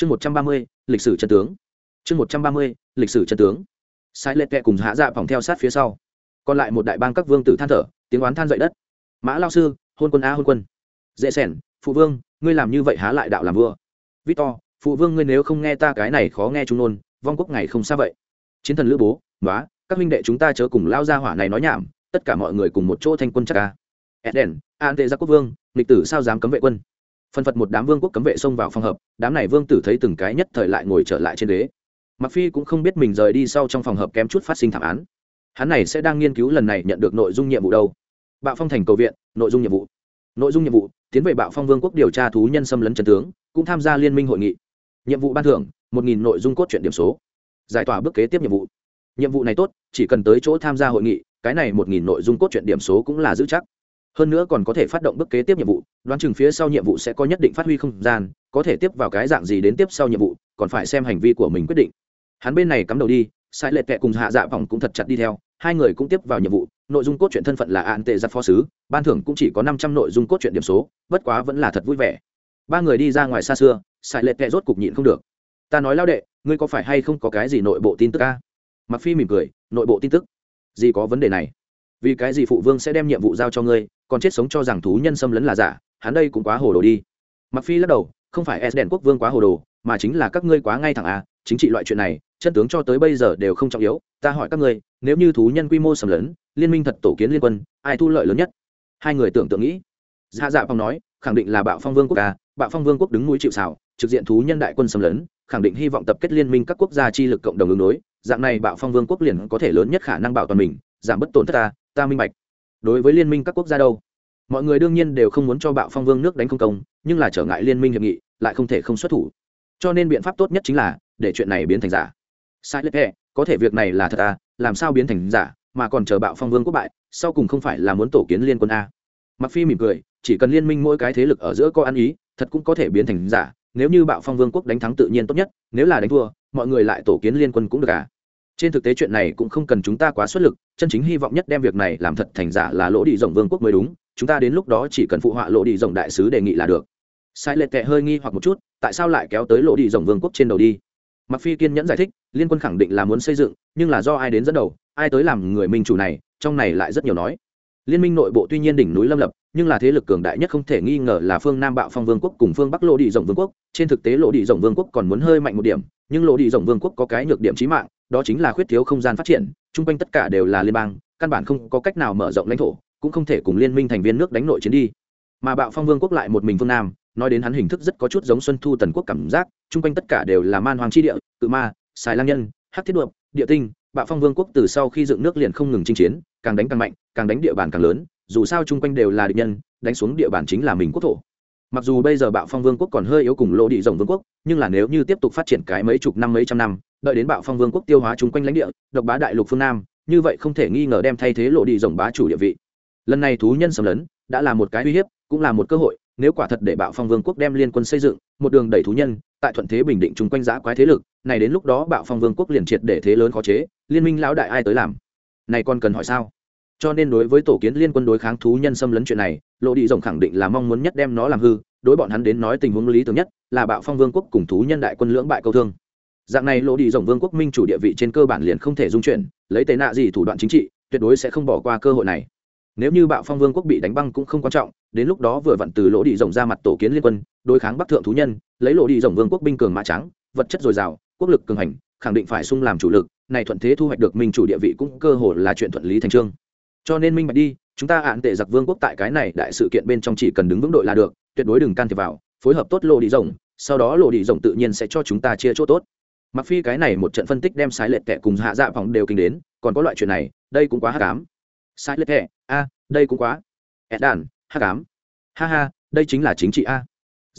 chương một trăm ba mươi, lịch sử chân tướng. Chương một trăm ba mươi, lịch sử chân tướng. Sai lệ kẹ cùng hạ dạ phòng theo sát phía sau. Còn lại một đại bang các vương tử than thở, tiếng oán than dậy đất. Mã lao sư, hôn quân a hôn quân. Dễ sẻn, phụ vương, ngươi làm như vậy há lại đạo làm vua. Victor, phụ vương ngươi nếu không nghe ta cái này khó nghe chúng nôn, vong quốc ngày không xa vậy. Chiến thần lữ bố nói các huynh đệ chúng ta chớ cùng lao ra hỏa này nói nhảm, tất cả mọi người cùng một chỗ thanh quân chắc ca eden an tệ gia quốc vương lịch tử sao dám cấm vệ quân? Phân phật một đám vương quốc cấm vệ xông vào phòng hợp, đám này vương tử thấy từng cái nhất thời lại ngồi trở lại trên ghế mặc phi cũng không biết mình rời đi sau trong phòng hợp kém chút phát sinh thảm án. Hắn này sẽ đang nghiên cứu lần này nhận được nội dung nhiệm vụ đâu. Bạo phong thành cầu viện, nội dung nhiệm vụ. Nội dung nhiệm vụ, tiến về bạo phong vương quốc điều tra thú nhân xâm lấn trần tướng, cũng tham gia liên minh hội nghị. Nhiệm vụ ban thưởng, một nghìn nội dung cốt truyện điểm số. Giải tỏa bước kế tiếp nhiệm vụ. Nhiệm vụ này tốt, chỉ cần tới chỗ tham gia hội nghị, cái này một nghìn nội dung cốt truyện điểm số cũng là giữ chắc hơn nữa còn có thể phát động bước kế tiếp nhiệm vụ, đoán chừng phía sau nhiệm vụ sẽ có nhất định phát huy không gian, có thể tiếp vào cái dạng gì đến tiếp sau nhiệm vụ, còn phải xem hành vi của mình quyết định. Hắn bên này cắm đầu đi, sai lệ tệ cùng hạ dạ vòng cũng thật chặt đi theo, hai người cũng tiếp vào nhiệm vụ, nội dung cốt truyện thân phận là an tệ giặc phó sứ, ban thưởng cũng chỉ có năm trăm nội dung cốt truyện điểm số, bất quá vẫn là thật vui vẻ. Ba người đi ra ngoài xa xưa, sai lệ tệ rốt cục nhịn không được. Ta nói lao đệ, ngươi có phải hay không có cái gì nội bộ tin tức a? Mặc phi mỉm cười, nội bộ tin tức? Gì có vấn đề này? Vì cái gì phụ vương sẽ đem nhiệm vụ giao cho ngươi còn chết sống cho rằng thú nhân xâm lấn là giả, hắn đây cũng quá hồ đồ đi. Mặc phi lắc đầu, không phải s đèn quốc vương quá hồ đồ, mà chính là các ngươi quá ngay thẳng a chính trị loại chuyện này, chân tướng cho tới bây giờ đều không trọng yếu, ta hỏi các ngươi, nếu như thú nhân quy mô xâm lấn, liên minh thật tổ kiến liên quân, ai thu lợi lớn nhất? Hai người tưởng tượng nghĩ. Dạ dạ phong nói, khẳng định là bạo phong vương quốc a bạo phong vương quốc đứng núi chịu xảo trực diện thú nhân đại quân xâm lấn, khẳng định hy vọng tập kết liên minh các quốc gia chi lực cộng đồng ứng đối, dạng này bạo phong vương quốc liền có thể lớn nhất khả năng bảo toàn mình, giảm bất tổn thất ta ta minh bạch đối với liên minh các quốc gia đâu. Mọi người đương nhiên đều không muốn cho bạo phong vương nước đánh không công, nhưng là trở ngại liên minh hiệp nghị, lại không thể không xuất thủ. Cho nên biện pháp tốt nhất chính là để chuyện này biến thành giả. Sai lệch hệ, có thể việc này là thật à làm sao biến thành giả, mà còn chờ bạo phong vương quốc bại, sau cùng không phải là muốn tổ kiến liên quân a. Mặc phi mỉm cười, chỉ cần liên minh mỗi cái thế lực ở giữa có ăn ý, thật cũng có thể biến thành giả, nếu như bạo phong vương quốc đánh thắng tự nhiên tốt nhất, nếu là đánh thua, mọi người lại tổ kiến liên quân cũng được à trên thực tế chuyện này cũng không cần chúng ta quá xuất lực, chân chính hy vọng nhất đem việc này làm thật thành giả là lỗ đi rộng vương quốc mới đúng, chúng ta đến lúc đó chỉ cần phụ họa lỗ đi rộng đại sứ đề nghị là được. Sai lệch kệ hơi nghi hoặc một chút, tại sao lại kéo tới lỗ đi rộng vương quốc trên đầu đi? Mặc phi kiên nhẫn giải thích, liên quân khẳng định là muốn xây dựng, nhưng là do ai đến dẫn đầu, ai tới làm người minh chủ này, trong này lại rất nhiều nói. Liên minh nội bộ tuy nhiên đỉnh núi lâm lập, nhưng là thế lực cường đại nhất không thể nghi ngờ là phương nam bạo phong vương quốc cùng phương bắc lỗ đi rộng vương quốc. Trên thực tế lỗ đi rộng vương quốc còn muốn hơi mạnh một điểm, nhưng lỗ đi rộng vương quốc có cái nhược điểm trí mạng đó chính là khuyết thiếu không gian phát triển, chung quanh tất cả đều là liên bang, căn bản không có cách nào mở rộng lãnh thổ, cũng không thể cùng liên minh thành viên nước đánh nội chiến đi. Mà bạo phong vương quốc lại một mình phương nam, nói đến hắn hình thức rất có chút giống xuân thu tần quốc cảm giác, chung quanh tất cả đều là man hoàng chi địa, cự ma, xài lang nhân, hắc thiết đuộm địa tinh, bạo phong vương quốc từ sau khi dựng nước liền không ngừng chinh chiến, càng đánh càng mạnh, càng đánh địa bàn càng lớn, dù sao chung quanh đều là địch nhân, đánh xuống địa bàn chính là mình quốc thổ. Mặc dù bây giờ bạo phong vương quốc còn hơi yếu cùng lỗ địa rồng vương quốc, nhưng là nếu như tiếp tục phát triển cái mấy chục năm, mấy trăm năm đợi đến bạo phong vương quốc tiêu hóa chung quanh lãnh địa, độc bá đại lục phương nam, như vậy không thể nghi ngờ đem thay thế lộ đi rồng bá chủ địa vị. Lần này thú nhân xâm lấn, đã là một cái uy hiếp, cũng là một cơ hội, nếu quả thật để bạo phong vương quốc đem liên quân xây dựng, một đường đẩy thú nhân, tại thuận thế bình định chung quanh giã quái thế lực, này đến lúc đó bạo phong vương quốc liền triệt để thế lớn khó chế, liên minh lão đại ai tới làm? Này còn cần hỏi sao? Cho nên đối với tổ kiến liên quân đối kháng thú nhân xâm lấn chuyện này, lộ đi rộng khẳng định là mong muốn nhất đem nó làm hư, đối bọn hắn đến nói tình huống lý tưởng nhất, là bạo phong vương quốc cùng thú nhân đại quân lưỡng bại câu thương dạng này lộ đi rộng vương quốc minh chủ địa vị trên cơ bản liền không thể dung chuyển, lấy tệ nạ gì thủ đoạn chính trị, tuyệt đối sẽ không bỏ qua cơ hội này. Nếu như bạo phong vương quốc bị đánh băng cũng không quan trọng, đến lúc đó vừa vặn từ lỗ đi rộng ra mặt tổ kiến liên quân, đối kháng bắc thượng thú nhân, lấy lỗ đi rộng vương quốc binh cường mã trắng, vật chất dồi dào, quốc lực cường hành, khẳng định phải sung làm chủ lực, này thuận thế thu hoạch được minh chủ địa vị cũng cơ hội là chuyện thuận lý thành trương. Cho nên minh bạch đi, chúng ta hạn tệ giặc vương quốc tại cái này đại sự kiện bên trong chỉ cần đứng vững đội là được, tuyệt đối đừng can thiệp vào, phối hợp tốt lộ đi rộng sau đó lộ đi rộng tự nhiên sẽ cho chúng ta chia chỗ tốt mặc phi cái này một trận phân tích đem sai lệ tệ cùng hạ dạ phòng đều kinh đến, còn có loại chuyện này, đây cũng quá hắc ám. Sai lệ tệ a, đây cũng quá. Ẹt đàn, hắc ám. Ha ha, đây chính là chính trị a.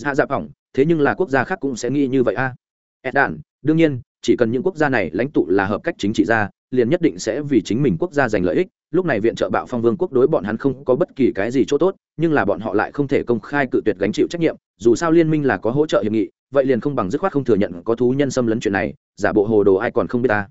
Hạ dạ phòng, thế nhưng là quốc gia khác cũng sẽ nghĩ như vậy a. Ẹt đàn, đương nhiên, chỉ cần những quốc gia này lãnh tụ là hợp cách chính trị ra, liền nhất định sẽ vì chính mình quốc gia giành lợi ích. Lúc này viện trợ bạo phong vương quốc đối bọn hắn không có bất kỳ cái gì chỗ tốt, nhưng là bọn họ lại không thể công khai cự tuyệt gánh chịu trách nhiệm, dù sao liên minh là có hỗ trợ hiệp nghị vậy liền không bằng dứt khoát không thừa nhận có thú nhân xâm lấn chuyện này, giả bộ hồ đồ ai còn không biết ta.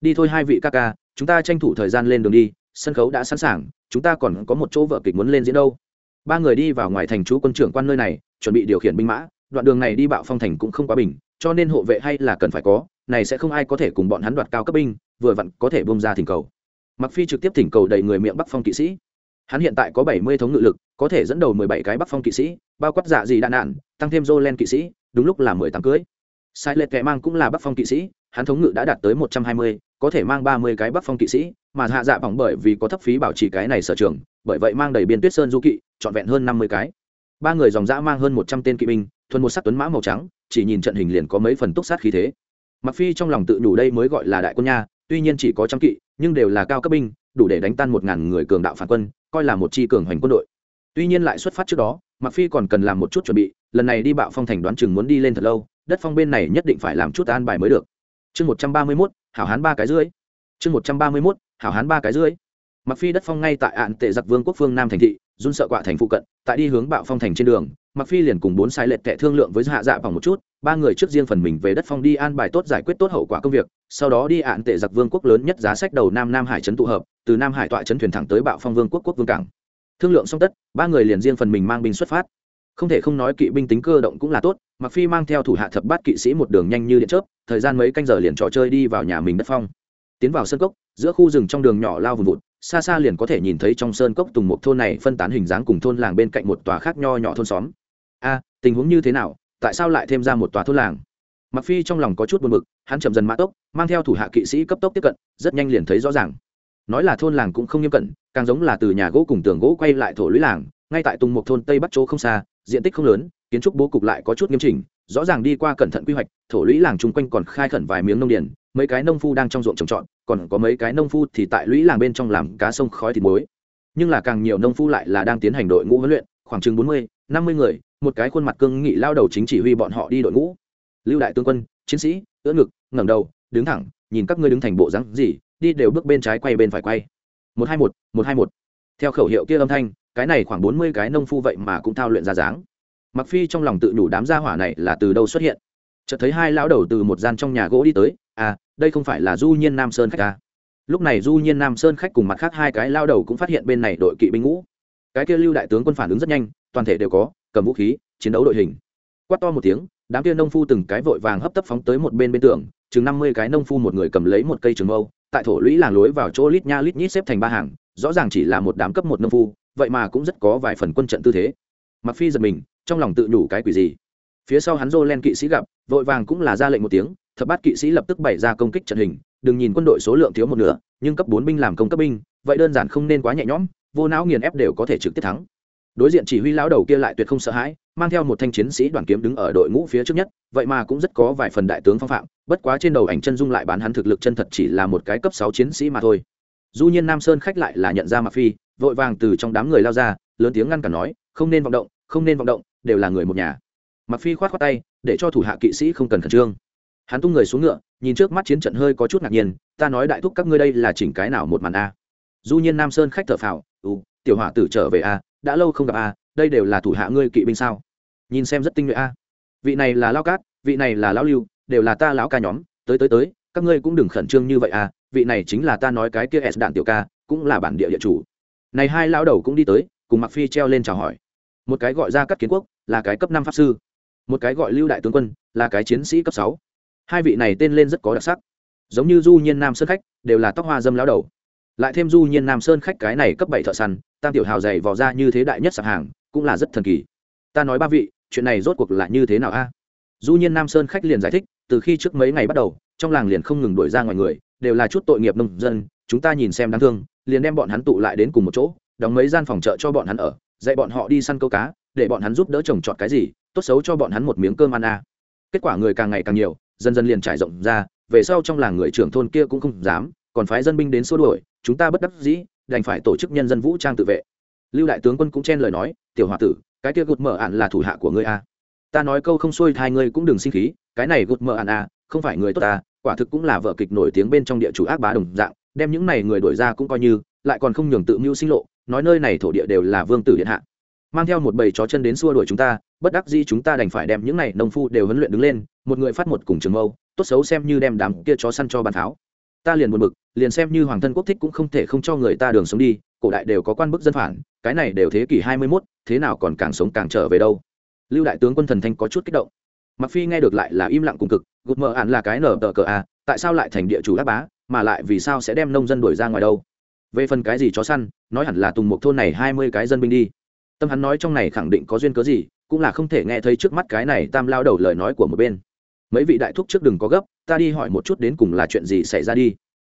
Đi thôi hai vị ca ca, chúng ta tranh thủ thời gian lên đường đi, sân khấu đã sẵn sàng, chúng ta còn có một chỗ vợ kịch muốn lên diễn đâu. Ba người đi vào ngoài thành chú quân trưởng quan nơi này, chuẩn bị điều khiển binh mã, đoạn đường này đi bạo phong thành cũng không quá bình, cho nên hộ vệ hay là cần phải có, này sẽ không ai có thể cùng bọn hắn đoạt cao cấp binh, vừa vặn có thể bông ra thỉnh cầu. Mặc phi trực tiếp thỉnh cầu đầy người miệng bắc phong kỵ sĩ hắn hiện tại có bảy mươi thống ngự lực, có thể dẫn đầu mười bảy cái bắc phong kỵ sĩ, bao quát dạ gì đạn nạn tăng thêm jolen len kỵ sĩ, đúng lúc là mười tám cưới. Sai lệch kẻ mang cũng là bắc phong kỵ sĩ, hắn thống ngự đã đạt tới một trăm hai mươi, có thể mang ba mươi cái bắc phong kỵ sĩ, mà hạ dạ bỏng bởi vì có thấp phí bảo trì cái này sở trường, bởi vậy mang đầy biên tuyết sơn du kỵ, trọn vẹn hơn năm mươi cái. Ba người dòng dã mang hơn một trăm tên kỵ binh, thuần một sắc tuấn mã màu trắng, chỉ nhìn trận hình liền có mấy phần túc sát khí thế. Mặc phi trong lòng tự nhủ đây mới gọi là đại quân nha, tuy nhiên chỉ có trăm kỵ, nhưng đều là cao cấp binh đủ để đánh tan một ngàn người cường đạo phản quân coi là một chi cường hoành quân đội. Tuy nhiên lại xuất phát trước đó mặc phi còn cần làm một chút chuẩn bị lần này đi bạo phong thành đoán chừng muốn đi lên thật lâu đất phong bên này nhất định phải làm chút an bài mới được. Chương một trăm ba mươi 131, hảo hán ba cái dưới chương một trăm ba mươi 131, hảo hán ba cái dưới mặc phi đất phong ngay tại ạn tệ giặc vương quốc phương nam thành thị run sợ quạ thành phụ cận, tại đi hướng bạo phong thành trên đường mặc phi liền cùng bốn sai lệch tệ thương lượng với hạ dạ bằng một chút, ba người trước riêng phần mình về đất phong đi an bài tốt giải quyết tốt hậu quả công việc, sau đó đi ạn tệ giặc vương quốc lớn nhất giá sách đầu nam nam hải trấn tụ hợp, từ nam hải tọa trấn thuyền thẳng tới bạo phong vương quốc quốc vương cảng. Thương lượng xong tất, ba người liền riêng phần mình mang binh xuất phát. Không thể không nói kỵ binh tính cơ động cũng là tốt mặc phi mang theo thủ hạ thập bát kỵ sĩ một đường nhanh như điện chớp, thời gian mấy canh giờ liền trò chơi đi vào nhà mình đất phong. Tiến vào sân cốc, giữa khu rừng trong đường nhỏ lao vùn vụt xa xa liền có thể nhìn thấy trong sơn cốc tùng một thôn này phân tán hình dáng cùng thôn làng bên cạnh một tòa khác nho nhỏ thôn xóm. A, tình huống như thế nào? Tại sao lại thêm ra một tòa thôn làng? Mặc phi trong lòng có chút buồn bực, hắn chậm dần mã tốc, mang theo thủ hạ kỵ sĩ cấp tốc tiếp cận, rất nhanh liền thấy rõ ràng. Nói là thôn làng cũng không nghiêm cẩn, càng giống là từ nhà gỗ cùng tường gỗ quay lại thổ lũy làng, ngay tại tùng một thôn tây bắc chỗ không xa, diện tích không lớn, kiến trúc bố cục lại có chút nghiêm chỉnh, rõ ràng đi qua cẩn thận quy hoạch, thổ lũy làng chung quanh còn khai khẩn vài miếng nông điển mấy cái nông phu đang trong ruộng trồng trọt, còn có mấy cái nông phu thì tại lũy làng bên trong làm cá sông khói thịt muối. Nhưng là càng nhiều nông phu lại là đang tiến hành đội ngũ huấn luyện, khoảng chừng bốn mươi, năm mươi người, một cái khuôn mặt cương nghị lao đầu chính chỉ huy bọn họ đi đội ngũ. Lưu đại tướng quân, chiến sĩ, ưỡn ngực, ngẩng đầu, đứng thẳng, nhìn các ngươi đứng thành bộ rắn gì, đi đều bước bên trái quay bên phải quay. Một hai một một hai một. Theo khẩu hiệu kia âm thanh, cái này khoảng bốn mươi cái nông phu vậy mà cũng thao luyện ra dáng. Mặc phi trong lòng tự đủ đám gia hỏa này là từ đâu xuất hiện. Chợt thấy hai lão đầu từ một gian trong nhà gỗ đi tới à đây không phải là du nhiên nam sơn khách à. lúc này du nhiên nam sơn khách cùng mặt khác hai cái lao đầu cũng phát hiện bên này đội kỵ binh ngũ. Cái kia lưu đại tướng quân phản ứng rất nhanh, toàn thể đều có, cầm vũ khí, chiến đấu đội hình. Quát to một tiếng, đám kia nông phu từng cái vội vàng hấp tấp phóng tới một bên bên tường, chừng năm mươi cái nông phu một người cầm lấy một cây trường mâu, tại thổ lũy làng lối vào chỗ lít nha lít nhít xếp thành ba hàng, rõ ràng chỉ là một đám cấp một nông phu, vậy mà cũng rất có vài phần quân trận tư thế. Mặc phi giật mình, trong lòng tự nhủ cái quỷ gì. Phía sau hắn dô len kỵ sĩ gặp, vội vàng cũng là ra lệnh một tiếng thập bát kỵ sĩ lập tức bày ra công kích trận hình, đừng nhìn quân đội số lượng thiếu một nửa, nhưng cấp bốn binh làm công cấp binh, vậy đơn giản không nên quá nhẹ nhõm, vô não nghiền ép đều có thể trực tiếp thắng. Đối diện chỉ huy lão đầu kia lại tuyệt không sợ hãi, mang theo một thanh chiến sĩ đoàn kiếm đứng ở đội ngũ phía trước nhất, vậy mà cũng rất có vài phần đại tướng phong phạm, bất quá trên đầu ảnh chân dung lại bán hắn thực lực chân thật chỉ là một cái cấp sáu chiến sĩ mà thôi. Du nhiên nam sơn khách lại là nhận ra mặc phi, vội vàng từ trong đám người lao ra, lớn tiếng ngăn cản nói, không nên vọng động, không nên vọng động, đều là người một nhà. Mặc phi khoát khoát tay, để cho thủ hạ kỵ sĩ không cần khẩn trương hắn tung người xuống ngựa, nhìn trước mắt chiến trận hơi có chút ngạc nhiên, ta nói đại thúc các ngươi đây là chỉnh cái nào một màn a? Du nhiên nam sơn khách thở phào ừ tiểu hỏa tử trở về a, đã lâu không gặp a, đây đều là thủ hạ ngươi kỵ binh sao? Nhìn xem rất tinh nhuệ a. Vị này là lao cát, vị này là lão lưu, đều là ta lão ca nhóm, tới tới tới, các ngươi cũng đừng khẩn trương như vậy a, vị này chính là ta nói cái kia s đạn tiểu ca, cũng là bản địa địa chủ. Này hai lão đầu cũng đi tới, cùng mặc phi treo lên chào hỏi. Một cái gọi ra các kiến quốc, là cái cấp năm pháp sư. Một cái gọi lưu đại tướng quân, là cái chiến sĩ cấp sáu hai vị này tên lên rất có đặc sắc. Giống như du nhiên nam sơn khách, đều là tóc hoa dâm lão đầu. Lại thêm du nhiên nam sơn khách cái này cấp bảy thợ săn, tam tiểu hào dày vò ra như thế đại nhất sạp hàng, cũng là rất thần kỳ. Ta nói ba vị, chuyện này rốt cuộc là như thế nào a? Du nhiên nam sơn khách liền giải thích, từ khi trước mấy ngày bắt đầu, trong làng liền không ngừng đuổi ra ngoài người, đều là chút tội nghiệp nông dân, chúng ta nhìn xem đáng thương, liền đem bọn hắn tụ lại đến cùng một chỗ, đóng mấy gian phòng chợ cho bọn hắn ở, dạy bọn họ đi săn câu cá, để bọn hắn giúp đỡ trồng trọt cái gì, tốt xấu cho bọn hắn một miếng cơm ăn a. Kết quả người càng ngày càng nhiều dần dần liền trải rộng ra, về sau trong làng người trưởng thôn kia cũng không dám, còn phái dân binh đến xua đuổi, chúng ta bất đắc dĩ, đành phải tổ chức nhân dân vũ trang tự vệ. Lưu đại tướng quân cũng chen lời nói, tiểu h tử, cái kia gột mở ạn là thủ hạ của ngươi a. Ta nói câu không xuôi thai ngươi cũng đừng sinh khí, cái này gột mở ạn a, không phải người tốt ta, quả thực cũng là vợ kịch nổi tiếng bên trong địa chủ ác bá đồng dạng, đem những này người đuổi ra cũng coi như, lại còn không nhường tự mưu sinh lộ, nói nơi này thổ địa đều là vương tử điện hạ mang theo một bầy chó chân đến xua đuổi chúng ta bất đắc dĩ chúng ta đành phải đem những này nông phu đều huấn luyện đứng lên một người phát một cùng trường mâu tốt xấu xem như đem đám kia chó săn cho bàn tháo. Ta liền buồn bực liền xem như hoàng thân quốc thích cũng không thể không cho người ta đường sống đi cổ đại đều có quan bức dân phản cái này đều thế kỷ hai mươi 21, thế nào còn càng sống càng trở về đâu? Lưu đại tướng quân thần thanh có chút kích động. Mặc phi nghe được lại là im lặng cùng cực gục mờ ạn là cái nở tờ cờ à tại sao lại thành địa chủ đáp bá mà lại vì sao sẽ đem nông dân đuổi ra ngoài đâu? Về phần cái gì chó săn nói hẳn là tùng một thôn này hai mươi cái dân binh đi tâm hắn nói trong này khẳng định có duyên cớ gì, cũng là không thể nghe thấy trước mắt cái này tam lao đầu lời nói của một bên. Mấy vị đại thúc trước đừng có gấp, ta đi hỏi một chút đến cùng là chuyện gì xảy ra đi.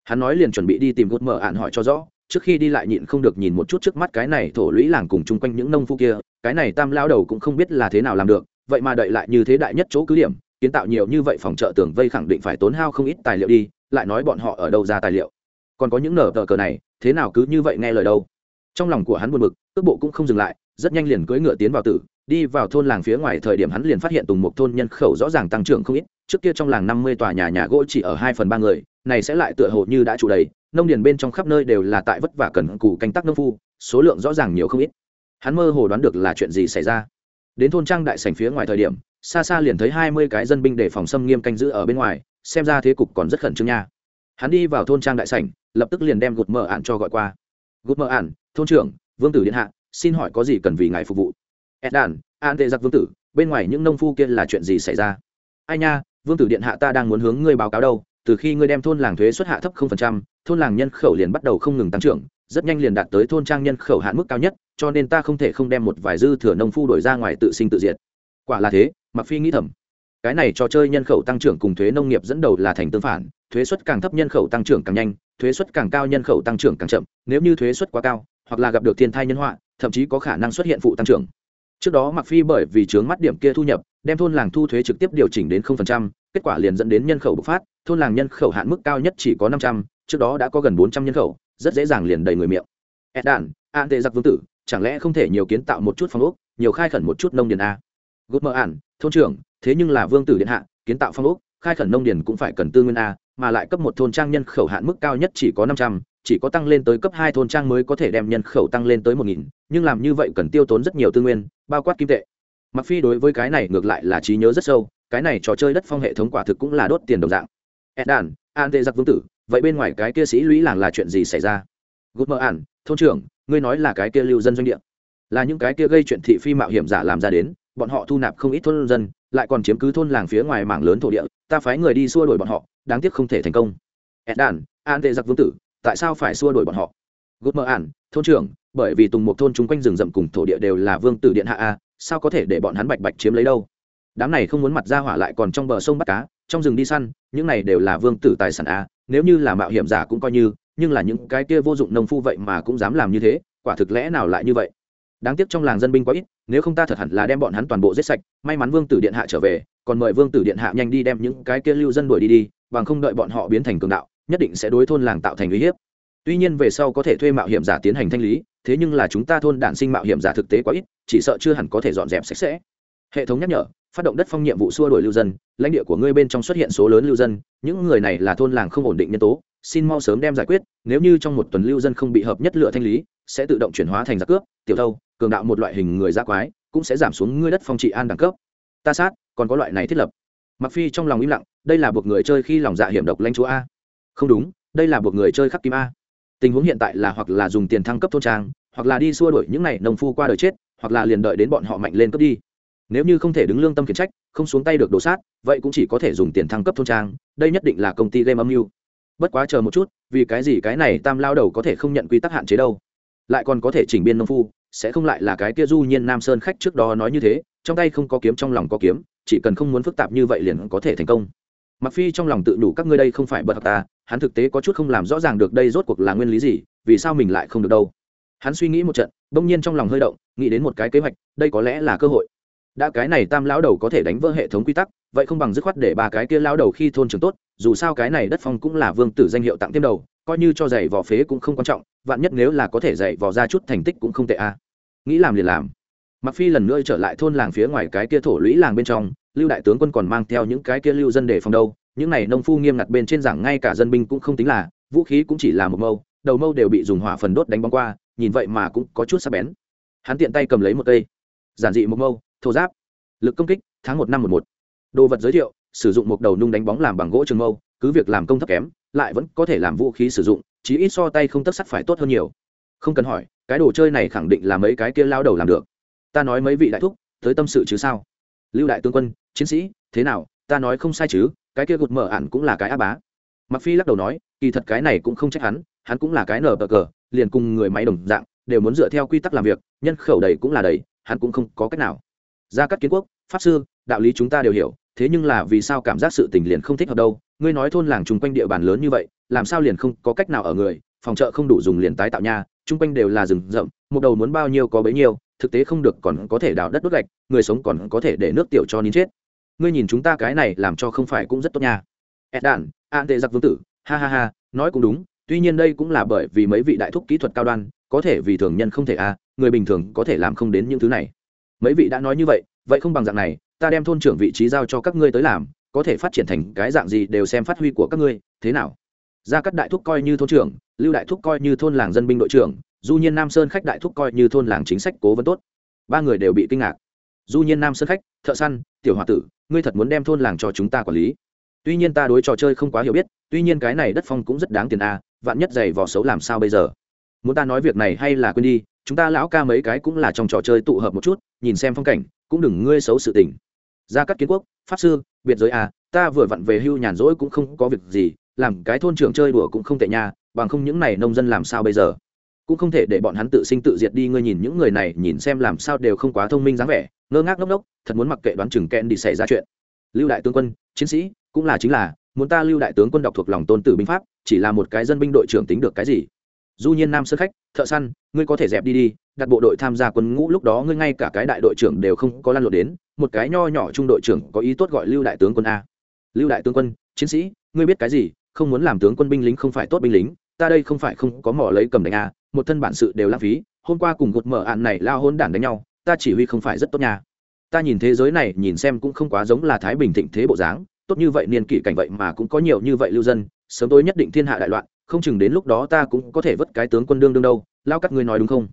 Hắn nói liền chuẩn bị đi tìm gút mở ạn hỏi cho rõ, trước khi đi lại nhịn không được nhìn một chút trước mắt cái này thổ lũy làng cùng chung quanh những nông phu kia, cái này tam lao đầu cũng không biết là thế nào làm được, vậy mà đợi lại như thế đại nhất chỗ cứ điểm, kiến tạo nhiều như vậy phòng trợ tường vây khẳng định phải tốn hao không ít tài liệu đi, lại nói bọn họ ở đâu ra tài liệu. Còn có những nở tờ cờ này, thế nào cứ như vậy nghe lời đâu. Trong lòng của hắn buồn bực, cước bộ cũng không dừng lại rất nhanh liền cưỡi ngựa tiến vào tử, đi vào thôn làng phía ngoài thời điểm hắn liền phát hiện tùng một thôn nhân khẩu rõ ràng tăng trưởng không ít, trước kia trong làng năm mươi tòa nhà nhà gỗ chỉ ở hai phần ba người, này sẽ lại tựa hồ như đã trụ đầy, nông điền bên trong khắp nơi đều là tại vất vả cần cù canh tác nông phu, số lượng rõ ràng nhiều không ít. Hắn mơ hồ đoán được là chuyện gì xảy ra. Đến thôn trang đại sảnh phía ngoài thời điểm, xa xa liền thấy hai mươi cái dân binh để phòng xâm nghiêm canh giữ ở bên ngoài, xem ra thế cục còn rất khẩn trương nha. Hắn đi vào thôn trang đại sảnh, lập tức liền đem gục mở ạn cho gọi qua. Gục mở ạn thôn trưởng, vương tử điện hạ xin hỏi có gì cần vì ngài phục vụ? Ed đàn an tệ giặc vương tử bên ngoài những nông phu kia là chuyện gì xảy ra? Ai nha vương tử điện hạ ta đang muốn hướng ngươi báo cáo đâu từ khi ngươi đem thôn làng thuế xuất hạ thấp không phần trăm, thôn làng nhân khẩu liền bắt đầu không ngừng tăng trưởng rất nhanh liền đạt tới thôn trang nhân khẩu hạn mức cao nhất cho nên ta không thể không đem một vài dư thừa nông phu đổi ra ngoài tự sinh tự diệt. Quả là thế mặc phi nghĩ thầm. Cái này trò chơi nhân khẩu tăng trưởng cùng thuế nông nghiệp dẫn đầu là thành tương phản thuế suất càng thấp nhân khẩu tăng trưởng càng nhanh thuế suất càng cao nhân khẩu tăng trưởng càng chậm nếu như thuế suất quá cao hoặc là gặp được thiên thai nhân họa thậm chí có khả năng xuất hiện phụ tăng trưởng. Trước đó mặc phi bởi vì chướng mắt điểm kia thu nhập đem thôn làng thu thuế trực tiếp điều chỉnh đến 0%, kết quả liền dẫn đến nhân khẩu bộc phát thôn làng nhân khẩu hạn mức cao nhất chỉ có 500, trước đó đã có gần 400 nhân khẩu rất dễ dàng liền đầy người miệng. Ed đàn an tệ giặc vương tử chẳng lẽ không thể nhiều kiến tạo một chút phong ốc nhiều khai khẩn một chút nông điền a? Gút mơ ản thôn trưởng thế nhưng là vương tử điện hạ kiến tạo phong ốc khai khẩn nông điền cũng phải cần tư nguyên a mà lại cấp một thôn trang nhân khẩu hạn mức cao nhất chỉ có 500, chỉ có tăng lên tới cấp hai thôn trang mới có thể đem nhân khẩu tăng lên tới một nghìn, nhưng làm như vậy cần tiêu tốn rất nhiều tư nguyên, bao quát kim tệ. Mặc phi đối với cái này ngược lại là trí nhớ rất sâu, cái này trò chơi đất phong hệ thống quả thực cũng là đốt tiền đồng dạng. Ed đàn, an tệ giặc vương tử, vậy bên ngoài cái kia sĩ lũy làng là chuyện gì xảy ra? Gút mơ ản, thôn trưởng, ngươi nói là cái kia lưu dân doanh địa. Là những cái kia gây chuyện thị phi mạo hiểm giả làm ra đến, bọn họ thu nạp không ít thôn dân, lại còn chiếm cứ thôn làng phía ngoài mảng lớn thổ địa, ta phái người đi xua đuổi bọn họ, đáng tiếc không thể thành công. Ed đàn, an tệ giặc vương tử tại sao phải xua đuổi bọn họ? Gút mơ ản, thôn trưởng, bởi vì tùng một thôn chung quanh rừng rậm cùng thổ địa đều là vương tử điện hạ a, sao có thể để bọn hắn bạch bạch chiếm lấy đâu? Đám này không muốn mặt ra hỏa lại còn trong bờ sông bắt cá, trong rừng đi săn, những này đều là vương tử tài sản a, nếu như là mạo hiểm giả cũng coi như, nhưng là những cái kia vô dụng nông phu vậy mà cũng dám làm như thế, quả thực lẽ nào lại như vậy? Đáng tiếc trong làng dân binh quá ít, nếu không ta thật hẳn là đem bọn hắn toàn bộ giết sạch, may mắn vương tử điện hạ trở về, còn mời vương tử điện hạ nhanh đi đem những cái kia lưu dân đuổi đi đi, bằng không đợi bọn họ biến thành cường đạo nhất định sẽ đối thôn làng tạo thành uy hiếp. Tuy nhiên về sau có thể thuê mạo hiểm giả tiến hành thanh lý, thế nhưng là chúng ta thôn đản sinh mạo hiểm giả thực tế quá ít, chỉ sợ chưa hẳn có thể dọn dẹp sạch sẽ. Hệ thống nhắc nhở, phát động đất phong nhiệm vụ xua đổi lưu dân, lãnh địa của ngươi bên trong xuất hiện số lớn lưu dân, những người này là thôn làng không ổn định nhân tố, xin mau sớm đem giải quyết, nếu như trong một tuần lưu dân không bị hợp nhất lựa thanh lý, sẽ tự động chuyển hóa thành giặc cướp, tiểu thâu, cường đạo một loại hình người gia quái, cũng sẽ giảm xuống ngươi đất phong trị an đẳng cấp. Ta sát, còn có loại này thiết lập. Mặc phi trong lòng im lặng, đây là buộc người chơi khi lòng dạ hiểm độc lãnh chúa a không đúng, đây là buộc người chơi khắc kim a. Tình huống hiện tại là hoặc là dùng tiền thăng cấp thôn trang, hoặc là đi xua đuổi những này nông phu qua đời chết, hoặc là liền đợi đến bọn họ mạnh lên cấp đi. Nếu như không thể đứng lương tâm khiển trách, không xuống tay được đổ sát, vậy cũng chỉ có thể dùng tiền thăng cấp thôn trang, đây nhất định là công ty game âm mưu. Bất quá chờ một chút, vì cái gì cái này tam lao đầu có thể không nhận quy tắc hạn chế đâu? Lại còn có thể chỉnh biên nông phu, sẽ không lại là cái kia du nhiên nam sơn khách trước đó nói như thế, trong tay không có kiếm trong lòng có kiếm, chỉ cần không muốn phức tạp như vậy liền có thể thành công mặc phi trong lòng tự đủ các ngươi đây không phải bật ta, hắn thực tế có chút không làm rõ ràng được đây rốt cuộc là nguyên lý gì, vì sao mình lại không được đâu. Hắn suy nghĩ một trận, bỗng nhiên trong lòng hơi động, nghĩ đến một cái kế hoạch, đây có lẽ là cơ hội. Đã cái này tam lão đầu có thể đánh vỡ hệ thống quy tắc, vậy không bằng dứt khoát để ba cái kia lão đầu khi thôn trường tốt, dù sao cái này đất phong cũng là vương tử danh hiệu tặng thêm đầu, coi như cho giày vò phế cũng không quan trọng, vạn nhất nếu là có thể giày vò ra chút thành tích cũng không tệ a. Nghĩ làm liền làm. Mặc phi lần nữa trở lại thôn làng phía ngoài cái kia thổ lũy làng bên trong lưu đại tướng quân còn mang theo những cái kia lưu dân để phòng đâu, những này nông phu nghiêm ngặt bên trên giảng ngay cả dân binh cũng không tính là, vũ khí cũng chỉ là một mâu, đầu mâu đều bị dùng hỏa phần đốt đánh bóng qua, nhìn vậy mà cũng có chút sắc bén. Hắn tiện tay cầm lấy một cây, giản dị một mâu, thô giáp, lực công kích, tháng một năm một một. Đồ vật giới thiệu, sử dụng một đầu nung đánh bóng làm bằng gỗ trường mâu, cứ việc làm công thấp kém, lại vẫn có thể làm vũ khí sử dụng, chí ít so tay không tất sắt phải tốt hơn nhiều. Không cần hỏi, cái đồ chơi này khẳng định là mấy cái kia lao đầu làm được. Ta nói mấy vị đại thúc, tới tâm sự chứ sao? Lưu đại tướng quân chiến sĩ, thế nào, ta nói không sai chứ, cái kia gột mở ạn cũng là cái á bá. Mặc phi lắc đầu nói, kỳ thật cái này cũng không trách hắn hắn cũng là cái nở bờ cờ, liền cùng người máy đồng dạng, đều muốn dựa theo quy tắc làm việc, nhân khẩu đầy cũng là đầy, hắn cũng không có cách nào. Ra các kiến quốc, pháp sư, đạo lý chúng ta đều hiểu, thế nhưng là vì sao cảm giác sự tình liền không thích hợp đâu? Ngươi nói thôn làng chung quanh địa bàn lớn như vậy, làm sao liền không có cách nào ở người? Phòng trợ không đủ dùng liền tái tạo nha, chung quanh đều là rừng rậm, một đầu muốn bao nhiêu có bấy nhiêu, thực tế không được còn có thể đào đất đốt gạch, người sống còn có thể để nước tiểu cho nín chết ngươi nhìn chúng ta cái này làm cho không phải cũng rất tốt nha. Ed đản an tệ giặc vương tử ha ha ha nói cũng đúng tuy nhiên đây cũng là bởi vì mấy vị đại thúc kỹ thuật cao đoan có thể vì thường nhân không thể a à, người bình thường có thể làm không đến những thứ này. Mấy vị đã nói như vậy vậy không bằng dạng này ta đem thôn trưởng vị trí giao cho các ngươi tới làm có thể phát triển thành cái dạng gì đều xem phát huy của các ngươi thế nào? Gia cắt đại thúc coi như thôn trưởng lưu đại thúc coi như thôn làng dân binh đội trưởng du nhiên nam sơn khách đại thúc coi như thôn làng chính sách cố vấn tốt. Ba người đều bị kinh ngạc. Du nhiên nam sơn khách thợ săn tiểu h tử ngươi thật muốn đem thôn làng cho chúng ta quản lý. Tuy nhiên ta đối trò chơi không quá hiểu biết tuy nhiên cái này đất phong cũng rất đáng tiền a à, vạn nhất giày vò xấu làm sao bây giờ? Muốn ta nói việc này hay là quên đi chúng ta lão ca mấy cái cũng là trong trò chơi tụ hợp một chút nhìn xem phong cảnh cũng đừng ngươi xấu sự tình. Gia cắt kiến quốc pháp sư biệt giới à ta vừa vặn về hưu nhàn rỗi cũng không có việc gì làm cái thôn trưởng chơi đùa cũng không tệ nha bằng không những này nông dân làm sao bây giờ? Cũng không thể để bọn hắn tự sinh tự diệt đi, ngươi nhìn những người này, nhìn xem làm sao đều không quá thông minh dáng vẻ, ngơ ngác ngốc ngốc, thật muốn mặc kệ đoán chừng kẹn đi xảy ra chuyện. Lưu đại tướng quân, chiến sĩ, cũng là chính là, muốn ta lưu đại tướng quân đọc thuộc lòng tôn tử binh pháp, chỉ là một cái dân binh đội trưởng tính được cái gì? Du nhiên nam sơ khách, thợ săn, ngươi có thể dẹp đi đi, đặt bộ đội tham gia quân ngũ lúc đó ngươi ngay cả cái đại đội trưởng đều không có lăn lộn đến, một cái nho nhỏ trung đội trưởng có ý tốt gọi lưu đại tướng quân a. Lưu đại tướng quân, chiến sĩ, ngươi biết cái gì? Không muốn làm tướng quân binh lính không phải tốt binh lính, ta đây không phải không có mỏ lấy cầm đánh a một thân bản sự đều lãng phí, hôm qua cùng gột mở ạn này lao hôn đản đánh nhau, ta chỉ huy không phải rất tốt nha. Ta nhìn thế giới này, nhìn xem cũng không quá giống là thái bình thịnh thế bộ dáng, tốt như vậy niên kỷ cảnh vậy mà cũng có nhiều như vậy lưu dân, sớm tối nhất định thiên hạ đại loạn, không chừng đến lúc đó ta cũng có thể vất cái tướng quân đương đương đâu, lao các ngươi nói đúng không?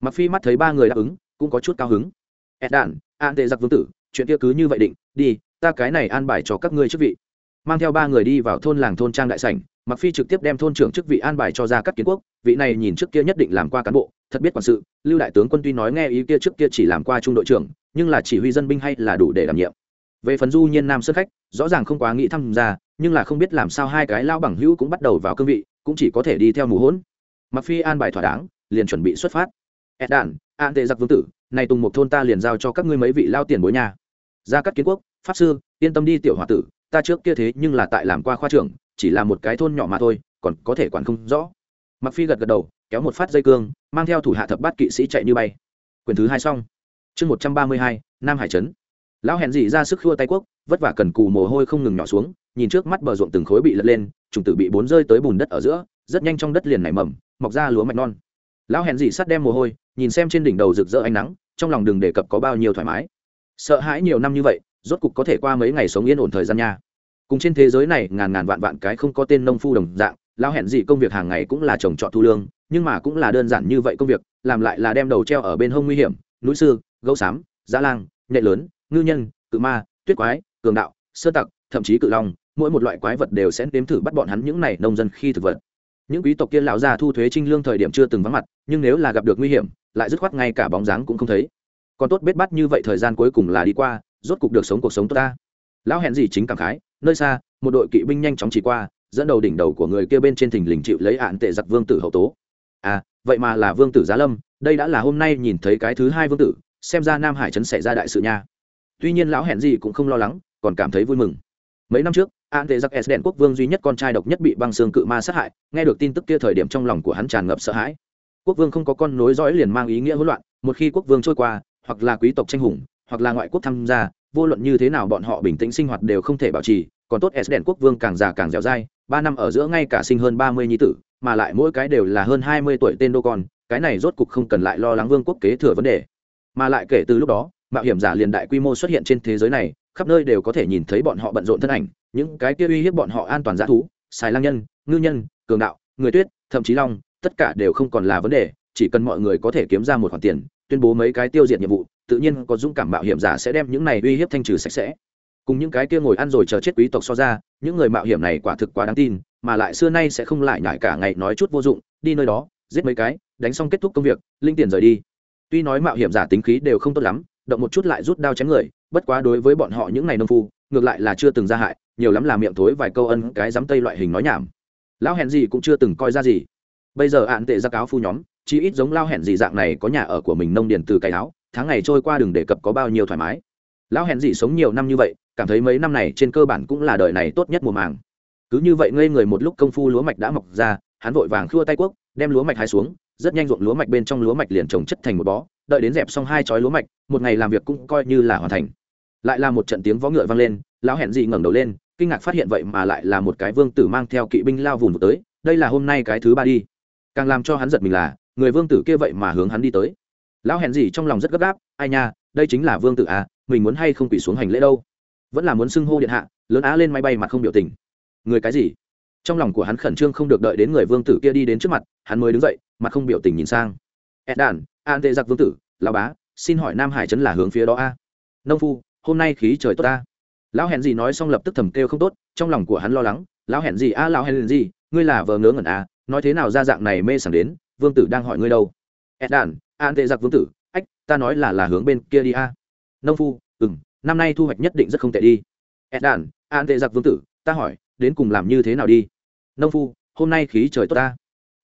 Mặc phi mắt thấy ba người đáp ứng, cũng có chút cao hứng. Ed đản, an tệ giặc vương tử, chuyện kia cứ như vậy định, đi, ta cái này an bài cho các ngươi chức vị. Mang theo ba người đi vào thôn làng thôn trang đại sảnh mặc phi trực tiếp đem thôn trưởng chức vị an bài cho ra các kiến quốc, vị này nhìn trước kia nhất định làm qua cán bộ, thật biết quản sự, lưu đại tướng quân tuy nói nghe ý kia trước kia chỉ làm qua trung đội trưởng, nhưng là chỉ huy dân binh hay là đủ để đảm nhiệm. Về phần du nhiên nam sơn khách, rõ ràng không quá nghĩ tham gia, nhưng là không biết làm sao hai cái lao bằng hữu cũng bắt đầu vào cương vị, cũng chỉ có thể đi theo mù hỗn. Mặc phi an bài thỏa đáng, liền chuẩn bị xuất phát. Ed đản an tệ giặc vương tử, này tùng một thôn ta liền giao cho các ngươi mấy vị lao tiền bối nhà Ra các kiến quốc, pháp sư, yên tâm đi tiểu hòa tử, ta trước kia thế nhưng là tại làm qua khoa trưởng chỉ là một cái thôn nhỏ mà thôi, còn có thể quản không rõ. Mặc phi gật gật đầu, kéo một phát dây cương, mang theo thủ hạ thập bát kỵ sĩ chạy như bay. Quyền thứ hai xong. Chương một trăm ba mươi hai, nam hải trấn. Lão hẹn dị ra sức khua tay quốc, vất vả cần cù mồ hôi không ngừng nhỏ xuống, nhìn trước mắt bờ ruộng từng khối bị lật lên, trùng tử bị bốn rơi tới bùn đất ở giữa, rất nhanh trong đất liền nảy mầm, mọc ra lúa mạch non. Lão hẹn dị sắt đem mồ hôi, nhìn xem trên đỉnh đầu rực rỡ ánh nắng, trong lòng đừng đề cập có bao nhiêu thoải mái. Sợ hãi nhiều năm như vậy, rốt cục có thể qua mấy ngày sống yên ổn thời gian nha cùng trên thế giới này ngàn ngàn vạn vạn cái không có tên nông phu đồng dạng, lão hẹn gì công việc hàng ngày cũng là trồng trọt thu lương, nhưng mà cũng là đơn giản như vậy công việc, làm lại là đem đầu treo ở bên hông nguy hiểm, núi sư, gấu xám giá lang nệ lớn, ngư nhân, cự ma, tuyết quái, cường đạo, sơ tặc, thậm chí cự long, mỗi một loại quái vật đều sẽ nếm thử bắt bọn hắn những này nông dân khi thực vật. Những quý tộc kia lão già thu thuế trinh lương thời điểm chưa từng vắng mặt, nhưng nếu là gặp được nguy hiểm, lại dứt khoát ngay cả bóng dáng cũng không thấy. Còn tốt biết bắt như vậy thời gian cuối cùng là đi qua, rốt cục được sống cuộc sống tốt ta lão hẹn gì chính cảm khái, nơi xa, một đội kỵ binh nhanh chóng chỉ qua, dẫn đầu đỉnh đầu của người kia bên trên thình lình chịu lấy ạn tệ giặc vương tử hậu tố. À vậy mà là vương tử giá lâm, đây đã là hôm nay nhìn thấy cái thứ hai vương tử, xem ra nam hải trấn xảy ra đại sự nha. Tuy nhiên lão hẹn gì cũng không lo lắng, còn cảm thấy vui mừng. Mấy năm trước an tệ giặc s đèn quốc vương duy nhất con trai độc nhất bị băng xương cự ma sát hại, nghe được tin tức kia thời điểm trong lòng của hắn tràn ngập sợ hãi. Quốc vương không có con nối dõi liền mang ý nghĩa hỗn loạn, một khi quốc vương trôi qua, hoặc là quý tộc tranh hùng, hoặc là ngoại quốc tham gia vô luận như thế nào bọn họ bình tĩnh sinh hoạt đều không thể bảo trì, còn tốt s đèn quốc vương càng già càng dẻo dai, ba năm ở giữa ngay cả sinh hơn ba mươi nhi tử, mà lại mỗi cái đều là hơn hai mươi tuổi tên đô con, cái này rốt cục không cần lại lo lắng vương quốc kế thừa vấn đề. Mà lại kể từ lúc đó, mạo hiểm giả liền đại quy mô xuất hiện trên thế giới này, khắp nơi đều có thể nhìn thấy bọn họ bận rộn thân ảnh, những cái kia uy hiếp bọn họ an toàn g thú, xài lang nhân, ngư nhân, cường đạo, người tuyết, thậm chí long, tất cả đều không còn là vấn đề, chỉ cần mọi người có thể kiếm ra một khoản tiền tuyên bố mấy cái tiêu diệt nhiệm vụ, tự nhiên có dũng cảm mạo hiểm giả sẽ đem những này uy hiếp thanh trừ sạch sẽ. Cùng những cái kia ngồi ăn rồi chờ chết quý tộc so ra, những người mạo hiểm này quả thực quá đáng tin, mà lại xưa nay sẽ không lại nhải cả ngày nói chút vô dụng, đi nơi đó, giết mấy cái, đánh xong kết thúc công việc, linh tiền rời đi. Tuy nói mạo hiểm giả tính khí đều không tốt lắm, động một chút lại rút đao chém người, bất quá đối với bọn họ những này nông phu, ngược lại là chưa từng ra hại, nhiều lắm là miệng thối vài câu ân cái dám tây loại hình nói nhảm. Lão hẹn gì cũng chưa từng coi ra gì. Bây giờ ạn tệ ra cáo phu nhóm chỉ ít giống lao hẹn gì dạng này có nhà ở của mình nông điền từ cày áo, tháng ngày trôi qua đừng đề cập có bao nhiêu thoải mái. Lão hẹn gì sống nhiều năm như vậy, cảm thấy mấy năm này trên cơ bản cũng là đời này tốt nhất mùa màng. Cứ như vậy ngây người một lúc công phu lúa mạch đã mọc ra, hắn vội vàng khua tay quốc, đem lúa mạch hái xuống, rất nhanh ruộng lúa mạch bên trong lúa mạch liền trồng chất thành một bó, đợi đến dẹp xong hai chói lúa mạch, một ngày làm việc cũng coi như là hoàn thành. Lại là một trận tiếng vó ngựa vang lên, lão hẹn gì ngẩng đầu lên, kinh ngạc phát hiện vậy mà lại là một cái vương tử mang theo kỵ binh lao vùng tới, đây là hôm nay cái thứ ba đi. Càng làm cho hắn giật mình là người vương tử kia vậy mà hướng hắn đi tới. Lão hẹn gì trong lòng rất gấp gáp, ai nha, đây chính là vương tử à mình muốn hay không quỳ xuống hành lễ đâu. Vẫn là muốn xưng hô điện hạ, lớn á lên máy bay mà không biểu tình. Người cái gì? Trong lòng của hắn khẩn trương không được đợi đến người vương tử kia đi đến trước mặt, hắn mới đứng dậy, mặt không biểu tình nhìn sang. Ed đàn an tệ giặc vương tử, lão bá, xin hỏi nam hải trấn là hướng phía đó a? Nông phu, hôm nay khí trời tốt ta. Lão hẹn gì nói xong lập tức thầm kêu không tốt, trong lòng của hắn lo lắng, lão hẹn gì a, lão hẹn gì, ngươi là vờ ngớ ngẩn a nói thế nào ra dạng này mê sảng đến vương tử đang hỏi ngươi đâu? Ed đàn an tệ giặc vương tử, ách, ta nói là là hướng bên kia đi a. Nông phu ừ m năm nay thu hoạch nhất định rất không tệ đi. Ed đàn an tệ giặc vương tử, ta hỏi, đến cùng làm như thế nào đi? Nông phu, hôm nay khí trời tốt ta.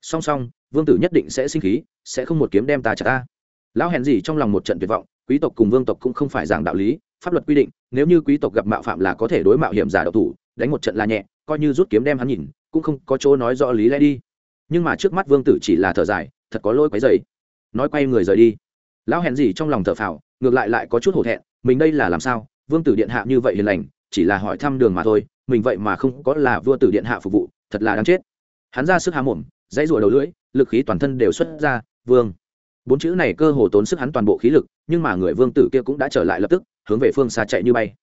Song song, vương tử nhất định sẽ sinh khí, sẽ không một kiếm đem ta trả ta. Lão hèn gì trong lòng một trận tuyệt vọng, quý tộc cùng vương tộc cũng không phải giảng đạo lý, pháp luật quy định, nếu như quý tộc gặp mạo phạm là có thể đối mạo hiểm giả độc thủ, đánh một trận là nhẹ, coi như rút kiếm đem hắn nhìn, cũng không có chỗ nói rõ lý lẽ đi nhưng mà trước mắt vương tử chỉ là thở dài, thật có lỗi quấy dày nói quay người rời đi. Lão hèn gì trong lòng thở phào, ngược lại lại có chút hổ thẹn, mình đây là làm sao? Vương tử điện hạ như vậy hiền lành, chỉ là hỏi thăm đường mà thôi, mình vậy mà không có là vua tử điện hạ phục vụ, thật là đáng chết. Hắn ra sức há mồm, dãy rủa đầu lưỡi, lực khí toàn thân đều xuất ra, vương. Bốn chữ này cơ hồ tốn sức hắn toàn bộ khí lực, nhưng mà người vương tử kia cũng đã trở lại lập tức, hướng về phương xa chạy như bay.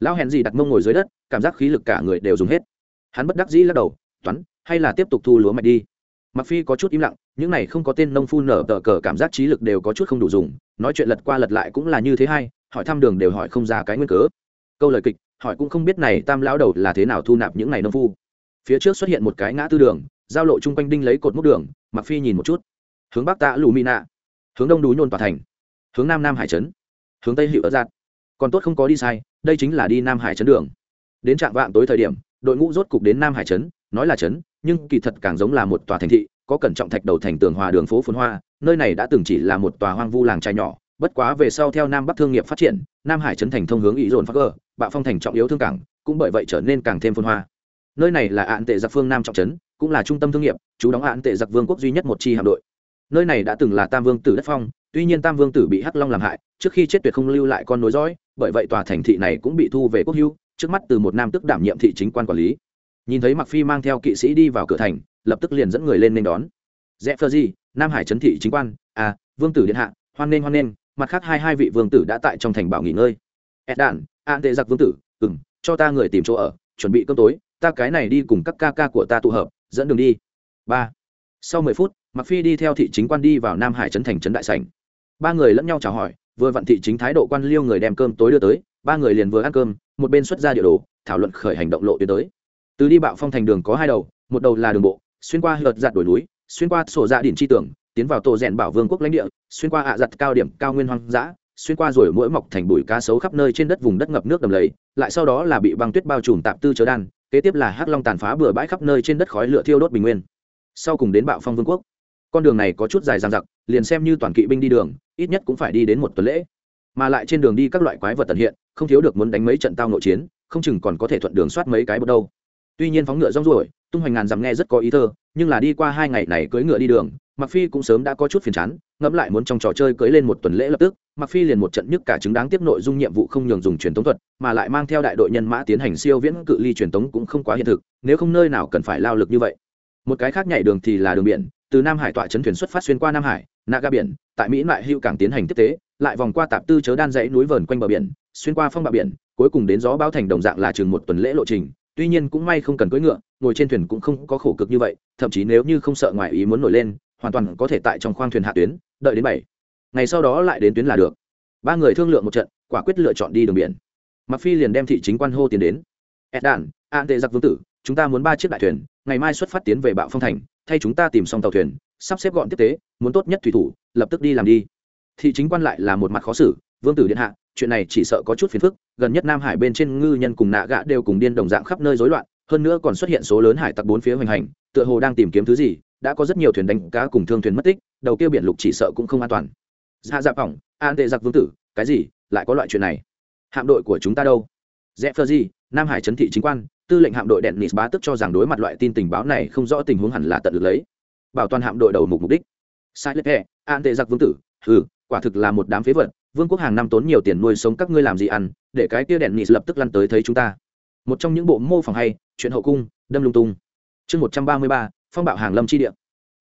Lão hèn gì đặt mông ngồi dưới đất, cảm giác khí lực cả người đều dùng hết. Hắn bất đắc dĩ lắc đầu, toán, hay là tiếp tục thu lúa mạch đi mặc phi có chút im lặng, những này không có tên nông phu nở tờ cờ cảm giác trí lực đều có chút không đủ dùng, nói chuyện lật qua lật lại cũng là như thế hay, hỏi thăm đường đều hỏi không ra cái nguyên cớ. Câu lời kịch, hỏi cũng không biết này tam lão đầu là thế nào thu nạp những này nông phu. Phía trước xuất hiện một cái ngã tư đường, giao lộ chung quanh đinh lấy cột mốc đường mặc phi nhìn một chút. Hướng bắc tạ lù mỹ nạ hướng đông đú nhôn tòa thành. Hướng nam nam hải trấn. Hướng tây hiệu ớt giạt. Còn tốt không có đi sai, đây chính là đi nam hải trấn đường. Đến trạng vạn tối thời điểm, đội ngũ rốt cục đến nam hải trấn nói là trấn, nhưng kỳ thật càng giống là một tòa thành thị, có cẩn trọng thạch đầu thành tường hòa đường phố phồn hoa, nơi này đã từng chỉ là một tòa hoang vu làng trai nhỏ, bất quá về sau theo nam bắc thương nghiệp phát triển, nam hải trấn thành thông hướng ý dồn phát gờ bạo phong thành trọng yếu thương cảng, cũng bởi vậy trở nên càng thêm phồn hoa. Nơi này là ạn tệ giặc phương nam trọng trấn, cũng là trung tâm thương nghiệp, chú đóng ạn tệ giặc vương quốc duy nhất một chi hạm đội. Nơi này đã từng là tam vương tử đất phong, tuy nhiên tam vương tử bị hắc long làm hại, trước khi chết tuyệt không lưu lại con nối dõi, bởi vậy tòa thành thị này cũng bị thu về quốc hưu trước mắt từ một nam tức đảm nhiệm thị chính quan quản lý nhìn thấy mặc phi mang theo kỵ sĩ đi vào cửa thành, lập tức liền dẫn người lên nên đón. Rẽ phơ di, nam hải trấn thị chính quan à vương tử điện hạ, hoan nghênh hoan nghênh, mặt khác hai hai vị vương tử đã tại trong thành bảo nghỉ ngơi. Ed đản an tệ giặc vương tử ừng cho ta người tìm chỗ ở, chuẩn bị cơm tối, ta cái này đi cùng các ca ca của ta tụ hợp, dẫn đường đi. Ba, sau mười phút mặc phi đi theo thị chính quan đi vào nam hải trấn thành trấn đại sảnh. Ba người lẫn nhau chào hỏi, vừa vặn thị chính thái độ quan liêu người đem cơm tối đưa tới, ba người liền vừa ăn cơm, một bên xuất ra địa đồ, thảo luận khởi hành động lộ tuyến tới từ đi bạo phong thành đường có hai đầu, một đầu là đường bộ, xuyên qua hợt giặt đồi núi, xuyên qua sổ dạ đỉnh chi tưởng tiến vào tổ rèn bảo vương quốc lãnh địa, xuyên qua ạ giặt cao điểm, cao nguyên hoang dã, xuyên qua rồi mỗi mọc thành bụi cá sấu khắp nơi trên đất vùng đất ngập nước đầm lầy, lại sau đó là bị băng tuyết bao trùm tạp tư chớ đan, kế tiếp là hắc long tàn phá bừa bãi khắp nơi trên đất khói lửa thiêu đốt bình nguyên. Sau cùng đến bạo phong vương quốc, con đường này có chút dài dằng dặc, liền xem như toàn kỵ binh đi đường, ít nhất cũng phải đi đến một tuần lễ. Mà lại trên đường đi các loại quái vật tận hiện, không thiếu được muốn đánh mấy trận tao nội chiến, không chừng còn có thể thuận đường soát mấy cái bột đâu tuy nhiên phóng ngựa rong ruổi, tung hoành ngàn dằm nghe rất có ý thơ, nhưng là đi qua hai ngày này cưỡi ngựa đi đường mặc phi cũng sớm đã có chút phiền chán, ngẫm lại muốn trong trò chơi cưỡi lên một tuần lễ lập tức mặc phi liền một trận nhức cả chứng đáng tiếp nội dung nhiệm vụ không nhường dùng truyền tống thuật, mà lại mang theo đại đội nhân mã tiến hành siêu viễn cự ly truyền tống cũng không quá hiện thực, nếu không nơi nào cần phải lao lực như vậy. Một cái khác nhảy đường thì là đường biển, từ nam hải tọa chấn thuyền xuất phát xuyên qua nam hải, naga biển, tại mỹ lại hữu cảng tiến hành tiếp tế, lại vòng qua tạp tư chớ đan dãy núi vờn quanh bờ biển, xuyên qua phong bạo biển, cuối cùng đến gió bão thành đồng dạng là chừng một tuần lễ lộ trình tuy nhiên cũng may không cần cưỡi ngựa, ngồi trên thuyền cũng không có khổ cực như vậy, thậm chí nếu như không sợ ngoài ý muốn nổi lên, hoàn toàn có thể tại trong khoang thuyền hạ tuyến, đợi đến bảy. Ngày sau đó lại đến tuyến là được. Ba người thương lượng một trận, quả quyết lựa chọn đi đường biển. Mặc phi liền đem thị chính quan hô tiến đến. Ed đàn an tệ giặc vương tử, chúng ta muốn ba chiếc đại thuyền, ngày mai xuất phát tiến về bạo phong thành, thay chúng ta tìm xong tàu thuyền, sắp xếp gọn tiếp tế, muốn tốt nhất thủy thủ, lập tức đi làm đi. Thị chính quan lại là một mặt khó xử vương tử điện hạ, chuyện này chỉ sợ có chút phiền phức, gần nhất nam hải bên trên ngư nhân cùng nạ gạ đều cùng điên đồng dạng khắp nơi rối loạn, hơn nữa còn xuất hiện số lớn hải tặc bốn phía hoành hành, tựa hồ đang tìm kiếm thứ gì, đã có rất nhiều thuyền đánh cá cùng thương thuyền mất tích, đầu kia biển lục chỉ sợ cũng không an toàn. Dạ dạ phỏng, an tệ giặc vương tử, cái gì? Lại có loại chuyện này? Hạm đội của chúng ta đâu? Dẹp phơ gì nam hải trấn thị chính quan, tư lệnh hạm đội đèn nis bá tức cho rằng đối mặt loại tin tình báo này không rõ tình huống hẳn là tận lực lấy. Bảo toàn hạm đội đầu mục mục đích. Sai lệ hẹ an tệ giặc vương tử ừ quả thực là một đám phế vật vương quốc hàng năm tốn nhiều tiền nuôi sống các ngươi làm gì ăn, để cái kia đèn nịt lập tức lăn tới thấy chúng ta. Một trong những bộ mô phỏng hay, chuyện hậu cung, đâm lung tung. Chương một trăm ba mươi ba, phong bạo hàng lâm chi địa.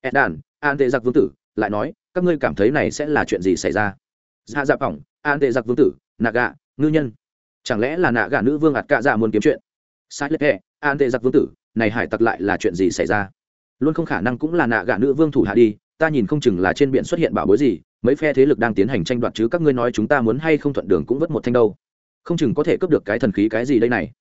Ed đàn an tệ giặc vương tử, lại nói, các ngươi cảm thấy này sẽ là chuyện gì xảy ra? Dạ dạ phỏng an tệ giặc vương tử nạ gạ ngư nhân. Chẳng lẽ là nạ gạ nữ vương ạt cạ dạ muốn kiếm chuyện? Sai lệch hẹ an tệ giặc vương tử, này hải tặc lại là chuyện gì xảy ra? Luôn không khả năng cũng là nạ gạ nữ vương thủ hạ đi, ta nhìn không chừng là trên biển xuất hiện bảo bối gì mấy phe thế lực đang tiến hành tranh đoạt chứ các ngươi nói chúng ta muốn hay không thuận đường cũng vất một thanh đâu. Không chừng có thể cướp được cái thần khí cái gì đây này.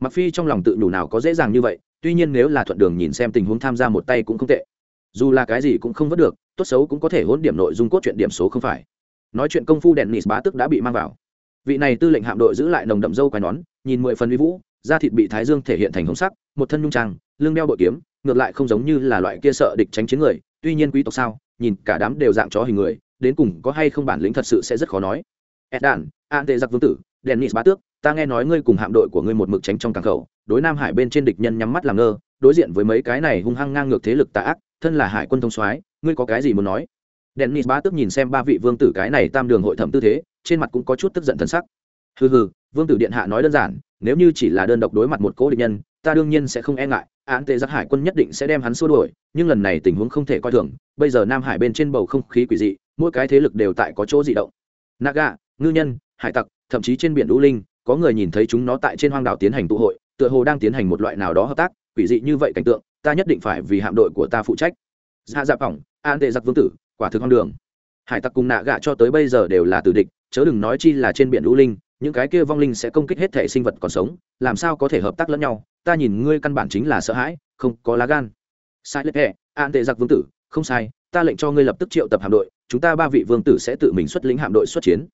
Mặc phi trong lòng tự nhủ nào có dễ dàng như vậy, tuy nhiên nếu là thuận đường nhìn xem tình huống tham gia một tay cũng không tệ. Dù là cái gì cũng không vất được, tốt xấu cũng có thể hỗn điểm nội dung cốt truyện điểm số không phải. Nói chuyện công phu đèn nịt bá tức đã bị mang vào. Vị này tư lệnh hạm đội giữ lại nồng đậm dâu quai nón, nhìn mười phần uy vũ, da thịt bị thái dương thể hiện thành hồng sắc, một thân nhung trang, lưng đeo bội kiếm, ngược lại không giống như là loại kia sợ địch tránh chiến người, tuy nhiên quý tộc sao, nhìn cả đám đều dạng chó hình người đến cùng có hay không bản lĩnh thật sự sẽ rất khó nói. Ed đàn an tệ giặc vương tử, dennis bá tước, ta nghe nói ngươi cùng hạm đội của ngươi một mực tránh trong cảng khẩu, đối nam hải bên trên địch nhân nhắm mắt làm ngơ, đối diện với mấy cái này hung hăng ngang ngược thế lực tà ác, thân là hải quân thông soái, ngươi có cái gì muốn nói? Dennis bá tước nhìn xem ba vị vương tử cái này tam đường hội thẩm tư thế, trên mặt cũng có chút tức giận thân sắc. Hừ hừ, vương tử điện hạ nói đơn giản, nếu như chỉ là đơn độc đối mặt một cố địch nhân, ta đương nhiên sẽ không e ngại án tệ giác hải quân nhất định sẽ đem hắn xua đuổi, nhưng lần này tình huống không thể coi thường, bây giờ nam hải bên trên bầu không khí quỷ dị mỗi cái thế lực đều tại có chỗ dị động. Naga, ngư nhân, hải tặc, thậm chí trên biển lũ linh, có người nhìn thấy chúng nó tại trên hoang đảo tiến hành tụ hội, tựa hồ đang tiến hành một loại nào đó hợp tác, quỷ dị như vậy cảnh tượng, ta nhất định phải vì hạm đội của ta phụ trách. Hạ dạ phỏng, an tệ giặc vương tử, quả thực hoang đường. Hải tặc cùng nạ gạ cho tới bây giờ đều là tử địch, chớ đừng nói chi là trên biển lũ linh, những cái kia vong linh sẽ công kích hết thể sinh vật còn sống, làm sao có thể hợp tác lẫn nhau, ta nhìn ngươi căn bản chính là sợ hãi, không có lá gan. Sai lệch hẹ an tệ giặc vương tử, không sai, ta lệnh cho ngươi lập tức triệu tập hạm đội chúng ta ba vị vương tử sẽ tự mình xuất lĩnh hạm đội xuất chiến.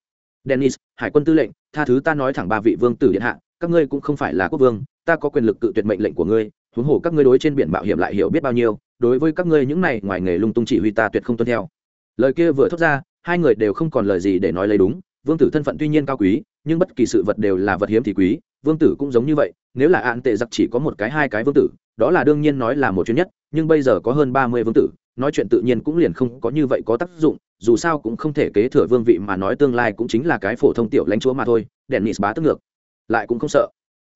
Dennis, hải quân tư lệnh, tha thứ ta nói thẳng ba vị vương tử điện hạ, các ngươi cũng không phải là quốc vương, ta có quyền lực cự tuyệt mệnh lệnh của ngươi, huống hồ các ngươi đối trên biển mạo hiểm lại hiểu biết bao nhiêu, đối với các ngươi những này ngoài nghề lung tung chỉ huy ta tuyệt không tuân theo. Lời kia vừa thốt ra, hai người đều không còn lời gì để nói lấy đúng, vương tử thân phận tuy nhiên cao quý, nhưng bất kỳ sự vật đều là vật hiếm thì quý, vương tử cũng giống như vậy, nếu là án tệ giặc chỉ có một cái hai cái vương tử, đó là đương nhiên nói là một chuyến nhất, nhưng bây giờ có hơn ba mươi vương tử nói chuyện tự nhiên cũng liền không có như vậy có tác dụng, dù sao cũng không thể kế thừa vương vị mà nói tương lai cũng chính là cái phổ thông tiểu lãnh chúa mà thôi đèn nịt bá tức ngược. Lại cũng không sợ.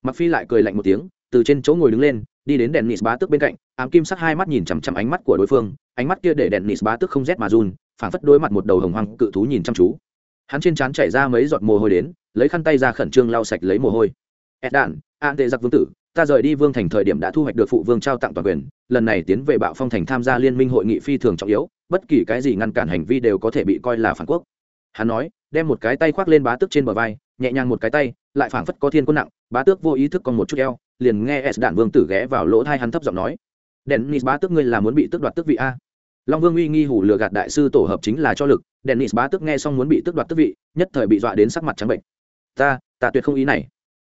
Mặc phi lại cười lạnh một tiếng, từ trên chỗ ngồi đứng lên, đi đến đèn nịt bá tức bên cạnh, ám kim sắc hai mắt nhìn chằm chằm ánh mắt của đối phương, ánh mắt kia để đèn nịt bá tức không rét mà run, phảng phất đối mặt một đầu hồng hoang cự thú nhìn chăm chú. Hắn trên trán chảy ra mấy giọt mồ hôi đến, lấy khăn tay ra khẩn trương lau sạch lấy mồ hôi. Ed đạn an tệ giặc vương tử ta rời đi vương thành thời điểm đã thu hoạch được phụ vương trao tặng toàn quyền, lần này tiến về bạo phong thành tham gia liên minh hội nghị phi thường trọng yếu, bất kỳ cái gì ngăn cản hành vi đều có thể bị coi là phản quốc. Hắn nói, đem một cái tay khoác lên bá tước trên bờ vai, nhẹ nhàng một cái tay, lại phảng phất có thiên quân nặng, bá tước vô ý thức còn một chút eo, liền nghe s đạn vương tử ghé vào lỗ thai hắn thấp giọng nói, dennis bá tước ngươi là muốn bị tước đoạt tước vị a? Long vương uy nghi hủ lừa gạt đại sư tổ hợp chính là cho lực, dennis bá tước nghe xong muốn bị tước đoạt tước vị, nhất thời bị dọa đến sắc mặt trắng bệnh. Ta ta tuyệt không ý này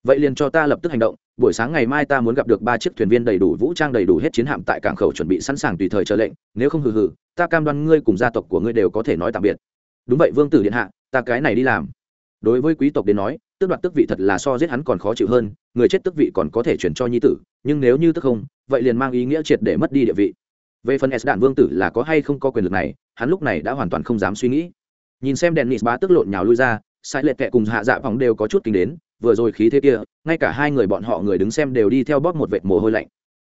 vậy liền cho ta lập tức hành động, buổi sáng ngày mai ta muốn gặp được ba chiếc thuyền viên đầy đủ vũ trang đầy đủ hết chiến hạm tại cảng khẩu chuẩn bị sẵn sàng tùy thời chờ lệnh, nếu không hừ hừ, ta cam đoan ngươi cùng gia tộc của ngươi đều có thể nói tạm biệt. Đúng vậy, vương tử điện hạ, ta cái này đi làm. Đối với quý tộc đến nói, tước đoạt tước vị thật là so giết hắn còn khó chịu hơn, người chết tước vị còn có thể chuyển cho nhi tử, nhưng nếu như tức không, vậy liền mang ý nghĩa triệt để mất đi địa vị. Về phần s đạn vương tử là có hay không có quyền lực này, hắn lúc này đã hoàn toàn không dám suy nghĩ. Nhìn xem đèn nịt bá tức lộn nhào lui ra, sai lệ kệ cùng hạ dạ phóng đều có chút kinh đến vừa rồi khí thế kia, ngay cả hai người bọn họ người đứng xem đều đi theo bóp một vệt mồ hôi lạnh.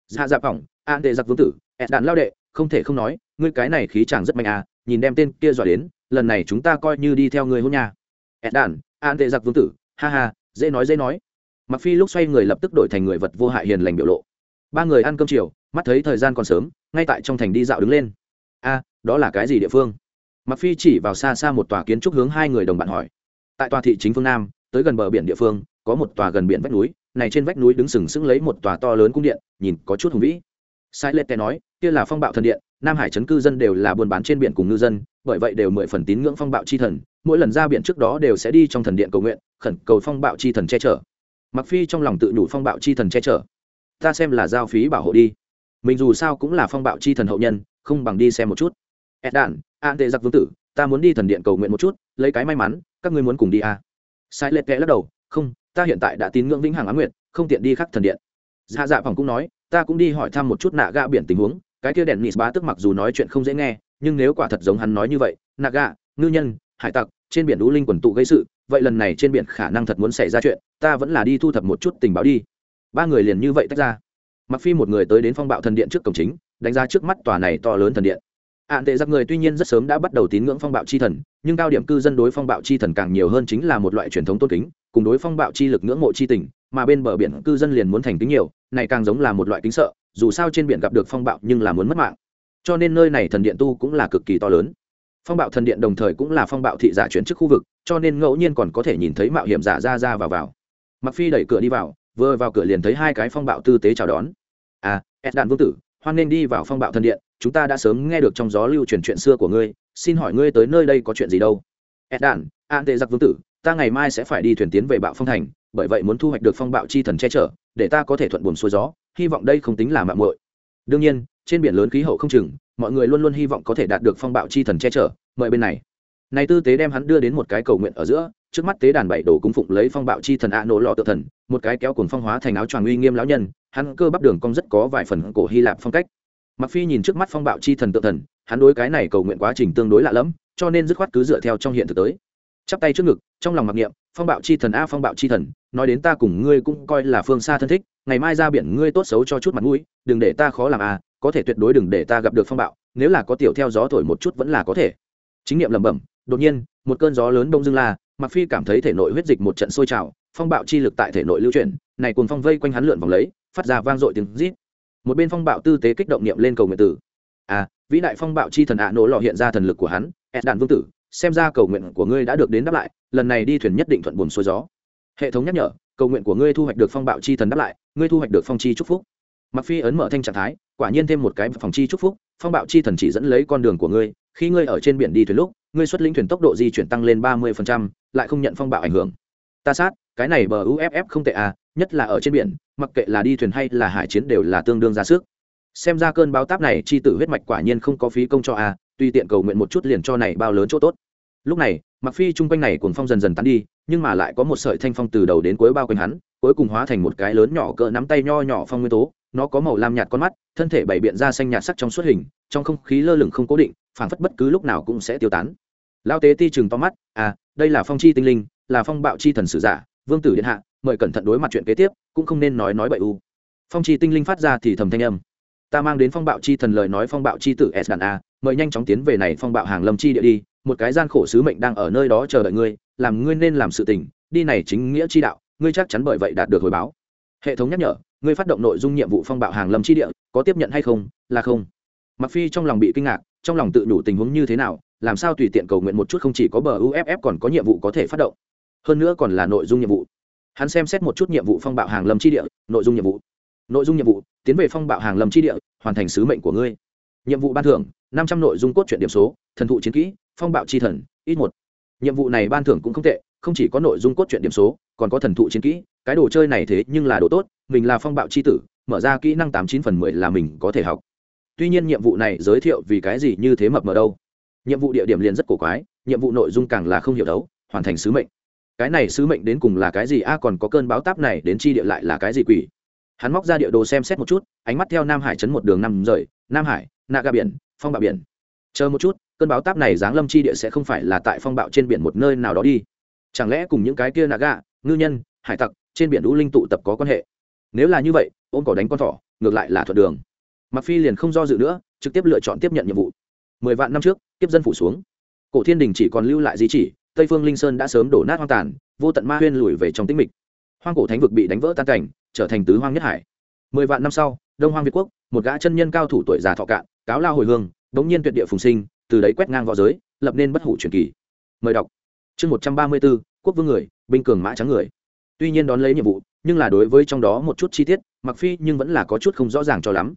Dạ dạ phỏng, an tệ giặc vương tử ẹt đạn lao đệ, không thể không nói, ngươi cái này khí chàng rất mạnh à nhìn đem tên kia dọa đến, lần này chúng ta coi như đi theo người hôn nhà ẹt đạn, an tệ giặc vương tử, ha ha, dễ nói dễ nói. Mặc phi lúc xoay người lập tức đổi thành người vật vô hại hiền lành biểu lộ. Ba người ăn cơm chiều, mắt thấy thời gian còn sớm, ngay tại trong thành đi dạo đứng lên. A, đó là cái gì địa phương? Mặc phi chỉ vào xa xa một tòa kiến trúc hướng hai người đồng bạn hỏi. Tại tòa thị chính phương nam tới gần bờ biển địa phương, có một tòa gần biển vách núi, này trên vách núi đứng sừng sững lấy một tòa to lớn cung điện, nhìn có chút hùng vĩ. Sai lệ nói, kia là phong bạo thần điện, nam hải trấn cư dân đều là buôn bán trên biển cùng ngư dân, bởi vậy đều mười phần tín ngưỡng phong bạo chi thần, mỗi lần ra biển trước đó đều sẽ đi trong thần điện cầu nguyện, khẩn cầu phong bạo chi thần che chở. Mặc phi trong lòng tự nhủ phong bạo chi thần che chở. Ta xem là giao phí bảo hộ đi. Mình dù sao cũng là phong bạo chi thần hậu nhân, không bằng đi xem một chút. Ed đản an tệ giặc vương tử, ta muốn đi thần điện cầu nguyện một chút, lấy cái may mắn, các ngươi muốn cùng đi à sai lệch kẽ lắc đầu, không, ta hiện tại đã tín ngưỡng vĩnh hằng á nguyện không tiện đi khắc thần điện. Dạ dạ phòng cũng nói, ta cũng đi hỏi thăm một chút nạ gạ biển tình huống, cái kia đèn nịt bá tức mặc dù nói chuyện không dễ nghe, nhưng nếu quả thật giống hắn nói như vậy, nạ gạ, ngư nhân, hải tặc, trên biển đũ linh quần tụ gây sự, vậy lần này trên biển khả năng thật muốn xảy ra chuyện, ta vẫn là đi thu thập một chút tình báo đi. Ba người liền như vậy tách ra. Mặc phi một người tới đến phong bạo thần điện trước cổng chính, đánh giá trước mắt tòa này to lớn thần điện ạn tệ giặc người tuy nhiên rất sớm đã bắt đầu tín ngưỡng phong bạo chi thần, nhưng cao điểm cư dân đối phong bạo chi thần càng nhiều hơn chính là một loại truyền thống tôn kính, cùng đối phong bạo chi lực ngưỡng mộ chi tình, mà bên bờ biển cư dân liền muốn thành kính nhiều, này càng giống là một loại kính sợ, dù sao trên biển gặp được phong bạo nhưng là muốn mất mạng. Cho nên nơi này thần điện tu cũng là cực kỳ to lớn. Phong bạo thần điện đồng thời cũng là phong bạo thị giả chuyển chức khu vực, cho nên ngẫu nhiên còn có thể nhìn thấy mạo hiểm giả ra ra vào vào. Mặc phi đẩy cửa đi vào, vừa vào cửa liền thấy hai cái phong bạo tư tế chào đón. À ed đạn vương tử, hoan nên đi vào phong bạo thần điện chúng ta đã sớm nghe được trong gió lưu truyền chuyện xưa của ngươi, xin hỏi ngươi tới nơi đây có chuyện gì đâu? Ed đản an tệ giặc vương tử, ta ngày mai sẽ phải đi thuyền tiến về bạo phong thành, bởi vậy muốn thu hoạch được phong bạo chi thần che chở, để ta có thể thuận buồm xuôi gió, hy vọng đây không tính là mạng muội. Đương nhiên, trên biển lớn khí hậu không chừng, mọi người luôn luôn hy vọng có thể đạt được phong bạo chi thần che chở, mời bên này. Này tư tế đem hắn đưa đến một cái cầu nguyện ở giữa, trước mắt tế đàn bảy đồ cung phụng lấy phong bạo chi thần ạ nổ lọ tự thần, một cái kéo cuồng phong hóa thành áo choàng uy nghiêm lão nhân, hắn cơ bắp đường cong rất có vài phần cổ hy lạp phong cách mặc phi nhìn trước mắt phong bạo chi thần tự thần, hắn đối cái này cầu nguyện quá trình tương đối lạ lẫm, cho nên dứt khoát cứ dựa theo trong hiện thực tới. Chắp tay trước ngực, trong lòng mặc niệm, phong bạo chi thần a, phong bạo chi thần, nói đến ta cùng ngươi cũng coi là phương xa thân thích, ngày mai ra biển ngươi tốt xấu cho chút mặt mũi, đừng để ta khó làm a, có thể tuyệt đối đừng để ta gặp được phong bạo, nếu là có tiểu theo gió thổi một chút vẫn là có thể. Chính niệm lẩm bẩm, đột nhiên, một cơn gió lớn đông dưng la mặc phi cảm thấy thể nội huyết dịch một trận sôi trào, phong bạo chi lực tại thể nội lưu chuyển, này cùng phong vây quanh hắn lượn vòng lấy, phát ra vang dội tiếng rít một bên phong bạo tư tế kích động niệm lên cầu nguyện tử. À vĩ đại phong bạo chi thần ạ nổ lò hiện ra thần lực của hắn ed đàn vương tử, xem ra cầu nguyện của ngươi đã được đến đáp lại, lần này đi thuyền nhất định thuận buồn xuôi gió. Hệ thống nhắc nhở, cầu nguyện của ngươi thu hoạch được phong bạo chi thần đáp lại, ngươi thu hoạch được phong chi chúc phúc. Mặc phi ấn mở thanh trạng thái, quả nhiên thêm một cái phòng chi chúc phúc, phong bạo chi thần chỉ dẫn lấy con đường của ngươi, khi ngươi ở trên biển đi thuyền lúc, ngươi xuất lĩnh thuyền tốc độ di chuyển tăng lên ba mươi lại không nhận phong bạo ảnh hưởng. Ta sát, cái này bờ uff không tệ à nhất là ở trên biển, mặc kệ là đi thuyền hay là hải chiến đều là tương đương ra sức. Xem ra cơn báo táp này chi tử huyết mạch quả nhiên không có phí công cho a, tuy tiện cầu nguyện một chút liền cho này bao lớn chỗ tốt. Lúc này mặc phi chung quanh này cuồng phong dần dần tán đi, nhưng mà lại có một sợi thanh phong từ đầu đến cuối bao quanh hắn, cuối cùng hóa thành một cái lớn nhỏ cỡ nắm tay nho nhỏ phong nguyên tố, nó có màu lam nhạt con mắt, thân thể bảy biện ra xanh nhạt sắc trong suốt hình, trong không khí lơ lửng không cố định, phảng phất bất cứ lúc nào cũng sẽ tiêu tán. Lao tế ti chừng to mắt à đây là phong chi tinh linh, là phong bạo chi thần sử giả, vương tử điện hạ mời cẩn thận đối mặt chuyện kế tiếp, cũng không nên nói nói bậy u. Phong chi tinh linh phát ra thì thầm thanh âm. Ta mang đến phong bạo chi thần lời nói phong bạo chi tử s đàn a, mời nhanh chóng tiến về này phong bạo hàng lâm chi địa đi, một cái gian khổ sứ mệnh đang ở nơi đó chờ đợi ngươi, làm ngươi nên làm sự tình, đi này chính nghĩa chi đạo, ngươi chắc chắn bởi vậy đạt được hồi báo. Hệ thống nhắc nhở, ngươi phát động nội dung nhiệm vụ phong bạo hàng lâm chi địa, có tiếp nhận hay không, là không. Mặc phi trong lòng bị kinh ngạc, trong lòng tự đủ tình huống như thế nào, làm sao tùy tiện cầu nguyện một chút không chỉ có bờ uff còn có nhiệm vụ có thể phát động. Hơn nữa còn là nội dung nhiệm vụ hắn xem xét một chút nhiệm vụ phong bạo hàng lâm chi địa, nội dung nhiệm vụ. Nội dung nhiệm vụ, tiến về phong bạo hàng lâm chi địa, hoàn thành sứ mệnh của ngươi. Nhiệm vụ ban thưởng, năm trăm nội dung cốt truyện điểm số, thần thụ chiến kỹ, phong bạo chi thần, ít một. Nhiệm vụ này ban thưởng cũng không tệ, không chỉ có nội dung cốt truyện điểm số, còn có thần thụ chiến kỹ, cái đồ chơi này thế nhưng là đồ tốt, mình là phong bạo chi tử, mở ra kỹ năng tám chín phần mười là mình có thể học. Tuy nhiên nhiệm vụ này giới thiệu vì cái gì như thế mập mờ đâu. Nhiệm vụ địa điểm liền rất cổ quái, nhiệm vụ nội dung càng là không hiểu đấu, hoàn thành sứ mệnh cái này sứ mệnh đến cùng là cái gì? A, còn có cơn báo táp này đến chi địa lại là cái gì quỷ? Hắn móc ra địa đồ xem xét một chút, ánh mắt theo nam hải chấn một đường nằm rời. Nam hải naga biển, phong bạo biển. Chờ một chút, cơn báo táp này giáng lâm chi địa sẽ không phải là tại phong bạo trên biển một nơi nào đó đi. Chẳng lẽ cùng những cái kia naga ngư nhân, hải tặc trên biển đũ linh tụ tập có quan hệ? Nếu là như vậy, ôm cỏ đánh con thỏ, ngược lại là thuận đường. Mặc phi liền không do dự nữa, trực tiếp lựa chọn tiếp nhận nhiệm vụ. Mười vạn năm trước tiếp dân phủ xuống. Cổ thiên đình chỉ còn lưu lại di chỉ tây phương linh sơn đã sớm đổ nát hoang tàn, vô tận ma huyên lùi về trong tĩnh mịch. Hoang cổ thánh vực bị đánh vỡ tan cảnh, trở thành tứ hoang nhất hải. Mười vạn năm sau, đông hoang việt quốc, một gã chân nhân cao thủ tuổi già thọ cạn, cáo lao hồi hương, đống nhiên tuyệt địa phùng sinh, từ đấy quét ngang v õ giới, lập nên bất hủ truyền kỳ. Mời đọc. Chương một trăm ba mươi b ố quốc vương người, binh cường mã trắng người. Tuy nhiên đón lấy nhiệm vụ, nhưng là đối với trong đó một chút chi tiết mặc phi nhưng vẫn là có chút không rõ ràng cho lắm.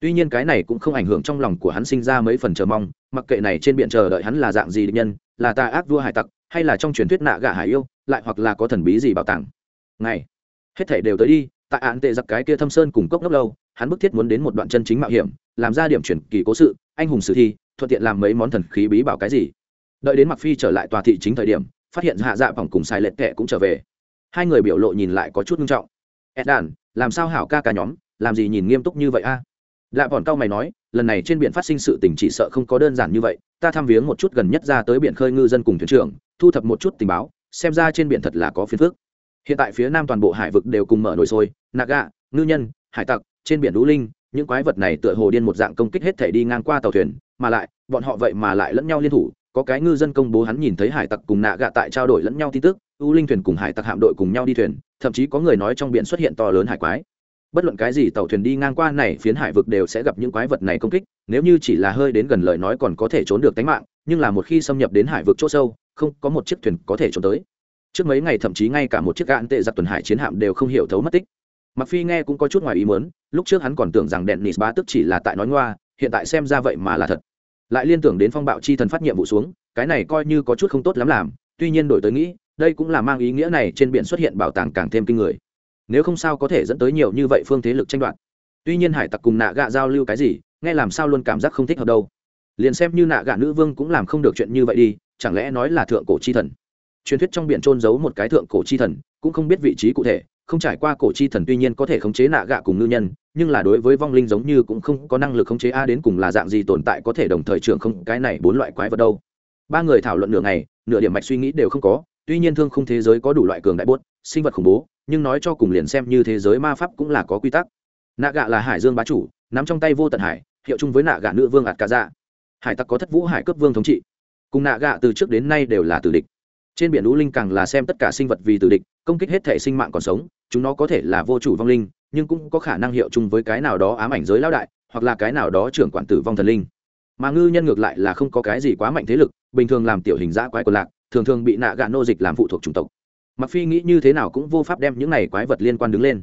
Tuy nhiên cái này cũng không ảnh hưởng trong lòng của hắn sinh ra mấy phần chờ mong, mặc kệ này trên biển chờ đợi hắn là dạng gì định nhân, là ta ác vua hải tặc hay là trong truyền thuyết nạ gà hải yêu, lại hoặc là có thần bí gì bảo tàng? Ngày, hết thể đều tới đi, tại án tệ giặc cái kia thâm sơn cùng cốc nốc lâu, hắn bức thiết muốn đến một đoạn chân chính mạo hiểm, làm ra điểm chuyển kỳ cố sự, anh hùng sử thi, thuận tiện làm mấy món thần khí bí bảo cái gì. Đợi đến mặc phi trở lại tòa thị chính thời điểm, phát hiện hạ dạ phòng cùng xài lệch kệ cũng trở về. Hai người biểu lộ nhìn lại có chút nghiêm trọng. Ed đàn làm sao hảo ca ca nhóm, làm gì nhìn nghiêm túc như vậy a? À? lạ bọn cao mày nói, lần này trên biển phát sinh sự tình chỉ sợ không có đơn giản như vậy, ta thăm viếng một chút gần nhất ra tới biển khơi ngư dân cùng thuyền trưởng thu thập một chút tình báo, xem ra trên biển thật là có phiền phức. Hiện tại phía nam toàn bộ hải vực đều cùng mở nồi sôi, naga, ngư nhân, hải tặc, trên biển lũ linh, những quái vật này tựa hồ điên một dạng công kích hết thể đi ngang qua tàu thuyền, mà lại, bọn họ vậy mà lại lẫn nhau liên thủ. Có cái ngư dân công bố hắn nhìn thấy hải tặc cùng nạ gạ tại trao đổi lẫn nhau tin tức u linh thuyền cùng hải tặc hạm đội cùng nhau đi thuyền, thậm chí có người nói trong biển xuất hiện to lớn hải quái. Bất luận cái gì tàu thuyền đi ngang qua này phiến hải vực đều sẽ gặp những quái vật này công kích, nếu như chỉ là hơi đến gần lời nói còn có thể trốn được tính mạng, nhưng là một khi xâm nhập đến hải vực chỗ sâu không có một chiếc thuyền có thể trốn tới. Trước mấy ngày thậm chí ngay cả một chiếc gạn tệ giặc tuần hải chiến hạm đều không hiểu thấu mất tích. Mặc phi nghe cũng có chút ngoài ý muốn, lúc trước hắn còn tưởng rằng đèn nịt ba tức chỉ là tại nói ngoa, hiện tại xem ra vậy mà là thật. Lại liên tưởng đến phong bạo chi thần phát nhiệm vụ xuống, cái này coi như có chút không tốt lắm làm, tuy nhiên đổi tới nghĩ, đây cũng là mang ý nghĩa này trên biển xuất hiện bảo tàng càng thêm kinh người. Nếu không sao có thể dẫn tới nhiều như vậy phương thế lực tranh đoạt. Tuy nhiên hải tặc cùng nạ gạ giao lưu cái gì, nghe làm sao luôn cảm giác không thích hợp đâu. Liền xem như nạ gạ nữ vương cũng làm không được chuyện như vậy đi chẳng lẽ nói là thượng cổ chi thần? Truyền thuyết trong biển trôn giấu một cái thượng cổ chi thần, cũng không biết vị trí cụ thể, không trải qua cổ chi thần tuy nhiên có thể khống chế nạ gạ cùng ngư nhân, nhưng là đối với vong linh giống như cũng không có năng lực khống chế a đến cùng là dạng gì tồn tại có thể đồng thời trưởng không cái này bốn loại quái vật đâu. Ba người thảo luận nửa ngày, nửa điểm mạch suy nghĩ đều không có, tuy nhiên thương không thế giới có đủ loại cường đại bốt sinh vật khủng bố, nhưng nói cho cùng liền xem như thế giới ma pháp cũng là có quy tắc. Nạ gạ là hải dương bá chủ, nắm trong tay vô tận hải, hiệu chung với nạ gạ nữ vương ạt cả dạ hải tặc có thất vũ hải cấp vương thống trị cùng nạ gạ từ trước đến nay đều là tử địch. Trên biển lũ linh càng là xem tất cả sinh vật vì tử địch, công kích hết thể sinh mạng còn sống, chúng nó có thể là vô chủ vong linh, nhưng cũng có khả năng hiệu chung với cái nào đó ám ảnh giới lão đại, hoặc là cái nào đó trưởng quản tử vong thần linh. Mà ngư nhân ngược lại là không có cái gì quá mạnh thế lực, bình thường làm tiểu hình dã quái quần lạc, thường thường bị nạ gạ nô dịch làm phụ thuộc chủng tộc. Mặc phi nghĩ như thế nào cũng vô pháp đem những này quái vật liên quan đứng lên.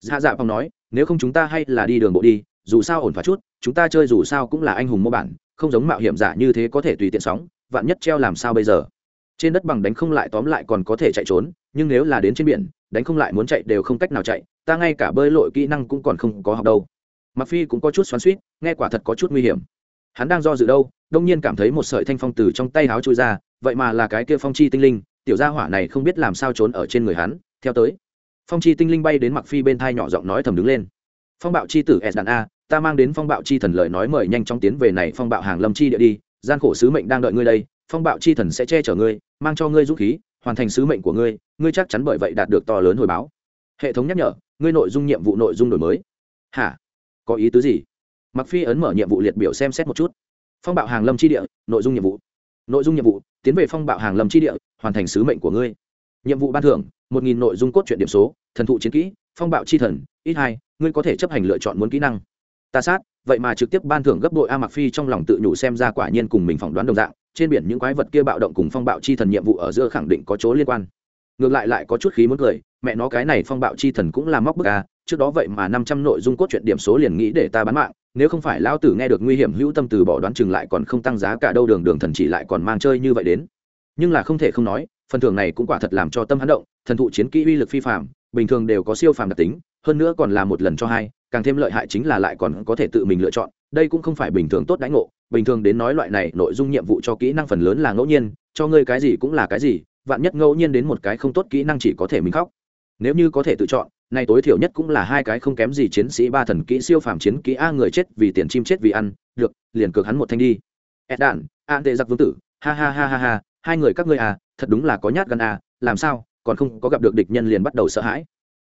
Dạ dạ phong nói, nếu không chúng ta hay là đi đường bộ đi, dù sao ổn thỏa chút, chúng ta chơi dù sao cũng là anh hùng mô bản, không giống mạo hiểm giả như thế có thể tùy tiện sóng vạn nhất treo làm sao bây giờ? Trên đất bằng đánh không lại tóm lại còn có thể chạy trốn, nhưng nếu là đến trên biển, đánh không lại muốn chạy đều không cách nào chạy, ta ngay cả bơi lội kỹ năng cũng còn không có học đâu. Mặc phi cũng có chút xoắn suýt nghe quả thật có chút nguy hiểm. Hắn đang do dự đâu, đông nhiên cảm thấy một sợi thanh phong từ trong tay háo trôi ra, vậy mà là cái kia phong chi tinh linh, tiểu gia hỏa này không biết làm sao trốn ở trên người hắn. Theo tới, phong chi tinh linh bay đến mặc phi bên thai nhỏ giọng nói thầm đứng lên. Phong bạo chi tử s đàn a, ta mang đến phong bạo chi thần lời nói mời nhanh chóng tiến về này phong bạo hàng lâm chi địa đi gian khổ sứ mệnh đang đợi ngươi đây, phong bạo chi thần sẽ che chở ngươi, mang cho ngươi dũng khí, hoàn thành sứ mệnh của ngươi ngươi chắc chắn bởi vậy đạt được to lớn hồi báo. Hệ thống nhắc nhở, ngươi nội dung nhiệm vụ nội dung đổi mới. Hả? Có ý tứ gì? Mặc phi ấn mở nhiệm vụ liệt biểu xem xét một chút. Phong bạo hàng lâm chi địa, nội dung nhiệm vụ. Nội dung nhiệm vụ, tiến về phong bạo hàng lâm chi địa, hoàn thành sứ mệnh của ngươi. Nhiệm vụ ban thưởng, một nghìn nội dung cốt truyện điểm số, thần thụ chiến kỹ, phong bạo chi thần, ít hai, ngươi có thể chấp hành lựa chọn muốn kỹ năng. Ta sát vậy mà trực tiếp ban thưởng gấp đội a mặc phi trong lòng tự nhủ xem ra quả nhiên cùng mình phỏng đoán đồng dạng, trên biển những quái vật kia bạo động cùng phong bạo chi thần nhiệm vụ ở giữa khẳng định có chỗ liên quan. Ngược lại lại có chút khí muốn cười, mẹ nó cái này phong bạo chi thần cũng là móc bức a, trước đó vậy mà năm trăm nội dung cốt truyện điểm số liền nghĩ để ta bán mạng, nếu không phải lão tử nghe được nguy hiểm hữu tâm từ bỏ đoán chừng lại còn không tăng giá cả đâu đường đường thần chỉ lại còn mang chơi như vậy đến. Nhưng là không thể không nói, phần thưởng này cũng quả thật làm cho tâm hắn động, thần thụ chiến kỹ uy lực phi phạm bình thường đều có siêu phàm đặc tính, hơn nữa còn là một lần cho hai càng thêm lợi hại chính là lại còn có thể tự mình lựa chọn, đây cũng không phải bình thường tốt đánh ngộ, bình thường đến nói loại này nội dung nhiệm vụ cho kỹ năng phần lớn là ngẫu nhiên, cho ngươi cái gì cũng là cái gì, vạn nhất ngẫu nhiên đến một cái không tốt kỹ năng chỉ có thể mình khóc. Nếu như có thể tự chọn, nay tối thiểu nhất cũng là hai cái không kém gì chiến sĩ ba thần kỹ siêu phàm chiến kỹ a người chết vì tiền chim chết vì ăn, được, liền cược hắn một thanh đi. Ed đạn an tệ giặc vương tử, ha ha ha ha ha, hai người các ngươi à thật đúng là có nhát gan à làm sao, còn không có gặp được địch nhân liền bắt đầu sợ hãi.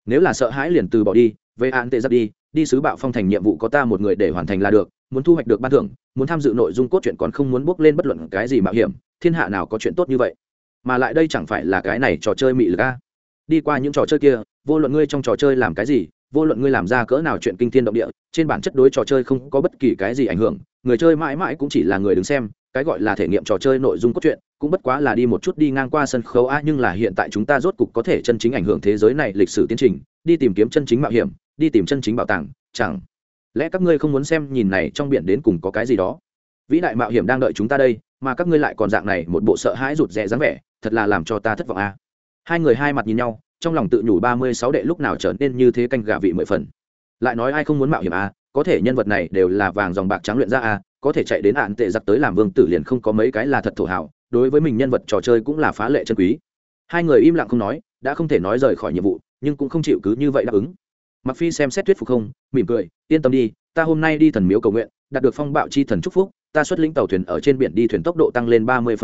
Nếu là sợ hãi liền từ bỏ đi, về an tệ giặc đi đi sứ bạo phong thành nhiệm vụ có ta một người để hoàn thành là được, muốn thu hoạch được ban thưởng, muốn tham dự nội dung cốt truyện còn không muốn bước lên bất luận cái gì mạo hiểm, thiên hạ nào có chuyện tốt như vậy. Mà lại đây chẳng phải là cái này trò chơi mị lực a? Đi qua những trò chơi kia, vô luận ngươi trong trò chơi làm cái gì, vô luận ngươi làm ra cỡ nào chuyện kinh thiên động địa, trên bản chất đối trò chơi không có bất kỳ cái gì ảnh hưởng, người chơi mãi mãi cũng chỉ là người đứng xem, cái gọi là thể nghiệm trò chơi nội dung cốt truyện, cũng bất quá là đi một chút đi ngang qua sân khấu a, nhưng là hiện tại chúng ta rốt cục có thể chân chính ảnh hưởng thế giới này lịch sử tiến trình, đi tìm kiếm chân chính mạo hiểm đi tìm chân chính bảo tàng, chẳng lẽ các ngươi không muốn xem nhìn này trong biển đến cùng có cái gì đó? Vĩ đại mạo hiểm đang đợi chúng ta đây, mà các ngươi lại còn dạng này một bộ sợ hãi rụt rè dáng vẻ, thật là làm cho ta thất vọng a. Hai người hai mặt nhìn nhau, trong lòng tự nhủ ba mươi sáu đệ lúc nào trở nên như thế canh gà vị mười phần. Lại nói ai không muốn mạo hiểm a, có thể nhân vật này đều là vàng dòng bạc trắng luyện ra a, có thể chạy đến ạn tệ giặc tới làm vương tử liền không có mấy cái là thật thổ hảo, đối với mình nhân vật trò chơi cũng là phá lệ chân quý. Hai người im lặng không nói, đã không thể nói rời khỏi nhiệm vụ, nhưng cũng không chịu cứ như vậy đáp ứng mặc phi xem xét thuyết phục không, mỉm cười, yên tâm đi, ta hôm nay đi thần miếu cầu nguyện, đạt được phong bạo chi thần chúc phúc, ta xuất lĩnh tàu thuyền ở trên biển đi thuyền tốc độ tăng lên ba mươi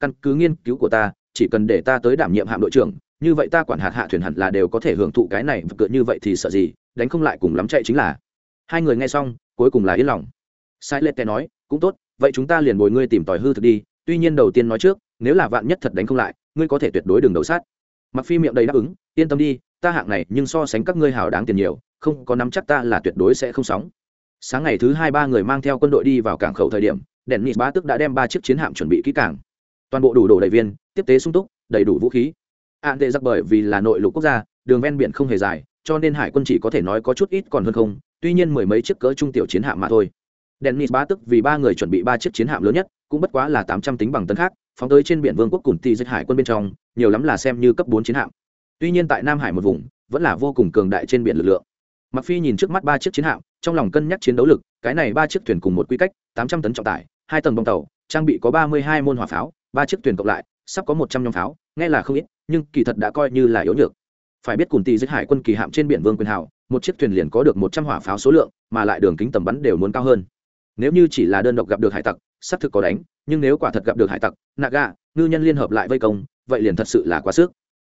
căn cứ nghiên cứu của ta, chỉ cần để ta tới đảm nhiệm hạm đội trưởng, như vậy ta quản hạt hạ thuyền hẳn là đều có thể hưởng thụ cái này và cựa như vậy thì sợ gì, đánh không lại cùng lắm chạy chính là. Hai người nghe xong, cuối cùng là yên lòng. Sai lệ tè nói, cũng tốt, vậy chúng ta liền bồi ngươi tìm tòi hư thực đi, tuy nhiên đầu tiên nói trước, nếu là vạn nhất thật đánh không lại, ngươi có thể tuyệt đối đừng đầu sát. Mặc phi miệng đầy đáp ứng, yên tâm đi ta hạng này nhưng so sánh các ngươi hào đáng tiền nhiều, không có nắm chắc ta là tuyệt đối sẽ không sóng. Sáng ngày thứ hai ba người mang theo quân đội đi vào cảng khẩu thời điểm, đèn nịt bá tức đã đem ba chiếc chiến hạm chuẩn bị kỹ cảng toàn bộ đủ đồ đầy viên, tiếp tế sung túc, đầy đủ vũ khí. Ạn tệ giặc bởi vì là nội lục quốc gia, đường ven biển không hề dài, cho nên hải quân chỉ có thể nói có chút ít còn hơn không, tuy nhiên mười mấy chiếc cỡ trung tiểu chiến hạm mà thôi. Dennis bá tức vì ba người chuẩn bị ba chiếc chiến hạm lớn nhất, cũng bất quá là tám trăm tính bằng tấn khác, phóng tới trên biển vương quốc cùng tỷ dịch hải quân bên trong, nhiều lắm là xem như cấp bốn chiến hạm tuy nhiên tại nam hải một vùng, vẫn là vô cùng cường đại trên biển lực lượng. Mặc phi nhìn trước mắt ba chiếc chiến hạm, trong lòng cân nhắc chiến đấu lực, cái này ba chiếc thuyền cùng một quy cách, tám trăm tấn trọng tải, hai tầng bông tàu, trang bị có ba mươi hai môn hỏa pháo, ba chiếc thuyền cộng lại, sắp có một trăm nhóm pháo, nghe là không ít, nhưng kỳ thật đã coi như là yếu nhược. Phải biết cùng tỷ giết hải quân kỳ hạm trên biển vương quyền hào, một chiếc thuyền liền có được một trăm hỏa pháo số lượng, mà lại đường kính tầm bắn đều muốn cao hơn. Nếu như chỉ là đơn độc gặp được hải tặc, xác thực có đánh, nhưng nếu quả thật gặp được hải tặc, naga, ngư nhân liên hợp lại vây công, vậy liền thật sự là quá sức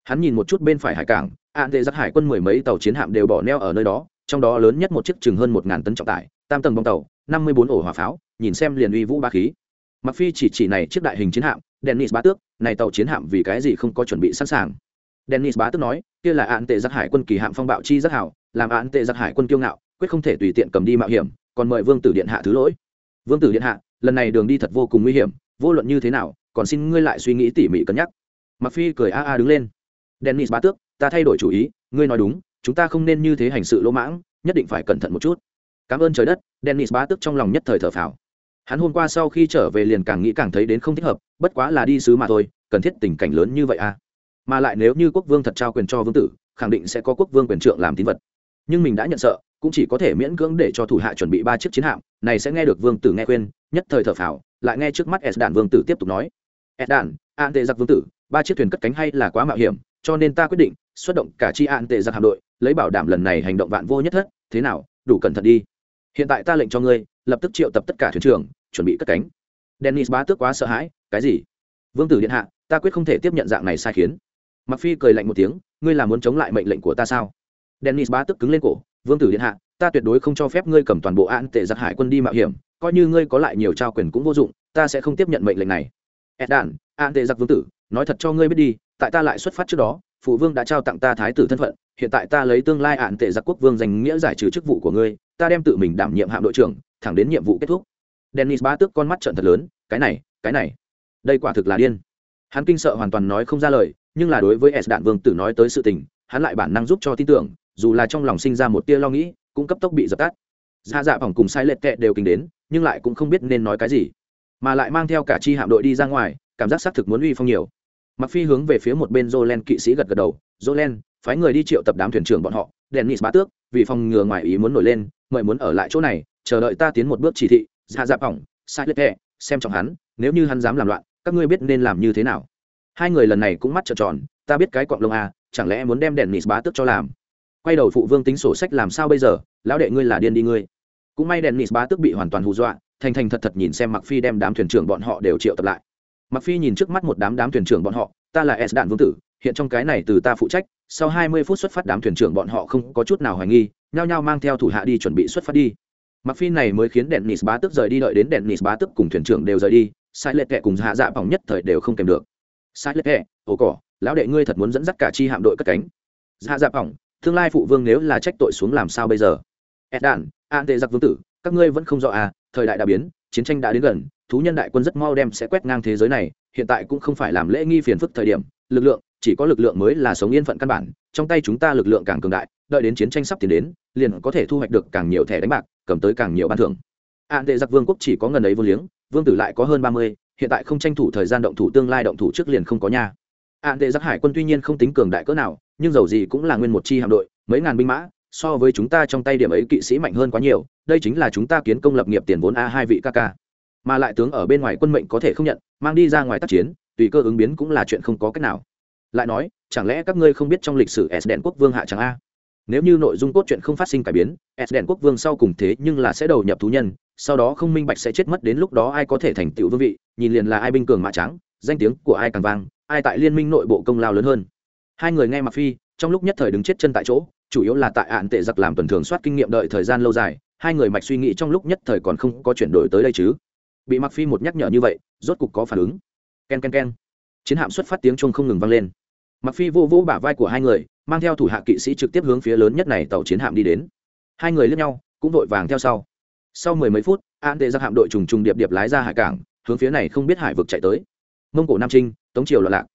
hắn nhìn một chút bên phải hải cảng ạn tệ giặc hải quân mười mấy tàu chiến hạm đều bỏ neo ở nơi đó, trong đó lớn nhất một chiếc chừng hơn một ngàn tấn trọng tải, tam tầng bong tàu, năm mươi bốn ổ hỏa pháo, nhìn xem liền uy vũ ba khí. Mặc phi chỉ chỉ này chiếc đại hình chiến hạm, dennis bá tước, này tàu chiến hạm vì cái gì không có chuẩn bị sẵn sàng? Dennis bá tước nói, kia là ạn tệ giặc hải quân kỳ hạm phong bạo chi rất hảo, làm ạn tệ giặc hải quân kiêu ngạo, quyết không thể tùy tiện cầm đi mạo hiểm, còn mời vương tử điện hạ thứ lỗi. Vương tử điện hạ, lần này đường đi thật vô cùng nguy hiểm, vô luận như thế nào, còn xin ngươi lại suy nghĩ tỉ mỉ cân nhắc. Mặc phi cười a a đứng lên dennis bá tước, ta thay đổi chủ ý, ngươi nói đúng, chúng ta không nên như thế hành sự lỗ mãng, nhất định phải cẩn thận một chút. Cảm ơn trời đất, dennis bá tước trong lòng nhất thời thở phào. Hắn hôm qua sau khi trở về liền càng nghĩ càng thấy đến không thích hợp, bất quá là đi sứ mà thôi, cần thiết tình cảnh lớn như vậy à? Mà lại nếu như quốc vương thật trao quyền cho vương tử, khẳng định sẽ có quốc vương quyền trượng làm tín vật. Nhưng mình đã nhận sợ, cũng chỉ có thể miễn cưỡng để cho thủ hạ chuẩn bị ba chiếc chiến hạm, này sẽ nghe được vương tử nghe khuyên, nhất thời thở phào, lại nghe trước mắt s đạn vương tử tiếp tục nói. S đạn an tệ giặc vương tử, ba chiếc thuyền cất cánh hay là quá mạo hiểm cho nên ta quyết định xuất động cả chi an tệ giặc hạm đội, lấy bảo đảm lần này hành động vạn vô nhất thất. Thế nào? Đủ cẩn thận đi. Hiện tại ta lệnh cho ngươi, lập tức triệu tập tất cả thuyền trưởng, chuẩn bị cất cánh. Dennis bá tước quá sợ hãi, cái gì? Vương tử điện hạ, ta quyết không thể tiếp nhận dạng này sai khiến. Mặc phi cười lạnh một tiếng, ngươi là muốn chống lại mệnh lệnh của ta sao? Dennis bá tước cứng lên cổ, vương tử điện hạ, ta tuyệt đối không cho phép ngươi cầm toàn bộ an tệ giặc hải quân đi mạo hiểm, coi như ngươi có lại nhiều trao quyền cũng vô dụng, ta sẽ không tiếp nhận mệnh lệnh này. Ed đản an tệ giặc vương tử, nói thật cho ngươi biết đi tại ta lại xuất phát trước đó, phụ vương đã trao tặng ta thái tử thân phận, hiện tại ta lấy tương lai ạn tệ giặc quốc vương danh nghĩa giải trừ chức vụ của ngươi, ta đem tự mình đảm nhiệm hạm đội trưởng, thẳng đến nhiệm vụ kết thúc. Dennis ba tước con mắt trận thật lớn, cái này cái này, đây quả thực là điên. Hắn kinh sợ hoàn toàn nói không ra lời, nhưng là đối với s đạn vương tử nói tới sự tình, hắn lại bản năng giúp cho tin tưởng, dù là trong lòng sinh ra một tia lo nghĩ, cũng cấp tốc bị dập tắt. Ra dạ phòng cùng sai lệch kệ đều kinh đến, nhưng lại cũng không biết nên nói cái gì, mà lại mang theo cả chi hạm đội đi ra ngoài, cảm giác xác thực muốn uy phong nhiều mặc phi hướng về phía một bên jolen kỵ sĩ gật gật đầu jolen phái người đi triệu tập đám thuyền trưởng bọn họ, dennis bá tước, vì phòng ngừa ngoài ý muốn nổi lên, mời muốn ở lại chỗ này, chờ đợi ta tiến một bước chỉ thị ra dạ, dạ vòng sai lệch kệ xem trọng hắn, nếu như hắn dám làm loạn, các ngươi biết nên làm như thế nào. Hai người lần này cũng mắt trợn tròn, ta biết cái quạng lông à chẳng lẽ muốn đem dennis bá tước cho làm? Quay đầu phụ vương tính sổ sách, làm sao bây giờ, lão đệ ngươi là điên đi ngươi. Cũng may đèn bá Tước bị hoàn toàn hù dọa, thành thành thật thật nhìn xem mặc phi đem đám thuyền trưởng bọn họ đều triệu tập lại mặc phi nhìn trước mắt một đám đám thuyền trưởng bọn họ, ta là s đạn vương tử, hiện trong cái này từ ta phụ trách, sau 20 phút xuất phát đám thuyền trưởng bọn họ không có chút nào hoài nghi, nhao nhao mang theo thủ hạ đi chuẩn bị xuất phát đi. Mặc phi này mới khiến đèn nịt bá tức rời đi đợi đến đèn nịt bá tức cùng thuyền trưởng đều rời đi, sai lệ kệ cùng hạ dạ bỏng nhất thời đều không kèm được. Sai lệ kệ ồ cỏ, lão đệ ngươi thật muốn dẫn dắt cả chi hạm đội cất cánh. Hạ dạ bỏng tương lai phụ vương nếu là trách tội xuống làm sao bây giờ? Ed đàn an tệ giặc vương tử, các ngươi vẫn không rõ à thời đại đã biến, chiến tranh đã đến gần thú nhân đại quân rất mau đem sẽ quét ngang thế giới này, hiện tại cũng không phải làm lễ nghi phiền phức thời điểm, lực lượng, chỉ có lực lượng mới là sống yên phận căn bản, trong tay chúng ta lực lượng càng cường đại, đợi đến chiến tranh sắp tiến đến, liền có thể thu hoạch được càng nhiều thẻ đánh bạc, cầm tới càng nhiều ban thưởng. À, An tệ giặc vương quốc chỉ có ngần ấy vô liếng, vương tử lại có hơn ba mươi, hiện tại không tranh thủ thời gian động thủ, tương lai động thủ trước liền không có nhà ạn tệ giặc hải quân tuy nhiên không tính cường đại cỡ nào, nhưng dầu gì cũng là nguyên một chi hạm đội, mấy ngàn binh mã, so với chúng ta trong tay điểm ấy kỵ sĩ mạnh hơn quá nhiều, đây chính là chúng ta kiến công lập nghiệp tiền vốn a hai vị ca ca mà lại tướng ở bên ngoài quân mệnh có thể không nhận, mang đi ra ngoài tác chiến, tùy cơ ứng biến cũng là chuyện không có cách nào. Lại nói, chẳng lẽ các ngươi không biết trong lịch sử s đèn quốc vương hạ tràng a? Nếu như nội dung cốt truyện không phát sinh cải biến, s đèn quốc vương sau cùng thế nhưng là sẽ đầu nhập thú nhân, sau đó không minh bạch sẽ chết mất đến lúc đó ai có thể thành tựu vương vị, nhìn liền là ai binh cường mã trắng, danh tiếng của ai càng vang, ai tại liên minh nội bộ công lao lớn hơn. Hai người nghe mặc phi, trong lúc nhất thời đứng chết chân tại chỗ, chủ yếu là tại ạn tệ giặc làm tuần thường soát kinh nghiệm đợi thời gian lâu dài, hai người mạch suy nghĩ trong lúc nhất thời còn không có chuyển đổi tới đây chứ bị mặc phi một nhắc nhở như vậy, rốt cục có phản ứng. Ken ken ken. Chiến hạm xuất phát tiếng chuông không ngừng vang lên. Mặc phi vô vô bả vai của hai người, mang theo thủ hạ kỵ sĩ trực tiếp hướng phía lớn nhất này tàu chiến hạm đi đến. Hai người lướt nhau, cũng vội vàng theo sau. Sau mười mấy phút, an tệ giặc hạm đội trùng trùng điệp điệp lái ra hải cảng, hướng phía này không biết hải vực chạy tới. Mông cổ nam trinh, tống triều loạn lạc.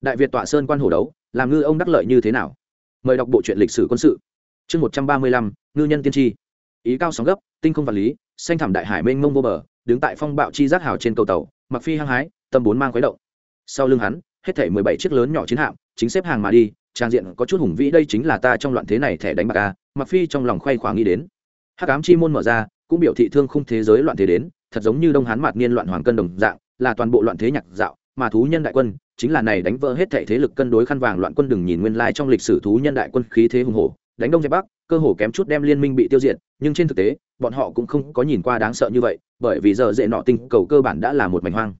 Đại việt tọa sơn quan hổ đấu, làm ngư ông đắc lợi như thế nào? Mời đọc bộ truyện lịch sử quân sự. Chương một trăm ba mươi lăm, ngư nhân tiên tri ý cao sóng gấp, tinh không vật lý, xanh thảm đại hải mênh mông vô bờ, đứng tại phong bạo chi giác hào trên cầu tàu, mặc phi hăng hái, tâm bốn mang khuấy động. Sau lưng hắn, hết thảy mười bảy chiếc lớn nhỏ chiến hạm, chính xếp hàng mà đi, trang diện có chút hùng vĩ, đây chính là ta trong loạn thế này thẻ đánh bạc a mặc phi trong lòng khoay khoang nghĩ đến. Hắc ám chi môn mở ra, cũng biểu thị thương khung thế giới loạn thế đến, thật giống như đông hán mạt niên loạn hoàng cân đồng dạng, là toàn bộ loạn thế nhạc dạo, mà thú nhân đại quân, chính là này đánh vỡ hết thảy thế lực cân đối khăn vàng loạn quân đừng nhìn nguyên lai trong lịch sử thú nhân đại quân khí thế hùng hổ, đánh đông dẹp bắc cơ hồ kém chút đem liên minh bị tiêu diệt, nhưng trên thực tế, bọn họ cũng không có nhìn qua đáng sợ như vậy, bởi vì giờ dễ nọ tinh cầu cơ bản đã là một mảnh hoang.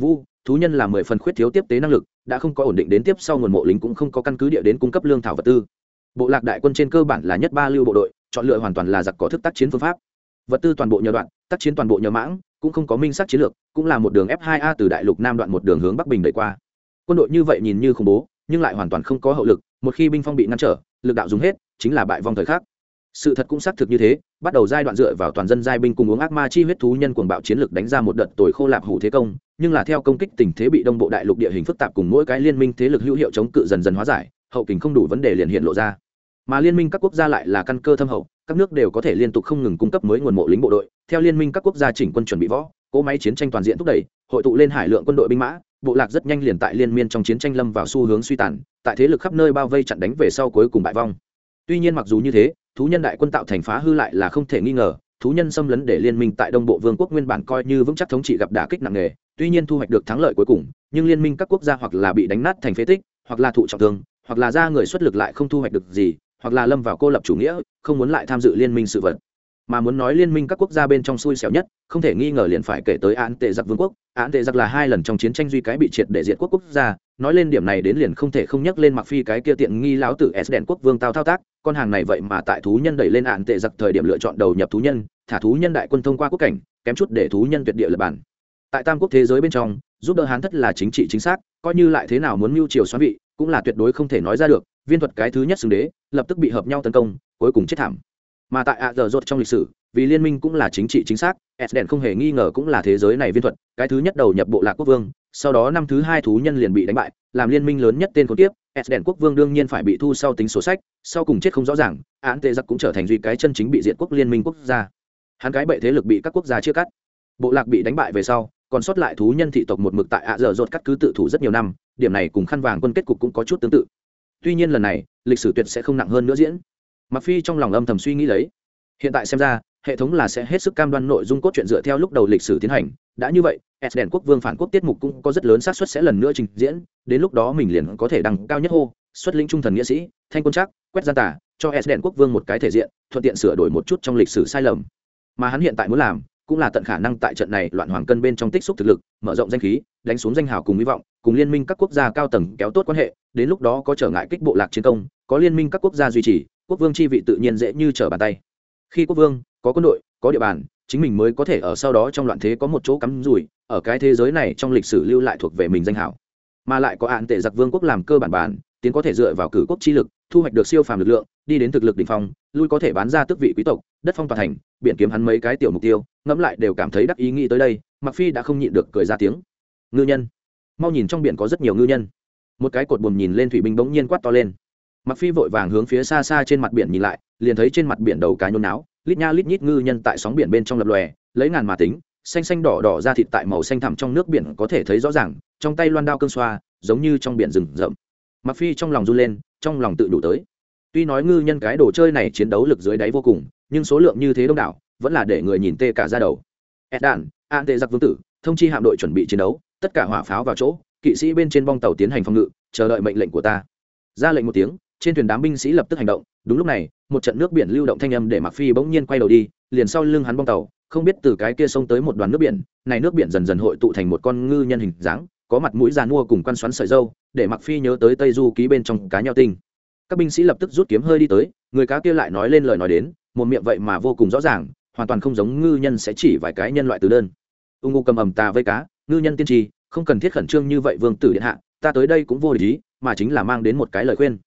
Vu, thú nhân là mười phần khuyết thiếu tiếp tế năng lực, đã không có ổn định đến tiếp sau nguồn mộ lính cũng không có căn cứ địa đến cung cấp lương thảo vật tư. Bộ lạc đại quân trên cơ bản là nhất ba lưu bộ đội, chọn lựa hoàn toàn là giặc có thức tác chiến phương pháp. Vật tư toàn bộ nhờ đoạn, tác chiến toàn bộ nhờ mãng, cũng không có minh sắc chiến lược, cũng là một đường f 2 a từ đại lục nam đoạn một đường hướng bắc bình đẩy qua. Quân đội như vậy nhìn như khủng bố, nhưng lại hoàn toàn không có hậu lực, một khi binh phong bị ngăn trở, lực đạo dùng hết chính là bại vong thời khắc. Sự thật cũng xác thực như thế, bắt đầu giai đoạn dựa vào toàn dân giai binh cùng uống ác ma chi huyết thú nhân cuồng bạo chiến lược đánh ra một đợt tồi khô lạp hủ thế công, nhưng là theo công kích tình thế bị đông bộ đại lục địa hình phức tạp cùng mỗi cái liên minh thế lực hữu hiệu chống cự dần dần hóa giải, hậu kình không đủ vấn đề liền hiện lộ ra. Mà liên minh các quốc gia lại là căn cơ thâm hậu, các nước đều có thể liên tục không ngừng cung cấp mới nguồn mộ lính bộ đội. Theo liên minh các quốc gia chỉnh quân chuẩn bị võ, cỗ máy chiến tranh toàn diện thúc đẩy, hội tụ lên hải lượng quân đội binh mã, bộ lạc rất nhanh liền tại liên miên trong chiến tranh lâm vào xu hướng suy tàn, tại thế lực khắp nơi bao vây chặn đánh về sau cuối cùng bại vong tuy nhiên mặc dù như thế, thú nhân đại quân tạo thành phá hư lại là không thể nghi ngờ, thú nhân xâm lấn để liên minh tại đông bộ vương quốc nguyên bản coi như vững chắc thống trị gặp đả kích nặng nề, tuy nhiên thu hoạch được thắng lợi cuối cùng, nhưng liên minh các quốc gia hoặc là bị đánh nát thành phế tích, hoặc là thụ trọng thương, hoặc là ra người xuất lực lại không thu hoạch được gì, hoặc là lâm vào cô lập chủ nghĩa, không muốn lại tham dự liên minh sự vật. Mà muốn nói liên minh các quốc gia bên trong xui xẻo nhất, không thể nghi ngờ liền phải kể tới án tệ giặc vương quốc. Án tệ giặc là hai lần trong chiến tranh duy cái bị triệt để diệt quốc quốc gia, nói lên điểm này đến liền không thể không nhắc lên mặc phi cái kia tiện nghi láo tử s đèn quốc vương tao thao tác con hàng này vậy mà tại thú nhân đẩy lên ạn tệ giặc thời điểm lựa chọn đầu nhập thú nhân, thả thú nhân đại quân thông qua quốc cảnh, kém chút để thú nhân tuyệt địa lập bản. Tại tam quốc thế giới bên trong, giúp đỡ hán thất là chính trị chính xác, coi như lại thế nào muốn mưu triều xoá vị, cũng là tuyệt đối không thể nói ra được, viên thuật cái thứ nhất xưng đế, lập tức bị hợp nhau tấn công, cuối cùng chết thảm. Mà tại ạ giờ rột trong lịch sử, vì liên minh cũng là chính trị chính xác, s đèn không hề nghi ngờ cũng là thế giới này viên thuật, cái thứ nhất đầu nhập bộ lạc quốc vương, sau đó năm thứ hai thú nhân liền bị đánh bại, làm liên minh lớn nhất tên con tiếp s đèn quốc vương đương nhiên phải bị thu sau tính sổ sách, sau cùng chết không rõ ràng, án tệ giặc cũng trở thành duy cái chân chính bị diệt quốc liên minh quốc gia. Hắn cái bệ thế lực bị các quốc gia chia cắt. Bộ lạc bị đánh bại về sau, còn sót lại thú nhân thị tộc một mực tại ạ dở dột cắt cứ tự thủ rất nhiều năm, điểm này cùng khăn vàng quân kết cục cũng có chút tương tự. Tuy nhiên lần này, lịch sử tuyệt sẽ không nặng hơn nữa diễn. Mặc phi trong lòng âm thầm suy nghĩ lấy. Hiện tại xem ra, hệ thống là sẽ hết sức cam đoan nội dung cốt truyện dựa theo lúc đầu lịch sử tiến hành đã như vậy, s đèn quốc vương phản quốc tiết mục cũng có rất lớn xác suất sẽ lần nữa trình diễn, đến lúc đó mình liền có thể đăng cao nhất hô, xuất linh trung thần nghĩa sĩ, thanh quân chắc quét gian tả cho s đèn quốc vương một cái thể diện, thuận tiện sửa đổi một chút trong lịch sử sai lầm. Mà hắn hiện tại muốn làm, cũng là tận khả năng tại trận này loạn hoàng cân bên trong tích xúc thực lực, mở rộng danh khí, đánh xuống danh hào cùng hy vọng, cùng liên minh các quốc gia cao tầng kéo tốt quan hệ, đến lúc đó có trở ngại kích bộ lạc chiến công, có liên minh các quốc gia duy trì, quốc vương chi vị tự nhiên dễ như trở bàn tay. Khi quốc vương, có quân đội, có địa bàn chính mình mới có thể ở sau đó trong loạn thế có một chỗ cắm rủi, ở cái thế giới này trong lịch sử lưu lại thuộc về mình danh hảo. Mà lại có hạn tệ giặc vương quốc làm cơ bản bản, tiến có thể dựa vào cử quốc chi lực, thu hoạch được siêu phàm lực lượng, đi đến thực lực đỉnh phong, lui có thể bán ra tước vị quý tộc, đất phong toàn thành biện kiếm hắn mấy cái tiểu mục tiêu, ngẫm lại đều cảm thấy đắc ý nghĩ tới đây mặc phi đã không nhịn được cười ra tiếng. Ngư nhân. Mau nhìn trong biển có rất nhiều ngư nhân. Một cái cột buồm nhìn lên thủy binh bỗng nhiên quát to lên. Mặc phi vội vàng hướng phía xa xa trên mặt biển nhìn lại, liền thấy trên mặt biển đầu cá nhôn náo lít nha lít nhít ngư nhân tại sóng biển bên trong lập lòe, lấy ngàn mà tính, xanh xanh đỏ đỏ ra thịt tại màu xanh thẳm trong nước biển có thể thấy rõ ràng, trong tay loan đao cơn xoa, giống như trong biển rừng rậm. Mặc phi trong lòng run lên, trong lòng tự đủ tới. Tuy nói ngư nhân cái đồ chơi này chiến đấu lực dưới đáy vô cùng, nhưng số lượng như thế đông đảo, vẫn là để người nhìn tê cả ra đầu. Ed đạn an tê giặc vương tử, thông chi hạm đội chuẩn bị chiến đấu, tất cả hỏa pháo vào chỗ, kỵ sĩ bên trên bong tàu tiến hành phòng ngự, chờ đợi mệnh lệnh của ta. Ra lệnh một tiếng trên thuyền đám binh sĩ lập tức hành động. Đúng lúc này, một trận nước biển lưu động thanh âm để mặc phi bỗng nhiên quay đầu đi, liền sau lưng hắn bong tàu, không biết từ cái kia sông tới một đoàn nước biển, này nước biển dần dần hội tụ thành một con ngư nhân hình dáng, có mặt mũi già nua cùng quan xoắn sợi dâu để mặc phi nhớ tới tây du ký bên trong cá nheo tinh. Các binh sĩ lập tức rút kiếm hơi đi tới, người cá kia lại nói lên lời nói đến, một miệng vậy mà vô cùng rõ ràng, hoàn toàn không giống ngư nhân sẽ chỉ vài cái nhân loại từ đơn. Ung ngu cầm ầm tà vây cá, ngư nhân tiên tri, không cần thiết khẩn trương như vậy vương tử điện hạ, ta tới đây cũng vô lý, mà chính là mang đến một cái lời khuyên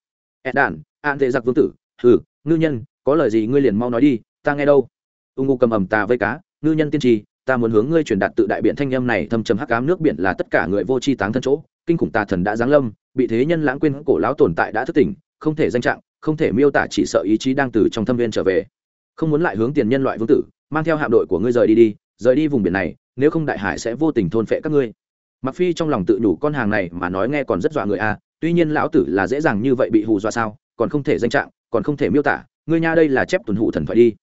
ed đản an tệ giặc vương tử thử, ngư nhân có lời gì ngươi liền mau nói đi ta nghe đâu. Ung ngu cầm ầm tà vây cá ngư nhân tiên tri ta muốn hướng ngươi truyền đạt tự đại biện thanh âm này thâm trầm hắc ám nước biển là tất cả người vô tri táng thân chỗ kinh khủng tà thần đã giáng lâm bị thế nhân lãng quên cổ lão tồn tại đã thức tỉnh không thể danh trạng không thể miêu tả chỉ sợ ý chí đang từ trong thâm viên trở về. Không muốn lại hướng tiền nhân loại vương tử mang theo hạm đội của ngươi rời đi đi rời đi vùng biển này nếu không đại hải sẽ vô tình thôn phệ các ngươi. Mặc phi trong lòng tự nhủ con hàng này mà nói nghe còn rất dọa người a tuy nhiên lão tử là dễ dàng như vậy bị hù dọa sao, còn không thể danh trạng, còn không thể miêu tả, ngươi nha đây là chép tuần hụ thần thoại đi.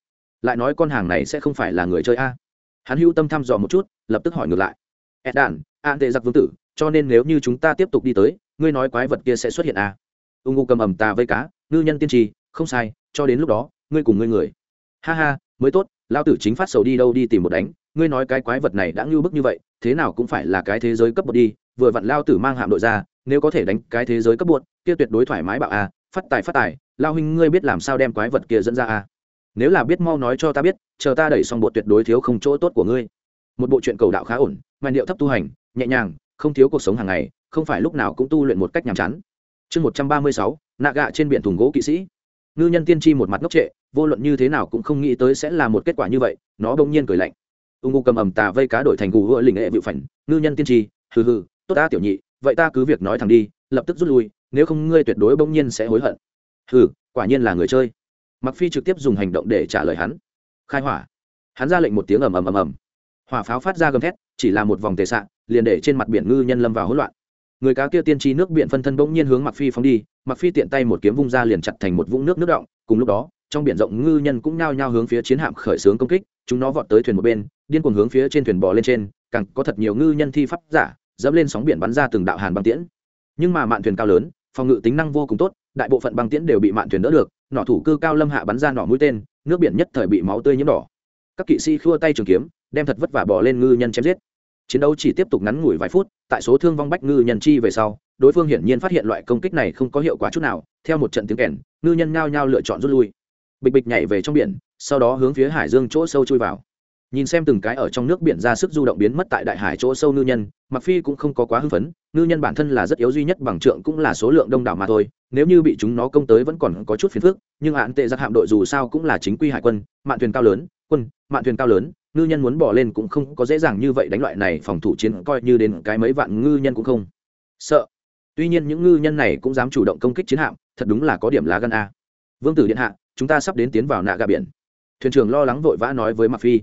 Lại nói con hàng này sẽ không phải là người chơi a. Hắn hưu tâm thăm dò một chút, lập tức hỏi ngược lại. Ed đàn an tệ giặc vương tử, cho nên nếu như chúng ta tiếp tục đi tới, ngươi nói quái vật kia sẽ xuất hiện a. Ung ngô cầm ầm tà vây cá, ngư nhân tiên tri không sai, cho đến lúc đó, ngươi cùng ngươi người. Ha ha, mới tốt, Lão tử chính phát sầu đi đâu đi tìm một đánh, ngươi nói cái quái vật này đã ngưu bức như vậy, thế nào cũng phải là cái thế giới cấp một đi vừa vặn lao tử mang hạm đội ra, nếu có thể đánh cái thế giới cấp bột kia tuyệt đối thoải mái bạo a, phát tài phát tài, lao huynh ngươi biết làm sao đem quái vật kia dẫn ra a. Nếu là biết mau nói cho ta biết, chờ ta đẩy xong bộ tuyệt đối thiếu không chỗ tốt của ngươi. Một bộ truyện cầu đạo khá ổn, màn điệu thấp tu hành, nhẹ nhàng, không thiếu cuộc sống hàng ngày, không phải lúc nào cũng tu luyện một cách nhàm chán. Chương một trăm ba mươi sáu, nạ gạ trên biển thùng gỗ kỵ sĩ. Ngư nhân tiên tri một mặt ngốc trệ, vô luận như thế nào cũng không nghĩ tới sẽ là một kết quả như vậy, nó bỗng nhiên cười lạnh. Ung ngu cầm ầm tà vây cá đổi thành gù gỡ lình hệ vịu phảnh, ngư nhân tiên tri, hừ hừ tốt ta, tiểu nhị, vậy ta cứ việc nói thẳng đi, lập tức rút lui, nếu không ngươi tuyệt đối bỗng nhiên sẽ hối hận. Hừ, quả nhiên là người chơi. Mặc phi trực tiếp dùng hành động để trả lời hắn. Khai hỏa. Hắn ra lệnh một tiếng ầm ầm ầm ầm. Hỏa pháo phát ra gầm thét, chỉ là một vòng tề sạn liền để trên mặt biển ngư nhân lâm vào hỗn loạn. Người cá kia tiên tri nước biển phân thân bỗng nhiên hướng mặc phi phóng đi mặc phi tiện tay một kiếm vung ra liền chặt thành một vũng nước nước động, cùng lúc đó, trong biển rộng ngư nhân cũng nhao nhao hướng phía chiến hạm khởi xướng công kích, chúng nó vọt tới thuyền một bên, điên cuồng hướng phía trên thuyền bò lên trên, càng có thật nhiều ngư nhân thi pháp giả dẫm lên sóng biển bắn ra từng đạo hàn băng tiễn. Nhưng mà mạn thuyền cao lớn, phòng ngự tính năng vô cùng tốt, đại bộ phận băng tiễn đều bị mạn thuyền đỡ được, nỏ thủ cư cao lâm hạ bắn ra nỏ mũi tên, nước biển nhất thời bị máu tươi nhiễm đỏ. Các kỵ sĩ khua tay trường kiếm, đem thật vất vả bỏ lên ngư nhân chém giết. Chiến đấu chỉ tiếp tục ngắn ngủi vài phút, tại số thương vong bách ngư nhân chi về sau, đối phương hiển nhiên phát hiện loại công kích này không có hiệu quả chút nào, theo một trận tiếng kèn, ngư nhân ngao nhau lựa chọn rút lui. Bịch bịch nhảy về trong biển, sau đó hướng phía hải dương chỗ sâu chui vào nhìn xem từng cái ở trong nước biển ra sức du động biến mất tại đại hải chỗ sâu ngư nhân mặc phi cũng không có quá hưng phấn, ngư nhân bản thân là rất yếu duy nhất bằng trượng cũng là số lượng đông đảo mà thôi, nếu như bị chúng nó công tới vẫn còn có chút phiền phức, nhưng hạn tệ giặc hạm đội dù sao cũng là chính quy hải quân, mạn thuyền cao lớn, quân, mạn thuyền cao lớn, ngư nhân muốn bỏ lên cũng không có dễ dàng như vậy đánh loại này phòng thủ chiến coi như đến cái mấy vạn ngư nhân cũng không sợ. Tuy nhiên những ngư nhân này cũng dám chủ động công kích chiến hạm, thật đúng là có điểm lá gan a. Vương tử điện hạ, chúng ta sắp đến tiến vào nạ gà biển. Thuyền trưởng lo lắng vội vã nói với mặc phi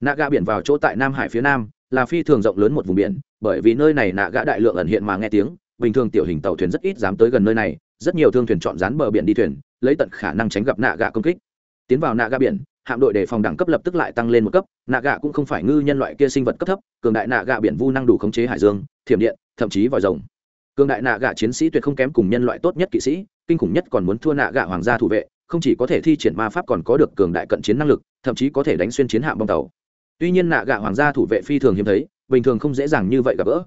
nạ gà biển vào chỗ tại nam hải phía nam, là phi thường rộng lớn một vùng biển, bởi vì nơi này nạ gã đại lượng ẩn hiện mà nghe tiếng, bình thường tiểu hình tàu thuyền rất ít dám tới gần nơi này, rất nhiều thương thuyền chọn dán bờ biển đi thuyền, lấy tận khả năng tránh gặp nạ gà công kích. Tiến vào nạ gà biển, hạm đội đề phòng đẳng cấp lập tức lại tăng lên một cấp, nạ gà cũng không phải ngư nhân loại kia sinh vật cấp thấp, cường đại nạ gà biển vu năng đủ khống chế hải dương, thiểm điện, thậm chí vòi rồng. Cường đại nạ gà chiến sĩ tuyệt không kém cùng nhân loại tốt nhất kỵ sĩ, kinh khủng nhất còn muốn thua nạ gà hoàng gia thủ vệ, không chỉ có thể thi triển ma pháp còn có được cường đại cận chiến năng lực, thậm chí có thể đánh xuyên chiến hạm bong tàu tuy nhiên nạ gạ hoàng gia thủ vệ phi thường hiếm thấy, bình thường không dễ dàng như vậy gặp gỡ.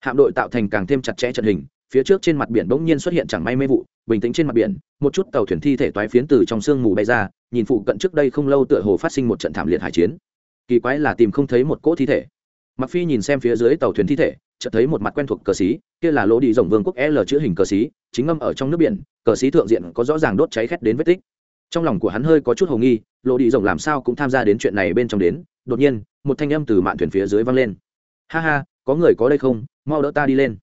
Hạm đội tạo thành càng thêm chặt chẽ trận hình, phía trước trên mặt biển bỗng nhiên xuất hiện chẳng may mê vụ, bình tĩnh trên mặt biển, một chút tàu thuyền thi thể toái phiến từ trong sương mù bay ra, nhìn phụ cận trước đây không lâu tựa hồ phát sinh một trận thảm liệt hải chiến. Kỳ quái là tìm không thấy một cỗ thi thể. Mặc phi nhìn xem phía dưới tàu thuyền thi thể, chợt thấy một mặt quen thuộc cờ xí, kia là lỗ đi rồng vương quốc l chữ hình cờ xí, chính ngâm ở trong nước biển, cờ xí thượng diện có rõ ràng đốt cháy khét đến vết tích. Trong lòng của hắn hơi có chút hồ nghi, lỗ đi rồng làm sao cũng tham gia đến chuyện này bên trong đến đột nhiên, một thanh âm từ mạn thuyền phía dưới vang lên. Ha ha, có người có đây không? Mau đỡ ta đi lên.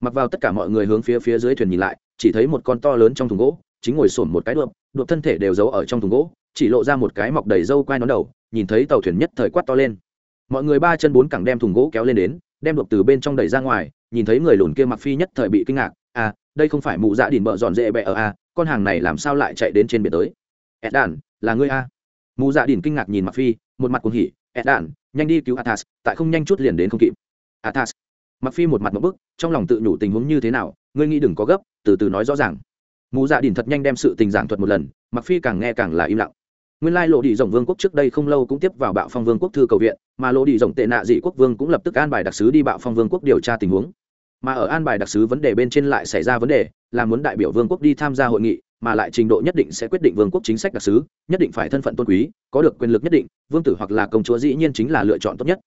Mặc vào tất cả mọi người hướng phía phía dưới thuyền nhìn lại, chỉ thấy một con to lớn trong thùng gỗ, chính ngồi sổm một cái đượm đượm thân thể đều giấu ở trong thùng gỗ, chỉ lộ ra một cái mọc đầy râu quai nón đầu, nhìn thấy tàu thuyền nhất thời quát to lên. Mọi người ba chân bốn cẳng đem thùng gỗ kéo lên đến, đem đượm từ bên trong đẩy ra ngoài, nhìn thấy người lùn kia mặc phi nhất thời bị kinh ngạc. À đây không phải mụ dạ đỉn bợ dọn dễ bẹ ở a con hàng này làm sao lại chạy đến trên biển tới? Ẹt đàn, là ngươi a mụ dạ đỉn kinh ngạc nhìn mặc phi, một mặt cuồng hỉ ed nhanh đi cứu athas, tại không nhanh chút liền đến không kịp. Athas mặc phi một mặt một bức, trong lòng tự nhủ tình huống như thế nào, ngươi nghĩ đừng có gấp, từ từ nói rõ ràng. Mụ dạ đình thật nhanh đem sự tình giảng thuật một lần mặc phi càng nghe càng là im lặng. Nguyên lai lộ đi rồng vương quốc trước đây không lâu cũng tiếp vào bạo phong vương quốc thư cầu viện, mà lộ đi rồng tệ nạ dị quốc vương cũng lập tức an bài đặc sứ đi bạo phong vương quốc điều tra tình huống. Mà ở an bài đặc sứ vấn đề bên trên lại xảy ra vấn đề, là muốn đại biểu vương quốc đi tham gia hội nghị mà lại trình độ nhất định sẽ quyết định vương quốc chính sách đặc sứ, nhất định phải thân phận tôn quý, có được quyền lực nhất định, vương tử hoặc là công chúa dĩ nhiên chính là lựa chọn tốt nhất.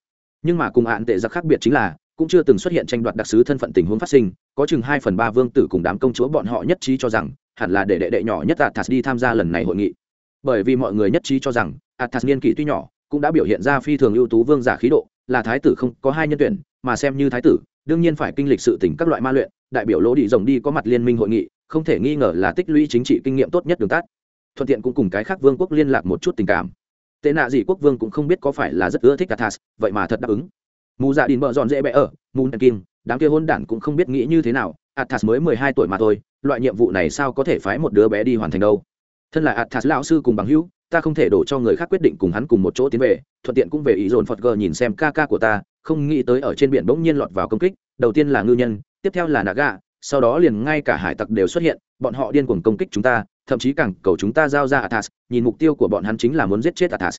Nhưng mà cùng hạn tệ giặc khác biệt chính là, cũng chưa từng xuất hiện tranh đoạt đặc sứ thân phận tình huống phát sinh, có chừng hai phần ba vương tử cùng đám công chúa bọn họ nhất trí cho rằng, hẳn là để đệ đệ nhỏ nhất athas đi tham gia lần này hội nghị. Bởi vì mọi người nhất trí cho rằng, athas niên kỷ tuy nhỏ, cũng đã biểu hiện ra phi thường ưu tú vương giả khí độ, là thái tử không có hai nhân tuyển, mà xem như thái tử, đương nhiên phải kinh lịch sự tỉnh các loại ma luyện, đại biểu lỗ đi rồng đi có mặt liên minh hội nghị không thể nghi ngờ là tích lũy chính trị kinh nghiệm tốt nhất đường tắt. Thuận tiện cũng cùng cái khác vương quốc liên lạc một chút tình cảm. Tệ nạ gì quốc vương cũng không biết có phải là rất ưa thích athas vậy mà thật đáp ứng. Mù dạ đình bợ dọn dễ bẽ ở, mù dạ kim, đám kia hôn đản cũng không biết nghĩ như thế nào athas mới mười hai tuổi mà thôi, loại nhiệm vụ này sao có thể phái một đứa bé đi hoàn thành đâu. Thân là athas lão sư cùng bằng hữu, ta không thể đổ cho người khác quyết định cùng hắn cùng một chỗ tiến về, thuận tiện cũng về ý dồn phật gờ nhìn xem ca ca của ta, không nghĩ tới ở trên biển bỗng nhiên lọt vào công kích, đầu tiên là ngư nhân, tiếp theo là naga sau đó liền ngay cả hải tặc đều xuất hiện, bọn họ điên cuồng công kích chúng ta, thậm chí càng cầu chúng ta giao ra athas, nhìn mục tiêu của bọn hắn chính là muốn giết chết athas.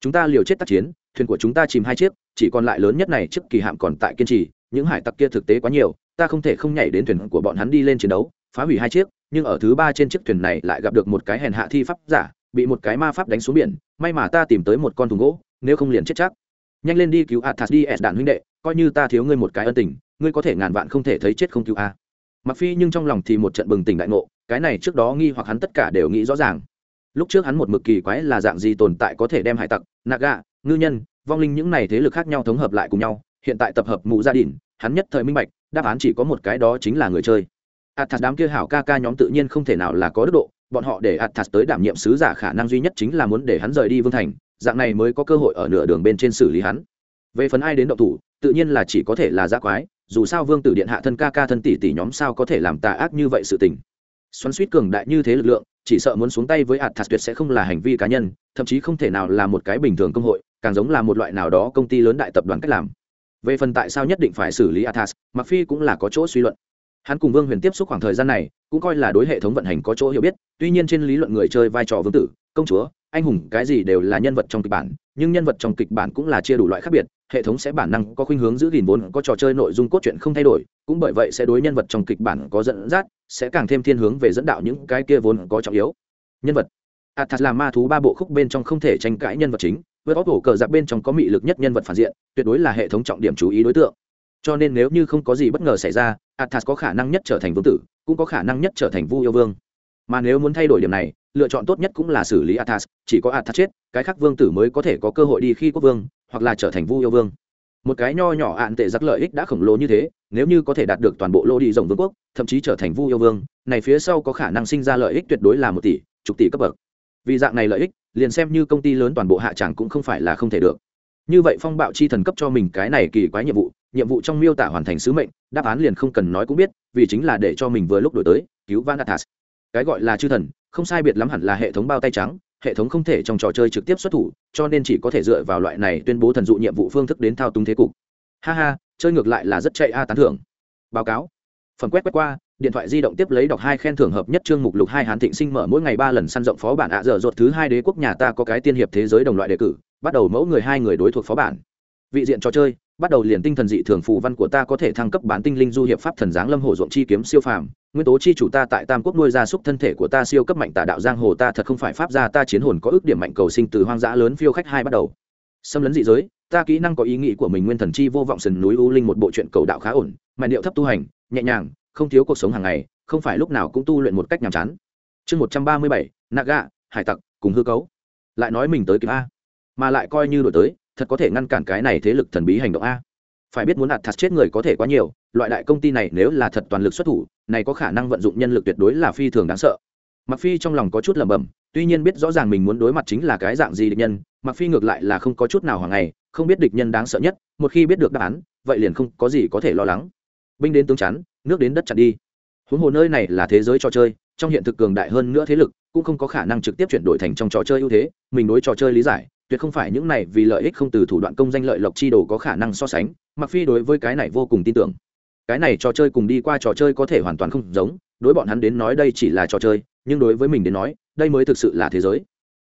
Chúng ta liều chết tác chiến, thuyền của chúng ta chìm hai chiếc, chỉ còn lại lớn nhất này trước kỳ hạm còn tại kiên trì, những hải tặc kia thực tế quá nhiều, ta không thể không nhảy đến thuyền của bọn hắn đi lên chiến đấu, phá hủy hai chiếc, nhưng ở thứ ba trên chiếc thuyền này lại gặp được một cái hèn hạ thi pháp giả, bị một cái ma pháp đánh xuống biển, may mà ta tìm tới một con thùng gỗ, nếu không liền chết chắc. Nhanh lên đi cứu athas đi, s đạn huynh đệ, coi như ta thiếu ngươi một cái ân tình, ngươi có thể ngàn vạn không thể thấy chết không cứu a mặc phi nhưng trong lòng thì một trận bừng tỉnh đại ngộ, cái này trước đó nghi hoặc hắn tất cả đều nghĩ rõ ràng. Lúc trước hắn một mực kỳ quái là dạng gì tồn tại có thể đem hải tặc, naga, ngư nhân, vong linh những này thế lực khác nhau thống hợp lại cùng nhau, hiện tại tập hợp mụ gia đình, hắn nhất thời minh bạch, đáp án chỉ có một cái đó chính là người chơi. Athas đám kia hảo ca ca nhóm tự nhiên không thể nào là có đức độ, bọn họ để athas tới đảm nhiệm sứ giả khả năng duy nhất chính là muốn để hắn rời đi vương thành, dạng này mới có cơ hội ở nửa đường bên trên xử lý hắn. Về phần ai đến động thủ, tự nhiên là chỉ có thể là giác quái dù sao vương tử điện hạ thân ca ca thân tỷ tỷ nhóm sao có thể làm tà ác như vậy sự tình? Xoắn suýt cường đại như thế lực lượng, chỉ sợ muốn xuống tay với athas tuyệt sẽ không là hành vi cá nhân, thậm chí không thể nào là một cái bình thường công hội, càng giống là một loại nào đó công ty lớn đại tập đoàn cách làm. Về phần tại sao nhất định phải xử lý athas mặc phi cũng là có chỗ suy luận. Hắn cùng vương huyền tiếp xúc khoảng thời gian này, cũng coi là đối hệ thống vận hành có chỗ hiểu biết, tuy nhiên trên lý luận người chơi vai trò vương tử, công chúa anh hùng cái gì đều là nhân vật trong kịch bản, nhưng nhân vật trong kịch bản cũng là chia đủ loại khác biệt, hệ thống sẽ bản năng có khuynh hướng giữ gìn vốn, có trò chơi nội dung cốt truyện không thay đổi, cũng bởi vậy sẽ đối nhân vật trong kịch bản có dẫn dắt, sẽ càng thêm thiên hướng về dẫn đạo những cái kia vốn có trọng yếu. Nhân vật. Athas là ma thú ba bộ khúc bên trong không thể tranh cãi nhân vật chính, với óc hổ cờ giặc bên trong có mị lực nhất nhân vật phản diện, tuyệt đối là hệ thống trọng điểm chú ý đối tượng. Cho nên nếu như không có gì bất ngờ xảy ra, athas có khả năng nhất trở thành vương tử, cũng có khả năng nhất trở thành vu yêu vương mà nếu muốn thay đổi điểm này, lựa chọn tốt nhất cũng là xử lý athas, chỉ có athas chết, cái khác vương tử mới có thể có cơ hội đi khi quốc vương, hoặc là trở thành vu yêu vương. Một cái nho nhỏ ạn tệ giặc lợi ích đã khổng lồ như thế, nếu như có thể đạt được toàn bộ lô đi rồng vương quốc, thậm chí trở thành vu yêu vương, này phía sau có khả năng sinh ra lợi ích tuyệt đối là một tỷ, chục tỷ cấp bậc. Vì dạng này lợi ích, liền xem như công ty lớn toàn bộ hạ tràng cũng không phải là không thể được. Như vậy phong bạo chi thần cấp cho mình cái này kỳ quái nhiệm vụ nhiệm vụ trong miêu tả hoàn thành sứ mệnh, đáp án liền không cần nói cũng biết, vì chính là để cho mình vừa lúc đổi tới, cứu van athas cái gọi là chư thần, không sai biệt lắm hẳn là hệ thống bao tay trắng, hệ thống không thể trong trò chơi trực tiếp xuất thủ, cho nên chỉ có thể dựa vào loại này tuyên bố thần dụ nhiệm vụ phương thức đến thao túng thế cục. Ha ha, chơi ngược lại là rất chạy a tán thưởng. Báo cáo. Phần quét quét qua, điện thoại di động tiếp lấy đọc hai khen thưởng hợp nhất chương mục lục hai hán thịnh sinh mở mỗi ngày ba lần săn rộng phó bản ạ dở dột thứ hai đế quốc nhà ta có cái tiên hiệp thế giới đồng loại đề cử, bắt đầu mẫu người hai người đối thuộc phó bản. Vị diện trò chơi bắt đầu liền tinh thần dị thường phù văn của ta có thể thăng cấp bán tinh linh du hiệp pháp thần giáng lâm hồ ruộng chi kiếm siêu phàm. Nguyên tố chi chủ ta tại tam quốc nuôi gia súc thân thể của ta siêu cấp mạnh tả đạo giang hồ ta thật không phải pháp gia, ta chiến hồn có ước điểm mạnh cầu sinh từ hoang dã lớn phiêu khách hai bắt đầu. Xâm lấn dị giới, ta kỹ năng có ý nghĩ của mình nguyên thần chi vô vọng sườn núi u linh một bộ truyện cầu đạo khá ổn mà điệu thấp tu hành, nhẹ nhàng, không thiếu cuộc sống hàng ngày, không phải lúc nào cũng tu luyện một cách nhàm chán. Chương một trăm ba mươi bảy, naga, hải tặc, cùng hư cấu. Lại nói mình tới kịp a, mà lại coi như đổi tới thật có thể ngăn cản cái này thế lực thần bí hành động a. Phải biết muốn ạt thật chết người có thể quá nhiều, loại đại công ty này nếu là thật toàn lực xuất thủ, này có khả năng vận dụng nhân lực tuyệt đối là phi thường đáng sợ. Mặc phi trong lòng có chút lẩm bẩm, tuy nhiên biết rõ ràng mình muốn đối mặt chính là cái dạng gì địch nhân mặc phi ngược lại là không có chút nào hàng ngày, không biết địch nhân đáng sợ nhất, một khi biết được đáp án, vậy liền không có gì có thể lo lắng. Binh đến tướng chắn, nước đến đất chặn đi. Huống hồ nơi này là thế giới trò chơi, trong hiện thực cường đại hơn nữa thế lực, cũng không có khả năng trực tiếp chuyển đổi thành trong trò chơi ưu thế, mình đối trò chơi lý giải tuyệt không phải những này vì lợi ích không từ thủ đoạn công danh lợi lộc chi đồ có khả năng so sánh mặc phi đối với cái này vô cùng tin tưởng. Cái này trò chơi cùng đi qua trò chơi có thể hoàn toàn không giống, đối bọn hắn đến nói đây chỉ là trò chơi, nhưng đối với mình đến nói, đây mới thực sự là thế giới.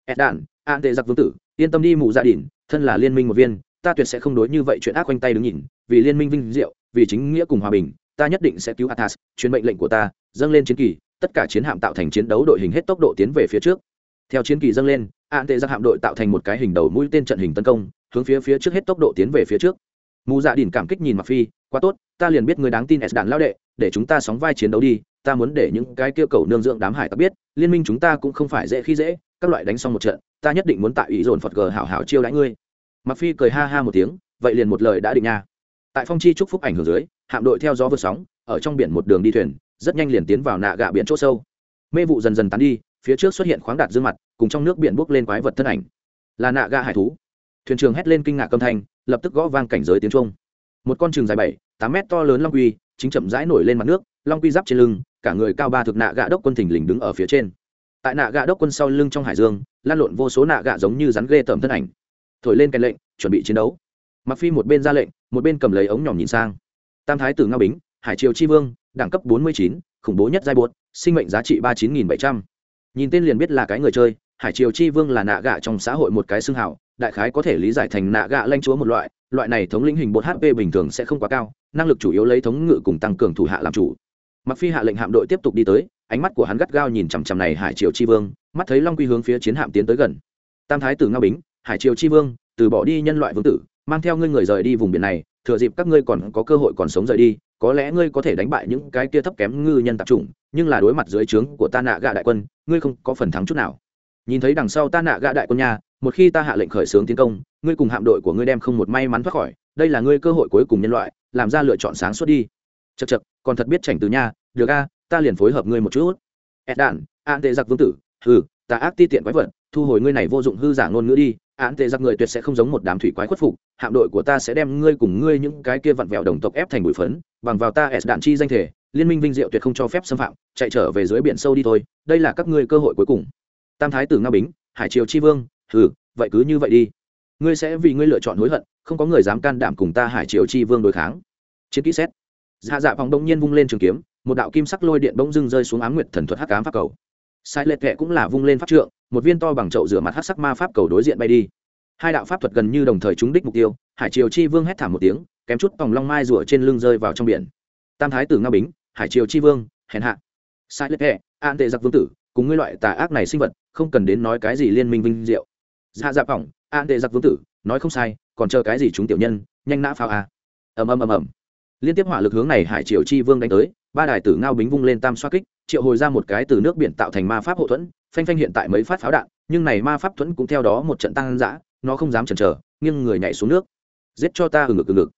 Ed đản an tệ giặc vương tử, yên tâm đi mù dạ gia đình thân là liên minh một viên, ta tuyệt sẽ không đối như vậy chuyện ác quanh tay đứng nhìn, vì liên minh vinh diệu, vì chính nghĩa cùng hòa bình, ta nhất định sẽ cứu athas, truyền mệnh lệnh của ta, dâng lên chiến kỳ, tất cả chiến hạm tạo thành chiến đấu đội hình hết tốc độ tiến về phía trước theo chiến kỳ dâng lên, an tệ giặc hạm đội tạo thành một cái hình đầu mũi tên trận hình tấn công, hướng phía phía trước hết tốc độ tiến về phía trước. Mù dạ đỉnh cảm kích nhìn mặc phi, quá tốt, ta liền biết người đáng tin s đạn lao đệ, để chúng ta sóng vai chiến đấu đi, ta muốn để những cái kêu cầu nương dưỡng đám hải tặc biết, liên minh chúng ta cũng không phải dễ khi dễ, các loại đánh xong một trận, ta nhất định muốn tại ý dồn phật gờ hảo hảo chiêu đãi ngươi. Mặc phi cười ha ha một tiếng, vậy liền một lời đã định nha. Tại phong chi trúc phúc ảnh hưởng dưới, hạm đội theo gió vượt sóng, ở trong biển một đường đi thuyền, rất nhanh liền tiến vào nạ gạ biển chỗ sâu. Mê vụ dần dần tán đi phía trước xuất hiện khoáng đạt dương mặt, cùng trong nước biển bốc lên quái vật thân ảnh. Là nạ ga hải thú. Thuyền trường hét lên kinh ngạc âm thanh, lập tức gõ vang cảnh giới tiếng trung một con trường dài bảy, tám mét to lớn long quy, chính chậm rãi nổi lên mặt nước, long quy giáp trên lưng, cả người cao ba thực nạ gạ đốc quân thình lình đứng ở phía trên. Tại nạ gạ đốc quân sau lưng trong hải dương, lan lộn vô số nạ gạ giống như rắn ghê tởm thân ảnh. Thổi lên kèn lệnh, chuẩn bị chiến đấu. Mặc phi một bên ra lệnh, một bên cầm lấy ống nhỏm nhìn sang. Tam thái tử nga bính, hải triều chi vương, đẳng cấp bốn mươi chín, khủng bố nhất giai bột, sinh mệnh giá trị ba chín nghìn bảy trăm nhìn tên liền biết là cái người chơi, hải triều chi vương là nạ gạ trong xã hội một cái xương hảo đại khái có thể lý giải thành nạ gạ lanh chúa một loại loại này thống lĩnh hình bột hp bình thường sẽ không quá cao, năng lực chủ yếu lấy thống ngự cùng tăng cường thủ hạ làm chủ. Mặc phi hạ lệnh hạm đội tiếp tục đi tới, ánh mắt của hắn gắt gao nhìn chằm chằm này hải triều chi vương, mắt thấy long quy hướng phía chiến hạm tiến tới gần. Tam thái tử nga bính, hải triều chi vương, từ bỏ đi nhân loại vương tử, mang theo ngươi người rời đi vùng biển này, thừa dịp các ngươi còn có cơ hội còn sống rời đi có lẽ ngươi có thể đánh bại những cái kia thấp kém ngư nhân tạp chủng, nhưng là đối mặt dưới trướng của ta nạ gạ đại quân, ngươi không có phần thắng chút nào. Nhìn thấy đằng sau ta nạ gạ đại quân nhà một khi ta hạ lệnh khởi xướng tiến công, ngươi cùng hạm đội của ngươi đem không một may mắn thoát khỏi, đây là ngươi cơ hội cuối cùng nhân loại, làm ra lựa chọn sáng suốt đi. Chật chật còn thật biết chảnh từ nha, được a, ta liền phối hợp ngươi một chút. Ed đạn an tệ giặc vương tử, hừ ta ác ti tiện quái vật, thu hồi ngươi này vô dụng hư giả ngôn ngữ đi, án tệ giặc người tuyệt sẽ không giống một đám thủy quái khuất phục, hạm đội của ta sẽ đem ngươi cùng ngươi những cái kia vặn vẹo đồng tộc ép thành bụi phấn, bằng vào ta s đạn chi danh thể, liên minh vinh diệu tuyệt không cho phép xâm phạm, chạy trở về dưới biển sâu đi thôi, đây là các ngươi cơ hội cuối cùng. Tam thái tử nga bính, hải triều chi vương, hừ, vậy cứ như vậy đi. Ngươi sẽ vì ngươi lựa chọn hối hận, không có người dám can đảm cùng ta hải triều chi vương đối kháng. Chiến kỹ xét. Dạ dạ phòng đông nhiên vung lên trường kiếm, một đạo kim sắc lôi điện bỗng dưng rơi xuống ám nguyệt thần thuật hắc ám pháp cầu sai lệch kệ cũng là vung lên pháp trượng, một viên to bằng chậu rửa mặt hát sắc ma pháp cầu đối diện bay đi. Hai đạo pháp thuật gần như đồng thời trúng đích mục tiêu, hải triều chi vương hét thảm một tiếng, kém chút vòng long mai rủa trên lưng rơi vào trong biển. Tam thái tử nga bính, hải triều chi vương, hèn hạ. Sai lệch kệ, an tệ giặc vương tử, cùng ngươi loại tà ác này sinh vật, không cần đến nói cái gì liên minh vinh diệu. Dạ dạ phỏng, an tệ giặc vương tử, nói không sai, còn chờ cái gì chúng tiểu nhân, nhanh nã pháo a. Ầm ầm ầm ầm. Liên tiếp hỏa lực hướng này hải triều chi vương đánh tới, ba đài tử ngao bính vung lên tam xoa kích triệu hồi ra một cái từ nước biển tạo thành ma pháp hậu thuẫn, phanh phanh hiện tại mấy phát pháo đạn, nhưng này ma pháp thuẫn cũng theo đó một trận tăng dã, nó không dám chần chờ, nghiêng người nhảy xuống nước. Giết cho ta, ừng ngực ừng ngực.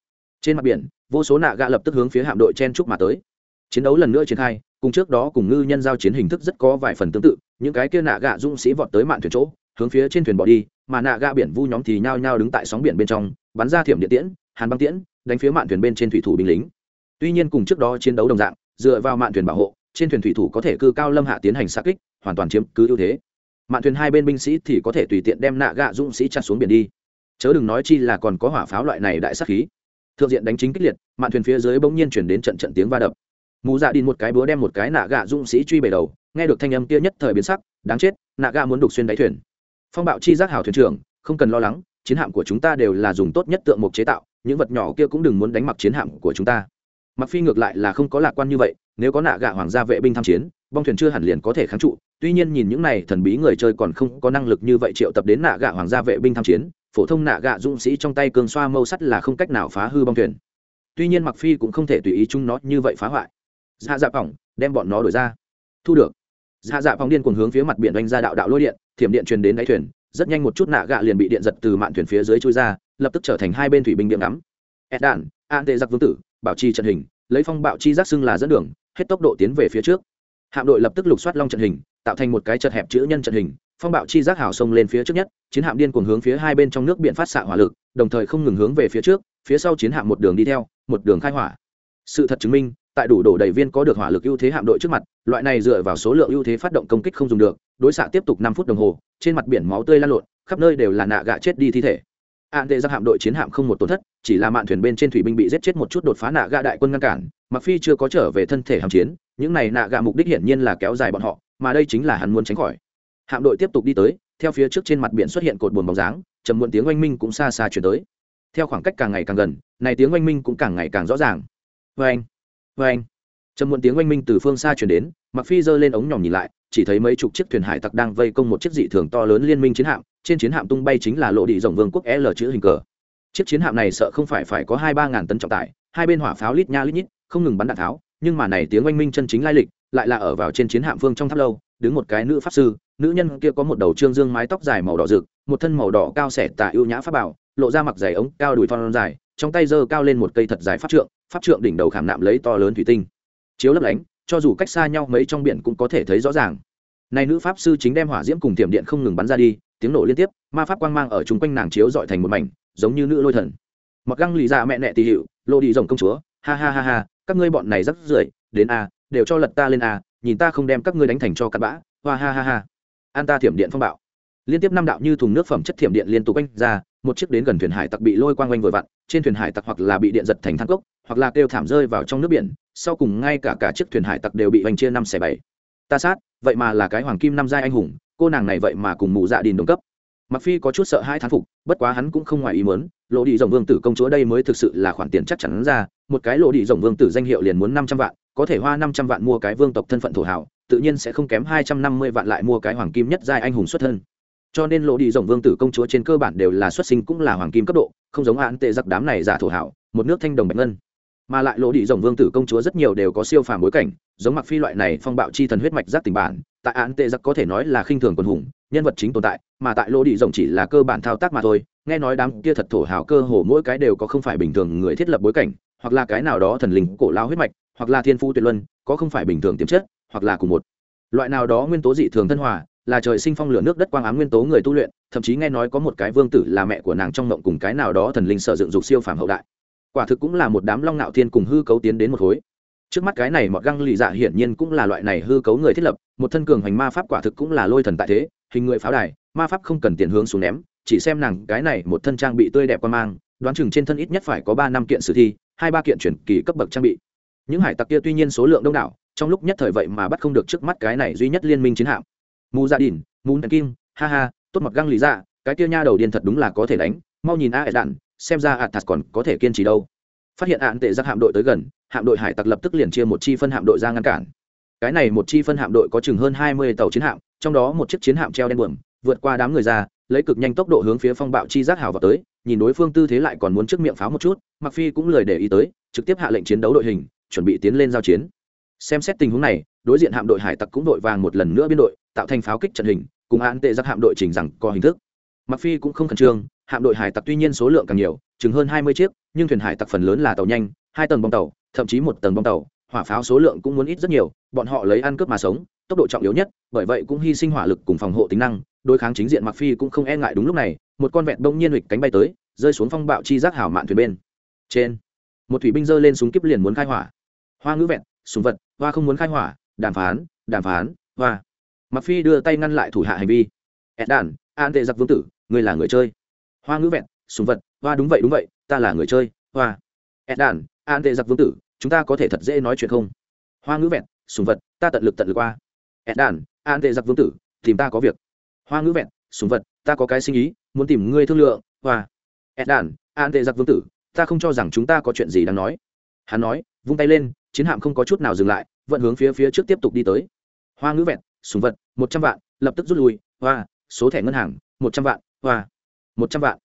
Trên mặt biển, vô số nạ gạ lập tức hướng phía hạm đội chen trúc mà tới. Chiến đấu lần nữa triển khai, cùng trước đó cùng ngư nhân giao chiến hình thức rất có vài phần tương tự, những cái kia nạ gạ dũng sĩ vọt tới mạn thuyền chỗ, hướng phía trên thuyền bỏ đi, mà nạ gạ biển vu nhóm thì nhao nhao đứng tại sóng biển bên trong, bắn ra thiểm điện tiễn, hàn băng tiễn, đánh phía mạn thuyền bên trên thủy thủ binh lính. Tuy nhiên cùng trước đó chiến đấu đồng dạng, dựa vào mạn thuyền bảo hộ trên thuyền thủy thủ có thể cư cao lâm hạ tiến hành xa kích, hoàn toàn chiếm cứ ưu thế. Mạn thuyền hai bên binh sĩ thì có thể tùy tiện đem nạ gạ dũng sĩ chặt xuống biển đi. Chớ đừng nói chi là còn có hỏa pháo loại này đại sắc khí. Thượng diện đánh chính kích liệt, mạn thuyền phía dưới bỗng nhiên chuyển đến trận trận tiếng va đập. Mù dạ đi một cái búa đem một cái nạ gạ dũng sĩ truy bể đầu, nghe được thanh âm kia nhất thời biến sắc, đáng chết, nạ gạ muốn đục xuyên đáy thuyền. Phong bạo chi giác hào thuyền trưởng, không cần lo lắng, chiến hạm của chúng ta đều là dùng tốt nhất tượng mục chế tạo, những vật nhỏ kia cũng đừng muốn đánh mặc chiến hạm của chúng ta. Mặc phi ngược lại là không có lạc quan như vậy nếu có nạ gạ hoàng gia vệ binh tham chiến, bong thuyền chưa hẳn liền có thể kháng trụ, tuy nhiên nhìn những này thần bí người chơi còn không có năng lực như vậy triệu tập đến nạ gạ hoàng gia vệ binh tham chiến, phổ thông nạ gạ dũng sĩ trong tay cường xoa mâu sắt là không cách nào phá hư bong thuyền. Tuy nhiên mặc phi cũng không thể tùy ý chúng nó như vậy phá hoại. Dạ dạ phỏng, đem bọn nó đổi ra. Thu được. Dạ dạ phỏng điên cùng hướng phía mặt biển đánh ra đạo đạo lôi điện, thiểm điện truyền đến đáy thuyền, rất nhanh một chút nạ gạ liền bị điện giật từ mạn thuyền phía dưới chui ra, lập tức trở thành hai bên thủy binh điện ngắm. Ed đạn an tệ giặc vương tử, bảo trì trận hình, lấy phong bạo chi giác xưng là dẫn đường hết tốc độ tiến về phía trước. Hạm đội lập tức lục soát long trận hình, tạo thành một cái chật hẹp chữ nhân trận hình, phong bạo chi giác hào sông lên phía trước nhất, chiến hạm điên cuồng hướng phía hai bên trong nước biển phát xạ hỏa lực, đồng thời không ngừng hướng về phía trước, phía sau chiến hạm một đường đi theo, một đường khai hỏa. Sự thật chứng minh, tại đủ đổ đầy viên có được hỏa lực ưu thế hạm đội trước mặt, loại này dựa vào số lượng ưu thế phát động công kích không dùng được, đối xạ tiếp tục năm phút đồng hồ, trên mặt biển máu tươi lan lộn, khắp nơi đều là nạ gạ chết đi thi thể. An tệ giặc hạm đội chiến hạm không một tổn thất, chỉ là mạn thuyền bên trên thủy binh bị giết chết một chút đột phá nạ gạ đại quân ngăn cản mặc phi chưa có trở về thân thể hạm chiến, những này nạ gạ mục đích hiển nhiên là kéo dài bọn họ, mà đây chính là hắn muốn tránh khỏi. Hạm đội tiếp tục đi tới, theo phía trước trên mặt biển xuất hiện cột buồn bóng dáng, trầm muộn tiếng oanh minh cũng xa xa chuyển tới. Theo khoảng cách càng ngày càng gần, này tiếng oanh minh cũng càng ngày càng rõ ràng. Vê anh vê anh trầm muộn tiếng oanh minh từ phương xa chuyển đến mặc phi giơ lên ống nhòm nhìn lại, chỉ thấy mấy chục chiếc thuyền hải tặc đang vây công một chiếc dị thường to lớn liên minh chiến hạm, trên chiến hạm tung bay chính là lộ đi rồng vương quốc l chữ hình cờ. Chiếc chiến hạm này sợ không phải phải có hai ba ngàn tấn trọng tải, hai bên hỏa pháo lít nha lít nhít không ngừng bắn đạn tháo, nhưng mà này tiếng oanh minh chân chính lai lịch lại là ở vào trên chiến hạm phương trong tháp lâu, đứng một cái nữ pháp sư, nữ nhân kia có một đầu trương dương mái tóc dài màu đỏ rực, một thân màu đỏ cao xẻ tà ưu nhã pháp bảo, lộ ra mặc giày ống cao đùi thon dài, trong tay giơ cao lên một cây thật dài pháp trượng pháp trượng đỉnh đầu khảm nạm lấy to lớn thủy tinh. Chiếu lấp lánh, cho dù cách xa nhau mấy trong biển cũng có thể thấy rõ ràng. Này nữ pháp sư chính đem hỏa diễm cùng tiềm điện không ngừng bắn ra đi, tiếng nổ liên tiếp, ma pháp quang mang ở chung quanh nàng chiếu dọi thành một mảnh, giống như nữ lôi thần. Mặc găng lì ra mẹ nẹ tỳ hiệu lộ đi rồng công chúa, ha ha ha ha các ngươi bọn này rất rưởi, đến a, đều cho lật ta lên a, nhìn ta không đem các ngươi đánh thành cho cặn bã, hoa ha ha ha. An ta thiểm điện phong bạo. Liên tiếp năm đạo như thùng nước phẩm chất thiểm điện liên tục quanh ra, một chiếc đến gần thuyền hải tặc bị lôi quang quanh vội vặn, trên thuyền hải tặc hoặc là bị điện giật thành thang cốc, hoặc là kêu thảm rơi vào trong nước biển, sau cùng ngay cả cả chiếc thuyền hải tặc đều bị hoành chia năm xẻ bảy. Ta sát, vậy mà là cái hoàng kim năm giai anh hùng, cô nàng này vậy mà cùng mụ dạ đình đồng cấp. Mặc phi có chút sợ hai thán phục, bất quá hắn cũng không ngoài ý muốn lộ đi rồng vương tử công chúa đây mới thực sự là khoản tiền chắc chắn ra một cái lộ đi rồng vương tử danh hiệu liền muốn năm trăm vạn, có thể hoa năm trăm vạn mua cái vương tộc thân phận thổ hảo tự nhiên sẽ không kém hai trăm năm mươi vạn lại mua cái hoàng kim nhất giai anh hùng xuất thân. Cho nên lộ đi rồng vương tử công chúa trên cơ bản đều là xuất sinh cũng là hoàng kim cấp độ, không giống án tệ giặc đám này giả thổ hảo một nước thanh đồng bạch ngân. Mà lại lộ đi rồng vương tử công chúa rất nhiều đều có siêu phàm bối cảnh, giống mặc phi loại này phong bạo chi thần huyết mạch giác tình bản, tại án tệ giặc có thể nói là khinh thường quần hùng, nhân vật chính tồn tại, mà tại lộ đi rồng chỉ là cơ bản thao tác mà thôi, nghe nói đám kia thật thổ hào cơ hồ mỗi cái đều có không phải bình thường người thiết lập bối cảnh hoặc là cái nào đó thần linh cổ lao huyết mạch, hoặc là thiên phu tuyệt luân, có không phải bình thường tiềm chất, hoặc là cùng một. Loại nào đó nguyên tố dị thường thân hòa, là trời sinh phong lửa nước đất quang ám nguyên tố người tu luyện, thậm chí nghe nói có một cái vương tử là mẹ của nàng trong mộng cùng cái nào đó thần linh sở dựng dục siêu phàm hậu đại. Quả thực cũng là một đám long nạo thiên cùng hư cấu tiến đến một khối. Trước mắt cái này mọt găng lì dạ hiển nhiên cũng là loại này hư cấu người thiết lập, một thân cường hành ma pháp quả thực cũng là lôi thần tại thế, hình người pháo đài, ma pháp không cần tiền hướng xuống ném, chỉ xem nàng cái này một thân trang bị tươi đẹp qua mang, đoán chừng trên thân ít nhất phải có ba năm kiện sử thi hai ba kiện chuyển kỳ cấp bậc trang bị. Những hải tặc kia tuy nhiên số lượng đông đảo, trong lúc nhất thời vậy mà bắt không được trước mắt cái này duy nhất liên minh chiến hạm. Mù dạ gia đình mù kim ha ha, tốt mặc găng lý ra dạ, cái kia nha đầu điên thật đúng là có thể đánh, mau nhìn a ẹ đạn xem ra ạt thật còn có thể kiên trì đâu. Phát hiện ạn tệ giác hạm đội tới gần, hạm đội hải tặc lập tức liền chia một chi phân hạm đội ra ngăn cản. Cái này một chi phân hạm đội có chừng hơn hai mươi tàu chiến hạm, trong đó một chiếc chiến hạm treo đen buồm, vượt qua đám người ra lấy cực nhanh tốc độ hướng phía phong bạo chi giác hào vào tới, nhìn đối phương tư thế lại còn muốn trước miệng pháo một chút mặc phi cũng lười để ý tới, trực tiếp hạ lệnh chiến đấu đội hình, chuẩn bị tiến lên giao chiến. Xem xét tình huống này, đối diện hạm đội hải tặc cũng đội vàng một lần nữa biên đội, tạo thành pháo kích trận hình, cùng án tệ giặc hạm đội chỉnh rằng có hình thức. Mặc phi cũng không khẩn trương, hạm đội hải tặc tuy nhiên số lượng càng nhiều, chừng hơn 20 chiếc, nhưng thuyền hải tặc phần lớn là tàu nhanh, hai tầng bong tàu, thậm chí một tầng bong tàu, hỏa pháo số lượng cũng muốn ít rất nhiều, bọn họ lấy ăn cướp mà sống tốc độ trọng yếu nhất, bởi vậy cũng hy sinh hỏa lực cùng phòng hộ tính năng, đối kháng chính diện mặc phi cũng không e ngại đúng lúc này, một con vẹn bỗng nhiên lịch cánh bay tới, rơi xuống phong bạo chi giác hảo mạn thuyền bên. Trên, một thủy binh giơ lên súng kíp liền muốn khai hỏa. Hoa ngữ vẹn, súng vật, hoa không muốn khai hỏa, đàm phán đàm phán, hoa. Mặc phi đưa tay ngăn lại thủ hạ hành vi. Ed đàn, an tệ giặc vương tử, ngươi là người chơi. Hoa ngữ vẹn, súng vật, hoa đúng vậy đúng vậy, ta là người chơi, hoa. Ed đàn, an tệ giặc vương tử, chúng ta có thể thật dễ nói chuyện không? Hoa ngữ vẹn, súng vật, ta tận lực tận lực qua ed đàn an tệ giặc vương tử tìm ta có việc. Hoa ngữ vẹn súng vật ta có cái sinh ý muốn tìm ngươi thương lượng hoa. Ed đàn an tệ giặc vương tử ta không cho rằng chúng ta có chuyện gì đáng nói. Hắn nói vung tay lên chiến hạm không có chút nào dừng lại vận hướng phía phía trước tiếp tục đi tới. Hoa ngữ vẹn súng vật một trăm vạn lập tức rút lui hoa. Số thẻ ngân hàng một trăm vạn hoa. Một trăm vạn.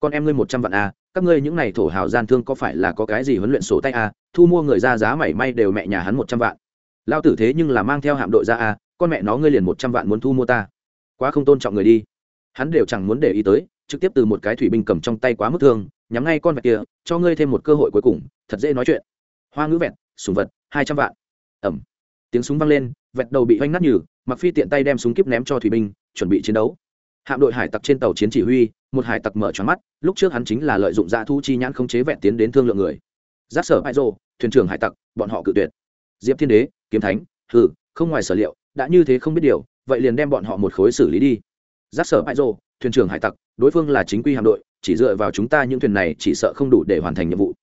Con em ngươi một trăm vạn a à, các ngươi những n à y thổ hào gian thương có phải là có cái gì huấn luyện sổ tay a à, thu mua người ra giá mảy may đều mẹ nhà hắn một trăm vạn. Lao tử thế nhưng là mang theo hạm đội ra a à, con mẹ nó ngươi liền một trăm vạn muốn thu mua ta. Quá không tôn trọng người đi. Hắn đều chẳng muốn để ý tới, trực tiếp từ một cái thủy binh cầm trong tay quá mức thương, nhắm ngay con vẹt kia, cho ngươi thêm một cơ hội cuối cùng, thật dễ nói chuyện. Hoa ngữ vẹt sùng vật, hai trăm vạn. Ẩm. Tiếng súng vang lên, vẹt đầu bị hoanh nát nhừ, mặc phi tiện tay đem súng kíp ném cho thủy binh, chuẩn bị chiến đấu. Hạm đội hải tặc trên tàu chiến chỉ huy, một hải tặc mở cho mắt, lúc trước hắn chính là lợi dụng dạ thu chi nhãn không chế vẹn tiến đến thương lượng người. Giác sở bãi rô thuyền trưởng hải tặc, bọn họ cự tuyệt. Diệp thiên đế, kiếm thánh, hừ, không ngoài sở liệu đã như thế không biết điều, vậy liền đem bọn họ một khối xử lý đi. Giác sở bãi rô thuyền trưởng hải tặc, đối phương là chính quy hạm đội, chỉ dựa vào chúng ta những thuyền này chỉ sợ không đủ để hoàn thành nhiệm vụ.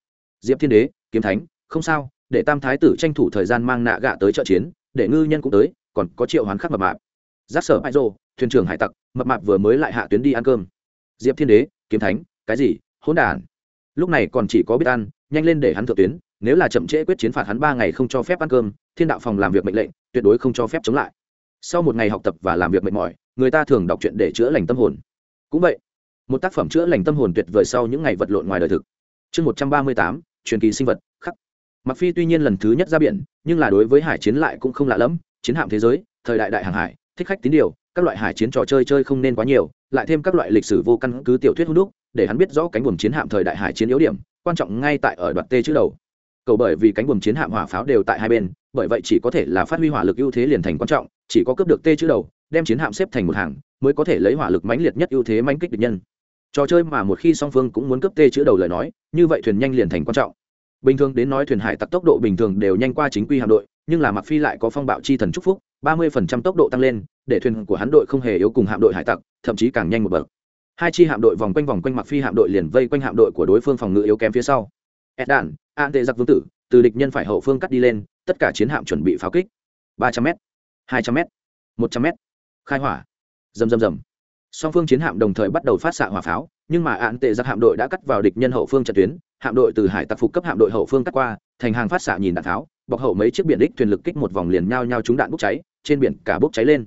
Diệp thiên đế, kiếm thánh, không sao, để tam thái tử tranh thủ thời gian mang nạ gạ tới trợ chiến, để ngư nhân cũng tới, còn có triệu hoán khắc mập mạp. Giác sở bãi rô thuyền trưởng hải tặc, mập mạp vừa mới lại hạ tuyến đi ăn cơm. Diệp thiên đế, kiếm thánh, cái gì? Hỗn đản. Lúc này còn chỉ có biết ăn, nhanh lên để hắn thượng tuyến nếu là chậm trễ quyết chiến phạt hắn ba ngày không cho phép ăn cơm, thiên đạo phòng làm việc mệnh lệnh, tuyệt đối không cho phép chống lại. Sau một ngày học tập và làm việc mệt mỏi, người ta thường đọc truyện để chữa lành tâm hồn. Cũng vậy, một tác phẩm chữa lành tâm hồn tuyệt vời sau những ngày vật lộn ngoài đời thực. Chương một trăm ba mươi tám, truyền kỳ sinh vật, khắc. Mặc phi tuy nhiên lần thứ nhất ra biển, nhưng là đối với hải chiến lại cũng không lạ lẫm. Chiến hạm thế giới, thời đại đại hàng hải, thích khách tín điều, các loại hải chiến trò chơi chơi không nên quá nhiều, lại thêm các loại lịch sử vô căn cứ tiểu thuyết hữu đúc, để hắn biết rõ cánh buồm chiến hạm thời đại hải chiến yếu điểm, quan trọng ngay tại ở đoạt tê chữ đầu cầu bởi vì cánh buồm chiến hạm hỏa pháo đều tại hai bên, bởi vậy chỉ có thể là phát huy hỏa lực ưu thế liền thành quan trọng, chỉ có cướp được tê chữ đầu, đem chiến hạm xếp thành một hàng, mới có thể lấy hỏa lực mãnh liệt nhất ưu thế mãnh kích địch nhân. Trò chơi mà một khi song phương cũng muốn cướp tê chữ đầu lời nói, như vậy thuyền nhanh liền thành quan trọng. Bình thường đến nói thuyền hải tặc tốc độ bình thường đều nhanh qua chính quy hạm đội, nhưng là mặc phi lại có phong bạo chi thần chúc phúc, ba mươi phần trăm tốc độ tăng lên, để thuyền của hắn đội không hề yếu cùng hạm đội hải tặc, thậm chí càng nhanh một bậc. Hai chi hạm đội vòng quanh vòng quanh mặc phi hạm đội liền vây quanh hạm đội của đối phương phòng ngự yếu kém phía sau ed đàn an tệ giặc vương tử, từ địch nhân phải hậu phương cắt đi lên, tất cả chiến hạm chuẩn bị pháo kích. Ba trăm m hai trăm m một trăm m khai hỏa. Rầm rầm rầm. Song phương chiến hạm đồng thời bắt đầu phát xạ hỏa pháo, nhưng mà an tệ giặc hạm đội đã cắt vào địch nhân hậu phương trận tuyến. Hạm đội từ hải tặc phục cấp hạm đội hậu phương cắt qua, thành hàng phát xạ nhìn đạn tháo bọc hậu mấy chiếc biển đích thuyền lực kích một vòng liền nhao nhao trúng đạn bốc cháy, trên biển cả bốc cháy lên.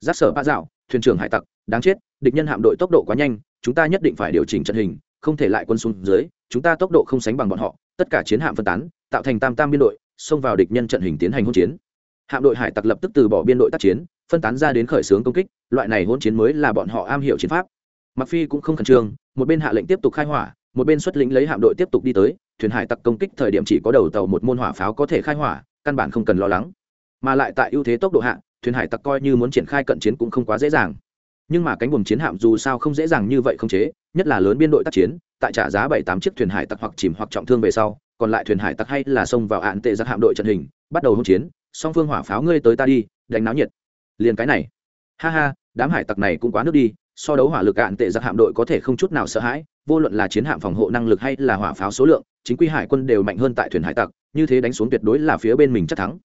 Giác sở ba dạo, thuyền trưởng hải tặc, đáng chết, địch nhân hạm đội tốc độ quá nhanh, chúng ta nhất định phải điều chỉnh trận hình không thể lại quân xuống dưới, chúng ta tốc độ không sánh bằng bọn họ, tất cả chiến hạm phân tán, tạo thành tam tam biên đội, xông vào địch nhân trận hình tiến hành hỗn chiến. Hạm đội hải tặc lập tức từ bỏ biên đội tác chiến, phân tán ra đến khởi xướng công kích, loại này hỗn chiến mới là bọn họ am hiểu chiến pháp. Mặc phi cũng không khẩn trương, một bên hạ lệnh tiếp tục khai hỏa, một bên xuất lĩnh lấy hạm đội tiếp tục đi tới, thuyền hải tặc công kích thời điểm chỉ có đầu tàu một môn hỏa pháo có thể khai hỏa, căn bản không cần lo lắng. Mà lại tại ưu thế tốc độ hạ, thuyền hải tặc coi như muốn triển khai cận chiến cũng không quá dễ dàng nhưng mà cánh buồm chiến hạm dù sao không dễ dàng như vậy không chế, nhất là lớn biên đội tác chiến, tại trả giá bảy tám chiếc thuyền hải tặc hoặc chìm hoặc trọng thương về sau, còn lại thuyền hải tặc hay là xông vào ạn tệ giặc hạm đội trận hình, bắt đầu hỗn chiến, song phương hỏa pháo ngươi tới ta đi, đánh náo nhiệt. Liền cái này. Ha ha, đám hải tặc này cũng quá nước đi, so đấu hỏa lực ạn tệ giặc hạm đội có thể không chút nào sợ hãi, vô luận là chiến hạm phòng hộ năng lực hay là hỏa pháo số lượng, chính quy hải quân đều mạnh hơn tại thuyền hải tặc, như thế đánh xuống tuyệt đối là phía bên mình chắc thắng.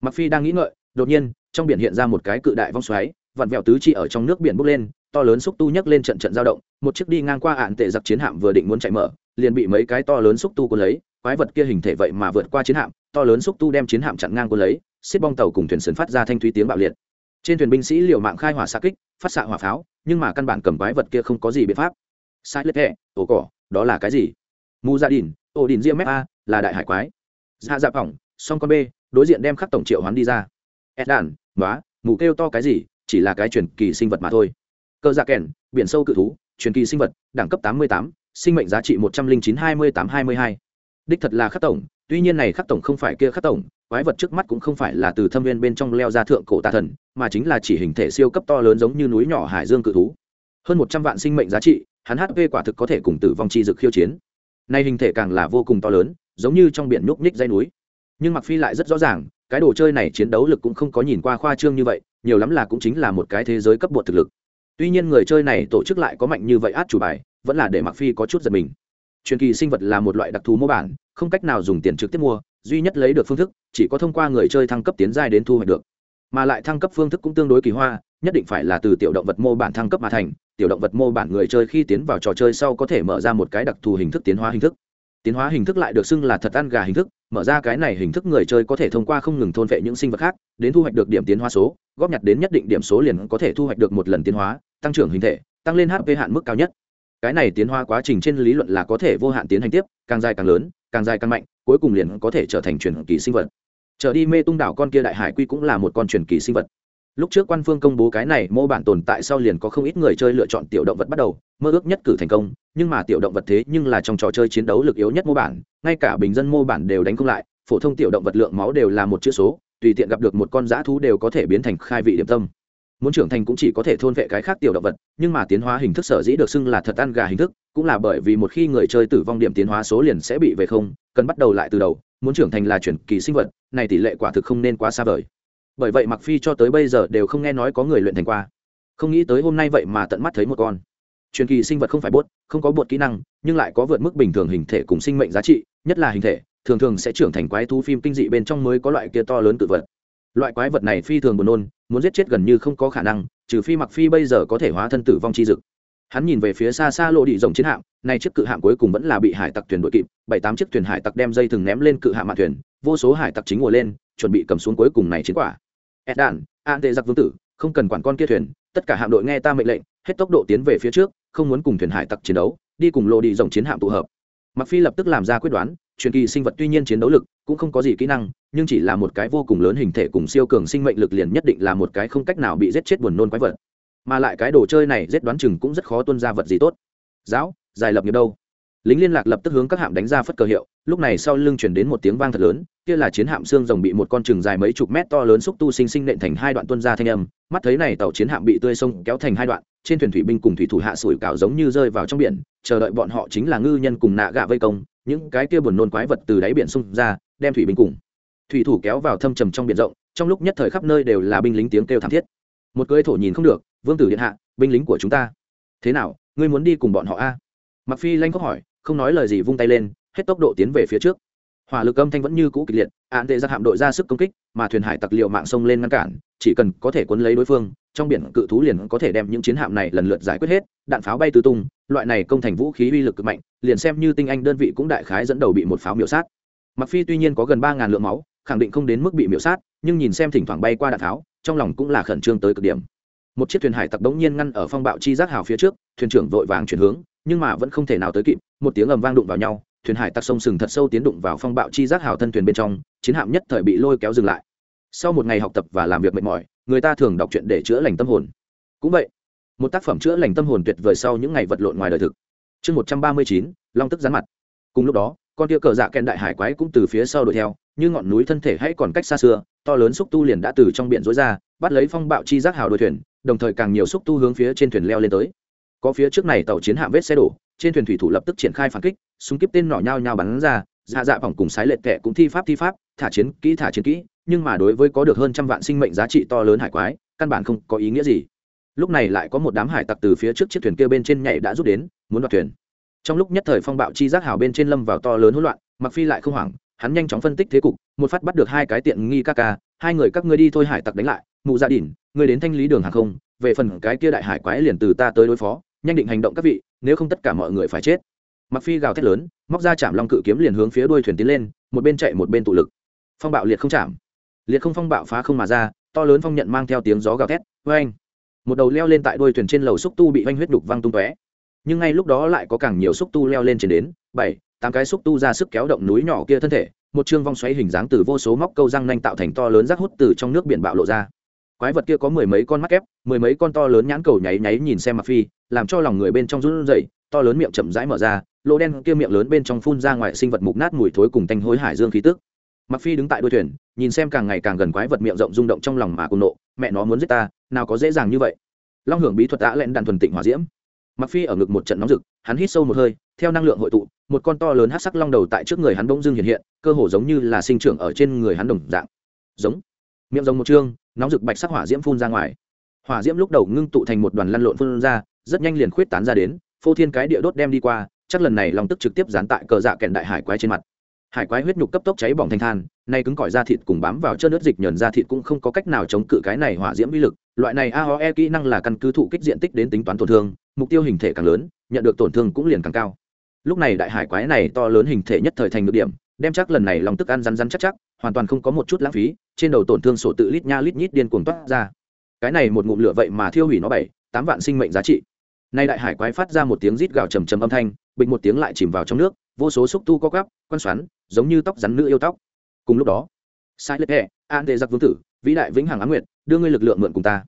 Mặc phi đang nghĩ ngợi, đột nhiên, trong biển hiện ra một cái cự đại vong xoáy vặn vẹo tứ chi ở trong nước biển bốc lên, to lớn xúc tu nhấc lên trận trận dao động, một chiếc đi ngang qua ạn tệ giặc chiến hạm vừa định muốn chạy mở, liền bị mấy cái to lớn xúc tu cuốn lấy, quái vật kia hình thể vậy mà vượt qua chiến hạm, to lớn xúc tu đem chiến hạm chặn ngang cuốn lấy, xiết bong tàu cùng thuyền sườn phát ra thanh thúy tiếng bạo liệt. Trên thuyền binh sĩ liều mạng khai hỏa xa kích, phát xạ hỏa pháo, nhưng mà căn bản cầm quái vật kia không có gì biện pháp. Sai lết hẹ ổ cỏ, đó là cái gì? Mu gia đình, ổ đình riêng mép a, là đại hải quái. Dạ dạ phỏng, song con b đối diện đem khắc tổng triệu hoán đi ra. Ed đàn nói mù kêu to cái gì? Chỉ là cái truyền kỳ sinh vật mà thôi. Cơ dạ kèn, biển sâu cự thú, truyền kỳ sinh vật, đẳng cấp tám mươi tám, sinh mệnh giá trị một trăm linh chín hai mươi tám hai mươi hai. Đích thật là khắc tổng, tuy nhiên này khắc tổng không phải kia khắc tổng, quái vật trước mắt cũng không phải là từ thâm viên bên trong leo ra thượng cổ tà thần, mà chính là chỉ hình thể siêu cấp to lớn giống như núi nhỏ hải dương cự thú. Hơn một trăm vạn sinh mệnh giá trị, hắn hp quả thực có thể cùng tử vong chi dực khiêu chiến. Nay hình thể càng là vô cùng to lớn, giống như trong biển nhúc nhích dây núi. Nhưng mặc phi lại rất rõ ràng, cái đồ chơi này chiến đấu lực cũng không có nhìn qua khoa trương như vậy nhiều lắm là cũng chính là một cái thế giới cấp bột thực lực. Tuy nhiên người chơi này tổ chức lại có mạnh như vậy át chủ bài, vẫn là để mặc phi có chút giật mình. Truyền kỳ sinh vật là một loại đặc thù mô bản, không cách nào dùng tiền trực tiếp mua, duy nhất lấy được phương thức, chỉ có thông qua người chơi thăng cấp tiến giai đến thu hoạch được. Mà lại thăng cấp phương thức cũng tương đối kỳ hoa, nhất định phải là từ tiểu động vật mô bản thăng cấp mà thành, tiểu động vật mô bản người chơi khi tiến vào trò chơi sau có thể mở ra một cái đặc thù hình thức tiến hóa hình thức. Tiến hóa hình thức lại được xưng là thật ăn gà hình thức mở ra cái này hình thức người chơi có thể thông qua không ngừng thôn vệ những sinh vật khác, đến thu hoạch được điểm tiến hóa số, góp nhặt đến nhất định điểm số liền có thể thu hoạch được một lần tiến hóa, tăng trưởng hình thể, tăng lên hp hạn mức cao nhất. Cái này tiến hóa quá trình trên lý luận là có thể vô hạn tiến hành tiếp, càng dài càng lớn, càng dài càng mạnh, cuối cùng liền có thể trở thành truyền kỳ sinh vật. Trở đi mê tung đảo con kia đại hải quy cũng là một con truyền kỳ sinh vật lúc trước quan phương công bố cái này, mô bản tồn tại sau liền có không ít người chơi lựa chọn tiểu động vật bắt đầu, mơ ước nhất cử thành công, nhưng mà tiểu động vật thế nhưng là trong trò chơi chiến đấu lực yếu nhất mô bản, ngay cả bình dân mô bản đều đánh không lại, phổ thông tiểu động vật lượng máu đều là một chữ số, tùy tiện gặp được một con dã thú đều có thể biến thành khai vị điểm tâm. Muốn trưởng thành cũng chỉ có thể thôn vệ cái khác tiểu động vật, nhưng mà tiến hóa hình thức sở dĩ được xưng là thật ăn gà hình thức, cũng là bởi vì một khi người chơi tử vong điểm tiến hóa số liền sẽ bị về không, cần bắt đầu lại từ đầu, muốn trưởng thành là chuyển kỳ sinh vật, này tỷ lệ quả thực không nên quá xa vời bởi vậy mặc phi cho tới bây giờ đều không nghe nói có người luyện thành qua. Không nghĩ tới hôm nay vậy mà tận mắt thấy một con. Truyền kỳ sinh vật không phải bốt không có bột kỹ năng, nhưng lại có vượt mức bình thường hình thể cùng sinh mệnh giá trị, nhất là hình thể, thường thường sẽ trưởng thành quái thú phim kinh dị bên trong mới có loại kia to lớn tự vật. Loại quái vật này phi thường buồn nôn, muốn giết chết gần như không có khả năng, trừ phi mặc phi bây giờ có thể hóa thân tử vong chi dực. Hắn nhìn về phía xa xa lộ đi rồng chiến hạm, nay chiếc cự hạm cuối cùng vẫn là bị hải tặc thuyền đội kịp, bảy tám chiếc thuyền hải tặc đem dây thừng ném lên cự hạm mạn thuyền, vô số hải tặc chính ngồi lên, chuẩn bị cầm xuống cuối cùng này chiến quả ed đàn an tệ giặc vương tử, không cần quản con kia thuyền, tất cả hạm đội nghe ta mệnh lệnh, hết tốc độ tiến về phía trước, không muốn cùng thuyền hải tặc chiến đấu, đi cùng lộ đi dòng chiến hạm tụ hợp. Mặc phi lập tức làm ra quyết đoán, truyền kỳ sinh vật tuy nhiên chiến đấu lực cũng không có gì kỹ năng, nhưng chỉ là một cái vô cùng lớn hình thể cùng siêu cường sinh mệnh lực liền nhất định là một cái không cách nào bị giết chết buồn nôn quái vật. Mà lại cái đồ chơi này giết đoán chừng cũng rất khó tuân ra vật gì tốt. Giáo dài lập nghiệp đâu? Lính liên lạc lập tức hướng các hạm đánh ra phất cờ hiệu, lúc này sau lưng chuyển đến một tiếng vang thật lớn, kia là chiến hạm xương rồng bị một con chừng dài mấy chục mét to lớn xúc tu sinh sinh nện thành hai đoạn tuân ra thanh âm, mắt thấy này tàu chiến hạm bị tươi sông kéo thành hai đoạn, trên thuyền thủy binh cùng thủy thủ hạ sủi cảo giống như rơi vào trong biển, chờ đợi bọn họ chính là ngư nhân cùng nạ gạ vây công, những cái kia buồn nôn quái vật từ đáy biển xung ra, đem thủy binh cùng thủy thủ kéo vào thâm trầm trong biển rộng, trong lúc nhất thời khắp nơi đều là binh lính tiếng kêu thảm thiết. Một cưỡi thổ nhìn không được, vương tử điện hạ, binh lính của chúng ta. Thế nào, ngươi muốn đi cùng bọn họ a? Mặc phi lanh có hỏi không nói lời gì vung tay lên, hết tốc độ tiến về phía trước. Hỏa lực âm thanh vẫn như cũ kịch liệt, án tệ giặc hạm đội ra sức công kích, mà thuyền hải tặc liệu mạng sông lên ngăn cản, chỉ cần có thể cuốn lấy đối phương, trong biển cự thú liền có thể đem những chiến hạm này lần lượt giải quyết hết, đạn pháo bay tứ tung, loại này công thành vũ khí uy lực cực mạnh, liền xem như tinh anh đơn vị cũng đại khái dẫn đầu bị một pháo miểu sát. Mặc phi tuy nhiên có gần ba ngàn lượng máu, khẳng định không đến mức bị miểu sát, nhưng nhìn xem thỉnh thoảng bay qua đạn tháo trong lòng cũng là khẩn trương tới cực điểm. Một chiếc thuyền hải tặc đống nhiên ngăn ở phong bạo chi giác hào phía trước, thuyền trưởng vội vàng chuyển hướng nhưng mà vẫn không thể nào tới kịp, một tiếng ầm vang đụng vào nhau, thuyền hải tặc sông sừng thật sâu tiến đụng vào phong bạo chi giác hào thân thuyền bên trong, chiến hạm nhất thời bị lôi kéo dừng lại. Sau một ngày học tập và làm việc mệt mỏi, người ta thường đọc truyện để chữa lành tâm hồn. Cũng vậy, một tác phẩm chữa lành tâm hồn tuyệt vời sau những ngày vật lộn ngoài đời thực. Chương một trăm ba mươi chín, long tức rán mặt. Cùng lúc đó, con tia cờ dạ kèn đại hải quái cũng từ phía sau đuổi theo, như ngọn núi thân thể hãy còn cách xa xưa, to lớn xúc tu liền đã từ trong biển rối ra, bắt lấy phong bạo chi giác hào đuôi thuyền, đồng thời càng nhiều xúc tu hướng phía trên thuyền leo lên tới có phía trước này tàu chiến hạm vết xe đổ, trên thuyền thủy thủ lập tức triển khai phản kích, súng kíp tên nỏ nhao nhao bắn ra dạ dạ vòng cùng sái lệ kệ cũng thi pháp thi pháp, thả chiến kỹ, thả chiến kỹ, nhưng mà đối với có được hơn trăm vạn sinh mệnh giá trị to lớn hải quái, căn bản không có ý nghĩa gì. Lúc này lại có một đám hải tặc từ phía trước chiếc thuyền kia bên trên nhảy đã rút đến, muốn đoạt thuyền. Trong lúc nhất thời phong bạo chi giác hào bên trên lâm vào to lớn hỗn loạn mặc phi lại không hoảng, hắn nhanh chóng phân tích thế cục, một phát bắt được hai cái tiện nghi ca ca, hai người các ngươi đi thôi hải tặc đánh lại, mụ dạ gia đình người đến thanh lý đường hàng không, về phần cái kia đại hải quái liền từ ta tới đối phó nhanh định hành động các vị, nếu không tất cả mọi người phải chết. Mặc phi gào thét lớn, móc ra chạm long cự kiếm liền hướng phía đuôi thuyền tiến lên, một bên chạy một bên tụ lực. Phong bạo liệt không chạm. Liệt không phong bạo phá không mà ra, to lớn phong nhận mang theo tiếng gió gào thét vê anh một đầu leo lên tại đuôi thuyền trên lầu xúc tu bị oanh huyết đục văng tung tóe. Nhưng ngay lúc đó lại có càng nhiều xúc tu leo lên trên đến, bảy, tám cái xúc tu ra sức kéo động núi nhỏ kia thân thể, một chương vong xoáy hình dáng từ vô số móc câu răng nanh tạo thành to lớn rác hút từ trong nước biển bạo lộ ra quái vật kia có mười mấy con mắt kép, mười mấy con to lớn nhãn cầu nháy nháy nhìn xem mặc phi, làm cho lòng người bên trong run rẩy, to lớn miệng chậm rãi mở ra, lỗ đen kia miệng lớn bên trong phun ra ngoài sinh vật mục nát mùi thối cùng tanh hối hải dương khí tức. Mặc phi đứng tại đuôi thuyền, nhìn xem càng ngày càng gần quái vật miệng rộng rung động trong lòng mà cùng nộ, mẹ nó muốn giết ta, nào có dễ dàng như vậy. Long hưởng bí thuật đã lẹn đàn thuần tịnh hỏa diễm. Mặc phi ở ngực một trận nóng rực, hắn hít sâu một hơi, theo năng lượng hội tụ, một con to lớn hắc sắc long đầu tại trước người hắn bỗng dưng hiện hiện, cơ hồ giống như là sinh trưởng ở trên người hắn đồng dạng. Giống miệng rồng một chương, nóng rực bạch sắc hỏa diễm phun ra ngoài. Hỏa diễm lúc đầu ngưng tụ thành một đoàn lăn lộn phun ra, rất nhanh liền khuyết tán ra đến, phô thiên cái địa đốt đem đi qua, chắc lần này long tức trực tiếp dán tại cờ dạ kẹn đại hải quái trên mặt. Hải quái huyết nhục cấp tốc cháy bỏng thành than, nay cứng cỏi da thịt cùng bám vào chân nước dịch nhờn da thịt cũng không có cách nào chống cự cái này hỏa diễm uy lực, loại này aoe kỹ năng là căn cứ thụ kích diện tích đến tính toán tổn thương, mục tiêu hình thể càng lớn, nhận được tổn thương cũng liền càng cao. Lúc này đại hải quái này to lớn hình thể nhất thời thành được điểm, đem chắc lần này lòng tức ăn rắn rắn chắc chắc hoàn toàn không có một chút lãng phí, trên đầu tổn thương sổ tự lít nha lít nhít điên cuồng toát ra. Cái này một ngụm lửa vậy mà thiêu hủy nó bảy, tám vạn sinh mệnh giá trị. Nay đại hải quái phát ra một tiếng rít gào trầm trầm âm thanh, bịch một tiếng lại chìm vào trong nước, vô số xúc tu co gắp quan xoắn, giống như tóc rắn nữ yêu tóc. Cùng lúc đó, sai lệ hẹ an tệ giặc vương tử, vĩ đại vĩnh hằng á nguyệt, đưa ngươi lực lượng mượn cùng ta.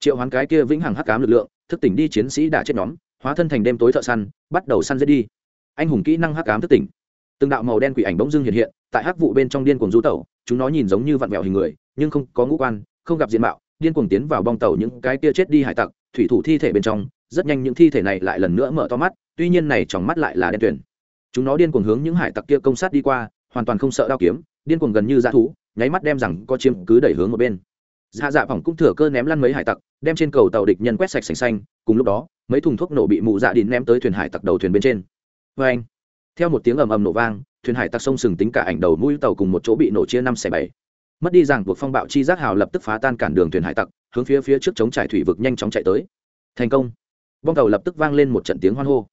Triệu hoán cái kia vĩnh hằng hắc cám lực lượng, thức tỉnh đi chiến sĩ đã chết nhóm, hóa thân thành đêm tối thợ săn, bắt đầu săn giết đi. Anh hùng kỹ năng hắc cám thức tỉnh. Từng đạo màu đen quỷ ảnh bỗng dưng hiện hiện tại hắc vụ bên trong điên cuồng du tẩu, chúng nó nhìn giống như vặn vẹo hình người, nhưng không có ngũ quan, không gặp diện mạo, điên cuồng tiến vào bong tàu những cái kia chết đi hải tặc, thủy thủ thi thể bên trong, rất nhanh những thi thể này lại lần nữa mở to mắt, tuy nhiên này trong mắt lại là đen tuyển chúng nó điên cuồng hướng những hải tặc kia công sát đi qua, hoàn toàn không sợ đao kiếm, điên cuồng gần như dã thú, nháy mắt đem rằng có chiếm cứ đẩy hướng một bên. Dạ dạ phỏng cũng thừa cơ ném lăn mấy hải tặc, đem trên cầu tàu địch nhân quét sạch sành xanh, cùng lúc đó, mấy thùng thuốc nổ bị mụ dạ đín ném tới thuyền hải tặc đầu thuyền bên trên. Vê anh theo một tiếng ầm ầm nổ vang, thuyền hải tặc sông sừng tính cả ảnh đầu mũi tàu cùng một chỗ bị nổ chia năm xẻ bảy. Mất đi rằng buộc phong bạo chi giác hào lập tức phá tan cản đường thuyền hải tặc, hướng phía phía trước chống trải thủy vực nhanh chóng chạy tới. Thành công. Bong tàu lập tức vang lên một trận tiếng hoan hô.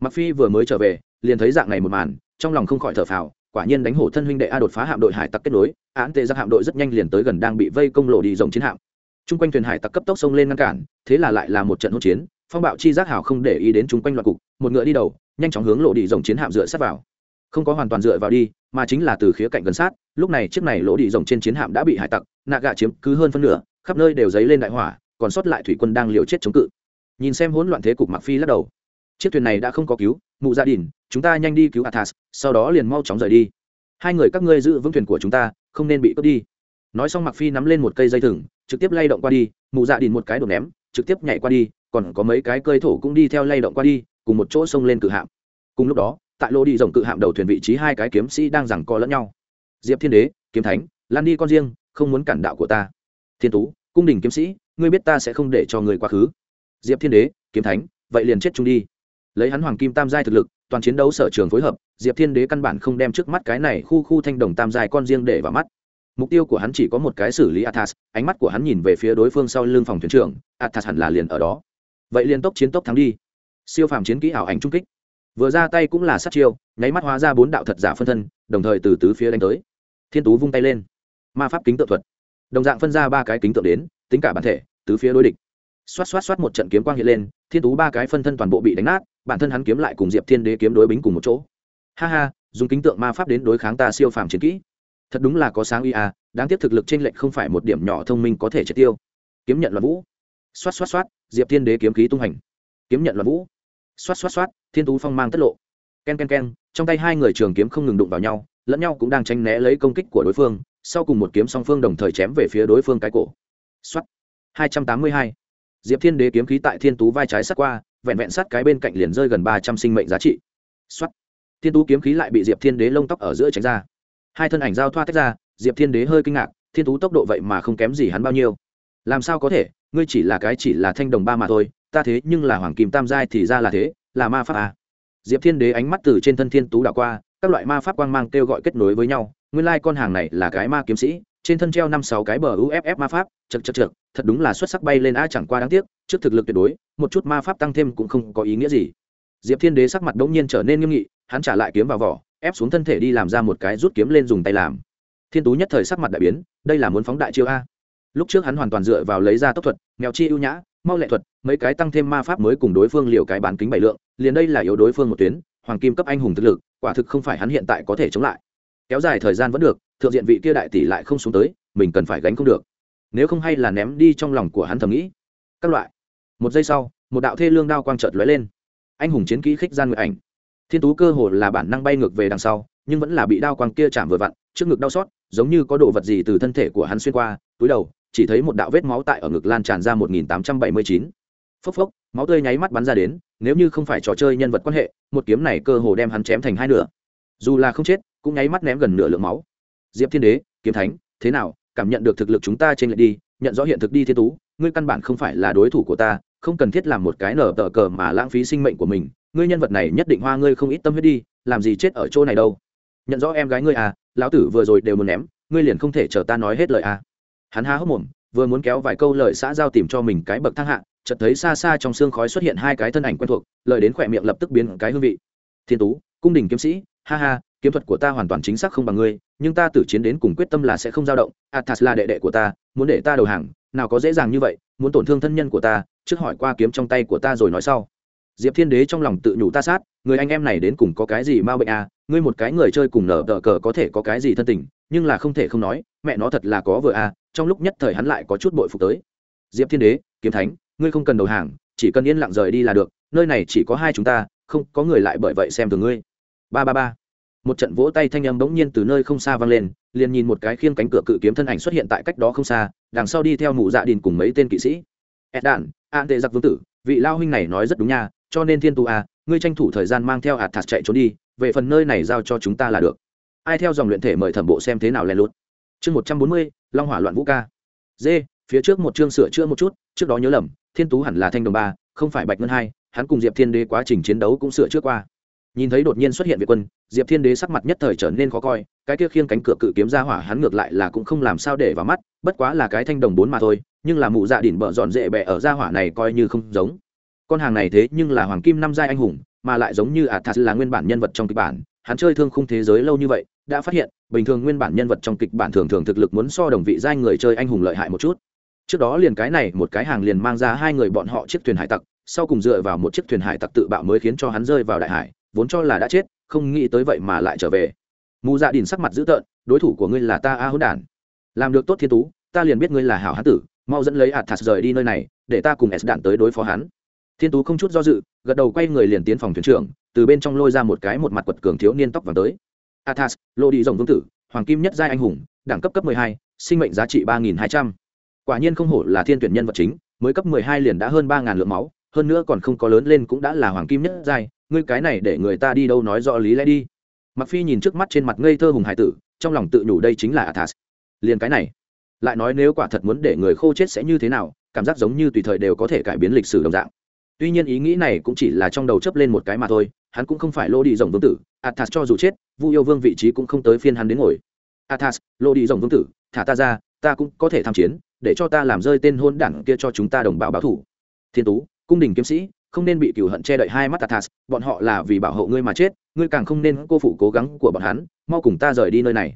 Mặc phi vừa mới trở về, liền thấy dạng này một màn, trong lòng không khỏi thở phào, quả nhiên đánh hổ thân huynh đệ a đột phá hạm đội hải tặc kết nối án tệ giác hạm đội rất nhanh liền tới gần đang bị vây công lộ đi rồng chiến hạm. Chung quanh thuyền hải tặc cấp tốc sông lên ngăn cản, thế là lại là một trận hỗn chiến phong bạo chi giác hảo không để ý đến chúng quanh loạt cục, một ngựa đi đầu, nhanh chóng hướng lộ đi dòng chiến hạm dựa sát vào. Không có hoàn toàn dựa vào đi, mà chính là từ khía cạnh gần sát, lúc này chiếc này lỗ đi rồng trên chiến hạm đã bị hải tặc, nạ gạ chiếm cứ hơn phân nửa, khắp nơi đều dấy lên đại hỏa, còn sót lại thủy quân đang liều chết chống cự. Nhìn xem hỗn loạn thế cục mặc phi lắc đầu. Chiếc thuyền này đã không có cứu, mụ dạ gia đình chúng ta nhanh đi cứu athas, sau đó liền mau chóng rời đi. Hai người các ngươi giữ vững thuyền của chúng ta, không nên bị cướp đi. Nói xong mặc phi nắm lên một cây dây thừng, trực tiếp lay động qua đi, mụ dạ đình một cái đổ ném, trực tiếp nhảy qua đi còn có mấy cái cơi thổ cũng đi theo lay động qua đi, cùng một chỗ xông lên cự hạm. Cùng lúc đó, tại lô đi rồng cự hạm đầu thuyền vị trí hai cái kiếm sĩ đang giằng co lẫn nhau. Diệp thiên đế, kiếm thánh, lan đi con riêng, không muốn cản đạo của ta. Thiên tú, cung đình kiếm sĩ, ngươi biết ta sẽ không để cho người quá khứ. Diệp thiên đế, kiếm thánh, vậy liền chết chung đi. Lấy hắn hoàng kim tam giai thực lực, toàn chiến đấu sở trường phối hợp, diệp thiên đế căn bản không đem trước mắt cái này khu khu thanh đồng tam giai con riêng để vào mắt. Mục tiêu của hắn chỉ có một cái xử lý athas, ánh mắt của hắn nhìn về phía đối phương sau lưng phòng thuyền trưởng, athas hẳn là liền ở đó vậy liền tốc chiến tốc thắng đi. Siêu phàm chiến kỹ ảo ảnh trung kích. Vừa ra tay cũng là sát chiêu, nháy mắt hóa ra bốn đạo thật giả phân thân, đồng thời từ tứ phía đánh tới. Thiên tú vung tay lên. Ma pháp kính tượng thuật. Đồng dạng phân ra ba cái kính tượng đến, tính cả bản thể, tứ phía đối địch. Xoát xoát xoát một trận kiếm quang hiện lên, thiên tú ba cái phân thân toàn bộ bị đánh nát, bản thân hắn kiếm lại cùng diệp thiên đế kiếm đối bính cùng một chỗ. Ha ha, dùng kính tượng ma pháp đến đối kháng ta siêu phàm chiến kỹ. Thật đúng là có sáng ý à đáng tiếc thực lực trên lệnh không phải một điểm nhỏ thông minh có thể triệt tiêu. Kiếm nhận là vũ xoát xoát xoát, diệp thiên đế kiếm khí tung hành. Kiếm nhận loạn vũ. Xoát xoát xoát, thiên tú phong mang tất lộ. K e n k e n k e n trong tay hai người trường kiếm không ngừng đụng vào nhau, lẫn nhau cũng đang tranh né lấy công kích của đối phương, sau cùng một kiếm song phương đồng thời chém về phía đối phương cái cổ. Xoát. Hai trăm tám mươi hai. Diệp thiên đế kiếm khí tại thiên tú vai trái sát qua, vẹn vẹn sát cái bên cạnh liền rơi gần ba trăm sinh mệnh giá trị. Xuất thiên tú kiếm khí lại bị diệp thiên đế lông tóc ở giữa tránh ra. Hai thân ảnh giao thoa tách ra, diệp thiên đế hơi kinh ngạc, thiên tú tốc độ vậy mà không kém gì hắn bao nhiêu. Làm sao có thể? Ngươi chỉ là cái chỉ là thanh đồng ba mà thôi, ta thế nhưng là hoàng kim tam giai thì ra là thế, là ma pháp à. diệp thiên đế ánh mắt từ trên thân thiên tú đảo qua, các loại ma pháp quang mang kêu gọi kết nối với nhau, nguyên lai con hàng này là cái ma kiếm sĩ, trên thân treo năm sáu cái bờ uff ma pháp, chật chật chật, thật đúng là xuất sắc bay lên a, chẳng qua đáng tiếc, trước thực lực tuyệt đối, một chút ma pháp tăng thêm cũng không có ý nghĩa gì. Diệp thiên đế sắc mặt đ ỗ n g nhiên trở nên nghiêm nghị, hắn trả lại kiếm vào vỏ, ép xuống thân thể đi làm ra một cái rút kiếm lên dùng tay làm. Thiên tú nhất thời sắc mặt đại biến, đây là muốn phóng đại chiêu a lúc trước hắn hoàn toàn dựa vào lấy ra tốc thuật, nghèo chi ưu nhã, mau lệ thuật, mấy cái tăng thêm ma pháp mới cùng đối phương liều cái bán kính bảy lượng, liền đây là yếu đối phương một tuyến, hoàng kim cấp anh hùng thực lực, quả thực không phải hắn hiện tại có thể chống lại. Kéo dài thời gian vẫn được, thượng diện vị kia đại tỷ lại không xuống tới, mình cần phải gánh không được. Nếu không hay là ném đi trong lòng của hắn thầm nghĩ. Các loại. Một giây sau, một đạo thê lương đao quang trợt lóe lên. Anh hùng chiến kỹ khích gian nguyện ảnh. Thiên tú cơ hồ là bản năng bay ngược về đằng sau, nhưng vẫn là bị đao quang kia chạm vừa vặn, trước ngực đau xót, giống như có đồ vật gì từ thân thể của hắn xuyên qua, túi đầu chỉ thấy một đạo vết máu tại ở ngực lan tràn ra một nghìn tám trăm bảy mươi chín. Phốc phốc, máu tươi nháy mắt bắn ra đến, nếu như không phải trò chơi nhân vật quan hệ, một kiếm này cơ hồ đem hắn chém thành hai nửa. Dù là không chết, cũng nháy mắt ném gần nửa lượng máu. Diệp thiên đế, kiếm thánh, thế nào, cảm nhận được thực lực chúng ta trên lại đi, nhận rõ hiện thực đi thiên tú, ngươi căn bản không phải là đối thủ của ta, không cần thiết làm một cái nở tờ cờ mà lãng phí sinh mệnh của mình, ngươi nhân vật này nhất định hoa ngươi không ít tâm huyết đi, làm gì chết ở chỗ này đâu. Nhận rõ em gái ngươi à lão tử vừa rồi đều muốn ném, ngươi liền không thể chờ ta nói hết lời à hắn há hốc mồm, vừa muốn kéo vài câu lời xã giao tìm cho mình cái bậc thang hạ, chợt thấy xa xa trong xương khói xuất hiện hai cái thân ảnh quen thuộc, lời đến khỏe miệng lập tức biến cái hương vị. Thiên tú, cung đình kiếm sĩ, ha ha, kiếm thuật của ta hoàn toàn chính xác không bằng ngươi, nhưng ta tử chiến đến cùng quyết tâm là sẽ không dao động, athas là đệ đệ của ta, muốn để ta đầu hàng, nào có dễ dàng như vậy, muốn tổn thương thân nhân của ta, trước hỏi qua kiếm trong tay của ta rồi nói sau. Diệp thiên đế trong lòng tự nhủ ta sát, người anh em này đến cùng có cái gì m a bệnh à ngươi một cái người chơi cùng nở đỡ cờ có thể có cái gì thân tình, nhưng là không thể không nói, mẹ nó thật là có vừa à trong lúc nhất thời hắn lại có chút bội phục tới. Diệp thiên đế, kiếm thánh, ngươi không cần đầu hàng, chỉ cần yên lặng rời đi là được, nơi này chỉ có hai chúng ta, không có người lại bởi vậy xem thường ngươi. Ba ba ba. Một trận vỗ tay thanh âm bỗng nhiên từ nơi không xa vang lên, liền nhìn một cái khiêng cánh cửa cự kiếm thân ảnh xuất hiện tại cách đó không xa, đằng sau đi theo mụ dạ đình cùng mấy tên kỵ sĩ. Ed đạn an tệ giặc vương tử, vị lao huynh này nói rất đúng nha, cho nên thiên tu a ngươi tranh thủ thời gian mang theo hạt thạt chạy trốn đi, về phần nơi này giao cho chúng ta là được. Ai theo dòng luyện thể mời thẩm bộ xem thế nào len lút chương một trăm bốn mươi, long hỏa loạn vũ ca. D, phía trước một chương sửa chữa một chút, trước đó nhớ lầm, thiên tú hẳn là thanh đồng ba, không phải bạch ngân hai, hắn cùng diệp thiên đế quá trình chiến đấu cũng sửa trước qua. Nhìn thấy đột nhiên xuất hiện việt quân, diệp thiên đế sắc mặt nhất thời trở nên khó coi, cái kia khiêng cánh cửa cự kiếm ra hỏa hắn ngược lại là cũng không làm sao để vào mắt, bất quá là cái thanh đồng bốn mà thôi, nhưng là mụ dạ đỉnh bợ dọn dễ bẹ ở ra hỏa này coi như không giống. Con hàng này thế nhưng là hoàng kim năm giai anh hùng, mà lại giống như athas là nguyên bản nhân vật trong kịch bản, hắn chơi thương khung thế giới lâu như vậy đã phát hiện, bình thường nguyên bản nhân vật trong kịch bản thường thường thực lực muốn so đồng vị giai người chơi anh hùng lợi hại một chút. Trước đó liền cái này, một cái hàng liền mang ra hai người bọn họ chiếc thuyền hải tặc, sau cùng dựa vào một chiếc thuyền hải tặc tự bạo mới khiến cho hắn rơi vào đại hải, vốn cho là đã chết, không nghĩ tới vậy mà lại trở về. Mù dạ đình sắc mặt dữ tợn, đối thủ của ngươi là ta a hỗn đản. Làm được tốt thiên tú, ta liền biết ngươi là hảo hán tử, mau dẫn lấy hạt thạt rời đi nơi này, để ta cùng s đạn tới đối phó hắn. Thiên tú không chút do dự, gật đầu quay người liền tiến phòng thuyền trưởng, từ bên trong lôi ra một cái một mặt quật cường thiếu niên tóc vàng tới athas lô đi rồng vương tử hoàng kim nhất giai anh hùng đẳng cấp cấp 12, sinh mệnh giá trị ba nghìn hai trăm. Quả nhiên không hổ là thiên tuyển nhân vật chính mới cấp mười hai liền đã hơn 3000 lượng máu hơn nữa còn không có lớn lên cũng đã là hoàng kim nhất giai ngươi cái này để người ta đi đâu nói rõ lý lẽ đi. Mặc phi nhìn trước mắt trên mặt ngây thơ hùng hải tử trong lòng tự nhủ đây chính là athas. Liền cái này lại nói nếu quả thật muốn để người khô chết sẽ như thế nào cảm giác giống như tùy thời đều có thể cải biến lịch sử đồng dạng. Tuy nhiên ý nghĩ này cũng chỉ là trong đầu chấp lên một cái mà thôi hắn cũng không phải lô đi rồng vương tử, athas cho dù chết, vu yêu vương vị trí cũng không tới phiên hắn đến ngồi. Athas, lô đi rồng vương tử, thả ta ra, ta cũng có thể tham chiến, để cho ta làm rơi tên hôn đảng kia cho chúng ta đồng bào báo thủ. Thiên tú, cung đình kiếm sĩ, không nên bị cửu hận che đậy hai mắt athas, bọn họ là vì bảo hộ ngươi mà chết, ngươi càng không nên cô phụ cố gắng của bọn hắn, mau cùng ta rời đi nơi này.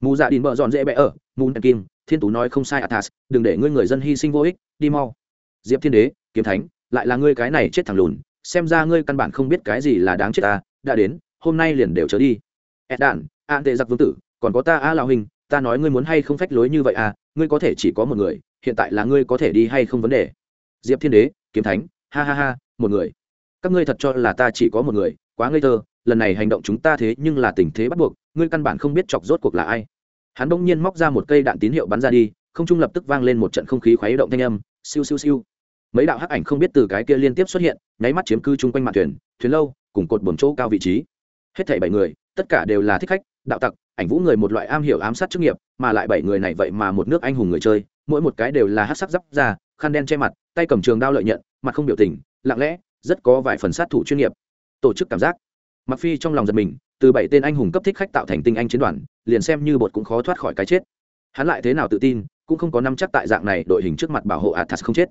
Mù dạ đình bợ dọn dễ bẽ ở, mù nèn kim, thiên tú nói không sai athas, đừng để ngươi người dân hy sinh vô ích, đi mau. Diệp thiên đế, kiếm thánh, lại là ngươi cái này chết thằng lùn xem ra ngươi căn bản không biết cái gì là đáng chết ta, đã đến, hôm nay liền đều trở đi. Ed đạn an tệ giặc vương tử, còn có ta, a lao hình ta nói ngươi muốn hay không phách lối như vậy à ngươi có thể chỉ có một người, hiện tại là ngươi có thể đi hay không vấn đề. Diệp thiên đế, kiếm thánh, ha ha ha, một người. Các ngươi thật cho là ta chỉ có một người, quá ngây thơ, lần này hành động chúng ta thế nhưng là tình thế bắt buộc, ngươi căn bản không biết chọc rốt cuộc là ai. Hắn bỗng nhiên móc ra một cây đạn tín hiệu bắn ra đi, không trung lập tức vang lên một trận không khí khuấy động thanh âm, siêu siêu siêu mấy đạo hắc ảnh không biết từ cái kia liên tiếp xuất hiện, nháy mắt chiếm cư chung quanh mặt thuyền thuyền lâu, cùng cột buồm chỗ cao vị trí. Hết thảy bảy người, tất cả đều là thích khách, đạo tặc, ảnh vũ người một loại am hiểu ám sát chức nghiệp, mà lại bảy người này vậy mà một nước anh hùng người chơi, mỗi một cái đều là hát sắc giáp ra khăn đen che mặt, tay cầm trường đao lợi nhận, mặt không biểu tình, lặng lẽ, rất có vài phần sát thủ chuyên nghiệp. Tổ chức cảm giác. Mặc phi trong lòng giật mình, từ bảy tên anh hùng cấp thích khách tạo thành tinh anh chiến đoàn, liền xem như bột cũng khó thoát khỏi cái chết. Hắn lại thế nào tự tin, cũng không có năm chắc tại dạng này đội hình trước mặt bảo hộ athas không chết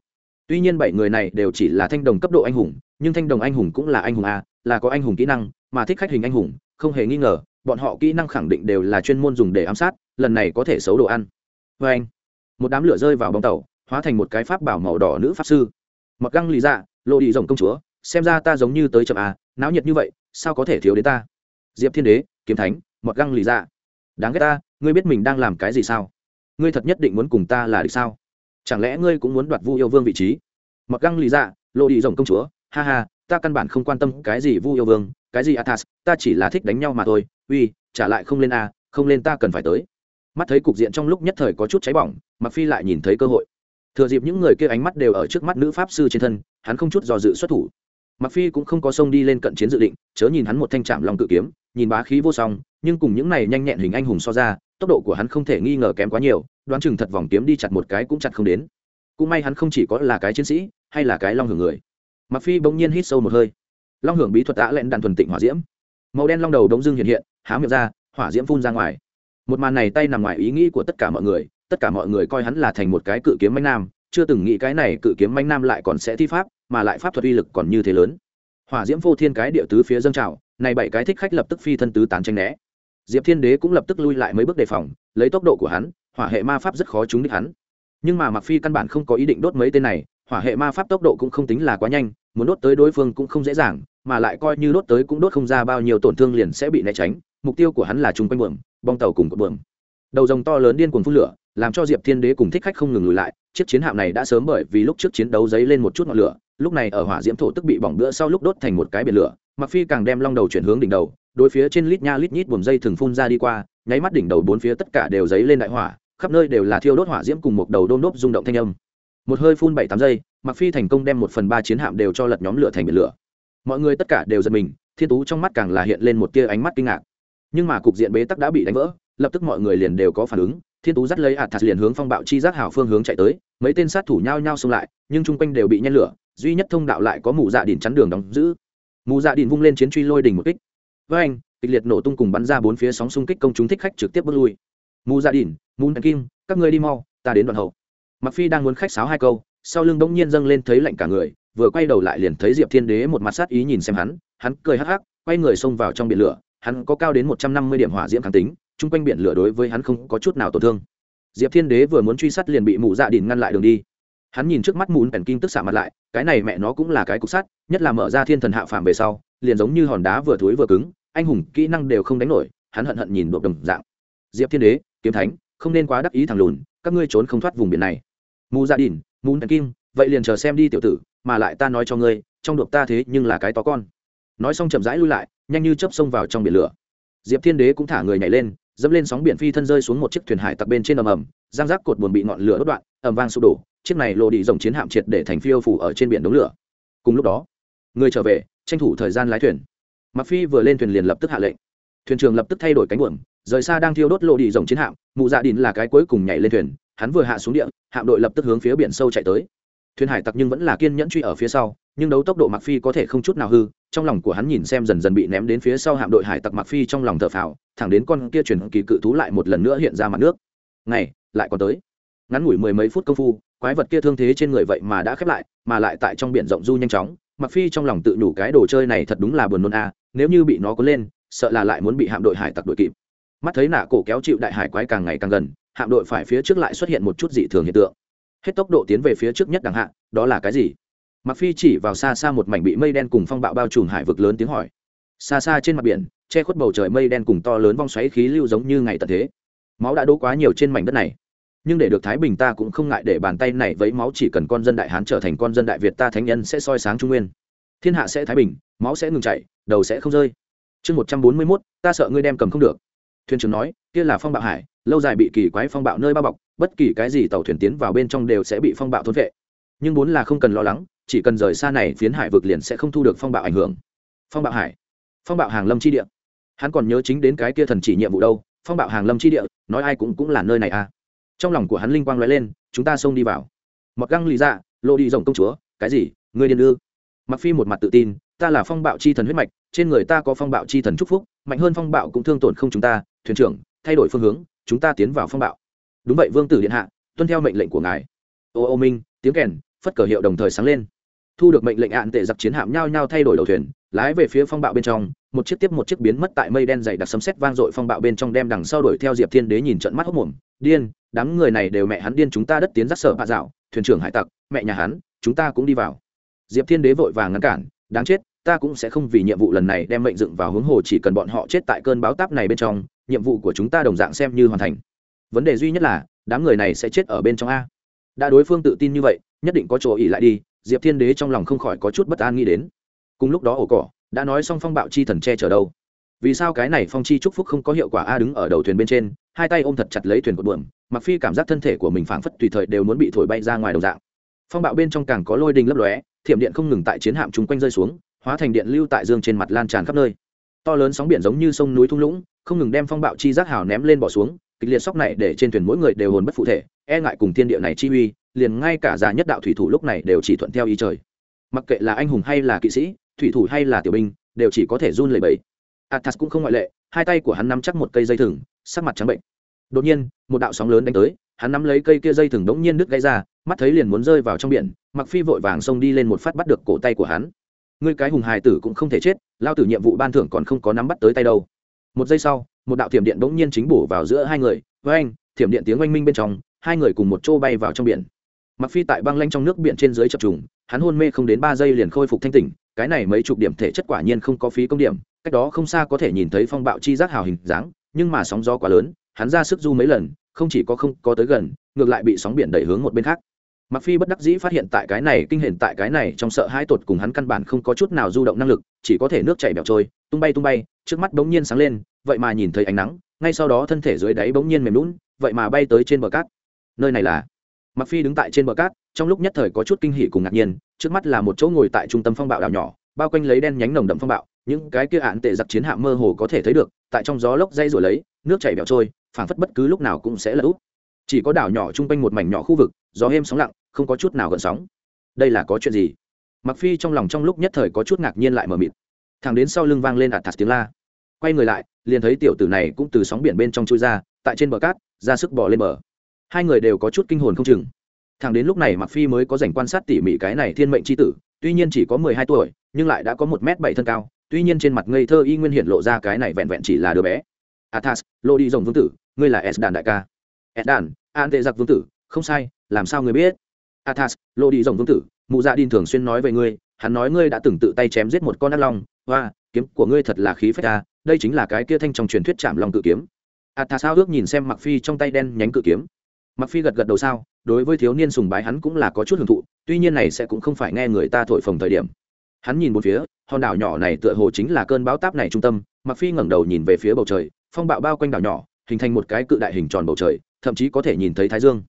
tuy nhiên bảy người này đều chỉ là thanh đồng cấp độ anh hùng, nhưng thanh đồng anh hùng cũng là anh hùng a, là có anh hùng kỹ năng, mà thích khách hình anh hùng, không hề nghi ngờ, bọn họ kỹ năng khẳng định đều là chuyên môn dùng để ám sát, lần này có thể xấu đồ ăn. Vê anh, một đám lửa rơi vào bóng tàu, hóa thành một cái pháp bảo màu đỏ nữ pháp sư. Mặc găng lì dạ lộ đi rồng công chúa, xem ra ta giống như tới chậm à náo nhiệt như vậy, sao có thể thiếu đến ta? Diệp thiên đế, kiếm thánh, mặc găng lì dạ. Đáng ghét ta, ngươi biết mình đang làm cái gì sao? Ngươi thật nhất định muốn cùng ta là được sao? Chẳng lẽ ngươi cũng muốn đoạt vu yêu vương vị trí? Mặc găng lý dạ lộ đi rồng công chúa, ha ha, ta căn bản không quan tâm cái gì vu yêu vương, cái gì athas, ta chỉ là thích đánh nhau mà thôi. Uy, trả lại không lên a, không lên ta cần phải tới. Mắt thấy cục diện trong lúc nhất thời có chút cháy bỏng mặc phi lại nhìn thấy cơ hội. Thừa dịp những người kia ánh mắt đều ở trước mắt nữ pháp sư trên thân, hắn không chút do dự xuất thủ. Mặc phi cũng không có sông đi lên cận chiến dự định, chớ nhìn hắn một thanh trạm lòng tự kiếm, nhìn bá khí vô song, nhưng cùng những này nhanh nhẹn hình anh hùng so ra tốc độ của hắn không thể nghi ngờ kém quá nhiều, đoán chừng thật vòng kiếm đi chặt một cái cũng chặt không đến. Cũng may hắn không chỉ có là cái chiến sĩ, hay là cái long hưởng người. Mặc phi bỗng nhiên hít sâu một hơi. Long hưởng bí thuật đã lẹn đạn thuần tịnh hỏa diễm. Màu đen long đầu đống dưng hiện hiện, há miệng ra, hỏa diễm phun ra ngoài. Một màn này tay nằm ngoài ý nghĩ của tất cả mọi người, tất cả mọi người coi hắn là thành một cái cự kiếm manh nam, chưa từng nghĩ cái này cự kiếm manh nam lại còn sẽ thi pháp, mà lại pháp thuật uy lực còn như thế lớn. Hỏa diễm vô thiên cái địa tứ phía dâng trào, này bảy cái thích khách lập tức phi thân tứ tán tranh né diệp thiên đế cũng lập tức lui lại mấy bước đề phòng, lấy tốc độ của hắn, hỏa hệ ma pháp rất khó trúng đích hắn. Nhưng mà mặc phi căn bản không có ý định đốt mấy tên này, hỏa hệ ma pháp tốc độ cũng không tính là quá nhanh, muốn đốt tới đối phương cũng không dễ dàng, mà lại coi như đốt tới cũng đốt không ra bao nhiêu tổn thương liền sẽ bị né tránh, mục tiêu của hắn là chung quanh bờm bong tàu cùng cột bờm đầu rồng to lớn điên cuồng phun lửa, làm cho diệp thiên đế cùng thích khách không ngừng lùi lại, chiếc chiến hạm này đã sớm bởi vì lúc trước chiến đấu dấy lên một chút ngọn lửa, lúc này ở hỏa diễm thổ tức bị bỏng bữa sau lúc đốt thành một cái biển lửa mặc phi càng đem long đầu chuyển hướng đỉnh đầu, đối phía trên lít nha lít nhít buồm dây thường phun ra đi qua, nháy mắt đỉnh đầu bốn phía tất cả đều dấy lên đại hỏa, khắp nơi đều là thiêu đốt hỏa diễm cùng một đầu đôm đốp rung động thanh âm. Một hơi phun bảy tám giây mặc phi thành công đem một phần ba chiến hạm đều cho lật nhóm lửa thành biển lửa. Mọi người tất cả đều giật mình, thiên tú trong mắt càng là hiện lên một tia ánh mắt kinh ngạc. Nhưng mà cục diện bế tắc đã bị đánh vỡ, lập tức mọi người liền đều có phản ứng, thiên tú dắt lấy hạt thạt liền hướng phong bạo chi giác hảo phương hướng chạy tới, mấy tên sát thủ nhao nhao xông lại, nhưng chung quanh đều bị nhen lửa, duy nhất thông đạo lại có mụ dạ đỉnh chắn đường đóng giữ mù dạ đỉnh vung lên chiến truy lôi đỉnh một kích. Với anh, kịch liệt nổ tung cùng bắn ra bốn phía sóng xung kích công chúng thích khách trực tiếp bước lui. Mù dạ đỉnh, mù dạ kim các ngươi đi mau, ta đến đoạn hậu. Mặc phi đang muốn khách sáo hai câu, sau lưng bỗng nhiên dâng lên thấy lạnh cả người, vừa quay đầu lại liền thấy diệp thiên đế một mặt sát ý nhìn xem hắn hắn cười hắc hắc, quay người xông vào trong biển lửa, hắn có cao đến một trăm năm mươi điểm hỏa diễm kháng tính, chung quanh biển lửa đối với hắn không có chút nào tổn thương. Diệp thiên đế vừa muốn truy sát liền bị mù dạ đỉnh ngăn lại đường đi hắn nhìn trước mắt mùn bèn kim tức xạ mặt lại, cái này mẹ nó cũng là cái cục sắt, nhất là mở ra thiên thần hạ phàm về sau, liền giống như hòn đá vừa thối vừa cứng, anh hùng kỹ năng đều không đánh nổi, hắn hận hận nhìn đột đồng dạng. Diệp thiên đế, kiếm thánh, không nên quá đắc ý thằng lùn, các ngươi trốn không thoát vùng biển này. Mù dạ gia đình mùn bèn kim vậy liền chờ xem đi tiểu tử, mà lại ta nói cho ngươi, trong đột ta thế nhưng là cái to con. Nói xong chậm rãi lui lại, nhanh như chớp xông vào trong biển lửa. Diệp thiên đế cũng thả người nhảy lên, dẫm lên sóng biển phi thân rơi xuống một chiếc thuyền hải tặc bên trên ầm ầm giang giác cột buồn bị ngọn lửa đốt đoạn, ầm vang sụp đổ chiếc này lộ đi dòng chiến hạm triệt để thành phiêu phủ ở trên biển đống lửa. Cùng lúc đó, người trở về, tranh thủ thời gian lái thuyền. Mặc phi vừa lên thuyền liền lập tức hạ lệnh. Thuyền trưởng lập tức thay đổi cánh buồm, rời xa đang thiêu đốt lộ đi dòng chiến hạm, mụ dạ đình là cái cuối cùng nhảy lên thuyền, hắn vừa hạ xuống địa, hạm đội lập tức hướng phía biển sâu chạy tới. Thuyền hải tặc nhưng vẫn là kiên nhẫn truy ở phía sau, nhưng đấu tốc độ mặc phi có thể không chút nào hư, trong lòng của hắn nhìn xem dần dần bị ném đến phía sau hạm đội hải tặc mặc phi trong lòng thở phào, thẳng đến con kia chuyển kỳ cự thú lại một lần nữa hiện ra mặt nước. Ngày, lại còn tới. Ngắn ngủi mười mấy phút công phu quái vật kia thương thế trên người vậy mà đã khép lại, mà lại tại trong biển rộng du nhanh chóng. Mặc phi trong lòng tự nhủ cái đồ chơi này thật đúng là buồn nôn a, nếu như bị nó có lên, sợ là lại muốn bị hạm đội hải tặc đội kịp. Mắt thấy nạ cổ kéo chịu đại hải quái càng ngày càng gần, hạm đội phải phía trước lại xuất hiện một chút dị thường hiện tượng. Hết tốc độ tiến về phía trước nhất đẳng hạ, đó là cái gì? Mặc phi chỉ vào xa xa một mảnh bị mây đen cùng phong bạo bao trùm hải vực lớn tiếng hỏi. Xa xa trên mặt biển, che khuất bầu trời mây đen cùng to lớn vong xoáy khí lưu giống như ngày tận thế. Máu đã đổ quá nhiều trên mảnh đất này nhưng để được thái bình ta cũng không ngại để bàn tay này vấy máu chỉ cần con dân đại hán trở thành con dân đại việt ta thánh nhân sẽ soi sáng trung nguyên. Thiên hạ sẽ thái bình, máu sẽ ngừng chảy, đầu sẽ không rơi. Chương một trăm bốn mươi mốt, ta sợ ngươi đem cầm không được. Thuyền trưởng nói, kia là phong bạo hải, lâu dài bị kỳ quái phong bạo nơi bao bọc, bất kỳ cái gì tàu thuyền tiến vào bên trong đều sẽ bị phong bạo thốn vệ. Nhưng bốn là không cần lo lắng, chỉ cần rời xa này phiến hải vực liền sẽ không thu được phong bạo ảnh hưởng. Phong bạo hải, phong bạo hàng lâm chi địa. Hắn còn nhớ chính đến cái kia thần chỉ nhiệm vụ đâu, phong bạo hàng lâm chi địa, nói ai cũng cũng là nơi này à trong lòng của hắn linh quang nói lên, chúng ta xông đi vào. Mặc găng lì ra lộ đi rồng công chúa, cái gì? Ngươi điên ư? Mặc phi một mặt tự tin, ta là phong bạo chi thần huyết mạch, trên người ta có phong bạo chi thần chúc phúc, mạnh hơn phong bạo cũng thương tổn không chúng ta, thuyền trưởng, thay đổi phương hướng, chúng ta tiến vào phong bạo. Đúng vậy, vương tử điện hạ, tuân theo mệnh lệnh của ngài. Ô ô minh, tiếng kèn, phất cờ hiệu đồng thời sáng lên thu được mệnh lệnh ạn tệ giặc chiến hạm nhao nhao thay đổi đầu thuyền, lái về phía phong bạo bên trong, một chiếc tiếp một chiếc biến mất tại mây đen dày đặc sấm sét vang dội phong bạo bên trong đem đằng sau đuổi theo diệp thiên đế nhìn trận mắt hốc mồm, điên, đám người này đều mẹ hắn điên chúng ta đất tiến rắc sợ hạ dạo, thuyền trưởng hải tặc, mẹ nhà hắn, chúng ta cũng đi vào. Diệp thiên đế vội vàng ngăn cản, đáng chết, ta cũng sẽ không vì nhiệm vụ lần này đem mệnh dựng vào hướng hồ chỉ cần bọn họ chết tại cơn báo táp này bên trong, nhiệm vụ của chúng ta đồng dạng xem như hoàn thành. Vấn đề duy nhất là, đám người này sẽ chết ở bên trong a. Đã đối phương tự tin như vậy, nhất định có chỗ ỉ lại đi diệp thiên đế trong lòng không khỏi có chút bất an nghĩ đến. Cùng lúc đó ổ cỏ, đã nói xong phong bạo chi thần che chở đâu. Vì sao cái này phong chi chúc phúc không có hiệu quả a đứng ở đầu thuyền bên trên, hai tay ôm thật chặt lấy thuyền cột buồm, mặc phi cảm giác thân thể của mình phảng phất tùy thời đều muốn bị thổi bay ra ngoài đồng dạng. Phong bạo bên trong càng có lôi đình lấp lóe, thiểm điện không ngừng tại chiến hạm chung quanh rơi xuống, hóa thành điện lưu tại dương trên mặt lan tràn khắp nơi. To lớn sóng biển giống như sông núi thung lũng, không ngừng đem phong bạo chi giác hào ném lên bỏ xuống, kịch liệt sóc này để trên thuyền mỗi người đều hồn bất phụ thể e ngại cùng thiên địa này chi uy liền ngay cả già nhất đạo thủy thủ lúc này đều chỉ thuận theo ý trời. Mặc kệ là anh hùng hay là kỵ sĩ, thủy thủ hay là tiểu binh, đều chỉ có thể run lẩy bẩy. Athas cũng không ngoại lệ, hai tay của hắn nắm chắc một cây dây thừng, sắc mặt trắng bệnh. Đột nhiên, một đạo sóng lớn đánh tới, hắn nắm lấy cây kia dây thừng đống nhiên đứt gãy ra, mắt thấy liền muốn rơi vào trong biển mặc phi vội vàng xông đi lên một phát bắt được cổ tay của hắn. Ngươi cái hùng hài tử cũng không thể chết, lao tử nhiệm vụ ban thưởng còn không có nắm bắt tới tay đâu. Một giây sau, một đạo thiểm điện đống nhiên chính bổ vào giữa hai người với anh thiểm điện tiếng oanh minh bên trong, hai người cùng một chỗ bay vào trong biển mặc phi tại băng lanh trong nước biển trên dưới chập trùng, hắn hôn mê không đến ba giây liền khôi phục thanh tỉnh, cái này mấy chục điểm thể chất quả nhiên không có phí công điểm, cách đó không xa có thể nhìn thấy phong bạo chi giác hào hình dáng, nhưng mà sóng gió quá lớn, hắn ra sức du mấy lần, không chỉ có không có tới gần, ngược lại bị sóng biển đẩy hướng một bên khác. Mặc phi bất đắc dĩ phát hiện tại cái này kinh hiện tại cái này trong sợ hãi tột cùng hắn căn bản không có chút nào du động năng lực, chỉ có thể nước chảy bẹo trôi, tung bay tung bay, trước mắt bỗng nhiên sáng lên, vậy mà nhìn thấy ánh nắng, ngay sau đó thân thể dưới đáy bỗng nhiên mềm lún vậy mà bay tới trên bờ cát. Nơi này là mặc phi đứng tại trên bờ cát, trong lúc nhất thời có chút kinh hỉ cùng ngạc nhiên, trước mắt là một chỗ ngồi tại trung tâm phong bạo đảo nhỏ, bao quanh lấy đen nhánh nồng đậm phong bạo, những cái kia án tệ giặc chiến hạm mơ hồ có thể thấy được, tại trong gió lốc dây rồi lấy, nước chảy bẻo trôi, phảng phất bất cứ lúc nào cũng sẽ là úp. Chỉ có đảo nhỏ chung quanh một mảnh nhỏ khu vực, gió êm sóng lặng, không có chút nào gợn sóng. Đây là có chuyện gì? Mặc phi trong lòng trong lúc nhất thời có chút ngạc nhiên lại mờ mịt. Thằng đến sau lưng vang lên ạt thạt tiếng la. Quay người lại, liền thấy tiểu tử này cũng từ sóng biển bên trong chui ra, tại trên bờ cát, ra sức bỏ lên bờ hai người đều có chút kinh hồn không chừng. Thẳng đến lúc này mặc phi mới có dành quan sát tỉ mỉ cái này thiên mệnh c h i tử, tuy nhiên chỉ có mười hai tuổi, nhưng lại đã có một m bảy thân cao, tuy nhiên trên mặt ngây thơ y nguyên hiện lộ ra cái này vẹn vẹn chỉ là đứa bé. Athas, lô đi rồng vương tử, ngươi là s đàn đại ca. S đàn an tệ giặc vương tử, không sai, làm sao ngươi biết? Athas, lô đi rồng vương tử, mụ dạ gia đin thường xuyên nói về ngươi, hắn nói ngươi đã từng tự tay chém giết một con ác long, hoa, kiếm của ngươi thật là khí phách ta, đây chính là cái kia thanh trong truyền thuyết chạm lòng cự kiếm. Athas ước nhìn xem mặc phi trong tay đen nhánh cự kiếm mặc phi gật gật đầu sao, đối với thiếu niên sùng bái hắn cũng là có chút hưởng thụ, tuy nhiên này sẽ cũng không phải nghe người ta thổi phồng thời điểm. Hắn nhìn một phía, hòn đảo nhỏ này tựa hồ chính là cơn bão táp này trung tâm mặc phi ngẩng đầu nhìn về phía bầu trời, phong bạo bao quanh đảo nhỏ, hình thành một cái cự đại hình tròn bầu trời, thậm chí có thể nhìn thấy thái dương.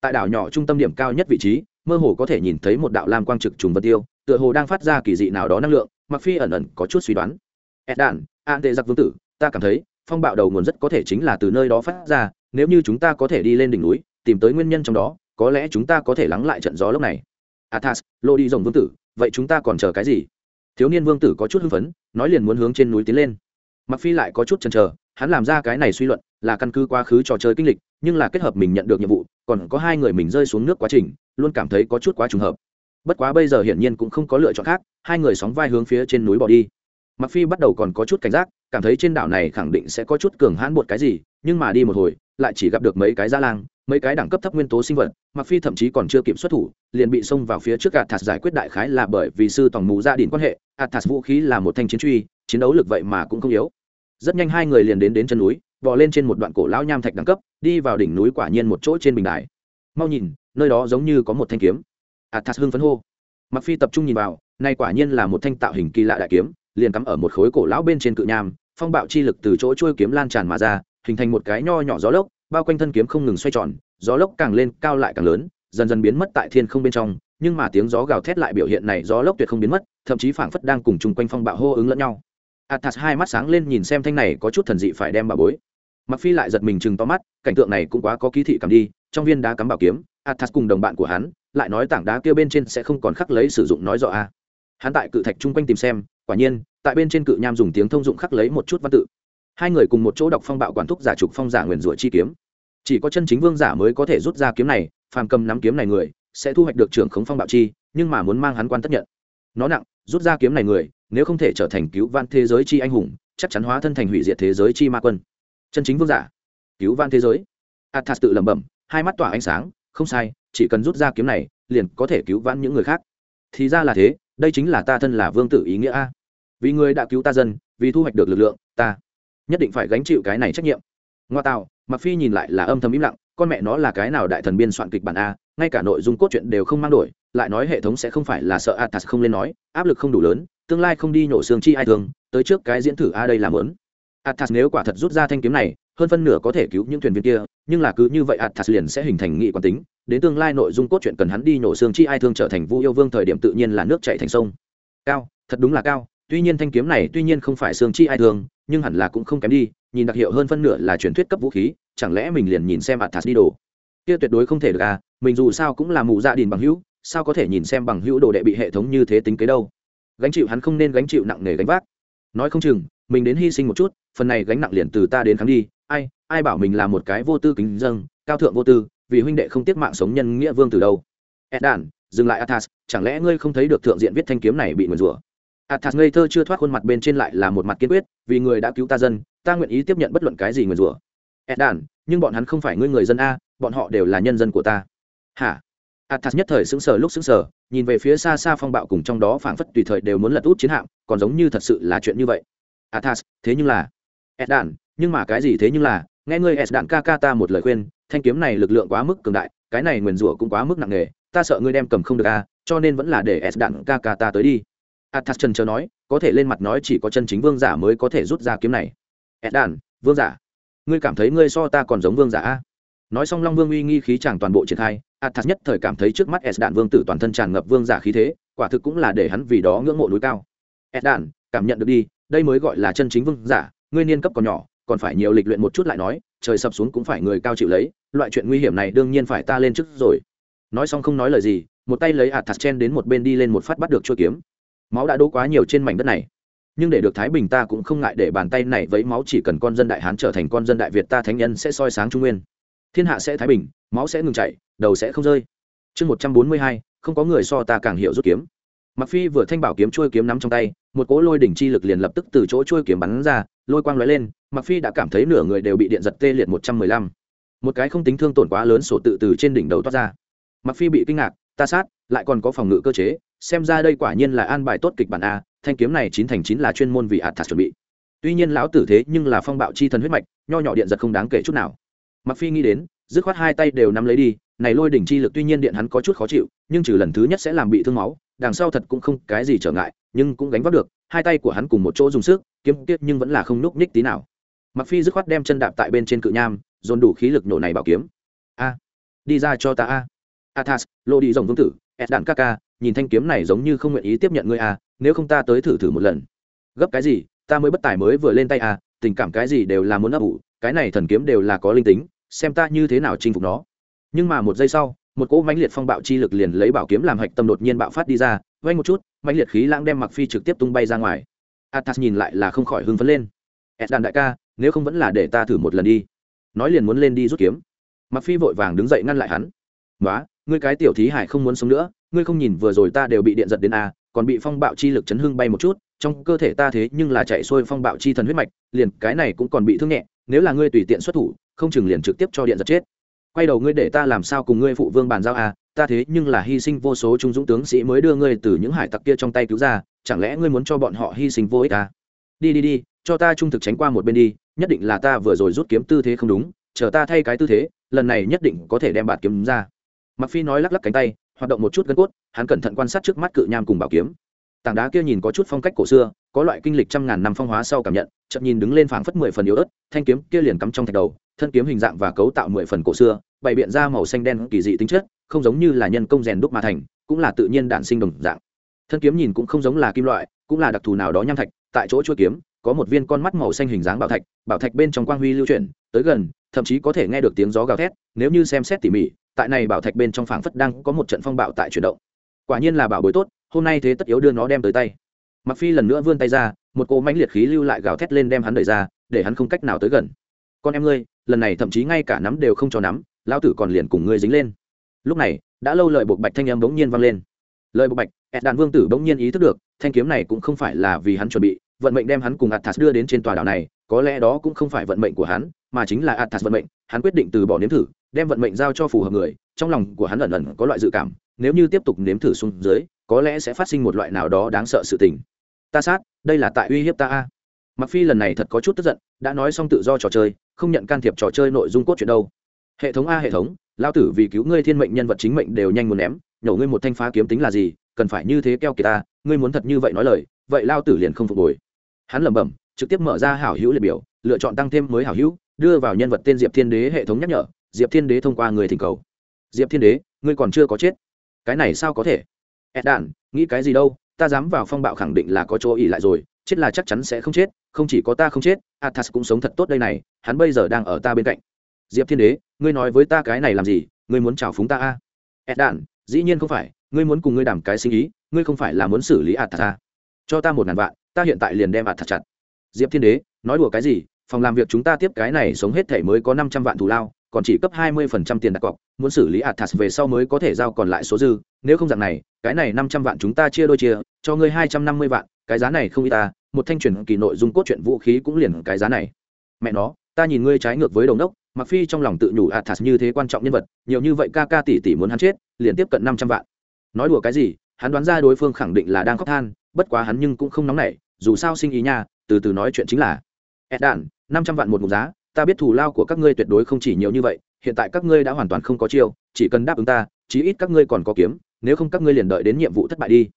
Tại đảo nhỏ trung tâm điểm cao nhất vị trí, mơ hồ có thể nhìn thấy một đạo lam quang trực trùng vật tiêu, tựa hồ đang phát ra kỳ dị nào đó năng lượng mặc phi ẩn ẩn có chút suy đoán. Ed đạn an tệ giặc vương tử, ta cảm thấy, phong bạo đầu nguồn rất có thể chính là từ nơi đó phát ra, nếu như chúng ta có thể đi lên đỉnh núi tìm tới nguyên nhân trong đó, có lẽ chúng ta có thể lắng lại trận gió lúc này. Athas, lô đi rồng vương tử, vậy chúng ta còn chờ cái gì? Thiếu niên vương tử có chút hưng phấn, nói liền muốn hướng trên núi tiến lên. Mặc phi lại có chút chần chờ, hắn làm ra cái này suy luận, là căn cứ quá khứ trò chơi kinh lịch, nhưng là kết hợp mình nhận được nhiệm vụ, còn có hai người mình rơi xuống nước quá trình, luôn cảm thấy có chút quá trùng hợp. Bất quá bây giờ hiển nhiên cũng không có lựa chọn khác, hai người sóng vai hướng phía trên núi bỏ đi. Mặc phi bắt đầu còn có chút cảnh giác, cảm thấy trên đảo này khẳng định sẽ có chút cường hãn một cái gì, nhưng mà đi một hồi, lại chỉ gặp được mấy cái gia lang mấy cái đẳng cấp thấp nguyên tố sinh vật mặc phi thậm chí còn chưa kịp xuất thủ, liền bị xông vào phía trước athas giải quyết đại khái là bởi vì sư tòng mù gia đình quan hệ athas vũ khí là một thanh chiến truy, chiến đấu lực vậy mà cũng không yếu. Rất nhanh hai người liền đến đến chân núi, bò lên trên một đoạn cổ lão nham thạch đẳng cấp, đi vào đỉnh núi quả nhiên một chỗ trên bình đài. Mau nhìn, nơi đó giống như có một thanh kiếm. Athas hưng phấn hô. Mặc phi tập trung nhìn vào nay quả nhiên là một thanh tạo hình kỳ lạ đại kiếm, liền cắm ở một khối cổ lão bên trên cự nham, phong bạo chi lực từ chỗ trôi kiếm lan tràn mà ra, hình thành một cái nho nhỏ gió lốc bao quanh thân kiếm không ngừng xoay tròn, gió lốc càng lên, cao lại càng lớn, dần dần biến mất tại thiên không bên trong, nhưng mà tiếng gió gào thét lại biểu hiện này gió lốc tuyệt không biến mất, thậm chí phảng phất đang cùng chung quanh phong bạo hô ứng lẫn nhau. Athas hai mắt sáng lên nhìn xem thanh này có chút thần dị phải đem bà bối. Mặc phi lại giật mình chừng to mắt, cảnh tượng này cũng quá có ký thị cảm đi, trong viên đá cắm bảo kiếm, athas cùng đồng bạn của hắn, lại nói tảng đá kia bên trên sẽ không còn khắc lấy sử dụng nói rõ a. Hắn tại cự thạch chung quanh tìm xem, quả nhiên, tại bên trên cự nham dùng tiếng thông dụng khắc lấy một chút văn tự. Hai người cùng một chỗ đọc phong bạo quản thúc giả trục phong giả nguyền rủa chi kiếm chỉ có chân chính vương giả mới có thể rút ra kiếm này, phàm cầm nắm kiếm này người, sẽ thu hoạch được trưởng khống phong bạo chi, nhưng mà muốn mang hắn quan tất nhận. Nó nặng, rút ra kiếm này người, nếu không thể trở thành cứu van thế giới chi anh hùng, chắc chắn hóa thân thành hủy diệt thế giới chi ma quân. Chân chính vương giả, cứu van thế giới. Athas tự lẩm bẩm, hai mắt tỏa ánh sáng, không sai, chỉ cần rút ra kiếm này, liền có thể cứu vãn những người khác. Thì ra là thế, đây chính là ta thân là vương tử ý nghĩa a. Vì người đã cứu ta dân, vì thu hoạch được lực lượng, ta nhất định phải gánh chịu cái này trách nhiệm. Ngoa tạo mặc phi nhìn lại là âm thầm im lặng, con mẹ nó là cái nào đại thần biên soạn kịch bản a, ngay cả nội dung cốt truyện đều không mang đổi, lại nói hệ thống sẽ không phải là sợ atas không lên nói, áp lực không đủ lớn, tương lai không đi nhổ xương chi ai thường, tới trước cái diễn thử a đây làm lớn atas nếu quả thật rút ra thanh kiếm này, hơn phân nửa có thể cứu những thuyền viên kia, nhưng là cứ như vậy atas liền sẽ hình thành nghị quán tính, đến tương lai nội dung cốt truyện cần hắn đi nhổ xương chi ai thương trở thành vu yêu vương thời điểm tự nhiên là nước chảy thành sông. Cao, thật đúng là cao tuy nhiên thanh kiếm này tuy nhiên không phải xương chi ai thường nhưng hẳn là cũng không kém đi, nhìn đặc hiệu hơn phân nửa là truyền thuyết cấp vũ khí, chẳng lẽ mình liền nhìn xem athas đi đồ? Kia tuyệt đối không thể được à mình dù sao cũng là mù dạ đình bằng hữu, sao có thể nhìn xem bằng hữu đồ đệ bị hệ thống như thế tính kế đâu? Gánh chịu hắn không nên gánh chịu nặng nề gánh vác. Nói không chừng, mình đến hy sinh một chút, phần này gánh nặng liền từ ta đến kháng đi, ai ai bảo mình là một cái vô tư kính dâng cao thượng vô tư, vì huynh đệ không tiếc mạng sống nhân nghĩa vương từ đâu? Ed dừng lại athas chẳng lẽ ngươi không thấy được thượng diện viết thanh kiếm này bị nguyền rủa? À, athas ngây thơ chưa thoát khuôn mặt bên trên lại là một mặt kiên quyết vì người đã cứu ta dân ta nguyện ý tiếp nhận bất luận cái gì người rủa. Edan, nhưng bọn hắn không phải ngươi người dân a bọn họ đều là nhân dân của ta. Hả? À, athas nhất thời sững sờ lúc sững sờ nhìn về phía xa xa phong bạo cùng trong đó phảng phất tùy thời đều muốn lật út chiến hạm còn giống như thật sự là chuyện như vậy. À, athas thế nhưng là Edan, nhưng mà cái gì thế nhưng là nghe ngươi Edan ca ca ta một lời khuyên thanh kiếm này lực lượng quá mức cường đại cái này nguyền rủa cũng quá mức nặng nề ta sợ ngươi đem cầm không được a cho nên vẫn là để Edan ca ca ta tới đi athas trần chờ nói có thể lên mặt nói chỉ có chân chính vương giả mới có thể rút ra kiếm này. Edan, vương giả. Ngươi cảm thấy ngươi so ta còn giống vương giả a? Nói xong long vương uy nghi khí chàng toàn bộ triển khai athas nhất thời cảm thấy trước mắt Edan vương tử toàn thân tràn ngập vương giả khí thế quả thực cũng là để hắn vì đó ngưỡng mộ núi cao. Edan, cảm nhận được đi đây mới gọi là chân chính vương giả ngươi niên cấp còn nhỏ còn phải nhiều lịch luyện một chút lại nói trời sập xuống cũng phải người cao chịu lấy loại chuyện nguy hiểm này đương nhiên phải ta lên trước rồi. Nói xong không nói lời gì một tay lấy ạt thạt chen đến một bên đi lên một phát bắt được chuôi kiếm máu đã đỗ quá nhiều trên mảnh đất này. Nhưng để được thái bình ta cũng không ngại để bàn tay này vấy máu, chỉ cần con dân đại hán trở thành con dân đại việt ta thánh nhân sẽ soi sáng trung nguyên. Thiên hạ sẽ thái bình, máu sẽ ngừng chảy, đầu sẽ không rơi. Chương một trăm bốn mươi hai, không có người so ta càng hiểu rút kiếm. Mặc phi vừa thanh bảo kiếm trôi kiếm nắm trong tay, một cỗ lôi đỉnh chi lực liền lập tức từ chỗ trôi kiếm bắn ra, lôi quang lóe lên mặc phi đã cảm thấy nửa người đều bị điện giật tê liệt một trăm mười lăm. Một cái không tính thương tổn quá lớn sổ tự từ trên đỉnh đầu toát ra. Mặc phi bị kinh ngạc, ta sát, lại còn có phòng ngự cơ chế xem ra đây quả nhiên là an bài tốt kịch bản a, thanh kiếm này chín thành chín là chuyên môn vì ạt chuẩn bị. Tuy nhiên lão tử thế nhưng là phong bạo chi thần huyết mạch, nho nhỏ điện giật không đáng kể chút nào. Mặc phi nghĩ đến, dứt khoát hai tay đều nắm lấy đi, này lôi đỉnh chi lực tuy nhiên điện hắn có chút khó chịu, nhưng trừ lần thứ nhất sẽ làm bị thương máu, đằng sau thật cũng không cái gì trở ngại, nhưng cũng gánh vác được, hai tay của hắn cùng một chỗ dùng sức, kiếm tiếp nhưng vẫn là không núc ních tí nào. Mặc phi dứt khoát đem chân đạp tại bên trên cự nham, dồn đủ khí lực nổ này bảo kiếm. A, đi ra cho ta a. Athas, lô đi rồng vương tử ed đạn kaka nhìn thanh kiếm này giống như không nguyện ý tiếp nhận ngươi à? nếu không ta tới thử thử một lần. Gấp cái gì, ta mới bất tài mới vừa lên tay à? tình cảm cái gì đều là muốn ấp ủ, cái này thần kiếm đều là có linh tính, xem ta như thế nào chinh phục nó. Nhưng mà một giây sau, một cỗ mãnh liệt phong bạo chi lực liền lấy bảo kiếm làm hạch tâm đột nhiên bạo phát đi ra vay một chút, mãnh liệt khí lãng đem mặc phi trực tiếp tung bay ra ngoài. Athas nhìn lại là không khỏi hưng phấn lên. Ed đàn đại ca, nếu không vẫn là để ta thử một lần đi. Nói liền muốn lên đi rút kiếm. Mặc phi vội vàng đứng dậy ngăn lại hắn. Nói ngươi cái tiểu thí hải không muốn sống nữa, ngươi không nhìn vừa rồi ta đều bị điện giật đến a còn bị phong bạo chi lực chấn hưng bay một chút, trong cơ thể ta thế nhưng là chạy xuôi phong bạo chi thần huyết mạch, liền cái này cũng còn bị thương nhẹ, nếu là ngươi tùy tiện xuất thủ, không chừng liền trực tiếp cho điện giật chết quay đầu ngươi để ta làm sao cùng ngươi phụ vương bàn giao a ta thế nhưng là hy sinh vô số trung dũng tướng sĩ mới đưa ngươi từ những hải tặc kia trong tay cứu ra, chẳng lẽ ngươi muốn cho bọn họ hy sinh vô ích à? đi đi đi, cho ta trung thực tránh qua một bên đi, nhất định là ta vừa rồi rút kiếm tư thế không đúng, chờ ta thay cái tư thế, lần này nhất định có thể đem bạt kiếm ra mặc phi nói lắc lắc cánh tay, hoạt động một chút gân cốt, hắn cẩn thận quan sát trước mắt cự nham cùng bảo kiếm. Tảng đá kia nhìn có chút phong cách cổ xưa, có loại kinh lịch trăm ngàn năm phong hóa sau cảm nhận chậm nhìn đứng lên phảng phất mười phần yếu ớt, thanh kiếm kia liền cắm trong thạch đầu, thân kiếm hình dạng và cấu tạo mười phần cổ xưa, bày biện ra màu xanh đen kỳ dị tính chất, không giống như là nhân công rèn đúc mà thành, cũng là tự nhiên đản sinh đồng dạng. Thân kiếm nhìn cũng không giống là kim loại, cũng là đặc thù nào đó nham thạch, tại chỗ chuôi kiếm, có một viên con mắt màu xanh hình dáng bảo thạch bảo thạch bên trong quang huy lưu chuyển, tới gần, thậm chí có thể nghe được tiếng gió gào thét, nếu như xem xét tỉ mỉ tại này bảo thạch bên trong phảng phất đang có một trận phong bạo tại chuyển động. Quả nhiên là bảo bối tốt, hôm nay thế tất yếu đưa nó đem tới tay. Mặc phi lần nữa vươn tay ra, một cỗ mãnh liệt khí lưu lại gào thét lên đem hắn đẩy ra, để hắn không cách nào tới gần. Con em ngươi, lần này thậm chí ngay cả nắm đều không cho nắm, lão tử còn liền cùng ngươi dính lên. Lúc này, đã lâu lời buộc bạch thanh âm bỗng nhiên vang lên. Lời buộc bạch ed đàn vương tử bỗng nhiên ý thức được, thanh kiếm này cũng không phải là vì hắn chuẩn bị, vận mệnh đem hắn cùng athas đưa đến trên tòa đảo này, có lẽ đó cũng không phải vận mệnh của hắn mà chính là athas vận mệnh, hắn quyết định từ bỏ nếm thử, đem vận mệnh giao cho phù hợp người, trong lòng của hắn ẩn ẩn có loại dự cảm, nếu như tiếp tục nếm thử xuống dưới, có lẽ sẽ phát sinh một loại nào đó đáng sợ sự tình. Ta sát, đây là tại uy hiếp ta a. Mặc phi lần này thật có chút tức giận, đã nói xong tự do trò chơi, không nhận can thiệp trò chơi nội dung cốt truyện đâu. Hệ thống a, hệ thống lao tử vì cứu ngươi thiên mệnh nhân vật chính mệnh đều nhanh muốn ném, nhổ ngươi một thanh phá kiếm tính là gì, cần phải như thế keo kiệt ta, ngươi muốn thật như vậy nói lời, vậy lao tử liền không phục hồi. Hắn lẩm bẩm, trực tiếp mở ra hảo hữu liệt biểu, lựa chọn tăng thêm mới hảo hữu đưa vào nhân vật tên diệp thiên đế hệ thống nhắc nhở, diệp thiên đế thông qua người thỉnh cầu. Diệp thiên đế, ngươi còn chưa có chết. Cái này sao có thể? Ed đản, nghĩ cái gì đâu, ta dám vào phong bạo khẳng định là có chỗ ỉ lại rồi, chết là chắc chắn sẽ không chết, không chỉ có ta không chết, athas cũng sống thật tốt đây này, hắn bây giờ đang ở ta bên cạnh. Diệp thiên đế, ngươi nói với ta cái này làm gì, ngươi muốn chào phúng ta a? À? ed đản, dĩ nhiên không phải, ngươi muốn cùng ngươi đảm cái sinh ý, ngươi không phải là muốn xử lý athas cho ta một ngàn vạn, ta hiện tại liền đem athas chặt. Diệp thiên đế, nói đùa cái gì phòng làm việc chúng ta tiếp cái này sống hết thể mới có năm trăm vạn thù lao, còn chỉ cấp hai mươi phần trăm tiền đặt cọc, muốn xử lý athas về sau mới có thể giao còn lại số dư. Nếu không dạng này, cái này năm trăm vạn chúng ta chia đôi chia, cho ngươi hai trăm năm mươi vạn, cái giá này không y ta, một thanh truyền kỳ nội dung cốt truyện vũ khí cũng liền cái giá này. Mẹ nó, ta nhìn ngươi trái ngược với đồng đốc mặc phi trong lòng tự nhủ athas như thế quan trọng nhân vật, nhiều như vậy ca ca tỷ tỷ muốn hắn chết, liền tiếp cận năm trăm vạn. Nói đùa cái gì, hắn đoán ra đối phương khẳng định là đang khóc than, bất quá hắn nhưng cũng không nóng nảy, dù sao sinh ý nha, từ từ nói chuyện chính là. Ed đạn năm trăm vạn một mục giá, ta biết thù lao của các ngươi tuyệt đối không chỉ nhiều như vậy, hiện tại các ngươi đã hoàn toàn không có chiêu, chỉ cần đáp ứng ta, chí ít các ngươi còn có kiếm, nếu không các ngươi liền đợi đến nhiệm vụ thất bại đi.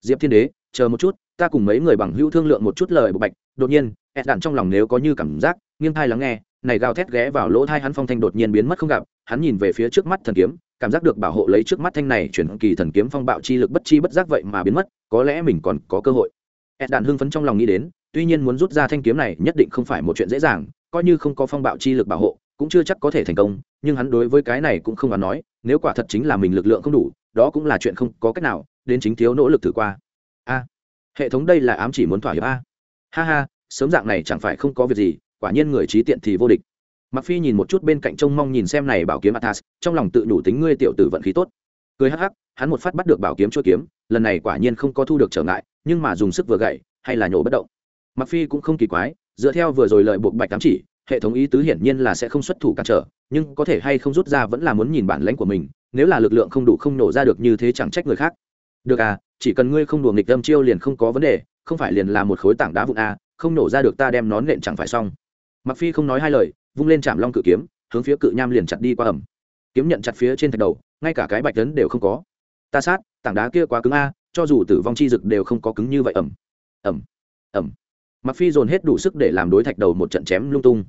Diệp thiên đế, chờ một chút, ta cùng mấy người bằng hữu thương lượng một chút lời bộ bạch, đột nhiên ed đạn trong lòng nếu có như cảm giác, nghiêng thai lắng nghe, này gào thét ghé vào lỗ thai hắn phong thanh đột nhiên biến mất không gặp, hắn nhìn về phía trước mắt thần kiếm, cảm giác được bảo hộ lấy trước mắt thanh này chuyển kỳ thần kiếm phong bạo chi lực bất chi bất giác vậy mà biến mất, có lẽ mình còn có cơ hội. ed đạn hưng phấn trong lòng nghĩ đến tuy nhiên muốn rút ra thanh kiếm này nhất định không phải một chuyện dễ dàng, coi như không có phong bạo chi lực bảo hộ, cũng chưa chắc có thể thành công, nhưng hắn đối với cái này cũng không dám nói, nếu quả thật chính là mình lực lượng không đủ, đó cũng là chuyện không có cách nào, đến chính thiếu nỗ lực thử qua. A, hệ thống đây là ám chỉ muốn thỏa hiệp a. Ha ha, sớm dạng này chẳng phải không có việc gì, quả nhiên người trí tiện thì vô địch. Mặc phi nhìn một chút bên cạnh trông mong nhìn xem này bảo kiếm athas, trong lòng tự nhủ tính ngươi tiểu tử vận khí tốt. Cười hắc hắc, hắn một phát bắt được bảo kiếm chua kiếm, lần này quả nhiên không có thu được trở ngại, nhưng mà dùng sức vừa gậy, hay là nhổ bất động mặc phi cũng không kỳ quái, dựa theo vừa rồi lợi buộc bạch tám chỉ, hệ thống ý tứ hiển nhiên là sẽ không xuất thủ cản trở, nhưng có thể hay không rút ra vẫn là muốn nhìn bản lãnh của mình, nếu là lực lượng không đủ không nổ ra được như thế chẳng trách người khác. Được à chỉ cần ngươi không đùa nghịch âm chiêu liền không có vấn đề, không phải liền là một khối tảng đá vụn à không nổ ra được ta đem nón nện chẳng phải xong. Mặc phi không nói hai lời, vung lên chạm long cự kiếm, hướng phía cự nham liền chặt đi qua ẩm. Kiếm nhận chặt phía trên thạch đầu, ngay cả cái bạch tấn đều không có. Ta sát, tảng đá kia quá cứng a, cho dù tử vong chi dực đều không có cứng như vậy ẩm. Ẩm ẩm mặc phi dồn hết đủ sức để làm đối thạch đầu một trận chém lung tung.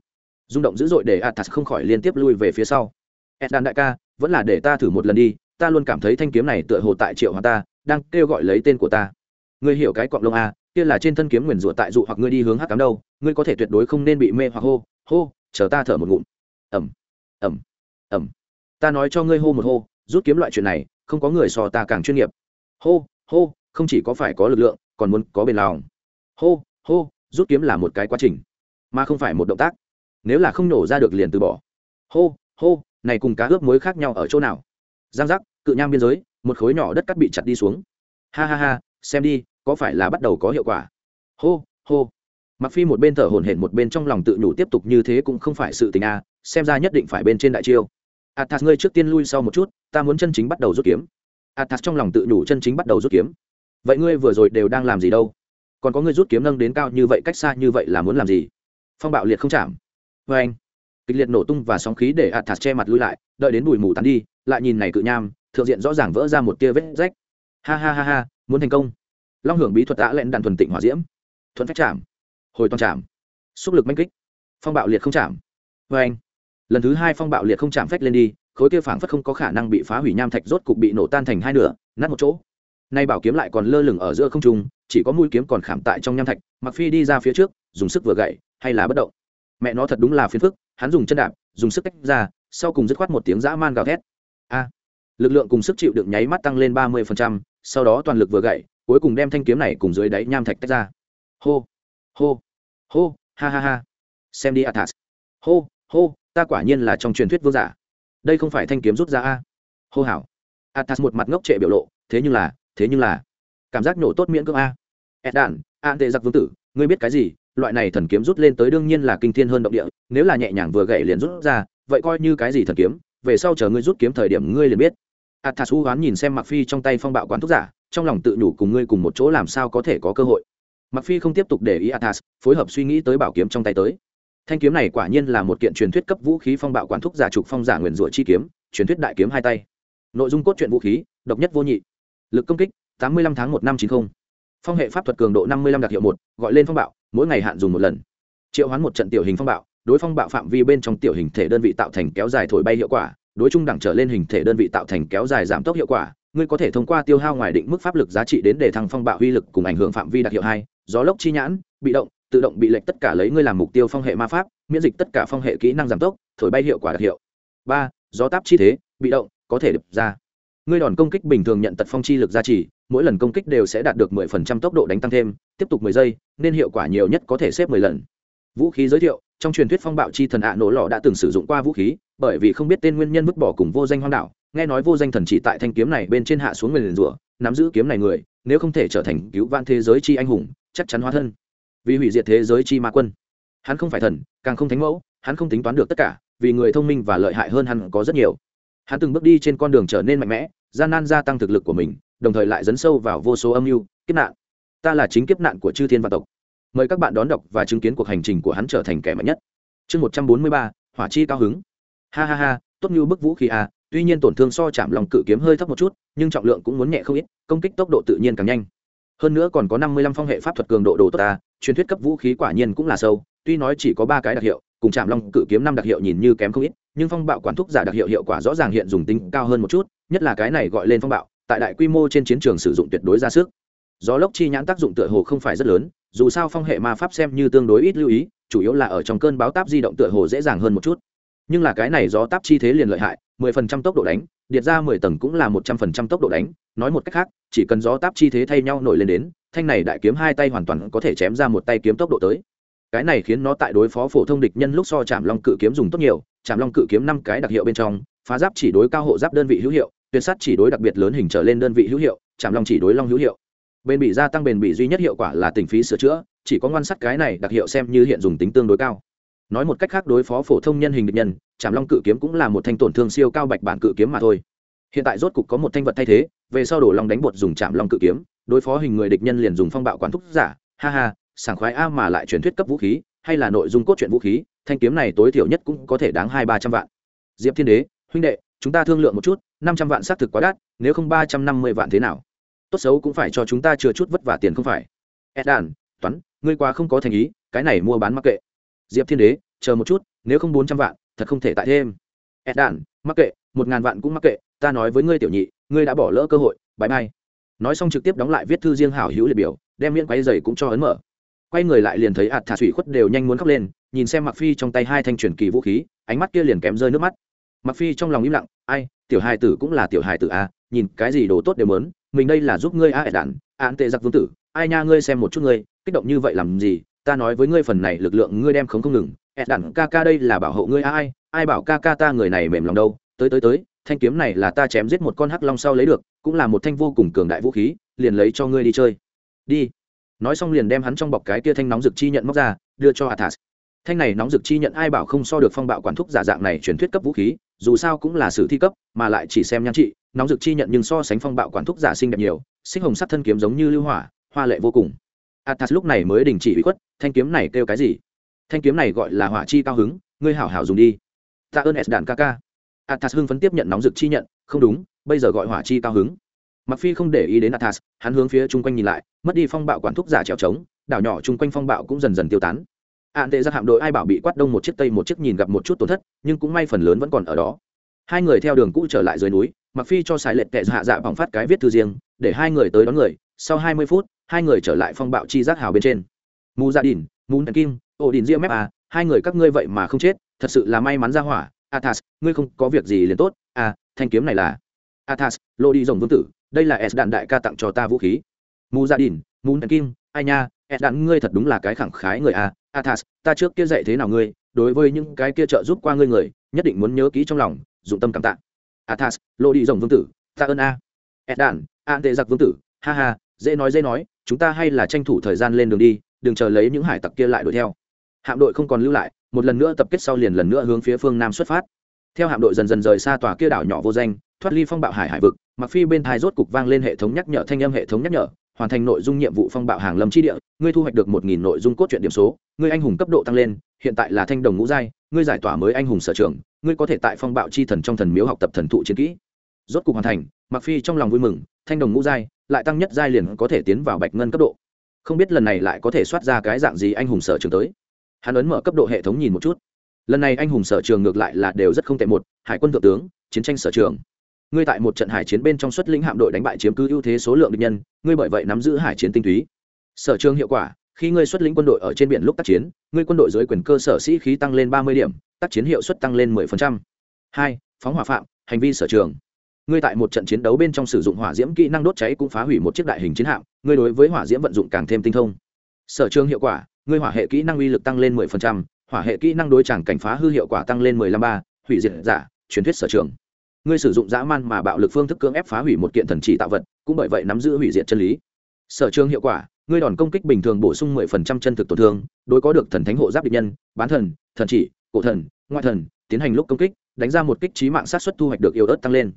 Rung động dữ dội để athas không khỏi liên tiếp lui về phía sau. Eddan đại ca, vẫn là để ta thử một lần đi, ta luôn cảm thấy thanh kiếm này tựa hồ tại triệu hoàng ta, đang kêu gọi lấy tên của ta. Ngươi hiểu cái cọng lông a kia là trên thân kiếm nguyền rủa tại dụ hoặc ngươi đi hướng hắc cám đâu, ngươi có thể tuyệt đối không nên bị mê hoặc hô hô, chờ ta thở một ngụm. Ẩm ẩm ẩm ta nói cho ngươi hô một hô, rút kiếm loại chuyện này, không có người so ta càng chuyên nghiệp. Hô hô, không chỉ có phải có lực lượng, còn muốn có bền lòng. Hô hô rút kiếm là một cái quá trình, mà không phải một động tác. Nếu là không nổ ra được liền từ bỏ. Hô hô, này cùng cá ướp muối khác nhau ở chỗ nào? Giang giác, cự nham biên giới, một khối nhỏ đất cắt bị chặt đi xuống. Ha ha ha, xem đi, có phải là bắt đầu có hiệu quả? Hô hô. Mặc phi một bên thở hổn hển một bên trong lòng tự nhủ tiếp tục như thế cũng không phải sự tình a xem ra nhất định phải bên trên đại chiêu. Athas ngươi trước tiên lui sau một chút, ta muốn chân chính bắt đầu rút kiếm. Athas trong lòng tự nhủ chân chính bắt đầu rút kiếm. Vậy ngươi vừa rồi đều đang làm gì đâu? Còn có người rút kiếm nâng đến cao như vậy cách xa như vậy là muốn làm gì? Phong bạo liệt không chạm. Vê anh. Kịch liệt nổ tung và sóng khí để athas che mặt lui lại, đợi đến bụi mù tắn đi, lại nhìn này cự nham, thượng diện rõ ràng vỡ ra một tia vết rách. Ha ha ha ha, muốn thành công. Long hưởng bí thuật đã lẹn đạn thuần tịnh hỏa diễm. Thuận phách chạm. Hồi toàn chạm. Xúc lực manh kích. Phong bạo liệt không chạm. Vê anh. Lần thứ hai phong bạo liệt không chạm phách lên đi, khối kia phảng phất không có khả năng bị phá hủy nham thạch rốt cục bị nổ tan thành hai nửa, nát một chỗ nay bảo kiếm lại còn lơ lửng ở giữa không trung, chỉ có mũi kiếm còn khảm tại trong nham thạch mặc phi đi ra phía trước, dùng sức vừa gậy, hay là bất động. Mẹ nó thật đúng là phiền phức, hắn dùng chân đạp, dùng sức tách ra, sau cùng dứt khoát một tiếng dã man gào thét. A! Lực lượng cùng sức chịu đựng nháy mắt tăng lên ba mươi sau đó toàn lực vừa gậy, cuối cùng đem thanh kiếm này cùng dưới đáy nham thạch tách ra. Hô! Hô! Hô! Ha ha ha! Xem đi, athas. Hô! Hô! Ta quả nhiên là trong truyền thuyết vương giả. Đây không phải thanh kiếm rút ra a. Hô hảo athas một mặt ngốc trệ biểu lộ, thế nhưng là thế nhưng là cảm giác nổ tốt miễn cưỡng a. Ed đạn an tệ giặc vương tử, ngươi biết cái gì? Loại này thần kiếm rút lên tới đương nhiên là kinh thiên hơn động địa, nếu là nhẹ nhàng vừa gậy liền rút ra, vậy coi như cái gì thần kiếm? Về sau chờ ngươi rút kiếm thời điểm ngươi liền biết. Athas u hoán nhìn xem mặc phi trong tay phong bạo quán thuốc giả, trong lòng tự nhủ cùng ngươi cùng một chỗ làm sao có thể có cơ hội. Mặc phi không tiếp tục để ý athas, phối hợp suy nghĩ tới bảo kiếm trong tay tới. Thanh kiếm này quả nhiên là một kiện truyền thuyết cấp vũ khí phong bạo quán thúc giả trục phong giả nguyền rủa chi kiếm, truyền thuyết đại kiếm hai tay. Nội dung cốt truyện vũ khí, độc nhất vô nhị lực công kích 85 tháng một năm 90. phong hệ pháp thuật cường độ 55 đặc hiệu một, gọi lên phong bạo, mỗi ngày hạn dùng một lần. Triệu hoán một trận tiểu hình phong bạo, đối phong bạo phạm vi bên trong tiểu hình thể đơn vị tạo thành kéo dài thổi bay hiệu quả, đối trung đẳng trở lên hình thể đơn vị tạo thành kéo dài giảm tốc hiệu quả. Ngươi có thể thông qua tiêu hao ngoài định mức pháp lực giá trị đến để thăng phong bạo uy lực cùng ảnh hưởng phạm vi đặc hiệu hai, gió lốc chi nhãn, bị động, tự động bị lệch tất cả lấy ngươi làm mục tiêu phong hệ ma pháp, miễn dịch tất cả phong hệ kỹ năng giảm tốc, thổi bay hiệu quả đặc hiệu. Ba, gió táp chi thế, bị động, có thể đập ra ngươi đòn công kích bình thường nhận tật phong chi lực gia trì, mỗi lần công kích đều sẽ đạt được 10% tốc độ đánh tăng thêm tiếp tục 10 giây nên hiệu quả nhiều nhất có thể xếp 10 lần. Vũ khí giới thiệu trong truyền thuyết phong bạo chi thần ạ nổ lò đã từng sử dụng qua vũ khí bởi vì không biết tên nguyên nhân vứt bỏ cùng vô danh hoang đảo nghe nói vô danh thần chỉ tại thanh kiếm này bên trên hạ xuống người liền rủa nắm giữ kiếm này người nếu không thể trở thành cứu vãn thế giới chi anh hùng chắc chắn hóa thân. Vì hủy diệt thế giới chi ma quân. Hắn không phải thần càng không thánh mẫu hắn không tính toán được tất cả vì người thông minh và lợi hại hơn hắn có rất nhiều. Hắn từng bước đi trên con đường trở nên mạnh mẽ gian nan gia tăng thực lực của mình, đồng thời lại dấn sâu vào vô số âm mưu, kiếp nạn. Ta là chính kiếp nạn của chư thiên văn tộc. Mời các bạn đón đọc và chứng kiến cuộc hành trình của hắn trở thành kẻ mạnh nhất. Chương một trăm bốn mươi ba, hỏa chi cao hứng. Ha ha ha, tốt như bức vũ khí à tuy nhiên tổn thương so chạm lòng cự kiếm hơi thấp một chút, nhưng trọng lượng cũng muốn nhẹ không ít, công kích tốc độ tự nhiên càng nhanh. Hơn nữa còn có năm mươi lăm phong hệ pháp thuật cường độ đồ tốt ta truyền thuyết cấp vũ khí quả nhiên cũng là sâu, tuy nói chỉ có ba cái đặc hiệu cùng chạm long cự kiếm năm đặc hiệu nhìn như kém không ít, nhưng phong bạo quản thúc giả đặc hiệu hiệu quả rõ ràng hiện dùng tính cao hơn một chút, nhất là cái này gọi lên phong bạo, tại đại quy mô trên chiến trường sử dụng tuyệt đối ra sức. Gió lốc chi nhãn tác dụng tựa hồ không phải rất lớn, dù sao phong hệ ma pháp xem như tương đối ít lưu ý, chủ yếu là ở trong cơn báo táp di động tựa hồ dễ dàng hơn một chút. Nhưng là cái này gió táp chi thế liền lợi hại, mười phần trăm tốc độ đánh, điệt ra mười tầng cũng là một trăm phần trăm tốc độ đánh, nói một cách khác, chỉ cần gió táp chi thế thay nhau nổi lên đến, thanh này đại kiếm hai tay hoàn toàn có thể chém ra một tay kiếm tốc độ tới cái này khiến nó tại đối phó phổ thông địch nhân lúc so chạm long cự kiếm dùng tốt nhiều chạm long cự kiếm năm cái đặc hiệu bên trong, phá giáp chỉ đối cao hộ giáp đơn vị hữu hiệu, tuyệt sắt chỉ đối đặc biệt lớn hình trở lên đơn vị hữu hiệu chạm long chỉ đối long hữu hiệu. Bền bị gia tăng bền bị duy nhất hiệu quả là tình phí sửa chữa, chỉ có ngoan sắt cái này đặc hiệu xem như hiện dùng tính tương đối cao. Nói một cách khác đối phó phổ thông nhân hình địch nhân chạm long cự kiếm cũng là một thanh tổn thương siêu cao bạch bản cự kiếm mà thôi. Hiện tại rốt cục có một thanh vật thay thế, về sau đổ long đánh bột dùng chạm long cự kiếm, đối phó hình người địch nhân liền dùng phong bạo quán thúc giả, ha ha sảng khoái a mà lại truyền thuyết cấp vũ khí, hay là nội dung cốt truyện vũ khí, thanh kiếm này tối thiểu nhất cũng có thể đáng hai ba trăm vạn. Diệp thiên đế, huynh đệ, chúng ta thương lượng một chút, năm trăm vạn xác thực quá đắt, nếu không ba trăm năm mươi vạn thế nào? Tốt xấu cũng phải cho chúng ta chừa chút vất vả tiền không phải? Ed đàn toán ngươi quá không có thành ý, cái này mua bán mắc kệ. Diệp thiên đế, chờ một chút, nếu không bốn trăm vạn, thật không thể tại thêm. Ed đàn mắc kệ, một ngàn vạn cũng mắc kệ, ta nói với ngươi tiểu nhị, ngươi đã bỏ lỡ cơ hội, bãi mai. Nói xong trực tiếp đóng lại viết thư riêng hảo hữu liệt biểu, đem miễn quay giày cũng cho ấn mở quay người lại liền thấy ạt thả thủy khuất đều nhanh muốn khóc lên nhìn xem mặc phi trong tay hai thanh truyền kỳ vũ khí ánh mắt kia liền kém rơi nước mắt. Mặc phi trong lòng im lặng ai tiểu hài tử cũng là tiểu hài tử a nhìn cái gì đồ tốt đều muốn, mình đây là giúp ngươi a à đản an tệ giặc vương tử ai nha ngươi xem một chút ngươi kích động như vậy làm gì ta nói với ngươi phần này lực lượng ngươi đem không không ngừng ed đản ca ca đây là bảo hộ ngươi ai ai bảo ca ca ta người này mềm lòng đâu tới tới tới thanh kiếm này là ta chém giết một con hắc long sau lấy được cũng là một thanh vô cùng cường đại vũ khí liền lấy cho ngươi đi chơi. Đi nói xong liền đem hắn trong bọc cái kia thanh nóng dược chi nhận móc ra, đưa cho athas. Thanh này nóng dược chi nhận ai bảo không so được phong bạo quản thúc giả dạng này truyền thuyết cấp vũ khí, dù sao cũng là sử thi cấp, mà lại chỉ xem nhan trị, nóng dược chi nhận nhưng so sánh phong bạo quản thúc giả xinh đẹp nhiều, xích hồng sắt thân kiếm giống như lưu hỏa, hoa lệ vô cùng. Athas lúc này mới đình chỉ bị khuất, thanh kiếm này kêu cái gì? Thanh kiếm này gọi là hỏa chi cao hứng, ngươi hảo hảo dùng đi. Tạ ơn s đàn ca ca. Athas hưng phấn tiếp nhận nóng dược chi nhận, không đúng, bây giờ gọi hỏa chi cao hứng mặc phi không để ý đến athas hắn hướng phía chung quanh nhìn lại, mất đi phong bạo quản thúc giả trèo trống, đảo nhỏ chung quanh phong bạo cũng dần dần tiêu tán. Ạn tệ ra hạm đội ai bảo bị quát đông một chiếc tây một chiếc nhìn gặp một chút tổn thất, nhưng cũng may phần lớn vẫn còn ở đó. Hai người theo đường cũ trở lại dưới núi mặc phi cho xài lệch tệ hạ dạ bỏng phát cái viết thư riêng, để hai người tới đón người, sau hai mươi phút, hai người trở lại phong bạo chi giác hào bên trên. Mù dạ gia đình mù kim, ổ đình ria mép à hai người các ngươi vậy mà không chết, thật sự là may mắn ra hỏa. Athas, ngươi không có việc gì liền tốt. À thanh kiếm này là athas lô đi rồng vương tử đây là s đạn đại ca tặng cho ta vũ khí. Mù dạ gia đình mù kim, ai nha, s đạn ngươi thật đúng là cái khẳng khái người à athas, ta trước kia dạy thế nào ngươi, đối với những cái kia trợ giúp qua ngươi người, nhất định muốn nhớ kỹ trong lòng, dụng tâm cảm tạ. Athas lộ đi rồng vương tử, ta ơn a. S đạn an tệ giặc vương tử, ha ha, dễ nói dễ nói, chúng ta hay là tranh thủ thời gian lên đường đi, đừng chờ lấy những hải tặc kia lại đuổi theo. Hạm đội không còn lưu lại, một lần nữa tập kết sau liền lần nữa hướng phía phương nam xuất phát. Theo hạm đội dần dần rời xa tòa kia đảo nhỏ vô danh thoát ly phong bạo hải hải vực mặc phi bên thai rốt cục vang lên hệ thống nhắc nhở, thanh âm hệ thống nhắc nhở, hoàn thành nội dung nhiệm vụ phong bạo hàng lâm chi địa, ngươi thu hoạch được một nghìn nội dung cốt truyện điểm số, ngươi anh hùng cấp độ tăng lên, hiện tại là thanh đồng ngũ giai, ngươi giải tỏa mới anh hùng sở trường, ngươi có thể tại phong bạo chi thần trong thần miếu học tập thần thụ chiến kỹ. Rốt cục hoàn thành mặc phi trong lòng vui mừng, thanh đồng ngũ giai, lại tăng nhất giai liền có thể tiến vào bạch ngân cấp độ. Không biết lần này lại có thể soát ra cái dạng gì anh hùng sở trường tới. Hắn ấn mở cấp độ hệ thống nhìn một chút. Lần này anh hùng sở trường ngược lại là đều rất không tệ một, hải quân thượng tướng, chiến tranh sở trường ngươi tại một trận hải chiến bên trong xuất lĩnh hạm đội đánh bại chiếm cứ ưu thế số lượng địch nhân ngươi bởi vậy nắm giữ hải chiến tinh túy. Sở trường hiệu quả khi ngươi xuất lĩnh quân đội ở trên biển lúc tác chiến ngươi quân đội dưới quyền cơ sở sĩ khí tăng lên ba mươi điểm tác chiến hiệu suất tăng lên 10%. hai phóng hỏa phạm hành vi sở trường. Ngươi tại một trận chiến đấu bên trong sử dụng hỏa diễm kỹ năng đốt cháy cũng phá hủy một chiếc đại hình chiến hạm ngươi đối với hỏa diễm vận dụng càng thêm tinh thông. Sở trường hiệu quả ngươi hỏa hệ kỹ năng uy lực tăng lên 10%, hỏa hệ kỹ năng đối chẳng cảnh phá hư hiệu quả tăng lên 15 hủy diệt giả truyền thuyết sở trường ngươi sử dụng dã man mà bạo lực phương thức cưỡng ép phá hủy một kiện thần chỉ tạo vật, cũng bởi vậy nắm giữ hủy diệt chân lý. Sở trường hiệu quả, ngươi đòn công kích bình thường bổ sung 10% chân thực tổn thương, đối có được thần thánh hộ giáp địch nhân, bán thần thần chỉ, cổ thần, ngoại thần, tiến hành lúc công kích, đánh ra một kích trí mạng sát xuất thu hoạch được yêu ớt tăng lên.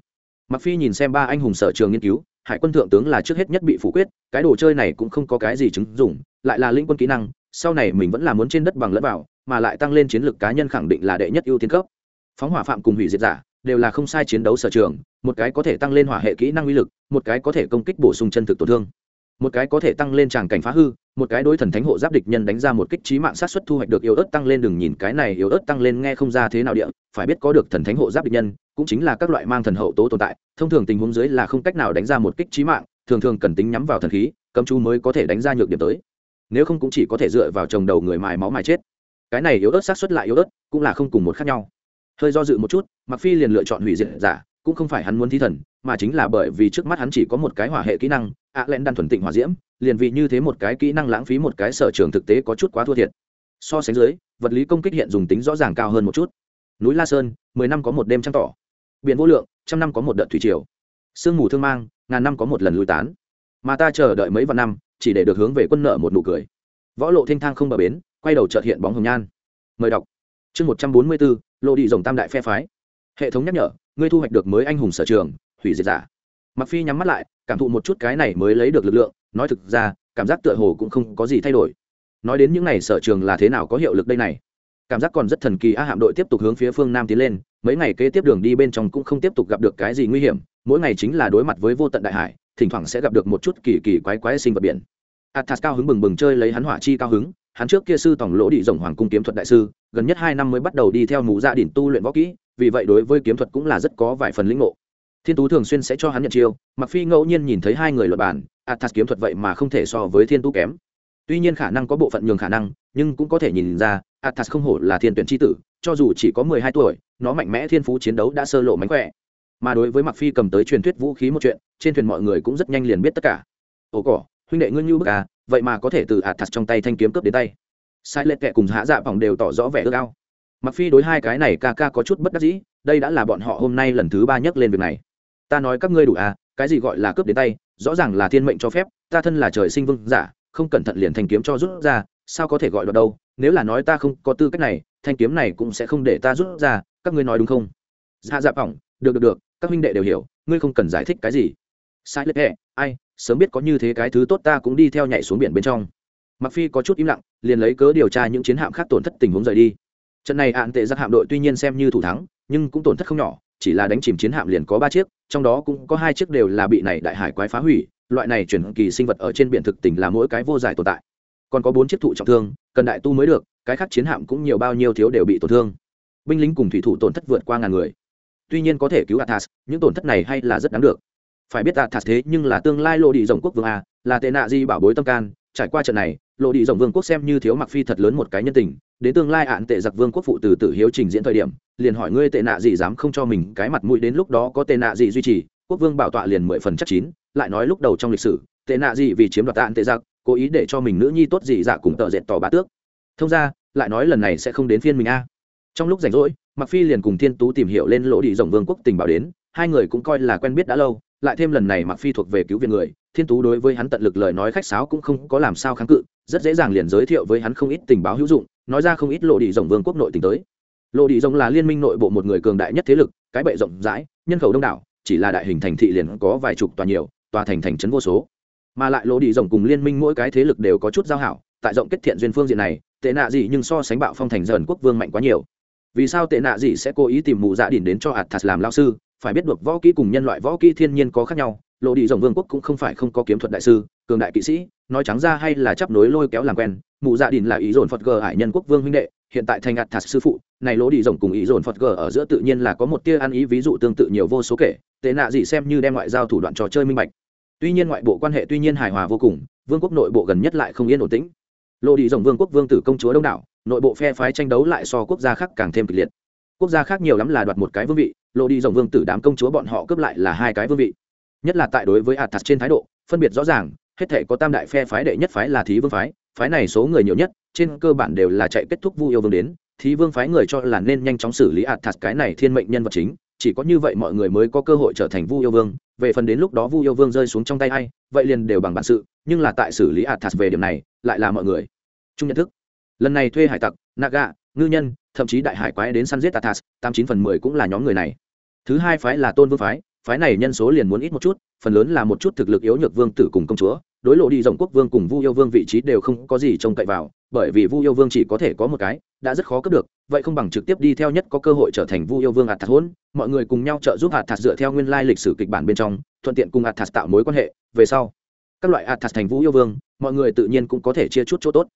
Mặc phi nhìn xem ba anh hùng sở trường nghiên cứu, hải quân thượng tướng là trước hết nhất bị phủ quyết, cái đồ chơi này cũng không có cái gì chứng dụng, lại là linh quân kỹ năng, sau này mình vẫn là muốn trên đất bằng lẫn vào, mà lại tăng lên chiến lược cá nhân khẳng định là đệ nhất ưu tiên cấp. Phóng hỏa phạm cùng hủy diệt giả đều là không sai chiến đấu sở trường, một cái có thể tăng lên hỏa hệ kỹ năng uy lực, một cái có thể công kích bổ sung chân thực tổn thương. Một cái có thể tăng lên tràng cảnh phá hư, một cái đối thần thánh hộ giáp địch nhân đánh ra một kích trí mạng sát xuất thu hoạch được yếu ớt tăng lên, đừng nhìn cái này yếu ớt tăng lên nghe không ra thế nào địa, phải biết có được thần thánh hộ giáp địch nhân, cũng chính là các loại mang thần hậu tố tồn tại, thông thường tình huống dưới là không cách nào đánh ra một kích trí mạng, thường thường cần tính nhắm vào thần khí, cấm chú mới có thể đánh ra nhược điểm tới. Nếu không cũng chỉ có thể dựa vào trồng đầu người mài máu mài chết. Cái này yếu ớt sát xuất lại yếu ớt, cũng là không cùng một khác nhau hơi do dự một chút mặc phi liền lựa chọn hủy diệt giả, cũng không phải hắn muốn thi thần, mà chính là bởi vì trước mắt hắn chỉ có một cái hỏa hệ kỹ năng, ạ à len đan thuần tịnh hỏa diễm, liền vì như thế một cái kỹ năng lãng phí một cái sở trường thực tế có chút quá thua thiệt. So sánh dưới, vật lý công kích hiện dùng tính rõ ràng cao hơn một chút. Núi la sơn, mười năm có một đêm trăng tỏ. Biển vô lượng, trăm năm có một đợt thủy triều. Sương mù thương mang, ngàn năm có một lần lui tán. Mà ta chờ đợi mấy vạn năm, chỉ để được hướng về quân nợ một nụ cười. Võ lộ thanh thang không bờ bến, quay đầu trợt hiện bóng hồng nhan. Mời đọc. Chương một trăm bốn mươi bốn lộ đi rồng tam đại phe phái. Hệ thống nhắc nhở, ngươi thu hoạch được mới anh hùng sở trường, hủy diệt giả. Mặc phi nhắm mắt lại, cảm thụ một chút cái này mới lấy được lực lượng, nói thực ra, cảm giác tựa hồ cũng không có gì thay đổi. Nói đến những này sở trường là thế nào có hiệu lực đây này? Cảm giác còn rất thần kỳ, a hạm đội tiếp tục hướng phía phương nam tiến lên, mấy ngày kế tiếp đường đi bên trong cũng không tiếp tục gặp được cái gì nguy hiểm, mỗi ngày chính là đối mặt với vô tận đại hải, thỉnh thoảng sẽ gặp được một chút kỳ kỳ quái quái sinh vật biển. Athas cao hứng bừng bừng chơi lấy hắn hỏa chi cao hứng, hắn trước kia sư tổng lỗ đi rồng hoàng cung kiếm thuật đại sư gần nhất hai năm mới bắt đầu đi theo mù dạ gia đình tu luyện võ kỹ, vì vậy đối với kiếm thuật cũng là rất có vài phần lĩnh ngộ. Thiên tú thường xuyên sẽ cho hắn nhận chiêu mặc phi ngẫu nhiên nhìn thấy hai người luật bản athas kiếm thuật vậy mà không thể so với thiên tú kém. Tuy nhiên khả năng có bộ phận nhường khả năng, nhưng cũng có thể nhìn ra, athas không hổ là thiên tuyển tri tử, cho dù chỉ có mười hai tuổi, nó mạnh mẽ thiên phú chiến đấu đã sơ lộ mánh khỏe. Mà đối với mặc phi cầm tới truyền thuyết vũ khí một chuyện, trên thuyền mọi người cũng rất nhanh liền biết tất cả. Ồ cỏ, huynh đệ ngươi như bức à vậy mà có thể từ athas trong tay thanh kiếm cướp đến tay sai lệ kệ cùng hạ dạ vòng đều tỏ rõ vẻ ước ao. Mặc phi đối hai cái này ca ca có chút bất đắc dĩ đây đã là bọn họ hôm nay lần thứ ba nhắc lên việc này. Ta nói các ngươi đủ à cái gì gọi là cướp đến tay rõ ràng là thiên mệnh cho phép ta thân là trời sinh vương giả không cẩn thận liền thanh kiếm cho rút ra sao có thể gọi được đâu? Nếu là nói ta không có tư cách này thanh kiếm này cũng sẽ không để ta rút ra các ngươi nói đúng không? Hạ dạ, dạ Phỏng, được được được các huynh đệ đều hiểu ngươi không cần giải thích cái gì. Sai lệ kệ ai sớm biết có như thế cái thứ tốt ta cũng đi theo nhảy xuống biển bên trong mặc phi có chút im lặng, liền lấy cớ điều tra những chiến hạm khác tổn thất tình huống rời đi. Trận này hạn tệ giặc hạm đội tuy nhiên xem như thủ thắng, nhưng cũng tổn thất không nhỏ, chỉ là đánh chìm chiến hạm liền có ba chiếc, trong đó cũng có hai chiếc đều là bị này đại hải quái phá hủy, loại này chuyển kỳ sinh vật ở trên biển thực tình là mỗi cái vô giải tồn tại. Còn có bốn chiếc thụ trọng thương, cần đại tu mới được, cái khác chiến hạm cũng nhiều bao nhiêu thiếu đều bị tổn thương. Binh lính cùng thủy thủ tổn thất vượt qua ngàn người. Tuy nhiên có thể cứu athas những tổn thất này hay là rất đáng được. Phải biết athas thế nhưng là tương lai lộ đi rồng quốc vương a, là tệ nạ di bảo bối tâm can, trải qua trận này lộ đi Rộng vương quốc xem như thiếu mặc phi thật lớn một cái nhân tình, đến tương lai ạn tệ giặc vương quốc phụ từ tử hiếu trình diễn thời điểm, liền hỏi ngươi tệ nạ gì dám không cho mình cái mặt mũi đến lúc đó có tệ nạ gì duy trì, quốc vương bảo tọa liền mười phần chắc chín, lại nói lúc đầu trong lịch sử, tệ nạ gì vì chiếm đoạt ạn tệ giặc, cố ý để cho mình nữ nhi tốt gì dạ cùng tợ dệt tỏ bá tước. Thông ra, lại nói lần này sẽ không đến phiên mình a. Trong lúc rảnh rỗi mặc phi liền cùng thiên tú tìm hiểu lên lỗ đi Rộng vương quốc tình bảo đến, hai người cũng coi là quen biết đã lâu, lại thêm lần này mặc phi thuộc về cứu viện người thiên tú đối với hắn tận lực lời nói khách sáo cũng không có làm sao kháng cự, rất dễ dàng liền giới thiệu với hắn không ít tình báo hữu dụng, nói ra không ít lộ đi rồng vương quốc nội tình tới. Lộ đi rồng là liên minh nội bộ một người cường đại nhất thế lực, cái bệ rộng rãi, nhân khẩu đông đảo, chỉ là đại hình thành thị liền có vài chục tòa nhiều, tòa thành thành trấn vô số. Mà lại lộ đi rồng cùng liên minh mỗi cái thế lực đều có chút giao hảo, tại rộng kết thiện duyên phương diện này, tệ nạ gì nhưng so sánh bạo phong thành dần quốc vương mạnh quá nhiều. Vì sao tệ nạ gì sẽ cố ý tìm mù dạ đỉnh đến cho athas làm lao sư, phải biết được võ kỹ cùng nhân loại võ kỹ thiên nhiên có khác nhau lộ đi rồng vương quốc cũng không phải không có kiếm thuật đại sư, cường đại kỵ sĩ, nói trắng ra hay là chấp nối lôi kéo làm quen. Mụ dạ đình là ý dồn phật gờ hải nhân quốc vương huynh đệ, hiện tại thành ạt thạt sư phụ. Này lỗ đi rồng cùng ý dồn phật gờ ở giữa tự nhiên là có một tia ăn ý, ví dụ tương tự nhiều vô số kể. Tệ nạ gì xem như đem ngoại giao thủ đoạn trò chơi minh bạch. Tuy nhiên ngoại bộ quan hệ tuy nhiên hài hòa vô cùng, vương quốc nội bộ gần nhất lại không yên ổn tĩnh. Lộ đi rồng vương quốc vương tử công chúa đông đảo, nội bộ phe phái tranh đấu lại so quốc gia khác càng thêm kịch liệt. Quốc gia khác nhiều lắm là đoạt một cái vương vị lộ đi rồng vương tử đám công chúa bọn họ cướp lại là hai cái vương vị nhất là tại đối với athas trên thái độ, phân biệt rõ ràng, hết thể có tam đại phe phái đệ nhất phái là thí vương phái phái này số người nhiều nhất, trên cơ bản đều là chạy kết thúc vu yêu vương đến. Thí vương phái người cho là nên nhanh chóng xử lý athas cái này thiên mệnh nhân vật chính, chỉ có như vậy mọi người mới có cơ hội trở thành vu yêu vương. Về phần đến lúc đó vu yêu vương rơi xuống trong tay hay vậy liền đều bằng bản sự, nhưng là tại xử lý athas về điểm này, lại là mọi người. Chung nhận thức. Lần này thuê hải tặc, naga, ngư nhân, thậm chí đại hải quái đến săn giết athas, tám chín phần mười cũng là nhóm người này. Thứ hai phái là tôn vương phái phái này nhân số liền muốn ít một chút, phần lớn là một chút thực lực yếu nhược vương tử cùng công chúa, đối lộ đi rộng quốc vương cùng vu yêu vương vị trí đều không có gì trông cậy vào, bởi vì vu yêu vương chỉ có thể có một cái, đã rất khó cướp được, vậy không bằng trực tiếp đi theo nhất có cơ hội trở thành vu yêu vương ạt thạt hôn, mọi người cùng nhau trợ giúp ạt thạt dựa theo nguyên lai lịch sử kịch bản bên trong, thuận tiện cùng ạt thạt tạo mối quan hệ, về sau, các loại ạt thạt thành vu yêu vương, mọi người tự nhiên cũng có thể chia chút chỗ tốt.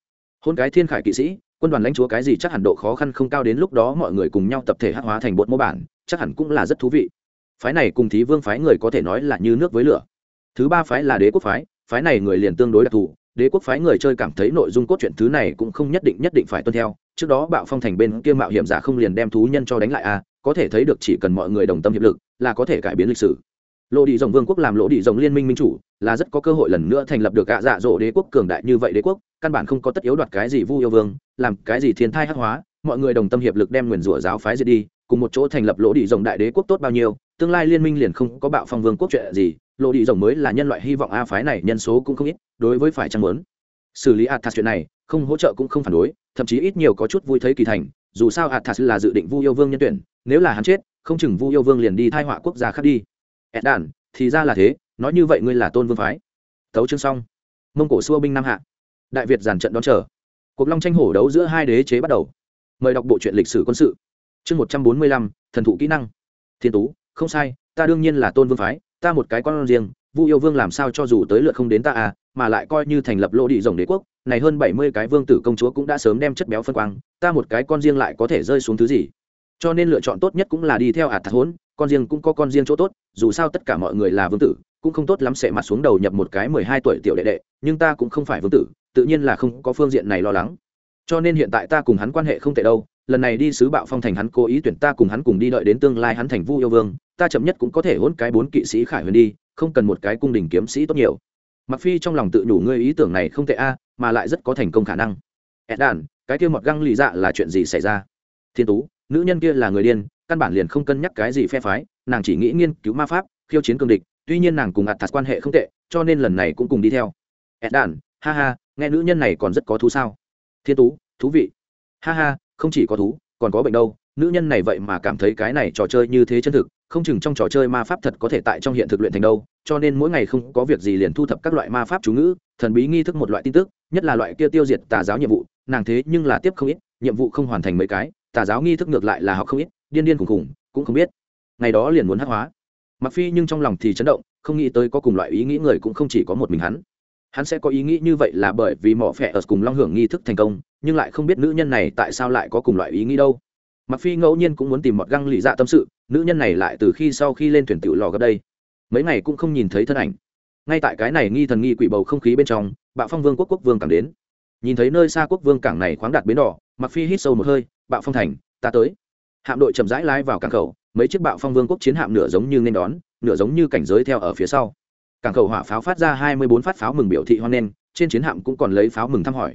Hôn cái thiên khải kỵ sĩ, quân đoàn lãnh chúa cái gì chắc hẳn độ khó khăn không cao đến lúc đó mọi người cùng nhau tập thể hát hóa thành bột mô bản, chắc hẳn cũng là rất thú vị phái này cùng thí vương phái người có thể nói là như nước với lửa. Thứ ba phái là đế quốc phái phái này người liền tương đối đặc thù. Đế quốc phái người chơi cảm thấy nội dung cốt truyện thứ này cũng không nhất định nhất định phải tuân theo. Trước đó bạo phong thành bên kia mạo hiểm giả không liền đem thú nhân cho đánh lại a à, có thể thấy được chỉ cần mọi người đồng tâm hiệp lực là có thể cải biến lịch sử. Lộ đi rồng vương quốc làm lộ đi rồng liên minh minh chủ là rất có cơ hội lần nữa thành lập được gạ dạ dỗ đế quốc cường đại như vậy đế quốc căn bản không có tất yếu đoạt cái gì vu yêu vương làm cái gì thiên thai hắc hóa mọi người đồng tâm hiệp lực đem nguyền rủa giáo phái diệt đi cùng một chỗ thành lập lỗ đi rồng đại đế quốc tốt bao nhiêu, tương lai liên minh liền không có bạo phong vương quốc chuyện gì, lỗ đi rồng mới là nhân loại hy vọng a phái này nhân số cũng không ít, đối với phải chăng muốn? Xử lý athas chuyện này, không hỗ trợ cũng không phản đối, thậm chí ít nhiều có chút vui thấy kỳ thành, dù sao athas là dự định vu yêu vương nhân tuyển, nếu là hắn chết, không chừng vu yêu vương liền đi thai họa quốc gia khác đi. Ed đàn thì ra là thế, nói như vậy ngươi là tôn vương phái. Tấu chương xong. Mông cổ xua binh nam hạ. Đại việt giàn trận đón chờ. Cuộc long tranh hổ đấu giữa hai đế chế bắt đầu. Mời đọc bộ truyện lịch sử quân sự chương một trăm bốn mươi lăm thần thụ kỹ năng. Thiên tú không sai ta đương nhiên là tôn vương phái ta một cái con riêng vu yêu vương làm sao cho dù tới lượt không đến ta à mà lại coi như thành lập lỗ đi rồng đế quốc này hơn bảy mươi cái vương tử công chúa cũng đã sớm đem chất béo phân quang ta một cái con riêng lại có thể rơi xuống thứ gì? Cho nên lựa chọn tốt nhất cũng là đi theo ạt thốn, con riêng cũng có con riêng chỗ tốt dù sao tất cả mọi người là vương tử cũng không tốt lắm sẽ mặt xuống đầu nhập một cái mười hai tuổi tiểu đệ đệ nhưng ta cũng không phải vương tử tự nhiên là không có phương diện này lo lắng. Cho nên hiện tại ta cùng hắn quan hệ không tệ đâu lần này đi sứ bạo phong thành hắn cố ý tuyển ta cùng hắn cùng đi đợi đến tương lai hắn thành vu yêu vương, ta chậm nhất cũng có thể hôn cái bốn kỵ sĩ khải huyền đi, không cần một cái cung đình kiếm sĩ tốt nhiều. Mặc phi trong lòng tự nhủ ngươi ý tưởng này không tệ a, mà lại rất có thành công khả năng. Ed đàn, cái kia mọt găng lì dạ là chuyện gì xảy ra? Thiên tú, nữ nhân kia là người điên, căn bản liền không cân nhắc cái gì phe phái, nàng chỉ nghĩ nghiên cứu ma pháp, khiêu chiến cương địch, tuy nhiên nàng cùng ạt thạt quan hệ không tệ, cho nên lần này cũng cùng đi theo. Ed đàn, ha ha, nghe nữ nhân này còn rất có thú sao? Thiên tú, thú vị. Ha ha không chỉ có thú, còn có bệnh đâu. Nữ nhân này vậy mà cảm thấy cái này trò chơi như thế chân thực, không chừng trong trò chơi ma pháp thật có thể tại trong hiện thực luyện thành đâu. Cho nên mỗi ngày không có việc gì liền thu thập các loại ma pháp chú ngữ, thần bí nghi thức một loại tin tức, nhất là loại kia tiêu diệt tà giáo nhiệm vụ, nàng thế nhưng là tiếp không ít, nhiệm vụ không hoàn thành mấy cái, tà giáo nghi thức ngược lại là học không ít, điên điên khùng khùng cũng không biết. Ngày đó liền muốn hắc hóa. Mặc phi nhưng trong lòng thì chấn động, không nghĩ tới có cùng loại ý nghĩ người cũng không chỉ có một mình hắn hắn sẽ có ý nghĩ như vậy là bởi vì mỏ phẻ ở cùng long hưởng nghi thức thành công, nhưng lại không biết nữ nhân này tại sao lại có cùng loại ý nghĩ đâu. Mặc phi ngẫu nhiên cũng muốn tìm một găng lì dạ tâm sự, nữ nhân này lại từ khi sau khi lên thuyền tiểu lò gặp đây. Mấy ngày cũng không nhìn thấy thân ảnh. Ngay tại cái này nghi thần nghi quỷ bầu không khí bên trong, bạo phong vương quốc quốc vương càng đến. Nhìn thấy nơi xa quốc vương cảng này khoáng đạt bến đỏ mặc phi hít sâu một hơi, bạo phong thành, ta tới. Hạm đội chậm rãi lái vào cảng khẩu, mấy chiếc bạo phong vương quốc chiến hạm nửa giống như nên đón, nửa giống như cảnh giới theo ở phía sau cảng khẩu hỏa pháo phát ra hai mươi bốn phát pháo mừng biểu thị hoan nghênh, trên chiến hạm cũng còn lấy pháo mừng thăm hỏi.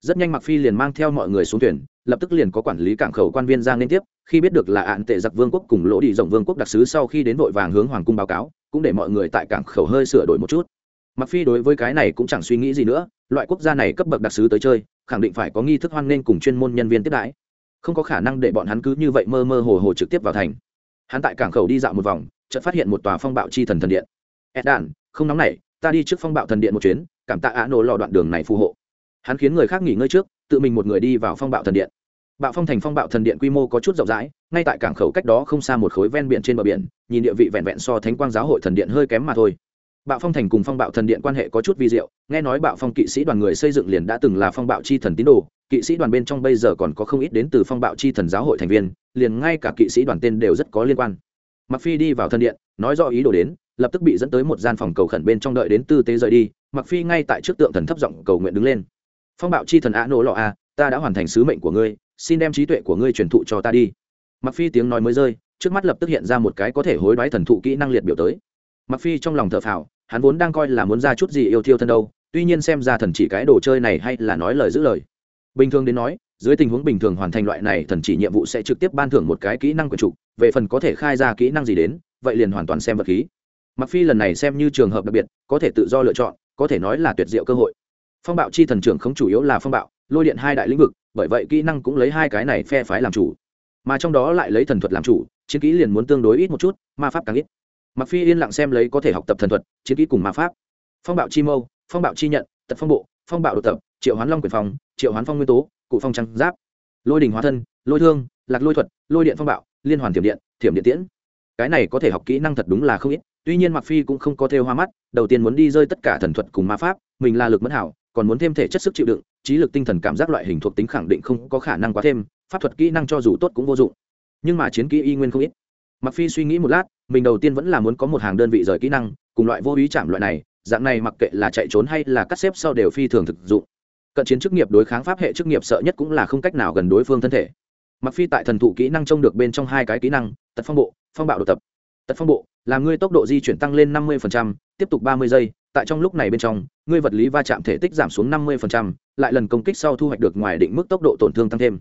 Rất nhanh mặc phi liền mang theo mọi người xuống thuyền, lập tức liền có quản lý cảng khẩu quan viên ra liên tiếp, khi biết được là ạn tệ giặc vương quốc cùng lỗ đi rộng vương quốc đặc sứ sau khi đến vội vàng hướng hoàng cung báo cáo, cũng để mọi người tại cảng khẩu hơi sửa đổi một chút. Mặc phi đối với cái này cũng chẳng suy nghĩ gì nữa, loại quốc gia này cấp bậc đặc sứ tới chơi, khẳng định phải có nghi thức hoan nghênh cùng chuyên môn nhân viên tiếp đãi. Không có khả năng để bọn hắn cứ như vậy mơ mơ hồ hồ trực tiếp vào thành. Hắn tại cảng khẩu đi dạo một vòng, chợt phát hiện một tòa phong bạo chi thần thần điện. Ed đàn không nóng nảy, ta đi trước phong bạo thần điện một chuyến, cảm tạ ạ nổ lò đoạn đường này phù hộ. Hắn khiến người khác nghỉ ngơi trước, tự mình một người đi vào phong bạo thần điện. Bạo phong thành phong bạo thần điện quy mô có chút rộng rãi, ngay tại cảng khẩu cách đó không xa một khối ven biển trên bờ biển, nhìn địa vị vẹn vẹn so thánh quang giáo hội thần điện hơi kém mà thôi. Bạo phong thành cùng phong bạo thần điện quan hệ có chút vi diệu, nghe nói bạo phong kỵ sĩ đoàn người xây dựng liền đã từng là phong bạo chi thần tín đồ, kỵ sĩ đoàn bên trong bây giờ còn có không ít đến từ phong bạo chi thần giáo hội thành viên, liền ngay cả kỵ sĩ đoàn tên đều rất có liên quan. Mặc phi đi vào thần điện, nói rõ ý đồ đến lập tức bị dẫn tới một gian phòng cầu khẩn bên trong đợi đến tư tế rời đi mặc phi ngay tại trước tượng thần thấp giọng cầu nguyện đứng lên. Phong bạo chi thần a nổ lọ a, ta đã hoàn thành sứ mệnh của ngươi, xin đem trí tuệ của ngươi truyền thụ cho ta đi. Mặc phi tiếng nói mới rơi, trước mắt lập tức hiện ra một cái có thể hối đoái thần thụ kỹ năng liệt biểu tới. Mặc phi trong lòng thở phào, hắn vốn đang coi là muốn ra chút gì yêu thiêu thân đâu, tuy nhiên xem ra thần chỉ cái đồ chơi này hay là nói lời giữ lời. Bình thường đến nói, dưới tình huống bình thường hoàn thành loại này thần chỉ nhiệm vụ sẽ trực tiếp ban thưởng một cái kỹ năng quyền trục về phần có thể khai ra kỹ năng gì đến, vậy liền hoàn toàn xem vật khí mặc phi lần này xem như trường hợp đặc biệt có thể tự do lựa chọn có thể nói là tuyệt diệu cơ hội. Phong bạo chi thần trưởng không chủ yếu là phong bạo lôi điện hai đại lĩnh vực bởi vậy kỹ năng cũng lấy hai cái này phe phái làm chủ. Mà trong đó lại lấy thần thuật làm chủ chiến kỹ liền muốn tương đối ít một chút ma pháp càng ít. Mặc phi yên lặng xem lấy có thể học tập thần thuật chiến kỹ cùng ma pháp. Phong bạo chi mâu phong bạo chi nhận tật phong bộ phong bạo đột tập triệu hoán long quyền phòng, triệu hoán phong nguyên tố cụ phong trăng giáp. Lôi đình hóa thân lôi thương lạc lôi thuật lôi điện phong bạo liên hoàn thiểm điện thiểm điện tiễn. Cái này có thể học kỹ năng thật đúng là không ít tuy nhiên mặc phi cũng không có theo hoa mắt, đầu tiên muốn đi rơi tất cả thần thuật cùng ma pháp, mình là lực mẫn hảo, còn muốn thêm thể chất sức chịu đựng, trí lực tinh thần cảm giác loại hình thuộc tính khẳng định không có khả năng quá thêm, pháp thuật kỹ năng cho dù tốt cũng vô dụng. Nhưng mà chiến kỹ y nguyên không ít. Mặc phi suy nghĩ một lát, mình đầu tiên vẫn là muốn có một hàng đơn vị rời kỹ năng, cùng loại vô ý chạm loại này, dạng này mặc kệ là chạy trốn hay là cắt xếp sau đều phi thường thực dụng. Cận chiến chức nghiệp đối kháng pháp hệ chức nghiệp sợ nhất cũng là không cách nào gần đối phương thân thể. Mặc phi tại thần thụ kỹ năng trông được bên trong hai cái kỹ năng, tật phong bộ, phong bạo độc tập tật phong bộ làm ngươi tốc độ di chuyển tăng lên 50%, tiếp tục 30 giây tại trong lúc này bên trong ngươi vật lý va chạm thể tích giảm xuống 50%, lại lần công kích sau thu hoạch được ngoài định mức tốc độ tổn thương tăng thêm.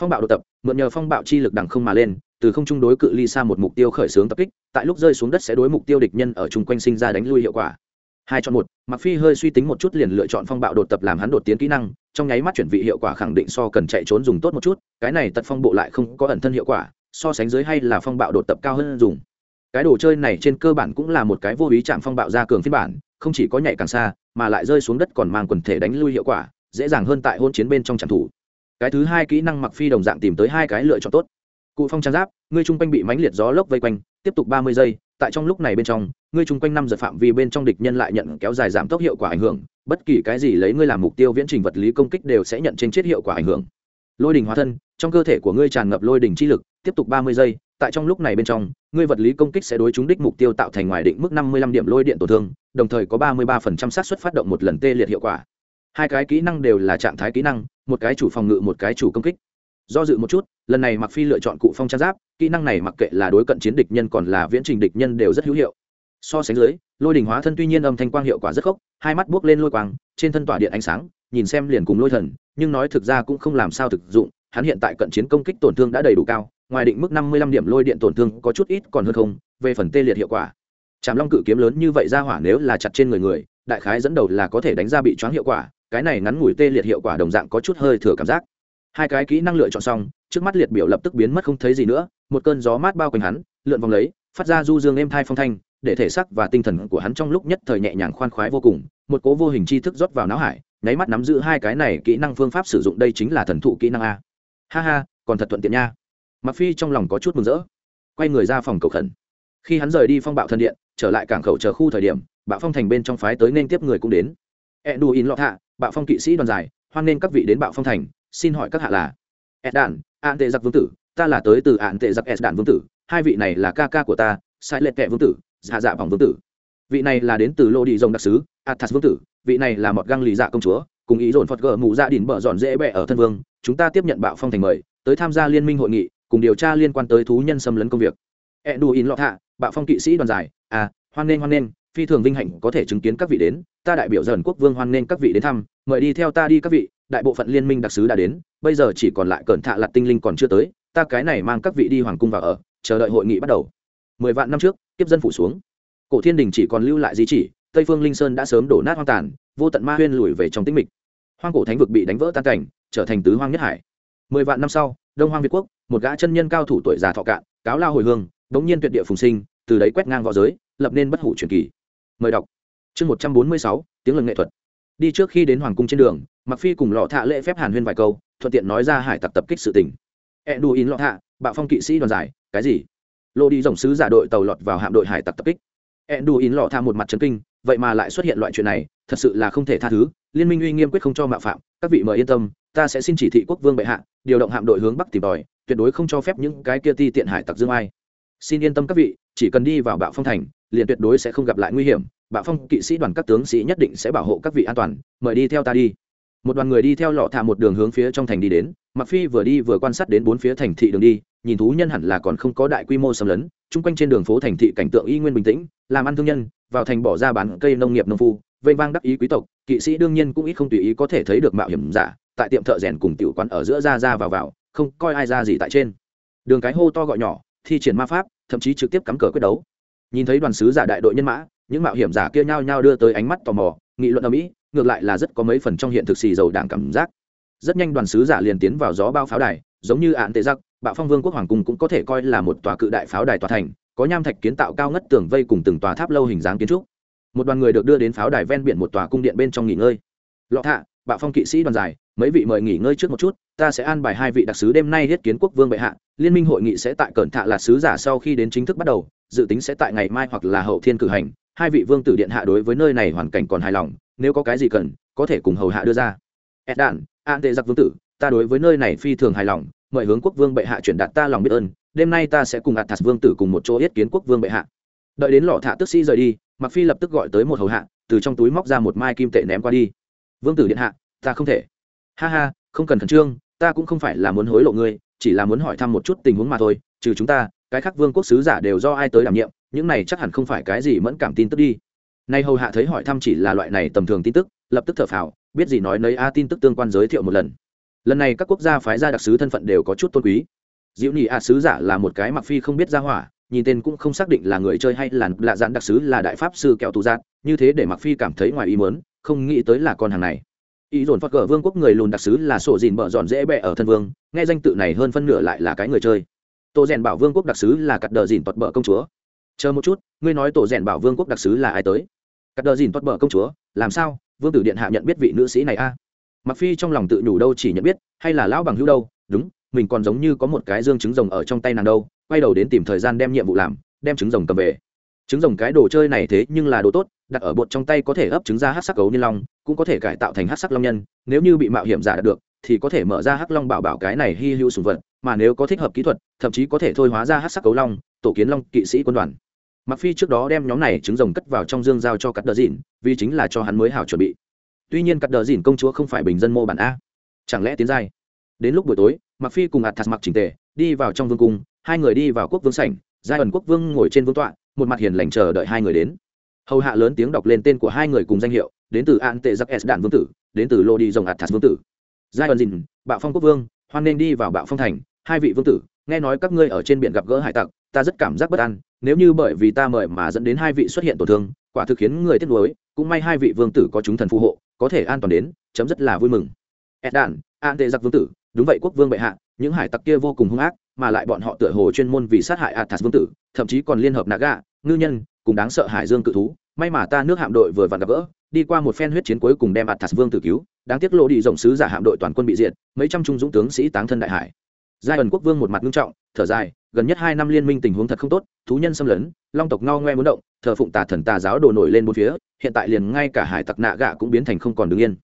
Phong bạo đột tập mượn nhờ phong bạo chi lực đằng không mà lên từ không trung đối cự ly xa một mục tiêu khởi xướng tập kích tại lúc rơi xuống đất sẽ đối mục tiêu địch nhân ở chung quanh sinh ra đánh lui hiệu quả. Hai chọn một mặc phi hơi suy tính một chút liền lựa chọn phong bạo đột tập làm hắn đột tiến kỹ năng trong nháy mắt chuyển vị hiệu quả khẳng định so cần chạy trốn dùng tốt một chút cái này tật phong bộ lại không có ẩn thân hiệu quả so sánh dưới hay là phong bạo đột tập cao hơn dùng cái đồ chơi này trên cơ bản cũng là một cái vô ý chạm phong bạo ra cường phiên bản, không chỉ có nhảy càng xa, mà lại rơi xuống đất còn mang quần thể đánh lui hiệu quả, dễ dàng hơn tại hôn chiến bên trong trạm thủ. Cái thứ hai kỹ năng mặc phi đồng dạng tìm tới hai cái lựa chọn tốt. Cụ phong trang giáp, ngươi trung quanh bị mánh liệt gió lốc vây quanh, tiếp tục ba mươi giây, tại trong lúc này bên trong, ngươi trung quanh năm giật phạm vi bên trong địch nhân lại nhận kéo dài giảm tốc hiệu quả ảnh hưởng, bất kỳ cái gì lấy ngươi làm mục tiêu viễn trình vật lý công kích đều sẽ nhận trên chết hiệu quả ảnh hưởng. Lôi đình hóa thân, trong cơ thể của ngươi tràn ngập lôi đình chi lực, tiếp tục ba mươi giây, tại trong lúc này bên trong ngươi vật lý công kích sẽ đối chúng đích mục tiêu tạo thành ngoài định mức năm mươi lăm điểm lôi điện tổn thương, đồng thời có ba mươi ba phần trăm xác suất phát động một lần tê liệt hiệu quả. Hai cái kỹ năng đều là trạng thái kỹ năng, một cái chủ phòng ngự, một cái chủ công kích. Do dự một chút, lần này mặc phi lựa chọn cụ phong trang giáp, kỹ năng này mặc kệ là đối cận chiến địch nhân còn là viễn trình địch nhân đều rất hữu hiệu. So sánh dưới, lôi đình hóa thân tuy nhiên âm thanh quang hiệu quả rất khốc, hai mắt buốc lên lôi quang, trên thân tỏa điện ánh sáng, nhìn xem liền cùng lôi thần, nhưng nói thực ra cũng không làm sao thực dụng, hắn hiện tại cận chiến công kích tổn thương đã đầy đủ cao ngoài định mức năm mươi lăm điểm lôi điện tổn thương có chút ít còn hơn không, về phần tê liệt hiệu quả. Trảm long cự kiếm lớn như vậy ra hỏa nếu là chặt trên người người, đại khái dẫn đầu là có thể đánh ra bị choáng hiệu quả, cái này ngắn ngủi tê liệt hiệu quả đồng dạng có chút hơi thừa cảm giác. Hai cái kỹ năng lựa chọn xong, trước mắt liệt biểu lập tức biến mất không thấy gì nữa, một cơn gió mát bao quanh hắn, lượn vòng lấy, phát ra du dương êm thai phong thanh, để thể xác và tinh thần của hắn trong lúc nhất thời nhẹ nhàng khoan khoái vô cùng, một cố vô hình tri thức rót vào não hải, nháy mắt nắm giữ hai cái này kỹ năng phương pháp sử dụng, đây chính là thần thụ kỹ năng a. Ha ha, còn thật thuận tiện nha mặc phi trong lòng có chút mừng rỡ. Quay người ra phòng cầu khẩn. Khi hắn rời đi phong bạo thần điện, trở lại cảng khẩu chờ khu thời điểm, bạo phong thành bên trong phái tới nên tiếp người cũng đến. Edu đù in lọt hạ, bạo phong kỵ sĩ đoàn dài hoan nên các vị đến bạo phong thành, xin hỏi các hạ là ed đàn an tệ giặc vương tử, ta là tới từ an tệ giặc ed đàn vương tử, hai vị này là ca ca của ta, sai lệ kệ vương tử dạ dạ vòng vương tử. Vị này là đến từ lô đi rồng đặc sứ, athas vương tử, vị này là một găng lì dạ công chúa, cùng ý dồn phật gờ mù ra đỉnh bở dọn dễ bẹ ở thân vương, chúng ta tiếp nhận bạo phong thành mời, tới tham gia liên minh hội nghị cùng điều tra liên quan tới thú nhân xâm lấn công việc. E đù in lọt hạ bạo phong kỵ sĩ đoàn giải. À hoan nghênh hoan nghênh. Phi thường vinh hạnh có thể chứng kiến các vị đến. Ta đại biểu dần quốc vương hoan nghênh các vị đến thăm. Mời đi theo ta đi các vị. Đại bộ phận liên minh đặc sứ đã đến. Bây giờ chỉ còn lại cẩn thạ lặt tinh linh còn chưa tới. Ta cái này mang các vị đi hoàng cung vào ở. Chờ đợi hội nghị bắt đầu. Mười vạn năm trước tiếp dân phủ xuống. Cổ thiên đình chỉ còn lưu lại di chỉ. Tây phương linh sơn đã sớm đổ nát hoang tàn. Vô tận ma huyên lùi về trong tĩnh mịch. Hoang cổ thánh vực bị đánh vỡ tan cảnh, trở thành tứ hoang nhất hải. Mười vạn năm sau đông hoang việt quốc, một gã chân nhân cao thủ tuổi già thọ cạn, cáo lao hồi hương đống nhiên tuyệt địa phùng sinh, từ đấy quét ngang v õ giới, lập nên bất hủ truyền kỳ. Mời đọc. Chương một trăm bốn mươi sáu, tiếng lần nghệ thuật. Đi trước khi đến hoàng cung trên đường mặc phi cùng lọ thạ lễ phép hàn huyên vài câu, thuận tiện nói ra hải tặc tập kích sự tình. E đù in lọ thạ, bạo phong kỵ sĩ đoàn giải, cái gì? Lộ đi tổng sứ giả đội tàu lọt vào hạm đội hải tặc tập kích. E đù in lọ thạ một mặt trấn kinh, vậy mà lại xuất hiện loại chuyện này, thật sự là không thể tha thứ, liên minh uy nghiêm quyết không cho mạo phạm, các vị mời yên tâm ta sẽ xin chỉ thị quốc vương bệ hạ, điều động hạm đội hướng bắc tìm tòi, tuyệt đối không cho phép những cái kia ti tiện hải tặc dương ai. Xin yên tâm các vị, chỉ cần đi vào bạo phong thành, liền tuyệt đối sẽ không gặp lại nguy hiểm. Bạo phong kỵ sĩ đoàn các tướng sĩ nhất định sẽ bảo hộ các vị an toàn, mời đi theo ta đi. Một đoàn người đi theo lọ thả một đường hướng phía trong thành đi đến mặc phi vừa đi vừa quan sát đến bốn phía thành thị đường đi, nhìn thú nhân hẳn là còn không có đại quy mô xâm lấn, chung quanh trên đường phố thành thị cảnh tượng y nguyên bình tĩnh, làm ăn thương nhân, vào thành bỏ ra bán cây nông nghiệp nông phu, vây vang đắc ý quý tộc, kỵ sĩ đương nhiên cũng ít không tùy ý có thể thấy được mạo hiểm giả tại tiệm thợ rèn cùng tiểu quán ở giữa ra ra vào vào, không coi ai ra gì tại trên. Đường cái hô to gọi nhỏ, thi triển ma pháp, thậm chí trực tiếp cắm cờ quyết đấu. Nhìn thấy đoàn sứ giả đại đội nhân mã, những mạo hiểm giả kia nhao nhao đưa tới ánh mắt tò mò, nghị luận ở mỹ, ngược lại là rất có mấy phần trong hiện thực xì dầu đảng cảm giác. Rất nhanh đoàn sứ giả liền tiến vào gió bao pháo đài, giống như ạn tệ giặc bạo phong vương quốc hoàng cung cũng có thể coi là một tòa cự đại pháo đài tòa thành, có nham thạch kiến tạo cao ngất tường vây cùng từng tòa tháp lâu hình dáng kiến trúc. Một đoàn người được đưa đến pháo đài ven biển một tòa cung điện bên trong nghỉ ngơi. Lọ thạ, bạo phong kỵ sĩ đoàn dài mấy vị mời nghỉ ngơi trước một chút, ta sẽ an bài hai vị đặc sứ đêm nay thiết kiến quốc vương bệ hạ, liên minh hội nghị sẽ tại cẩn thạ là sứ giả sau khi đến chính thức bắt đầu, dự tính sẽ tại ngày mai hoặc là hậu thiên cử hành, hai vị vương tử điện hạ đối với nơi này hoàn cảnh còn hài lòng, nếu có cái gì cần, có thể cùng hầu hạ đưa ra. Ed đạn an tệ giặc vương tử, ta đối với nơi này phi thường hài lòng, mời hướng quốc vương bệ hạ chuyển đạt ta lòng biết ơn, đêm nay ta sẽ cùng athas vương tử cùng một chỗ yết kiến quốc vương bệ hạ. Đợi đến lọ thạ tức sĩ rời đi mặc phi lập tức gọi tới một hầu hạ, từ trong túi móc ra một mai kim tệ ném qua đi. Vương tử điện hạ, ta không thể ha ha, không cần khẩn trương, ta cũng không phải là muốn hối lộ ngươi, chỉ là muốn hỏi thăm một chút tình huống mà thôi, trừ chúng ta, cái khác vương quốc sứ giả đều do ai tới đảm nhiệm, những này chắc hẳn không phải cái gì mẫn cảm tin tức đi. Nay hầu hạ thấy hỏi thăm chỉ là loại này tầm thường tin tức, lập tức thở phào, biết gì nói nấy, a, tin tức tương quan giới thiệu một lần. Lần này các quốc gia phái ra đặc sứ thân phận đều có chút tôn quý. Diễu nhị a sứ giả là một cái mặc phi không biết ra hỏa, nhìn tên cũng không xác định là người chơi hay là lạ dạn đặc sứ là đại pháp sư kẹo tù giạt như thế để mặc phi cảm thấy ngoài ý mớn không nghĩ tới là con hàng này ý dồn phật cờ vương quốc người lùn đặc sứ là sổ dìn bợ dọn dễ bẹ ở thân vương, nghe danh tự này hơn phân nửa lại là cái người chơi. Tổ rèn bảo vương quốc đặc sứ là cắt đờ dìn tuật bờ công chúa. Chờ một chút, ngươi nói tổ rèn bảo vương quốc đặc sứ là ai tới? Cắt đờ dìn tuật bờ công chúa, làm sao? Vương tử điện hạ nhận biết vị nữ sĩ này a? Mặc phi trong lòng tự nhủ đâu chỉ nhận biết, hay là lão bằng hữu đâu? Đúng, mình còn giống như có một cái dương trứng rồng ở trong tay nàng đâu, quay đầu đến tìm thời gian đem nhiệm vụ làm, đem trứng rồng cầm về. Trứng rồng cái đồ chơi này thế nhưng là đồ tốt đặt ở bột trong tay có thể ấp trứng ra hát sắc cấu niên long, cũng có thể cải tạo thành hát sắc long nhân. Nếu như bị mạo hiểm giả được, thì có thể mở ra hắc long bảo bảo cái này hy hữu sùng vật, mà nếu có thích hợp kỹ thuật, thậm chí có thể thôi hóa ra hát sắc cấu long, tổ kiến long kỵ sĩ quân đoàn. Mặc phi trước đó đem nhóm này trứng rồng cất vào trong dương giao cho cắt đờ dìn vì chính là cho hắn mới hảo chuẩn bị. Tuy nhiên cắt đờ dìn công chúa không phải bình dân mô bản a. Chẳng lẽ tiến giai? Đến lúc buổi tối mặc phi cùng ạt thạt mặc chỉnh tề, đi vào trong vương cung, hai người đi vào quốc vương sảnh, giai ẩn quốc vương ngồi trên vương tọa, một mặt hiền lành chờ đợi hai người đến hầu hạ lớn tiếng đọc lên tên của hai người cùng danh hiệu, đến từ an tệ giặc s đạn vương tử, đến từ lô đi dòng athas vương tử. Giai ẩn dìn bạo phong quốc vương, hoan nên đi vào bạo phong thành, hai vị vương tử, nghe nói các ngươi ở trên biển gặp gỡ hải tặc, ta rất cảm giác bất an, nếu như bởi vì ta mời mà dẫn đến hai vị xuất hiện tổn thương, quả thực khiến người tiếc nuối, cũng may hai vị vương tử có chúng thần phù hộ, có thể an toàn đến, chấm rất là vui mừng. Ed đản an tệ giặc vương tử, đúng vậy quốc vương bệ hạ, những hải tặc kia vô cùng hung ác, mà lại bọn họ tựa hồ chuyên môn vì sát hại athas vương tử, thậm chí còn liên hợp naga ngư nhân cùng đáng sợ hải dương cự thú, may mà ta nước hạm đội vừa vặn gặp gỡ, đi qua một phen huyết chiến cuối cùng đem athas vương tử cứu, đáng tiếc lộ đi rộng sứ giả hạm đội toàn quân bị diệt, mấy trăm trung dũng tướng sĩ táng thân đại hải. Giai ẩn quốc vương một mặt nghiêm trọng, thở dài, gần nhất hai năm liên minh tình huống thật không tốt, thú nhân xâm lấn, long tộc ngao ngoe muốn động, thờ phụng tà thần tà giáo đổ nổi lên bốn phía, hiện tại liền ngay cả hải tặc nạ gạ cũng biến thành không còn đứng yên.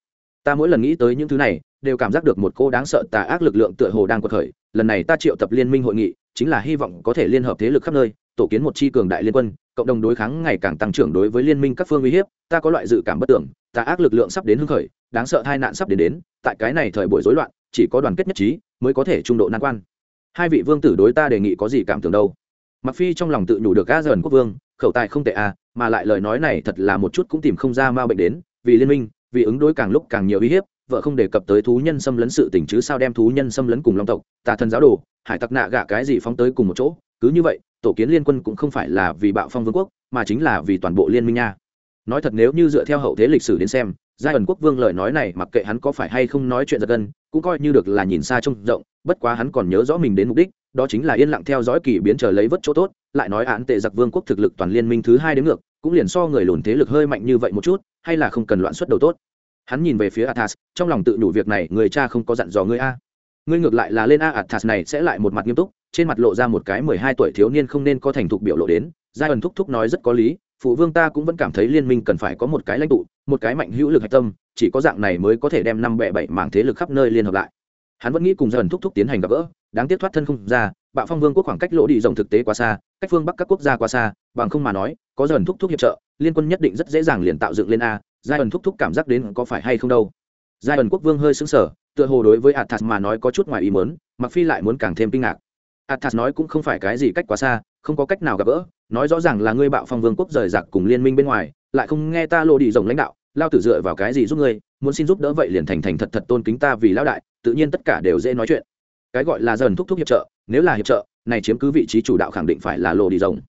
Ta mỗi lần nghĩ tới những thứ này, đều cảm giác được một cô đáng sợ tà ác lực lượng tựa hồ đang quật khởi, lần này ta triệu tập liên minh hội nghị, chính là hy vọng có thể liên hợp thế lực khắp nơi tổ kiến một chi cường đại liên quân, cộng đồng đối kháng ngày càng tăng trưởng đối với liên minh các phương uy hiếp, ta có loại dự cảm bất tưởng, ta ác lực lượng sắp đến hưng khởi, đáng sợ tai nạn sắp đến đến, tại cái này thời buổi rối loạn, chỉ có đoàn kết nhất trí mới có thể trung độ nan quan. Hai vị vương tử đối ta đề nghị có gì cảm tưởng đâu? Mặc phi trong lòng tự nhủ được a dần quốc vương, khẩu tài không tệ à mà lại lời nói này thật là một chút cũng tìm không ra ma bệnh đến, vì liên minh, vì ứng đối càng lúc càng nhiều uy hiếp, vợ không đề cập tới thú nhân xâm lấn sự tình chứ sao đem thú nhân xâm lấn cùng long tộc tà thần giáo đồ, hải tặc nạ gạ cái gì phóng tới cùng một chỗ, cứ như vậy tổ kiến liên quân cũng không phải là vì bạo phong vương quốc, mà chính là vì toàn bộ liên minh nha nói thật nếu như dựa theo hậu thế lịch sử đến xem, giai ẩn quốc vương lời nói này mặc kệ hắn có phải hay không nói chuyện giật gân, cũng coi như được là nhìn xa trông rộng, bất quá hắn còn nhớ rõ mình đến mục đích, đó chính là yên lặng theo dõi kỳ biến chờ lấy vớt chỗ tốt, lại nói án tệ giặc vương quốc thực lực toàn liên minh thứ hai đến ngược, cũng liền so người lùn thế lực hơi mạnh như vậy một chút, hay là không cần loạn xuất đầu tốt. Hắn nhìn về phía athas, trong lòng tự nhủ việc này, người cha không có dặn dò ngươi a. Ngươi ngược lại là lên a, athas này sẽ lại một mặt nghiêm túc trên mặt lộ ra một cái mười hai tuổi thiếu niên không nên có thành thục biểu lộ đến, giai ẩn thúc thúc nói rất có lý, phụ vương ta cũng vẫn cảm thấy liên minh cần phải có một cái lãnh tụ, một cái mạnh hữu lực hạch tâm, chỉ có dạng này mới có thể đem năm bệ bảy mảng thế lực khắp nơi liên hợp lại. Hắn vẫn nghĩ cùng dần thúc thúc tiến hành gặp gỡ, đáng tiếc thoát thân không ra, bạo phong vương quốc khoảng cách lỗ đi rộng thực tế quá xa, cách phương bắc các quốc gia quá xa, bằng không mà nói, có dần thúc thúc hiệp trợ, liên quân nhất định rất dễ dàng liền tạo dựng lên a, giai ẩn thúc thúc cảm giác đến có phải hay không đâu. Giai ẩn quốc vương hơi xứng sở tựa hồ đối với athas mà nói có chút ngoài ý mớn mặc phi lại muốn càng thêm kinh ngạc athas nói cũng không phải cái gì cách quá xa, không có cách nào gặp gỡ, nói rõ ràng là ngươi bạo phong vương quốc rời rạc cùng liên minh bên ngoài, lại không nghe ta lộ đi rộng lãnh đạo, lao tử dựa vào cái gì giúp ngươi, muốn xin giúp đỡ vậy liền thành thành thật thật tôn kính ta vì lão đại, tự nhiên tất cả đều dễ nói chuyện. Cái gọi là dần thúc thúc hiệp trợ, nếu là hiệp trợ, này chiếm cứ vị trí chủ đạo khẳng định phải là lộ đi rộng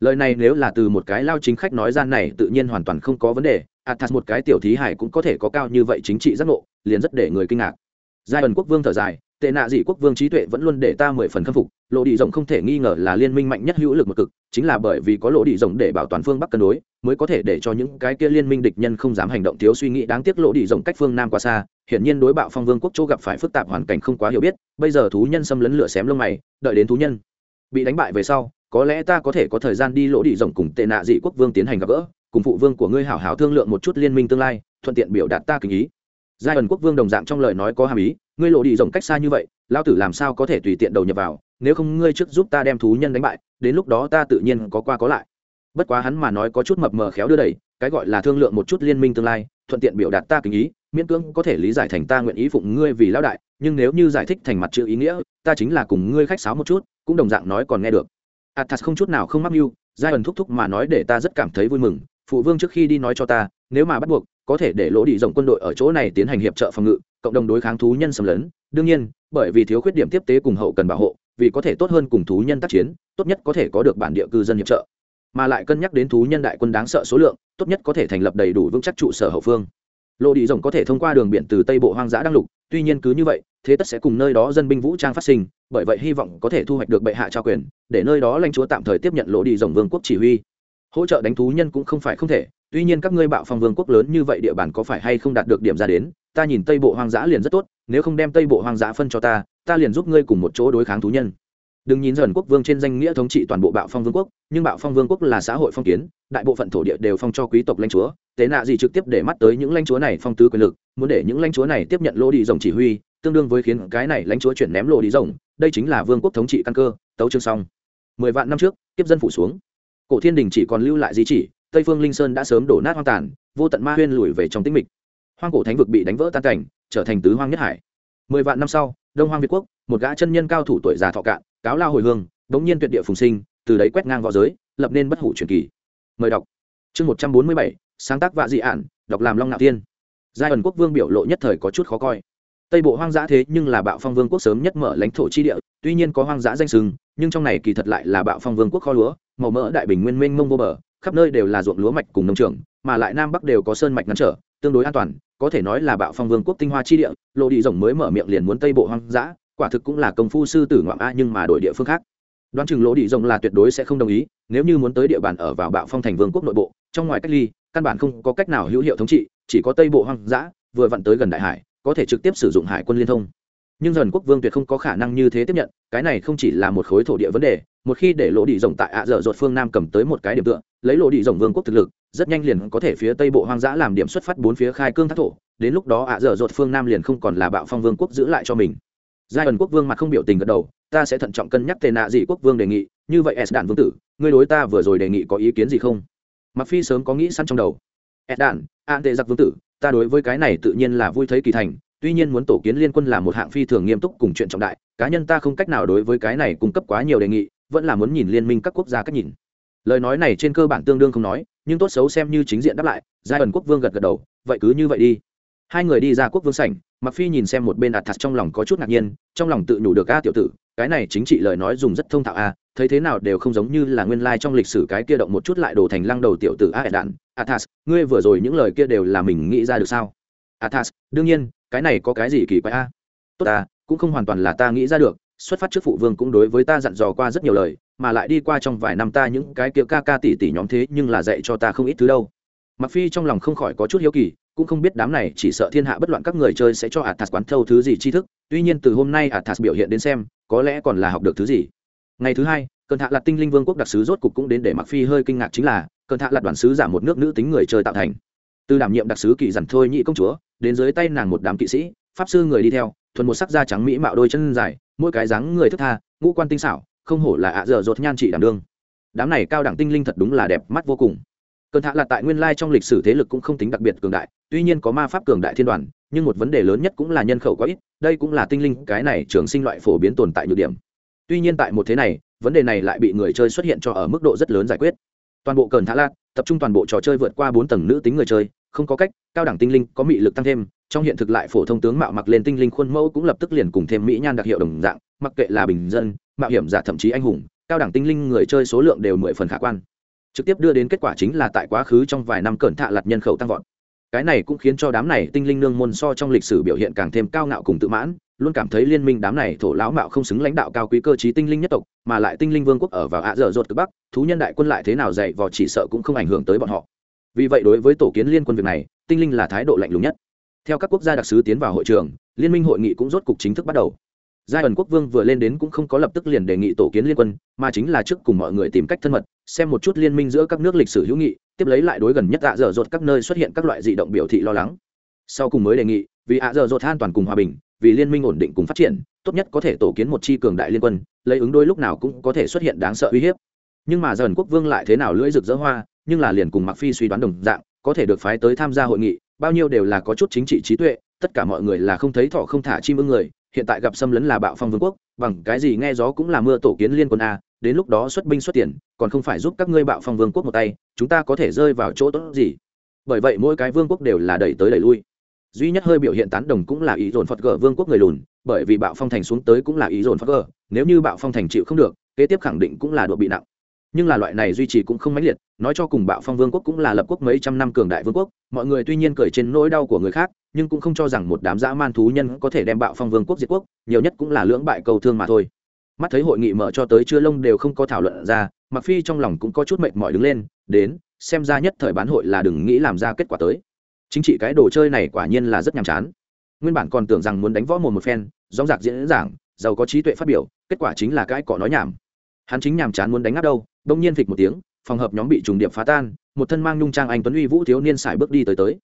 lời này nếu là từ một cái lao chính khách nói ra này tự nhiên hoàn toàn không có vấn đề, athas một cái tiểu thí hải cũng có thể có cao như vậy chính trị giác ngộ, liền rất để người kinh ngạc. Giai ẩn quốc vương thở dài tệ nạ dị quốc vương trí tuệ vẫn luôn để ta mười phần khâm phục lộ đi rộng không thể nghi ngờ là liên minh mạnh nhất hữu lực một cực, chính là bởi vì có lộ đi rộng để bảo toàn phương bắc cân đối, mới có thể để cho những cái kia liên minh địch nhân không dám hành động thiếu suy nghĩ. Đáng tiếc lộ đi rộng cách phương nam quá xa, hiển nhiên đối bạo phong vương quốc chỗ gặp phải phức tạp hoàn cảnh không quá hiểu biết, bây giờ thú nhân xâm lấn lửa xém lông mày, đợi đến thú nhân bị đánh bại về sau, có lẽ ta có thể có thời gian đi lỗ đi rộng cùng tệ nạ dị quốc vương tiến hành gặp gỡ, cùng phụ vương của ngươi hảo hảo thương lượng một chút liên minh tương lai, thuận tiện biểu đạt ta kinh ý. Giai ẩn quốc vương đồng dạng trong lời nói có hàm ý ngươi lộ đi rộng cách xa như vậy lao tử làm sao có thể tùy tiện đầu nhập vào, nếu không ngươi trước giúp ta đem thú nhân đánh bại, đến lúc đó ta tự nhiên có qua có lại. Bất quá hắn mà nói có chút mập mờ khéo đưa đẩy, cái gọi là thương lượng một chút liên minh tương lai, thuận tiện biểu đạt ta kính ý, miễn cưỡng có thể lý giải thành ta nguyện ý phụng ngươi vì lão đại, nhưng nếu như giải thích thành mặt chữ ý nghĩa, ta chính là cùng ngươi khách sáo một chút, cũng đồng dạng nói còn nghe được. Athas không chút nào không mắc mưu giai ẩn thúc thúc mà nói để ta rất cảm thấy vui mừng, phụ vương trước khi đi nói cho ta, nếu mà bắt buộc có thể để lỗ đi rộng quân đội ở chỗ này tiến hành hiệp trợ phòng ngự, cộng đồng đối kháng thú nhân xâm lấn. Đương nhiên, bởi vì thiếu khuyết điểm tiếp tế cùng hậu cần bảo hộ, vì có thể tốt hơn cùng thú nhân tác chiến, tốt nhất có thể có được bản địa cư dân hiệp trợ. Mà lại cân nhắc đến thú nhân đại quân đáng sợ số lượng, tốt nhất có thể thành lập đầy đủ vững chắc trụ sở hậu phương. Lộ đi rộng có thể thông qua đường biển từ tây bộ hoang dã đăng lục, tuy nhiên cứ như vậy, thế tất sẽ cùng nơi đó dân binh vũ trang phát sinh, bởi vậy hy vọng có thể thu hoạch được bệ hạ trao quyền, để nơi đó lãnh chúa tạm thời tiếp nhận lộ đi rộng vương quốc chỉ huy. Hỗ trợ đánh thú nhân cũng không phải không thể tuy nhiên các ngươi bạo phong vương quốc lớn như vậy địa bàn có phải hay không đạt được điểm ra đến, ta nhìn tây bộ hoang dã liền rất tốt, nếu không đem tây bộ hoang dã phân cho ta ta liền giúp ngươi cùng một chỗ đối kháng thú nhân. Đừng nhìn dần quốc vương trên danh nghĩa thống trị toàn bộ bạo phong vương quốc, nhưng bạo phong vương quốc là xã hội phong kiến, đại bộ phận thổ địa đều phong cho quý tộc lãnh chúa. Tế nạ gì trực tiếp để mắt tới những lãnh chúa này phong tứ quyền lực, muốn để những lãnh chúa này tiếp nhận lô đi rồng chỉ huy, tương đương với khiến cái này lãnh chúa chuyển ném lô đi rồng. Đây chính là vương quốc thống trị căn cơ. Tấu chương xong. Mười vạn năm trước tiếp dân phủ xuống. Cổ thiên đình chỉ còn lưu lại di chỉ tây phương linh sơn đã sớm đổ nát hoang tàn vô tận ma huyên lùi về trong tĩnh mịch. Hoang cổ thánh vực bị đánh vỡ tan cảnh trở thành tứ hoang nhất hải. Mười vạn năm sau đông hoang việt quốc một gã chân nhân cao thủ tuổi già thọ cạn cáo lao hồi hương đống nhiên tuyệt địa phùng sinh từ đấy quét ngang v õ giới lập nên bất hủ truyền kỳ. Mời đọc. Chương một trăm bốn mươi bảy sáng tác vạ dị ản, đọc làm long ngạo tiên giai ẩn quốc vương biểu lộ nhất thời có chút khó coi. Tây bộ hoang dã thế nhưng là bạo phong vương quốc sớm nhất mở lãnh thổ chi địa tuy nhiên có hoang dã danh sừng nhưng trong này kỳ thật lại là bạo phong vương quốc kho lúa màu mỡ đại bình nguyên minh mông vô bờ khắp nơi đều là ruộng lúa mạch cùng nông trường, mà lại nam bắc đều có sơn mạch ngắn trở, tương đối an toàn, có thể nói là bạo phong vương quốc tinh hoa chi địa lộ đi rồng mới mở miệng liền muốn tây bộ hoang dã, quả thực cũng là công phu sư tử ngoạm a nhưng mà đổi địa phương khác. Đoán chừng lỗ đi rồng là tuyệt đối sẽ không đồng ý, nếu như muốn tới địa bàn ở vào bạo phong thành vương quốc nội bộ, trong ngoài cách ly, căn bản không có cách nào hữu hiệu thống trị, chỉ có tây bộ hoang dã, vừa vặn tới gần đại hải, có thể trực tiếp sử dụng hải quân liên thông. Nhưng dần quốc vương tuyệt không có khả năng như thế tiếp nhận, cái này không chỉ là một khối thổ địa vấn đề một khi để lỗ đi rồng tại ạ dở dột phương nam cầm tới một cái điểm tựa, lấy lỗ đi rồng vương quốc thực lực, rất nhanh liền có thể phía tây bộ hoang dã làm điểm xuất phát bốn phía khai cương thác thổ, đến lúc đó ạ dở dột phương nam liền không còn là bạo phong vương quốc giữ lại cho mình. Giai ẩn quốc vương mặt không biểu tình gật đầu, ta sẽ thận trọng cân nhắc tề nạ dị quốc vương đề nghị, như vậy s đạn vương tử, ngươi đối ta vừa rồi đề nghị có ý kiến gì không? Mặc phi sớm có nghĩ sẵn trong đầu. S đạn an tệ giặc vương tử, ta đối với cái này tự nhiên là vui thấy kỳ thành, tuy nhiên muốn tổ kiến liên quân là một hạng phi thường nghiêm túc cùng chuyện trọng đại, cá nhân ta không cách nào đối với cái này cung cấp quá nhiều đề nghị vẫn là muốn nhìn liên minh các quốc gia cách nhìn. Lời nói này trên cơ bản tương đương không nói, nhưng tốt xấu xem như chính diện đáp lại, giai ẩn quốc vương gật gật đầu, vậy cứ như vậy đi. Hai người đi ra quốc vương sảnh mặc phi nhìn xem một bên đạt thật trong lòng có chút ngạc nhiên, trong lòng tự nhủ được, a, tiểu tử, cái này chính trị lời nói dùng rất thông thạo a, thấy thế nào đều không giống như là nguyên lai trong lịch sử cái kia động một chút lại đổ thành lăng đầu tiểu tử a đạn athas, ngươi vừa rồi những lời kia đều là mình nghĩ ra được sao? Athas, đương nhiên, cái này có cái gì kỳ quái a? Tốt ta, cũng không hoàn toàn là ta nghĩ ra được xuất phát trước phụ vương cũng đối với ta dặn dò qua rất nhiều lời, mà lại đi qua trong vài năm ta những cái kia ca ca tỷ tỷ nhóm thế nhưng là dạy cho ta không ít thứ đâu. Mặc phi trong lòng không khỏi có chút hiếu kỳ, cũng không biết đám này chỉ sợ thiên hạ bất loạn các người chơi sẽ cho athas quán thâu thứ gì tri thức, tuy nhiên từ hôm nay athas biểu hiện đến xem, có lẽ còn là học được thứ gì. Ngày thứ hai cơn hạ lạt tinh linh vương quốc đặc sứ rốt cục cũng đến để mặc phi hơi kinh ngạc chính là cơn hạ lạt đoàn sứ giảm một nước nữ tính người chơi tạo thành. Từ đảm nhiệm đặc sứ kỳ dằn thôi nhị công chúa, đến dưới tay nàng một đám kỵ sĩ, pháp sư người đi theo thuần một sắc da trắng mỹ mạo đôi chân dài, mỗi cái dáng người thức tha, ngũ quan tinh xảo, không hổ là ạ dở dột nhan trị đảm đương. Đám này cao đẳng tinh linh thật đúng là đẹp mắt vô cùng. Cơn thạ là tại nguyên lai trong lịch sử thế lực cũng không tính đặc biệt cường đại, tuy nhiên có ma pháp cường đại thiên đoàn, nhưng một vấn đề lớn nhất cũng là nhân khẩu quá ít, đây cũng là tinh linh, cái này trường sinh loại phổ biến tồn tại nhược điểm. Tuy nhiên tại một thế này, vấn đề này lại bị người chơi xuất hiện cho ở mức độ rất lớn giải quyết. Toàn bộ cơn thạ lạt, tập trung toàn bộ trò chơi vượt qua bốn tầng nữ tính người chơi, không có cách, cao đẳng tinh linh có mị lực tăng thêm trong hiện thực lại phổ thông tướng mạo mặc lên tinh linh khuôn mẫu cũng lập tức liền cùng thêm mỹ nhan đặc hiệu đồng dạng, mặc kệ là bình dân, mạo hiểm giả thậm chí anh hùng, cao đẳng tinh linh người chơi số lượng đều mười phần khả quan. Trực tiếp đưa đến kết quả chính là tại quá khứ trong vài năm cẩn thạ lặt nhân khẩu tăng vọt. Cái này cũng khiến cho đám này tinh linh nương môn so trong lịch sử biểu hiện càng thêm cao ngạo cùng tự mãn, luôn cảm thấy liên minh đám này thổ lão mạo không xứng lãnh đạo cao quý cơ chí tinh linh nhất tộc, mà lại tinh linh vương quốc ở vào ạ dở dột cực bắc, thú nhân đại quân lại thế nào dạy vò chỉ sợ cũng không ảnh hưởng tới bọn họ. Vì vậy đối với tổ kiến liên quân việc này, tinh linh là thái độ lạnh lùng nhất theo các quốc gia đặc sứ tiến vào hội trường, liên minh hội nghị cũng rốt cục chính thức bắt đầu. Giai ẩn quốc vương vừa lên đến cũng không có lập tức liền đề nghị tổ kiến liên quân, mà chính là trước cùng mọi người tìm cách thân mật, xem một chút liên minh giữa các nước lịch sử hữu nghị, tiếp lấy lại đối gần nhất ạ dở dột các nơi xuất hiện các loại dị động biểu thị lo lắng. Sau cùng mới đề nghị, vì ạ dở dột an toàn cùng hòa bình, vì liên minh ổn định cùng phát triển, tốt nhất có thể tổ kiến một chi cường đại liên quân, lấy ứng đôi lúc nào cũng có thể xuất hiện đáng sợ uy hiếp. Nhưng mà dần quốc vương lại thế nào lưỡi rực rỡ hoa, nhưng là liền cùng mặc phi suy đoán đồng dạng, có thể được phái tới tham gia hội nghị bao nhiêu đều là có chút chính trị trí tuệ, tất cả mọi người là không thấy thọ không thả chim ưng người, hiện tại gặp xâm lấn là bạo phong vương quốc, bằng cái gì nghe gió cũng là mưa tổ kiến liên quân a, đến lúc đó xuất binh xuất tiền, còn không phải giúp các ngươi bạo phong vương quốc một tay, chúng ta có thể rơi vào chỗ tốt gì? Bởi vậy mỗi cái vương quốc đều là đẩy tới đẩy lui. Duy nhất hơi biểu hiện tán đồng cũng là ý dồn phật gờ vương quốc người lùn, bởi vì bạo phong thành xuống tới cũng là ý dồn phật gờ, nếu như bạo phong thành chịu không được, kế tiếp khẳng định cũng là độ bị nặng nhưng là loại này duy trì cũng không mãnh liệt, nói cho cùng bạo phong vương quốc cũng là lập quốc mấy trăm năm cường đại vương quốc, mọi người tuy nhiên cười trên nỗi đau của người khác, nhưng cũng không cho rằng một đám dã man thú nhân có thể đem bạo phong vương quốc diệt quốc, nhiều nhất cũng là lưỡng bại cầu thương mà thôi. Mắt thấy hội nghị mở cho tới chưa lông đều không có thảo luận ra mặc phi trong lòng cũng có chút mệt mỏi đứng lên, đến, xem ra nhất thời bán hội là đừng nghĩ làm ra kết quả tới. Chính trị cái đồ chơi này quả nhiên là rất nhàm chán. Nguyên bản còn tưởng rằng muốn đánh võ mồm một phen dóng dạc diễn giảng, giàu có trí tuệ phát biểu, kết quả chính là cái cọ nói nhảm. Hắn chính nhàm chán muốn đánh áp đâu đông nhiên phịch một tiếng, phòng hợp nhóm bị trùng điệp phá tan, một thân mang nhung trang anh tuấn uy vũ thiếu niên xài bước đi tới tới.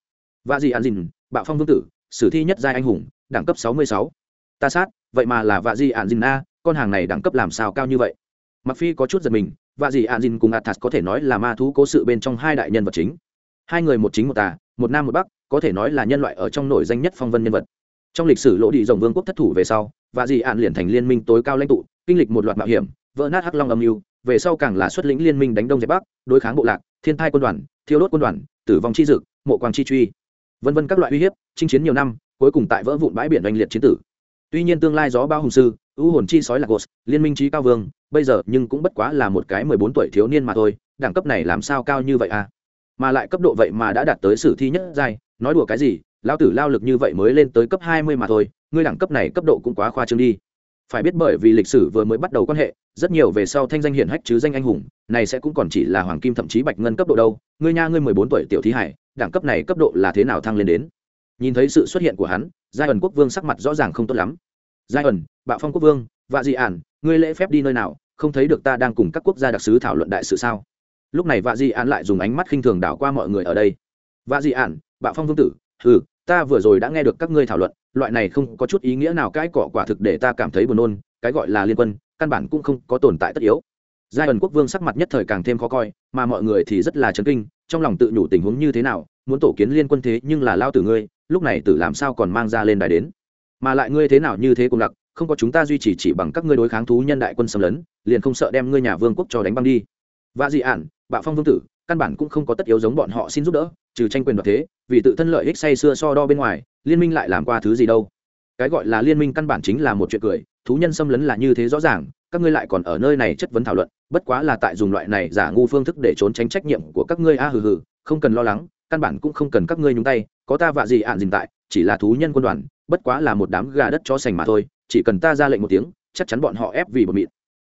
Và gì an dìn, bạo phong vương tử, sử thi nhất giai anh hùng, đẳng cấp sáu mươi sáu. Ta sát, vậy mà là vạ di an dìn a, con hàng này đẳng cấp làm sao cao như vậy? Mặc phi có chút giật mình, vạ di an dìn cùng athas có thể nói là ma thú cố sự bên trong hai đại nhân vật chính. Hai người một chính một tà, một nam một bắc, có thể nói là nhân loại ở trong nổi danh nhất phong vân nhân vật. Trong lịch sử lỗ đi dòng vương quốc thất thủ về sau và dị ạn liền thành liên minh tối cao lãnh tụ, kinh lịch một loạt mạo hiểm, vỡ nát hắc long âm mưu về sau càng là xuất lĩnh liên minh đánh đông dẹp bắc, đối kháng bộ lạc, thiên thai quân đoàn, thiêu đốt quân đoàn, tử vong chi dực, mộ quang chi truy. Vân vân các loại uy hiếp, chinh chiến nhiều năm, cuối cùng tại vỡ vụn bãi biển oanh liệt chiến tử. Tuy nhiên tương lai gió bao hùng sư, ưu hồn chi sói lạc gos liên minh trí cao vương, bây giờ nhưng cũng bất quá là một cái mười bốn tuổi thiếu niên mà thôi, đẳng cấp này làm sao cao như vậy à? Mà lại cấp độ vậy mà đã đạt tới sử thi nhất giai, nói đùa cái gì lao tử lao lực như vậy mới lên tới cấp hai mươi mà thôi, ngươi đẳng cấp này cấp độ cũng quá khoa trương đi phải biết bởi vì lịch sử vừa mới bắt đầu quan hệ, rất nhiều về sau thanh danh hiển hách chứ danh anh hùng, này sẽ cũng còn chỉ là hoàng kim thậm chí bạch ngân cấp độ đâu. Ngươi nha, ngươi mười bốn tuổi tiểu thí hải, đẳng cấp này cấp độ là thế nào thăng lên đến? Nhìn thấy sự xuất hiện của hắn, giai ẩn quốc vương sắc mặt rõ ràng không tốt lắm. Giai ẩn, bạo phong quốc vương, vạ dị ản, ngươi lễ phép đi nơi nào? Không thấy được ta đang cùng các quốc gia đặc sứ thảo luận đại sự sao? Lúc này vạ dị ản lại dùng ánh mắt khinh thường đảo qua mọi người ở đây. Vạ dị ản, bạo phong vương tử ừ ta vừa rồi đã nghe được các ngươi thảo luận, loại này không có chút ý nghĩa nào cãi cọ quả thực để ta cảm thấy buồn nôn, cái gọi là liên quân, căn bản cũng không có tồn tại tất yếu. Giai ẩn quốc vương sắc mặt nhất thời càng thêm khó coi, mà mọi người thì rất là chấn kinh, trong lòng tự nhủ tình huống như thế nào, muốn tổ kiến liên quân thế nhưng là lao tử ngươi, lúc này tử làm sao còn mang ra lên đài đến? Mà lại ngươi thế nào như thế cùng lặc, không có chúng ta duy trì chỉ bằng các ngươi đối kháng thú nhân đại quân xâm lấn, liền không sợ đem ngươi nhà vương quốc cho đánh băng đi. Và dị ản, bạo phong vương tử căn bản cũng không có tất yếu giống bọn họ xin giúp đỡ, trừ tranh quyền đoạt thế, vì tự thân lợi ích say xưa so đo bên ngoài, liên minh lại làm qua thứ gì đâu. Cái gọi là liên minh căn bản chính là một chuyện cười, thú nhân xâm lấn là như thế rõ ràng, các ngươi lại còn ở nơi này chất vấn thảo luận, bất quá là tại dùng loại này giả ngu phương thức để trốn tránh trách nhiệm của các ngươi a hừ hừ, không cần lo lắng, căn bản cũng không cần các ngươi nhúng tay, có ta vạ gì ạn dình tại, chỉ là thú nhân quân đoàn, bất quá là một đám gà đất cho sành mà thôi, chỉ cần ta ra lệnh một tiếng, chắc chắn bọn họ ép vì bột mịn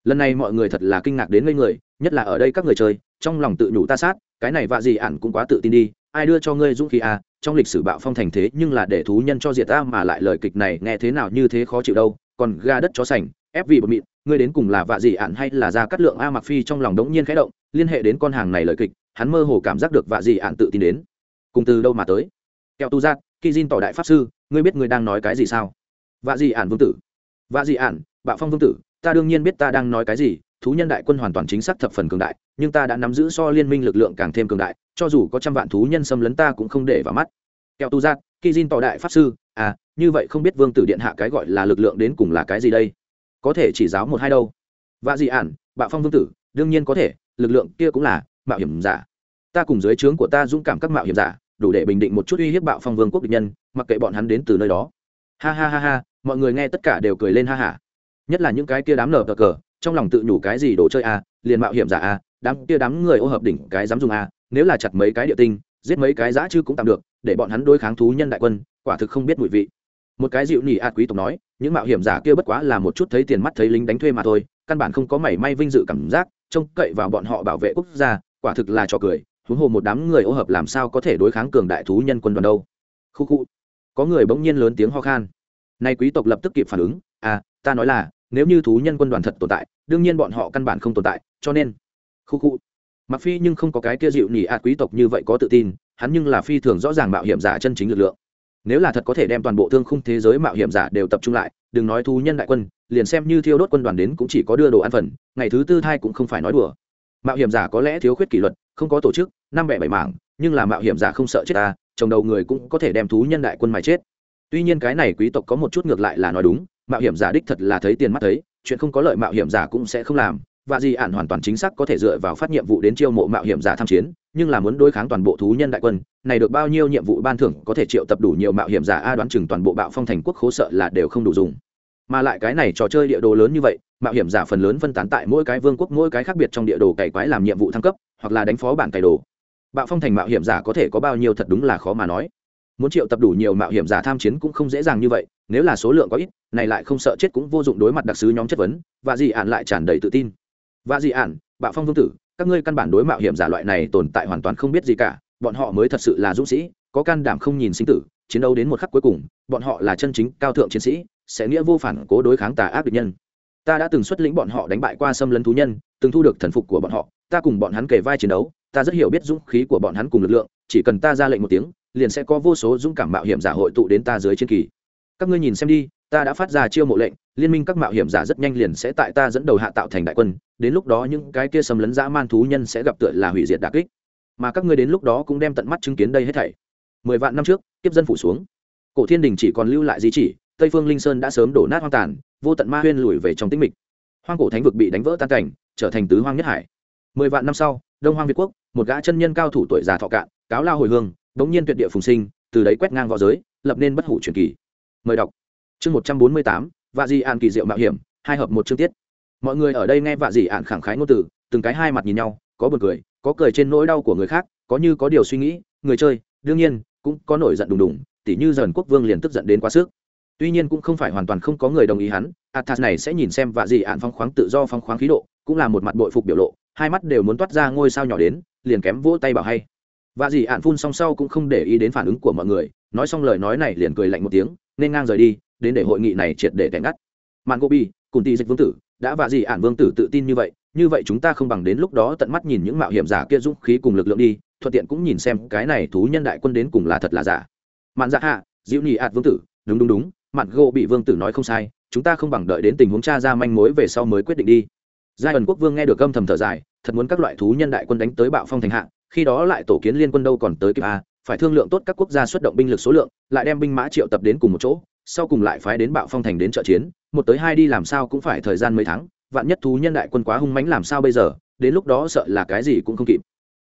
lần này mọi người thật là kinh ngạc đến ngây người, nhất là ở đây các người chơi trong lòng tự nhủ ta sát, cái này vạ gì ạn cũng quá tự tin đi, ai đưa cho ngươi dũng khí à trong lịch sử bạo phong thành thế nhưng là để thú nhân cho diệt ta mà lại lời kịch này nghe thế nào như thế khó chịu đâu, còn ga đất chó sành, ép vì bột mịn, ngươi đến cùng là vạ gì ạn hay là ra cắt lượng a mặc phi trong lòng đống nhiên khẽ động, liên hệ đến con hàng này lời kịch, hắn mơ hồ cảm giác được vạ gì ạn tự tin đến. Cùng từ đâu mà tới? Kẹo tu giác khi Jin tỏ đại pháp sư, ngươi biết ngươi đang nói cái gì sao? Vạ gì ạn vương tử. Vạ gì ạn bạo phong vương tử, ta đương nhiên biết ta đang nói cái gì thú nhân đại quân hoàn toàn chính xác thập phần cường đại, nhưng ta đã nắm giữ so liên minh lực lượng càng thêm cường đại, cho dù có trăm vạn thú nhân xâm lấn ta cũng không để vào mắt. Kẹo tu giác khi diên tỏ đại pháp sư à như vậy không biết vương tử điện hạ cái gọi là lực lượng đến cùng là cái gì đây? Có thể chỉ giáo một hai đâu. Và dị ản bạo phong vương tử, đương nhiên có thể, lực lượng kia cũng là mạo hiểm giả. Ta cùng dưới trướng của ta dũng cảm các mạo hiểm giả, đủ để bình định một chút uy hiếp bạo phong vương quốc địch nhân, mặc kệ bọn hắn đến từ nơi đó. Ha ha ha ha, mọi người nghe tất cả đều cười lên ha hả nhất là những cái kia đám nở cờ cờ trong lòng tự nhủ cái gì đồ chơi a à, liền mạo hiểm giả a à, đám kia đám người ô hợp đỉnh cái dám dùng a à, nếu là chặt mấy cái địa tinh giết mấy cái giã chứ cũng tạm được để bọn hắn đối kháng thú nhân đại quân quả thực không biết mùi vị. Một cái dịu nỉ ạt quý tộc nói những mạo hiểm giả kia bất quá là một chút thấy tiền mắt thấy lính đánh thuê mà thôi căn bản không có mảy may vinh dự cảm giác trông cậy vào bọn họ bảo vệ quốc gia quả thực là trò cười huống hồ một đám người ô hợp làm sao có thể đối kháng cường đại thú nhân quân đoàn đâu. Khu khu. Có người bỗng nhiên lớn tiếng ho khan. Nay quý tộc lập tức kịp phản ứng à ta nói là nếu như thú nhân quân đoàn thật tồn tại, đương nhiên bọn họ căn bản không tồn tại, cho nên, khu khu. Mặc phi nhưng không có cái kia dịu nhỉ ạt quý tộc như vậy có tự tin, hắn nhưng là phi thường rõ ràng mạo hiểm giả chân chính lực lượng. Nếu là thật có thể đem toàn bộ thương khung thế giới mạo hiểm giả đều tập trung lại, đừng nói thú nhân đại quân, liền xem như thiêu đốt quân đoàn đến cũng chỉ có đưa đồ ăn phần, ngày thứ tư thai cũng không phải nói đùa. Mạo hiểm giả có lẽ thiếu khuyết kỷ luật, không có tổ chức, năm bẻ bảy mảng, nhưng là mạo hiểm giả không sợ chết ta, chồng đầu người cũng có thể đem thú nhân đại quân mà chết. Tuy nhiên cái này quý tộc có một chút ngược lại là nói đúng mạo hiểm giả đích thật là thấy tiền mắt thấy, chuyện không có lợi mạo hiểm giả cũng sẽ không làm. Và gì ạn hoàn toàn chính xác có thể dựa vào phát nhiệm vụ đến chiêu mộ mạo hiểm giả tham chiến, nhưng là muốn đối kháng toàn bộ thú nhân đại quân, này được bao nhiêu nhiệm vụ ban thưởng có thể triệu tập đủ nhiều mạo hiểm giả a đoán chừng toàn bộ bạo phong thành quốc khố sợ là đều không đủ dùng. Mà lại cái này trò chơi địa đồ lớn như vậy, mạo hiểm giả phần lớn phân tán tại mỗi cái vương quốc, mỗi cái khác biệt trong địa đồ cày quái làm nhiệm vụ thăng cấp, hoặc là đánh phó bản cày đồ. Bạo phong thành mạo hiểm giả có thể có bao nhiêu thật đúng là khó mà nói muốn triệu tập đủ nhiều mạo hiểm giả tham chiến cũng không dễ dàng như vậy, nếu là số lượng có ít, này lại không sợ chết cũng vô dụng đối mặt đặc sứ nhóm chất vấn và dị ạn lại tràn đầy tự tin. Và dị ạn bạo phong vương tử, các ngươi căn bản đối mạo hiểm giả loại này tồn tại hoàn toàn không biết gì cả, bọn họ mới thật sự là dũng sĩ, có can đảm không nhìn sinh tử, chiến đấu đến một khắc cuối cùng, bọn họ là chân chính cao thượng chiến sĩ, sẽ nghĩa vô phản cố đối kháng tà ác địch nhân. Ta đã từng xuất lĩnh bọn họ đánh bại qua xâm lấn thú nhân, từng thu được thần phục của bọn họ, ta cùng bọn hắn kề vai chiến đấu, ta rất hiểu biết dũng khí của bọn hắn cùng lực lượng, chỉ cần ta ra lệnh một tiếng liền sẽ có vô số dũng cảm mạo hiểm giả hội tụ đến ta dưới chiến kỳ. Các ngươi nhìn xem đi, ta đã phát ra chiêu mộ lệnh, liên minh các mạo hiểm giả rất nhanh liền sẽ tại ta dẫn đầu hạ tạo thành đại quân, đến lúc đó những cái kia xâm lấn dã man thú nhân sẽ gặp tựa là hủy diệt đà kích. Mà các ngươi đến lúc đó cũng đem tận mắt chứng kiến đây hết thảy. Mười vạn năm trước tiếp dân phủ xuống. Cổ thiên đình chỉ còn lưu lại di chỉ, tây phương linh sơn đã sớm đổ nát hoang tàn, vô tận ma huyên lùi về trong tĩnh mịch. Hoang cổ thánh vực bị đánh vỡ tan cảnh, trở thành tứ hoang nhất hải. Mười vạn năm sau, đông hoang việt quốc, một gã chân nhân cao thủ tuổi già thọ cạn, cáo lao hồi hương bỗng nhiên tuyệt địa phùng sinh, từ đấy quét ngang v õ giới, lập nên bất hủ truyền kỳ. Mời đọc. Chương một trăm bốn mươi tám, vạ di an kỳ diệu mạo hiểm, hai hợp một chương tiết. Mọi người ở đây nghe vạ di ạn khẳng khái ngôn từ, từng cái hai mặt nhìn nhau, có buồn cười, có cười trên nỗi đau của người khác, có như có điều suy nghĩ, người chơi, đương nhiên, cũng có nổi giận đùng đùng, tỉ như dần quốc vương liền tức giận đến quá sức. Tuy nhiên cũng không phải hoàn toàn không có người đồng ý hắn, athas này sẽ nhìn xem vạ gì ạn phong khoáng tự do, phong khoáng khí độ, cũng là một mặt bội phục biểu lộ, hai mắt đều muốn toát ra ngôi sao nhỏ đến, liền kém vỗ tay bảo hay vạ dì ạn phun song sau cũng không để ý đến phản ứng của mọi người. Nói xong lời nói này liền cười lạnh một tiếng, nên ngang rời đi, đến để hội nghị này triệt để tẻ ngắt. Mạn gobi, cùng tỷ dịch vương tử, đã vạ dì ạn vương tử tự tin như vậy như vậy chúng ta không bằng đến lúc đó tận mắt nhìn những mạo hiểm giả kia dũng khí cùng lực lượng đi, thuận tiện cũng nhìn xem cái này thú nhân đại quân đến cùng là thật là giả. Mạn dạ hạ diễu nhị ạt vương tử, đúng đúng đúng, mạn gỗ bị vương tử nói không sai, chúng ta không bằng đợi đến tình huống cha ra manh mối về sau mới quyết định đi. Giai ẩn quốc vương nghe được âm thầm thở dài, thật muốn các loại thú nhân đại quân đánh tới bạo phong thành hạ khi đó lại tổ kiến liên quân đâu còn tới kịp a phải thương lượng tốt các quốc gia xuất động binh lực số lượng, lại đem binh mã triệu tập đến cùng một chỗ, sau cùng lại phái đến bạo phong thành đến trợ chiến, một tới hai đi làm sao cũng phải thời gian mấy tháng, vạn nhất thú nhân đại quân quá hung mãnh làm sao bây giờ, đến lúc đó sợ là cái gì cũng không kịp.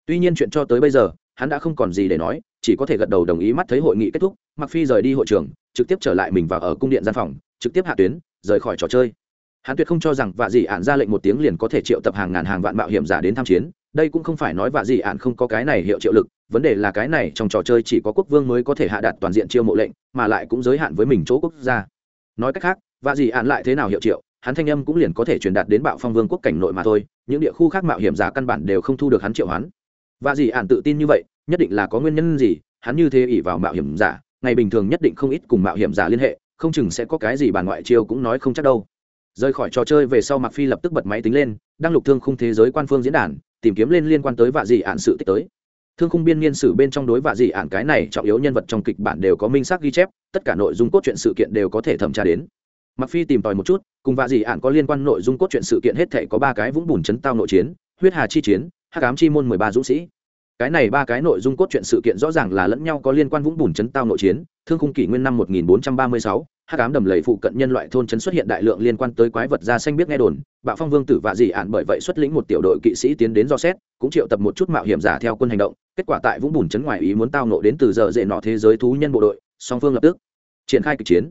Tuy nhiên chuyện cho tới bây giờ, hắn đã không còn gì để nói, chỉ có thể gật đầu đồng ý mắt thấy hội nghị kết thúc mặc phi rời đi hội trường, trực tiếp trở lại mình vào ở cung điện gian phòng, trực tiếp hạ tuyến, rời khỏi trò chơi hắn tuyệt không cho rằng vạ dị ạn ra lệnh một tiếng liền có thể triệu tập hàng ngàn hàng vạn mạo hiểm giả đến tham chiến. Đây cũng không phải nói vạ dị ạn không có cái này hiệu triệu lực, vấn đề là cái này trong trò chơi chỉ có quốc vương mới có thể hạ đạt toàn diện chiêu mộ lệnh, mà lại cũng giới hạn với mình chỗ quốc gia. Nói cách khác, vạ dị ạn lại thế nào hiệu triệu, hắn thanh âm cũng liền có thể truyền đạt đến bạo phong vương quốc cảnh nội mà thôi, những địa khu khác mạo hiểm giả căn bản đều không thu được hắn triệu hắn vạ dị ạn tự tin như vậy, nhất định là có nguyên nhân gì, hắn như thế ỉ vào mạo hiểm giả, ngày bình thường nhất định không ít cùng mạo hiểm giả liên hệ, không chừng sẽ có cái gì bàn ngoại chiêu cũng nói không chắc đâu rời khỏi trò chơi về sau Mặc phi lập tức bật máy tính lên đăng lục thương khung thế giới quan phương diễn đàn tìm kiếm lên liên quan tới vạ dị ạn sự tích tới. Thương khung biên niên sử bên trong đối vạ dị ạn cái này trọng yếu nhân vật trong kịch bản đều có minh xác ghi chép tất cả nội dung cốt truyện sự kiện đều có thể thẩm tra đến. Mặc phi tìm tòi một chút cùng vạ dị ạn có liên quan nội dung cốt truyện sự kiện hết thể có ba cái vũng bùn chấn tao nội chiến huyết hà chi chiến hắc ám chi môn mười ba dũng sĩ. Cái này ba cái nội dung cốt truyện sự kiện rõ ràng là lẫn nhau có liên quan vũng bùn chấn tao nội chiến thương khung kỷ nguyên năm 1436, hắc ám đầm lầy phụ cận nhân loại thôn trấn xuất hiện đại lượng liên quan tới quái vật da xanh biết nghe đồn, bạo phong vương tử và dị ạn bởi vậy xuất lĩnh một tiểu đội kỵ sĩ tiến đến do xét, cũng triệu tập một chút mạo hiểm giả theo quân hành động, kết quả tại vũng bùn trấn ngoài ý muốn tao nộ đến từ giờ dễ nọ thế giới thú nhân bộ đội, song phương lập tức triển khai kịch chiến.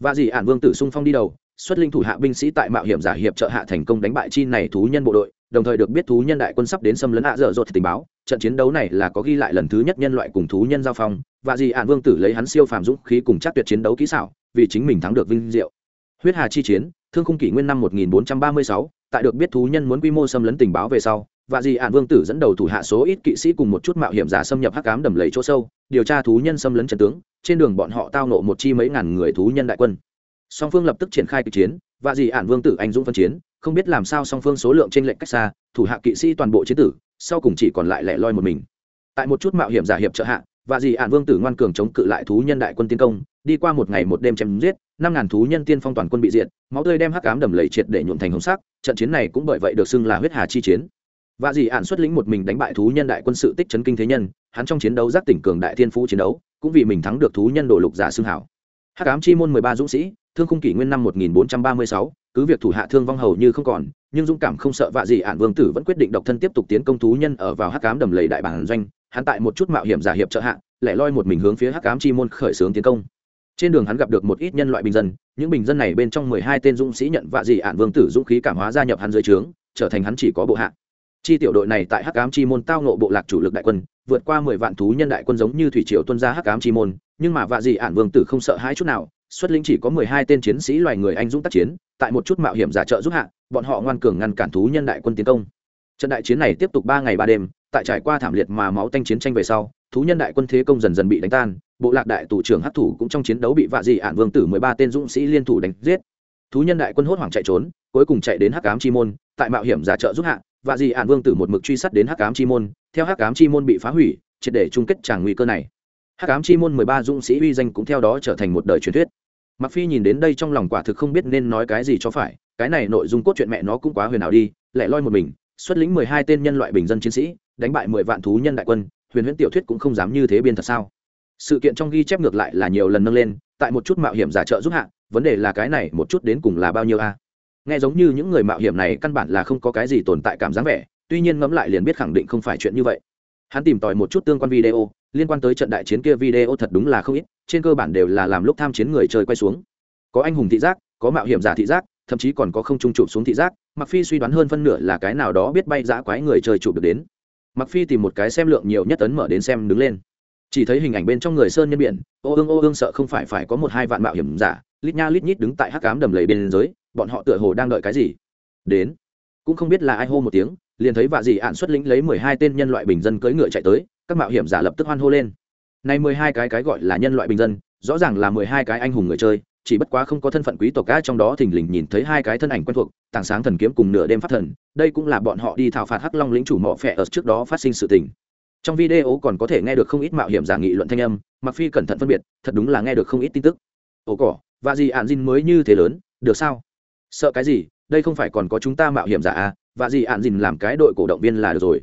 Và dị ạn vương tử xung phong đi đầu, xuất linh thủ hạ binh sĩ tại mạo hiểm giả hiệp trợ hạ thành công đánh bại chi này thú nhân bộ đội đồng thời được biết thú nhân đại quân sắp đến xâm lấn hạ dở dột tình báo trận chiến đấu này là có ghi lại lần thứ nhất nhân loại cùng thú nhân giao phong và dì ạn vương tử lấy hắn siêu phàm dũng khí cùng chắc tuyệt chiến đấu kỹ xảo vì chính mình thắng được vinh diệu. Huyết hà chi chiến thương khung kỷ nguyên năm 1436, tại được biết thú nhân muốn quy mô xâm lấn tình báo về sau và dì ạn vương tử dẫn đầu thủ hạ số ít kỵ sĩ cùng một chút mạo hiểm giả xâm nhập hắc cám đầm lầy chỗ sâu điều tra thú nhân xâm lấn trận tướng trên đường bọn họ tao nộ một chi mấy ngàn người thú nhân đại quân. Song phương lập tức triển khai kịch chiến và dì ản vương tử anh dũng phân chiến, không biết làm sao song phương số lượng trên lệnh cách xa, thủ hạ kỵ sĩ toàn bộ chiến tử, sau cùng chỉ còn lại lẻ loi một mình. Tại một chút mạo hiểm giả hiệp trợ hạ, và dì ản vương tử ngoan cường chống cự lại thú nhân đại quân tiến công, đi qua một ngày một đêm chém giết, năm ngàn thú nhân tiên phong toàn quân bị diệt, máu tươi đem hắc cám đầm lầy triệt để nhuộm thành hồng sắc, trận chiến này cũng bởi vậy được xưng là huyết hà chi chiến. Và dì ản xuất lĩnh một mình đánh bại thú nhân đại quân sự tích chấn kinh thế nhân, hắn trong chiến đấu giác tỉnh cường đại thiên phú chiến đấu, cũng vì mình thắng được thú nhân đồ lục giả xưng hảo. Hắc ám chi môn mười ba dũng sĩ thương khung kỷ nguyên năm một nghìn bốn trăm ba mươi sáu, cứ việc thủ hạ thương vong hầu như không còn, nhưng dũng cảm không sợ vạ gì ạn vương tử vẫn quyết định độc thân tiếp tục tiến công thú nhân ở vào hắc ám đầm lầy đại bản doanh, hắn tại một chút mạo hiểm giả hiệp trợ hạ lẻ loi một mình hướng phía hắc ám chi môn khởi xướng tiến công. Trên đường hắn gặp được một ít nhân loại bình dân, những bình dân này bên trong mười hai tên dũng sĩ nhận vạ dị ạn vương tử dũng khí cảm hóa gia nhập hắn dưới trướng, trở thành hắn chỉ có bộ hạ. Chi tiểu đội này tại hắc ám chi môn tao nộ bộ lạc chủ lực đại quân, vượt qua mười vạn thú nhân đại quân giống như thủy triều tuân ra hắc ám chi môn, nhưng mà vạ dị ạn vương tử không sợ hãi chút nào xuất lĩnh chỉ có mười hai tên chiến sĩ loài người anh dũng tác chiến, tại một chút mạo hiểm giả trợ giúp hạ, bọn họ ngoan cường ngăn cản thú nhân đại quân tiến công. Trận đại chiến này tiếp tục ba ngày ba đêm, tại trải qua thảm liệt mà máu tanh chiến tranh về sau, thú nhân đại quân thế công dần dần bị đánh tan, bộ lạc đại tù trưởng hắc thủ cũng trong chiến đấu bị vạ dị ạn vương tử mười ba tên dũng sĩ liên thủ đánh giết. Thú nhân đại quân hốt hoảng chạy trốn, cuối cùng chạy đến hắc ám chi môn, tại mạo hiểm giả trợ giúp hạ, vạ dị ạn vương tử một mực truy sát đến hắc ám chi môn, theo hắc ám chi môn bị phá hủy, triệt để chung kết tràng nguy cơ này. Hắc ám chi môn mười ba dũng sĩ uy danh cũng theo đó trở thành một đời truyền thuyết mặc phi nhìn đến đây trong lòng quả thực không biết nên nói cái gì cho phải, cái này nội dung cốt truyện mẹ nó cũng quá huyền ảo đi, lẻ loi một mình, xuất lĩnh mười hai tên nhân loại bình dân chiến sĩ, đánh bại mười vạn thú nhân đại quân, huyền huyễn tiểu thuyết cũng không dám như thế biên thật sao. Sự kiện trong ghi chép ngược lại là nhiều lần nâng lên, tại một chút mạo hiểm giả trợ giúp hạ, vấn đề là cái này một chút đến cùng là bao nhiêu a? Nghe giống như những người mạo hiểm này căn bản là không có cái gì tồn tại cảm giác vẻ, tuy nhiên ngẫm lại liền biết khẳng định không phải chuyện như vậy. Hắn tìm tòi một chút tương quan video liên quan tới trận đại chiến kia video thật đúng là không ít, trên cơ bản đều là làm lúc tham chiến người chơi quay xuống. Có anh hùng thị giác, có mạo hiểm giả thị giác, thậm chí còn có không trung chụp xuống thị giác mặc phi suy đoán hơn phân nửa là cái nào đó biết bay giã quái người chơi chụp được đến. Mặc phi tìm một cái xem lượng nhiều nhất ấn mở đến xem đứng lên. Chỉ thấy hình ảnh bên trong người sơn nhân biển, ô ương ô ương sợ không phải phải có một hai vạn mạo hiểm giả, lít nha lít nhít đứng tại hắc cám đầm lầy bên dưới, bọn họ tựa hồ đang đợi cái gì? Đến. Cũng không biết là ai hô một tiếng, liền thấy vạ dị ạn xuất lĩnh lấy mười hai tên nhân loại bình dân cưỡi ngựa chạy tới các mạo hiểm giả lập tức hoan hô lên. Này mười hai cái cái gọi là nhân loại bình dân, rõ ràng là mười hai cái anh hùng người chơi, chỉ bất quá không có thân phận quý tộc cá trong đó thình lình nhìn thấy hai cái thân ảnh quen thuộc, tảng sáng thần kiếm cùng nửa đêm phát thần, đây cũng là bọn họ đi thảo phạt hắc long lĩnh chủ mỏ phẹ ở trước đó phát sinh sự tình. Trong video còn có thể nghe được không ít mạo hiểm giả nghị luận thanh âm mặc phi cẩn thận phân biệt, thật đúng là nghe được không ít tin tức. Ồ cỏ, và gì ạn dìn mới như thế lớn, được sao? Sợ cái gì, đây không phải còn có chúng ta mạo hiểm giả à và gì ạn dìn làm cái đội cổ động viên là được rồi.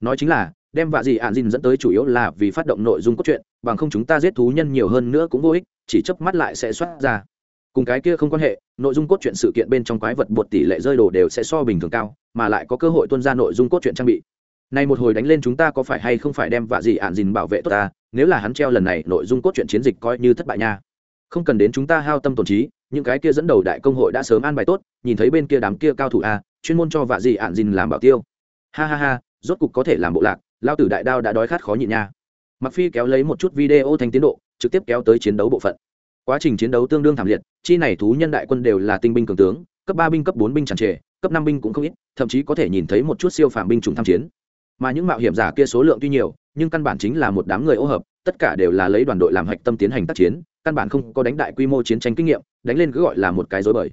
Nói chính là đem vạ gì ạn dìn dẫn tới chủ yếu là vì phát động nội dung cốt truyện, bằng không chúng ta giết thú nhân nhiều hơn nữa cũng vô ích, chỉ chớp mắt lại sẽ xuất ra. Cùng cái kia không quan hệ, nội dung cốt truyện sự kiện bên trong quái vật bột tỷ lệ rơi đồ đều sẽ so bình thường cao, mà lại có cơ hội tuân ra nội dung cốt truyện trang bị. Nay một hồi đánh lên chúng ta có phải hay không phải đem vạ gì ạn dìn bảo vệ tốt ta, nếu là hắn treo lần này, nội dung cốt truyện chiến dịch coi như thất bại nha. Không cần đến chúng ta hao tâm tổn trí, những cái kia dẫn đầu đại công hội đã sớm an bài tốt, nhìn thấy bên kia đám kia cao thủ a, chuyên môn cho vạ gì ạn dìn làm bảo tiêu. Ha ha ha, rốt cục có thể làm bộ lạc lao tử đại đao đã đói khát khó nhịn nha. Mặc phi kéo lấy một chút video thành tiến độ, trực tiếp kéo tới chiến đấu bộ phận. Quá trình chiến đấu tương đương thảm liệt, chi này thú nhân đại quân đều là tinh binh cường tướng, cấp ba binh cấp bốn binh tràn trề, cấp năm binh cũng không ít, thậm chí có thể nhìn thấy một chút siêu phạm binh chủng tham chiến. Mà những mạo hiểm giả kia số lượng tuy nhiều, nhưng căn bản chính là một đám người ô hợp, tất cả đều là lấy đoàn đội làm hạch tâm tiến hành tác chiến, căn bản không có đánh đại quy mô chiến tranh kinh nghiệm, đánh lên cứ gọi là một cái dối bời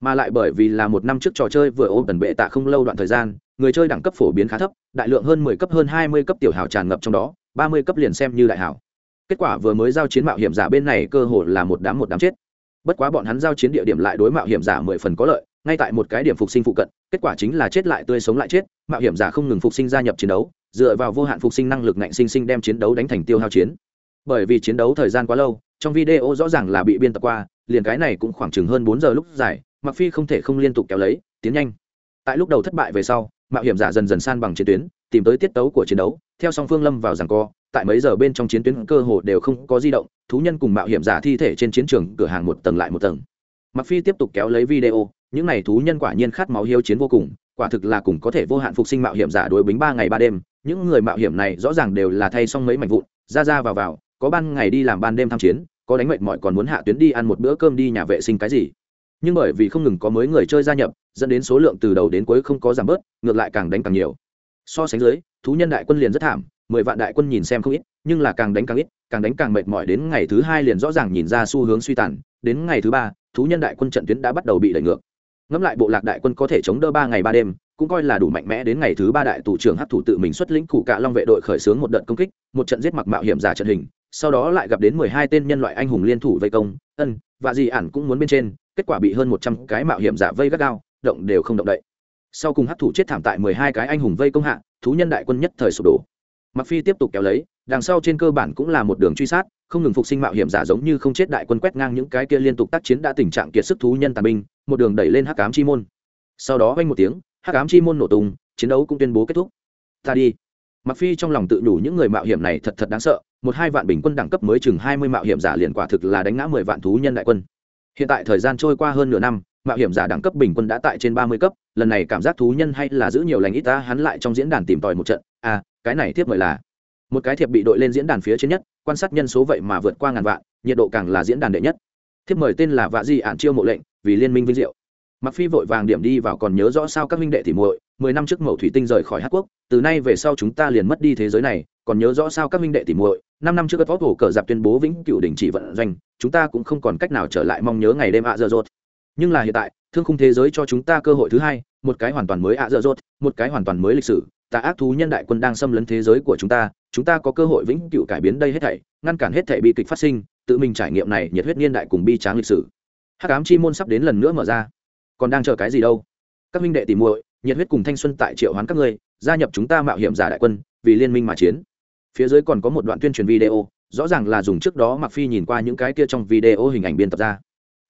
mà lại bởi vì là một năm trước trò chơi vừa ôm tần bệ tạ không lâu đoạn thời gian, người chơi đẳng cấp phổ biến khá thấp, đại lượng hơn mười cấp, hơn hai mươi cấp tiểu hào tràn ngập trong đó, ba mươi cấp liền xem như đại hào kết quả vừa mới giao chiến mạo hiểm giả bên này cơ hội là một đám một đám chết. Bất quá bọn hắn giao chiến địa điểm lại đối mạo hiểm giả mười phần có lợi, ngay tại một cái điểm phục sinh phụ cận, kết quả chính là chết lại tươi sống lại chết, mạo hiểm giả không ngừng phục sinh gia nhập chiến đấu, dựa vào vô hạn phục sinh năng lực ngạnh sinh sinh đem chiến đấu đánh thành tiêu hao chiến. Bởi vì chiến đấu thời gian quá lâu, trong video rõ ràng là bị biên tập qua, liền cái này cũng khoảng chừng hơn bốn giờ lúc dài mặc phi không thể không liên tục kéo lấy, tiến nhanh. Tại lúc đầu thất bại về sau, mạo hiểm giả dần dần san bằng chiến tuyến, tìm tới tiết tấu của chiến đấu, theo song phương lâm vào rằng co, tại mấy giờ bên trong chiến tuyến cơ hồ đều không có di động, thú nhân cùng mạo hiểm giả thi thể trên chiến trường cửa hàng một tầng lại một tầng. Mặc phi tiếp tục kéo lấy video, những này thú nhân quả nhiên khát máu hiếu chiến vô cùng, quả thực là cùng có thể vô hạn phục sinh mạo hiểm giả đối bính ba ngày ba đêm, những người mạo hiểm này rõ ràng đều là thay xong mấy mảnh vụn, ra ra vào vào, có ban ngày đi làm ban đêm tham chiến, có đánh mệnh mỏi còn muốn hạ tuyến đi ăn một bữa cơm đi nhà vệ sinh cái gì nhưng bởi vì không ngừng có mới người chơi gia nhập, dẫn đến số lượng từ đầu đến cuối không có giảm bớt, ngược lại càng đánh càng nhiều. So sánh dưới, thú nhân đại quân liền rất thảm, mười vạn đại quân nhìn xem không ít, nhưng là càng đánh càng ít, càng đánh càng mệt mỏi đến ngày thứ hai liền rõ ràng nhìn ra xu hướng suy tàn, đến ngày thứ ba, thú nhân đại quân trận tuyến đã bắt đầu bị đẩy ngược. Ngẫm lại bộ lạc đại quân có thể chống đỡ ba ngày ba đêm, cũng coi là đủ mạnh mẽ đến ngày thứ ba đại thủ trưởng hấp thủ tự mình xuất lĩnh cụ cả long vệ đội khởi xướng một đợt công kích, một trận giết mặc mạo hiểm giả trận hình, sau đó lại gặp đến mười hai tên nhân loại anh hùng liên thủ vây công, ân và gì ản cũng muốn bên trên kết quả bị hơn một trăm cái mạo hiểm giả vây gắt gao, động đều không động đậy. Sau cùng hấp thủ chết thảm tại mười hai cái anh hùng vây công hạ, thú nhân đại quân nhất thời sụp đổ. Mặc phi tiếp tục kéo lấy, đằng sau trên cơ bản cũng là một đường truy sát, không ngừng phục sinh mạo hiểm giả giống như không chết đại quân quét ngang những cái kia liên tục tác chiến đã tình trạng kiệt sức thú nhân tàn binh, một đường đẩy lên hắc ám chi môn. Sau đó vang một tiếng, hắc ám chi môn nổ tung, chiến đấu cũng tuyên bố kết thúc. Ta đi. Mặc phi trong lòng tự đủ những người mạo hiểm này thật thật đáng sợ, một hai vạn bình quân đẳng cấp mới chừng hai mươi mạo hiểm giả liền quả thực là đánh ngã mười vạn thú nhân đại quân hiện tại thời gian trôi qua hơn nửa năm, mạo hiểm giả đẳng cấp bình quân đã tại trên ba mươi cấp, lần này cảm giác thú nhân hay là giữ nhiều lành ít ta, hắn lại trong diễn đàn tìm tòi một trận. À cái này tiếp mời là một cái thiệp bị đội lên diễn đàn phía trên nhất, quan sát nhân số vậy mà vượt qua ngàn vạn, nhiệt độ càng là diễn đàn đệ nhất. Thiếp mời tên là vạ di ạn chiêu mộ lệnh, vì liên minh vinh diệu. Mặc phi vội vàng điểm đi vào còn nhớ rõ sao các minh đệ thì muội, mười năm trước mẫu thủy tinh rời khỏi hát quốc, từ nay về sau chúng ta liền mất đi thế giới này còn nhớ rõ sao các minh đệ thì muội, năm năm trước các võ thủ cờ giặc tuyên bố vĩnh cửu đình chỉ vận doanh, chúng ta cũng không còn cách nào trở lại mong nhớ ngày đêm ạ dơ dốt nhưng là hiện tại, thương khung thế giới cho chúng ta cơ hội thứ hai, một cái hoàn toàn mới ạ dơ dốt một cái hoàn toàn mới lịch sử, tà ác thú nhân đại quân đang xâm lấn thế giới của chúng ta chúng ta có cơ hội vĩnh cửu cải biến đây hết thảy, ngăn cản hết thảy bi kịch phát sinh, tự mình trải nghiệm này nhiệt huyết niên đại cùng bi tráng lịch sử. Hắc ám chi môn sắp đến lần nữa mở ra. Còn đang chờ cái gì đâu? Các minh đệ tìm muội, nhiệt huyết cùng thanh xuân tại triệu hoán các ngươi, gia nhập chúng ta mạo hiểm giả đại quân, vì liên minh mà chiến phía dưới còn có một đoạn tuyên truyền video, rõ ràng là dùng trước đó mặc phi nhìn qua những cái kia trong video hình ảnh biên tập ra.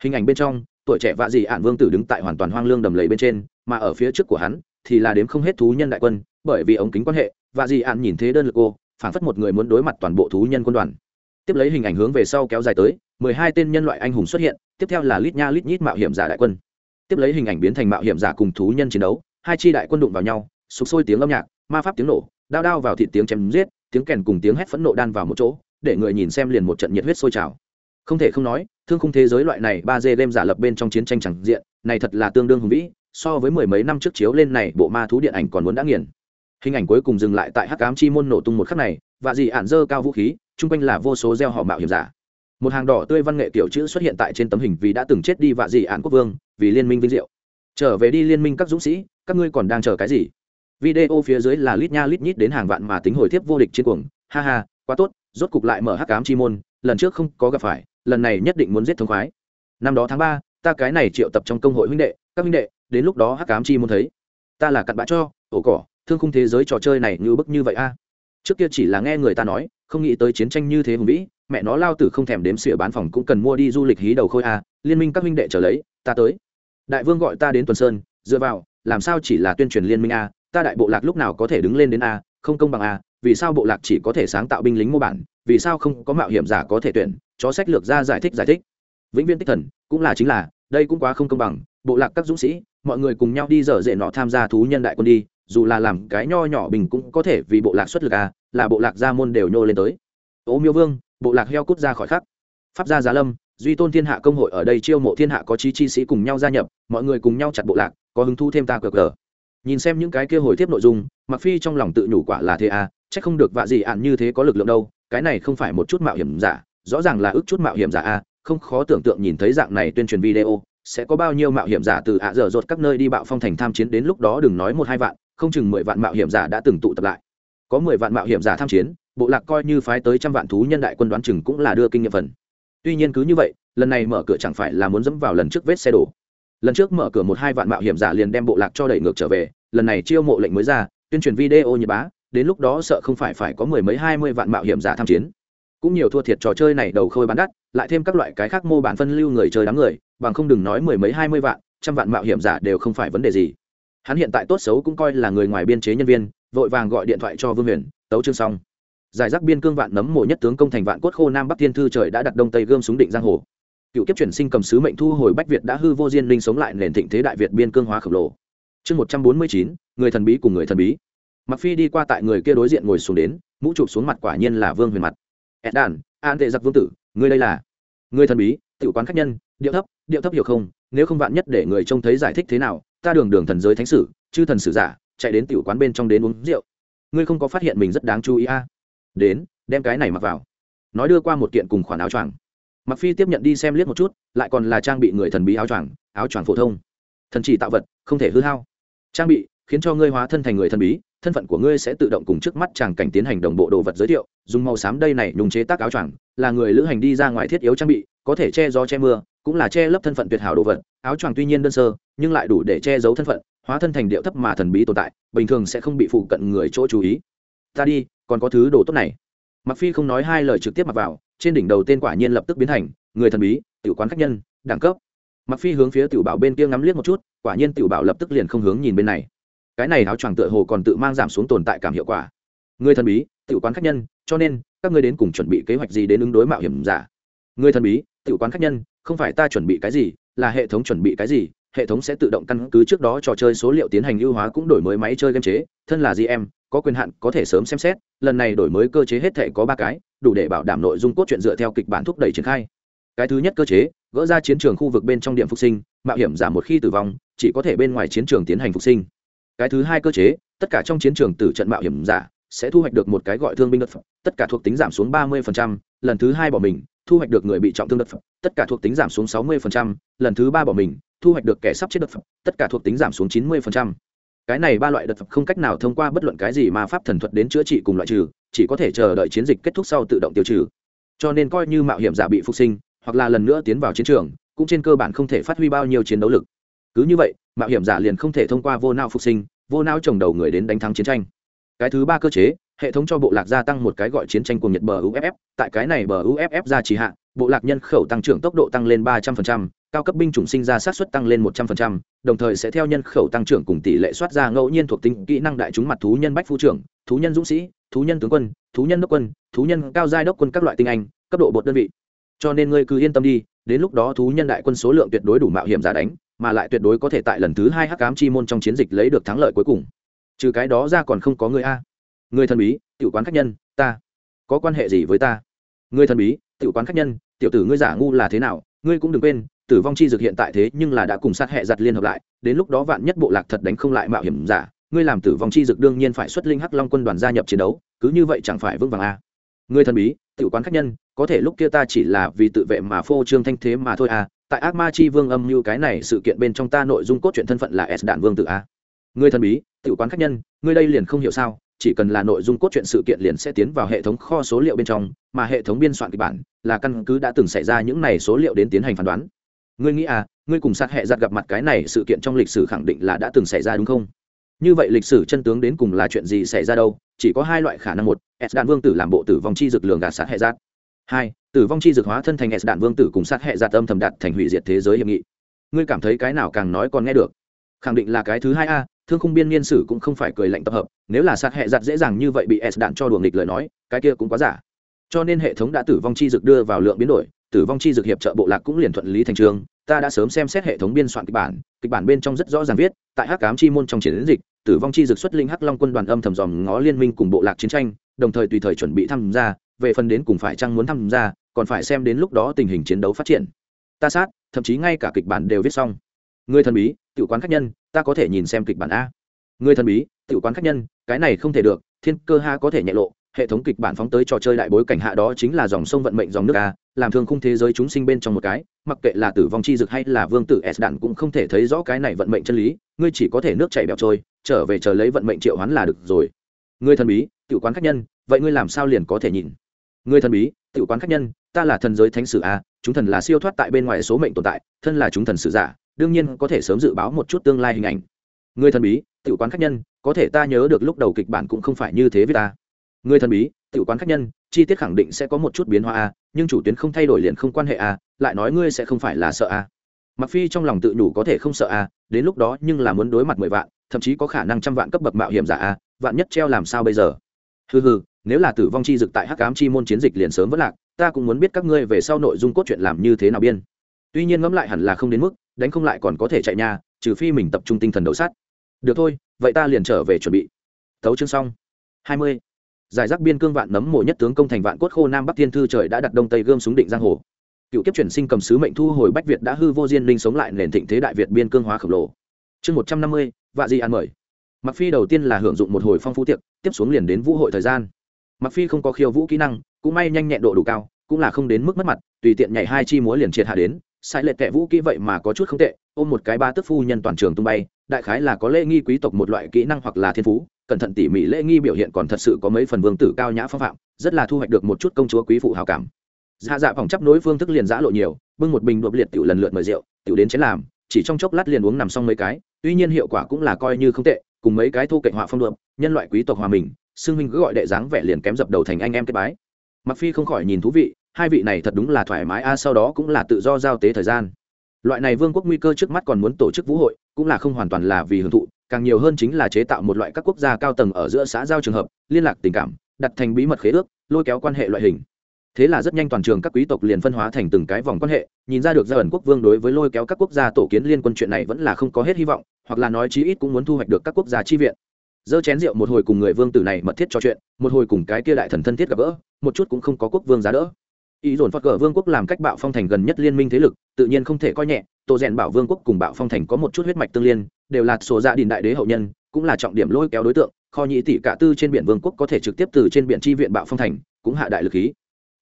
Hình ảnh bên trong, tuổi trẻ vạ dị ạn vương tử đứng tại hoàn toàn hoang lương đầm lầy bên trên, mà ở phía trước của hắn, thì là đếm không hết thú nhân đại quân, bởi vì ống kính quan hệ, vạ dị ạn nhìn thế đơn lực cô phản phất một người muốn đối mặt toàn bộ thú nhân quân đoàn. Tiếp lấy hình ảnh hướng về sau kéo dài tới, mười hai tên nhân loại anh hùng xuất hiện, tiếp theo là lít nha lít nhít mạo hiểm giả đại quân. Tiếp lấy hình ảnh biến thành mạo hiểm giả cùng thú nhân chiến đấu, hai chi đại quân đụng vào nhau, sục sôi tiếng âm nhạc, ma pháp tiếng nổ, đao đao vào thịt tiếng chém giết tiếng kèn cùng tiếng hét phẫn nộ đan vào một chỗ, để người nhìn xem liền một trận nhiệt huyết sôi trào. Không thể không nói, thương khung thế giới loại này ba d đêm giả lập bên trong chiến tranh chẳng diện, này thật là tương đương hùng vĩ, so với mười mấy năm trước chiếu lên này, bộ ma thú điện ảnh còn muốn đã nghiền. Hình ảnh cuối cùng dừng lại tại hắc ám chi môn nổ tung một khắc này, và dì ạn dơ cao vũ khí, chung quanh là vô số gieo họ mạo hiểm giả. Một hàng đỏ tươi văn nghệ tiểu chữ xuất hiện tại trên tấm hình vì đã từng chết đi và dì ạn quốc vương, vì liên minh vinh diệu. Trở về đi liên minh các dũng sĩ, các ngươi còn đang chờ cái gì? Video phía dưới là lít nha lít nhít đến hàng vạn mà tính hồi tiếp vô địch trên cuồng. Ha ha, quá tốt, rốt cục lại mở hắc ám chi môn, lần trước không có gặp phải, lần này nhất định muốn giết thông khoái. Năm đó tháng ba, ta cái này triệu tập trong công hội huynh đệ, các huynh đệ, đến lúc đó hắc ám chi môn thấy. Ta là cặn bã cho, ổ cỏ, thương khung thế giới trò chơi này như bức như vậy a. Trước kia chỉ là nghe người ta nói, không nghĩ tới chiến tranh như thế hùng vĩ, mẹ nó lao tử không thèm đếm xỉa bán phòng cũng cần mua đi du lịch hí đầu khôi a, liên minh các huynh đệ trở lấy, ta tới. Đại vương gọi ta đến tuần sơn, dựa vào, làm sao chỉ là tuyên truyền liên minh a ta đại bộ lạc lúc nào có thể đứng lên đến a, không công bằng a, vì sao bộ lạc chỉ có thể sáng tạo binh lính mô bản, vì sao không có mạo hiểm giả có thể tuyển, chó sách lược ra giải thích giải thích. Vĩnh viên tích thần, cũng là chính là, đây cũng quá không công bằng, bộ lạc các dũng sĩ, mọi người cùng nhau đi dở dễ nọ tham gia thú nhân đại quân đi, dù là làm cái nho nhỏ bình cũng có thể vì bộ lạc xuất lực à là bộ lạc gia môn đều nhô lên tới. Ô miêu vương, bộ lạc heo cút ra khỏi khắc. Pháp gia giá lâm, duy tôn thiên hạ công hội ở đây chiêu mộ thiên hạ có chí chi sĩ cùng nhau gia nhập, mọi người cùng nhau chặt bộ lạc, có hứng thu thêm ta cờ cờ nhìn xem những cái kia hồi tiếp nội dung mặc phi trong lòng tự nhủ quả là thế à chắc không được vạ gì ạn như thế có lực lượng đâu cái này không phải một chút mạo hiểm giả rõ ràng là ước chút mạo hiểm giả a à, không khó tưởng tượng nhìn thấy dạng này tuyên truyền video sẽ có bao nhiêu mạo hiểm giả từ ạ dở dột các nơi đi bạo phong thành tham chiến đến lúc đó đừng nói một hai vạn không chừng mười vạn mạo hiểm giả đã từng tụ tập lại. Có mười vạn mạo hiểm giả tham chiến bộ lạc coi như phái tới trăm vạn thú nhân đại quân đoán chừng cũng là đưa kinh nghiệm phần. Tuy nhiên cứ như vậy lần này mở cửa chẳng phải là muốn dẫm vào lần trước vết xe đổ. Lần trước mở cửa một hai vạn mạo hiểm giả liền đem bộ lạc cho đẩy ngược trở về lần này chiêu mộ lệnh mới ra, tuyên truyền video như bá, đến lúc đó sợ không phải phải có mười mấy hai mươi vạn mạo hiểm giả tham chiến. Cũng nhiều thua thiệt trò chơi này đầu khôi bán đắt, lại thêm các loại cái khác mô bản phân lưu người chơi đám người, bằng không đừng nói mười mấy hai mươi vạn, trăm vạn mạo hiểm giả đều không phải vấn đề gì. Hắn hiện tại tốt xấu cũng coi là người ngoài biên chế nhân viên, vội vàng gọi điện thoại cho vương huyền, tấu chương xong. Giải rác biên cương vạn nấm mộ nhất tướng công thành vạn cốt khô nam bắc thiên thư trời đã đặt đông tây gươm súng định giang hồ. Cựu kiếp chuyển sinh cầm sứ mệnh thu hồi bách việt đã hư vô diên linh sống lại nền thịnh thế đại việt biên cương hóa khổng lồ chương một trăm bốn mươi chín, người thần bí cùng người thần bí. Mặc phi đi qua tại người kia đối diện ngồi xuống đến, mũ chụp xuống mặt quả nhiên là vương huyền mặt. Ed đàn an tệ giặc vương tử, ngươi đây là? Người thần bí tự quán khách nhân, điệu thấp điệu thấp hiểu không? Nếu không vạn nhất để người trông thấy giải thích thế nào, ta đường đường thần giới thánh sử, chư thần sử giả, chạy đến tiểu quán bên trong đến uống rượu. Ngươi không có phát hiện mình rất đáng chú ý a? À? đến, đem cái này mặc vào. Nói đưa qua một kiện cùng khoản áo choàng. Mặc phi tiếp nhận đi xem liếc một chút, lại còn là trang bị người thần bí áo choàng áo choàng phổ thông. Thần chỉ tạo vật, không thể hư hao trang bị, khiến cho ngươi hóa thân thành người thần bí, thân phận của ngươi sẽ tự động cùng trước mắt chàng cảnh tiến hành đồng bộ đồ vật giới thiệu, dùng màu xám đây này nhung chế tác áo choàng, là người lữ hành đi ra ngoài thiết yếu trang bị, có thể che gió che mưa, cũng là che lấp thân phận tuyệt hảo đồ vật. Áo choàng tuy nhiên đơn sơ, nhưng lại đủ để che giấu thân phận, hóa thân thành điệu thấp mà thần bí tồn tại, bình thường sẽ không bị phụ cận người chỗ chú ý. Ta đi, còn có thứ đồ tốt này. Mặc phi không nói hai lời trực tiếp mặc vào, trên đỉnh đầu tên quả nhiên lập tức biến thành, người thần bí, tiểu quán khách nhân, đẳng cấp mặc phi hướng phía tiểu bảo bên kia ngắm liếc một chút, quả nhiên tiểu bảo lập tức liền không hướng nhìn bên này. Cái này áo choàng tựa hồ còn tự mang giảm xuống tồn tại cảm hiệu quả. Người thần bí, tiểu quán khách nhân, cho nên, các ngươi đến cùng chuẩn bị kế hoạch gì đến ứng đối mạo hiểm giả? Người thần bí, tiểu quán khách nhân, không phải ta chuẩn bị cái gì, là hệ thống chuẩn bị cái gì? Hệ thống sẽ tự động căn cứ trước đó trò chơi số liệu tiến hành ưu hóa cũng đổi mới máy chơi game chế, thân là gm có quyền hạn, có thể sớm xem xét, lần này đổi mới cơ chế hết thể có ba cái, đủ để bảo đảm nội dung cốt truyện dựa theo kịch bản thúc đẩy triển khai cái thứ nhất cơ chế, gỡ ra chiến trường khu vực bên trong điểm phục sinh, mạo hiểm giảm một khi tử vong, chỉ có thể bên ngoài chiến trường tiến hành phục sinh. Cái thứ hai cơ chế, tất cả trong chiến trường tử trận mạo hiểm giả sẽ thu hoạch được một cái gọi thương binh đất phẩm tất cả thuộc tính giảm xuống ba mươi lần thứ hai bỏ mình, thu hoạch được người bị trọng thương đất phẩm tất cả thuộc tính giảm xuống sáu mươi lần thứ ba bỏ mình, thu hoạch được kẻ sắp chết đất phẩm tất cả thuộc tính giảm xuống chín mươi cái này ba loại đất phẩm không cách nào thông qua bất luận cái gì mà pháp thần thuật đến chữa trị cùng loại trừ, chỉ có thể chờ đợi chiến dịch kết thúc sau tự động tiêu trừ. Cho nên coi như mạo hiểm giả bị phục sinh hoặc là lần nữa tiến vào chiến trường, cũng trên cơ bản không thể phát huy bao nhiêu chiến đấu lực. Cứ như vậy, mạo hiểm giả liền không thể thông qua vô não phục sinh, vô não trồng đầu người đến đánh thắng chiến tranh. Cái thứ ba cơ chế, hệ thống cho bộ lạc gia tăng một cái gọi chiến tranh cùng nhật bờ uff tại cái này bờ uff ra trì hạ, bộ lạc nhân khẩu tăng trưởng tốc độ tăng lên ba trăm linh cao cấp binh chủng sinh ra sát xuất tăng lên một trăm linh đồng thời sẽ theo nhân khẩu tăng trưởng cùng tỷ lệ soát ra ngẫu nhiên thuộc tính kỹ năng đại chúng mặt thú nhân bách phu trưởng, thú nhân dũng sĩ, thú nhân tướng quân, thú nhân đốc quân, thú nhân cao giai đốc quân các loại tinh anh, cấp độ bột đơn vị cho nên ngươi cứ yên tâm đi, đến lúc đó thú nhân đại quân số lượng tuyệt đối đủ mạo hiểm giả đánh, mà lại tuyệt đối có thể tại lần thứ hai hắc cám chi môn trong chiến dịch lấy được thắng lợi cuối cùng. Trừ cái đó ra còn không có người a. Người thần bí, tiểu quán khách nhân, ta. Có quan hệ gì với ta? Người thần bí, tiểu quán khách nhân, tiểu tử ngươi giả ngu là thế nào? Ngươi cũng đừng quên, tử vong chi dược hiện tại thế nhưng là đã cùng sát hệ giặt liên hợp lại, đến lúc đó vạn nhất bộ lạc thật đánh không lại mạo hiểm giả, ngươi làm tử vong chi dược đương nhiên phải xuất linh hắc long quân đoàn gia nhập chiến đấu, cứ như vậy chẳng phải vững vàng a người thần bí, tiểu quán khách nhân, có thể lúc kia ta chỉ là vì tự vệ mà phô trương thanh thế mà thôi à tại ác ma chi vương âm như cái này sự kiện bên trong ta nội dung cốt truyện thân phận là s đạn vương tự a. Người thần bí tự quán khách nhân người đây liền không hiểu sao, chỉ cần là nội dung cốt truyện sự kiện liền sẽ tiến vào hệ thống kho số liệu bên trong, mà hệ thống biên soạn kịch bản là căn cứ đã từng xảy ra những này số liệu đến tiến hành phán đoán. Ngươi nghĩ à ngươi cùng sát hệ giặt gặp mặt cái này sự kiện trong lịch sử khẳng định là đã từng xảy ra đúng không? Như vậy lịch sử chân tướng đến cùng là chuyện gì xảy ra đâu? Chỉ có hai loại khả năng một, s đạn vương tử làm bộ tử vong chi dực lường gạt sát hệ giạt hai, tử vong chi dược hóa thân thành s đạn vương tử cùng sát hệ giạt âm thầm đặt thành hủy diệt thế giới hiệp nghị. Ngươi cảm thấy cái nào càng nói còn nghe được? Khẳng định là cái thứ hai a, thương khung biên niên sử cũng không phải cười lạnh tập hợp, nếu là sát hệ giặt dễ dàng như vậy bị s đạn cho đùa nghịch lời nói, cái kia cũng quá giả. Cho nên hệ thống đã tử vong chi dược đưa vào lượng biến đổi tử vong chi dược hiệp trợ bộ lạc cũng liền thuận lý thành trường, ta đã sớm xem xét hệ thống biên soạn kịch bản kịch bản bên trong rất rõ ràng viết, tại hắc cám chi môn trong chiến dịch, tử vong chi dược xuất linh hắc long quân đoàn âm thầm dòm ngó liên minh cùng bộ lạc chiến tranh, đồng thời tùy thời chuẩn bị tham gia, về phần đến cùng phải chăng muốn tham gia, còn phải xem đến lúc đó tình hình chiến đấu phát triển. Ta sát, thậm chí ngay cả kịch bản đều viết xong. Người thần bí tự quán khách nhân, ta có thể nhìn xem kịch bản a. Người thần bí tự quán khách nhân, cái này không thể được, thiên cơ ha có thể nhẹ lộ, hệ thống kịch bản phóng tới trò chơi đại bối cảnh hạ đó chính là dòng sông vận mệnh dòng nước a làm thương khung thế giới chúng sinh bên trong một cái, mặc kệ là tử vong chi dực hay là vương tử s đạn cũng không thể thấy rõ cái này vận mệnh chân lý, ngươi chỉ có thể nước chảy bẹo trôi, trở về chờ lấy vận mệnh triệu hoán là được rồi. Ngươi thần bí tự quán khách nhân, vậy ngươi làm sao liền có thể nhìn? Ngươi thần bí tự quán khách nhân, ta là thần giới thánh sử a, chúng thần là siêu thoát tại bên ngoài số mệnh tồn tại, thân là chúng thần sử giả, đương nhiên có thể sớm dự báo một chút tương lai hình ảnh. Ngươi thần bí tự quán khách nhân, có thể ta nhớ được lúc đầu kịch bản cũng không phải như thế với ta. Ngươi thần bí tự quán khách nhân, chi tiết khẳng định sẽ có một chút biến hóa a nhưng chủ tuyến không thay đổi liền không quan hệ à, lại nói ngươi sẽ không phải là sợ à? mặc phi trong lòng tự đủ có thể không sợ à, đến lúc đó nhưng là muốn đối mặt mười vạn thậm chí có khả năng trăm vạn cấp bậc mạo hiểm giả à, vạn nhất treo làm sao bây giờ? Hừ hừ nếu là tử vong chi dực tại hắc ám chi môn chiến dịch liền sớm vẫn lạc ta cũng muốn biết các ngươi về sau nội dung cốt truyện làm như thế nào biên. Tuy nhiên ngẫm lại hẳn là không đến mức đánh không lại còn có thể chạy nhà trừ phi mình tập trung tinh thần đấu sát. Được thôi vậy ta liền trở về chuẩn bị. Tấu chương xong. Hai mươi giải rác biên cương vạn nấm mộ nhất tướng công thành vạn cốt khô nam bắc thiên thư trời đã đặt đông tây gươm súng định giang hồ. Cựu kiếp chuyển sinh cầm sứ mệnh thu hồi bách việt đã hư vô diên linh sống lại nền thịnh thế đại việt biên cương hóa khổng lồ. Chương một trăm năm mươi, vạ di an mời. Mặc phi đầu tiên là hưởng dụng một hồi phong phú tiệc, tiếp xuống liền đến vũ hội thời gian. Mặc phi không có khiêu vũ kỹ năng, cũng may nhanh nhẹn độ đủ cao, cũng là không đến mức mất mặt, tùy tiện nhảy hai chi múa liền triệt hạ đến, sai lệ kẻ vũ kỹ vậy mà có chút không tệ, ôm một cái ba tức phu nhân toàn trường tung bay, đại khái là có lễ nghi quý tộc một loại kỹ năng hoặc là thiên phú cẩn thận tỉ mỉ lễ nghi biểu hiện còn thật sự có mấy phần vương tử cao nhã phong phạm, rất là thu hoạch được một chút công chúa quý phụ hào cảm. Dạ dạ phòng chấp nối phương thức liền giã lộ nhiều, bưng một bình đột liệt tiểu lần lượt mời rượu, tiểu đến chén làm, chỉ trong chốc lát liền uống nằm xong mấy cái, tuy nhiên hiệu quả cũng là coi như không tệ, cùng mấy cái thu cạnh họa phong đượm nhân loại quý tộc hòa mình xương minh cứ gọi đệ dáng vẻ liền kém dập đầu thành anh em kết bái. Mặc phi không khỏi nhìn thú vị, hai vị này thật đúng là thoải mái, a, sau đó cũng là tự do giao tế thời gian. Loại này vương quốc nguy cơ trước mắt còn muốn tổ chức vũ hội, cũng là không hoàn toàn là vì hưởng thụ càng nhiều hơn chính là chế tạo một loại các quốc gia cao tầng ở giữa xã giao trường hợp, liên lạc tình cảm, đặt thành bí mật khế ước, lôi kéo quan hệ loại hình. Thế là rất nhanh toàn trường các quý tộc liền phân hóa thành từng cái vòng quan hệ, nhìn ra được gia ẩn quốc vương đối với lôi kéo các quốc gia tổ kiến liên quân chuyện này vẫn là không có hết hy vọng, hoặc là nói chí ít cũng muốn thu hoạch được các quốc gia chi viện. Dơ chén rượu một hồi cùng người vương tử này mật thiết trò chuyện, một hồi cùng cái kia đại thần thân thiết gặp gỡ, một chút cũng không có quốc vương giá đỡ. Ý dồn phật cờ vương quốc làm cách bạo phong thành gần nhất liên minh thế lực, tự nhiên không thể coi nhẹ, tổ rèn bảo vương quốc cùng bạo phong thành có một chút huyết mạch tương liên đều là số gia dạ đình đại đế hậu nhân, cũng là trọng điểm lôi kéo đối tượng, kho nhị tỷ cả tư trên biển vương quốc có thể trực tiếp từ trên biển tri viện bạo phong thành, cũng hạ đại lực khí.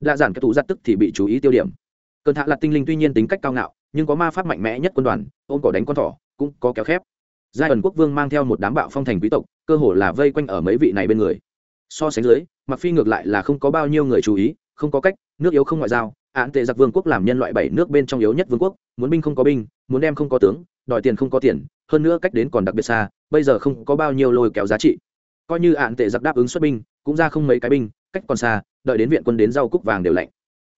Đa giản các tụ giặt tức thì bị chú ý tiêu điểm. Cơn hạ là tinh linh tuy nhiên tính cách cao ngạo, nhưng có ma pháp mạnh mẽ nhất quân đoàn, ôm cỏ đánh con thỏ, cũng có kéo khép. Giai ẩn quốc vương mang theo một đám bạo phong thành quý tộc, cơ hồ là vây quanh ở mấy vị này bên người. So sánh dưới, mặc phi ngược lại là không có bao nhiêu người chú ý, không có cách, nước yếu không ngoại giao án tệ giặc vương quốc làm nhân loại bảy nước bên trong yếu nhất vương quốc, muốn binh không có binh, muốn đem không có tướng, đòi tiền không có tiền, hơn nữa cách đến còn đặc biệt xa, bây giờ không có bao nhiêu lôi kéo giá trị. Coi như án tệ giặc đáp ứng xuất binh, cũng ra không mấy cái binh, cách còn xa, đợi đến viện quân đến rau cúc vàng đều lạnh.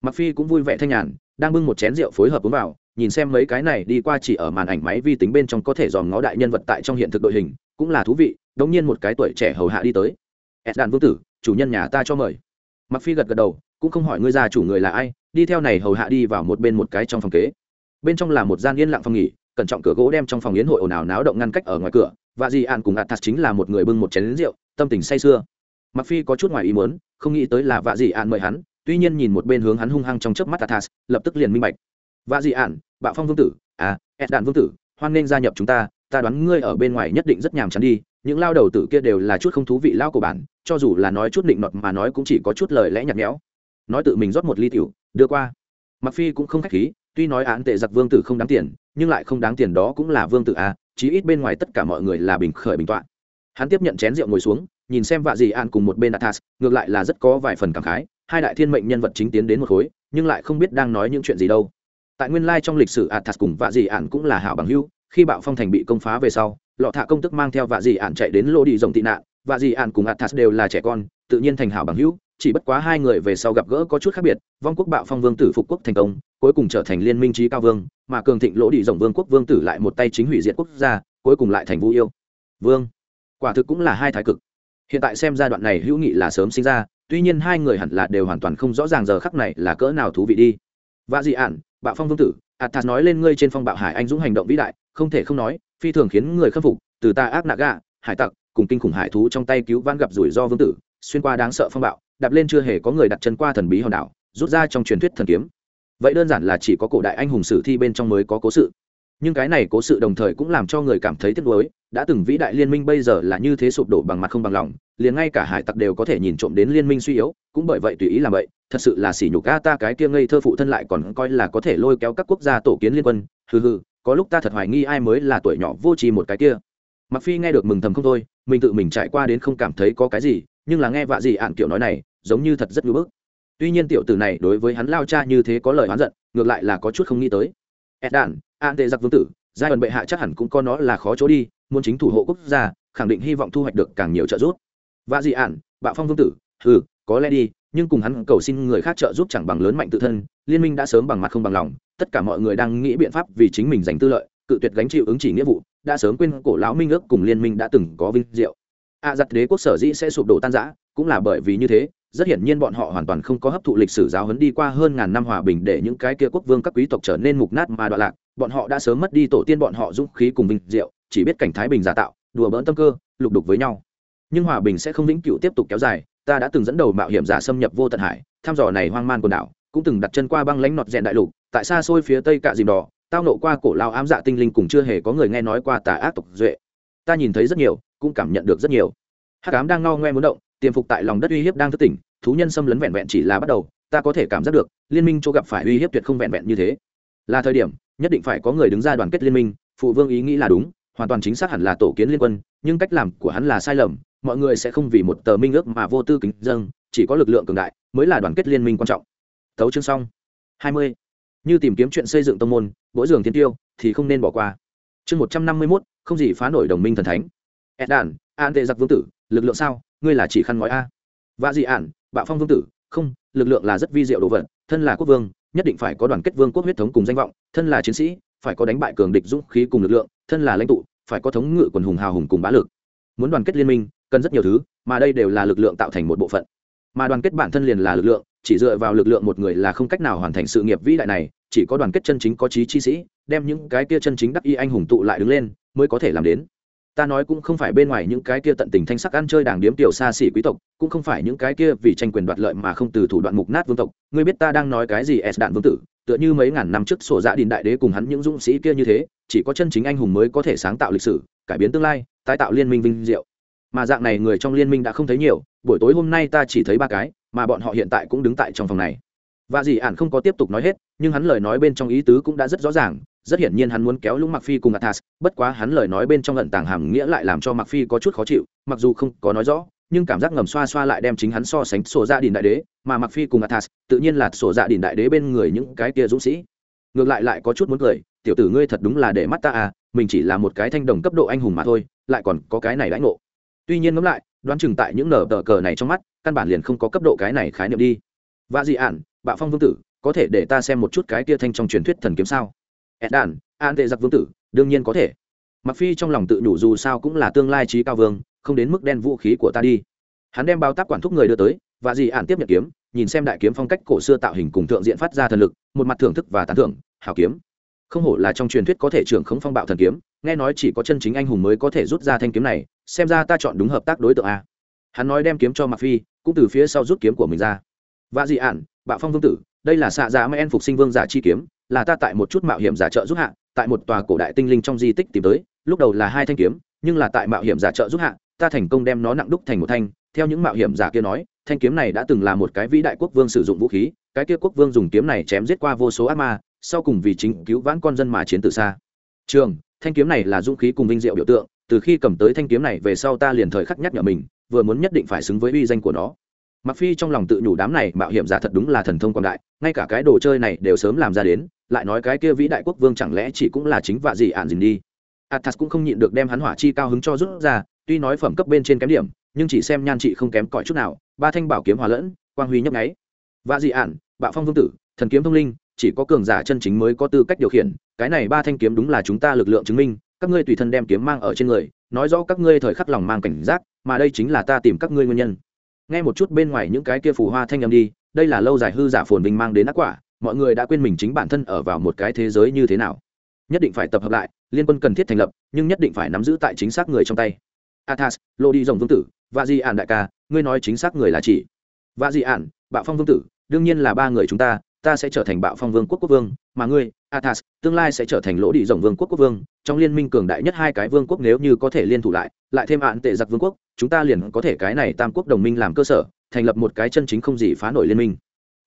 Mặc phi cũng vui vẻ thanh nhàn, đang bưng một chén rượu phối hợp uống vào, nhìn xem mấy cái này đi qua chỉ ở màn ảnh máy vi tính bên trong có thể dòm ngó đại nhân vật tại trong hiện thực đội hình, cũng là thú vị, đống nhiên một cái tuổi trẻ hầu hạ đi tới. Ed đàn vương tử, chủ nhân nhà ta cho mời. Mặc phi gật gật đầu cũng không hỏi ngươi gia chủ người là ai, đi theo này hầu hạ đi vào một bên một cái trong phòng kế. Bên trong là một gian yên lặng phòng nghỉ, cẩn trọng cửa gỗ đem trong phòng yến hội ồn ào náo động ngăn cách ở ngoài cửa, và di an cùng atas chính là một người bưng một chén rượu, tâm tình say sưa. Mặc phi có chút ngoài ý muốn, không nghĩ tới là vạ dị an mời hắn, tuy nhiên nhìn một bên hướng hắn hung hăng trong chớp mắt atas lập tức liền minh bạch. Vạ dị an, bạo phong vương tử à ed đạn vương tử, hoan nên gia nhập chúng ta ta đoán ngươi ở bên ngoài nhất định rất nhàm chán đi, những lao đầu tử kia đều là chút không thú vị lao của bản, cho dù là nói chút định nọt mà nói cũng chỉ có chút lời lẽ nhạt nhẽo nói tự mình rót một ly tiểu, đưa qua. Mặc phi cũng không khách khí, tuy nói án tệ giặc vương tử không đáng tiền, nhưng lại không đáng tiền đó cũng là vương tử a chí ít bên ngoài tất cả mọi người là bình khởi bình toạn hắn tiếp nhận chén rượu ngồi xuống, nhìn xem vạ dị an cùng một bên athas, ngược lại là rất có vài phần cảm khái, hai đại thiên mệnh nhân vật chính tiến đến một khối, nhưng lại không biết đang nói những chuyện gì đâu. Tại nguyên lai trong lịch sử athas cùng vạ dị an cũng là hảo bằng hữu, khi bạo phong thành bị công phá về sau, lọ thạ công tức mang theo vạ dị an chạy đến lô đi rồng tị nạn, vạ dị an cùng athas đều là trẻ con, tự nhiên thành hảo bằng hữu chỉ bất quá hai người về sau gặp gỡ có chút khác biệt, vong quốc bạo phong vương tử phục quốc thành công, cuối cùng trở thành liên minh trí cao vương, mà cường thịnh lỗ đi rồng vương quốc vương tử lại một tay chính hủy diệt quốc gia, cuối cùng lại thành vũ yêu. Vương, quả thực cũng là hai thái cực. Hiện tại xem giai đoạn này hữu nghị là sớm sinh ra, tuy nhiên hai người hẳn là đều hoàn toàn không rõ ràng giờ khắc này là cỡ nào thú vị đi. Và dị ản, bạo phong vương tử, athas nói lên ngươi trên phong bạo hải anh dũng hành động vĩ đại, không thể không nói, phi thường khiến người khâm phục, từ ta ác nạ gà hải tặc, cùng kinh khủng hải thú trong tay cứu vãn gặp rủi ro vương tử, xuyên qua đáng sợ phong bạo đạp lên chưa hề có người đặt chân qua thần bí hòn đảo, rút ra trong truyền thuyết thần kiếm. Vậy đơn giản là chỉ có cổ đại anh hùng sử thi bên trong mới có cố sự. Nhưng cái này cố sự đồng thời cũng làm cho người cảm thấy tiếc nuối, đã từng vĩ đại liên minh bây giờ là như thế sụp đổ bằng mặt không bằng lòng, liền ngay cả hải tặc đều có thể nhìn trộm đến liên minh suy yếu, cũng bởi vậy tùy ý làm vậy, thật sự là sỉ nhục a, ta cái kia ngây thơ phụ thân lại còn coi là có thể lôi kéo các quốc gia tổ kiến liên quân. Hừ hừ, có lúc ta thật hoài nghi ai mới là tuổi nhỏ vô tri một cái kia. Mặc phi nghe được mừng thầm không thôi, mình tự mình trải qua đến không cảm thấy có cái gì, nhưng là nghe vạ gì ạn kiểu nói này giống như thật rất ngưỡng bức. Tuy nhiên tiểu tử này đối với hắn lao cha như thế có lời oán giận ngược lại là có chút không nghĩ tới. Ed đản an tệ giặc vương tử giai đoạn bệ hạ chắc hẳn cũng có nó là khó chỗ đi muốn chính thủ hộ quốc gia khẳng định hy vọng thu hoạch được càng nhiều trợ giúp. Và dị ản bạo phong vương tử ừ có lẽ đi nhưng cùng hắn cầu xin người khác trợ giúp chẳng bằng lớn mạnh tự thân liên minh đã sớm bằng mặt không bằng lòng tất cả mọi người đang nghĩ biện pháp vì chính mình giành tư lợi cự tuyệt gánh chịu ứng chỉ nghĩa vụ đã sớm quên cổ lão minh ước cùng liên minh đã từng có vinh diệu. A à, giặc đế quốc sở dĩ sẽ sụp đổ tan rã cũng là bởi vì như thế rất hiển nhiên bọn họ hoàn toàn không có hấp thụ lịch sử giáo huấn đi qua hơn ngàn năm hòa bình để những cái kia quốc vương các quý tộc trở nên mục nát mà đoạn lạc. Bọn họ đã sớm mất đi tổ tiên bọn họ dũng khí cùng vinh diệu, chỉ biết cảnh thái bình giả tạo, đùa bỡn tâm cơ, lục đục với nhau. Nhưng hòa bình sẽ không vĩnh cửu tiếp tục kéo dài, ta đã từng dẫn đầu mạo hiểm giả xâm nhập vô tận hải thăm dò này hoang man quần đảo, cũng từng đặt chân qua băng lãnh nọt rèn đại lục, tại xa xôi phía tây cạ dìm đỏ, tao nộ qua cổ lao ám dạ tinh linh cùng chưa hề có người nghe nói qua tà ác tộc duệ. Ta nhìn thấy rất nhiều, cũng cảm nhận được rất nhiều. Hắc ám đang ngao ngoe muốn động tiềm phục tại lòng đất uy hiếp đang thức tỉnh, thú nhân xâm lấn vẹn vẹn chỉ là bắt đầu, ta có thể cảm giác được, liên minh chỗ gặp phải uy hiếp tuyệt không vẹn vẹn như thế. Là thời điểm, nhất định phải có người đứng ra đoàn kết liên minh, phụ vương ý nghĩ là đúng, hoàn toàn chính xác hẳn là tổ kiến liên quân, nhưng cách làm của hắn là sai lầm, mọi người sẽ không vì một tờ minh ước mà vô tư kính dâng, chỉ có lực lượng cường đại mới là đoàn kết liên minh quan trọng. Thấu chương xong. Hai mươi. Như tìm kiếm chuyện xây dựng tông môn mỗi giường thiên tiêu, thì không nên bỏ qua. Chương một trăm năm mươi mốt, không gì phá nổi đồng minh thần thánh. Ed đàn an tệ giặc vương tử, lực lượng sao? Ngươi là chỉ khăn ngói a. Vạ dị ản, bạo phong vương tử, không, lực lượng là rất vi diệu đồ vật, thân là quốc vương, nhất định phải có đoàn kết vương quốc huyết thống cùng danh vọng, thân là chiến sĩ, phải có đánh bại cường địch dũng khí cùng lực lượng, thân là lãnh tụ, phải có thống ngự quần hùng hào hùng cùng bá lực. Muốn đoàn kết liên minh, cần rất nhiều thứ, mà đây đều là lực lượng tạo thành một bộ phận. Mà đoàn kết bản thân liền là lực lượng, chỉ dựa vào lực lượng một người là không cách nào hoàn thành sự nghiệp vĩ đại này, chỉ có đoàn kết chân chính có trí chi sĩ, đem những cái kia chân chính đắc y anh hùng tụ lại đứng lên, mới có thể làm đến ta nói cũng không phải bên ngoài những cái kia tận tình thanh sắc ăn chơi đảng điếm tiểu xa xỉ quý tộc, cũng không phải những cái kia vì tranh quyền đoạt lợi mà không từ thủ đoạn mục nát vương tộc. Ngươi biết ta đang nói cái gì, s đạn vương tử? Tựa như mấy ngàn năm trước sổ dạ đình đại đế cùng hắn những dũng sĩ kia như thế, chỉ có chân chính anh hùng mới có thể sáng tạo lịch sử, cải biến tương lai, tái tạo liên minh vinh diệu. Mà dạng này người trong liên minh đã không thấy nhiều, buổi tối hôm nay ta chỉ thấy ba cái, mà bọn họ hiện tại cũng đứng tại trong phòng này. Và dì ản không có tiếp tục nói hết, nhưng hắn lời nói bên trong ý tứ cũng đã rất rõ ràng rất hiển nhiên hắn muốn kéo lũng mặc phi cùng athas, bất quá hắn lời nói bên trong lận tàng hàm nghĩa lại làm cho mặc phi có chút khó chịu, mặc dù không có nói rõ, nhưng cảm giác ngầm xoa xoa lại đem chính hắn so sánh sổ dạ gia đình đại đế, mà mặc phi cùng athas tự nhiên là sổ dạ gia đình đại đế bên người những cái kia dũng sĩ. Ngược lại lại có chút muốn cười, tiểu tử ngươi thật đúng là để mắt ta à mình chỉ là một cái thanh đồng cấp độ anh hùng mà thôi, lại còn có cái này đãi ngộ. Tuy nhiên ngẫm lại, đoán chừng tại những nở tờ cờ này trong mắt, căn bản liền không có cấp độ cái này khái niệm đi. Và dị ản bạo phong vương tử, có thể để ta xem một chút cái kia thanh trong truyền thuyết thần kiếm sao? Ed đàn an tệ giặc vương tử, đương nhiên có thể. Mặc phi trong lòng tự nhủ dù sao cũng là tương lai trí cao vương, không đến mức đen vũ khí của ta đi. Hắn đem bao tác quản thúc người đưa tới, và dì ản tiếp nhận kiếm, nhìn xem đại kiếm phong cách cổ xưa tạo hình cùng thượng diện phát ra thần lực, một mặt thưởng thức và tán thưởng, hảo kiếm. Không hổ là trong truyền thuyết có thể trưởng khống phong bạo thần kiếm, nghe nói chỉ có chân chính anh hùng mới có thể rút ra thanh kiếm này, xem ra ta chọn đúng hợp tác đối tượng a. Hắn nói đem kiếm cho mặc phi, cũng từ phía sau rút kiếm của mình ra. Và dị ản, bạo phong vương tử, đây là xạ giả mai en phục sinh vương giả chi kiếm là ta tại một chút mạo hiểm giả trợ giúp hạ, tại một tòa cổ đại tinh linh trong di tích tìm tới, lúc đầu là hai thanh kiếm, nhưng là tại mạo hiểm giả trợ giúp hạ, ta thành công đem nó nặng đúc thành một thanh. Theo những mạo hiểm giả kia nói, thanh kiếm này đã từng là một cái vĩ đại quốc vương sử dụng vũ khí, cái kia quốc vương dùng kiếm này chém giết qua vô số ác ma, sau cùng vì chính cứu vãn con dân mà chiến từ xa. Trường, thanh kiếm này là dũng khí cùng vinh diệu biểu tượng, từ khi cầm tới thanh kiếm này về sau ta liền thời khắc nhắc nhở mình, vừa muốn nhất định phải xứng với uy danh của nó. Mặc phi trong lòng tự nhủ đám này mạo hiểm giả thật đúng là thần thông quảng đại, ngay cả cái đồ chơi này đều sớm làm ra đến lại nói cái kia vĩ đại quốc vương chẳng lẽ chỉ cũng là chính vạ gì ạn dình đi? Athas cũng không nhịn được đem hắn hỏa chi cao hứng cho rút ra, tuy nói phẩm cấp bên trên kém điểm, nhưng chỉ xem nhan trị không kém cỏi chút nào. Ba thanh bảo kiếm hòa lẫn, quang huy nhấp nháy. Vạ dị ạn, bạo phong vương tử, thần kiếm thông linh, chỉ có cường giả chân chính mới có tư cách điều khiển. Cái này ba thanh kiếm đúng là chúng ta lực lượng chứng minh, các ngươi tùy thân đem kiếm mang ở trên người, nói rõ các ngươi thời khắc lòng mang cảnh giác, mà đây chính là ta tìm các ngươi nguyên nhân. Nghe một chút bên ngoài những cái kia phù hoa thanh âm đi, đây là lâu dài hư giả phồn vinh mang đến ác quả mọi người đã quên mình chính bản thân ở vào một cái thế giới như thế nào. Nhất định phải tập hợp lại, liên quân cần thiết thành lập, nhưng nhất định phải nắm giữ tại chính xác người trong tay. Athas, lô đi rồng vương tử và di ản đại ca, ngươi nói chính xác người là chỉ. Và di ản, bạo phong vương tử, đương nhiên là ba người chúng ta ta sẽ trở thành bạo phong vương quốc quốc vương, mà ngươi, athas, tương lai sẽ trở thành lỗ đi rồng vương quốc quốc vương. Trong liên minh cường đại nhất hai cái vương quốc nếu như có thể liên thủ lại lại thêm hạn tệ giặc vương quốc, chúng ta liền có thể cái này tam quốc đồng minh làm cơ sở, thành lập một cái chân chính không gì phá nổi liên minh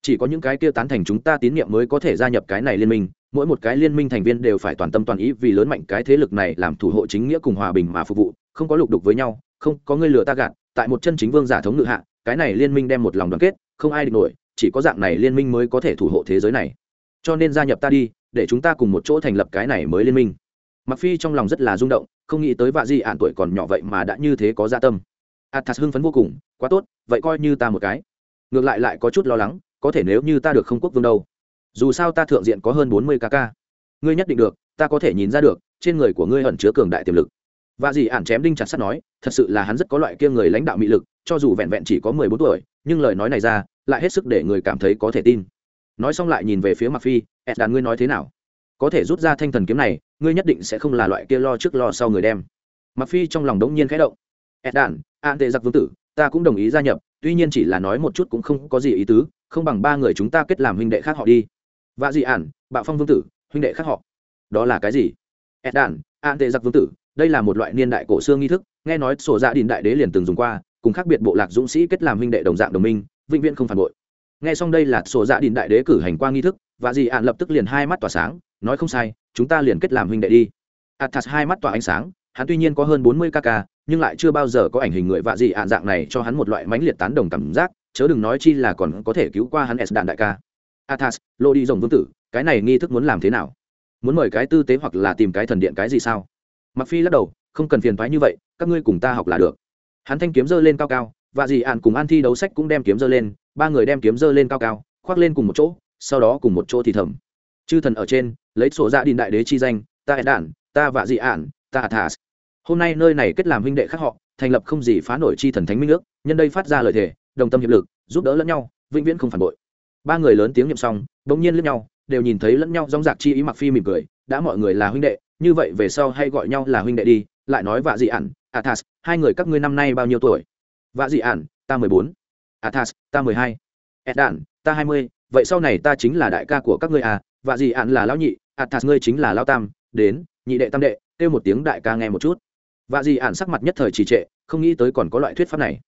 chỉ có những cái kia tán thành chúng ta tín nhiệm mới có thể gia nhập cái này liên minh, mỗi một cái liên minh thành viên đều phải toàn tâm toàn ý vì lớn mạnh cái thế lực này làm thủ hộ chính nghĩa cùng hòa bình mà phục vụ, không có lục đục với nhau, không có người lừa ta gạt, tại một chân chính vương giả thống ngự hạ, cái này liên minh đem một lòng đoàn kết, không ai địch nổi, chỉ có dạng này liên minh mới có thể thủ hộ thế giới này. Cho nên gia nhập ta đi, để chúng ta cùng một chỗ thành lập cái này mới liên minh. Mặc phi trong lòng rất là rung động, không nghĩ tới vạ di ạn tuổi còn nhỏ vậy mà đã như thế có gia dạ tâm. Athas hưng phấn vô cùng, quá tốt, vậy coi như ta một cái. Ngược lại lại có chút lo lắng có thể nếu như ta được không quốc vương đâu. Dù sao ta thượng diện có hơn bốn mươi kk ngươi nhất định được, ta có thể nhìn ra được, trên người của ngươi ẩn chứa cường đại tiềm lực. Và dì ản chém đinh chặt sắt nói, thật sự là hắn rất có loại kia người lãnh đạo mị lực, cho dù vẹn vẹn chỉ có mười bốn tuổi, nhưng lời nói này ra, lại hết sức để người cảm thấy có thể tin. Nói xong lại nhìn về phía mặc phi ed đàn ngươi nói thế nào? Có thể rút ra thanh thần kiếm này, ngươi nhất định sẽ không là loại kia lo trước lo sau người đem. Mặc phi trong lòng đống nhiên khẽ động. Ed đàn an tệ giặc vương tử, ta cũng đồng ý gia nhập, tuy nhiên chỉ là nói một chút cũng không có gì ý tứ không bằng ba người chúng ta kết làm huynh đệ khác họ đi. Vạ dị ản, bạo phong vương tử, huynh đệ khác họ. Đó là cái gì? Ed đản, an tệ giặc vương tử, đây là một loại niên đại cổ xưa nghi thức, nghe nói sổ dạ đình đại đế liền từng dùng qua, cùng khác biệt bộ lạc dũng sĩ kết làm huynh đệ đồng dạng đồng minh, vĩnh viễn không phản bội. Nghe xong đây là sổ dạ đình đại đế cử hành qua nghi thức và Dị ạn lập tức liền hai mắt tỏa sáng, nói không sai, chúng ta liền kết làm huynh đệ đi. Athas hai mắt tỏa ánh sáng, hắn tuy nhiên có hơn bốn mươi kk nhưng lại chưa bao giờ có ảnh hình người vạ dị ạn dạng này cho hắn một loại mãnh liệt tán đồng cảm giác chớ đừng nói chi là còn có thể cứu qua hắn s đạn đại ca. Athas, lô đi rồng vương tử, cái này nghi thức muốn làm thế nào? Muốn mời cái tư tế hoặc là tìm cái thần điện cái gì sao? Mặc phi lắc đầu, không cần phiền thoái như vậy, các ngươi cùng ta học là được. Hắn thanh kiếm giơ lên cao cao, và dì ạn cùng an thi đấu sách cũng đem kiếm giơ lên, ba người đem kiếm giơ lên cao cao, khoác lên cùng một chỗ, sau đó cùng một chỗ thì thầm. Chư thần ở trên, lấy sổ ra đình đại đế chi danh, ta ed đản ta và dị ạn ta athas. Hôm nay nơi này kết làm huynh đệ khác họ, thành lập không gì phá nổi chi thần thánh minh ước, nhân đây phát ra lời thề đồng tâm hiệp lực, giúp đỡ lẫn nhau, vĩnh viễn không phản bội. Ba người lớn tiếng nhậm xong, bỗng nhiên lẫn nhau, đều nhìn thấy lẫn nhau dóng dạc chi ý mặc phi mỉm cười, đã mọi người là huynh đệ, như vậy về sau hay gọi nhau là huynh đệ đi, lại nói vạ dị ản, athas, hai người các ngươi năm nay bao nhiêu tuổi? Vạ dị ản, ta mười bốn. Athas, ta mười hai. Ed ta hai mươi, vậy sau này ta chính là đại ca của các ngươi à vạ dị ản là lão nhị, athas ngươi chính là lão tam, đến, nhị đệ tam đệ, kêu một tiếng đại ca nghe một chút. Vạ dị ản sắc mặt nhất thời trì trệ, không nghĩ tới còn có loại thuyết pháp này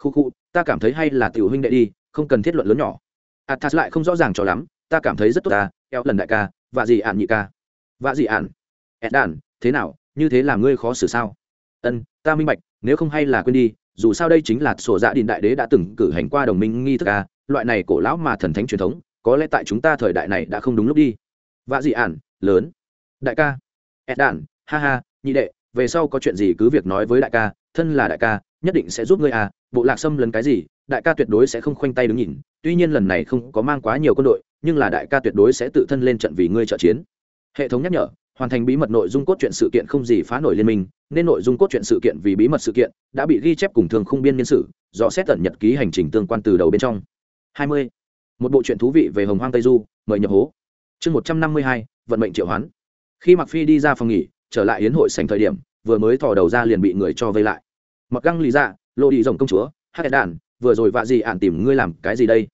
khu khu ta cảm thấy hay là tiểu huynh đệ đi không cần thiết luận lớn nhỏ. Athas lại không rõ ràng cho lắm ta cảm thấy rất tốt ta eo lần đại ca và gì ản nhị ca. Và gì ản ed đàn thế nào như thế làm ngươi khó xử sao? Ân ta minh bạch nếu không hay là quên đi dù sao đây chính là sổ dạ điện đại đế đã từng cử hành qua đồng minh nghi thức ca, loại này cổ lão mà thần thánh truyền thống có lẽ tại chúng ta thời đại này đã không đúng lúc đi. Vạ dị ản lớn. Đại ca. Ed đản ha ha nhị đệ về sau có chuyện gì cứ việc nói với đại ca thân là đại ca nhất định sẽ giúp ngươi à bộ lạc xâm lấn cái gì đại ca tuyệt đối sẽ không khoanh tay đứng nhìn tuy nhiên lần này không có mang quá nhiều quân đội nhưng là đại ca tuyệt đối sẽ tự thân lên trận vì ngươi trợ chiến. Hệ thống nhắc nhở hoàn thành bí mật nội dung cốt truyện sự kiện không gì phá nổi liên minh nên nội dung cốt truyện sự kiện vì bí mật sự kiện đã bị ghi chép cùng thường khung biên nhân sự do xét tận nhật ký hành trình tương quan từ đầu bên trong. 20. một bộ truyện thú vị về hồng hoang tây du mời nhập hố. Chương 152, vận mệnh triệu hoán. Khi mặc phi đi ra phòng nghỉ trở lại yến hội sành thời điểm vừa mới thò đầu ra liền bị người cho vây lại mặc găng lý Dạ, lộ đi rồng công chúa hát đàn vừa rồi vạ gì ạn tìm ngươi làm cái gì đây?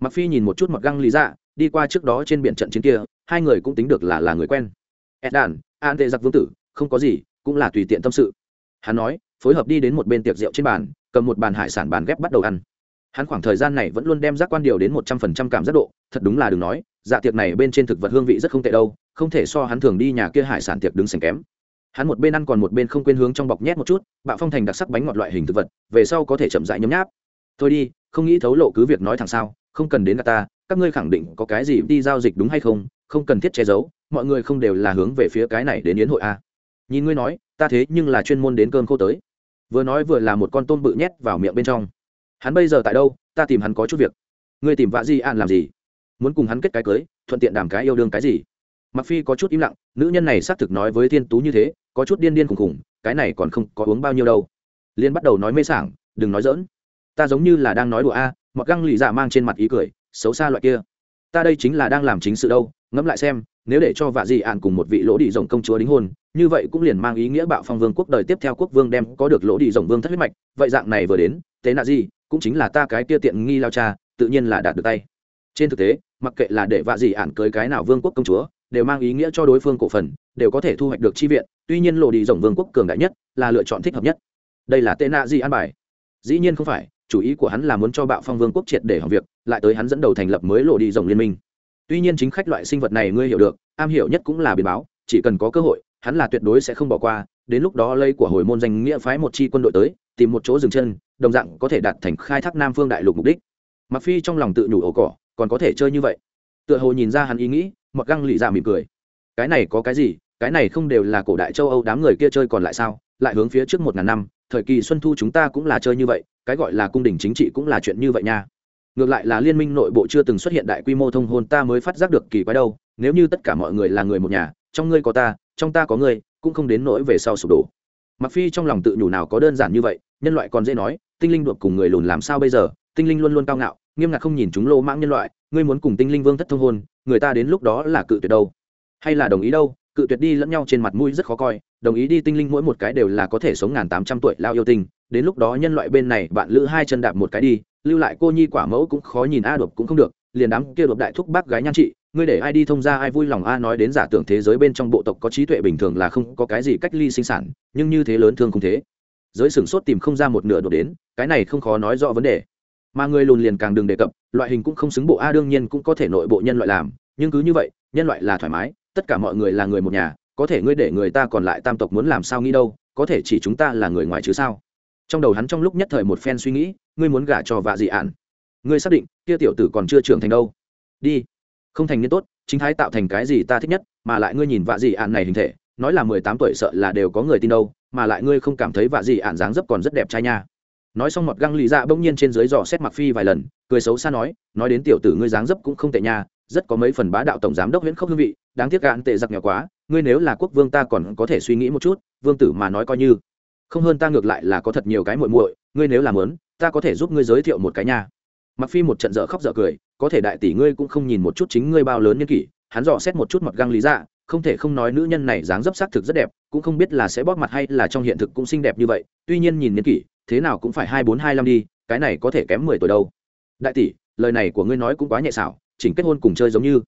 Mặc phi nhìn một chút mặc găng lý Dạ, đi qua trước đó trên biển trận chiến kia hai người cũng tính được là là người quen. Ed đàn an tệ giặc vương tử không có gì cũng là tùy tiện tâm sự. Hắn nói phối hợp đi đến một bên tiệc rượu trên bàn cầm một bàn hải sản bàn ghép bắt đầu ăn. Hắn khoảng thời gian này vẫn luôn đem giác quan điều đến một trăm phần trăm cảm giác độ thật đúng là đừng nói dạ tiệc này bên trên thực vật hương vị rất không tệ đâu không thể so hắn thường đi nhà kia hải sản tiệc đứng sành kém hắn một bên ăn còn một bên không quên hướng trong bọc nhét một chút, bạo phong thành đặc sắc bánh ngọt loại hình thực vật, về sau có thể chậm dại nhấm nháp. Thôi đi, không nghĩ thấu lộ cứ việc nói thẳng sao, không cần đến gà ta, các ngươi khẳng định có cái gì đi giao dịch đúng hay không không cần thiết che giấu, mọi người không đều là hướng về phía cái này đến yến hội a à. nhìn ngươi nói, ta thế nhưng là chuyên môn đến cơm khô tới. Vừa nói vừa là một con tôm bự nhét vào miệng bên trong. Hắn bây giờ tại đâu, ta tìm hắn có chút việc. Ngươi tìm vạ di an làm gì? Muốn cùng hắn kết cái cưới, thuận tiện đàm cái yêu đương cái gì? Mặc phi có chút im lặng, nữ nhân này xác thực nói với thiên tú như thế có chút điên điên khùng khùng cái này còn không có uống bao nhiêu đâu. Liên bắt đầu nói mê sảng đừng nói dỡn ta giống như là đang nói đùa a à, mặc găng lì dạ mang trên mặt ý cười xấu xa loại kia. Ta đây chính là đang làm chính sự đâu ngẫm lại xem nếu để cho vạ dị ạn cùng một vị lỗ đi rồng công chúa đính hôn như vậy cũng liền mang ý nghĩa bạo phong vương quốc đời tiếp theo quốc vương đem có được lỗ đi rồng vương thất huyết mạch. Vậy dạng này vừa đến tế nạ gì cũng chính là ta cái kia tiện nghi lao cha tự nhiên là đạt được tay. Trên thực tế mặc kệ là để vạ dị ạn cưới cái nào vương quốc công chúa đều mang ý nghĩa cho đối phương cổ phần, đều có thể thu hoạch được chi viện. Tuy nhiên lộ đi rồng vương quốc cường đại nhất là lựa chọn thích hợp nhất. Đây là tệ nạ gì an bài. Dĩ nhiên không phải, chủ ý của hắn là muốn cho bạo phong vương quốc triệt để hỏng việc, lại tới hắn dẫn đầu thành lập mới lộ đi rồng liên minh. Tuy nhiên chính khách loại sinh vật này ngươi hiểu được, am hiểu nhất cũng là biến báo, chỉ cần có cơ hội, hắn là tuyệt đối sẽ không bỏ qua, đến lúc đó lây của hồi môn danh nghĩa phái một chi quân đội tới, tìm một chỗ dừng chân, đồng dạng có thể đạt thành khai thác nam phương đại lục mục đích. Mặc phi trong lòng tự nhủ ổ cỏ, còn có thể chơi như vậy. Tựa hồ nhìn ra hắn ý nghĩ mặc găng lì ra mỉm cười. Cái này có cái gì? Cái này không đều là cổ đại châu âu đám người kia chơi còn lại sao? Lại hướng phía trước một ngàn năm, thời kỳ xuân thu chúng ta cũng là chơi như vậy, cái gọi là cung đình chính trị cũng là chuyện như vậy nha. Ngược lại là liên minh nội bộ chưa từng xuất hiện đại quy mô thông hôn ta mới phát giác được kỳ quái đâu, nếu như tất cả mọi người là người một nhà, trong ngươi có ta, trong ta có ngươi, cũng không đến nỗi về sau sụp đổ. Mặc phi trong lòng tự nhủ nào có đơn giản như vậy, nhân loại còn dễ nói, tinh linh đột cùng người lùn làm sao bây giờ, tinh linh luôn luôn cao ngạo, nghiêm ngặt không nhìn chúng lô mãng nhân loại ngươi muốn cùng tinh linh vương thất thông hôn người ta đến lúc đó là cự tuyệt đâu? Hay là đồng ý đâu? Cự tuyệt đi lẫn nhau trên mặt mũi rất khó coi đồng ý đi tinh linh mỗi một cái đều là có thể sống ngàn tám trăm tuổi lao yêu tinh đến lúc đó nhân loại bên này bạn lữ hai chân đạp một cái đi lưu lại cô nhi quả mẫu cũng khó nhìn a đột cũng không được liền đám kia đột đại thúc bác gái nhan chị, ngươi để ai đi thông ra ai vui lòng a nói đến giả tưởng thế giới bên trong bộ tộc có trí tuệ bình thường là không có cái gì cách ly sinh sản nhưng như thế lớn thương không thế. Giới sửng sốt tìm không ra một nửa đột đến cái này không khó nói rõ vấn đề mà người lùn liền càng đừng đề cập, loại hình cũng không xứng bộ a đương nhiên cũng có thể nội bộ nhân loại làm, nhưng cứ như vậy, nhân loại là thoải mái, tất cả mọi người là người một nhà, có thể ngươi để người ta còn lại tam tộc muốn làm sao nghĩ đâu, có thể chỉ chúng ta là người ngoài chứ sao? Trong đầu hắn trong lúc nhất thời một phen suy nghĩ, ngươi muốn gả cho vạ dị ạn. Ngươi xác định, kia tiểu tử còn chưa trưởng thành đâu. Đi. Không thành niên tốt, chính thái tạo thành cái gì ta thích nhất, mà lại ngươi nhìn vạ dị ạn này hình thể, nói là mười tám tuổi sợ là đều có người tin đâu, mà lại ngươi không cảm thấy vạ dị ạn dáng dấp còn rất đẹp trai nha nói xong mọt găng lì dạ bỗng nhiên trên dưới dò xét mặc phi vài lần, cười xấu xa nói nói đến tiểu tử ngươi dáng dấp cũng không tệ nha, rất có mấy phần bá đạo tổng giám đốc nguyễn khốc hương vị, đáng tiếc gạn tệ giặc nghèo quá, ngươi nếu là quốc vương ta còn có thể suy nghĩ một chút, vương tử mà nói coi như. Không hơn ta ngược lại là có thật nhiều cái muội muội, ngươi nếu làm lớn ta có thể giúp ngươi giới thiệu một cái nha. Mặc phi một trận dở khóc dở cười, có thể đại tỷ ngươi cũng không nhìn một chút chính ngươi bao lớn nhân kỷ. Hắn dò xét một chút mặt găng lý dạ không thể không nói nữ nhân này dáng dấp xác thực rất đẹp, cũng không biết là sẽ bóp mặt hay là trong hiện thực cũng xinh đẹp như vậy, tuy nhiên nhìn niên kỷ thế nào cũng phải hai bốn hai năm đi cái này có thể kém mười tuổi đâu đại tỷ lời này của ngươi nói cũng quá nhẹ xảo chỉnh kết hôn cùng chơi giống như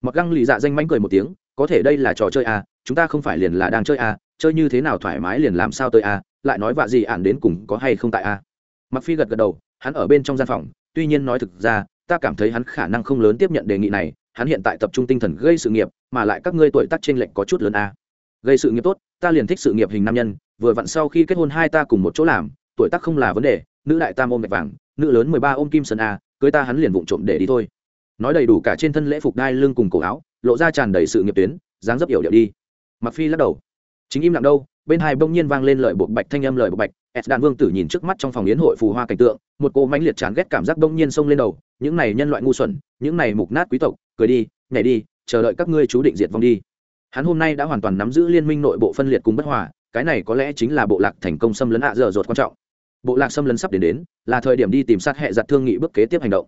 mặc găng lì dạ danh mánh cười một tiếng có thể đây là trò chơi à, chúng ta không phải liền là đang chơi à, chơi như thế nào thoải mái liền làm sao tới à, lại nói vạ gì ản đến cùng có hay không tại à. mặc phi gật gật đầu hắn ở bên trong gian phòng tuy nhiên nói thực ra ta cảm thấy hắn khả năng không lớn tiếp nhận đề nghị này hắn hiện tại tập trung tinh thần gây sự nghiệp mà lại các ngươi tuổi tác trên lệnh có chút lớn à. gây sự nghiệp tốt ta liền thích sự nghiệp hình nam nhân vừa vặn sau khi kết hôn hai ta cùng một chỗ làm tuổi tác không là vấn đề, nữ đại tam ôm gạch vàng, nữ lớn mười ba ôm kim sơn a, cưới ta hắn liền vụng trộm để đi thôi. Nói đầy đủ cả trên thân lễ phục đai lưng cùng cổ áo, lộ ra tràn đầy sự nghiệp tuyến, dáng dấp yểu điệu đi. Mặc phi lắc đầu. Chính im lặng đâu, bên hai bỗng nhiên vang lên lời buộc bạch thanh âm lời buộc bạch s đàn vương tử nhìn trước mắt trong phòng yến hội phù hoa cảnh tượng, một cô mãnh liệt chán ghét cảm giác bỗng nhiên xông lên đầu, những này nhân loại ngu xuẩn, những này mục nát quý tộc, cười đi, nhảy đi, chờ đợi các ngươi chú định diệt vong đi. Hắn hôm nay đã hoàn toàn nắm giữ liên minh nội bộ phân liệt cùng bất hòa, cái này có lẽ chính là bộ lạc thành công xâm lấn hạ dở dột quan trọng bộ lạc xâm lấn sắp đến đến là thời điểm đi tìm sát hệ giặt thương nghị bước kế tiếp hành động.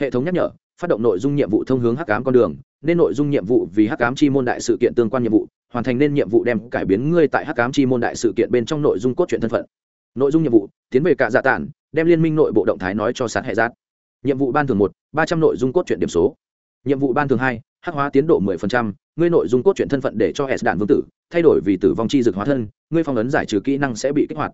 Hệ thống nhắc nhở phát động nội dung nhiệm vụ thông hướng hắc ám con đường nên nội dung nhiệm vụ vì hắc ám chi môn đại sự kiện tương quan nhiệm vụ hoàn thành nên nhiệm vụ đem cải biến ngươi tại hắc ám chi môn đại sự kiện bên trong nội dung cốt truyện thân phận. Nội dung nhiệm vụ tiến về cả dạ tản đem liên minh nội bộ động thái nói cho sát hệ giặt nhiệm vụ ban thường một ba trăm nội dung cốt truyện điểm số. Nhiệm vụ ban thường hai hắc hóa tiến độ 10%, ngươi nội dung cốt truyện thân phận để cho S đạn vương tử, thay đổi vì tử vong chi dược hóa thân, ngươi phong ấn giải trừ kỹ năng sẽ bị kích hoạt.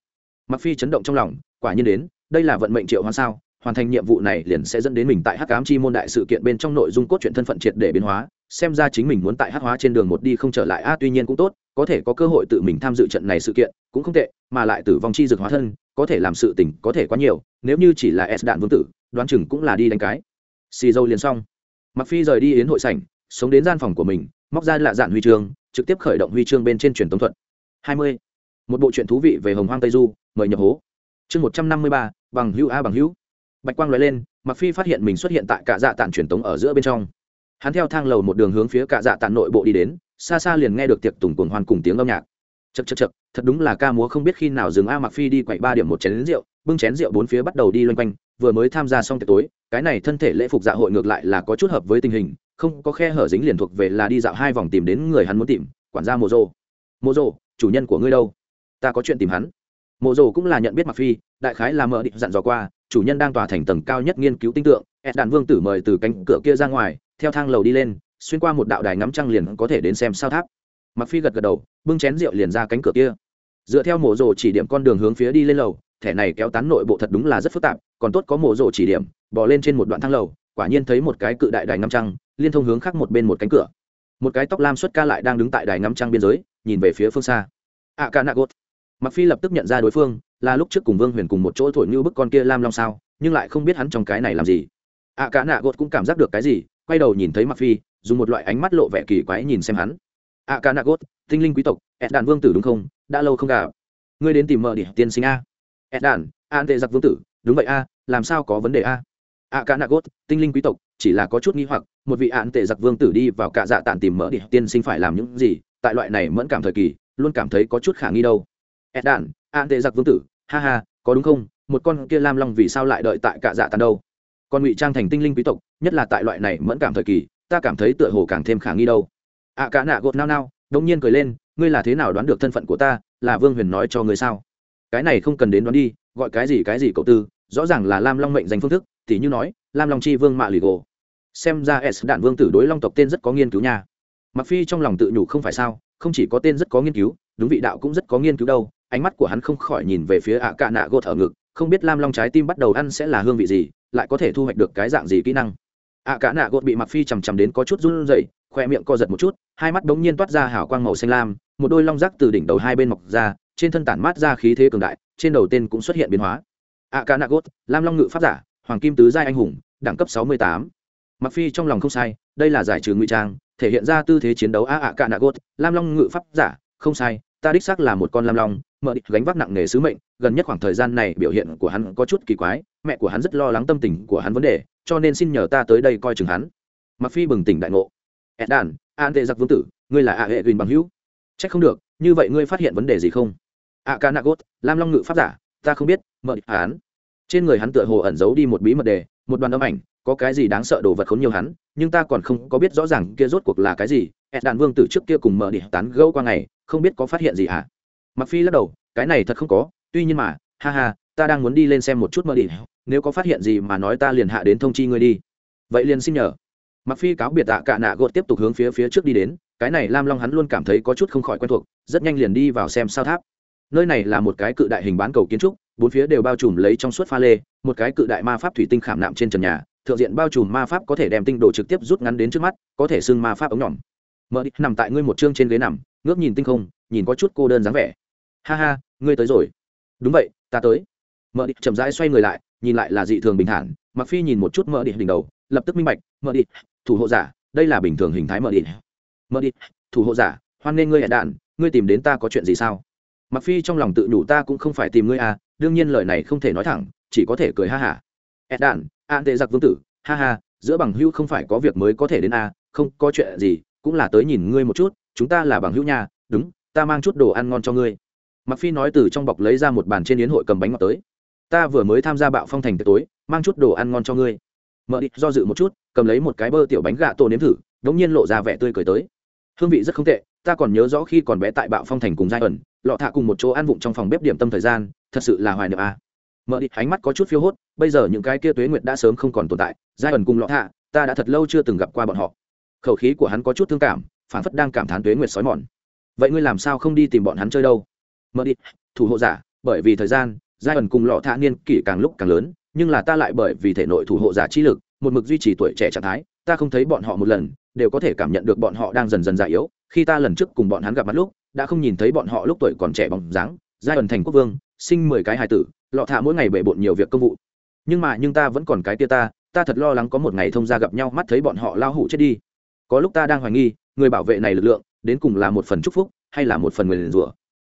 Mặc Phi chấn động trong lòng, quả nhiên đến, đây là vận mệnh triệu hoán sao? Hoàn thành nhiệm vụ này liền sẽ dẫn đến mình tại Hắc ám chi môn đại sự kiện bên trong nội dung cốt truyện thân phận triệt để biến hóa, xem ra chính mình muốn tại hắc hóa trên đường một đi không trở lại a tuy nhiên cũng tốt, có thể có cơ hội tự mình tham dự trận này sự kiện, cũng không tệ, mà lại tử vong chi dược hóa thân, có thể làm sự tình có thể quá nhiều, nếu như chỉ là S đạn vương tử, đoán chừng cũng là đi đánh cái. Xì dâu liền xong. Mặc Phi rời đi yến hội sảnh, sống đến gian phòng của mình móc ra lạ dạn huy chương trực tiếp khởi động huy chương bên trên truyền tống thuận hai mươi một bộ truyện thú vị về hồng hoang tây du mời nhập hố. Chương một trăm năm mươi ba, bằng hữu a bằng hữu. Bạch quang nói lên mặc phi phát hiện mình xuất hiện tại cả dạ tản truyền tống ở giữa bên trong. Hắn theo thang lầu một đường hướng phía cả dạ tản nội bộ đi đến, xa xa liền nghe được tiệc tùng cuồng hoan cùng tiếng âm nhạc. Chật chật chật thật đúng là ca múa không biết khi nào dừng a mặc phi đi quậy ba điểm một chén rượu, bưng chén rượu bốn phía bắt đầu đi loanh quanh, vừa mới tham gia xong tiệc tối, cái này thân thể lễ phục dạ hội ngược lại là có chút hợp với tình hình, không có khe hở dính liền thuộc về là đi dạo hai vòng tìm đến người hắn muốn tìm, quản gia mô rô mô rô chủ nhân của ngươi đâu? Ta có chuyện tìm hắn mộ rồ cũng là nhận biết mặc phi, đại khái là mở định dặn dò qua, chủ nhân đang tòa thành tầng cao nhất nghiên cứu tinh tượng ed đàn vương tử mời từ cánh cửa kia ra ngoài, theo thang lầu đi lên, xuyên qua một đạo đài ngắm trăng liền có thể đến xem sao tháp. Mặc phi gật gật đầu, bưng chén rượu liền ra cánh cửa kia. Dựa theo mộ rồ chỉ điểm con đường hướng phía đi lên lầu, thẻ này kéo tán nội bộ thật đúng là rất phức tạp, còn tốt có mộ rồ chỉ điểm, bò lên trên một đoạn thang lầu, quả nhiên thấy một cái cự đại đài ngắm trăng, liên thông hướng khác một bên một cánh cửa. Một cái tóc lam xuất ca lại đang đứng tại đài ngắm trăng biên giới, nhìn về phía phương xa. A ca nagot mặc phi lập tức nhận ra đối phương, là lúc trước cùng vương huyền cùng một chỗ thổi như bức con kia lam long sao, nhưng lại không biết hắn trong cái này làm gì. Ạ cả nạ gột cũng cảm giác được cái gì, quay đầu nhìn thấy mặc phi, dùng một loại ánh mắt lộ vẻ kỳ quái nhìn xem hắn. Ạ cả nạ gột, tinh linh quý tộc ed đàn vương tử đúng không? Đã lâu không gặp. Ngươi đến tìm mợ điểm tiên sinh a. Ed đàn an tệ giặc vương tử, đúng vậy a, làm sao có vấn đề a? Ạ cả nạ gột, tinh linh quý tộc, chỉ là có chút nghi hoặc, một vị án tệ giặc vương tử đi vào cả dạ tản tìm mỡ đi tiên sinh phải làm những gì, tại loại này mẫn cảm thời kỳ, luôn cảm thấy có chút khả nghi đâu ed đản an à, tệ giặc vương tử. Ha ha, có đúng không? Một con kia lam long vì sao lại đợi tại cả dạ tàn đâu? Con ngụy trang thành tinh linh quý tộc, nhất là tại loại này mẫn cảm thời kỳ, ta cảm thấy tựa hồ càng thêm khả nghi đâu. Ạ cả nạ gột nao nao, đống nhiên cười lên, ngươi là thế nào đoán được thân phận của ta? Là vương huyền nói cho ngươi sao? Cái này không cần đến đoán đi, gọi cái gì cái gì cậu tư, rõ ràng là lam long mệnh danh phương thức thì như nói, lam long chi vương mạ lì gồ. Xem ra s đạn vương tử đối long tộc tên rất có nghiên cứu nha. Mặc phi trong lòng tự nhủ không phải sao, không chỉ có tên rất có nghiên cứu, đúng vị đạo cũng rất có nghiên cứu đâu ánh mắt của hắn không khỏi nhìn về phía ạ cạ nạ gột ở ngực, không biết lam long trái tim bắt đầu ăn sẽ là hương vị gì, lại có thể thu hoạch được cái dạng gì kỹ năng. ạ cạ nạ gột bị mặc phi chằm chằm đến có chút run rẩy, khoe miệng co giật một chút, hai mắt bỗng nhiên toát ra hào quang màu xanh lam, một đôi long rắc từ đỉnh đầu hai bên mọc ra, trên thân tản mát ra khí thế cường đại, trên đầu tên cũng xuất hiện biến hóa. ạ cạ nạ gột, lam long ngự pháp giả, hoàng kim tứ giai anh hùng, đẳng cấp sáu mươi tám. Mặc phi trong lòng không sai, đây là giải trừ ngụy trang, thể hiện ra tư thế chiến đấu. A ạ cạ nạ gột, lam long ngự pháp giả, không sai ta đích xác là một con lam long mở địch gánh vác nặng nề sứ mệnh, gần nhất khoảng thời gian này biểu hiện của hắn có chút kỳ quái, mẹ của hắn rất lo lắng tâm tình của hắn vấn đề, cho nên xin nhờ ta tới đây coi chừng hắn. Mặc phi bừng tỉnh đại ngộ. Ed đàn an tệ giặc vương tử, ngươi là ạ hệ gìn bằng hữu. Trách không được, như vậy ngươi phát hiện vấn đề gì không? Ạ ca nagot lam long ngự pháp giả, ta không biết mở địch hắn trên người hắn tựa hồ ẩn giấu đi một bí mật đề, một đoàn âm ảnh có cái gì đáng sợ đồ vật khốn nhiều hắn, nhưng ta còn không có biết rõ ràng kia rốt cuộc là cái gì. Ed đạn vương tử trước kia cùng mở đi tán gẫu qua ngày, không biết có phát hiện gì hả? Mặc phi lắc đầu, cái này thật không có, tuy nhiên mà, ha ha, ta đang muốn đi lên xem một chút mở đi nếu có phát hiện gì mà nói ta liền hạ đến thông chi ngươi đi. Vậy liền xin nhờ. Mặc phi cáo biệt tạ cả nạ gột tiếp tục hướng phía phía trước đi đến, cái này lam long hắn luôn cảm thấy có chút không khỏi quen thuộc, rất nhanh liền đi vào xem sao tháp. Nơi này là một cái cự đại hình bán cầu kiến trúc, bốn phía đều bao trùm lấy trong suốt pha lê, một cái cự đại ma pháp thủy tinh khảm nạm trên trần nhà thượng diện bao trùm ma pháp có thể đem tinh độ trực tiếp rút ngắn đến trước mắt, có thể xưng ma pháp ống nhỏm mở đi, nằm tại ngươi một chương trên ghế nằm, ngước nhìn tinh không, nhìn có chút cô đơn dáng vẻ. Ha ha, ngươi tới rồi. Đúng vậy, ta tới. Mở đi, chậm rãi xoay người lại, nhìn lại là dị thường bình thản mặc phi nhìn một chút mở đi, đỉnh đầu, lập tức minh bạch, mở đi, thủ hộ giả, đây là bình thường hình thái mở đi. Mở đi, thủ hộ giả, hoan nên ngươi hẹn đạn ngươi tìm đến ta có chuyện gì sao? Mặc phi trong lòng tự nhủ ta cũng không phải tìm ngươi à đương nhiên lời này không thể nói thẳng, chỉ có thể cười ha hả. Ed đạn an tệ giặc vương tử ha ha giữa bằng hữu không phải có việc mới có thể đến a à, không có chuyện gì cũng là tới nhìn ngươi một chút chúng ta là bằng hữu nhà đúng ta mang chút đồ ăn ngon cho ngươi. Mặc phi nói từ trong bọc lấy ra một bàn trên yến hội cầm bánh ngọt tới. Ta vừa mới tham gia bạo phong thành tối mang chút đồ ăn ngon cho ngươi. Mợ đi do dự một chút cầm lấy một cái bơ tiểu bánh gà tô nếm thử đống nhiên lộ ra vẻ tươi cười tới. Hương vị rất không tệ ta còn nhớ rõ khi còn bé tại bạo phong thành cùng giai ẩn lọ thạ cùng một chỗ ăn vụng trong phòng bếp điểm tâm thời gian thật sự là hoài niệm à mợ đi, ánh mắt có chút phiêu hốt, bây giờ những cái kia tuế nguyệt đã sớm không còn tồn tại, giai ẩn cùng lọ thạ, ta đã thật lâu chưa từng gặp qua bọn họ. Khẩu khí của hắn có chút thương cảm, phản phất đang cảm thán tuế nguyệt sói mòn. Vậy ngươi làm sao không đi tìm bọn hắn chơi đâu? Mợ đi, thủ hộ giả, bởi vì thời gian, giai ẩn cùng lọ thạ niên kỷ càng lúc càng lớn, nhưng là ta lại bởi vì thể nội thủ hộ giả chi lực, một mực duy trì tuổi trẻ trạng thái, ta không thấy bọn họ một lần, đều có thể cảm nhận được bọn họ đang dần dần già yếu. Khi ta lần trước cùng bọn hắn gặp mặt lúc, đã không nhìn thấy bọn họ lúc tuổi còn trẻ bóng dáng, giai ẩn thành quốc vương, sinh mười cái hài tử lọ thả mỗi ngày bể bộn nhiều việc công vụ. Nhưng mà nhưng ta vẫn còn cái tia ta ta thật lo lắng có một ngày thông gia gặp nhau mắt thấy bọn họ lao hủ chết đi. Có lúc ta đang hoài nghi, người bảo vệ này lực lượng, đến cùng là một phần chúc phúc hay là một phần nguyền rủa.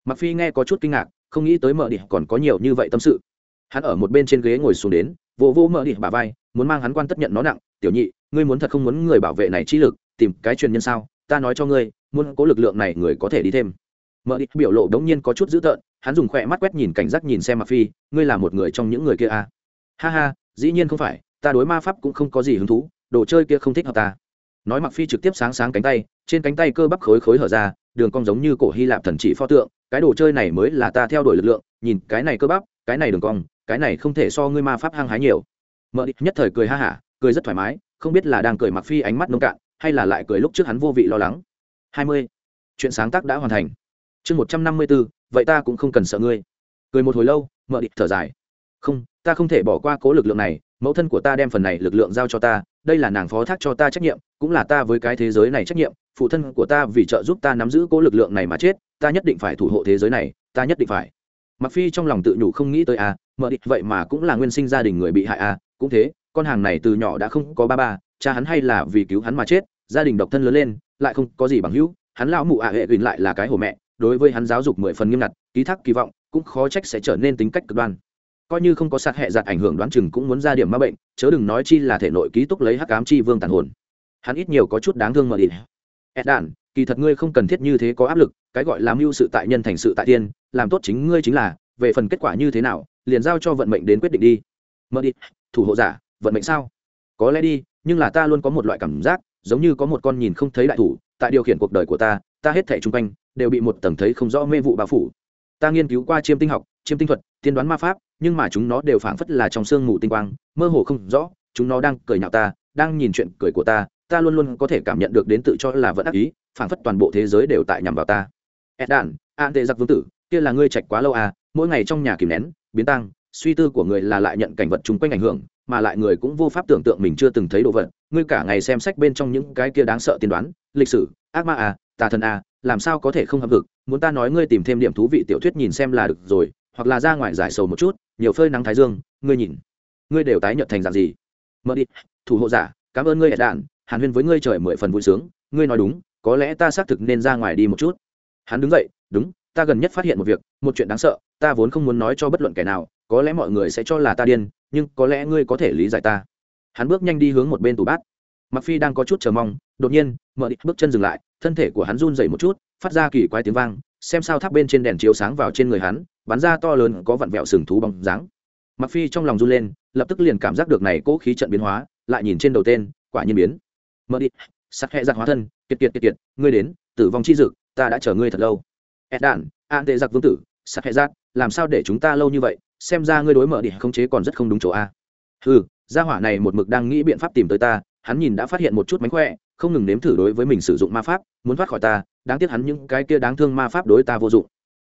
Mặc phi nghe có chút kinh ngạc, không nghĩ tới mở đi còn có nhiều như vậy tâm sự. Hắn ở một bên trên ghế ngồi xuống đến, vỗ vỗ mở đi bà vai, muốn mang hắn quan tất nhận nó nặng, tiểu nhị, ngươi muốn thật không muốn người bảo vệ này trí lực, tìm cái truyền nhân sao? Ta nói cho ngươi, muốn có lực lượng này người có thể đi thêm. Mở đi biểu lộ đống nhiên có chút dữ tợn hắn dùng khỏe mắt quét nhìn cảnh giác nhìn xem mặc phi, ngươi là một người trong những người kia à. ha ha, dĩ nhiên không phải, ta đối ma pháp cũng không có gì hứng thú, đồ chơi kia không thích hợp ta. Nói mặc phi trực tiếp sáng sáng cánh tay, trên cánh tay cơ bắp khối khối hở ra, đường cong giống như cổ hy lạp thần chỉ pho tượng, cái đồ chơi này mới là ta theo đuổi lực lượng, nhìn, cái này cơ bắp, cái này đường cong, cái này không thể so ngươi ma pháp hăng hái nhiều. Mợ nhất thời cười ha hả, cười rất thoải mái, không biết là đang cười mặc phi ánh mắt nông cạn, hay là lại cười lúc trước hắn vô vị lo lắng. Hai mươi, chuyện sáng tác đã hoàn thành chương một trăm năm mươi bốn vậy ta cũng không cần sợ ngươi. Cười một hồi lâu mợ đi thở dài. Không ta không thể bỏ qua cố lực lượng này mẫu thân của ta đem phần này lực lượng giao cho ta đây là nàng phó thác cho ta trách nhiệm cũng là ta với cái thế giới này trách nhiệm phụ thân của ta vì trợ giúp ta nắm giữ cố lực lượng này mà chết ta nhất định phải thủ hộ thế giới này ta nhất định phải. Mặc phi trong lòng tự nhủ không nghĩ tới a à, mợ địch vậy mà cũng là nguyên sinh gia đình người bị hại a à, cũng thế con hàng này từ nhỏ đã không có ba ba cha hắn hay là vì cứu hắn mà chết gia đình độc thân lớn lên lại không có gì bằng hữu hắn lão mụ ạ hệ gìn lại là cái hồ mẹ đối với hắn giáo dục mười phần nghiêm ngặt, ký thác kỳ vọng, cũng khó trách sẽ trở nên tính cách cực đoan. Coi như không có sạt hệ giặt ảnh hưởng đoán chừng cũng muốn ra điểm ma bệnh, chớ đừng nói chi là thể nội ký túc lấy hắc ám chi vương tàn hồn. Hắn ít nhiều có chút đáng thương mà đi. Ed đản, kỳ thật ngươi không cần thiết như thế có áp lực, cái gọi là mưu sự tại nhân thành sự tại tiên, làm tốt chính ngươi chính là, về phần kết quả như thế nào, liền giao cho vận mệnh đến quyết định đi. Mờ đi, thủ hộ giả, vận mệnh sao? Có lẽ đi, nhưng là ta luôn có một loại cảm giác, giống như có một con nhìn không thấy đại thủ, tại điều khiển cuộc đời của ta ta hết thảy chung quanh đều bị một tầng thấy không rõ mê vụ bao phủ. Ta nghiên cứu qua chiêm tinh học, chiêm tinh thuật, tiên đoán ma pháp, nhưng mà chúng nó đều phảng phất là trong sương mù tinh quang, mơ hồ không rõ, chúng nó đang cười nhạo ta, đang nhìn chuyện cười của ta ta luôn luôn có thể cảm nhận được đến tự cho là vẫn ác ý, phảng phất toàn bộ thế giới đều tại nhằm vào ta. Ed đàn an tệ giặc vương tử, kia là ngươi trạch quá lâu à mỗi ngày trong nhà kìm nén, biến tăng, suy tư của người là lại nhận cảnh vật chung quanh ảnh hưởng, mà lại người cũng vô pháp tưởng tượng mình chưa từng thấy đồ vật. Ngươi cả ngày xem sách bên trong những cái kia đáng sợ tiên đoán, lịch sử, ác ma à tà thần à làm sao có thể không hợp vực, muốn ta nói ngươi tìm thêm điểm thú vị tiểu thuyết nhìn xem là được rồi, hoặc là ra ngoài giải sầu một chút, nhiều phơi nắng thái dương, ngươi nhìn. Ngươi đều tái nhợt thành dạng gì? Mở đi. Thủ hộ giả, cảm ơn ngươi hẹn đạn. Hàn huyên với ngươi trời mười phần vui sướng. Ngươi nói đúng, có lẽ ta xác thực nên ra ngoài đi một chút. Hắn đứng dậy, đúng, ta gần nhất phát hiện một việc, một chuyện đáng sợ, ta vốn không muốn nói cho bất luận kẻ nào, có lẽ mọi người sẽ cho là ta điên, nhưng có lẽ ngươi có thể lý giải ta. Hắn bước nhanh đi hướng một bên tủ bát. Mặc phi đang có chút chờ mong, đột nhiên mở đi, bước chân dừng lại, thân thể của hắn run dậy một chút, phát ra kỳ quái tiếng vang, xem sao tháp bên trên đèn chiếu sáng vào trên người hắn, bắn ra to lớn, có vặn vẹo sừng thú bóng dáng. Mặc phi trong lòng run lên, lập tức liền cảm giác được này cố khí trận biến hóa, lại nhìn trên đầu tên, quả nhiên biến. Mở đi sắc hệ giặc hóa thân, kiệt kiệt kiệt kiệt, ngươi đến, tử vong chi dực, ta đã chờ ngươi thật lâu. Ed đạn, an tệ giặc vương tử sắc hệ giặc làm sao để chúng ta lâu như vậy, xem ra ngươi đối mở đi không chế còn rất không đúng chỗ a. Ừ gia hỏa này một mực đang nghĩ biện pháp tìm tới ta, hắn nhìn đã phát hiện một chút mánh khỏe không ngừng nếm thử đối với mình sử dụng ma pháp, muốn thoát khỏi ta, đáng tiếc hắn những cái kia đáng thương ma pháp đối ta vô dụng.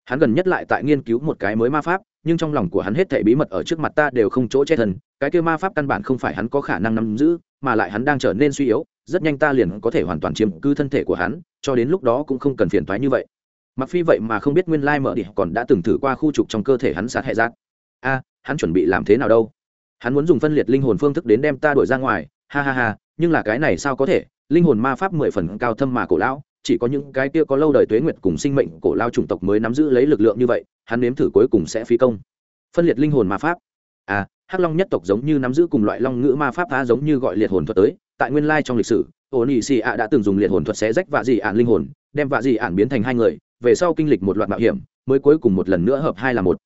Hắn gần nhất lại tại nghiên cứu một cái mới ma pháp, nhưng trong lòng của hắn hết thảy bí mật ở trước mặt ta đều không chỗ che thân, cái kia ma pháp căn bản không phải hắn có khả năng nắm giữ, mà lại hắn đang trở nên suy yếu, rất nhanh ta liền có thể hoàn toàn chiếm cư thân thể của hắn, cho đến lúc đó cũng không cần phiền thoái như vậy. Mặc phi vậy mà không biết nguyên lai mở đi còn đã từng thử qua khu trục trong cơ thể hắn sát hệ giác a, hắn chuẩn bị làm thế nào đâu? Hắn muốn dùng phân liệt linh hồn phương thức đến đem ta đuổi ra ngoài, ha ha ha, nhưng là cái này sao có thể? Linh hồn ma pháp mười phần cao thâm mà cổ lão, chỉ có những cái kia có lâu đời tuế nguyệt cùng sinh mệnh cổ lao chủng tộc mới nắm giữ lấy lực lượng như vậy, hắn nếm thử cuối cùng sẽ phi công. Phân liệt linh hồn ma pháp. À hắc long nhất tộc giống như nắm giữ cùng loại long ngữ ma pháp phá giống như gọi liệt hồn thuật tới, tại nguyên lai trong lịch sử ổn nị xì ạ đã từng dùng liệt hồn thuật xé rách vạ dị ạn linh hồn, đem vạ dị ạn biến thành hai người, về sau kinh lịch một loạt mạo hiểm, mới cuối cùng một lần nữa hợp hai là một.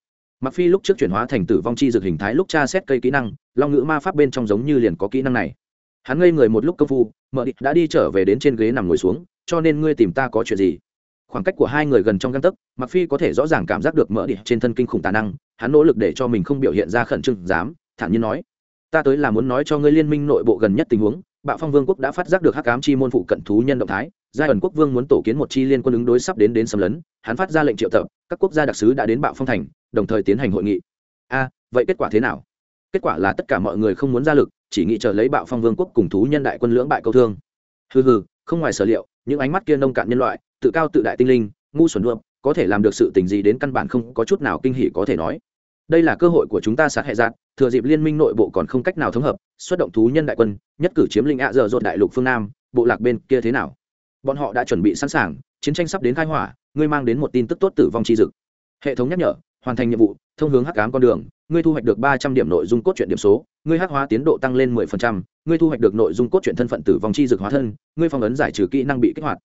Mặc phi lúc trước chuyển hóa thành tử vong chi dược hình thái lúc tra xét cây kỹ năng, long ngữ ma pháp bên trong giống như liền có kỹ năng này hắn ngây người một lúc công phu mợ địch đã đi trở về đến trên ghế nằm ngồi xuống, cho nên ngươi tìm ta có chuyện gì? Khoảng cách của hai người gần trong găng tấc mặc phi có thể rõ ràng cảm giác được mỡ địch trên thân kinh khủng tà năng, hắn nỗ lực để cho mình không biểu hiện ra khẩn trương, dám, thản nhiên nói. Ta tới là muốn nói cho ngươi liên minh nội bộ gần nhất tình huống, bạo phong vương quốc đã phát giác được hắc ám chi môn phụ cận thú nhân động thái, giai ẩn quốc vương muốn tổ kiến một chi liên quân ứng đối sắp đến đến xâm lấn, hắn phát ra lệnh triệu tập, các quốc gia đặc sứ đã đến bạo phong thành, đồng thời tiến hành hội nghị. A, vậy kết quả thế nào? Kết quả là tất cả mọi người không muốn ra lực chỉ nghĩ chờ lấy bạo phong vương quốc cùng thú nhân đại quân lưỡng bại câu thương. Hừ hừ, không ngoài sở liệu, những ánh mắt kia nông cạn nhân loại, tự cao tự đại tinh linh, ngu xuẩn đuộm, có thể làm được sự tình gì đến căn bản không có chút nào kinh hỉ có thể nói. Đây là cơ hội của chúng ta sát hệ giạt thừa dịp liên minh nội bộ còn không cách nào thống hợp, xuất động thú nhân đại quân, nhất cử chiếm linh ạ dở dột đại lục phương nam, bộ lạc bên kia thế nào? Bọn họ đã chuẩn bị sẵn sàng, chiến tranh sắp đến khai hỏa, ngươi mang đến một tin tức tốt tử vong chi dực. Hệ thống nhắc nhở, hoàn thành nhiệm vụ, thông hướng hắc cám con đường ngươi thu hoạch được ba trăm điểm nội dung cốt truyện điểm số, ngươi hắc hóa tiến độ tăng lên mười phần trăm, ngươi thu hoạch được nội dung cốt truyện thân phận tử vong chi dược hóa thân, ngươi phong ấn giải trừ kỹ năng bị kích hoạt.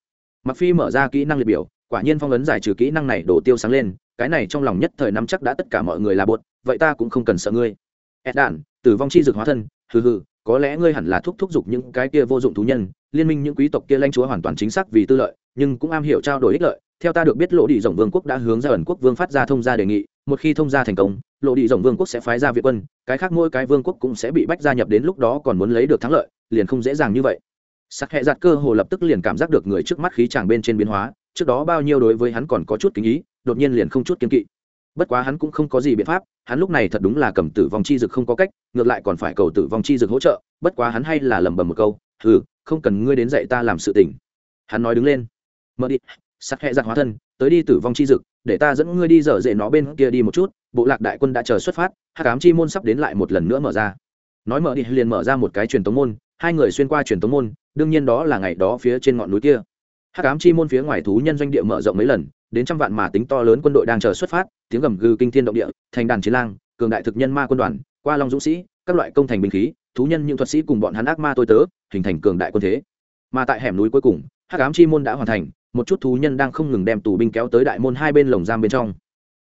Mặc phi mở ra kỹ năng liệt biểu, quả nhiên phong ấn giải trừ kỹ năng này đổ tiêu sáng lên, cái này trong lòng nhất thời năm chắc đã tất cả mọi người là bột, vậy ta cũng không cần sợ ngươi. Ed đản tử vong chi dược hóa thân, hừ hừ, có lẽ ngươi hẳn là thúc thúc giục những cái kia vô dụng thú nhân, liên minh những quý tộc kia lãnh chúa hoàn toàn chính xác vì tư lợi, nhưng cũng am hiểu trao đổi ích lợi theo ta được biết, lộ đi rộng vương quốc đã hướng ra ẩn quốc vương phát ra thông gia đề nghị, một khi thông gia thành công, lộ đi rộng vương quốc sẽ phái ra viện quân, cái khác mỗi cái vương quốc cũng sẽ bị bách gia nhập đến lúc đó còn muốn lấy được thắng lợi, liền không dễ dàng như vậy. Sắc hẹ giặt cơ hồ lập tức liền cảm giác được người trước mắt khí chàng bên trên biến hóa, trước đó bao nhiêu đối với hắn còn có chút kính ý, đột nhiên liền không chút kiên kỵ. Bất quá hắn cũng không có gì biện pháp, hắn lúc này thật đúng là cầm tử vong chi dực không có cách, ngược lại còn phải cầu tử vong chi dực hỗ trợ, bất quá hắn hay là lầm bầm một câu ừ không cần ngươi đến dạy ta làm sự tình. Hắn nói đứng lên, mở đi sắc hẹ giặc hóa thân, tới đi tử vong chi dực, để ta dẫn ngươi đi dở dễ nó bên kia đi một chút, bộ lạc đại quân đã chờ xuất phát hát cám chi môn sắp đến lại một lần nữa mở ra. Nói mở đi, liền mở ra một cái truyền tống môn, hai người xuyên qua truyền tống môn, đương nhiên đó là ngày đó phía trên ngọn núi kia. Hát cám chi môn phía ngoài thú nhân doanh địa mở rộng mấy lần, đến trăm vạn mà tính to lớn quân đội đang chờ xuất phát, tiếng gầm gừ kinh thiên động địa, thành đàn chiến lang, cường đại thực nhân ma quân đoàn, qua long dũng sĩ, các loại công thành binh khí, thú nhân những thuật sĩ cùng bọn hắn ác ma tôi tớ, hình thành cường đại quân thế. Mà tại hẻm núi cuối cùng, hắc ám chi môn đã hoàn thành một chút thú nhân đang không ngừng đem tù binh kéo tới đại môn hai bên lồng giam bên trong.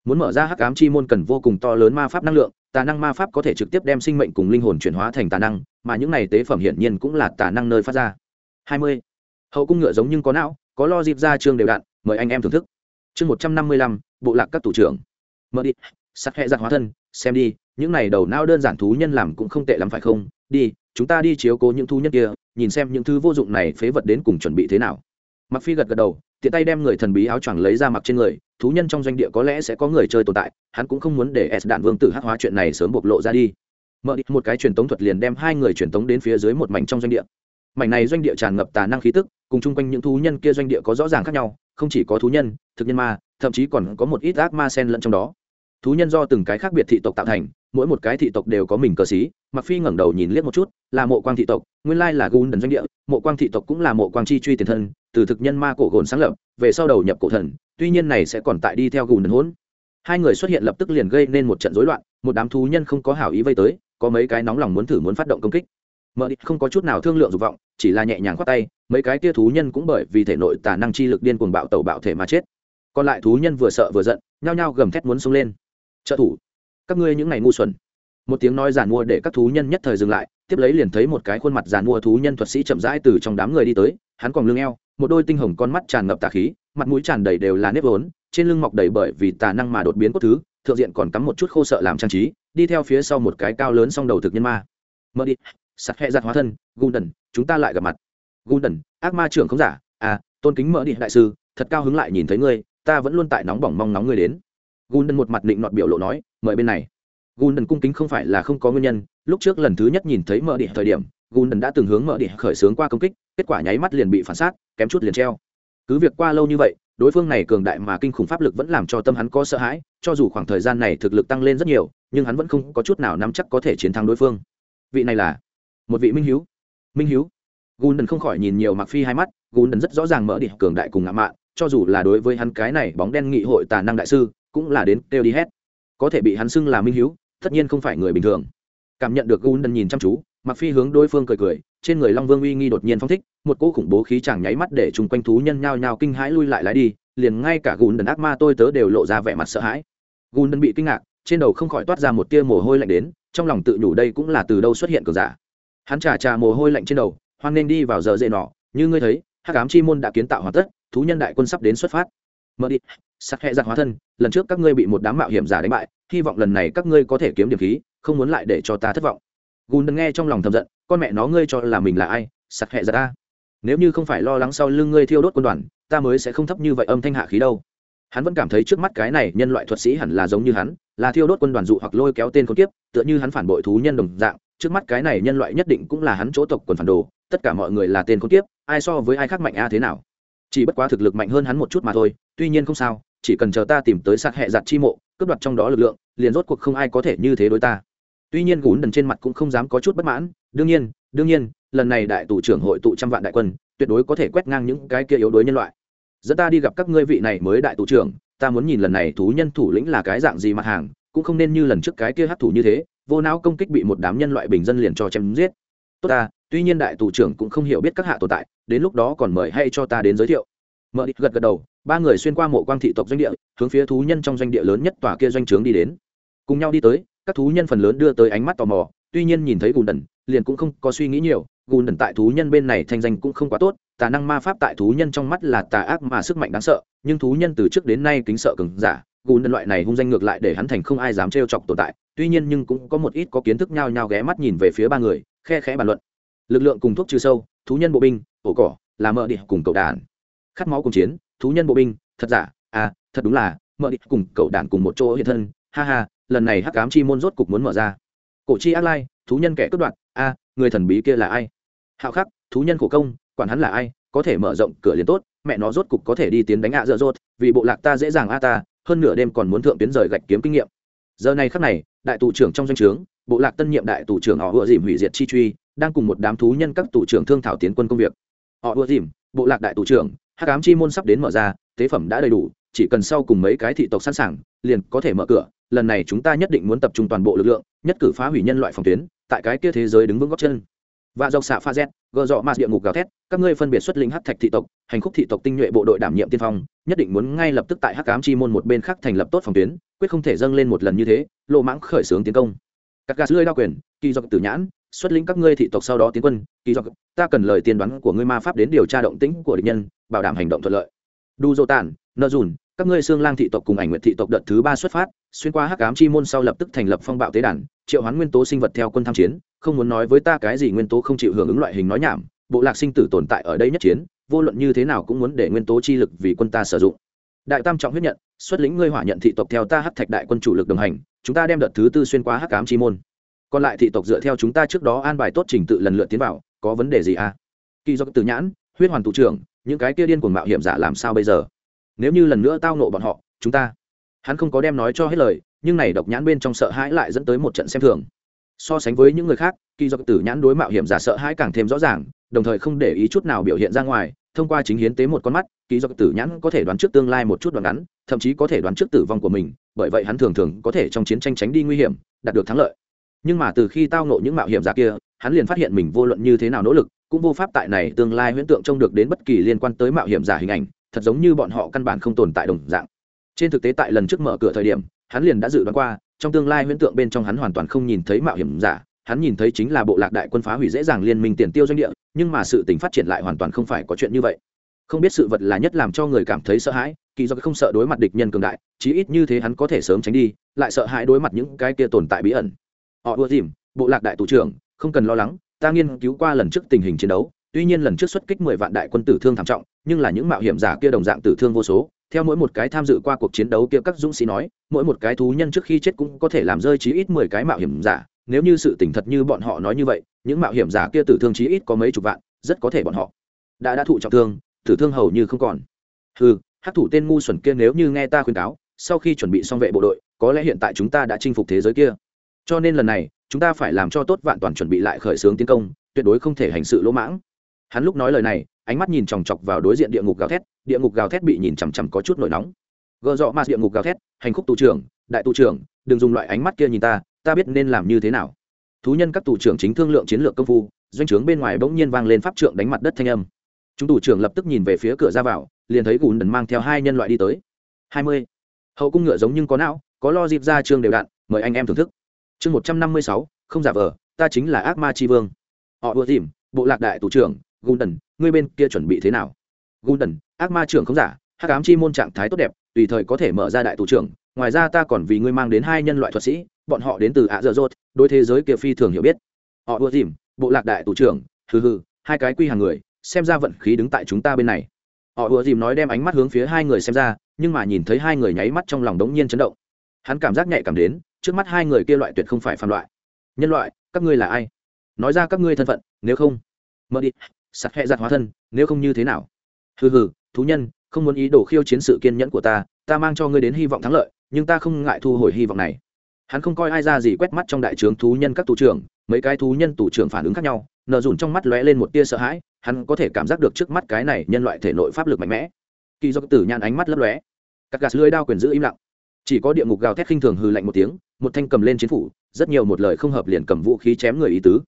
Muốn mở ra hắc ám chi môn cần vô cùng to lớn ma pháp năng lượng, tà năng ma pháp có thể trực tiếp đem sinh mệnh cùng linh hồn chuyển hóa thành tà năng, mà những này tế phẩm hiển nhiên cũng là tà năng nơi phát ra. Hai mươi. Hậu cung ngựa giống nhưng có não, có lo dịp ra chương đều đặn mời anh em thưởng thức. Chương một trăm năm mươi lăm, bộ lạc các thủ trưởng. Mở đi. Sắc hẹ giặt hóa thân, xem đi, những này đầu não đơn giản thú nhân làm cũng không tệ lắm phải không? Đi, chúng ta đi chiếu cố những thú nhân kia, nhìn xem những thứ vô dụng này phế vật đến cùng chuẩn bị thế nào mặc phi gật gật đầu, tiện tay đem người thần bí áo choàng lấy ra mặc trên người, thú nhân trong doanh địa có lẽ sẽ có người chơi tồn tại, hắn cũng không muốn để s đạn vương tử hát hóa chuyện này sớm bộc lộ ra đi. Mở đi, một cái truyền tống thuật liền đem hai người truyền tống đến phía dưới một mảnh trong doanh địa. Mảnh này doanh địa tràn ngập tà năng khí tức, cùng chung quanh những thú nhân kia doanh địa có rõ ràng khác nhau, không chỉ có thú nhân, thực nhân ma, thậm chí còn có một ít ác ma sen lẫn trong đó. Thú nhân do từng cái khác biệt thị tộc tạo thành mỗi một cái thị tộc đều có mình cờ xí. Mặc phi ngẩng đầu nhìn liếc một chút, là mộ quang thị tộc, nguyên lai là gun đần doanh địa, mộ quang thị tộc cũng là mộ quang chi truy tiền thân, từ thực nhân ma cổ gồn sáng lập, về sau đầu nhập cổ thần, tuy nhiên này sẽ còn tại đi theo gùn đần hỗn. Hai người xuất hiện lập tức liền gây nên một trận rối loạn, một đám thú nhân không có hảo ý vây tới, có mấy cái nóng lòng muốn thử muốn phát động công kích. Mợ địch không có chút nào thương lượng dục vọng, chỉ là nhẹ nhàng khoát tay, mấy cái kia thú nhân cũng bởi vì thể nội tà năng chi lực điên cuồng bạo tẩu bạo thể mà chết. Còn lại thú nhân vừa sợ vừa giận, nhao nhao gầm thét muốn xông lên. Trợ thủ các ngươi những ngày ngu xuẩn. Một tiếng nói giàn mua để các thú nhân nhất thời dừng lại, tiếp lấy liền thấy một cái khuôn mặt giàn mua thú nhân thuật sĩ chậm rãi từ trong đám người đi tới, hắn còn lưng eo, một đôi tinh hồng con mắt tràn ngập tà khí, mặt mũi tràn đầy đều là nếp vốn, trên lưng mọc đầy bởi vì tà năng mà đột biến cốt thứ, thượng diện còn cắm một chút khô sợ làm trang trí, đi theo phía sau một cái cao lớn song đầu thực nhân ma. Mơ đi. Sắt hẹ giặt hóa thân gulden chúng ta lại gặp mặt. Gulden ác ma trưởng không giả. À tôn kính mơ đi, đại sư, thật cao hứng lại nhìn thấy ngươi, ta vẫn luôn tại nóng bỏng mong nóng ngươi đến gundần một mặt định nọt biểu lộ nói, mời bên này. Gundần cung kính không phải là không có nguyên nhân, lúc trước lần thứ nhất nhìn thấy mỡ địa thời điểm gundần đã từng hướng mỡ địa khởi xướng qua công kích, kết quả nháy mắt liền bị phản sát, kém chút liền treo. Cứ việc qua lâu như vậy, đối phương này cường đại mà kinh khủng pháp lực vẫn làm cho tâm hắn có sợ hãi, cho dù khoảng thời gian này thực lực tăng lên rất nhiều, nhưng hắn vẫn không có chút nào nắm chắc có thể chiến thắng đối phương. Vị này là một vị minh hiếu. Minh hiếu. Gùn không khỏi nhìn nhiều mặc phi hai mắt gùn rất rõ ràng mở địa cường đại cùng ngạo mạn cho dù là đối với hắn cái này bóng đen nghị hội tà năng đại sư, cũng là đến kêu đi hết. Có thể bị hắn xưng là minh hiếu, tất nhiên không phải người bình thường. Cảm nhận được gùn nhìn chăm chú mặc phi hướng đối phương cười cười, trên người long vương uy nghi đột nhiên phong thích, một cỗ khủng bố khí chẳng nháy mắt để chung quanh thú nhân nhao nhao kinh hãi lui lại lái đi, liền ngay cả Gun đần ác ma tôi tớ đều lộ ra vẻ mặt sợ hãi. Gun đần bị kinh ngạc, trên đầu không khỏi toát ra một tia mồ hôi lạnh đến, trong lòng tự nhủ đây cũng là từ đâu xuất hiện cường giả. Hắn trà trà mồ hôi lạnh trên đầu, hoan nên đi vào giờ dễ nọ, như ngươi thấy, hắc ám chi môn đã kiến tạo hoàn tất thú nhân đại quân sắp đến xuất phát. Mờ đi sắc hệ giặc hóa thân, lần trước các ngươi bị một đám mạo hiểm giả đánh bại, hy vọng lần này các ngươi có thể kiếm điểm khí, không muốn lại để cho ta thất vọng. Gùn đần nghe trong lòng thầm giận, con mẹ nó ngươi cho là mình là ai sắc hẹ ra ta. Nếu như không phải lo lắng sau lưng ngươi thiêu đốt quân đoàn, ta mới sẽ không thấp như vậy âm thanh hạ khí đâu. Hắn vẫn cảm thấy trước mắt cái này nhân loại thuật sĩ hẳn là giống như hắn, là thiêu đốt quân đoàn dụ hoặc lôi kéo tên con kiếp, tựa như hắn phản bội thú nhân đồng dạng, trước mắt cái này nhân loại nhất định cũng là hắn chỗ tộc quần phản đồ, tất cả mọi người là tên con kiếp, ai so với ai khác mạnh a thế nào? Chỉ bất quá thực lực mạnh hơn hắn một chút mà thôi, tuy nhiên không sao, chỉ cần chờ ta tìm tới sát hệ giặt chi mộ, cướp đoạt trong đó lực lượng, liền rốt cuộc không ai có thể như thế đối ta. Tuy nhiên gún đần trên mặt cũng không dám có chút bất mãn, đương nhiên đương nhiên, lần này đại tù trưởng hội tụ trăm vạn đại quân, tuyệt đối có thể quét ngang những cái kia yếu đuối nhân loại. Dẫn ta đi gặp các ngươi vị này mới đại tù trưởng, ta muốn nhìn lần này thú nhân thủ lĩnh là cái dạng gì mặt hàng, cũng không nên như lần trước cái kia hấp thủ như thế, vô não công kích bị một đám nhân loại bình dân liền cho chém giết. Tốt ta, tuy nhiên đại tù trưởng cũng không hiểu biết các hạ tồn tại đến lúc đó còn mời hay cho ta đến giới thiệu. Mợ địch gật gật đầu, ba người xuyên qua mộ quang thị tộc doanh địa, hướng phía thú nhân trong doanh địa lớn nhất tòa kia doanh trướng đi đến. Cùng nhau đi tới, các thú nhân phần lớn đưa tới ánh mắt tò mò, tuy nhiên nhìn thấy gùn đần, liền cũng không có suy nghĩ nhiều. Gùn đần tại thú nhân bên này thanh danh cũng không quá tốt, tà năng ma pháp tại thú nhân trong mắt là tà ác mà sức mạnh đáng sợ, nhưng thú nhân từ trước đến nay kính sợ cứng giả. Gùn đần loại này hung danh ngược lại để hắn thành không ai dám trêu chọc tồn tại, tuy nhiên nhưng cũng có một ít có kiến thức nhao nhao ghé mắt nhìn về phía ba người, khe khẽ bàn luận. Lực lượng cùng thuốc trừ sâu, thú nhân bộ binh ổ cỏ, là mợ địa cùng cậu đàn. Khát máu cùng chiến, thú nhân bộ binh, thật giả à thật đúng là, mợ địa cùng cậu đàn cùng một chỗ hiện thân, ha ha, lần này hắc cám chi môn rốt cục muốn mở ra. Cổ chi ác lai, thú nhân kẻ cướp đoạt a người thần bí kia là ai? Hạo khắc, thú nhân khổ công, quản hắn là ai, có thể mở rộng cửa liền tốt, mẹ nó rốt cục có thể đi tiến đánh ạ dở dốt vì bộ lạc ta dễ dàng a ta, hơn nửa đêm còn muốn thượng tiến rời gạch kiếm kinh nghiệm. Giờ này khắc này, đại tù trưởng trong danh o trướng, bộ lạc tân nhiệm đại tù trưởng họ vừa dìm hủy diệt chi truy, đang cùng một đám thú nhân các tù trưởng thương thảo tiến quân công việc họ ưa dìm, bộ lạc đại tù trưởng, hắc ám chi môn sắp đến mở ra, tế phẩm đã đầy đủ, chỉ cần sau cùng mấy cái thị tộc sẵn sàng, liền có thể mở cửa. Lần này chúng ta nhất định muốn tập trung toàn bộ lực lượng, nhất cử phá hủy nhân loại phòng tuyến, tại cái kia thế giới đứng vững góc chân. Và dọc xạ pha z gờ dọ mạt địa ngục gào thét, các ngươi phân biệt xuất linh hắc thạch thị tộc, hành khúc thị tộc tinh nhuệ bộ đội đảm nhiệm tiên phong, nhất định muốn ngay lập tức tại hắc ám chi môn một bên khác thành lập tốt phòng tuyến, quyết không thể dâng lên một lần như thế lộ mãng khởi xướng tiến công. Các gà lưỡi đao quyền, kỳ dọc tử nhãn xuất lĩnh các ngươi thị tộc sau đó tiến quân, kỳ do ta cần lời tiên đoán của ngươi ma pháp đến điều tra động tĩnh của địch nhân, bảo đảm hành động thuận lợi. Đu dô tản nợ dùn, các ngươi xương lang thị tộc cùng ảnh nguyện thị tộc đợt thứ ba xuất phát, xuyên qua hắc ám chi môn sau lập tức thành lập phong bạo tế đàn, triệu hoán nguyên tố sinh vật theo quân tham chiến, không muốn nói với ta cái gì nguyên tố không chịu hưởng ứng loại hình nói nhảm, bộ lạc sinh tử tồn tại ở đây nhất chiến, vô luận như thế nào cũng muốn để nguyên tố chi lực vì quân ta sử dụng. Đại tam trọng huyết nhận, xuất lĩnh ngươi hỏa nhận thị tộc theo ta hắc thạch đại quân chủ lực đồng hành, chúng ta đem đợt thứ tư xuyên qua hắc cám chi môn còn lại thị tộc dựa theo chúng ta trước đó an bài tốt trình tự lần lượt tiến vào, có vấn đề gì à? Kỳ do Tử nhãn, huyết hoàn thủ trưởng, những cái kia điên cuồng mạo hiểm giả làm sao bây giờ? Nếu như lần nữa tao nộ bọn họ, chúng ta, hắn không có đem nói cho hết lời, nhưng này độc nhãn bên trong sợ hãi lại dẫn tới một trận xem thường. So sánh với những người khác, kỳ do tử nhãn đối mạo hiểm giả sợ hãi càng thêm rõ ràng, đồng thời không để ý chút nào biểu hiện ra ngoài, thông qua chính hiến tế một con mắt, kỳ do tử nhãn có thể đoán trước tương lai một chút đoạn ngắn, thậm chí có thể đoán trước tử vong của mình, bởi vậy hắn thường thường có thể trong chiến tranh tránh đi nguy hiểm, đạt được thắng lợi nhưng mà từ khi tao nộ những mạo hiểm giả kia, hắn liền phát hiện mình vô luận như thế nào nỗ lực, cũng vô pháp tại này tương lai huyễn tượng trông được đến bất kỳ liên quan tới mạo hiểm giả hình ảnh, thật giống như bọn họ căn bản không tồn tại đồng dạng. Trên thực tế tại lần trước mở cửa thời điểm, hắn liền đã dự đoán qua, trong tương lai huyễn tượng bên trong hắn hoàn toàn không nhìn thấy mạo hiểm giả, hắn nhìn thấy chính là bộ lạc đại quân phá hủy dễ dàng liên minh tiền tiêu doanh địa, nhưng mà sự tình phát triển lại hoàn toàn không phải có chuyện như vậy. Không biết sự vật là nhất làm cho người cảm thấy sợ hãi, kỳ do không sợ đối mặt địch nhân cường đại, chí ít như thế hắn có thể sớm tránh đi, lại sợ hãi đối mặt những cái kia tồn tại bí ẩn họ ưa dìm, bộ lạc đại tù trưởng, không cần lo lắng, ta nghiên cứu qua lần trước tình hình chiến đấu, tuy nhiên lần trước xuất kích mười vạn đại quân tử thương thảm trọng, nhưng là những mạo hiểm giả kia đồng dạng tử thương vô số. Theo mỗi một cái tham dự qua cuộc chiến đấu kia các dũng sĩ nói, mỗi một cái thú nhân trước khi chết cũng có thể làm rơi chí ít mười cái mạo hiểm giả. Nếu như sự tỉnh thật như bọn họ nói như vậy, những mạo hiểm giả kia tử thương chí ít có mấy chục vạn, rất có thể bọn họ đã đã thụ trọng thương, tử thương hầu như không còn. Ừ hát thủ tên ngu xuẩn kia nếu như nghe ta khuyên cáo, sau khi chuẩn bị xong vệ bộ đội, có lẽ hiện tại chúng ta đã chinh phục thế giới kia cho nên lần này, chúng ta phải làm cho tốt vạn toàn chuẩn bị lại khởi xướng tiến công, tuyệt đối không thể hành sự lỗ mãng. Hắn lúc nói lời này, ánh mắt nhìn chòng chọc vào đối diện địa ngục gào thét, địa ngục gào thét bị nhìn chằm chằm có chút nổi nóng. Gợ dọ mà địa ngục gào thét, hành khúc tù trưởng, đại tù trưởng, đừng dùng loại ánh mắt kia nhìn ta ta biết nên làm như thế nào. Thú nhân các tù trưởng chính thương lượng chiến lược công phu, doanh trướng bên ngoài bỗng nhiên vang lên pháp trượng đánh mặt đất thanh âm. Chúng tù trưởng lập tức nhìn về phía cửa ra vào, liền thấy gùn đần mang theo hai nhân loại đi tới. Hai mươi. Hậu cung ngựa giống nhưng có não, có lo dịp ra trường đều đặn mời anh em thưởng thức chương một trăm năm mươi sáu, không giả vờ, ta chính là ác ma tri vương. Họ ưa tìm, bộ lạc đại tù trưởng gùn ngươi bên kia chuẩn bị thế nào? Gùn ác ma trưởng không giả, hắc ám chi môn trạng thái tốt đẹp, tùy thời có thể mở ra đại tù trưởng, ngoài ra ta còn vì ngươi mang đến hai nhân loại thuật sĩ, bọn họ đến từ ạ dợ dốt đôi thế giới kia phi thường hiểu biết. Họ ưa tìm, bộ lạc đại tù trưởng, hừ hừ, hai cái quy hàng người, xem ra vận khí đứng tại chúng ta bên này. Họ ùa dìm nói đem ánh mắt hướng phía hai người xem ra, nhưng mà nhìn thấy hai người nháy mắt trong lòng đống nhiên chấn động. Hắn cảm giác nhạy cảm đến trước mắt hai người kia loại tuyệt không phải phàm loại. Nhân loại, các ngươi là ai? Nói ra các ngươi thân phận, nếu không mơ đi. Sặc hẹ giặt hóa thân, nếu không như thế nào? Hừ hừ, thú nhân, không muốn ý đồ khiêu chiến sự kiên nhẫn của ta ta mang cho ngươi đến hy vọng thắng lợi, nhưng ta không ngại thu hồi hy vọng này. Hắn không coi ai ra gì quét mắt trong đại trướng thú nhân các tù trưởng, mấy cái thú nhân tù trưởng phản ứng khác nhau nợ dùn trong mắt lóe lên một tia sợ hãi, hắn có thể cảm giác được trước mắt cái này nhân loại thể nội pháp lực mạnh mẽ. Kỳ do tử nhàn ánh mắt lấp lóe. Các gạt lưới đao quyền giữ im lặng chỉ có địa ngục gào thét khinh thường hư lạnh một tiếng, một thanh cầm lên chiến phủ, rất nhiều một lời không hợp liền cầm vũ khí chém người ý tứ.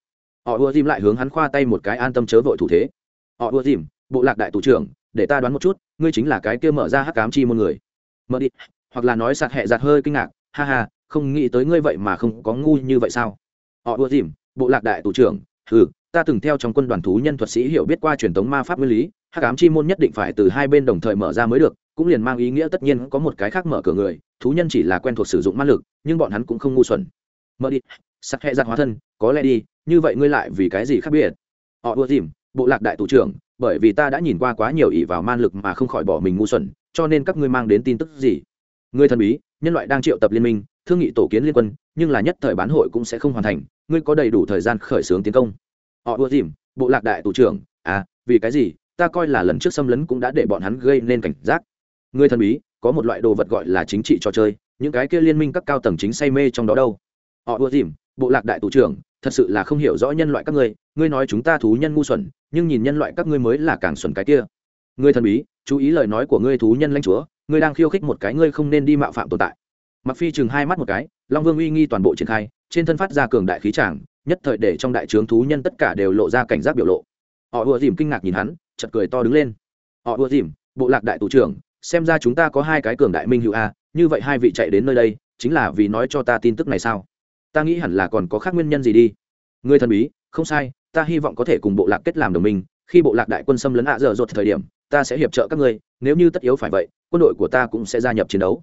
Họ ùa dìm lại hướng hắn khoa tay một cái an tâm chớ vội thủ thế. Họ ùa dìm, bộ lạc đại tù trưởng, để ta đoán một chút, ngươi chính là cái kia mở ra hắc cám chi môn người. Mở đi, hoặc là nói sạt hẹ giặt hơi kinh ngạc, ha ha, không nghĩ tới ngươi vậy mà không có ngu như vậy sao? Họ ùa dìm, bộ lạc đại tù trưởng ừ ta từng theo trong quân đoàn thú nhân thuật sĩ hiểu biết qua truyền thống ma pháp nguyên lý hắc ám chi môn nhất định phải từ hai bên đồng thời mở ra mới được, cũng liền mang ý nghĩa tất nhiên có một cái khác mở cửa người, thú nhân chỉ là quen thuộc sử dụng ma lực, nhưng bọn hắn cũng không ngu xuẩn. Mở đi sắc hẹ giặt hóa thân, có lẽ đi, như vậy ngươi lại vì cái gì khác biệt? Họ ưa dìm, bộ lạc đại tù trưởng, bởi vì ta đã nhìn qua quá nhiều ỷ vào man lực mà không khỏi bỏ mình ngu xuẩn, cho nên các ngươi mang đến tin tức gì? Ngươi thần bí, nhân loại đang triệu tập liên minh, thương nghị tổ kiến liên quân, nhưng là nhất thời bán hội cũng sẽ không hoàn thành, ngươi có đầy đủ thời gian khởi xướng tiến công. Họ ưa dìm, bộ lạc đại tù trưởng à vì cái gì? Ta coi là lần trước xâm lấn cũng đã để bọn hắn gây nên cảnh giác. Người thần bí, có một loại đồ vật gọi là chính trị trò chơi, những cái kia liên minh các cao tầng chính say mê trong đó đâu. Họ ưa dìm, bộ lạc đại tù trưởng, thật sự là không hiểu rõ nhân loại các ngươi ngươi nói chúng ta thú nhân ngu xuẩn, nhưng nhìn nhân loại các ngươi mới là càng xuẩn cái kia. Ngươi thần bí, chú ý lời nói của ngươi thú nhân lãnh chúa, ngươi đang khiêu khích một cái ngươi không nên đi mạo phạm tồn tại. Mặc phi chừng hai mắt một cái, long vương uy nghi toàn bộ triển khai, trên thân phát ra cường đại khí tràng, nhất thời để trong đại trướng thú nhân tất cả đều lộ ra cảnh giác biểu lộ. Họ ùa dìm kinh ngạc nhìn hắn chật cười to đứng lên. Họ ùa dìm, bộ lạc đại tù trưởng, xem ra chúng ta có hai cái cường đại minh hữu a, như vậy hai vị chạy đến nơi đây, chính là vì nói cho ta tin tức này sao? Ta nghĩ hẳn là còn có khác nguyên nhân gì đi. Người thần bí, không sai, ta hy vọng có thể cùng bộ lạc kết làm đồng minh, khi bộ lạc đại quân xâm lấn hạ dở dột thời điểm, ta sẽ hiệp trợ các ngươi, nếu như tất yếu phải vậy, quân đội của ta cũng sẽ gia nhập chiến đấu.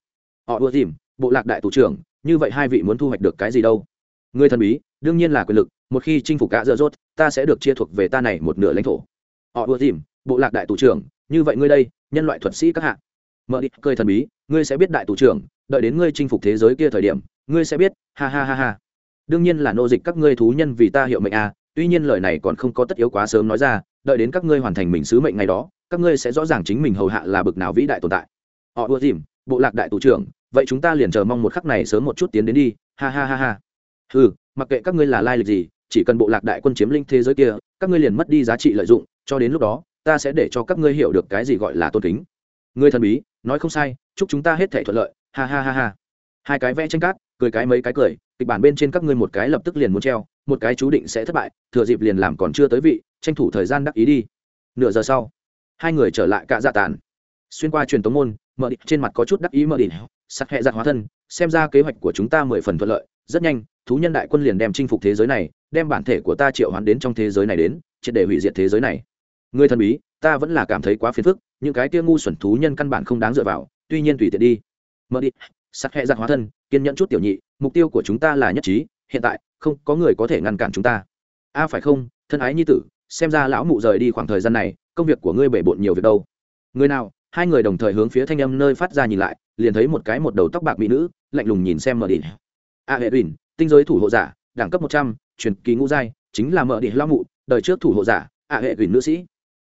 Họ ùa dìm, bộ lạc đại tù trưởng, như vậy hai vị muốn thu hoạch được cái gì đâu? Người thần bí, đương nhiên là quyền lực, một khi chinh phục cả dơ dốt ta sẽ được chia thuộc về ta này một nửa lãnh thổ họ ùa dìm bộ lạc đại tù trưởng như vậy ngươi đây nhân loại thuật sĩ các hạ. Mở đi cười thần bí ngươi sẽ biết đại tù trưởng đợi đến ngươi chinh phục thế giới kia thời điểm ngươi sẽ biết ha ha ha ha. Đương nhiên là nô dịch các ngươi thú nhân vì ta hiệu mệnh a à, tuy nhiên lời này còn không có tất yếu quá sớm nói ra đợi đến các ngươi hoàn thành mình sứ mệnh ngày đó các ngươi sẽ rõ ràng chính mình hầu hạ là bực nào vĩ đại tồn tại. Họ ùa dìm bộ lạc đại tù trưởng vậy chúng ta liền chờ mong một khắc này sớm một chút tiến đến đi ha ha ha ha. Ừ mặc kệ các ngươi là lai lịch gì chỉ cần bộ lạc đại quân chiếm linh thế giới kia các ngươi liền mất đi giá trị lợi dụng cho đến lúc đó, ta sẽ để cho các ngươi hiểu được cái gì gọi là tôn kính. Ngươi thần bí, nói không sai, chúc chúng ta hết thể thuận lợi. Ha ha ha ha. Hai cái vẽ tranh cát, cười cái mấy cái cười, kịch bản bên trên các ngươi một cái lập tức liền muốn treo, một cái chú định sẽ thất bại, thừa dịp liền làm còn chưa tới vị, tranh thủ thời gian đắc ý đi. Nửa giờ sau, hai người trở lại cạ dạ tàn. Xuyên qua truyền tống môn, mở đi trên mặt có chút đắc ý mở đi sắc hẹ giặt hóa thân, xem ra kế hoạch của chúng ta mười phần thuận lợi, rất nhanh, thú nhân đại quân liền đem chinh phục thế giới này, đem bản thể của ta triệu hoán đến trong thế giới này đến, triệt để hủy diệt thế giới này người thần bí, ta vẫn là cảm thấy quá phiền phức, những cái kia ngu xuẩn thú nhân căn bản không đáng dựa vào, tuy nhiên tùy tiện đi. Mở đi. Sắc hẹ giặt hóa thân, kiên nhẫn chút tiểu nhị, mục tiêu của chúng ta là nhất trí, hiện tại, không có người có thể ngăn cản chúng ta. A, phải không? Thân ái nhi tử, xem ra lão mụ rời đi khoảng thời gian này, công việc của ngươi bể bộn nhiều việc đâu. Người nào, hai người đồng thời hướng phía thanh âm nơi phát ra nhìn lại, liền thấy một cái một đầu tóc bạc mỹ nữ, lạnh lùng nhìn xem mở đi. A, hệ ủy tinh giới thủ hộ giả, đẳng cấp một trăm, truyền kỳ ngũ giai, chính là mở đi lão mụ, đời trước thủ hộ giả, a, hệ ủy nữ sĩ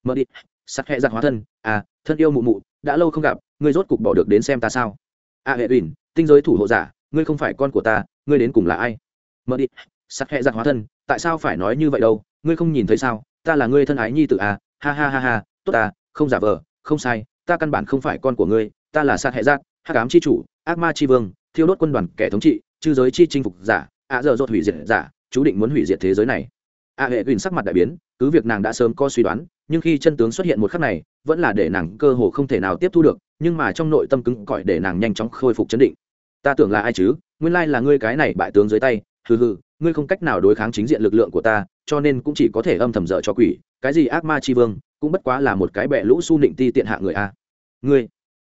mở đi. Sắc hệ giặc hóa thân. À thân yêu mụ mụ, đã lâu không gặp, ngươi rốt cục bỏ được đến xem ta sao? A hệ ủy tinh giới thủ hộ giả, ngươi không phải con của ta, ngươi đến cùng là ai? Mở đi. Sắc hệ giặc hóa thân. Tại sao phải nói như vậy đâu? Ngươi không nhìn thấy sao? Ta là ngươi thân ái nhi tự à? Ha ha ha ha. Tốt à không giả vờ, không sai. Ta căn bản không phải con của ngươi. Ta là sát hệ giác, hắc ám c h i chủ, ác ma c h i vương, thiêu đốt quân đoàn kẻ thống trị, chư giới chi chinh phục giả ạ à dợ dột hủy diệt giả, chú định muốn hủy diệt thế giới này a hệ huỳnh sắc mặt đại biến, cứ việc nàng đã sớm có suy đoán, nhưng khi chân tướng xuất hiện một khắc này, vẫn là để nàng cơ hồ không thể nào tiếp thu được, nhưng mà trong nội tâm cứng cỏi để nàng nhanh chóng khôi phục chấn định. Ta tưởng là ai chứ? Nguyên lai là ngươi cái này bại tướng dưới tay. Hừ hừ, ngươi không cách nào đối kháng chính diện lực lượng của ta, cho nên cũng chỉ có thể âm thầm dở cho quỷ. Cái gì ác ma c h i vương, cũng bất quá là một cái bẹ lũ su nịnh ti tiện hạ người a. Ngươi.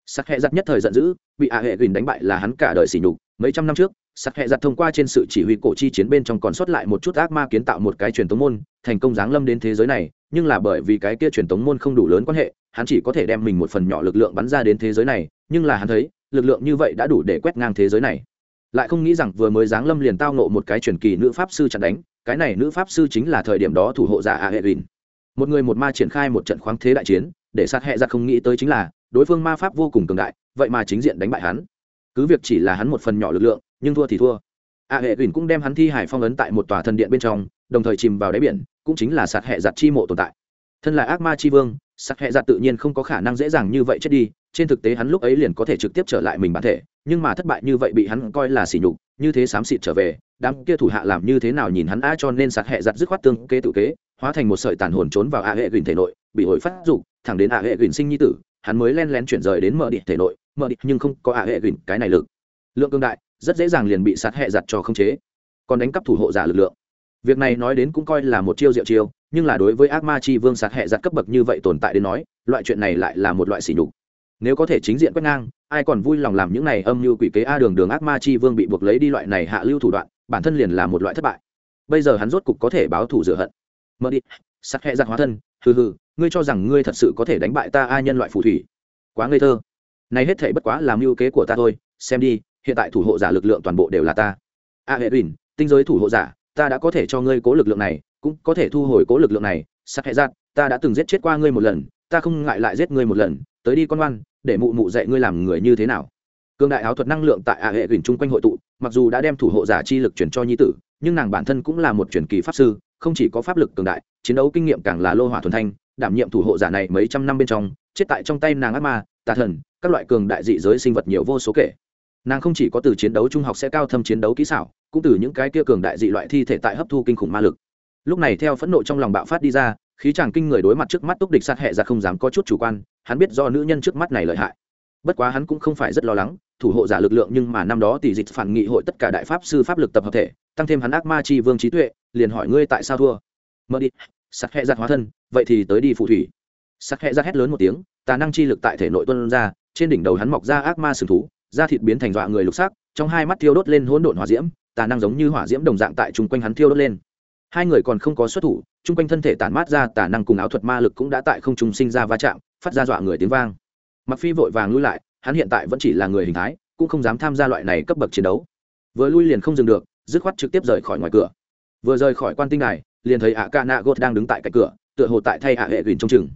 Sắc hệ giặt nhất thời giận dữ, bị A hệ gìn đánh bại là hắn cả đời sỉ nhục. Mấy trăm năm trước sắc hệ giặt thông qua trên sự chỉ huy cổ chi chiến bên trong còn sót lại một chút ác ma kiến tạo một cái truyền tống môn, thành công giáng lâm đến thế giới này, nhưng là bởi vì cái kia truyền tống môn không đủ lớn quan hệ, hắn chỉ có thể đem mình một phần nhỏ lực lượng bắn ra đến thế giới này, nhưng là hắn thấy, lực lượng như vậy đã đủ để quét ngang thế giới này. Lại không nghĩ rằng vừa mới giáng lâm liền tao nộ một cái truyền kỳ nữ pháp sư chặn đánh, cái này nữ pháp sư chính là thời điểm đó thủ hộ giả a hệ gìn một người một ma triển khai một trận khoáng thế đại chiến, để sát hệ giặt không nghĩ tới chính là, đối phương ma pháp vô cùng cường đại, vậy mà chính diện đánh bại hắn. Cứ việc chỉ là hắn một phần nhỏ lực lượng nhưng thua thì thua. A hệ huỳnh cũng đem hắn thi hải phong ấn tại một tòa thần điện bên trong, đồng thời chìm vào đáy biển, cũng chính là sạt hệ giặt chi mộ tồn tại. Thân là ác ma chi vương, sạt hệ giặt tự nhiên không có khả năng dễ dàng như vậy chết đi, trên thực tế hắn lúc ấy liền có thể trực tiếp trở lại mình bản thể, nhưng mà thất bại như vậy bị hắn coi là sỉ nhục, như thế xám xịt trở về, đám kia thủ hạ làm như thế nào nhìn hắn a cho nên sạt hệ giặt dứt khoát tương kế tự kế, hóa thành một sợi tàn hồn trốn vào a hệ huỳnh thể nội, bị hồi phát dục, thẳng đến a hệ huỳnh sinh nhi tử, hắn mới len lén chuyển rời đến mở địa thể nội mở địa nhưng không có a hệ gửi cái này lực. Lượng cương đại rất dễ dàng liền bị sát hệ giặt cho không chế. Còn đánh cắp thủ hộ giả lực lượng. Việc này nói đến cũng coi là một chiêu diệu chiêu, nhưng là đối với ác ma chi vương sát hệ giặt cấp bậc như vậy tồn tại đến nói, loại chuyện này lại là một loại sỉ nhục. Nếu có thể chính diện quét ngang, ai còn vui lòng làm những này âm như quỷ kế a đường đường ác ma chi vương bị buộc lấy đi loại này hạ lưu thủ đoạn, bản thân liền là một loại thất bại. Bây giờ hắn rốt cục có thể báo thù rửa hận. Mơ đi. Sát hệ giặt hóa thân. Hừ hừ, ngươi cho rằng ngươi thật sự có thể đánh bại ta ai nhân loại phù thủy. Quá ngây thơ. Này hết thể bất quá làm mưu kế của ta thôi, xem đi hiện tại thủ hộ giả lực lượng toàn bộ đều là ta. A hệ huỳnh tinh giới thủ hộ giả ta đã có thể cho ngươi cố lực lượng này cũng có thể thu hồi cố lực lượng này. Sắc hệ giạt, ta đã từng giết chết qua ngươi một lần ta không ngại lại giết ngươi một lần. Tới đi con ngoan để mụ mụ dạy ngươi làm người như thế nào. Cương đại áo thuật năng lượng tại a hệ huỳnh chung quanh hội tụ mặc dù đã đem thủ hộ giả chi lực chuyển cho nhi tử nhưng nàng bản thân cũng là một truyền kỳ pháp sư không chỉ có pháp lực cường đại chiến đấu kinh nghiệm càng là lô hỏa thuần thanh đảm nhiệm thủ hộ giả này mấy trăm năm bên trong chết tại trong tay nàng ác ma tà thần các loại cường đại dị giới sinh vật nhiều vô số kể nàng không chỉ có từ chiến đấu trung học sẽ cao thâm chiến đấu kỹ xảo, cũng từ những cái kia cường đại dị loại thi thể tại hấp thu kinh khủng ma lực. Lúc này theo phẫn nộ trong lòng bạo phát đi ra, khí chàng kinh người đối mặt trước mắt túc địch sát hệ ra không dám có chút chủ quan, hắn biết do nữ nhân trước mắt này lợi hại. Bất quá hắn cũng không phải rất lo lắng, thủ hộ giả lực lượng nhưng mà năm đó tỷ dịch phản nghị hội tất cả đại pháp sư pháp lực tập hợp thể, tăng thêm hắn ác ma chi vương trí tuệ, liền hỏi ngươi tại sao thua. Mơ đi sắc hẹ giặt hóa thân, vậy thì tới đi phù thủy. Sắc hẹ giặt hét lớn một tiếng, tà năng chi lực tại thể nội tuân ra, trên đỉnh đầu hắn mọc ra ác ma sừng thú da thịt biến thành dọa người lục sắc, trong hai mắt thiêu đốt lên hỗn độn hỏa diễm, tà năng giống như hỏa diễm đồng dạng tại chung quanh hắn thiêu đốt lên. Hai người còn không có xuất thủ, chung quanh thân thể tản mát ra tà năng cùng áo thuật ma lực cũng đã tại không trung sinh ra va chạm, phát ra dọa người tiếng vang. Mặc phi vội vàng lui lại, hắn hiện tại vẫn chỉ là người hình thái, cũng không dám tham gia loại này cấp bậc chiến đấu. Vừa lui liền không dừng được, dứt khoát trực tiếp rời khỏi ngoài cửa. Vừa rời khỏi quan tinh này, liền thấy ạ ca nạ gốt đang đứng tại cạnh cửa, tựa hồ tại thay ạ hệ gìn trong chừng.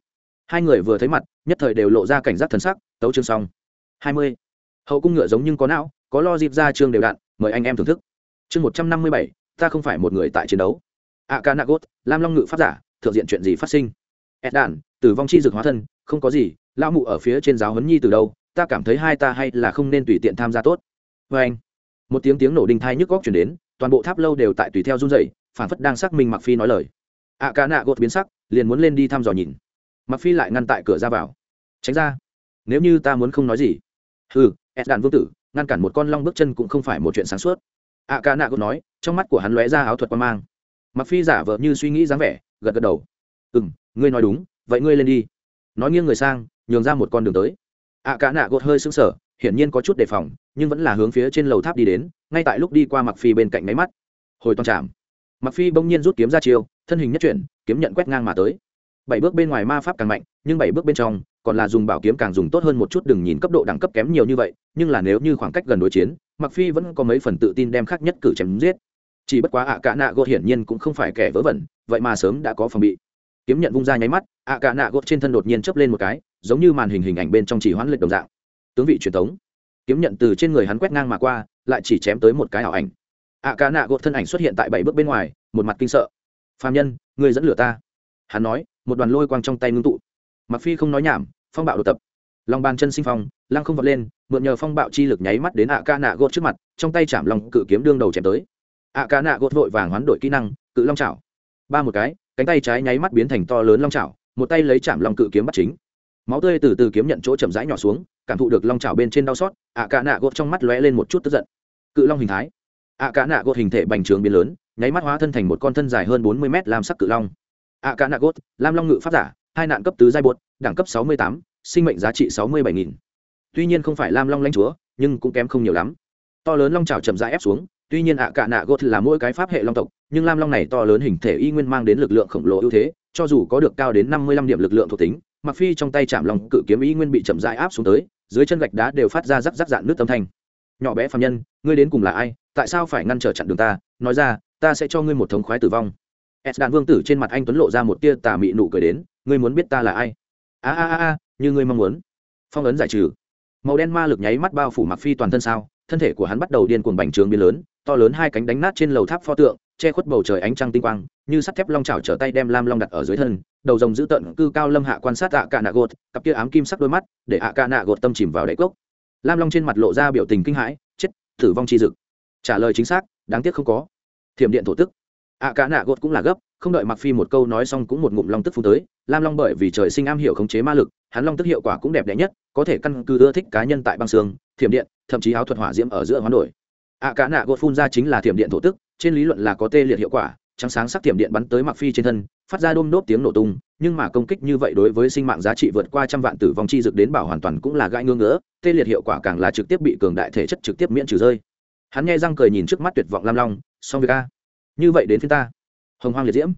Hai người vừa thấy mặt, nhất thời đều lộ ra cảnh giác thần sắc, tấu chương xong. Hai mươi hậu cung ngựa giống nhưng có não, có lo dịp ra chương đều đặn mời anh em thưởng thức. Chương một trăm năm mươi bảy, ta không phải một người tại chiến đấu. A ca nạ lam long ngự pháp giả, thượng diện chuyện gì phát sinh? Ed đản tử vong chi dược hóa thân, không có gì lao mụ ở phía trên giáo huấn nhi từ đâu, ta cảm thấy hai ta hay là không nên tùy tiện tham gia tốt. Vê anh, một tiếng tiếng nổ đinh thai nhức góc chuyển đến, toàn bộ tháp lâu đều tại tùy theo run dậy phản phất đang xác minh mặc phi nói lời. A ca nạ gột biến sắc, liền muốn lên đi thăm dò nhìn. Mặc phi lại ngăn tại cửa ra vào. Tránh ra. Nếu như ta muốn không nói gì. Ừ ed đàn vương tử, ngăn cản một con long bước chân cũng không phải một chuyện sáng suốt. Ạ ca nạ gột nói, trong mắt của hắn lóe ra áo thuật qua mang. Mặc phi giả vờ như suy nghĩ dáng vẻ, gật gật đầu. Ừ m ngươi nói đúng, vậy ngươi lên đi. Nói nghiêng người sang, nhường ra một con đường tới. Ạ cả nạ gột hơi sững sờ, hiển nhiên có chút đề phòng, nhưng vẫn là hướng phía trên lầu tháp đi đến, ngay tại lúc đi qua mặc phi bên cạnh máy mắt. Hồi toàn chạm mặc phi bỗng nhiên rút kiếm ra chiêu, thân hình nhất chuyển, kiếm nhận quét ngang mà tới. Bảy bước bên ngoài ma pháp càng mạnh, nhưng bảy bước bên trong còn là dùng bảo kiếm càng dùng tốt hơn một chút, đừng nhìn cấp độ đẳng cấp kém nhiều như vậy, nhưng là nếu như khoảng cách gần đối chiến mặc phi vẫn có mấy phần tự tin đem khác nhất cử chém giết. Chỉ bất quá ạ cả nạ gột hiển nhiên cũng không phải kẻ vớ vẩn, vậy mà sớm đã có phòng bị. Kiếm nhận vung ra nháy mắt ạ cả nạ gột trên thân đột nhiên chớp lên một cái, giống như màn hình hình ảnh bên trong chỉ hoãn lệch đồng dạng. Tướng vị truyền thống. Kiếm nhận từ trên người hắn quét ngang mà qua, lại chỉ chém tới một cái ảo ảnh. Ạ cả nạ gột thân ảnh xuất hiện tại bảy bước bên ngoài, một mặt kinh sợ. Phạm nhân người dẫn lửa ta. Hắn nói, một đoàn lôi quang trong tay ngưng tụ. Mặc phi không nói nhảm phong bạo đột tập. Lòng bàn chân sinh phong, lăng không vọt lên, mượn nhờ phong bạo chi lực nháy mắt đến ạ ca nạ gột trước mặt, trong tay chạm lòng cự kiếm đương đầu chém tới. Ạ ca nạ gột vội vàng hoán đổi kỹ năng, cự long chảo. Ba một cái, cánh tay trái nháy mắt biến thành to lớn long chảo, một tay lấy chạm long cự kiếm bắt chính. Máu tươi từ từ kiếm nhận chỗ chậm rãi nhỏ xuống, cảm thụ được long chảo bên trên đau xót ạ Ca nạ gột trong mắt lóe lên một chút tức giận. Cự long hình thái. Ạ Ca nạ gột hình thể bành trướng biến lớn, nháy mắt hóa thân thành một con thân dài hơn bốn mươi mét làm sắc cự long. Ạ Ca nạ gột lam long ngự pháp giả hai nạn cấp tứ giai bột đẳng cấp sáu mươi tám, sinh mệnh giá trị sáu mươi bảy nghìn. Tuy nhiên không phải lam long lãnh chúa, nhưng cũng kém không nhiều lắm. To lớn long chảo chậm rãi ép xuống, tuy nhiên ạ cả nạ gột là mỗi cái pháp hệ long tộc, nhưng lam long này to lớn hình thể y nguyên mang đến lực lượng khổng lồ ưu thế, cho dù có được cao đến năm mươi lăm điểm lực lượng thuộc tính mặc phi trong tay chạm lòng cự kiếm y nguyên bị chậm rãi áp xuống tới, dưới chân gạch đá đều phát ra rắc rắc dạn nước âm thanh. Nhỏ bé phạm nhân, ngươi đến cùng là ai? Tại sao phải ngăn trở chặn đường ta? Nói ra, ta sẽ cho ngươi một thống khoái tử vong. S đạn vương tử trên mặt anh tuấn lộ ra một tia tà mị nụ cười đến ngươi muốn biết ta là ai? A a a như ngươi mong muốn. Phong ấn giải trừ. Màu đen ma lực nháy mắt bao phủ mặc phi toàn thân sao, thân thể của hắn bắt đầu điên cuồng bành trướng biến lớn, to lớn hai cánh đánh nát trên lầu tháp pho tượng, che khuất bầu trời ánh trăng tinh quang, như sắt thép long chảo trở tay đem lam long đặt ở dưới thân, đầu rồng giữ tận cư cao lâm hạ quan sát ạ cạ nạ gột, cặp kia ám kim sắc đôi mắt, để ạ cạ nạ gột tâm chìm vào đáy cốc. Lam long trên mặt lộ ra biểu tình kinh hãi, chết, tử vong chi dực. Trả lời chính xác, đáng tiếc không có. Thiểm điện thổ tức. Ạ cạ nạ gột cũng là gấp không đợi mặc phi một câu nói xong cũng một ngụm long tức phun tới, lam long bởi vì trời sinh am hiểu khống chế ma lực, hắn long tức hiệu quả cũng đẹp đẽ nhất, có thể căn cứ ưa thích cá nhân tại băng xương, thiểm điện, thậm chí áo thuật hỏa diễm ở giữa hoán đổi. Ạ cả nạ gột phun ra chính là thiểm điện thổ tức, trên lý luận là có tê liệt hiệu quả, trắng sáng sắc thiểm điện bắn tới mặc phi trên thân, phát ra đôm nốt tiếng nổ tung, nhưng mà công kích như vậy đối với sinh mạng giá trị vượt qua trăm vạn tử vong chi dực đến bảo hoàn toàn cũng là gãi ngưỡng ngỡ tê liệt hiệu quả càng là trực tiếp bị cường đại thể chất trực tiếp miễn trừ rơi. Hắn nghe răng cười nhìn trước mắt tuyệt vọng lam long, xong việc a. Như vậy đến phía ta hồng hoang liệt diễm.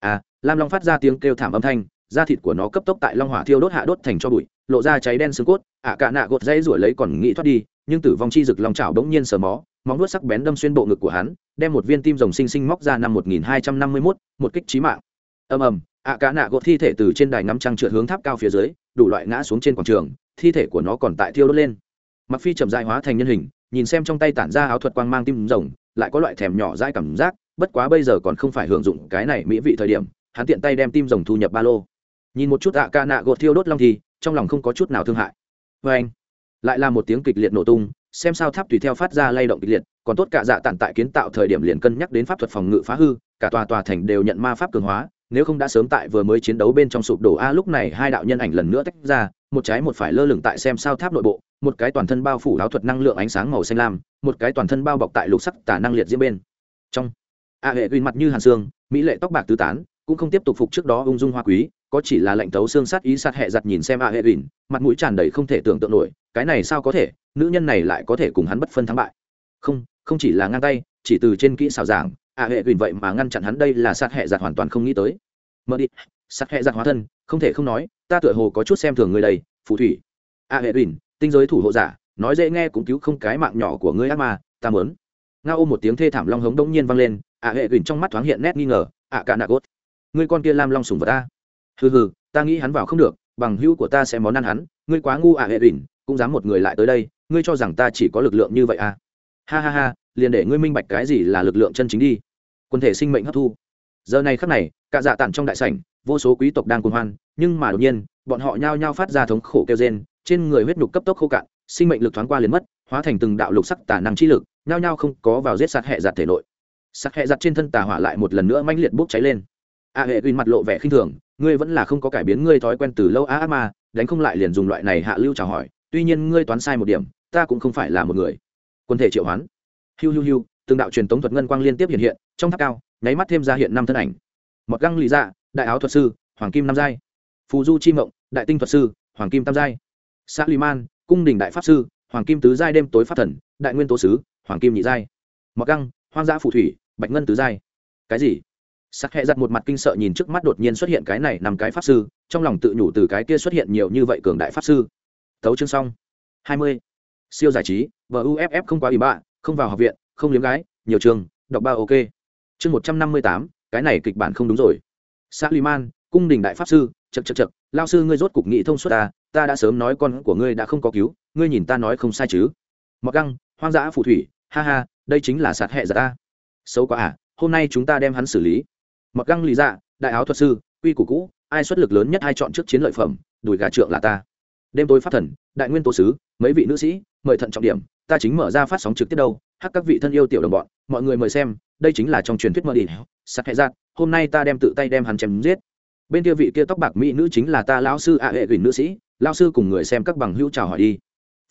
À lam long phát ra tiếng kêu thảm âm thanh da thịt của nó cấp tốc tại long hỏa thiêu đốt hạ đốt thành cho bụi lộ ra cháy đen xương cốt ạ cả nạ gột dây ruổi lấy còn nghĩ thoát đi nhưng tử vong chi rực long chảo đống nhiên sờ mó móng vuốt sắc bén đâm xuyên bộ ngực của hắn đem một viên tim rồng sinh sinh móc ra năm 1251, một kích chí mạng. Ầm ầm ạ cả nạ gột thi thể từ trên đài ngắm trăng trượt hướng tháp cao phía dưới đủ loại ngã xuống trên quảng trường thi thể của nó còn tại thiêu đốt lên. Mặc phi chậm dại hóa thành nhân hình nhìn xem trong tay tản ra áo thuật quang mang tim rồng lại có loại thèm nhỏ dai cảm giác bất quá bây giờ còn không phải hưởng dụng cái này mỹ vị thời điểm, hắn tiện tay đem tim rồng thu nhập ba lô. Nhìn một chút ạ ca nạ gột thiêu đốt long thì, trong lòng không có chút nào thương hại. Với anh, lại là một tiếng kịch liệt nổ tung, xem sao tháp tùy theo phát ra lay động kịch liệt, còn tốt cả dạ tản tại kiến tạo thời điểm liền cân nhắc đến pháp thuật phòng ngự phá hư, cả tòa tòa thành đều nhận ma pháp cường hóa, nếu không đã sớm tại vừa mới chiến đấu bên trong sụp đổ. A, lúc này hai đạo nhân ảnh lần nữa tách ra, một trái một phải lơ lửng tại xem sao tháp nội bộ, một cái toàn thân bao phủ áo thuật năng lượng ánh sáng màu xanh lam, một cái toàn thân bao bọc tại lục sắc tả năng liệt diễm bên trong a hệ ghi mặt như hàn xương, mỹ lệ tóc bạc tứ tán, cũng không tiếp tục phục trước đó ung dung hoa quý, có chỉ là lệnh tấu xương sát ý sát hệ giặt nhìn xem a hệ ghi mặt mũi tràn đầy không thể tưởng tượng nổi, cái này sao có thể, nữ nhân này lại có thể cùng hắn bất phân thắng bại. Không không chỉ là ngang tay, chỉ từ trên kỹ xảo giảng, A hệ quỳnh vậy mà ngăn chặn hắn đây là sát hệ giặt hoàn toàn không nghĩ tới. Mở đi sát hệ giặt hóa thân, không thể không nói, ta tựa hồ có chút xem thường người đây, phù thủy. A hệ quỳnh tinh giới thủ hộ giả, nói dễ nghe cũng cứu không cái mạng nhỏ của ngươi ác ma, ta mớn nga ôm một tiếng thê thảm long hống đông nhiên vang lên ạ hệ gửi trong mắt thoáng hiện nét nghi ngờ, ạ cả nạ gốt. Ngươi con kia lam long sùng vật ta. Hừ hừ, ta nghĩ hắn vào không được, bằng hữu của ta sẽ món ăn hắn, ngươi quá ngu ạ hệ gửi cũng dám một người lại tới đây, ngươi cho rằng ta chỉ có lực lượng như vậy à? Ha ha ha, liền để ngươi minh bạch cái gì là lực lượng chân chính đi. Quân thể sinh mệnh hấp thu. Giờ này khắc này, cả dạ tản trong đại sảnh, vô số quý tộc đang cuồng hoan, nhưng mà đột nhiên, bọn họ nhao nhao phát ra thống khổ kêu rên, trên người huyết nhục cấp tốc khô cạn, sinh mệnh lực thoáng qua liền mất, hóa thành từng đạo lục sắc tà năng chi lực, nhao nhao không có vào giết sát hệ giạt thể nội. Sắc hệ giặt trên thân tà hỏa lại một lần nữa mãnh liệt bốc cháy lên. A hệ uy mặt lộ vẻ khinh thường, ngươi vẫn là không có cải biến ngươi thói quen từ lâu a ác mà đánh không lại liền dùng loại này hạ lưu chào hỏi, tuy nhiên ngươi toán sai một điểm, ta cũng không phải là một người. Quân thể triệu hoán. Hiu hiu hiu, từng đạo truyền tống thuật ngân quang liên tiếp hiện hiện, trong tháp cao, nháy mắt thêm ra hiện năm thân ảnh. Mọt găng lý dạ đại áo thuật sư, hoàng kim năm giai. Phù du chi mộng, đại tinh thuật sư, hoàng kim tam giai. Xã liman cung đình đại pháp sư, hoàng kim tứ giai đêm tối pháp thần, đại nguyên tố sứ, hoàng kim nhị giai. Mọt găng hoang dã phù thủy, bạch ngân tứ giai. Cái gì? Sắc hẹ giặt một mặt kinh sợ nhìn trước mắt đột nhiên xuất hiện cái này nằm cái pháp sư, trong lòng tự nhủ từ cái kia xuất hiện nhiều như vậy cường đại pháp sư. Thấu chương xong. Hai mươi. Siêu giải trí và uff không quá ủy bạ, không vào học viện, không liếm gái, nhiều trường, đọc ba ok. Chương một trăm năm mươi tám, cái này kịch bản không đúng rồi. Xã cung đình đại pháp sư chật chật chật lao sư ngươi rốt cục nghị thông suốt ta ta đã sớm nói con của ngươi đã không có cứu, ngươi nhìn ta nói không sai chứ. Mặc găng, hoang dã phù thủy, ha ha đây chính là sạt hẹ giả ta. Xấu quá à hôm nay chúng ta đem hắn xử lý. Mặc găng lý dạ đại áo thuật sư, quy củ cũ, ai xuất lực lớn nhất ai chọn trước chiến lợi phẩm, đùi gà trượng là ta. Đêm tối phát thần, đại nguyên tổ sứ, mấy vị nữ sĩ, mời thận trọng điểm, ta chính mở ra phát sóng trực tiếp đâu, hắc các vị thân yêu tiểu đồng bọn, mọi người mời xem, đây chính là trong truyền thuyết mơ đi. Sắt hệ giạt hôm nay ta đem tự tay đem hắn chém giết. Bên kia vị kia tóc bạc mỹ nữ chính là ta lão sư ạ hệ gửi nữ sĩ, lão sư cùng người xem các bằng hữu chào hỏi đi.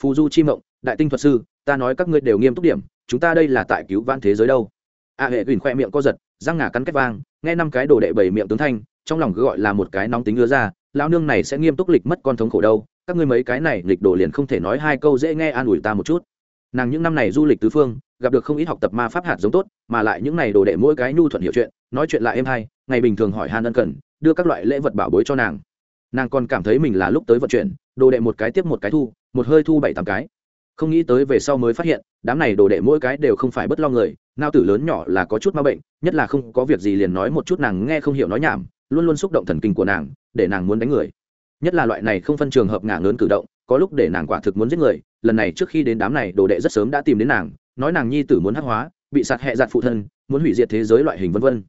Phù du chi mộng, đại tinh thuật sư ta nói các ngươi đều nghiêm túc điểm, chúng ta đây là tại cứu vãn thế giới đâu. A hệ gửi khoe miệng co giật, răng ngà cắn cách vang, nghe năm cái đồ đệ bảy miệng tướng thanh, trong lòng cứ gọi là một cái nóng tính ứa ra, lão nương này sẽ nghiêm túc lịch mất con thống khổ đâu, các ngươi mấy cái này lịch đồ liền không thể nói hai câu dễ nghe an ủi ta một chút. Nàng những năm này du lịch tứ phương, gặp được không ít học tập ma pháp hạt giống tốt, mà lại những này đồ đệ mỗi cái nhu thuận hiểu chuyện, nói chuyện lại êm hay, ngày bình thường hỏi han ân cần, đưa các loại lễ vật bảo bối cho nàng. Nàng còn cảm thấy mình là lúc tới vận chuyển, đồ đệ một cái tiếp một cái thu, một hơi thu bảy tám cái không nghĩ tới về sau mới phát hiện, đám này đồ đệ mỗi cái đều không phải bất lo người, nao tử lớn nhỏ là có chút ma bệnh, nhất là không có việc gì liền nói một chút nàng nghe không hiểu nói nhảm, luôn luôn xúc động thần kinh của nàng, để nàng muốn đánh người. Nhất là loại này không phân trường hợp ngả ngớn cử động, có lúc để nàng quả thực muốn giết người, lần này trước khi đến đám này đồ đệ rất sớm đã tìm đến nàng, nói nàng nhi tử muốn hắc hóa, bị sạt hẹ giặt phụ thân, muốn hủy diệt thế giới loại hình vân vân.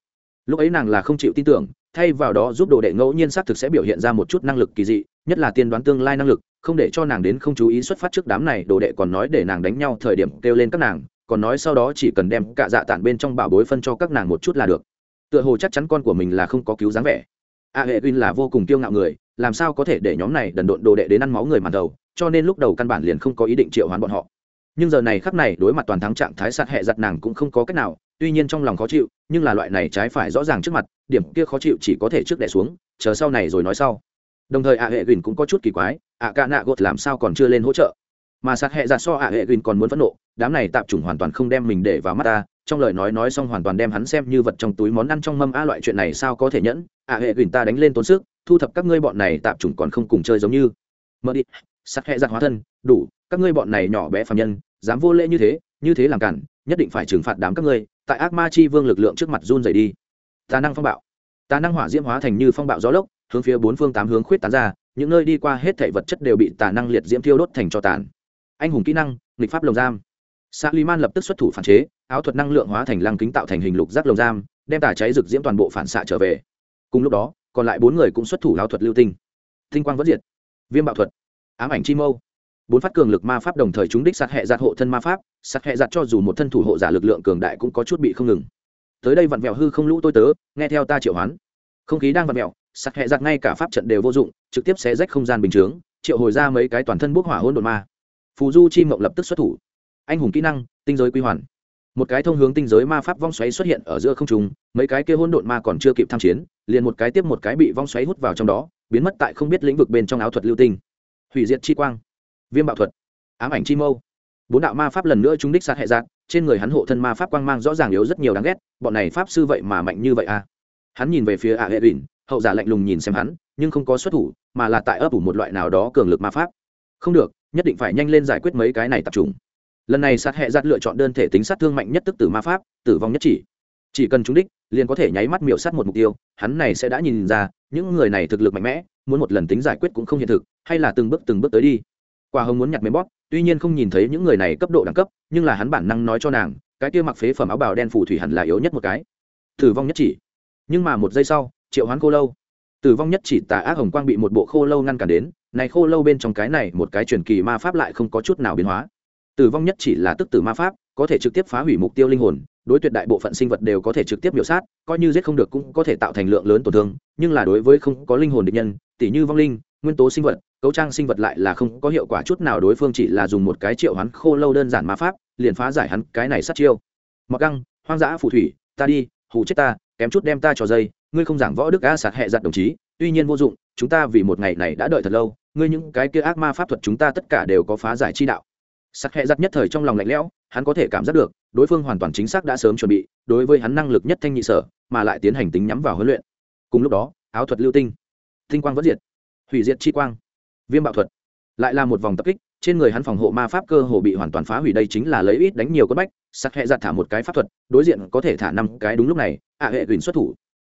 Lúc ấy nàng là không chịu tin tưởng, thay vào đó giúp đồ đệ ngẫu nhiên xác thực sẽ biểu hiện ra một chút năng lực kỳ dị nhất là tiên đoán tương lai năng lực, không để cho nàng đến không chú ý xuất phát trước đám này đồ đệ còn nói để nàng đánh nhau thời điểm kêu lên các nàng, còn nói sau đó chỉ cần đem cả dạ tản bên trong bảo bối phân cho các nàng một chút là được. Tựa hồ chắc chắn con của mình là không có cứu dáng vẻ. A hệ uyên là vô cùng kiêu ngạo người, làm sao có thể để nhóm này đần độn đồ đệ đến ăn máu người màn đầu, cho nên lúc đầu căn bản liền không có ý định triệu hoán bọn họ. Nhưng giờ này khắc này đối mặt toàn thắng trạng thái sạt hệ giặt nàng cũng không có cách nào, tuy nhiên trong lòng khó chịu, nhưng là loại này trái phải rõ ràng trước mặt, điểm kia khó chịu chỉ có thể trước đẻ xuống, chờ sau này rồi nói sau đồng thời ạ hệ gìn cũng có chút kỳ quái, ạ ca nạ gột làm sao còn chưa lên hỗ trợ? Mà sát hệ ra dạ so ạ hệ gìn còn muốn phẫn nộ, đám này tạp chủng hoàn toàn không đem mình để vào mắt ta, trong lời nói nói xong hoàn toàn đem hắn xem như vật trong túi món ăn trong mâm a loại chuyện này sao có thể nhẫn? Ạ hệ gìn ta đánh lên tốn sức, thu thập các ngươi bọn này tạp chủng còn không cùng chơi giống như. Mơ đi sắc hệ giặt hóa thân, đủ, các ngươi bọn này nhỏ bé phạm nhân, dám vô lễ như thế như thế làm cản, nhất định phải trừng phạt đám các ngươi, tại ác ma chi vương lực lượng trước mặt run dày đi. Tà năng phong bạo. Tà năng hỏa diễm hóa thành như phong bạo gió lốc hướng phía bốn phương tám hướng khuyết tán ra, những nơi đi qua hết thể vật chất đều bị tà năng liệt diễm thiêu đốt thành cho tàn. Anh hùng kỹ năng, nghịch pháp lồng giam. Sa liman lập tức xuất thủ phản chế, áo thuật năng lượng hóa thành lăng kính tạo thành hình lục giác lồng giam, đem tà cháy rực diễm toàn bộ phản xạ trở về. Cùng lúc đó, còn lại bốn người cũng xuất thủ áo thuật lưu tinh. Tinh quang vẫn diệt. Viêm bạo thuật. Ám ảnh chi mâu. Bốn phát cường lực ma pháp đồng thời chúng đích sát hệ giặt hộ thân ma pháp, sát hệ giặt cho dù một thân thủ hộ giả lực lượng cường đại cũng có chút bị không ngừng. Tới đây vặn vẹo hư không lũ tôi tớ, nghe theo ta triệu hoán. Không khí đang vặn vẹo sát hệ giặt ngay cả pháp trận đều vô dụng, trực tiếp xé rách không gian bình chướng, triệu hồi ra mấy cái toàn thân bốc hỏa hôn đột ma. Phù du chi mộng lập tức xuất thủ. Anh hùng kỹ năng, tinh giới quy hoàn. Một cái thông hướng tinh giới ma pháp vong xoáy xuất hiện ở giữa không trung, mấy cái kia hôn đột ma còn chưa kịp tham chiến, liền một cái tiếp một cái bị vong xoáy hút vào trong đó, biến mất tại không biết lĩnh vực bên trong áo thuật lưu tinh. Hủy diệt chi quang. Viêm bạo thuật. Ám ảnh chi mâu. Bốn đạo ma pháp lần nữa trúng đích sát hệ dạng trên người hắn hộ thân ma pháp quang mang rõ ràng yếu rất nhiều đáng ghét, bọn này pháp sư vậy mà mạnh như vậy à? Hắn nhìn về phía ạ hệ bỉn hậu giả lạnh lùng nhìn xem hắn, nhưng không có xuất thủ, mà là tại ấp ủ một loại nào đó cường lực ma pháp. Không được, nhất định phải nhanh lên giải quyết mấy cái này tập trung. Lần này sát hệ giặt lựa chọn đơn thể tính sát thương mạnh nhất tức tử ma pháp, tử vong nhất chỉ. Chỉ cần trúng đích, liền có thể nháy mắt miểu sát một mục tiêu, hắn này sẽ đã nhìn ra, những người này thực lực mạnh mẽ, muốn một lần tính giải quyết cũng không hiện thực, hay là từng bước từng bước tới đi. Quả hồng muốn nhặt mềm bóp, tuy nhiên không nhìn thấy những người này cấp độ đẳng cấp, nhưng là hắn bản năng nói cho nàng, cái kia mặc phế phẩm áo bào đen phủ thủy hẳn là yếu nhất một cái. Tử vong nhất chỉ. Nhưng mà một giây sau triệu hoán khô lâu. Tử vong nhất chỉ tà ác hồng quang bị một bộ khô lâu ngăn cản đến, này khô lâu bên trong cái này một cái truyền kỳ ma pháp lại không có chút nào biến hóa. Tử vong nhất chỉ là tức tử ma pháp, có thể trực tiếp phá hủy mục tiêu linh hồn, đối tuyệt đại bộ phận sinh vật đều có thể trực tiếp biểu sát, coi như giết không được cũng có thể tạo thành lượng lớn tổn thương, nhưng là đối với không có linh hồn địch nhân, tỉ như vong linh, nguyên tố sinh vật, cấu trang sinh vật lại là không có hiệu quả chút nào đối phương chỉ là dùng một cái triệu hắn khô lâu đơn giản ma pháp, liền phá giải hắn cái này sát chiêu. Mặc găng, hoang dã phù thủy, ta đi, hù chết ta kém chút đem ta cho dây, ngươi không giảng võ đức a sạt hẹ giặt đồng chí, tuy nhiên vô dụng, chúng ta vì một ngày này đã đợi thật lâu, ngươi những cái kia ác ma pháp thuật chúng ta tất cả đều có phá giải chi đạo. Sắc hẹ giặt nhất thời trong lòng lạnh lẽo, hắn có thể cảm giác được, đối phương hoàn toàn chính xác đã sớm chuẩn bị, đối với hắn năng lực nhất thanh nhị sở, mà lại tiến hành tính nhắm vào huấn luyện. Cùng lúc đó, áo thuật lưu tinh tinh quang vẫn diệt, hủy diệt chi quang, viêm bạo thuật, lại là một vòng tập kích trên người hắn phòng hộ ma pháp cơ hồ bị hoàn toàn phá hủy đây chính là lấy ít đánh nhiều con bách sắc hẹ giặt thả một cái pháp thuật, đối diện có thể thả năm cái đúng lúc này, ạ hệ quyền xuất thủ.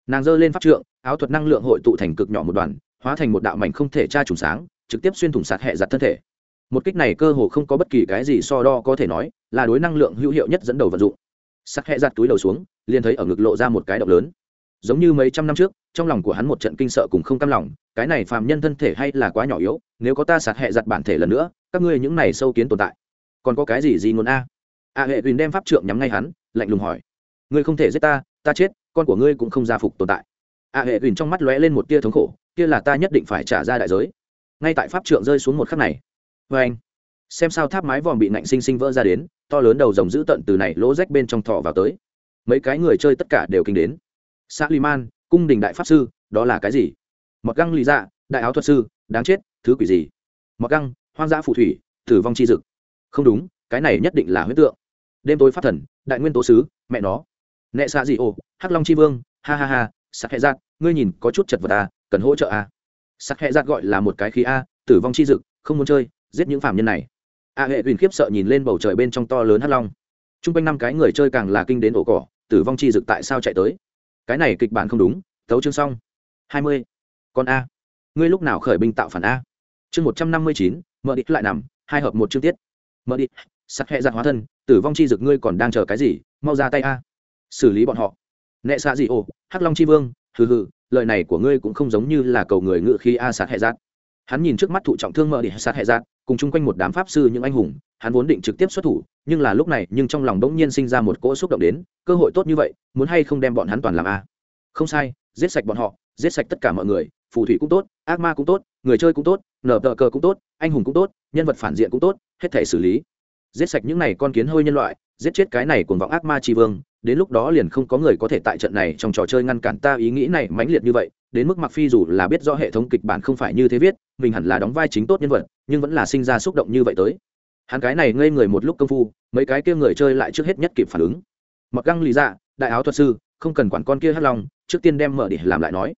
Nàng giơ lên pháp trượng, áo thuật năng lượng hội tụ thành cực nhỏ một đoàn, hóa thành một đạo mảnh không thể tra trùng sáng, trực tiếp xuyên thủng sạt hẹ giặt thân thể. Một kích này cơ hồ không có bất kỳ cái gì so đo có thể nói, là đối năng lượng hữu hiệu nhất dẫn đầu vận dụng. Sắc hẹ giặt túi đầu xuống, liền thấy ở ngực lộ ra một cái động lớn. Giống như mấy trăm năm trước, trong lòng của hắn một trận kinh sợ cùng không cam lòng, cái này phàm nhân thân thể hay là quá nhỏ yếu, nếu có ta sạt hẹ giặt bản thể lần nữa các ngươi những này sâu kiến tồn tại. Còn có cái gì gì ngôn a? A hệ huỳnh đem pháp trượng nhắm ngay hắn, lạnh lùng hỏi. Ngươi không thể giết ta ta chết, con của ngươi cũng không gia phục tồn tại. A hệ huỳnh trong mắt lóe lên một tia thống khổ, kia là ta nhất định phải trả ra đại giới. Ngay tại pháp trượng rơi xuống một khắc này. Vê anh, xem sao tháp mái vòm bị nạnh sinh sinh vỡ ra đến, to lớn đầu rồng dữ tận từ này lỗ rách bên trong thọ vào tới. Mấy cái người chơi tất cả đều kinh đến. Xã liman cung đình đại pháp sư, đó là cái gì? Mặc găng lý dạ đại áo thuật sư, đáng chết, thứ quỷ gì? Mặc găng hoang dã phù thủy tử vong chi dực. Không đúng cái này nhất định là huyết tượng. Đêm tối pháp thần đại nguyên tố sứ mẹ nó. Nệ xạ gì ô, hắc long chi vương ha ha ha sắc hệ giác ngươi nhìn có chút chật vật à cần hỗ trợ à. Sắc hệ giác gọi là một cái khí a tử vong chi dực không muốn chơi giết những phạm nhân này. A hệ uyển khiếp sợ nhìn lên bầu trời bên trong to lớn hắc long. T r u n g quanh năm cái người chơi càng là kinh đến ổ cỏ tử vong chi dực tại sao chạy tới? Cái này kịch bản không đúng tấu chương xong. Hai mươi. Con a. Ngươi lúc nào khởi binh tạo phản a? Chương một trăm năm mươi chín mợ đít lại nằm, hai hợp một chương tiết. Mợ đít sắc hệ giặc hóa thân, tử vong chi dực ngươi còn đang chờ cái gì? Mau ra tay a. Xử lý bọn họ. Nệ xạ dị ồ hắc long chi vương, hừ hừ, lời này của ngươi cũng không giống như là cầu người ngự khi a sát hệ giác hắn nhìn trước mắt thụ trọng thương mợ đi sát hệ giác cùng chung quanh một đám pháp sư những anh hùng, hắn vốn định trực tiếp xuất thủ, nhưng là lúc này, nhưng trong lòng đống nhiên sinh ra một cỗ xúc động đến, cơ hội tốt như vậy, muốn hay không đem bọn hắn toàn làm a? Không sai, giết sạch bọn họ, giết sạch tất cả mọi người, phù thủy cũng tốt, ác ma cũng tốt người chơi cũng tốt, nở tờ cờ cũng tốt, anh hùng cũng tốt, nhân vật phản diện cũng tốt, hết thể xử lý. Giết sạch những này con kiến hơi nhân loại, giết chết cái này cuồng vọng ác ma tri vương, đến lúc đó liền không có người có thể tại trận này trong trò chơi ngăn cản ta ý nghĩ này mãnh liệt như vậy, đến mức mặc phi dù là biết rõ hệ thống kịch bản không phải như thế viết, mình hẳn là đóng vai chính tốt nhân vật, nhưng vẫn là sinh ra xúc động như vậy tới. Hắn cái này ngây người một lúc công phu, mấy cái kia người chơi lại trước hết nhất kịp phản ứng. Mặc găng lý dạ đại áo thuật sư, không cần quản con kia hắt lòng trước tiên đem mở để làm lại nói.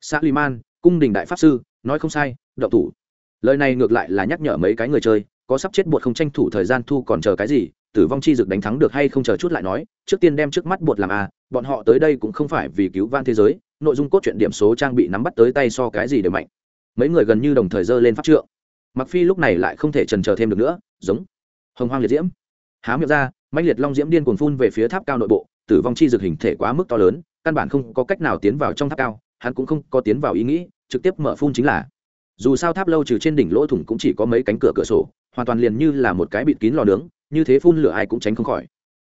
Xã liman cung đình đại pháp sư nói không sai động thủ. Lời này ngược lại là nhắc nhở mấy cái người chơi có sắp chết buộc không tranh thủ thời gian thu còn chờ cái gì tử vong chi dực đánh thắng được hay không chờ chút lại nói trước tiên đem trước mắt bột làm a à, bọn họ tới đây cũng không phải vì cứu van thế giới nội dung cốt truyện điểm số trang bị nắm bắt tới tay so cái gì đều mạnh. Mấy người gần như đồng thời dơ lên pháp trượng. Mặc phi lúc này lại không thể trần chờ thêm được nữa giống. Hồng hoang liệt diễm. Há miệng ra mạnh liệt long diễm điên cuồng phun về phía tháp cao nội bộ tử vong chi dực hình thể quá mức to lớn căn bản không có cách nào tiến vào trong tháp cao hắn cũng không có tiến vào ý nghĩ trực tiếp mở phun chính là. Dù sao tháp lâu trừ trên đỉnh lỗ thủng cũng chỉ có mấy cánh cửa cửa sổ, hoàn toàn liền như là một cái bịt kín lò nướng, như thế phun lửa ai cũng tránh không khỏi.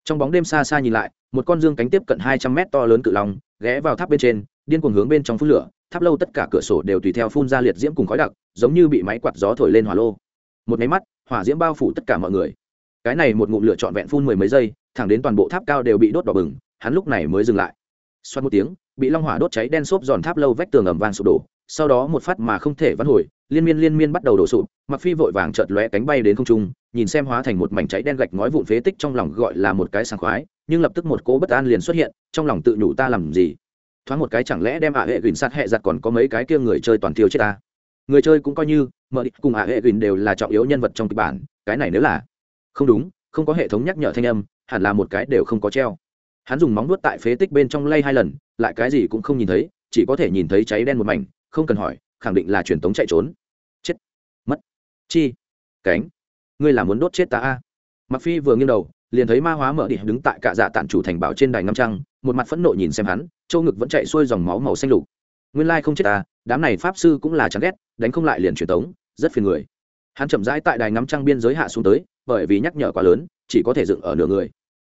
Trong bóng đêm xa xa nhìn lại, một con dương cánh tiếp cận hai trăm mét to lớn cự long, ghé vào tháp bên trên, điên cuồng hướng bên trong phun lửa, tháp lâu tất cả cửa sổ đều tùy theo phun ra liệt diễm cùng khói đặc, giống như bị máy quạt gió thổi lên hỏa lô. Một máy mắt, hỏa diễm bao phủ tất cả mọi người. Cái này một ngụm lửa trọn vẹn phun mười mấy giây, thẳng đến toàn bộ tháp cao đều bị đốt đỏ bừng, hắn lúc này mới dừng lại. Xoát một tiếng, bị long hỏa đốt cháy đen xốp giòn tháp lâu vách tường ẩm vàng sụp đổ sau đó một phát mà không thể vãn hồi, liên miên liên miên bắt đầu đổ sụp mặc phi vội vàng chợt lóe cánh bay đến không trung, nhìn xem hóa thành một mảnh cháy đen gạch ngói vụn phế tích trong lòng gọi là một cái sảng khoái, nhưng lập tức một cỗ bất an liền xuất hiện, trong lòng tự nhủ ta làm gì? Thoáng một cái chẳng lẽ đem à hệ gìn sát hệ giặt còn có mấy cái kia người chơi toàn tiêu chết ta? Người chơi cũng coi như mở địch cùng à hệ gìn đều là trọng yếu nhân vật trong kịch bản, cái này nếu là không đúng, không có hệ thống nhắc nhở thanh âm, hẳn là một cái đều không có treo. Hắn dùng móng nuốt tại phế tích bên trong lay hai lần, lại cái gì cũng không nhìn thấy, chỉ có thể nhìn thấy cháy đen một mảnh không cần hỏi, khẳng định là truyền tống chạy trốn. Chết. Mất. Chi? Cánh. Ngươi là muốn đốt chết ta a? Mặc phi vừa nghiêng đầu, liền thấy ma hóa mở đi đứng tại cạ dạ tản chủ thành bảo trên đài ngâm trăng, một mặt phẫn nộ nhìn xem hắn, châu ngực vẫn chạy xuôi dòng máu màu xanh lục. Nguyên lai không chết ta, đám này pháp sư cũng là chán ghét, đánh không lại liền truyền tống, rất phiền người. Hắn chậm rãi tại đài ngắm trăng biên giới hạ xuống tới, bởi vì nhắc nhở quá lớn, chỉ có thể dựng ở nửa người.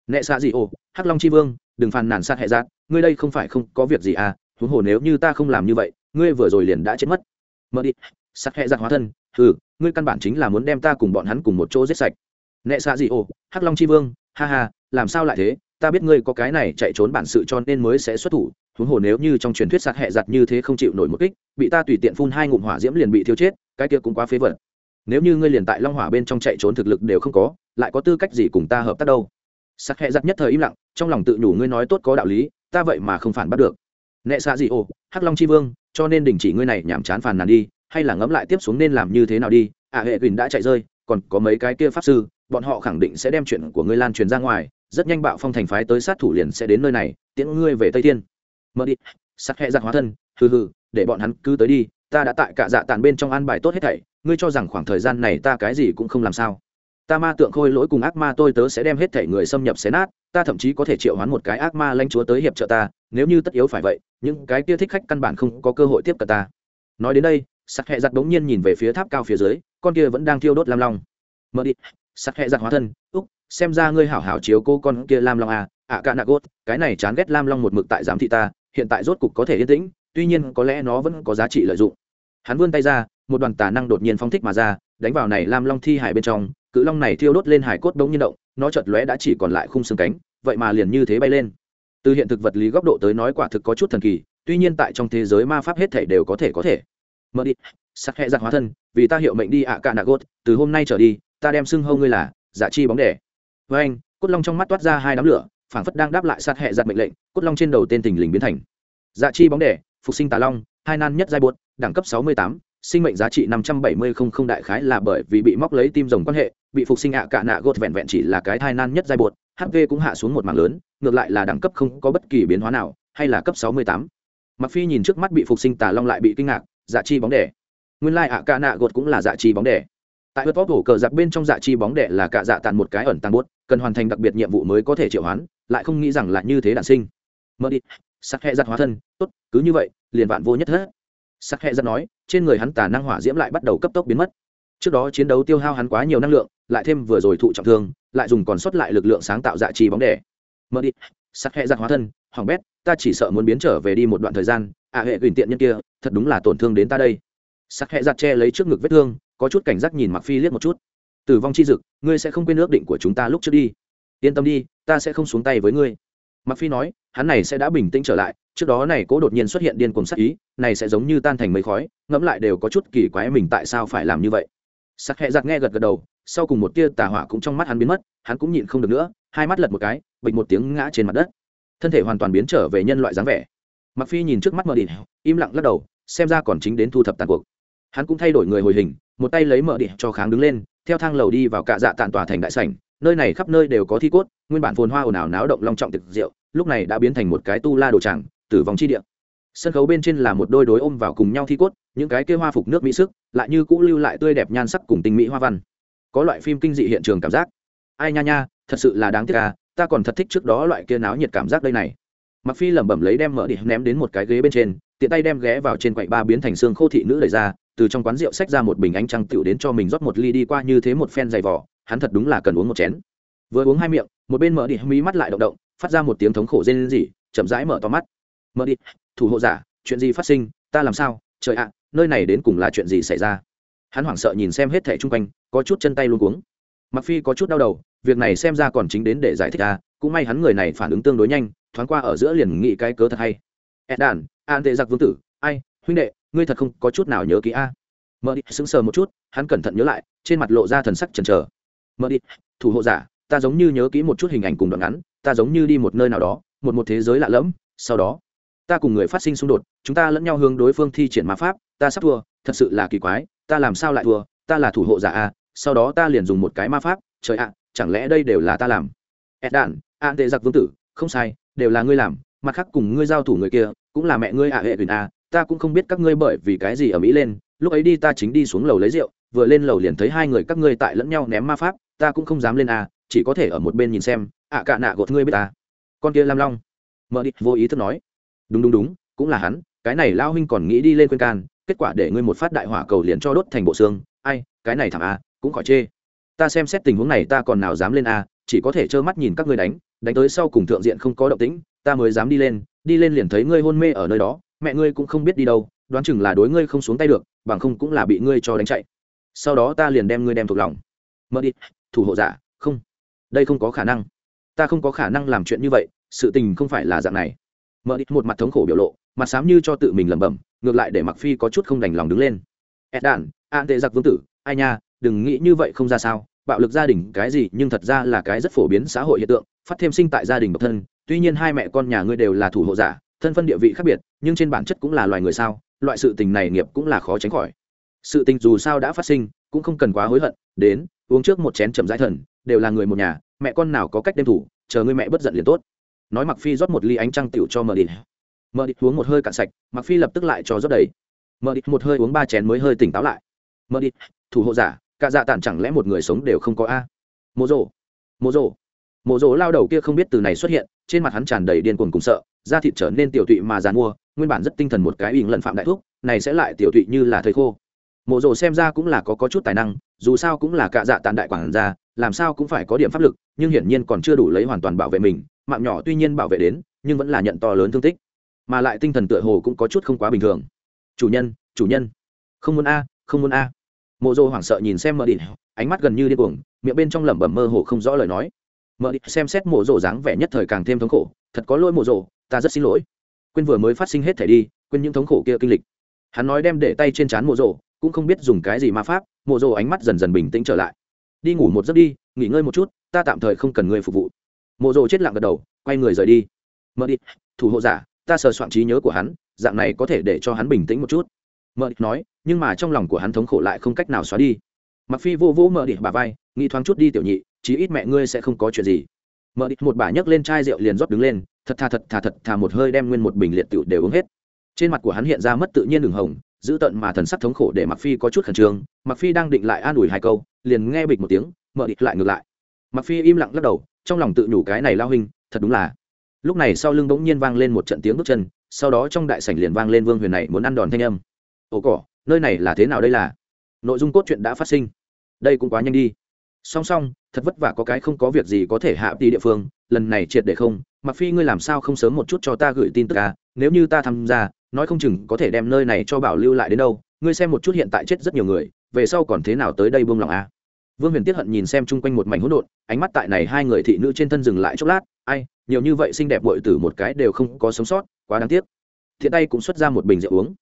Nệ xạ gì ô, hắc long chi vương, đừng phàn nàn sát hệ giác, ngươi đây không phải không có việc gì à huống hồ nếu như ta không làm như vậy ngươi vừa rồi liền đã chết mất. Mở đi. Sắc hệ giác hóa thân. Ừ ngươi căn bản chính là muốn đem ta cùng bọn hắn cùng một chỗ giết sạch. Nệ xạ gì ô hắc long chi vương, ha ha, làm sao lại thế? Ta biết ngươi có cái này chạy trốn bản sự cho nên mới sẽ xuất thủ. Huống hồ nếu như trong truyền thuyết sát hệ giặt như thế không chịu nổi một kích, bị ta tùy tiện phun hai ngụm hỏa diễm liền bị thiêu chết, cái kia cũng quá phế vật. Nếu như ngươi liền tại long hỏa bên trong chạy trốn thực lực đều không có, lại có tư cách gì cùng ta hợp tác đâu? Sắc hệ giặt nhất thời im lặng, trong lòng tự nhủ ngươi nói tốt có đạo lý, ta vậy mà không phản bắt được nệ xạ gì ồ hắc long chi vương, cho nên đình chỉ ngươi này nhảm chán phàn nàn đi, hay là ngẫm lại tiếp xuống nên làm như thế nào đi? À hệ quỳnh đã chạy rơi, còn có mấy cái kia pháp sư, bọn họ khẳng định sẽ đem chuyện của ngươi lan truyền ra ngoài. Rất nhanh bạo phong thành phái tới sát thủ liền sẽ đến nơi này, tiễn ngươi về tây thiên. Mở đi. Sắc hẹ giặt hóa thân. Hừ hừ, để bọn hắn cứ tới đi. Ta đã tại cả dạ tàn bên trong an bài tốt hết thảy. Ngươi cho rằng khoảng thời gian này ta cái gì cũng không làm sao? Ta ma tượng khôi lỗi cùng ác ma tôi tớ sẽ đem hết thể người xâm nhập xé nát, ta thậm chí có thể triệu hoán một cái ác ma lanh chúa tới hiệp trợ ta, nếu như tất yếu phải vậy, những cái kia thích khách căn bản không có cơ hội tiếp cận ta. Nói đến đây sắc hẹ giặt đống nhiên nhìn về phía tháp cao phía dưới, con kia vẫn đang thiêu đốt lam long. Mở đi. Sắc hẹ giặt hóa thân. Úc, xem ra ngươi hảo hảo chiếu cô con kia lam long à. Ạ cả nạ gốt, cái này chán ghét lam long một mực tại giám thị ta, hiện tại rốt cục có thể yên tĩnh, tuy nhiên có lẽ nó vẫn có giá trị lợi dụng. Hắn vươn tay ra, một đoàn tà năng đột nhiên phong thích mà ra, đánh vào này lam long thi hải bên trong cự long này thiêu đốt lên hải cốt đống nhiên động, nó chợt lóe đã chỉ còn lại khung xương cánh, vậy mà liền như thế bay lên. Từ hiện thực vật lý góc độ tới nói quả thực có chút thần kỳ, tuy nhiên tại trong thế giới ma pháp hết thể đều có thể có thể. Mở đi sắc hẹ giặc hóa thân, vì ta hiệu mệnh đi ạ, cả nạ gốt, từ hôm nay trở đi, ta đem xưng hâu ngươi là giả chi bóng đẻ. Với anh, cốt long trong mắt toát ra hai đám lửa, phảng phất đang đáp lại sát hẹ giặc mệnh lệnh, cốt long trên đầu tên tình lình biến thành dạ chi bóng đẻ, phục sinh tà long, hai nan nhất giai buột đẳng cấp sáu mươi tám, sinh mệnh giá trị năm trăm bảy mươi không không đại khái là bởi vì bị móc lấy tim rồng quan hệ bị phục sinh ạ cả nạ gột vẹn vẹn chỉ là cái thai nan nhất giai bột hp cũng hạ xuống một mảng lớn, ngược lại là đẳng cấp không có bất kỳ biến hóa nào, hay là cấp sáu mươi tám. Mặc phi nhìn trước mắt bị phục sinh tà long lại bị kinh ngạc dạ chi bóng đẻ. Nguyên lai ạ cả nạ gột cũng là dạ chi bóng đẻ. Tại hớt vóc hổ cờ giặc bên trong dạ chi bóng đẻ là cả dạ tàn một cái ẩn tàn bốt cần hoàn thành đặc biệt nhiệm vụ mới có thể triệu hoán, lại không nghĩ rằng là như thế đản sinh. Mơ đi. Sắc hẹ giặt hóa thân, tốt, cứ như vậy, liền vạn vô nhất hết. Sắc hẹ giặt nói, trên người hắn tà năng hỏa diễm lại bắt đầu cấp tốc biến mất. Trước đó chiến đấu tiêu hao hắn quá nhiều năng lượng lại thêm vừa rồi thụ trọng thương, lại dùng còn sót lại lực lượng sáng tạo dạ trì bóng đẻ mơ đi sắc hẹ giặt hóa thân, hoàng bét, ta chỉ sợ muốn biến trở về đi một đoạn thời gian à hệ quyền tiện nhân kia, thật đúng là tổn thương đến ta đây. Sắc hẹ giặt che lấy trước ngực vết thương, có chút cảnh giác nhìn mặc phi liếc một chút. Tử vong chi dực, ngươi sẽ không quên ước định của chúng ta lúc trước đi. Yên tâm đi, ta sẽ không xuống tay với ngươi. Mặc phi nói, hắn này sẽ đã bình tĩnh trở lại, trước đó này cố đột nhiên xuất hiện điên cuồng sắc ý, này sẽ giống như tan thành mấy khói, ngẫm lại đều có chút kỳ quái mình tại sao phải làm như vậy sắc hẹ giặt nghe gật gật đầu, sau cùng một tia tà hỏa cũng trong mắt hắn biến mất, hắn cũng nhịn không được nữa, hai mắt lật một cái, bịch một tiếng ngã trên mặt đất. Thân thể hoàn toàn biến trở về nhân loại dáng vẻ. Mặc phi nhìn trước mắt mờ đi im lặng lắc đầu, xem ra còn chính đến thu thập tàn cuộc. Hắn cũng thay đổi người hồi hình, một tay lấy mở địa cho kháng đứng lên, theo thang lầu đi vào cạ dạ tàn tòa thành đại sảnh, nơi này khắp nơi đều có thi cốt, nguyên bản phồn hoa ồn ào náo động long trọng tiệc rượu lúc này đã biến thành một cái tu la đồ tràng, tử vong chi địa sân khấu bên trên là một đôi đối ôm vào cùng nhau thi cốt, những cái kia hoa phục nước mỹ sức, lại như cũ lưu lại tươi đẹp nhan sắc cùng tình mỹ hoa văn. Có loại phim kinh dị hiện trường cảm giác. Ai nha nha, thật sự là đáng tiếc à ta còn thật thích trước đó loại kia náo nhiệt cảm giác đây này. Mặc phi lẩm bẩm lấy đem mở đi ném đến một cái ghế bên trên, tiện tay đem ghé vào trên quậy ba biến thành xương khô thị nữ đẩy ra, từ trong quán rượu xách ra một bình ánh trăng tiểu đến cho mình rót một ly đi qua như thế một phen dày vỏ hắn thật đúng là cần uống một chén. Vừa uống hai miệng, một bên mở đi mí mắt lại động động, phát ra một tiếng thống khổ rên rỉ, chậm rãi mở to mắt. Mở đi thủ hộ giả, chuyện gì phát sinh, ta làm sao, trời ạ, nơi này đến cùng là chuyện gì xảy ra? Hắn hoảng sợ nhìn xem hết thẻ chung quanh, có chút chân tay luôn cuống. Mặc phi có chút đau đầu, việc này xem ra còn chính đến để giải thích ta cũng may hắn người này phản ứng tương đối nhanh, thoáng qua ở giữa liền nghĩ cái cớ thật hay. Ed đàn an tệ giặc vương tử, ai, huynh đệ, ngươi thật không có chút nào nhớ kỹ a mợ đi sững sờ một chút, hắn cẩn thận nhớ lại, trên mặt lộ ra thần sắc chần chờ. Mợ đi thủ hộ giả, ta giống như nhớ kỹ một chút hình ảnh cùng đoạn ngắn, ta giống như đi một nơi nào đó, một một thế giới lạ lẫm, sau đó ta cùng người phát sinh xung đột, chúng ta lẫn nhau hướng đối phương thi triển ma pháp, ta sắp thua, thật sự là kỳ quái, ta làm sao lại thua, ta là thủ hộ giả a, sau đó ta liền dùng một cái ma pháp, trời ạ, chẳng lẽ đây đều là ta làm? Ed đản an tệ giặc vương tử, không sai, đều là ngươi làm, mặt khác cùng ngươi giao thủ người kia, cũng là mẹ ngươi ạ hệ quyền a, ta cũng không biết các ngươi bởi vì cái gì ở mỹ lên, lúc ấy đi ta chính đi xuống lầu lấy rượu, vừa lên lầu liền thấy hai người các ngươi tại lẫn nhau ném ma pháp, ta cũng không dám lên a, chỉ có thể ở một bên nhìn xem, ạ cạ nạ gột ngươi biết ta con kia lam long mợ đi, vô ý thức nói đúng đúng đúng, cũng là hắn, cái này lao huynh còn nghĩ đi lên khuyên can, kết quả để ngươi một phát đại hỏa cầu liền cho đốt thành bộ xương. Ai, cái này thảm a cũng khỏi chê. Ta xem xét tình huống này ta còn nào dám lên a chỉ có thể trơ mắt nhìn các ngươi đánh đánh tới sau cùng thượng diện không có động tĩnh, ta mới dám đi lên đi lên liền thấy ngươi hôn mê ở nơi đó, mẹ ngươi cũng không biết đi đâu, đoán chừng là đối ngươi không xuống tay được, bằng không cũng là bị ngươi cho đánh chạy. Sau đó ta liền đem ngươi đem thuộc lòng. Mơ đi, thủ hộ giả, không. Đây không có khả năng. Ta không có khả năng làm chuyện như vậy, sự tình không phải là dạng này mơ đi một mặt thống khổ biểu lộ, mặt xám như cho tự mình lẩm bẩm, ngược lại để mặc phi có chút không đành lòng đứng lên. Ed đản an tệ giặc vương tử, ai nha, đừng nghĩ như vậy không ra sao, bạo lực gia đình cái gì nhưng thật ra là cái rất phổ biến xã hội hiện tượng, phát thêm sinh tại gia đình độc thân, tuy nhiên hai mẹ con nhà ngươi đều là thủ hộ giả, thân phân địa vị khác biệt, nhưng trên bản chất cũng là loài người sao, loại sự tình này nghiệp cũng là khó tránh khỏi. Sự tình dù sao đã phát sinh, cũng không cần quá hối hận, đến, uống trước một chén chậm rãi thần, đều là người một nhà, mẹ con nào có cách đem thủ, chờ ngươi mẹ bất giận liền tốt nói mặc phi rót một ly ánh trăng tiểu cho mờ đi mờ đi uống một hơi cạn sạch mặc phi lập tức lại cho rót đầy. Mờ đi một hơi uống ba chén mới hơi tỉnh táo lại. Mờ đi thủ hộ giả cả dạ tản chẳng lẽ một người sống đều không có a? Mô rồ mô rồ Mộ rồ lao đầu kia không biết từ này xuất hiện trên mặt hắn tràn đầy điên cuồng cùng sợ da thịt trở nên tiểu tụy mà dàn mua nguyên bản rất tinh thần một cái ỉng lần phạm đại thuốc này sẽ lại tiểu tụy như là thầy khô. Mộ rồ xem ra cũng là có, có chút tài năng dù sao cũng là cạ dạ tàn đại quản gia làm sao cũng phải có điểm pháp lực nhưng hiển nhiên còn chưa đủ lấy hoàn toàn bảo vệ mình mạng nhỏ tuy nhiên bảo vệ đến, nhưng vẫn là nhận to lớn thương tích. Mà lại tinh thần tựa hồ cũng có chút không quá bình thường. Chủ nhân chủ nhân. Không muốn a, không muốn a. Mộ dô hoảng sợ nhìn xem mờ đi ánh mắt gần như điên cuồng, miệng bên trong lẩm bẩm mơ hồ không rõ lời nói. Mờ đi xem xét mộ dô dáng vẻ nhất thời càng thêm thống khổ, thật có lỗi mộ dô, ta rất xin lỗi. Quên vừa mới phát sinh hết thể đi, quên những thống khổ kia kinh lịch. Hắn nói đem để tay trên trán mộ dô, cũng không biết dùng cái gì ma pháp, mộ dô ánh mắt dần dần bình tĩnh trở lại. Đi ngủ một giấc đi, nghỉ ngơi một chút, ta tạm thời không cần người phục vụ mộ rồ chết lặng gật đầu, quay người rời đi. Mờ đi thủ hộ giả, ta sờ soạn trí nhớ của hắn, dạng này có thể để cho hắn bình tĩnh một chút. Mờ đi nói, nhưng mà trong lòng của hắn thống khổ lại không cách nào xóa đi. Mặc phi vô vỗ mờ đi bà vai nghĩ thoáng chút đi tiểu nhị, chí ít mẹ ngươi sẽ không có chuyện gì. Mờ đi một bà nhấc lên chai rượu liền rót đứng lên, thật thà thật thà thật thà một hơi đem nguyên một bình liệt tựu đều uống hết. Trên mặt của hắn hiện ra mất tự nhiên đường hồng, giữ tận mà thần sắc thống khổ để mặc phi có chút khẩn trương. Mặc phi đang định lại an ủi hai câu, liền nghe bịch một tiếng Mở địch lại ngược lại. Mặc phi im lặng lắc đầu trong lòng tự nhủ cái này lao hình thật đúng là. Lúc này sau lưng bỗng nhiên vang lên một trận tiếng bước chân, sau đó trong đại sảnh liền vang lên vương huyền này muốn ăn đòn thanh âm. Ồ cỏ, nơi này là thế nào đây là? Nội dung cốt truyện đã phát sinh. Đây cũng quá nhanh đi. Song song, thật vất vả có cái không có việc gì có thể hạ đi địa phương, lần này triệt để không. Mặc phi ngươi làm sao không sớm một chút cho ta gửi tin tức à? Nếu như ta tham gia, nói không chừng có thể đem nơi này cho bảo lưu lại đến đâu. Ngươi xem một chút hiện tại chết rất nhiều người, về sau còn thế nào tới đây buông lòng à? Vương huyền tiết hận nhìn xem chung quanh một mảnh hỗn độn, ánh mắt tại này hai người thị nữ trên thân dừng lại chốc lát, ai, nhiều như vậy xinh đẹp bội tử một cái đều không có sống sót, quá đáng tiếc. Thiện tay cũng xuất ra một bình rượu uống.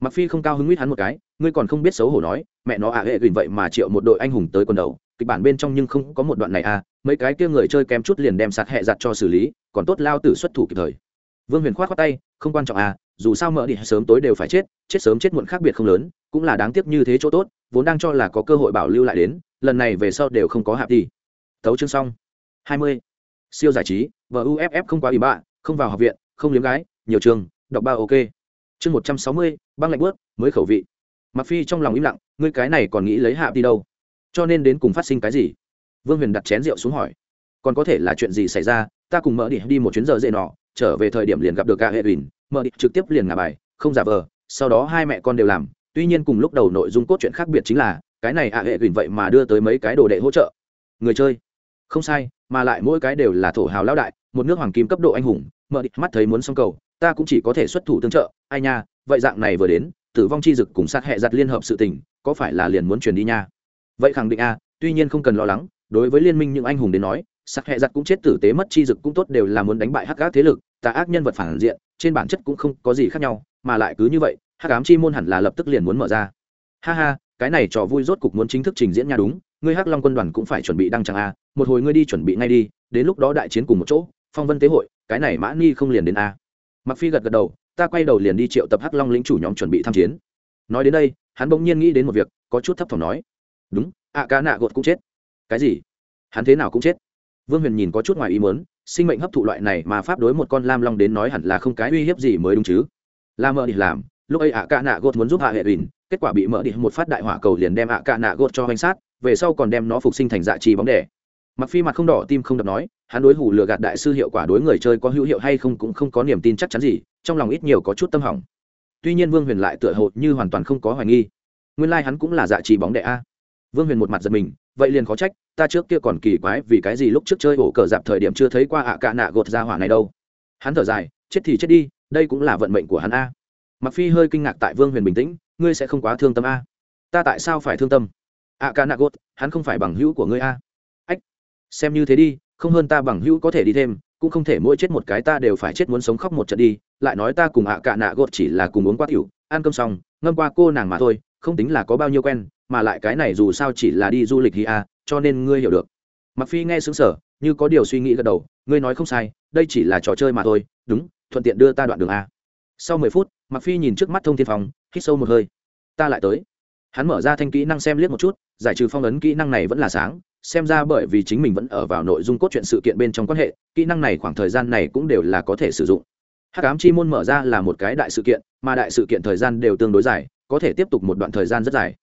Mặc phi không cao hứng mít hắn một cái, ngươi còn không biết xấu hổ nói, mẹ nó ạ à hệ gửi vậy mà triệu một đội anh hùng tới quần đầu, kịch bản bên trong nhưng không có một đoạn này à mấy cái kia người chơi kém chút liền đem sạt hẹ giặt cho xử lý, còn tốt lao tử xuất thủ kịp thời. Vương huyền khoát khoát tay, không quan trọng à dù sao mỡ đi, sớm tối đều phải chết chết sớm chết muộn khác biệt không lớn, cũng là đáng tiếc như thế chỗ tốt, vốn đang cho là có cơ hội bảo lưu lại đến lần này về sau đều không có hạp đi. Thấu chương xong. hai mươi. Siêu giải trí và uff không quá ủy bạ, không vào học viện, không liếm gái, nhiều trường, đọc ba ok. Chương một trăm sáu mươi, băng lạnh bớt, mới khẩu vị. Mặc phi trong lòng im lặng, ngươi cái này còn nghĩ lấy hạ đi đâu? Cho nên đến cùng phát sinh cái gì? Vương huyền đặt chén rượu xuống hỏi. Còn có thể là chuyện gì xảy ra? Ta cùng mở đi đi một chuyến giờ dễ nọ, trở về thời điểm liền gặp được cả hệ huỳnh mở đi trực tiếp liền ngả bài, không giả vờ, sau đó hai mẹ con đều làm. Tuy nhiên cùng lúc đầu nội dung cốt truyện khác biệt chính là cái này ạ, hệ gửi vậy mà đưa tới mấy cái đồ đệ hỗ trợ. Người chơi. Không sai, mà lại mỗi cái đều là thổ hào lão đại, một nước hoàng kim cấp độ anh hùng, mở đi, mắt thấy muốn xong cầu, ta cũng chỉ có thể xuất thủ tương trợ. Ai nha, vậy dạng này vừa đến, tử vong chi dực cùng sát hệ giặt liên hợp sự tình, có phải là liền muốn truyền đi nha? Vậy khẳng định a, tuy nhiên không cần lo lắng, đối với liên minh những anh hùng đến nói sắc hệ giặt cũng chết tử tế mất chi dực cũng tốt đều là muốn đánh bại hắc ác thế lực, tà ác nhân vật phản diện, trên bản chất cũng không có gì khác nhau, mà lại cứ như vậy, hắc ám chi môn hẳn là lập tức liền muốn mở ra. Ha ha cái này trò vui rốt cục muốn chính thức trình diễn nha đúng, ngươi hắc long quân đoàn cũng phải chuẩn bị đăng tràng a, một hồi ngươi đi chuẩn bị ngay đi, đến lúc đó đại chiến cùng một chỗ, phong vân tế hội, cái này mã ni không liền đến a. Mặc phi gật gật đầu, ta quay đầu liền đi triệu tập hắc long lĩnh chủ nhóm chuẩn bị tham chiến. Nói đến đây, hắn bỗng nhiên nghĩ đến một việc, có chút thấp thỏm nói. Đúng, ạ cá nạ gột cũng chết. Cái gì? Hắn thế nào cũng chết. Vương huyền nhìn có chút ngoài ý muốn, sinh mệnh hấp thụ loại này mà pháp đối một con lam long đến nói hẳn là không cái uy hiếp gì mới đúng chứ. La mờ đi làm, lúc ấy ạ ca nạ gột muốn giúp hạ hệ ủy kết quả bị mở đi một phát đại hỏa cầu liền đem ạ cạ nạ gột cho hoành sát, về sau còn đem nó phục sinh thành dạ trì bóng đẻ. Mặc phi mặt không đỏ, tim không đập nói, hắn đối hủ lừa gạt đại sư hiệu quả đối người chơi có hữu hiệu hay không cũng không có niềm tin chắc chắn gì, trong lòng ít nhiều có chút tâm hỏng. Tuy nhiên vương huyền lại tựa hồ như hoàn toàn không có hoài nghi. Nguyên lai hắn cũng là dạ trì bóng đẻ a. Vương huyền một mặt giật mình, vậy liền khó trách, ta trước kia còn kỳ quái vì cái gì lúc trước chơi ổ cờ dạp thời điểm chưa thấy qua ạ cạ nạ gột ra hỏa này đâu. Hắn thở dài, chết thì chết đi, đây cũng là vận mệnh của hắn a. Mặc phi hơi kinh ngạc tại vương huyền bình tĩnh ngươi sẽ không quá thương tâm a. Ta tại sao phải thương tâm? Ạ cạ nạ gột hắn không phải bằng hữu của ngươi a. Ách, xem như thế đi, không hơn ta bằng hữu có thể đi thêm, cũng không thể mỗi chết một cái ta đều phải chết muốn sống khóc một trận đi. Lại nói ta cùng ạ cạ nạ gột chỉ là cùng uống quá tiểu, ăn cơm xong, ngâm qua cô nàng mà thôi, không tính là có bao nhiêu quen, mà lại cái này dù sao chỉ là đi du lịch hi a, cho nên ngươi hiểu được. Mặc phi nghe xứng sở như có điều suy nghĩ gật đầu, ngươi nói không sai, đây chỉ là trò chơi mà thôi, đúng, thuận tiện đưa ta đoạn đường a sau mười phút mặc phi nhìn trước mắt thông thiên phòng hít sâu một hơi. Ta lại tới. Hắn mở ra thanh kỹ năng xem liếc một chút, giải trừ phong ấn kỹ năng này vẫn là sáng, xem ra bởi vì chính mình vẫn ở vào nội dung cốt truyện sự kiện bên trong quan hệ, kỹ năng này khoảng thời gian này cũng đều là có thể sử dụng. Hắc ám chi môn mở ra là một cái đại sự kiện, mà đại sự kiện thời gian đều tương đối dài, có thể tiếp tục một đoạn thời gian rất dài.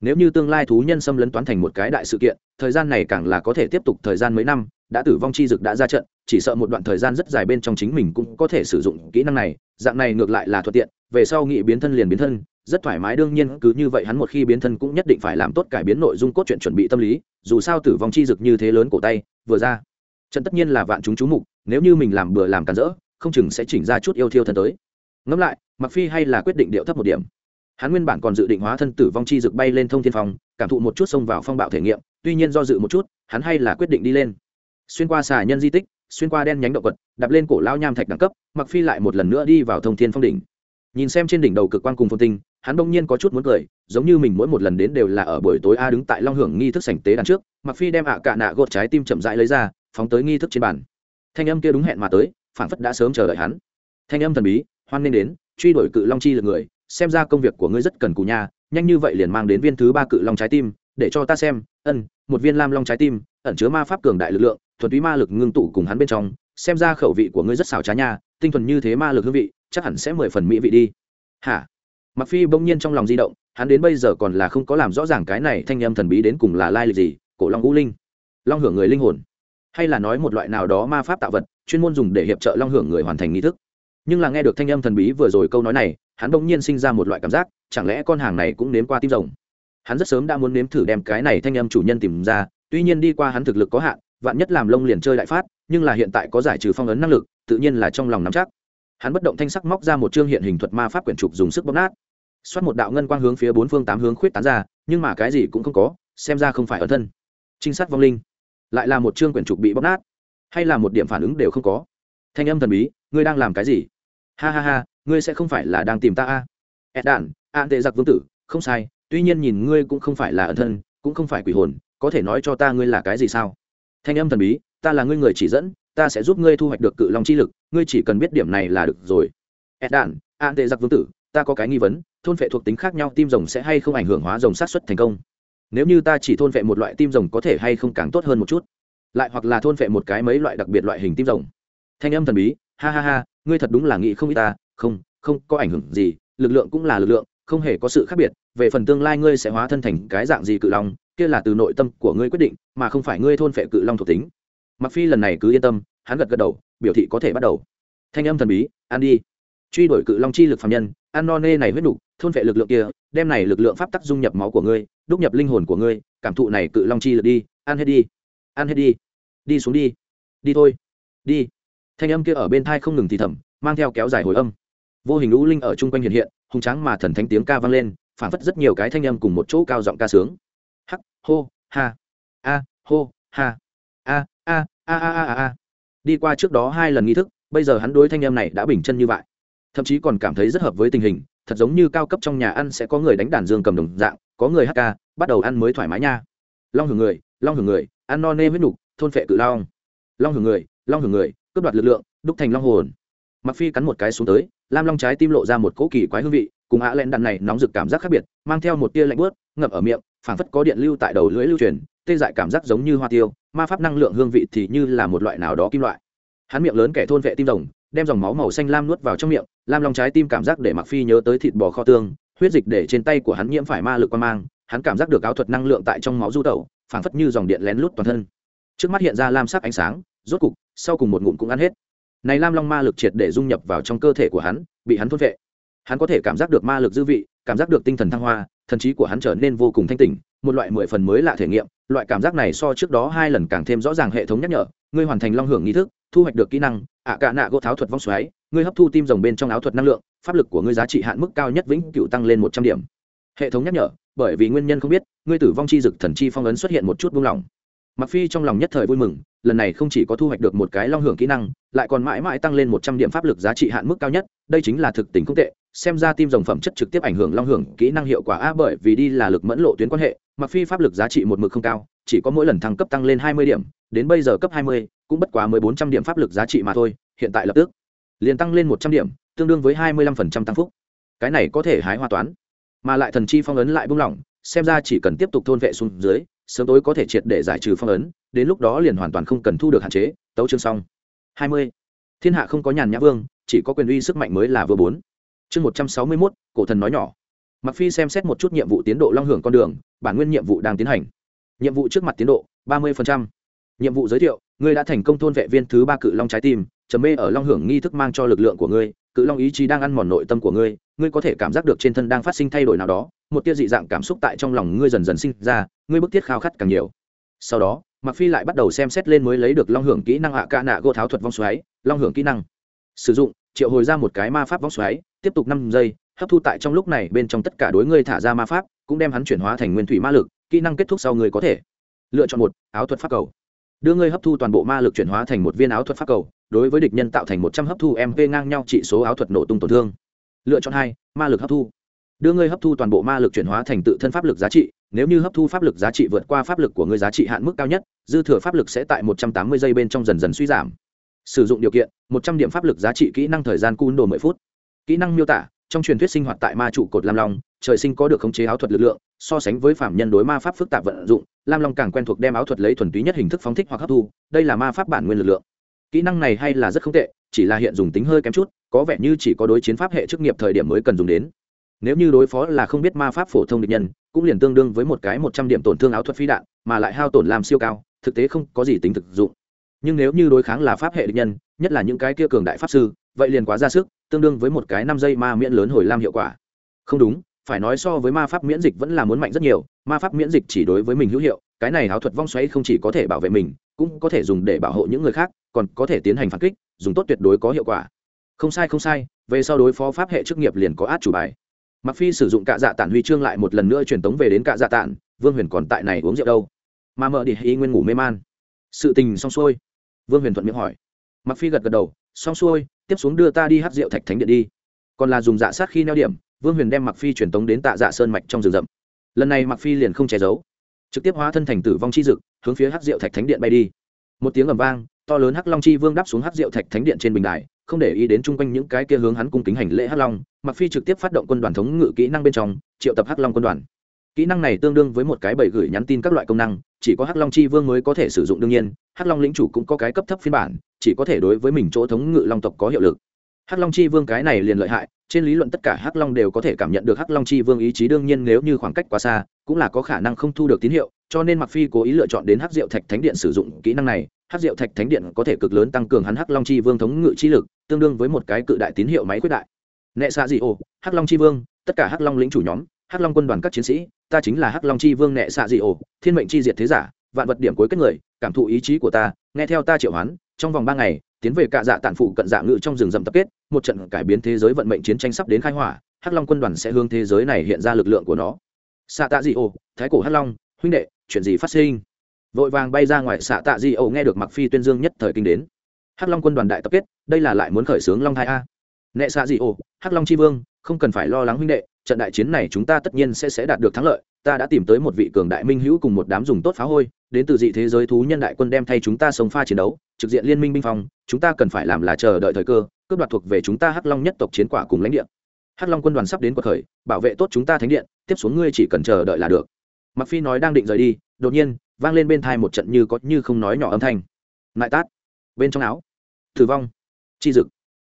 Nếu như tương lai thú nhân xâm lấn toán thành một cái đại sự kiện, thời gian này càng là có thể tiếp tục thời gian mấy năm, đã tử vong chi dực đã ra trận, chỉ sợ một đoạn thời gian rất dài bên trong chính mình cũng có thể sử dụng kỹ năng này dạng này ngược lại là thuận tiện, về sau nghị biến thân liền biến thân, rất thoải mái, đương nhiên cứ như vậy hắn một khi biến thân cũng nhất định phải làm tốt cải biến nội dung cốt truyện chuẩn bị tâm lý, dù sao tử vong chi dực như thế lớn cổ tay, vừa ra. Trận tất nhiên là vạn chúng chú mục, nếu như mình làm bừa làm cản rỡ, không chừng sẽ chỉnh ra chút yêu thiêu thân tới. Ngẫm lại mặc phi hay là quyết định điệu thấp một điểm. Hắn nguyên bản còn dự định hóa thân tử vong chi dực bay lên thông thiên phòng, cảm thụ một chút xông vào phong bạo thể nghiệm, tuy nhiên do dự một chút, hắn hay là quyết định đi lên. Xuyên qua xà nhân di tích xuyên qua đen nhánh động vật đạp lên cổ lao nham thạch đẳng cấp mặc phi lại một lần nữa đi vào thông thiên phong đỉnh. Nhìn xem trên đỉnh đầu cực quan cùng phong tinh, hắn đông nhiên có chút muốn cười, giống như mình mỗi một lần đến đều là ở buổi tối a đứng tại long hưởng nghi thức sảnh tế đàn trước mặc phi đem ạ à cạ nạ gột trái tim chậm rãi lấy ra, phóng tới nghi thức trên bàn. Thanh âm kia đúng hẹn mà tới phản phất đã sớm chờ đợi hắn. Thanh âm thần bí, hoan nên đến, truy đuổi cự long chi lực người, xem ra công việc của ngươi rất cần cù nha, nhanh như vậy liền mang đến viên thứ ba cự long trái tim, để cho ta xem, ân, một viên lam long trái tim, ẩn chứa ma pháp cường đại lực lượng thuần túy ma lực ngưng tụ cùng hắn bên trong, xem ra khẩu vị của ngươi rất xảo trá nha, tinh thuần như thế ma lực hương vị, chắc hẳn sẽ mười phần mỹ vị đi. Hả? Mặc phi bỗng nhiên trong lòng di động, hắn đến bây giờ còn là không có làm rõ ràng cái này thanh âm thần bí đến cùng là lai lịch gì, cổ long ngũ linh. Long hưởng người linh hồn. Hay là nói một loại nào đó ma pháp tạo vật, chuyên môn dùng để hiệp trợ long hưởng người hoàn thành nghi thức. Nhưng là nghe được thanh âm thần bí vừa rồi câu nói này, hắn bỗng nhiên sinh ra một loại cảm giác, chẳng lẽ con hàng này cũng nếm qua tim rồng? Hắn rất sớm đã muốn nếm thử đem cái này thanh âm chủ nhân tìm ra, tuy nhiên đi qua hắn thực lực có hạn vạn nhất làm lông liền chơi đại phát, nhưng là hiện tại có giải trừ phong ấn năng lực, tự nhiên là trong lòng nắm chắc. Hắn bất động thanh sắc móc ra một chương hiện hình thuật ma pháp quyển trục dùng sức bóp nát. Xoát một đạo ngân quang hướng phía bốn phương tám hướng khuyết tán ra, nhưng mà cái gì cũng không có, xem ra không phải ở thân. Trinh sát vong linh. Lại là một chương quyển trục bị bóp nát. Hay là một điểm phản ứng đều không có. Thanh âm thần bí, ngươi đang làm cái gì? Ha ha ha, ngươi sẽ không phải là đang tìm ta à? a ed đản an tệ giặc vương tử, không sai, tuy nhiên nhìn ngươi cũng không phải là ẩn thân, cũng không phải quỷ hồn, có thể nói cho ta ngươi là cái gì sao? Thanh âm thần bí, ta là ngươi người chỉ dẫn, ta sẽ giúp ngươi thu hoạch được cự long chi lực, ngươi chỉ cần biết điểm này là được rồi. Ed đản an tệ giặc vương tử, ta có cái nghi vấn, thôn phệ thuộc tính khác nhau tim rồng sẽ hay không ảnh hưởng hóa rồng sát xuất thành công? Nếu như ta chỉ thôn phệ một loại tim rồng có thể hay không càng tốt hơn một chút? Lại hoặc là thôn phệ một cái mấy loại đặc biệt loại hình tim rồng? Thanh âm thần bí, ha ha ha, ngươi thật đúng là nghĩ không y ta, không không có ảnh hưởng gì, lực lượng cũng là lực lượng, không hề có sự khác biệt, về phần tương lai ngươi sẽ hóa thân thành cái dạng gì cự long kia là từ nội tâm của ngươi quyết định mà không phải ngươi thôn phệ cự long thuộc tính. Mặc phi lần này cứ yên tâm hắn gật gật đầu biểu thị có thể bắt đầu. Thanh âm thần bí ăn đi. Truy đuổi cự long chi lực phạm nhân ăn no nê này huyết đủ, thôn phệ lực lượng kia đem này lực lượng pháp tắc dung nhập máu của ngươi đúc nhập linh hồn của ngươi cảm thụ này cự long chi lực đi ăn hết đi. Ăn hết đi. Đi xuống đi. Đi thôi. Đi. Thanh âm kia ở bên thai không ngừng thì thầm mang theo kéo dài hồi âm. Vô hình lũ linh ở chung quanh hiện hiện hùng tráng mà thần thánh tiếng ca vang lên phản phất rất nhiều cái thanh âm cùng một chỗ cao giọng ca sướng hắc, hô, ha. A, hô, ha. A a a a a a. Đi qua trước đó hai lần nghi thức, bây giờ hắn đối thanh em này đã bình chân như vậy. Thậm chí còn cảm thấy rất hợp với tình hình, thật giống như cao cấp trong nhà ăn sẽ có người đánh đàn dương cầm đồng dạng, có người hát ca, bắt đầu ăn mới thoải mái nha. Long hưởng người, long hưởng người, ăn no nê huyết nục, thôn phệ cự long. Long hưởng người, long hưởng người, cướp đoạt lực lượng, đúc thành long hồn. Mặc phi cắn một cái xuống tới, lam long trái tim lộ ra một cỗ kỳ quái hương vị, cùng ạ lẹn đạn này nóng rực cảm giác khác biệt, mang theo một tia lạnh bớt ngậm ở miệng phảng phất có điện lưu tại đầu lưỡi lưu truyền, tê dại cảm giác giống như hoa tiêu, ma pháp năng lượng hương vị thì như là một loại nào đó kim loại. Hắn miệng lớn kẻ thôn vệ tim rồng, đem dòng máu màu xanh lam nuốt vào trong miệng, lam long trái tim cảm giác để mặc phi nhớ tới thịt bò kho tương, huyết dịch để trên tay của hắn nhiễm phải ma lực quan mang, hắn cảm giác được áo thuật năng lượng tại trong máu du tẩu, phảng phất như dòng điện lén lút toàn thân. Trước mắt hiện ra lam sắc ánh sáng, rốt cục, sau cùng một ngụm cũng ăn hết. Này lam long ma lực triệt để dung nhập vào trong cơ thể của hắn, bị hắn thôn vệ. Hắn có thể cảm giác được ma lực dư vị, cảm giác được tinh thần thăng hoa thần trí của hắn trở nên vô cùng thanh tỉnh, một loại mười phần mới lạ thể nghiệm, loại cảm giác này so trước đó hai lần càng thêm rõ ràng hệ thống nhắc nhở, ngươi hoàn thành long hưởng nghi thức, thu hoạch được kỹ năng, ạ cả nạ gỗ tháo thuật vong xoáy, ngươi hấp thu tim rồng bên trong áo thuật năng lượng, pháp lực của ngươi giá trị hạn mức cao nhất vĩnh cựu tăng lên một trăm điểm. Hệ thống nhắc nhở, bởi vì nguyên nhân không biết, ngươi tử vong chi dực thần chi phong ấn xuất hiện một chút buông lỏng. Mặc phi trong lòng nhất thời vui mừng, lần này không chỉ có thu hoạch được một cái long hưởng kỹ năng, lại còn mãi mãi tăng lên một trăm điểm pháp lực giá trị hạn mức cao nhất, đây chính là thực tình không tệ xem ra tim rồng phẩm chất trực tiếp ảnh hưởng long hưởng, kỹ năng hiệu quả a bởi vì đi là lực mẫn lộ tuyến quan hệ mặc phi pháp lực giá trị một mực không cao, chỉ có mỗi lần thăng cấp tăng lên hai mươi điểm, đến bây giờ cấp hai mươi, cũng bất quá mười bốn trăm điểm pháp lực giá trị mà thôi, hiện tại lập tức liền tăng lên một trăm điểm, tương đương với hai mươi lăm phần trăm tăng phúc. Cái này có thể hái hoa toán. Mà lại thần chi phong ấn lại buông lỏng, xem ra chỉ cần tiếp tục thôn vệ xuống dưới, sớm tối có thể triệt để giải trừ phong ấn, đến lúc đó liền hoàn toàn không cần thu được hạn chế, tấu chương xong. hai mươi. Thiên hạ không có nhàn nhã vương, chỉ có quyền uy sức mạnh mới là vừa bốn chương một trăm sáu mươi mốt, cổ thần nói nhỏ. Mặc phi xem xét một chút nhiệm vụ tiến độ long hưởng con đường, bản nguyên nhiệm vụ đang tiến hành. Nhiệm vụ trước mặt tiến độ, ba mươi nhiệm vụ giới thiệu, ngươi đã thành công thôn vệ viên thứ ba cự long trái tim, trầm mê ở long hưởng nghi thức mang cho lực lượng của ngươi, cự long ý chí đang ăn mòn nội tâm của ngươi ngươi có thể cảm giác được trên thân đang phát sinh thay đổi nào đó, một tia dị dạng cảm xúc tại trong lòng ngươi dần dần sinh ra, ngươi bức thiết khao khát càng nhiều. Sau đó mặc phi lại bắt đầu xem xét lên mới lấy được long hưởng kỹ năng hạ ca nạ gô tháo thuật vong xoáy, long hưởng kỹ năng sử dụng triệu hồi ra một cái ma pháp vóng xoáy, tiếp tục năm giây, hấp thu tại trong lúc này bên trong tất cả đối ngươi thả ra ma pháp, cũng đem hắn chuyển hóa thành nguyên thủy ma lực, kỹ năng kết thúc sau ngươi có thể lựa chọn một, áo thuật pháp cầu. Đưa ngươi hấp thu toàn bộ ma lực chuyển hóa thành một viên áo thuật pháp cầu, đối với địch nhân tạo thành một trăm hấp thu mp ngang nhau trị số áo thuật nổ tung tổn thương. Lựa chọn hai, ma lực hấp thu. Đưa ngươi hấp thu toàn bộ ma lực chuyển hóa thành tự thân pháp lực giá trị, nếu như hấp thu pháp lực giá trị vượt qua pháp lực của ngươi giá trị hạn mức cao nhất, dư thừa pháp lực sẽ tại một trăm tám mươi giây bên trong dần dần suy giảm sử dụng điều kiện, một trăm điểm pháp lực giá trị kỹ năng thời gian cun đồ mười phút. Kỹ năng miêu tả, trong truyền thuyết sinh hoạt tại ma trụ cột lam long, trời sinh có được khống chế áo thuật lực lượng, so sánh với phạm nhân đối ma pháp phức tạp vận dụng, lam long càng quen thuộc đem áo thuật lấy thuần túy nhất hình thức phóng thích hoặc hấp thu, đây là ma pháp bản nguyên lực lượng. Kỹ năng này hay là rất không tệ, chỉ là hiện dùng tính hơi kém chút, có vẻ như chỉ có đối chiến pháp hệ chức nghiệp thời điểm mới cần dùng đến. Nếu như đối phó là không biết ma pháp phổ thông địch nhân, cũng liền tương đương với một cái một trăm điểm tổn thương áo thuật phi đạn, mà lại hao tổn làm siêu cao, thực tế không có gì tính thực dụng nhưng nếu như đối kháng là pháp hệ địch nhân, nhất là những cái kia cường đại pháp sư, vậy liền quá ra sức, tương đương với một cái năm giây ma miễn lớn hồi lam hiệu quả. Không đúng, phải nói so với ma pháp miễn dịch vẫn là muốn mạnh rất nhiều, ma pháp miễn dịch chỉ đối với mình hữu hiệu, cái này háo thuật vong xoáy không chỉ có thể bảo vệ mình, cũng có thể dùng để bảo hộ những người khác, còn có thể tiến hành phản kích, dùng tốt tuyệt đối có hiệu quả. Không sai không sai, về sau đối phó pháp hệ chức nghiệp liền có át chủ bài. Mặc phi sử dụng cạ dạ tản huy chương lại một lần nữa truyền tống về đến cạ dạ tản, vương huyền còn tại này uống rượu đâu? Mà mở địa y nguyên ngủ mê man. Sự tình xong xuôi vương huyền thuận miệng hỏi. Mặc phi gật gật đầu, xong xuôi, tiếp xuống đưa ta đi hát rượu thạch thánh điện đi. Còn là dùng dạ sát khi neo điểm, vương huyền đem mặc phi truyền tống đến tạ dạ sơn mạch trong rừng rậm. Lần này mặc phi liền không che giấu, trực tiếp hóa thân thành tử vong chi dực, hướng phía hát rượu thạch thánh điện bay đi. Một tiếng ầm vang, to lớn hắc long chi vương đáp xuống hát rượu thạch thánh điện trên bình đài, không để ý đến chung quanh những cái kia hướng hắn cung kính hành lễ hắc long mặc phi trực tiếp phát động quân đoàn thống ngự kỹ năng bên trong, triệu tập hắc long quân đoàn. Kỹ năng này tương đương với một cái bầy gửi nhắn tin các loại công năng chỉ có hắc long chi vương mới có thể sử dụng đương nhiên, hắc long lĩnh chủ cũng có cái cấp thấp phiên bản, chỉ có thể đối với mình chỗ thống ngự long tộc có hiệu lực. Hắc long chi vương cái này liền lợi hại, trên lý luận tất cả hắc long đều có thể cảm nhận được hắc long chi vương ý chí đương nhiên nếu như khoảng cách quá xa, cũng là có khả năng không thu được tín hiệu, cho nên mặc phi cố ý lựa chọn đến hắc diệu thạch thánh điện sử dụng kỹ năng này. Hắc diệu thạch thánh điện có thể cực lớn tăng cường hắn hắc long chi vương thống ngự chi lực, tương đương với một cái cự đại tín hiệu máy quyết đại. Nệ xạ dị ồ hắc long chi vương, tất cả hắc long lĩnh chủ nhóm hắc long quân đoàn các chiến sĩ, ta chính là hắc long chi vương nệ xạ dị ổ, thiên mệnh chi diệt thế giả, vạn vật điểm cuối kết người, cảm thụ ý chí của ta, nghe theo ta triệu hoán, trong vòng ba ngày, tiến về cạ dạ tản phụ cận dạ ngự trong rừng rậm tập kết, một trận cải biến thế giới vận mệnh chiến tranh sắp đến khai hỏa, hắc long quân đoàn sẽ hướng thế giới này hiện ra lực lượng của nó. Xạ tạ dị ổ, thái cổ hắc long, huynh đệ, chuyện gì phát sinh? Vội vàng bay ra ngoài xạ tạ dị ồ nghe được mặc phi tuyên dương nhất thời kinh đến. Hắc long quân đoàn đại tập kết, đây là lại muốn khởi xướng long thai a. Nệ xạ dị ồ hắc long chi vương, không cần phải lo lắng huynh đệ trận đại chiến này chúng ta tất nhiên sẽ sẽ đạt được thắng lợi, ta đã tìm tới một vị cường đại minh hữu cùng một đám dùng tốt phá hôi, đến từ dị thế giới thú nhân đại quân đem thay chúng ta sống pha chiến đấu, trực diện liên minh binh phong chúng ta cần phải làm là chờ đợi thời cơ, cướp đoạt thuộc về chúng ta hắc long nhất tộc chiến quả cùng lãnh địa. Hắc long quân đoàn sắp đến cuộc khởi, bảo vệ tốt chúng ta thánh điện, tiếp xuống ngươi chỉ cần chờ đợi là được. Mặc phi nói đang định rời đi, đột nhiên, vang lên bên thai một trận như có như không nói nhỏ âm thanh. Lại tát. Bên trong áo, tử vong. Chi dực.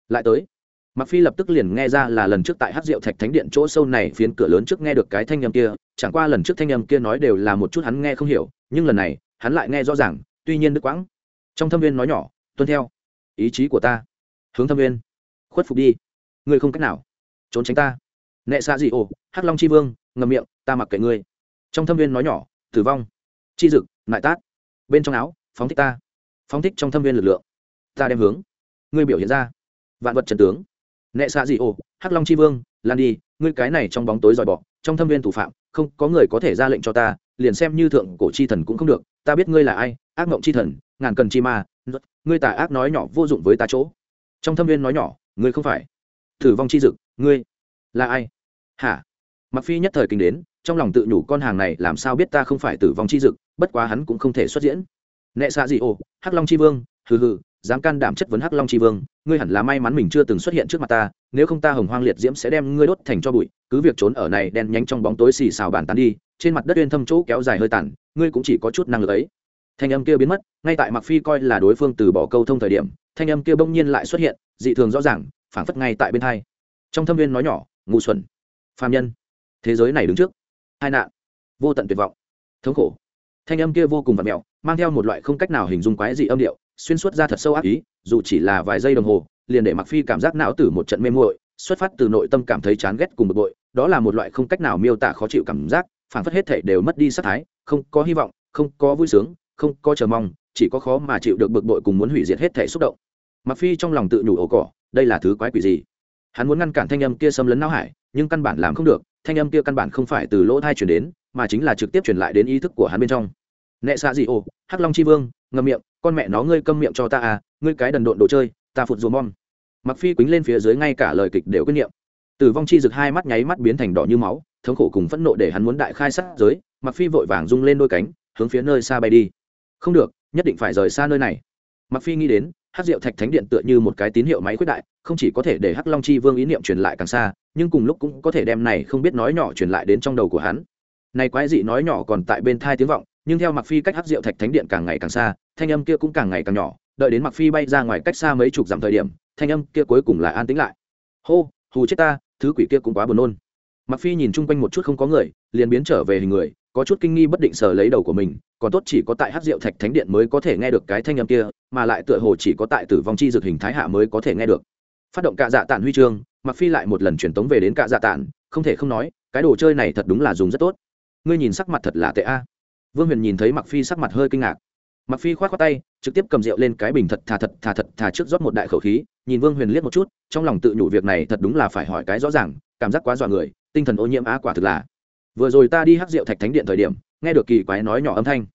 Lại tới mặc phi lập tức liền nghe ra là lần trước tại hát rượu thạch thánh điện chỗ sâu này phiến cửa lớn trước nghe được cái thanh âm kia, chẳng qua lần trước thanh âm kia nói đều là một chút hắn nghe không hiểu, nhưng lần này, hắn lại nghe rõ ràng, tuy nhiên đức quãng. Trong thâm viên nói nhỏ, tuân theo, ý chí của ta, hướng thâm viên, khuất phục đi. Ngươi không cách nào trốn tránh ta. Nệ xa gì ồ, hắc long chi vương ngầm miệng, ta mặc kệ ngươi. Trong thâm viên nói nhỏ, tử vong, chi dực, nại tát, bên trong áo, phóng thích ta, phóng thích trong thâm viên lực lượng. Ta đem hướng, ngươi biểu hiện ra. Vạn vật trần tướng nệ xạ gì ồ hắc long c h i vương, lan đi, ngươi cái này trong bóng tối dòi bọ, trong thâm viên thủ phạm, không có người có thể ra lệnh cho ta, liền xem như thượng cổ chi thần cũng không được, ta biết ngươi là ai, ác mộng chi thần, ngàn cần chi ma ngươi tà ác nói nhỏ vô dụng với ta chỗ. Trong thâm viên nói nhỏ, ngươi không phải. Thử vong chi dực, ngươi là ai? Hả? Mặc phi nhất thời kinh đến, trong lòng tự nhủ con hàng này làm sao biết ta không phải tử vong chi dực, bất quá hắn cũng không thể xuất diễn. Nệ xạ gì ồ hắc long chi vương, hừ hừ dám can đảm chất vấn hắc long chi vương, ngươi hẳn là may mắn mình chưa từng xuất hiện trước mặt ta, nếu không ta hồng hoang liệt diễm sẽ đem ngươi đốt thành cho bụi, cứ việc trốn ở này đen nhánh trong bóng tối xì xào bàn tán đi, trên mặt đất uyên thâm chỗ kéo dài hơi tàn, ngươi cũng chỉ có chút năng lực ấy. Thanh âm kia biến mất, ngay tại mặc phi coi là đối phương từ bỏ câu thông thời điểm, thanh âm kia bỗng nhiên lại xuất hiện, dị thường rõ ràng, phảng phất ngay tại bên hai. Trong thâm viên nói nhỏ, ngu xuẩn, phàm nhân, thế giới này đứng trước, hai nạn, vô tận tuyệt vọng, thống khổ. Thanh âm kia vô cùng vặt mẹo, mang theo một loại không cách nào hình dung quái dị âm điệu xuyên suốt ra thật sâu ác ý, dù chỉ là vài giây đồng hồ, liền để mặc phi cảm giác não tử một trận mê muội, xuất phát từ nội tâm cảm thấy chán ghét cùng bực bội, đó là một loại không cách nào miêu tả khó chịu cảm giác, phản phất hết thể đều mất đi sát thái, không có hy vọng, không có vui sướng, không có chờ mong, chỉ có khó mà chịu được bực bội cùng muốn hủy diệt hết thể xúc động. Mặc phi trong lòng tự nhủ ổ cỏ, đây là thứ quái quỷ gì? Hắn muốn ngăn cản thanh âm kia xâm lấn não hải, nhưng căn bản làm không được, thanh âm kia căn bản không phải từ lỗ thai chuyển đến, mà chính là trực tiếp truyền lại đến ý thức của hắn bên trong. Nệ xạ gì ồ hắc long chi vương, ngậm miệng con mẹ nó ngươi câm miệng cho ta à ngươi cái đần độn đồ chơi, ta phụt rùa bom mặc phi quýnh lên phía dưới ngay cả lời kịch đều quyết niệm. Tử vong chi rực hai mắt nháy mắt biến thành đỏ như máu, thống khổ cùng phẫn nộ để hắn muốn đại khai sát giới, mặc phi vội vàng rung lên đôi cánh, hướng phía nơi xa bay đi. Không được, nhất định phải rời xa nơi này. Mặc phi nghĩ đến hắc diệu thạch thánh điện tựa như một cái tín hiệu máy quyết đại, không chỉ có thể để hắc long chi vương ý niệm truyền lại càng xa, nhưng cùng lúc cũng có thể đem này không biết nói nhỏ truyền lại đến trong đầu của hắn. Này quái dị nói nhỏ còn tại bên thai tiếng vọng nhưng theo mặc phi cách hát diệu thạch thánh điện càng ngày càng xa, thanh âm kia cũng càng ngày càng nhỏ, đợi đến mặc phi bay ra ngoài cách xa mấy chục dặm thời điểm, thanh âm kia cuối cùng lại an tĩnh lại. Hô, hù chết ta, thứ quỷ kia cũng quá buồn nôn. Mặc phi nhìn chung quanh một chút không có người, liền biến trở về hình người, có chút kinh nghi bất định sờ lấy đầu của mình, còn tốt chỉ có tại hát diệu thạch thánh điện mới có thể nghe được cái thanh âm kia, mà lại tựa hồ chỉ có tại tử vong chi dược hình thái hạ mới có thể nghe được. Phát động cạ dạ tản huy chương mặc phi lại một lần truyền tống về đến cạ dạ tản, không thể không nói, cái đồ chơi này thật đúng là dùng rất tốt. Ngươi nhìn sắc mặt thật là tệ a vương huyền nhìn thấy mặc phi sắc mặt hơi kinh ngạc. Mặc phi khoát khoát tay, trực tiếp cầm rượu lên cái bình thật thà thật thà thật thà trước rót một đại khẩu khí, nhìn vương huyền liếc một chút, trong lòng tự nhủ việc này thật đúng là phải hỏi cái rõ ràng, cảm giác quá dọa người, tinh thần ô nhiễm á quả thực là. Vừa rồi ta đi hắc rượu thạch thánh điện thời điểm, nghe được kỳ quái nói nhỏ âm thanh.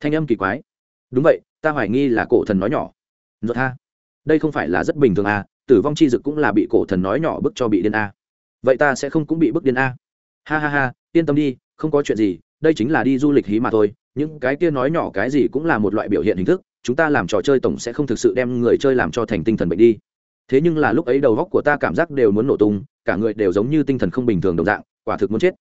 Thanh âm kỳ quái. Đúng vậy, ta hoài nghi là cổ thần nói nhỏ. Rốt ha. Đây không phải là rất bình thường à tử vong chi dực cũng là bị cổ thần nói nhỏ bức cho bị điên a. Vậy ta sẽ không cũng bị bức điên a. Ha ha ha, yên tâm đi, không có chuyện gì đây chính là đi du lịch hí mà thôi, những cái kia nói nhỏ cái gì cũng là một loại biểu hiện hình thức, chúng ta làm trò chơi tổng sẽ không thực sự đem người chơi làm cho thành tinh thần bệnh đi. Thế nhưng là lúc ấy đầu góc của ta cảm giác đều muốn nổ tung, cả người đều giống như tinh thần không bình thường đồng dạng, quả thực muốn chết.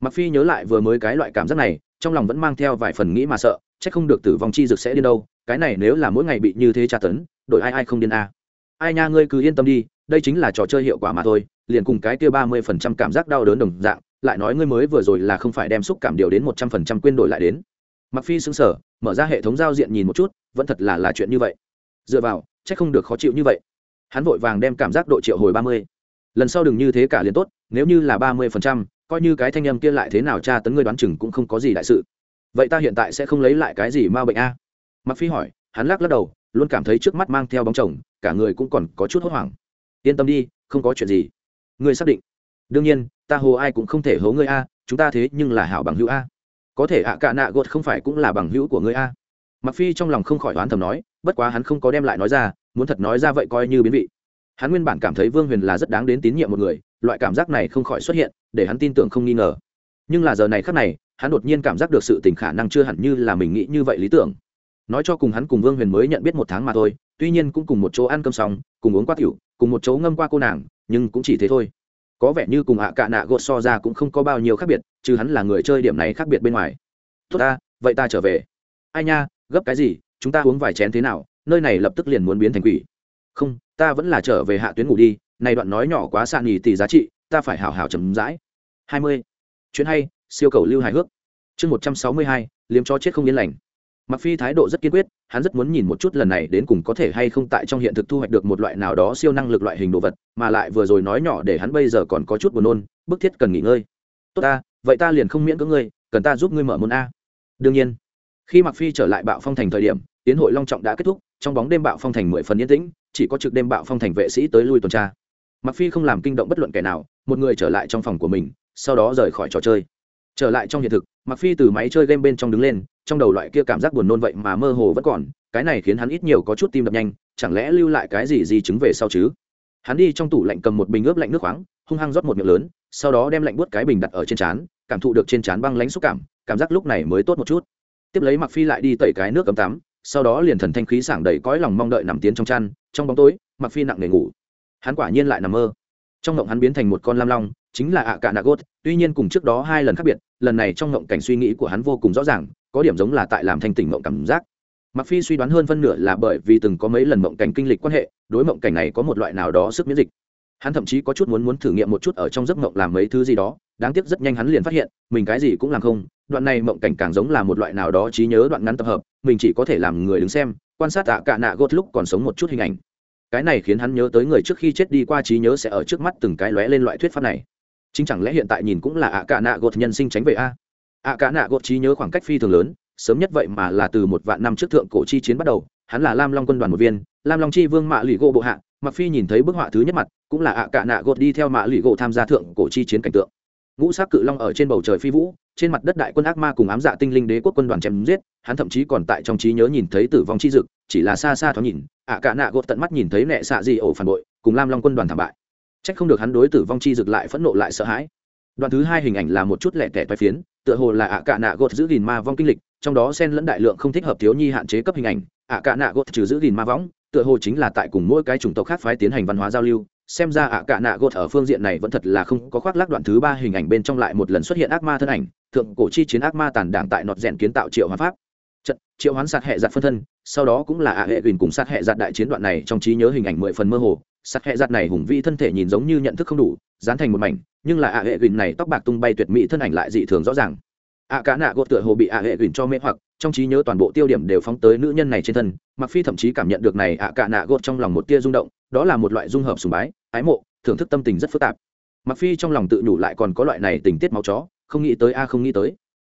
Mặc phi nhớ lại vừa mới cái loại cảm giác này, trong lòng vẫn mang theo vài phần nghĩ mà sợ, chắc không được tử vong chi dực sẽ đi đâu, cái này nếu là mỗi ngày bị như thế tra tấn, đổi ai ai không điên a. Ai nha, ngươi cứ yên tâm đi, đây chính là trò chơi hiệu quả mà thôi, liền cùng cái kia ba mươi phần trăm cảm giác đau đớn đồng dạng lại nói ngươi mới vừa rồi là không phải đem xúc cảm điều đến một trăm phần trăm quên đổi lại đến. Mặc phi xứng sở mở ra hệ thống giao diện nhìn một chút, vẫn thật là là chuyện như vậy. Dựa vào, chắc không được khó chịu như vậy. Hắn vội vàng đem cảm giác độ triệu hồi ba mươi. Lần sau đừng như thế cả liền tốt, nếu như là ba mươi phần trăm, coi như cái thanh âm kia lại thế nào tra tấn ngươi đoán chừng cũng không có gì đại sự. Vậy ta hiện tại sẽ không lấy lại cái gì ma bệnh a? Mặc phi hỏi, hắn lắc lắc đầu, luôn cảm thấy trước mắt mang theo bóng chồng, cả người cũng còn có chút hốt hoảng. Yên tâm đi, không có chuyện gì. Ngươi xác định đương nhiên, ta hồ ai cũng không thể hố ngươi a, chúng ta thế nhưng là hảo bằng hữu a. Có thể ạ cả nạ gột không phải cũng là bằng hữu của ngươi a. Mặc phi trong lòng không khỏi đoán thầm nói, bất quá hắn không có đem lại nói ra, muốn thật nói ra vậy coi như biến vị. Hắn nguyên bản cảm thấy vương huyền là rất đáng đến tín nhiệm một người, loại cảm giác này không khỏi xuất hiện, để hắn tin tưởng không nghi ngờ. Nhưng là giờ này khắc này, hắn đột nhiên cảm giác được sự tình khả năng chưa hẳn như là mình nghĩ như vậy lý tưởng. Nói cho cùng hắn cùng vương huyền mới nhận biết một tháng mà thôi, tuy nhiên cũng cùng một chỗ ăn cơm xong, cùng uống qua tiểu, cùng một chỗ ngâm qua cô nàng, nhưng cũng chỉ thế thôi có vẻ như cùng ạ cạ nạ gột so ra cũng không có bao nhiêu khác biệt chứ hắn là người chơi điểm này khác biệt bên ngoài. Tốt ta, vậy ta trở về. Ai nha, gấp cái gì, chúng ta uống vài chén thế nào, nơi này lập tức liền muốn biến thành quỷ. Không, ta vẫn là trở về hạ tuyến ngủ đi, này đoạn nói nhỏ quá sạn nhì tỷ giá trị, ta phải hào hào chấm dãi hai mươi. Chuyện hay, siêu cầu lưu hài hước. Chương một trăm sáu mươi hai, liếm cho chết không yên lành mặc phi thái độ rất kiên quyết, hắn rất muốn nhìn một chút lần này đến cùng có thể hay không tại trong hiện thực thu hoạch được một loại nào đó siêu năng lực loại hình đồ vật, mà lại vừa rồi nói nhỏ để hắn bây giờ còn có chút buồn nôn, bức thiết cần nghỉ ngơi. Tốt ta, vậy ta liền không miễn cưỡng ngươi, cần ta giúp ngươi mở môn a. Đương nhiên, khi mặc phi trở lại bạo phong thành thời điểm tiến hội long trọng đã kết thúc, trong bóng đêm bạo phong thành mười phần yên tĩnh, chỉ có trực đêm bạo phong thành vệ sĩ tới lui tuần tra. Mặc phi không làm kinh động bất luận kẻ nào, một người trở lại trong phòng của mình, sau đó rời khỏi trò chơi. Trở lại trong hiện thực mặc phi từ máy chơi game bên trong đứng lên trong đầu loại kia cảm giác buồn nôn vậy mà mơ hồ vẫn còn, cái này khiến hắn ít nhiều có chút tim đập nhanh, chẳng lẽ lưu lại cái gì gì chứng về sau chứ? Hắn đi trong tủ lạnh cầm một bình ướp lạnh nước khoáng, hung hăng rót một miệng lớn, sau đó đem lạnh buốt cái bình đặt ở trên trán, cảm thụ được trên trán băng lãnh xúc cảm cảm giác lúc này mới tốt một chút. Tiếp lấy mặc phi lại đi tẩy cái nước cấm tắm, sau đó liền thần thanh khí sảng đầy cõi lòng mong đợi nằm tiến trong chăn, trong bóng tối mặc phi nặng nề ngủ. Hắn quả nhiên lại nằm mơ. Trong ngộng hắn biến thành một con lam long, chính là ạ cả nagot tuy nhiên cùng trước đó hai lần khác biệt, lần này trong ngộng cảnh suy nghĩ của hắn vô cùng rõ ràng có điểm giống là tại làm thanh tỉnh mộng cảm giác. Mặc phi suy đoán hơn phân nửa là bởi vì từng có mấy lần mộng cảnh kinh lịch quan hệ, đối mộng cảnh này có một loại nào đó sức miễn dịch. Hắn thậm chí có chút muốn muốn thử nghiệm một chút ở trong giấc mộng làm mấy thứ gì đó, đáng tiếc rất nhanh hắn liền phát hiện, mình cái gì cũng làm không, đoạn này mộng cảnh càng giống là một loại nào đó trí nhớ đoạn ngắn tập hợp, mình chỉ có thể làm người đứng xem, quan sát tạ cả nạ gốt lúc còn sống một chút hình ảnh. Cái này khiến hắn nhớ tới người trước khi chết đi qua trí nhớ sẽ ở trước mắt từng cái lóe lên loại thuyết pháp này. Chính chẳng lẽ hiện tại nhìn cũng là ạ cả nạ gột nhân sinh tránh về a? Ạ cả nạ gột trí nhớ khoảng cách phi thường lớn, sớm nhất vậy mà là từ một vạn năm trước thượng cổ chi chiến bắt đầu, hắn là lam long quân đoàn một viên, lam long chi vương mạ lụy gỗ bộ hạ mặc phi nhìn thấy bức họa thứ nhất mặt, cũng là ạ cả nạ gột đi theo mạ lụy gỗ tham gia thượng cổ chi chiến cảnh tượng. Ngũ sắc cự long ở trên bầu trời phi vũ, trên mặt đất đại quân ác ma cùng ám dạ tinh linh đế quốc quân đoàn chém giết, hắn thậm chí còn tại trong trí nhớ nhìn thấy tử vong chi dực, chỉ là xa xa thoáng nhìn, ạ cả nạ gột tận mắt nhìn thấy nệ xạ gì ổ phản bội, cùng lam long quân đoàn thảm bại. Trách không được hắn đối tử vong chi dực lại phẫn nộ lại sợ hãi. Đoạn thứ hai hình ảnh là một chút lẻ tẻ toái phiến tựa hồ là ạ cả nạ gột giữ gìn ma vong kinh lịch, trong đó xen lẫn đại lượng không thích hợp thiếu nhi hạn chế cấp hình ảnh, ạ cả nạ gột trừ giữ gìn ma võng tựa hồ chính là tại cùng mỗi cái chủng tộc khác phái tiến hành văn hóa giao lưu. Xem ra ạ cả nạ gột ở phương diện này vẫn thật là không có khoác lác đoạn thứ ba hình ảnh bên trong lại một lần xuất hiện ác ma thân ảnh, thượng cổ chi chiến ác ma tàn đảng tại nọt rèn kiến tạo triệu hóa pháp. Trận, triệu hoán sạt hệ giặt phân thân, sau đó cũng là ạ hệ gìn cùng sát hệ giặt đại chiến đoạn này trong trí nhớ hình ảnh mười phần mơ hồ. Sát hệ giặt này hùng vĩ thân thể nhìn giống như nhận thức không đủ, dán thành một mảnh nhưng là ạ hệ quyền này tóc bạc tung bay tuyệt mỹ thân ảnh lại dị thường rõ ràng. ạ cả nạ gột tựa hồ bị ạ hệ quyền cho mê hoặc, trong trí nhớ toàn bộ tiêu điểm đều phóng tới nữ nhân này trên thân, mặc phi thậm chí cảm nhận được này ạ cả nạ gột trong lòng một tia rung động, đó là một loại dung hợp sùng bái, ái mộ, thưởng thức tâm tình rất phức tạp. mặc phi trong lòng tự nhủ lại còn có loại này tình tiết máu chó, không nghĩ tới a không nghĩ tới.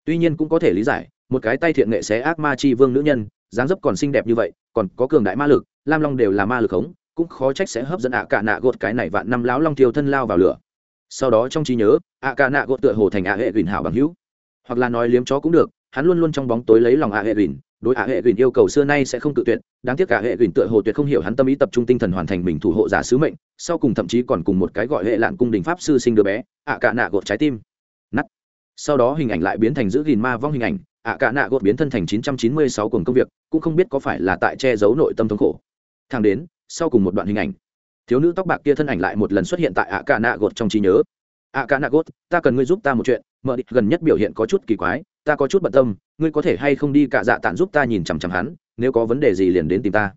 tuy nhiên cũng có thể lý giải, một cái tay thiện nghệ xé ác ma chi vương nữ nhân, dáng dấp còn xinh đẹp như vậy, còn có cường đại ma lực, lam long đều là ma lực khống, cũng khó trách sẽ hấp dẫn ạ cả nạ gột cái này vạn năm láo long thiêu thân lao vào lửa sau đó trong trí nhớ ạ ca nạ gột tựa hồ thành ạ hệ gửi hảo bằng hữu. Hoặc là nói liếm chó cũng được, hắn luôn luôn trong bóng tối lấy lòng ạ hệ gửi đối ạ hệ gửi yêu cầu xưa nay sẽ không tự tuyệt. Đáng tiếc cả hệ gửi tựa hồ tuyệt không hiểu hắn tâm ý tập trung tinh thần hoàn thành mình thủ hộ giả sứ mệnh, sau cùng thậm chí còn cùng một cái gọi hệ lạn cung đình pháp sư sinh đứa bé ạ ca nạ gột trái tim. Nắt sau đó hình ảnh lại biến thành giữ gìn ma vong hình ảnh ạ ca nạ gột biến thân thành 996 cùng công việc, cũng không biết có phải là tại che giấu nội tâm thống khổ. Thang đến, sau cùng một đoạn hình ảnh thiếu nữ tóc bạc kia thân ảnh lại một lần xuất hiện tại ạ cả nạ gột trong trí nhớ. Ạ cả nạ gột ta cần ngươi giúp ta một chuyện mợ địch gần nhất biểu hiện có chút kỳ quái, ta có chút bận tâm, ngươi có thể hay không đi cả dạ tản giúp ta nhìn chằm chằm hắn, nếu có vấn đề gì liền đến tìm ta.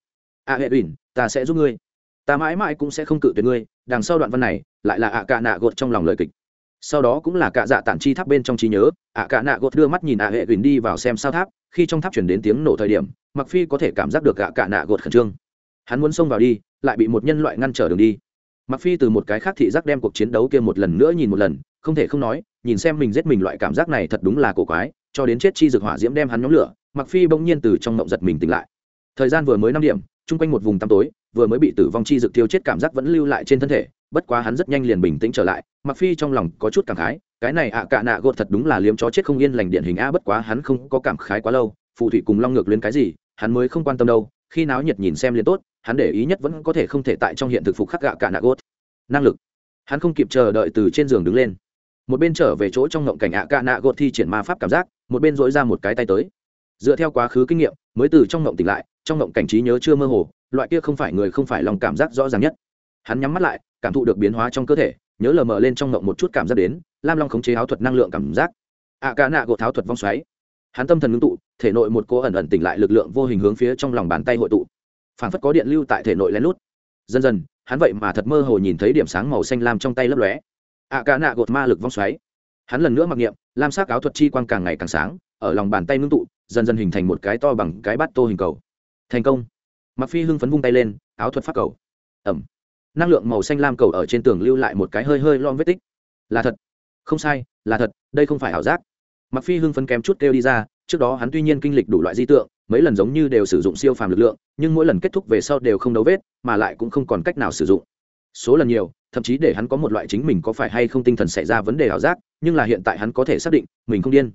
Ạ hệ ủy ta sẽ giúp ngươi. Ta mãi mãi cũng sẽ không cự tuyệt ngươi, đằng sau đoạn văn này, lại là ạ cả nạ gột trong lòng lời kịch. Sau đó cũng là cả dạ tản chi tháp bên trong trí nhớ ạ cả nạ gột đưa mắt nhìn ạ hệ ủy đi vào xem sao tháp, khi trong tháp chuyển đến tiếng nổ thời điểm mặc phi có thể cảm giác được ạ cả nạ gột khẩn trương hắn muốn xông vào đi, lại bị một nhân loại ngăn trở đường đi. Mặc phi từ một cái khác thị giác đem cuộc chiến đấu kia một lần nữa nhìn một lần, không thể không nói, nhìn xem mình giết mình loại cảm giác này thật đúng là cổ quái, cho đến chết chi dược hỏa diễm đem hắn nhóm lửa mặc phi bỗng nhiên từ trong mộng giật mình tỉnh lại. Thời gian vừa mới năm điểm, chung quanh một vùng tăm tối, vừa mới bị tử vong chi dược tiêu chết cảm giác vẫn lưu lại trên thân thể, bất quá hắn rất nhanh liền bình tĩnh trở lại mặc phi trong lòng có chút cảm khái, cái này ạ à cả nạ gột thật đúng là liếm chó chết không yên lành điện hình a, bất quá hắn không có cảm khái quá lâu, phù thủy cùng long ngược lên cái gì, hắn mới không quan tâm đâu khi náo nhiệt nhìn xem liền tốt, hắn để ý nhất vẫn có thể không thể tại trong hiện thực phục khắc gạ cả nạ gốt. Năng lực. Hắn không kịp chờ đợi từ trên giường đứng lên. Một bên trở về chỗ trong ngộng cảnh ạ cả nạ gột thi triển ma pháp cảm giác, một bên dỗi ra một cái tay tới. Dựa theo quá khứ kinh nghiệm, mới từ trong ngộng tỉnh lại, trong ngộng cảnh trí nhớ chưa mơ hồ, loại kia không phải người không phải lòng cảm giác rõ ràng nhất. Hắn nhắm mắt lại, cảm thụ được biến hóa trong cơ thể, nhớ lờ mờ lên trong ngộng một chút cảm giác đến, lam long khống chế áo thuật năng lượng cảm giác. Ạ cả nạ gột tháo thuật vong xoáy hắn tâm thần ngưng tụ, thể nội một cô ẩn ẩn tỉnh lại lực lượng vô hình hướng phía trong lòng bàn tay hội tụ. Phản phất có điện lưu tại thể nội lén lút. Dần dần, hắn vậy mà thật mơ hồ nhìn thấy điểm sáng màu xanh lam trong tay lấp lóe. Ạ cả nạ gột ma lực vong xoáy. Hắn lần nữa mặc niệm, lam sắc áo thuật chi quang càng ngày càng sáng, ở lòng bàn tay ngưng tụ, dần dần hình thành một cái to bằng cái bát tô hình cầu. Thành công. Mặc phi hưng phấn vung tay lên, áo thuật phát cầu. Ẩm. Năng lượng màu xanh lam cầu ở trên tường lưu lại một cái hơi hơi lom vết tích. Là thật. Không sai, là thật, đây không phải ảo giác mặc phi hưng phấn kém chút kêu đi ra, trước đó hắn tuy nhiên kinh lịch đủ loại di tượng, mấy lần giống như đều sử dụng siêu phàm lực lượng, nhưng mỗi lần kết thúc về sau đều không đấu vết, mà lại cũng không còn cách nào sử dụng. Số lần nhiều, thậm chí để hắn có một loại chính mình có phải hay không tinh thần xảy ra vấn đề ảo giác, nhưng là hiện tại hắn có thể xác định, mình không điên.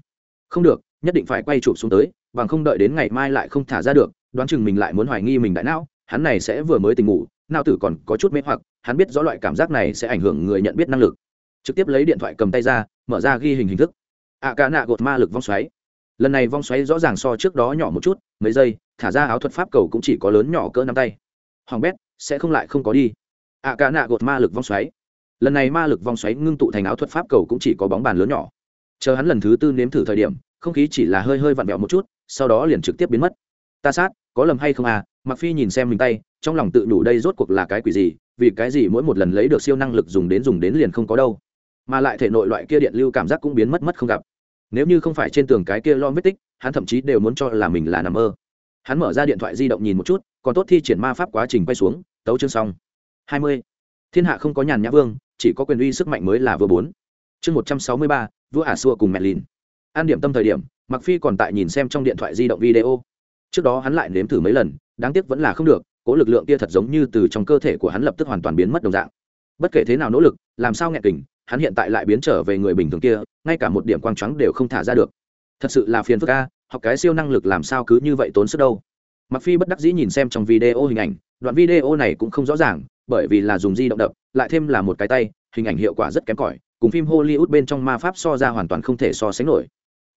Không được, nhất định phải quay chụp xuống tới, bằng không đợi đến ngày mai lại không thả ra được, đoán chừng mình lại muốn hoài nghi mình đại não, hắn này sẽ vừa mới tỉnh ngủ, não tử còn có chút mê hoặc, hắn biết rõ loại cảm giác này sẽ ảnh hưởng người nhận biết năng lực. Trực tiếp lấy điện thoại cầm tay ra, mở ra ghi hình hình thức ạ cả nạ gột ma lực vong xoáy. Lần này vong xoáy rõ ràng so trước đó nhỏ một chút, mấy giây, thả ra áo thuật pháp cầu cũng chỉ có lớn nhỏ cỡ năm tay. Hoàng bét, sẽ không lại không có đi. Ạ cả nạ gột ma lực vong xoáy. Lần này ma lực vong xoáy ngưng tụ thành áo thuật pháp cầu cũng chỉ có bóng bàn lớn nhỏ. Chờ hắn lần thứ tư nếm thử thời điểm, không khí chỉ là hơi hơi vặn vẹo một chút, sau đó liền trực tiếp biến mất. Ta sát, có lầm hay không à? Mặc phi nhìn xem mình tay, trong lòng tự đủ đây rốt cuộc là cái quỷ gì, vì cái gì mỗi một lần lấy được siêu năng lực dùng đến dùng đến liền không có đâu. Mà lại thể nội loại kia điện lưu cảm giác cũng biến mất mất không gặp nếu như không phải trên tường cái kia lo vết tích, hắn thậm chí đều muốn cho là mình là nằm mơ. Hắn mở ra điện thoại di động nhìn một chút, còn tốt thi triển ma pháp quá trình quay xuống, tấu chương xong. Hai mươi. Thiên hạ không có nhàn nhã vương, chỉ có quyền uy sức mạnh mới là vừa bốn. Chương một trăm sáu mươi ba, vua ả xua cùng mẹ lìn. An điểm tâm thời điểm mặc phi còn tại nhìn xem trong điện thoại di động video. Trước đó hắn lại nếm thử mấy lần, đáng tiếc vẫn là không được, cố lực lượng kia thật giống như từ trong cơ thể của hắn lập tức hoàn toàn biến mất đồng dạng. Bất kể thế nào nỗ lực, làm sao nghẹn kình hắn hiện tại lại biến trở về người bình thường kia, ngay cả một điểm quang trắng đều không thả ra được. Thật sự là phiền phức ca học cái siêu năng lực làm sao cứ như vậy tốn sức đâu. Mặc phi bất đắc dĩ nhìn xem trong video hình ảnh, đoạn video này cũng không rõ ràng, bởi vì là dùng di động đập, lại thêm là một cái tay, hình ảnh hiệu quả rất kém cỏi, cùng phim hollywood bên trong ma pháp so ra hoàn toàn không thể so sánh nổi.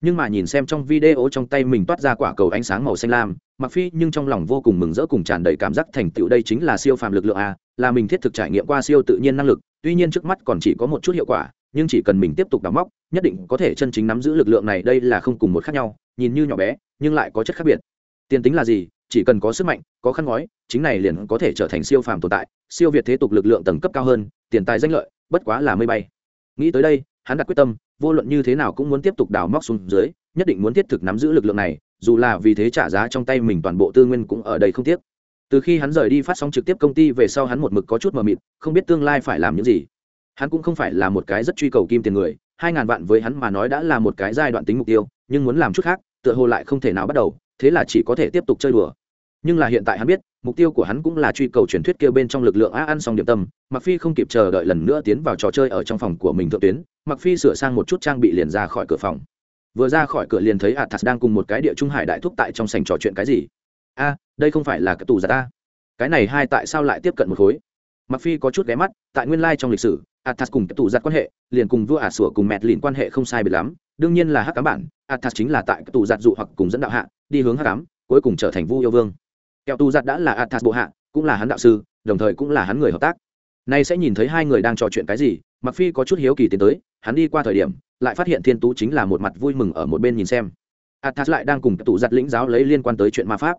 Nhưng mà nhìn xem trong video trong tay mình toát ra quả cầu ánh sáng màu xanh lam mặc phi nhưng trong lòng vô cùng mừng rỡ cùng tràn đầy cảm giác thành tựu đây chính là siêu phàm lực lượng a, là mình thiết thực trải nghiệm qua siêu tự nhiên năng lực tuy nhiên trước mắt còn chỉ có một chút hiệu quả, nhưng chỉ cần mình tiếp tục đào móc, nhất định có thể chân chính nắm giữ lực lượng này, đây là không cùng một khác nhau, nhìn như nhỏ bé, nhưng lại có chất khác biệt. Tiền tính là gì? Chỉ cần có sức mạnh, có khăn ngói, chính này liền có thể trở thành siêu phàm tồn tại, siêu việt thế tục lực lượng tầng cấp cao hơn, tiền tài danh lợi, bất quá là mây bay. Nghĩ tới đây, hắn đặt quyết tâm, vô luận như thế nào cũng muốn tiếp tục đào móc xuống dưới, nhất định muốn thiết thực nắm giữ lực lượng này, dù là vì thế trả giá trong tay mình toàn bộ tư nguyên cũng ở đây không tiếc từ khi hắn rời đi phát sóng trực tiếp công ty về sau hắn một mực có chút mờ mịt, không biết tương lai phải làm những gì. Hắn cũng không phải là một cái rất truy cầu kim tiền người, hai ngàn vạn với hắn mà nói đã là một cái giai đoạn tính mục tiêu, nhưng muốn làm chút khác, tựa hồ lại không thể nào bắt đầu, thế là chỉ có thể tiếp tục chơi đùa. Nhưng là hiện tại hắn biết, mục tiêu của hắn cũng là truy cầu truyền thuyết kêu bên trong lực lượng á ăn xong điểm tâm mặc phi không kịp chờ đợi lần nữa tiến vào trò chơi ở trong phòng của mình thượng tuyến mặc phi sửa sang một chút trang bị liền ra khỏi cửa phòng. Vừa ra khỏi cửa liền thấy athas đang cùng một cái địa trung hải đại thúc tại trong sành trò chuyện cái gì a, đây không phải là cái tù giả ta. Cái này hai tại sao lại tiếp cận một khối? Mặc phi có chút ghé mắt, tại nguyên lai trong lịch sử, athas cùng cái tù giặt quan hệ, liền cùng vua ả sủa cùng mẹt lìn quan hệ không sai biệt lắm. Đương nhiên là hắc cám bản, athas chính là tại cái tù giặt dụ hoặc cùng dẫn đạo hạ, đi hướng hắc cám cuối cùng trở thành vu yêu vương. Kẹo tù giặt đã là athas bộ hạ, cũng là hắn đạo sư, đồng thời cũng là hắn người hợp tác. Nay sẽ nhìn thấy hai người đang trò chuyện cái gì mặc phi có chút hiếu kỳ tiến tới, hắn đi qua thời điểm, lại phát hiện thiên tú chính là một mặt vui mừng ở một bên nhìn xem. Athas lại đang cùng tụ giặt lĩnh giáo lấy liên quan tới chuyện ma pháp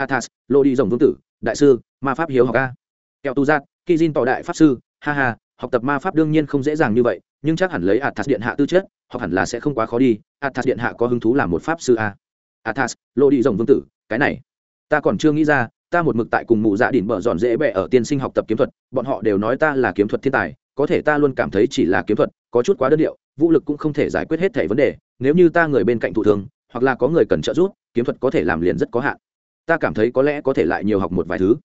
athas, lô đi rồng vương tử, đại sư, ma pháp hiếu học a. Kẹo tu giác khi diên tỏ đại pháp sư, ha ha, học tập ma pháp đương nhiên không dễ dàng như vậy, nhưng chắc hẳn lấy athas điện hạ tư chất, học hẳn là sẽ không quá khó đi, athas điện hạ có hứng thú làm một pháp sư a. Athas, lô đi rồng vương tử, cái này. Ta còn chưa nghĩ ra, ta một mực tại cùng mụ dạ đỉnh bở dọn dễ bẹ ở tiên sinh học tập kiếm thuật, bọn họ đều nói ta là kiếm thuật thiên tài, có thể ta luôn cảm thấy chỉ là kiếm thuật, có chút quá đơn điệu, vũ lực cũng không thể giải quyết hết thảy vấn đề, nếu như ta người bên cạnh thủ thường, hoặc là có người cần trợ giúp, kiếm thuật có thể làm liền rất có hạn ta cảm thấy có lẽ có thể lại nhiều học một vài thứ.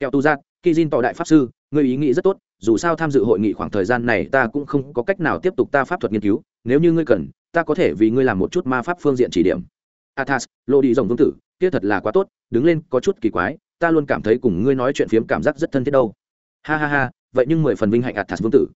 Kẹo tu giác khi xin tỏ đại pháp sư người ý nghĩ rất tốt, dù sao tham dự hội nghị khoảng thời gian này ta cũng không có cách nào tiếp tục ta pháp thuật nghiên cứu, nếu như ngươi cần, ta có thể vì ngươi làm một chút ma pháp phương diện chỉ điểm. Athas lộ đi dòng vương tử, kia thật là quá tốt, đứng lên có chút kỳ quái, ta luôn cảm thấy cùng ngươi nói chuyện phiếm cảm giác rất thân thiết đâu. Ha ha ha, vậy nhưng mười phần vinh hạnh athas vương tử.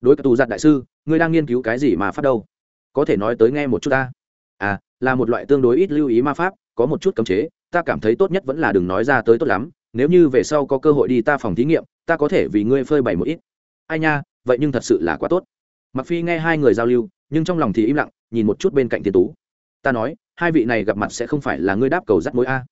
Đối cả tù giặt đại sư, ngươi đang nghiên cứu cái gì mà pháp đâu? Có thể nói tới nghe một chút ta. À là một loại tương đối ít lưu ý ma pháp có một chút cấm chế, ta cảm thấy tốt nhất vẫn là đừng nói ra tới tốt lắm, nếu như về sau có cơ hội đi ta phòng thí nghiệm, ta có thể vì ngươi phơi bày một ít. Ai nha, vậy nhưng thật sự là quá tốt. Mặc phi nghe hai người giao lưu, nhưng trong lòng thì im lặng, nhìn một chút bên cạnh thiên tú. Ta nói, hai vị này gặp mặt sẽ không phải là ngươi đáp cầu dắt mối a.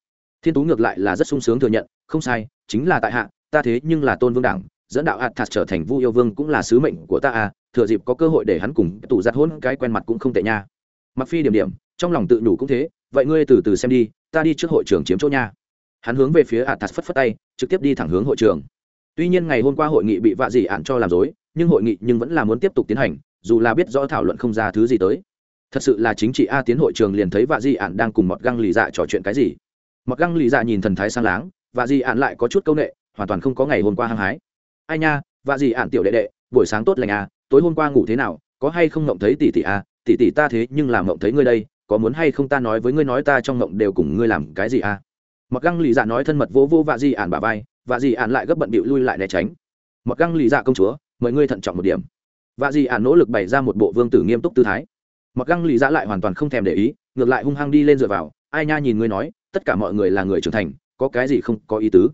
Thiên tú ngược lại là rất sung sướng thừa nhận, không sai, chính là tại hạ, ta thế nhưng là tôn vương đảng, dẫn đạo hạt thạt trở thành vu yêu vương cũng là sứ mệnh của ta a, thừa dịp có cơ hội để hắn cùng tụ giặt hôn cái quen mặt cũng không tệ nha. Mặc phi điểm điểm, trong lòng tự nhủ cũng thế vậy ngươi từ từ xem đi, ta đi trước hội trường chiếm chỗ nha. Hắn hướng về phía athas phất phất tay, trực tiếp đi thẳng hướng hội trường tuy nhiên ngày hôm qua hội nghị bị vạ dị ạn cho làm dối nhưng hội nghị nhưng vẫn là muốn tiếp tục tiến hành, dù là biết rõ thảo luận không ra thứ gì tới. Thật sự là chính trị a tiến hội trường liền thấy vạ dị ạn đang cùng mọt găng lì dạ trò chuyện cái gì. Mọt găng lì dạ nhìn thần thái sang láng, vạ dị ạn lại có chút c â u n ệ hoàn toàn không có ngày hôm qua hăng hái. Ai nha, vạ dị ạn tiểu đệ đệ, buổi sáng tốt lành à tối hôm qua ngủ thế nào, có hay không ngộng thấy tỷ tỷ à? Tỷ tỷ ta thế nhưng làm ngộng thấy ngươi đây có muốn hay không ta nói với ngươi nói ta trong mộng đều cùng ngươi làm cái gì à? Mặc găng lì dạ nói thân mật vô vô vạ di ản bà vai vạ di ản lại gấp bận bịu lui lại né tránh. Mặc găng lì dạ công chúa mời ngươi thận trọng một điểm. Vạ di ản nỗ lực bày ra một bộ vương tử nghiêm túc tư thái. Mặc găng lì dạ lại hoàn toàn không thèm để ý ngược lại hung hăng đi lên dựa vào. Ai nha nhìn ngươi nói tất cả mọi người là người trưởng thành có cái gì không có ý tứ?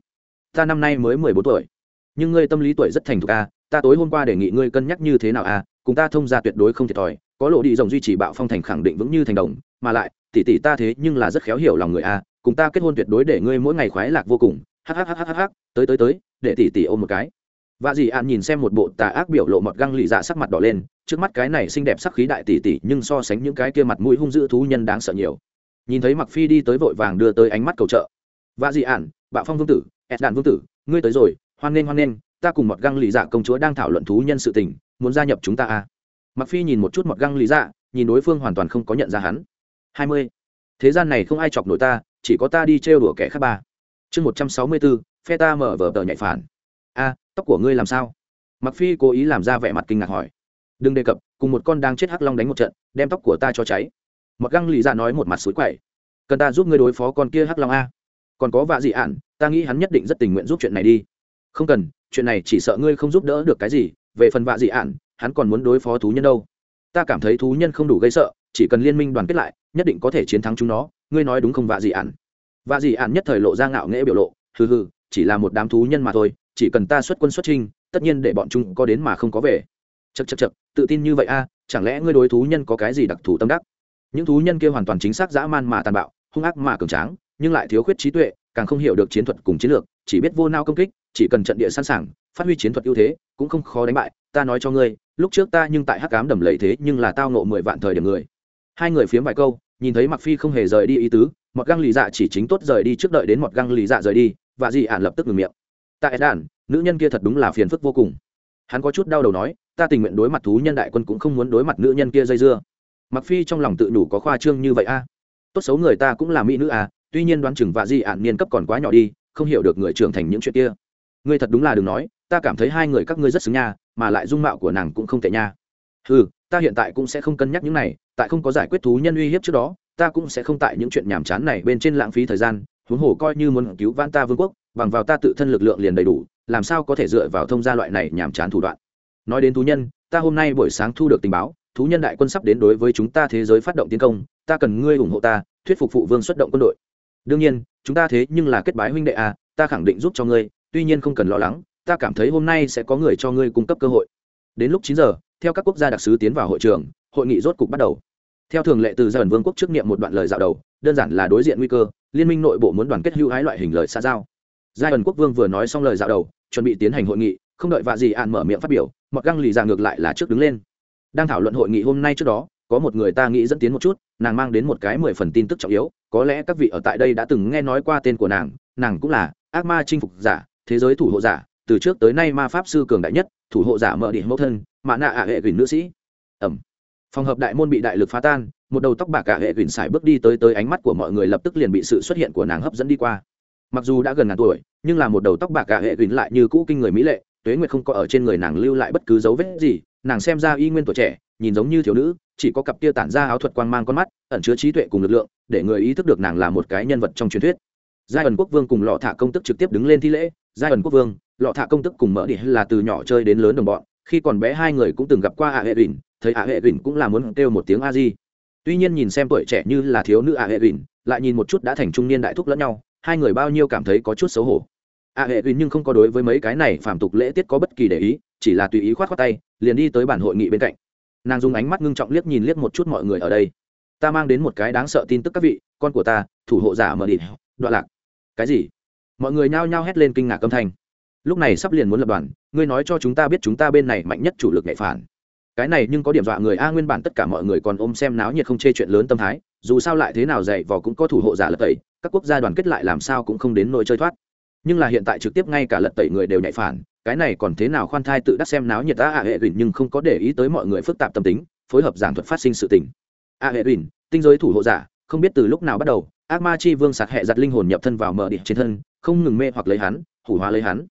Ta năm nay mới mười bốn tuổi. Nhưng ngươi tâm lý tuổi rất thành thục a à, ta tối hôm qua đề nghị ngươi cân nhắc như thế nào a à, cùng ta thông ra tuyệt đối không thiệt thòi có lộ đi rồng duy trì bạo phong thành khẳng định vững như thành đồng mà lại tỷ tỷ ta thế nhưng là rất khéo hiểu lòng người a à, cùng ta kết hôn tuyệt đối để ngươi mỗi ngày khoái lạc vô cùng hhhhh tới tới tới để tỷ tỷ ôm một cái. Và dì an nhìn xem một bộ tà ác biểu lộ mọt găng lì dạ sắc mặt đỏ lên trước mắt cái này xinh đẹp sắc khí đại tỷ tỷ nhưng so sánh những cái kia mặt mũi hung dữ thú nhân đáng sợ nhiều. Nhìn thấy mặc phi đi tới vội vàng đưa tới ánh mắt cầu trợ. Và dì an bạo phong vương tử ẹt đạn vương tử ngươi tới rồi hoan nghênh hoan nghênh ta cùng mọt găng lì dạ công chúa đang thảo luận thú nhân sự tình muốn gia nhập chúng ta à mặc phi nhìn một chút mọt găng lì dạ nhìn đối phương hoàn toàn không có nhận ra hắn. Hai mươi. Thế gian này không ai chọc nổi ta, chỉ có ta đi trêu đùa kẻ khác ba. Chương một trăm sáu mươi bốn, phe ta mở vở tờ nhạy phản. A, tóc của ngươi làm sao? Mặc phi cố ý làm ra vẻ mặt kinh ngạc hỏi. Đừng đề cập, cùng một con đang chết hắc long đánh một trận, đem tóc của ta cho cháy. Mặc găng lì ra dạ nói một mặt suối quậy. Cần ta giúp ngươi đối phó con kia hắc long a. Còn có vạ dị ạn, ta nghĩ hắn nhất định rất tình nguyện giúp chuyện này đi. Không cần, chuyện này chỉ sợ ngươi không giúp đỡ được cái gì. Về phần vạ dị ạn hắn còn muốn đối phó thú nhân đâu. Ta cảm thấy thú nhân không đủ gây sợ, chỉ cần liên minh đoàn kết lại, nhất định có thể chiến thắng chúng nó, ngươi nói đúng không vạ dị ạn vạ dị ạn nhất thời lộ ra ngạo nghễ biểu lộ, hừ hừ, chỉ là một đám thú nhân mà thôi, chỉ cần ta xuất quân xuất trinh tất nhiên để bọn chúng có đến mà không có về. Chật chật chật tự tin như vậy a, chẳng lẽ ngươi đối thú nhân có cái gì đặc thù tâm đắc? Những thú nhân kia hoàn toàn chính xác dã man mà tàn bạo, hung ác mà cường tráng, nhưng lại thiếu khuyết trí tuệ, càng không hiểu được chiến thuật cùng chiến lược, chỉ biết vô nao công kích, chỉ cần trận địa sẵn sàng, phát huy chiến thuật ưu thế, cũng không khó đánh bại ta nói cho ngươi, lúc trước ta nhưng tại hắc cám đầm lầy thế nhưng là tao nộ mười vạn thời điểm người. Hai người phiếm vài câu, nhìn thấy mặc phi không hề rời đi ý tứ, mọt găng lì dạ chỉ chính tốt rời đi trước đợi đến mọt găng lì dạ rời đi, và dị ản lập tức ngừng miệng. Ta đàn nữ nhân kia thật đúng là phiền phức vô cùng. Hắn có chút đau đầu nói, ta tình nguyện đối mặt thú nhân đại quân cũng không muốn đối mặt nữ nhân kia dây dưa. Mặc phi trong lòng tự đủ có khoa trương như vậy a. Tốt xấu người ta cũng là mỹ nữ à tuy nhiên đoán chừng và di ạn niên cấp còn quá nhỏ đi, không hiểu được người trưởng thành những chuyện kia. Ngươi thật đúng là đừng nói, ta cảm thấy hai người các ngươi rất xứng nha mà lại dung mạo của nàng cũng không tệ nha. Ừ ta hiện tại cũng sẽ không cân nhắc những này, tại không có giải quyết thú nhân uy hiếp trước đó, ta cũng sẽ không tại những chuyện nhàm chán này bên trên lãng phí thời gian, huống hồ coi như muốn cứu vãn ta vương quốc, bằng vào ta tự thân lực lượng liền đầy đủ, làm sao có thể dựa vào thông gia loại này nhàm chán thủ đoạn. Nói đến thú nhân, ta hôm nay buổi sáng thu được tình báo, thú nhân đại quân sắp đến đối với chúng ta thế giới phát động tiến công, ta cần ngươi ủng hộ ta, thuyết phục phụ vương xuất động quân đội. Đương nhiên, chúng ta thế nhưng là kết bái huynh đệ à ta khẳng định giúp cho ngươi, tuy nhiên không cần lo lắng ta cảm thấy hôm nay sẽ có người cho ngươi cung cấp cơ hội. Đến lúc chín giờ, theo các quốc gia đặc sứ tiến vào hội trường, hội nghị rốt cục bắt đầu. Theo thường lệ từ dần vương quốc trước niệm một đoạn lời dạo đầu, đơn giản là đối diện nguy cơ, liên minh nội bộ muốn đoàn kết hữu hái loại hình lời xa giao. Giai ẩn quốc vương vừa nói xong lời dạo đầu, chuẩn bị tiến hành hội nghị, không đợi vạ gì ạn mở miệng phát biểu mặc găng lì ra ngược lại là trước đứng lên. Đang thảo luận hội nghị hôm nay trước đó, có một người ta nghĩ dẫn tiến một chút, nàng mang đến một cái mười phần tin tức trọng yếu, có lẽ các vị ở tại đây đã từng nghe nói qua tên của nàng nàng cũng là ác ma chinh phục giả, thế giới thủ hộ giả từ trước tới nay ma pháp sư cường đại nhất, thủ hộ giả mở điện mẫu thân mã nạ ạ hệ gửi nữ sĩ. Ẩm. Phòng hợp đại môn bị đại lực phá tan, một đầu tóc bạc cả hệ gửi xài bước đi tới tới ánh mắt của mọi người lập tức liền bị sự xuất hiện của nàng hấp dẫn đi qua. Mặc dù đã gần ngàn tuổi, nhưng là một đầu tóc bạc cả hệ gửi lại như cũ kinh người mỹ lệ, tuế nguyệt không có ở trên người nàng lưu lại bất cứ dấu vết gì, nàng xem ra y nguyên tuổi trẻ, nhìn giống như thiếu nữ, chỉ có cặp kia tản ra áo thuật quang mang con mắt, ẩn chứa trí tuệ cùng lực lượng, để người ý thức được nàng là một cái nhân vật trong truyền thuyết. Giai ẩn quốc vương cùng lọ thả công tức trực tiếp đứng lên thi lễ, giai ẩn quốc vương lọ thạ công tức cùng mở đi là từ nhỏ chơi đến lớn đồng bọn, khi còn bé hai người cũng từng gặp qua ạ hệ ỉn thấy ạ hệ ỉn cũng là muốn kêu một tiếng a di. Tuy nhiên nhìn xem tuổi trẻ như là thiếu nữ ạ hệ ỉn lại nhìn một chút đã thành trung niên đại thúc lẫn nhau, hai người bao nhiêu cảm thấy có chút xấu hổ. Ạ hệ ỉn nhưng không có đối với mấy cái này phạm tục lễ tiết có bất kỳ để ý, chỉ là tùy ý khoát khoát tay, liền đi tới bản hội nghị bên cạnh. Nàng dùng ánh mắt ngưng trọng liếc nhìn liếc một chút mọi người ở đây. Ta mang đến một cái đáng sợ tin tức các vị, con của ta, thủ hộ giả mở đi. Đoạn lạc. Cái gì? Mọi người nhao nhao hét lên kinh ngạc âm thanh lúc này sắp liền muốn lập đoàn, ngươi nói cho chúng ta biết chúng ta bên này mạnh nhất chủ lực nghệ phản. Cái này nhưng có điểm dọa người a nguyên bản tất cả mọi người còn ôm xem náo nhiệt không chê chuyện lớn tâm thái, dù sao lại thế nào dạy vò cũng có thủ hộ giả lật tẩy, các quốc gia đoàn kết lại làm sao cũng không đến nỗi chơi thoát. Nhưng là hiện tại trực tiếp ngay cả lật tẩy người đều nhạy phản, cái này còn thế nào khoan thai tự đắc xem náo nhiệt ta a hệ huỳnh nhưng không có để ý tới mọi người phức tạp tâm tính, phối hợp giảng thuật phát sinh sự tình. A hệ huỳnh tinh giới thủ hộ giả, không biết từ lúc nào bắt đầu, ác ma chi vương sạt hệ giặt linh hồn nhập thân vào mở địa trên thân, không ngừng mê hoặc lấy hắn, hủ hóa lấy hắn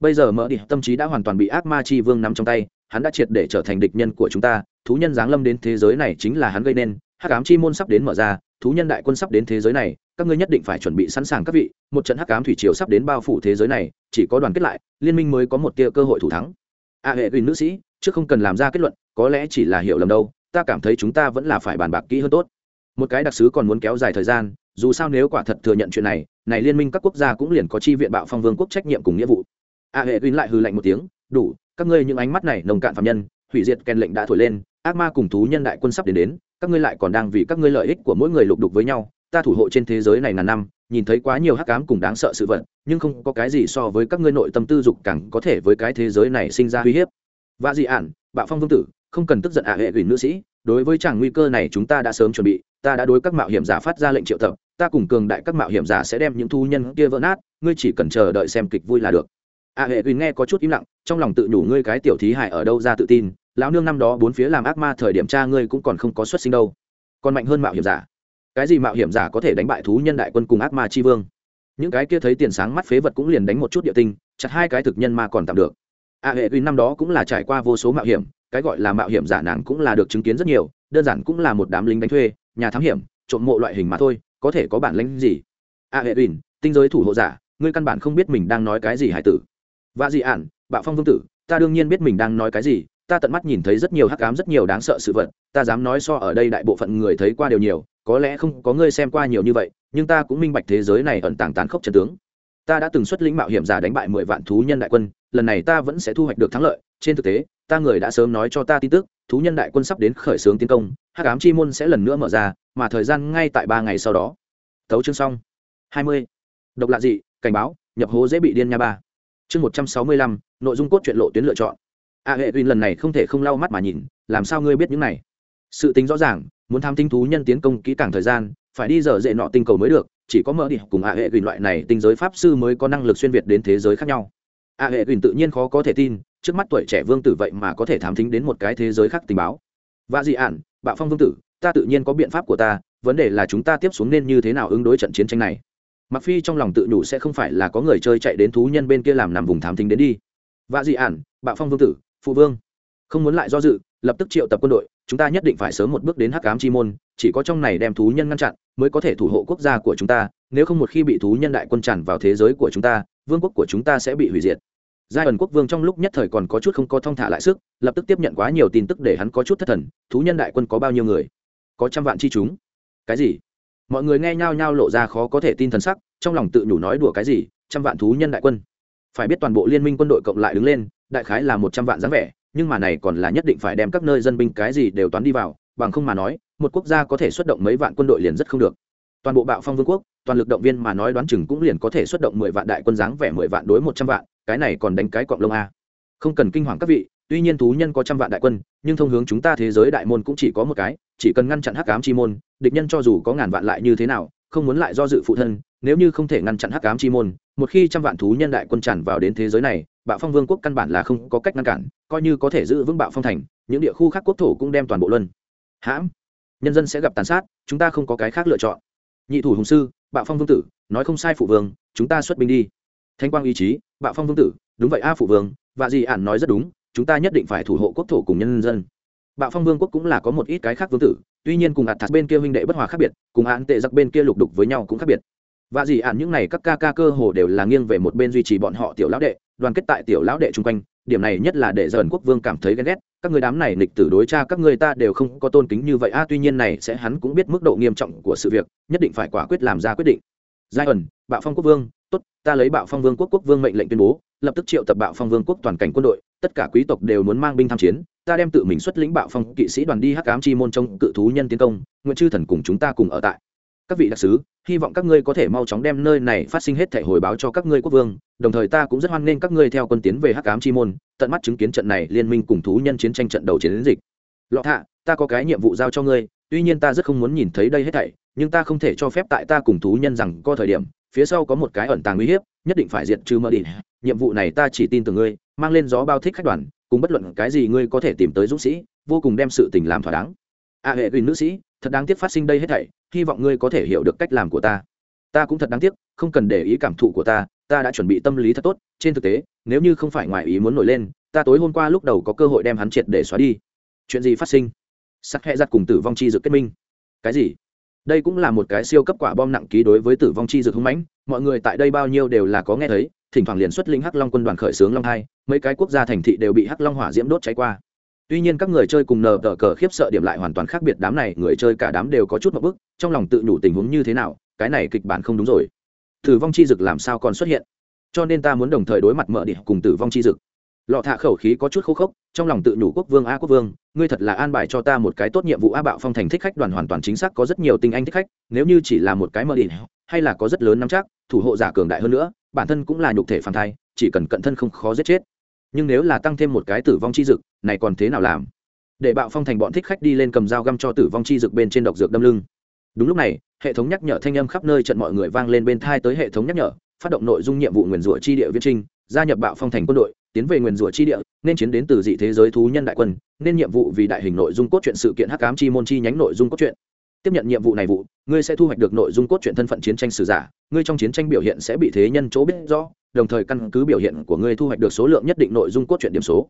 bây giờ mở đi. tâm trí đã hoàn toàn bị ác ma chi vương nắm trong tay, hắn đã triệt để trở thành địch nhân của chúng ta, thú nhân giáng lâm đến thế giới này chính là hắn gây nên, hắc ám chi môn sắp đến mở ra, thú nhân đại quân sắp đến thế giới này, các ngươi nhất định phải chuẩn bị sẵn sàng các vị, một trận hắc ám thủy triều sắp đến bao phủ thế giới này, chỉ có đoàn kết lại, liên minh mới có một tia cơ hội thủ thắng a hệ uy nữ sĩ, trước không cần làm ra kết luận, có lẽ chỉ là hiểu lầm đâu, ta cảm thấy chúng ta vẫn là phải bàn bạc kỹ hơn tốt một cái đặc sứ còn muốn kéo dài thời gian, dù sao nếu quả thật thừa nhận chuyện này này liên minh các quốc gia cũng liền có chi viện bạo phong vương quốc trách nhiệm cùng nghĩa vụ a hệ quyền lại hư lạnh một tiếng, đủ, các ngươi những ánh mắt này nồng cạn phạm nhân, hủy diệt kèn lệnh đã thổi lên, ác ma cùng thú nhân đại quân sắp đến đến, các ngươi lại còn đang vì các ngươi lợi ích của mỗi người lục đục với nhau, ta thủ hộ trên thế giới này ngàn năm, nhìn thấy quá nhiều hắc ám cùng đáng sợ sự vật, nhưng không có cái gì so với các ngươi nội tâm tư dục càng có thể với cái thế giới này sinh ra uy hiếp. Và dị ản, bạo phong vương tử, không cần tức giận ạ hệ gửi nữ sĩ, đối với chàng nguy cơ này chúng ta đã sớm chuẩn bị, ta đã đối các mạo hiểm giả phát ra lệnh triệu tập, ta cùng cường đại các mạo hiểm giả sẽ đem những thu nhân kia vỡ nát, ngươi chỉ cần chờ đợi xem kịch vui là được. A hệ quỳnh nghe có chút im lặng, trong lòng tự nhủ ngươi cái tiểu thí hại ở đâu ra tự tin, lão nương năm đó bốn phía làm ác ma thời điểm cha ngươi cũng còn không có xuất sinh đâu. Còn mạnh hơn mạo hiểm giả. Cái gì mạo hiểm giả có thể đánh bại thú nhân đại quân cùng ác ma chi vương? Những cái kia thấy tiền sáng mắt phế vật cũng liền đánh một chút địa tinh, chặt hai cái thực nhân ma còn tạm được. A hệ uy năm đó cũng là trải qua vô số mạo hiểm, cái gọi là mạo hiểm giả nàng cũng là được chứng kiến rất nhiều, đơn giản cũng là một đám lính đánh thuê, nhà thám hiểm, trộm mộ loại hình mà thôi, có thể có bản lãnh gì? A hệ uy tinh giới thủ hộ giả, ngươi căn bản không biết mình đang nói cái gì hải tử và dị ản, bạo phong vương tử, ta đương nhiên biết mình đang nói cái gì, ta tận mắt nhìn thấy rất nhiều hắc ám, rất nhiều đáng sợ sự vật, ta dám nói so ở đây đại bộ phận người thấy qua đều nhiều, có lẽ không có ngươi xem qua nhiều như vậy, nhưng ta cũng minh bạch thế giới này ẩn tàng tán khốc trần tướng. Ta đã từng xuất lĩnh mạo hiểm giả đánh bại mười vạn thú nhân đại quân, lần này ta vẫn sẽ thu hoạch được thắng lợi. Trên thực tế, ta người đã sớm nói cho ta tin tức, thú nhân đại quân sắp đến khởi xướng tiến công, hắc ám chi môn sẽ lần nữa mở ra, mà thời gian ngay tại ba ngày sau đó. Thấu chương xong. Hai mươi. Độc lạ dị, cảnh báo, nhập hố dễ bị điên nha ba chương một trăm sáu mươi lăm, nội dung cốt truyện lộ tuyến lựa chọn. A hệ uyên lần này không thể không lau mắt mà nhìn, làm sao ngươi biết những này? Sự tính rõ ràng, muốn tham tinh thú nhân tiến công kỹ càng thời gian, phải đi dở dệ nọ tinh cầu mới được, chỉ có mở đi cùng a hệ uyên loại này tinh giới pháp sư mới có năng lực xuyên việt đến thế giới khác nhau. A hệ uyên tự nhiên khó có thể tin, trước mắt tuổi trẻ vương tử vậy mà có thể thám thính đến một cái thế giới khác tình báo. Và dị ản, bạo phong vương tử, ta tự nhiên có biện pháp của ta, vấn đề là chúng ta tiếp xuống nên như thế nào ứng đối trận chiến tranh này? Mặc phi trong lòng tự đủ sẽ không phải là có người chơi chạy đến thú nhân bên kia làm nằm vùng thám thính đến đi. Vạ dị ản, bạo phong vương tử, phụ vương. Không muốn lại do dự, lập tức triệu tập quân đội, chúng ta nhất định phải sớm một bước đến hắc cám chi môn, chỉ có trong này đem thú nhân ngăn chặn mới có thể thủ hộ quốc gia của chúng ta, nếu không một khi bị thú nhân đại quân tràn vào thế giới của chúng ta, vương quốc của chúng ta sẽ bị hủy diệt. Giai ẩn quốc vương trong lúc nhất thời còn có chút không có thong thả lại sức, lập tức tiếp nhận quá nhiều tin tức để hắn có chút thất thần, thú nhân đại quân có bao nhiêu người? Có trăm vạn chi chúng. Cái gì? Mọi người nghe nhau nhau lộ ra khó có thể tin thần sắc, trong lòng tự nhủ nói đùa cái gì, trăm vạn thú nhân đại quân. Phải biết toàn bộ liên minh quân đội cộng lại đứng lên, đại khái là một trăm vạn dáng vẻ, nhưng mà này còn là nhất định phải đem các nơi dân binh cái gì đều toán đi vào, bằng không mà nói, một quốc gia có thể xuất động mấy vạn quân đội liền rất không được. Toàn bộ bạo phong vương quốc, toàn lực động viên mà nói đoán chừng cũng liền có thể xuất động mười vạn đại quân dáng vẻ mười vạn đối một trăm vạn, cái này còn đánh cái cọng lông a. Không cần kinh hoàng các vị tuy nhiên thú nhân có trăm vạn đại quân, nhưng thông hướng chúng ta thế giới đại môn cũng chỉ có một cái, chỉ cần ngăn chặn hắc ám chi môn, địch nhân cho dù có ngàn vạn lại như thế nào, không muốn lại do dự phụ thân, nếu như không thể ngăn chặn hắc ám chi môn, một khi trăm vạn thú nhân đại quân tràn vào đến thế giới này, bạo phong vương quốc căn bản là không có cách ngăn cản, coi như có thể giữ vững bạo phong thành, những địa khu khác quốc thổ cũng đem toàn bộ luân. Hãm! Nhân dân sẽ gặp tàn sát, chúng ta không có cái khác lựa chọn. Nhị thủ hùng sư, bạo phong vương tử, nói không sai phụ vương, chúng ta xuất binh đi. Thanh quang ý chí, bạo phong vương tử, đúng vậy a phụ vương và gì ản nói rất đúng chúng ta nhất định phải thủ hộ quốc thổ cùng nhân dân. Bạo phong vương quốc cũng là có một ít cái khác vương tử, tuy nhiên cùng ạt thạt bên kia huynh đệ bất hòa khác biệt, cùng án tệ giặc bên kia lục đục với nhau cũng khác biệt. Và gì ạn những này các ca ca cơ hồ đều là nghiêng về một bên duy trì bọn họ tiểu lão đệ, đoàn kết tại tiểu lão đệ chung quanh, điểm này nhất là để dần quốc vương cảm thấy ghen ghét, các người đám này lịch tử đối cha các người ta đều không có tôn kính như vậy a, tuy nhiên này sẽ hắn cũng biết mức độ nghiêm trọng của sự việc, nhất định phải quả quyết làm ra quyết định. Giai ẩn, bạo phong quốc vương, tốt, ta lấy bạo phong vương quốc quốc vương mệnh lệnh tuyên bố, lập tức triệu tập bạo phong vương quốc toàn cảnh quân đội tất cả quý tộc đều muốn mang binh tham chiến, ta đem tự mình xuất lĩnh bạo phong kỵ sĩ đoàn đi hắc ám chi môn trong cự thú nhân tiến công, nguyện chư thần cùng chúng ta cùng ở tại. Các vị đặc sứ, hy vọng các ngươi có thể mau chóng đem nơi này phát sinh hết thể hồi báo cho các ngươi quốc vương, đồng thời ta cũng rất hoan nghênh các ngươi theo quân tiến về hắc ám chi môn, tận mắt chứng kiến trận này liên minh cùng thú nhân chiến tranh trận đầu chiến dịch. Lọ thạ, ta có cái nhiệm vụ giao cho ngươi, tuy nhiên ta rất không muốn nhìn thấy đây hết thảy, nhưng ta không thể cho phép tại ta cùng thú nhân rằng có thời điểm, phía sau có một cái ẩn tàng uy hiếp, nhất định phải diệt trừ mơ đi. Nhiệm vụ này ta chỉ tin tưởng ngươi mang lên gió bao thích khách đoàn, cùng bất luận cái gì ngươi có thể tìm tới dũng sĩ, vô cùng đem sự tình làm thỏa đáng. A hệ uy nữ sĩ, thật đáng tiếc phát sinh đây hết thảy, hy vọng ngươi có thể hiểu được cách làm của ta. Ta cũng thật đáng tiếc, không cần để ý cảm thụ của ta ta đã chuẩn bị tâm lý thật tốt, trên thực tế, nếu như không phải ngoài ý muốn nổi lên, ta tối hôm qua lúc đầu có cơ hội đem hắn triệt để xóa đi. Chuyện gì phát sinh? Sắc hẹ giặt cùng tử vong chi dược kết minh. Cái gì? Đây cũng là một cái siêu cấp quả bom nặng ký đối với tử vong chi dược hưng mãnh, mọi người tại đây bao nhiêu đều là có nghe thấy thỉnh thoảng liền xuất linh hắc long quân đoàn khởi xướng long hai mấy cái quốc gia thành thị đều bị hắc long hỏa diễm đốt cháy qua. Tuy nhiên các người chơi cùng nờ tờ cờ khiếp sợ điểm lại hoàn toàn khác biệt đám này, người chơi cả đám đều có chút một bức, trong lòng tự nhủ tình huống như thế nào, cái này kịch bản không đúng rồi. Tử vong chi dực làm sao còn xuất hiện? Cho nên ta muốn đồng thời đối mặt mở đi cùng tử vong chi dực. Lọ thạ khẩu khí có chút khô khốc, trong lòng tự nhủ quốc vương a quốc vương, ngươi thật là an bài cho ta một cái tốt nhiệm vụ a bạo phong thành thích khách đoàn hoàn toàn chính xác có rất nhiều tinh anh thích khách, nếu như chỉ là một cái mở đi hay là có rất lớn nắm chắc, thủ hộ giả cường đại hơn nữa bản thân cũng là nhục thể phản thai, chỉ cần cận thân không khó giết chết. Nhưng nếu là tăng thêm một cái tử vong chi dực, này còn thế nào làm? Để bạo phong thành bọn thích khách đi lên cầm dao găm cho tử vong chi dực bên trên độc dược đâm lưng. Đúng lúc này, hệ thống nhắc nhở thanh âm khắp nơi trận mọi người vang lên bên thai tới hệ thống nhắc nhở, phát động nội dung nhiệm vụ nguyền rủa chi địa viễn trinh gia nhập bạo phong thành quân đội, tiến về nguyền rủa chi địa, nên chiến đến từ dị thế giới thú nhân đại quân, nên nhiệm vụ vì đại hình nội dung cốt truyện sự kiện hắc ám chi môn chi nhánh nội dung cốt truyện tiếp nhận nhiệm vụ này vụ, ngươi sẽ thu hoạch được nội dung cốt truyện thân phận chiến tranh sử giả. Ngươi trong chiến tranh biểu hiện sẽ bị thế nhân chỗ biết rõ, đồng thời căn cứ biểu hiện của ngươi thu hoạch được số lượng nhất định nội dung cốt truyện điểm số.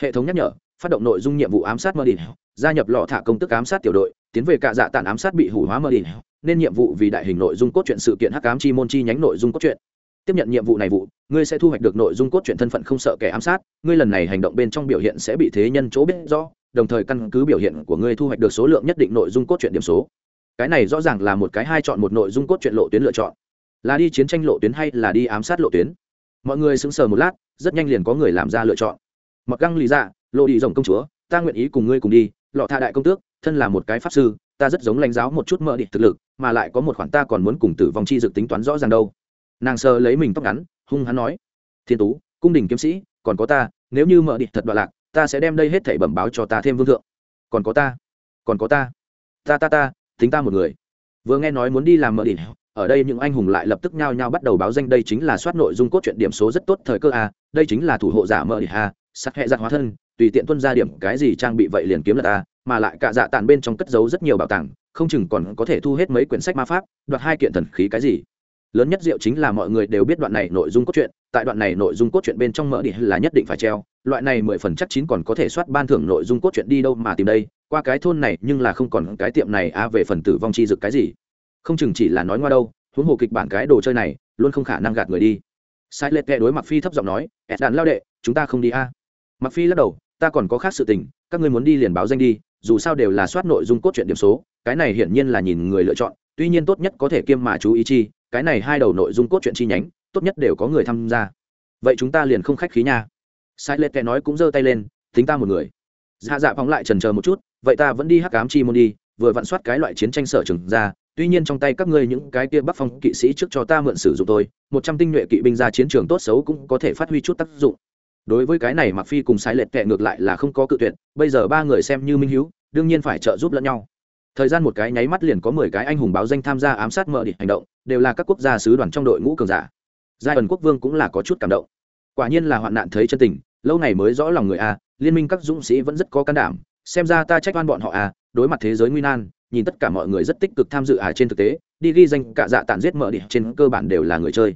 Hệ thống nhắc nhở, phát động nội dung nhiệm vụ ám sát mơ đình gia nhập lọ thả công tức ám sát tiểu đội, tiến về cạ dạ tàn ám sát bị hủ hóa mơ đình nên nhiệm vụ vì đại hình nội dung cốt truyện sự kiện hắc ám chi môn chi nhánh nội dung cốt truyện. Tiếp nhận nhiệm vụ này vụ, ngươi sẽ thu hoạch được nội dung cốt truyện thân phận không sợ kẻ ám sát. Ngươi lần này hành động bên trong biểu hiện sẽ bị thế nhân chỗ biết rõ đồng thời căn cứ biểu hiện của ngươi thu hoạch được số lượng nhất định nội dung cốt truyện điểm số. Cái này rõ ràng là một cái hai chọn một nội dung cốt truyện lộ tuyến lựa chọn. Là đi chiến tranh lộ tuyến hay là đi ám sát lộ tuyến? Mọi người sững sờ một lát, rất nhanh liền có người làm ra lựa chọn. Mặc găng lý dạ lộ đi rồng công chúa, ta nguyện ý cùng ngươi cùng đi, lọ tha đại công tước, thân là một cái pháp sư, ta rất giống lãnh giáo một chút mỡ địch thực lực, mà lại có một khoản ta còn muốn cùng tử vong chi dực tính toán rõ ràng đâu. Nàng sờ lấy mình tóc ngắn, hung hắn nói, thiên tú, cung đình kiếm sĩ, còn có ta, nếu như mỡ địch thật đoạn lạc ta sẽ đem đây hết thảy bẩm báo cho ta thêm vương thượng. Còn có ta, còn có ta. Ta ta ta tính ta một người. Vừa nghe nói muốn đi làm mở đỉnh ở đây những anh hùng lại lập tức nhao nhao bắt đầu báo danh đây chính là soát nội dung cốt truyện điểm số rất tốt thời cơ a, đây chính là thủ hộ giả mở đỉnh a sắc hệ giặc hóa thân, tùy tiện tuân ra điểm cái gì trang bị vậy liền kiếm là ta mà lại cả dạ tàn bên trong cất giấu rất nhiều bảo tàng, không chừng còn có thể thu hết mấy quyển sách ma pháp, đoạt hai kiện thần khí cái gì lớn nhất diệu chính là mọi người đều biết đoạn này nội dung cốt truyện, tại đoạn này nội dung cốt truyện bên trong mỡ đi là nhất định phải treo, loại này mười phần chắc chín còn có thể soát ban thưởng nội dung cốt truyện đi đâu mà tìm đây, qua cái thôn này nhưng là không còn cái tiệm này a về phần tử vong chi dực cái gì. Không chừng chỉ là nói ngoa đâu, huống hồ kịch bản cái đồ chơi này, luôn không khả năng gạt người đi. Sai lệ kệ đối mặc phi thấp giọng nói ẹt đàn lao đệ, chúng ta không đi, a. Mặc phi lắc đầu, ta còn có khác sự tình, các ngươi muốn đi liền báo danh đi, dù sao đều là soát nội dung cốt truyện điểm số, cái này hiển nhiên là nhìn người lựa chọn, tuy nhiên tốt nhất có thể kiêm mà chú ý chi cái này hai đầu nội dung cốt truyện chi nhánh, tốt nhất đều có người tham gia. Vậy chúng ta liền không khách khí nha. Sai lệ kệ nói cũng giơ tay lên, tính ta một người. Dạ dạ phóng lại trần chờ một chút, vậy ta vẫn đi hắc cám chi môn đi, vừa vặn soát cái loại chiến tranh sở trường ra, tuy nhiên trong tay các ngươi những cái kia bắc phong kỵ sĩ trước cho ta mượn sử dụng tôi, một trăm tinh nhuệ kỵ binh ra chiến trường tốt xấu cũng có thể phát huy chút tác dụng. Đối với cái này mặc phi cùng sai lệch kệ ngược lại là không có cự tuyệt, bây giờ ba người xem như minh hữu đương nhiên phải trợ giúp lẫn nhau thời gian một cái nháy mắt liền có mười cái anh hùng báo danh tham gia ám sát mở địch hành động, đều là các quốc gia sứ đoàn trong đội ngũ cường giả. Giai ẩn quốc vương cũng là có chút cảm động. Quả nhiên là hoạn nạn thấy chân tình, lâu này mới rõ lòng người a, liên minh các dũng sĩ vẫn rất có can đảm, xem ra ta trách oan bọn họ a, đối mặt thế giới nguy nan, nhìn tất cả mọi người rất tích cực tham dự à trên thực tế, đi ghi danh cả dạ tàn giết mở đi trên cơ bản đều là người chơi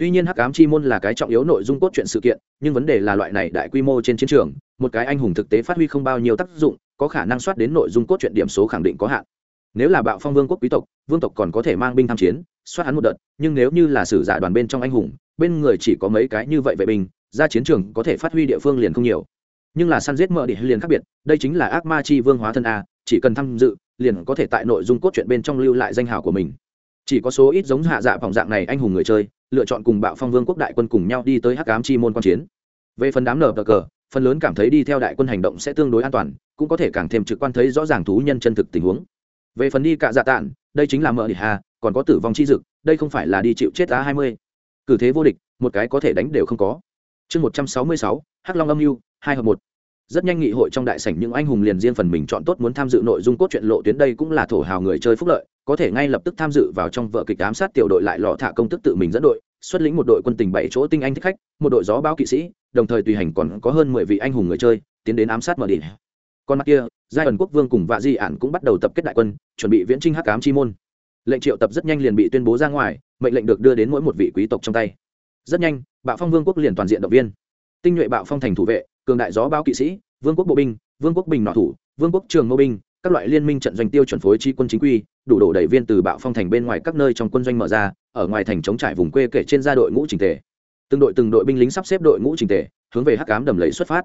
tuy nhiên hắc ám chi môn là cái trọng yếu nội dung cốt truyện sự kiện, nhưng vấn đề là loại này đại quy mô trên chiến trường, một cái anh hùng thực tế phát huy không bao nhiêu tác dụng, có khả năng soát đến nội dung cốt truyện điểm số khẳng định có hạn. Nếu là bạo phong vương quốc quý tộc, vương tộc còn có thể mang binh tham chiến, soát hắn một đợt, nhưng nếu như là sử giả đoàn bên trong anh hùng, bên người chỉ có mấy cái như vậy vệ binh, ra chiến trường có thể phát huy địa phương liền không nhiều. Nhưng là săn giết mở địa liền khác biệt, đây chính là ác ma chi vương hóa thân a, chỉ cần tham dự, liền có thể tại nội dung cốt truyện bên trong lưu lại danh hào của mình. Chỉ có số ít giống hạ dạ phòng dạng này anh hùng người chơi lựa chọn cùng bạo phong vương quốc đại quân cùng nhau đi tới hắc ám chi môn quan chiến. Về phần đám nở cờ, phần lớn cảm thấy đi theo đại quân hành động sẽ tương đối an toàn, cũng có thể càng thêm trực quan thấy rõ ràng thú nhân chân thực tình huống. Về phần đi cạ dạ tạn, đây chính là mở đi hà, còn có tử vong chi dực, đây không phải là đi chịu chết á hai mươi. Cử thế vô địch, một cái có thể đánh đều không có. Chương một trăm sáu mươi sáu, hắc long âm mưu, hai hợp một rất nhanh nghị hội trong đại sảnh những anh hùng liền riêng phần mình chọn tốt muốn tham dự nội dung cốt truyện lộ tuyến đây cũng là thổ hào người chơi phúc lợi, có thể ngay lập tức tham dự vào trong vợ kịch ám sát tiểu đội lại lọ thả công tức tự mình dẫn đội, xuất lĩnh một đội quân tình bảy chỗ tinh anh thích khách, một đội gió báo kỵ sĩ, đồng thời tùy hành còn có hơn mười vị anh hùng người chơi, tiến đến ám sát mở đỉnh. Con mặt kia, giai ẩn quốc vương cùng vạ di ản cũng bắt đầu tập kết đại quân, chuẩn bị viễn trinh hắc ám chi môn. Lệnh triệu tập rất nhanh liền bị tuyên bố ra ngoài, mệnh lệnh được đưa đến mỗi một vị quý tộc trong tay. Rất nhanh, bạo phong vương quốc liền toàn diện động viên. Tinh nhuệ bạo phong thành thủ vệ cường đại gió báo kỵ sĩ, vương quốc bộ binh, vương quốc bình nọ thủ, vương quốc trường mô binh, các loại liên minh trận doanh tiêu chuẩn phối chi quân chính quy, đủ đổ đẩy viên từ bạo phong thành bên ngoài các nơi trong quân doanh mở ra, ở ngoài thành chống trải vùng quê kể trên gia đội ngũ trình thể từng đội từng đội binh lính sắp xếp đội ngũ trình thể hướng về hắc cám đầm lầy xuất phát.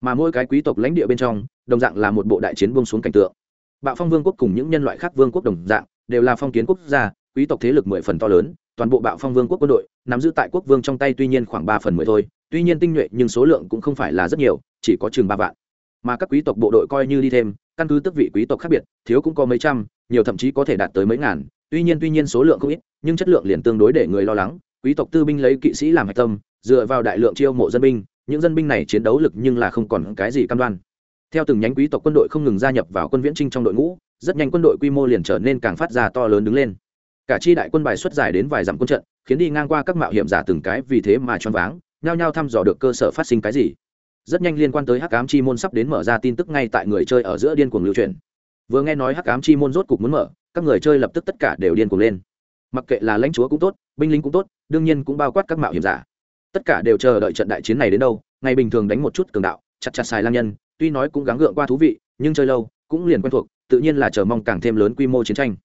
Mà mỗi cái quý tộc lãnh địa bên trong, đồng dạng là một bộ đại chiến buông xuống cảnh tượng. Bạo phong vương quốc cùng những nhân loại khác vương quốc đồng dạng, đều là phong kiến quốc gia, quý tộc thế lực mười phần to lớn, toàn bộ bạo phong vương quốc quân đội, nắm giữ tại quốc vương trong tay tuy nhiên khoảng ba phần mười thôi tuy nhiên tinh nhuệ nhưng số lượng cũng không phải là rất nhiều, chỉ có chừng ba vạn. Mà các quý tộc bộ đội coi như đi thêm, căn cứ tức vị quý tộc khác biệt, thiếu cũng có mấy trăm, nhiều thậm chí có thể đạt tới mấy ngàn. Tuy nhiên tuy nhiên số lượng không ít, nhưng chất lượng liền tương đối để người lo lắng. Quý tộc tư binh lấy kỵ sĩ làm hạch tâm, dựa vào đại lượng chiêu mộ dân binh, những dân binh này chiến đấu lực nhưng là không còn cái gì cam đoan. Theo từng nhánh quý tộc quân đội không ngừng gia nhập vào quân viễn trinh trong đội ngũ, rất nhanh quân đội quy mô liền trở nên càng phát ra to lớn đứng lên. Cả chi đại quân bài xuất dài đến vài dặm quân trận, khiến đi ngang qua các mạo hiểm giả từng cái vì thế mà choáng váng nhao nhao thăm dò được cơ sở phát sinh cái gì. Rất nhanh liên quan tới hắc ám chi môn sắp đến mở ra tin tức ngay tại người chơi ở giữa điên cuồng lưu truyền. Vừa nghe nói hắc ám chi môn rốt cục muốn mở, các người chơi lập tức tất cả đều điên cuồng lên. Mặc kệ là lãnh chúa cũng tốt, binh lính cũng tốt, đương nhiên cũng bao quát các mạo hiểm giả. Tất cả đều chờ đợi trận đại chiến này đến đâu, ngày bình thường đánh một chút cường đạo, chặt chặt xài lang nhân, tuy nói cũng gắng gượng qua thú vị, nhưng chơi lâu, cũng liền quen thuộc, tự nhiên là chờ mong càng thêm lớn quy mô chiến tranh.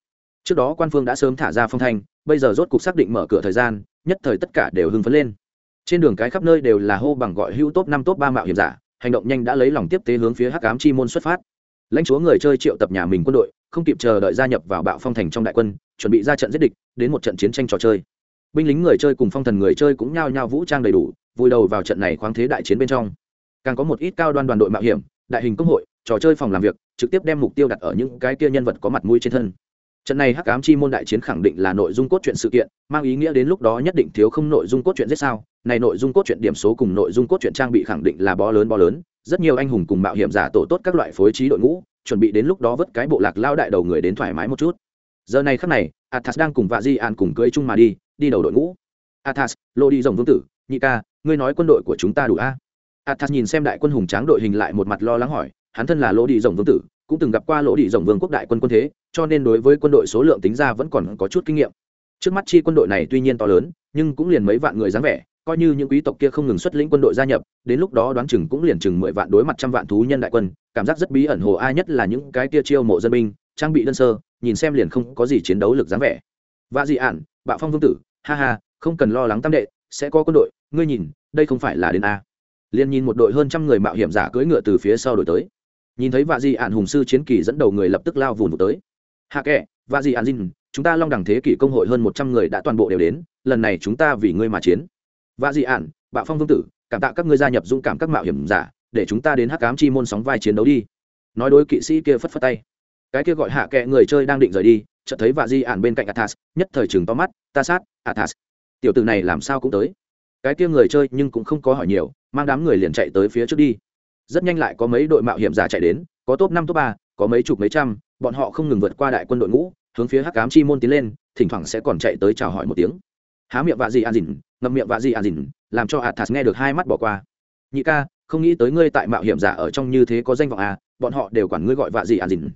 Trước đó quan phương đã sớm thả ra phong thanh, bây giờ rốt cục xác định mở cửa thời gian, nhất thời tất cả đều hưng phấn lên trên đường cái khắp nơi đều là hô bằng gọi hữu top năm top ba mạo hiểm giả, hành động nhanh đã lấy lòng tiếp tế hướng phía hắc ám chi môn xuất phát. Lãnh chúa người chơi triệu tập nhà mình quân đội, không kịp chờ đợi gia nhập vào bạo phong thành trong đại quân, chuẩn bị ra trận giết địch, đến một trận chiến tranh trò chơi. Binh lính người chơi cùng phong thần người chơi cũng nhao nhao vũ trang đầy đủ, vùi đầu vào trận này khoáng thế đại chiến bên trong. Càng có một ít cao đoan đoàn đội mạo hiểm, đại hình công hội, trò chơi phòng làm việc, trực tiếp đem mục tiêu đặt ở những cái kia nhân vật có mặt mũi trên thân. Trận này hắc ám chi môn đại chiến khẳng định là nội dung cốt truyện sự kiện, mang ý nghĩa đến lúc đó nhất định thiếu không nội dung cốt truyện giết sao này nội dung cốt truyện điểm số cùng nội dung cốt truyện trang bị khẳng định là bó lớn bó lớn, rất nhiều anh hùng cùng mạo hiểm giả tổ tốt các loại phối trí đội ngũ, chuẩn bị đến lúc đó vứt cái bộ lạc lao đại đầu người đến thoải mái một chút. Giờ này khắc này, athas đang cùng vạ di an cùng cưới chung mà đi đi đầu đội ngũ. Athas, lô đi rồng vương tử, nhị ca, ngươi nói quân đội của chúng ta đủ a? Athas nhìn xem đại quân hùng tráng đội hình lại một mặt lo lắng hỏi, hắn thân là lô đi rồng vương tử, cũng từng gặp qua lỗ đi rồng vương quốc đại quân quân thế, cho nên đối với quân đội số lượng tính ra vẫn còn có chút kinh nghiệm. Trước mắt chi quân đội này tuy nhiên to lớn, nhưng cũng liền mấy vạn người dáng vẻ coi như những quý tộc kia không ngừng xuất lĩnh quân đội gia nhập, đến lúc đó đoán chừng cũng liền chừng mười vạn đối mặt trăm vạn thú nhân đại quân, cảm giác rất bí ẩn hồ ai nhất là những cái kia chiêu mộ dân binh, trang bị đơn sơ, nhìn xem liền không có gì chiến đấu lực dáng vẻ. Và dị ản, bạo phong vương tử, ha ha, không cần lo lắng tam đệ, sẽ có quân đội, ngươi nhìn, đây không phải là đến a. Liền nhìn một đội hơn trăm người mạo hiểm giả cưỡi ngựa từ phía sau đổi tới. Nhìn thấy vạ dị ạn hùng sư chiến kỳ dẫn đầu người lập tức lao vùn tới. Hạ kệ vạ dị ạn dinh chúng ta long đẳng thế kỷ công hội hơn một trăm người đã toàn bộ đều đến, lần này chúng ta vì ngươi mà chiến vạ dị ản, bạo phong vương tử, cảm tạ các ngươi gia nhập dũng cảm các mạo hiểm giả, để chúng ta đến hắc cám chi môn sóng vai chiến đấu đi. Nói đối kỵ sĩ kia phất phất tay. Cái kia gọi hạ kệ người chơi đang định rời đi, chợt thấy vạ di ản bên cạnh athas, nhất thời chừng to mắt, ta sát, athas. Tiểu tử này làm sao cũng tới. Cái kia người chơi nhưng cũng không có hỏi nhiều, mang đám người liền chạy tới phía trước đi. Rất nhanh lại có mấy đội mạo hiểm giả chạy đến, có top năm, top ba, có mấy chục mấy trăm, bọn họ không ngừng vượt qua đại quân đội ngũ, hướng phía hắc cám chi môn tiến lên, thỉnh thoảng sẽ còn chạy tới chào hỏi một tiếng. Há miệng vạ Di an dìn ngậm miệng vạ dị ạn dìn, làm cho athas nghe được hai mắt bỏ qua. Nhị ca, không nghĩ tới ngươi tại mạo hiểm giả ở trong như thế có danh vọng à bọn họ đều quản ngươi gọi vạ dị ạn dìn.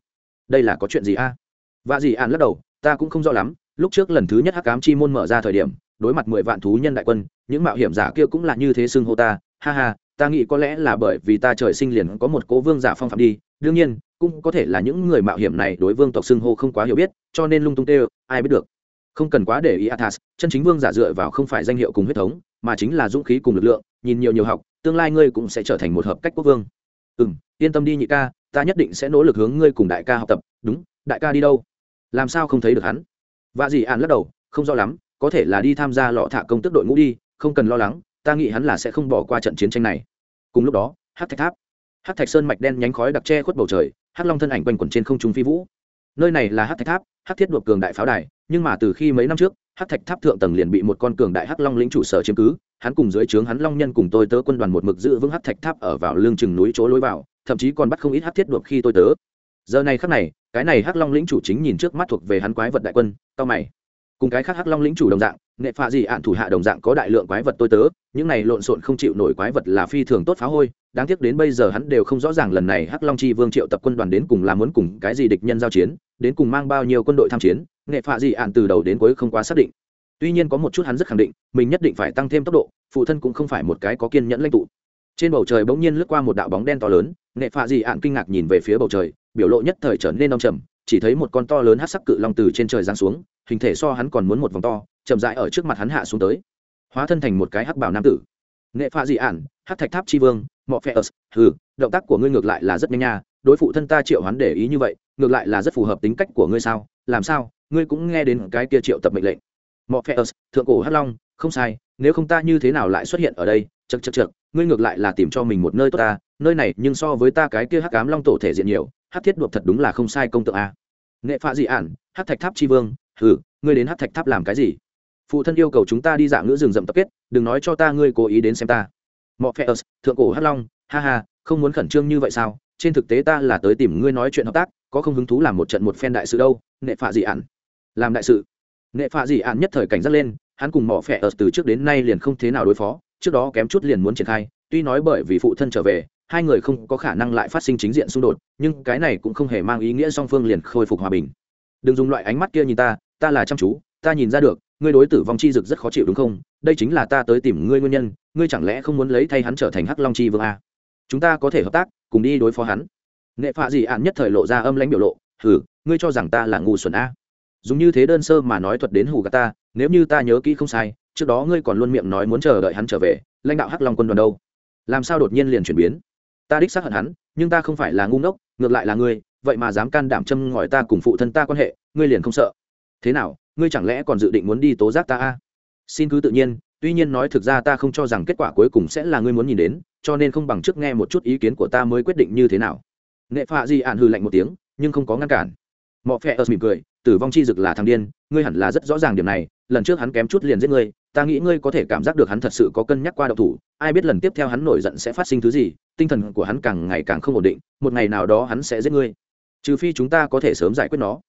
Đây là có chuyện gì a à? vạ dị ạn lắc đầu, ta cũng không rõ lắm, lúc trước lần thứ nhất hắc cám chi môn mở ra thời điểm, đối mặt mười vạn thú nhân đại quân, những mạo hiểm giả kia cũng là như thế xưng hô ta. Ha ha, ta nghĩ có lẽ là bởi vì ta trời sinh liền có một cố vương giả phong phạm đi. Đương nhiên, cũng có thể là những người mạo hiểm này đối vương tộc xưng hô không quá hiểu biết, cho nên lung tung tê ai biết được không cần quá để ý athas, chân chính vương giả dựa vào không phải danh hiệu cùng huyết thống, mà chính là dũng khí cùng lực lượng, nhìn nhiều nhiều học, tương lai ngươi cũng sẽ trở thành một hợp cách quốc vương. Ừ m yên tâm đi nhị ca, ta nhất định sẽ nỗ lực hướng ngươi cùng đại ca học tập. Đúng, đại ca đi đâu? Làm sao không thấy được hắn? Và dì ạn lắc đầu, không rõ lắm, có thể là đi tham gia lọ thả công tức đội ngũ đi, không cần lo lắng, ta nghĩ hắn là sẽ không bỏ qua trận chiến tranh này. Cùng lúc đó hát thạch tháp hát thạch sơn mạch đen nhánh khói đặc tre khuất bầu trời hát long thân ảnh quanh quẩn trên không trung phi vũ. Nơi này là hát thạch tháp hát thiết đột cường đại pháo đài nhưng mà từ khi mấy năm trước hát thạch tháp thượng tầng liền bị một con cường đại hắc long lĩnh chủ sở chiếm cứ, hắn cùng dưới trướng hắn long nhân cùng tôi tớ quân đoàn một mực giữ vững hát thạch tháp ở vào lương chừng núi chỗ lối vào, thậm chí còn bắt không ít hát thiết đột khi tôi tớ. Giờ này khắc này, cái này hắc long lĩnh chủ chính nhìn trước mắt thuộc về hắn quái vật đại quân, cao mày. Cùng cái khác hắc long lĩnh chủ đồng dạng nghệ phạ gì ạn thủ hạ đồng dạng có đại lượng quái vật tôi tớ, những này lộn xộn không chịu nổi quái vật là phi thường tốt phá hôi, đáng tiếc đến bây giờ hắn đều không rõ ràng lần này hắc long chi vương triệu tập quân đoàn đến cùng là muốn cùng cái gì địch nhân giao chiến, đến cùng mang bao nhiêu quân đội tham chiến nghệ phạ Dị ạn từ đầu đến cuối không quá xác định. Tuy nhiên có một chút hắn rất khẳng định, mình nhất định phải tăng thêm tốc độ, phụ thân cũng không phải một cái có kiên nhẫn lãnh tụ. Trên bầu trời bỗng nhiên lướt qua một đạo bóng đen to lớn, nghệ phạ Dị ạn kinh ngạc nhìn về phía bầu trời, biểu lộ nhất thời trở nên đông trầm, chỉ thấy một con to lớn hát sắc cự long từ trên trời giáng xuống, hình thể so hắn còn muốn một vòng to, chậm rãi ở trước mặt hắn hạ xuống tới, hóa thân thành một cái hắc bảo nam tử. Nghệ phạ dị ạn hát thạch tháp tri vương, mọ phe ớt, hừ, động tác của ngươi ngược lại là rất nhanh nha, đối phụ thân ta triệu hắn để ý như vậy, ngược lại là rất phù hợp tính cách của ngươi sao, làm sao? Ngươi cũng nghe đến cái kia triệu tập mệnh lệnh. Mọ phe ớt, thượng cổ hắc long, không sai, nếu không ta như thế nào lại xuất hiện ở đây? Chật chật chật ngươi ngược lại là tìm cho mình một nơi tốt ta, nơi này nhưng so với ta cái kia hắc cám long tổ thể diện nhiều hát thiết đột thật đúng là không sai công tượng a. Nghệ pha dị ản hát thạch tháp tri vương, hừ, ngươi đến hát thạch tháp làm cái gì? Phụ thân yêu cầu chúng ta đi dạng ngữ rừng rậm tập kết, đừng nói cho ta ngươi cố ý đến xem ta. Mọ phe ớt, thượng cổ hắc long, ha ha, không muốn khẩn trương như vậy sao? Trên thực tế ta là tới tìm ngươi nói chuyện hợp tác, có không hứng thú làm một trận một phen đại sự đâu nệ phạ dị ản làm đại sự. Nệ phạ dị ạn nhất thời cảnh giác lên, hắn cùng mỏ phẹ ở từ trước đến nay liền không thế nào đối phó, trước đó kém chút liền muốn triển khai, tuy nói bởi vì phụ thân trở về, hai người không có khả năng lại phát sinh chính diện xung đột, nhưng cái này cũng không hề mang ý nghĩa song phương liền khôi phục hòa bình. Đừng dùng loại ánh mắt kia nhìn ta ta là chăm chú, ta nhìn ra được, ngươi đối tử vong chi dực rất khó chịu đúng không? Đây chính là ta tới tìm ngươi nguyên nhân, ngươi chẳng lẽ không muốn lấy thay hắn trở thành hắc long chi vương a? Chúng ta có thể hợp tác, cùng đi đối phó hắn. Nghệ phạ dị ạn nhất thời lộ ra âm lãnh biểu lộ, hừ, ngươi cho rằng ta là ngu xuẩn a? Dùng như thế đơn sơ mà nói thuật đến hù gà ta, nếu như ta nhớ kỹ không sai, trước đó ngươi còn luôn miệng nói muốn chờ đợi hắn trở về, lãnh đạo hắc long quân đoàn đâu? Làm sao đột nhiên liền chuyển biến? Ta đích xác hận hắn, nhưng ta không phải là ngu ngốc, ngược lại là ngươi, vậy mà dám can đảm châm ngòi ta cùng phụ thân ta quan hệ, ngươi liền không sợ. Thế nào, ngươi chẳng lẽ còn dự định muốn đi tố giác ta a? Xin cứ tự nhiên, tuy nhiên nói thực ra ta không cho rằng kết quả cuối cùng sẽ là ngươi muốn nhìn đến, cho nên không bằng trước nghe một chút ý kiến của ta mới quyết định như thế nào. Nghệ phạ di ạn hư lạnh một tiếng, nhưng không có ngăn cản. Mọi phe ớt mỉm cười tử vong chi dực là thằng điên, ngươi hẳn là rất rõ ràng điểm này, lần trước hắn kém chút liền giết ngươi, ta nghĩ ngươi có thể cảm giác được hắn thật sự có cân nhắc qua độc thủ, ai biết lần tiếp theo hắn nổi giận sẽ phát sinh thứ gì, tinh thần của hắn càng ngày càng không ổn định, một ngày nào đó hắn sẽ giết ngươi. Trừ phi chúng ta có thể sớm giải quyết nó.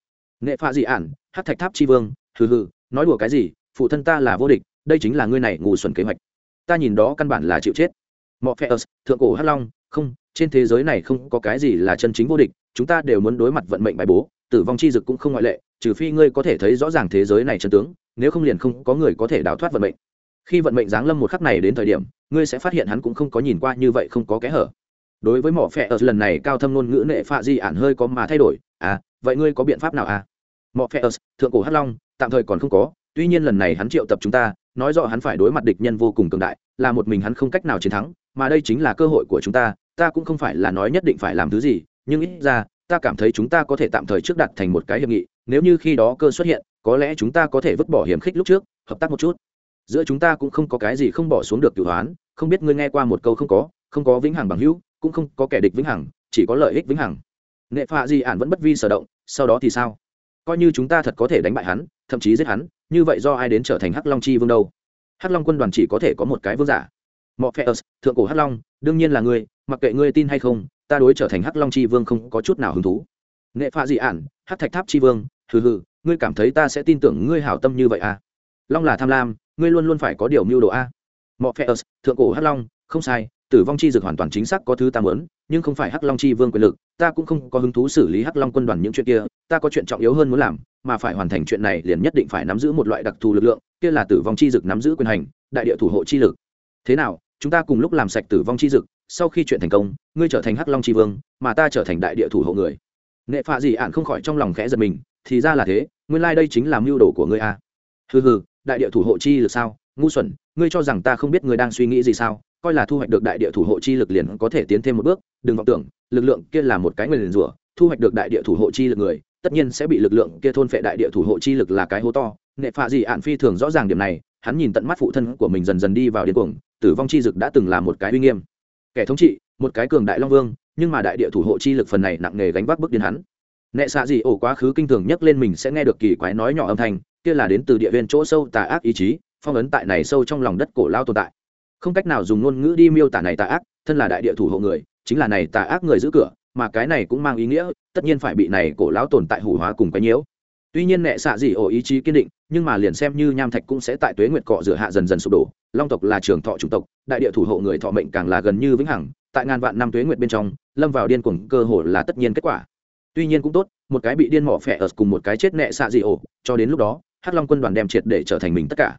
Nghệ pha dị ản, hát thạch tháp tri vương, hừ hừ, nói đùa cái gì, phụ thân ta là vô địch, đây chính là ngươi này ngủ xuẩn kế hoạch. Ta nhìn đó căn bản là chịu chết. Mọ phe ớt, thượng cổ hắc long, không, trên thế giới này không có cái gì là chân chính vô địch, chúng ta đều muốn đối mặt vận mệnh bài bố, tử vong chi dực cũng không ngoại lệ trừ phi ngươi có thể thấy rõ ràng thế giới này chân tướng, nếu không liền không có người có thể đào thoát vận mệnh. Khi vận mệnh giáng lâm một khắc này đến thời điểm, ngươi sẽ phát hiện hắn cũng không có nhìn qua như vậy không có kẽ hở. Đối với mỏ phe ở lần này cao thâm ngôn ngữ nệ phạ di ản hơi có mà thay đổi à vậy ngươi có biện pháp nào à? Mỏ phe ở, thượng cổ hắc long, tạm thời còn không có, tuy nhiên lần này hắn triệu tập chúng ta, nói rõ hắn phải đối mặt địch nhân vô cùng cường đại, là một mình hắn không cách nào chiến thắng, mà đây chính là cơ hội của chúng ta ta cũng không phải là nói nhất định phải làm thứ gì, nhưng ít ra, ta cảm thấy chúng ta có thể tạm thời trước đặt thành một cái hiệp nghị nếu như khi đó cơ xuất hiện, có lẽ chúng ta có thể vứt bỏ hiểm khích lúc trước, hợp tác một chút. Giữa chúng ta cũng không có cái gì không bỏ xuống được cửu hoán, không biết ngươi nghe qua một câu không có không có vĩnh hằng bằng hữu, cũng không có kẻ địch vĩnh hằng, chỉ có lợi ích vĩnh hằng. Nệ phạ di ản vẫn bất vi sở động, sau đó thì sao? Coi như chúng ta thật có thể đánh bại hắn, thậm chí giết hắn, như vậy do ai đến trở thành hắc long chi vương đâu? Hắc long quân đoàn chỉ có thể có một cái vương giả. Mọi phe thượng cổ hắc long, đương nhiên là ngươi, mặc kệ ngươi tin hay không, ta đối trở thành hắc long chi vương không có chút nào hứng thú. Nệ pha dị ản, hắc thạch tháp chi vương hừ hừ, ngươi cảm thấy ta sẽ tin tưởng ngươi hảo tâm như vậy à? Long là tham lam, ngươi luôn luôn phải có điều mưu đồ a. Mọi phe thượng cổ hắc long, không sai, tử vong chi dược hoàn toàn chính xác có thứ ta muốn, nhưng không phải hắc long chi vương quyền lực, ta cũng không có hứng thú xử lý hắc long quân đoàn những chuyện kia, ta có chuyện trọng yếu hơn muốn làm, mà phải hoàn thành chuyện này liền nhất định phải nắm giữ một loại đặc thù lực lượng, kia là tử vong chi dực nắm giữ quyền hành, đại địa thủ hộ chi lực. Thế nào, chúng ta cùng lúc làm sạch tử vong chi dực sau khi chuyện thành công, ngươi trở thành hắc long chi vương, mà ta trở thành đại địa thủ hộ người. Nệ phạ gì ạn không khỏi trong lòng khẽ giật mình thì ra là thế, nguyên lai、like、đây chính là mưu đồ của ngươi a hừ hừ, đại địa thủ hộ chi lực sao? Ngu xuẩn, ngươi cho rằng ta không biết ngươi đang suy nghĩ gì sao? Coi là thu hoạch được đại địa thủ hộ chi lực liền có thể tiến thêm một bước, đừng vọng tưởng, lực lượng kia là một cái người liền rủa, thu hoạch được đại địa thủ hộ chi lực người, tất nhiên sẽ bị lực lượng kia thôn phệ đại địa thủ hộ chi lực là cái hố to. Nệ phạ gì ạn phi thường rõ ràng điểm này, hắn nhìn tận mắt phụ thân của mình dần dần đi vào điên cuồng, tử vong chi dực đã từng là một cái uy nghiêm. Kẻ thống trị, một cái cường đại long vương, nhưng mà đại địa thủ hộ chi lực phần này nặng nề gánh vác bước điên hắn nệ xạ gì ổ quá khứ kinh thường nhắc lên mình sẽ nghe được kỳ quái nói nhỏ âm thanh, kia là đến từ địa viên chỗ sâu tà ác ý chí, phong ấn tại này sâu trong lòng đất cổ lao tồn tại. Không cách nào dùng ngôn ngữ đi miêu tả này tà ác, thân là đại địa thủ hộ người, chính là này tà ác người giữ cửa, mà cái này cũng mang ý nghĩa, tất nhiên phải bị này cổ lão tồn tại hủ hóa cùng cái nhiễu. Tuy nhiên nệ xạ gì ổ ý chí kiên định, nhưng mà liền xem như nham thạch cũng sẽ tại tuế nguyệt cọ rửa hạ dần dần sụp đổ. Long tộc là trường thọ chủng tộc, đại địa thủ hộ người thọ mệnh càng là gần như vĩnh hằng, tại ngàn vạn năm tuế nguyệt bên trong, lâm vào điên cuồng cơ hồ là tất nhiên kết quả tuy nhiên cũng tốt, một cái bị điên mỏ phẹ ở cùng một cái chết nẹ xạ dị ổ, cho đến lúc đó, hắc long quân đoàn đem triệt để trở thành mình tất cả.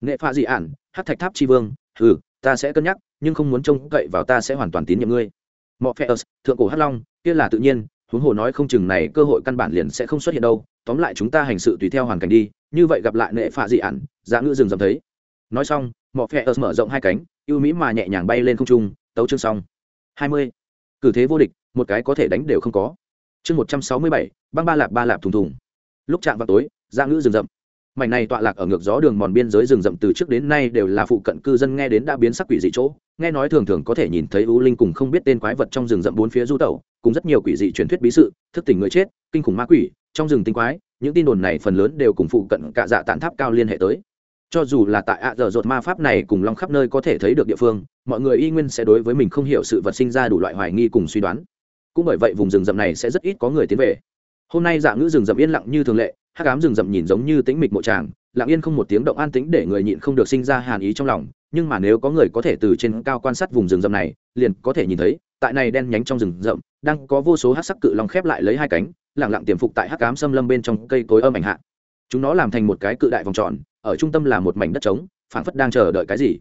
Nghệ pha dị ản, hắc thạch tháp tri vương ừ ta sẽ cân nhắc, nhưng không muốn trông cậy vào ta sẽ hoàn toàn tín nhiệm ngươi. Mỏ phẹ ở, thượng cổ hắc long, kia là tự nhiên, huống hồ nói không chừng này cơ hội căn bản liền sẽ không xuất hiện đâu, tóm lại chúng ta hành sự tùy theo hoàn cảnh đi, như vậy gặp lại nệ phạ dị ản giá ngữ rừng dầm thấy. Nói xong, mỏ phẹ ở mở rộng hai cánh, ưu mỹ mà nhẹ nhàng bay lên không trung, tấu chương xong. Hai mươi. Cử thế vô địch, một cái có thể đánh đều không có chương một trăm sáu mươi bảy, băng ba lạp ba lạp thùng thùng. Lúc chạm vào tối ra ngữ rừng rậm. Mảnh này tọa lạc ở ngược gió đường mòn biên giới rừng rậm từ trước đến nay đều là phụ cận cư dân nghe đến đã biến sắc quỷ dị chỗ, nghe nói thường thường có thể nhìn thấy u linh cùng không biết tên quái vật trong rừng rậm bốn phía du tẩu, cùng rất nhiều quỷ dị truyền thuyết bí sự, thức tỉnh người chết, kinh khủng ma quỷ, trong rừng tinh quái, những tin đồn này phần lớn đều cùng phụ cận cả dạ tản tháp cao liên hệ tới. Cho dù là tại ạ dở dột ma pháp này cùng long khắp nơi có thể thấy được địa phương, mọi người y nguyên sẽ đối với mình không hiểu sự vật sinh ra đủ loại hoài nghi cùng suy đoán cũng bởi vậy vùng rừng rậm này sẽ rất ít có người tiến về. Hôm nay dạ ngữ rừng rậm yên lặng như thường lệ, hắc ám rừng rậm nhìn giống như tĩnh mịch mộ tràng, lặng yên không một tiếng động an tĩnh để người nhịn không được sinh ra hàn ý trong lòng, nhưng mà nếu có người có thể từ trên cao quan sát vùng rừng rậm này, liền có thể nhìn thấy, tại này đen nhánh trong rừng rậm, đang có vô số hắc sắc cự long khép lại lấy hai cánh, lặng lặng tiềm phục tại hắc ám xâm lâm bên trong cây cối âm ảnh hạ. Chúng nó làm thành một cái cự đại vòng tròn, ở trung tâm là một mảnh đất trống, phảng phất đang chờ đợi cái gì.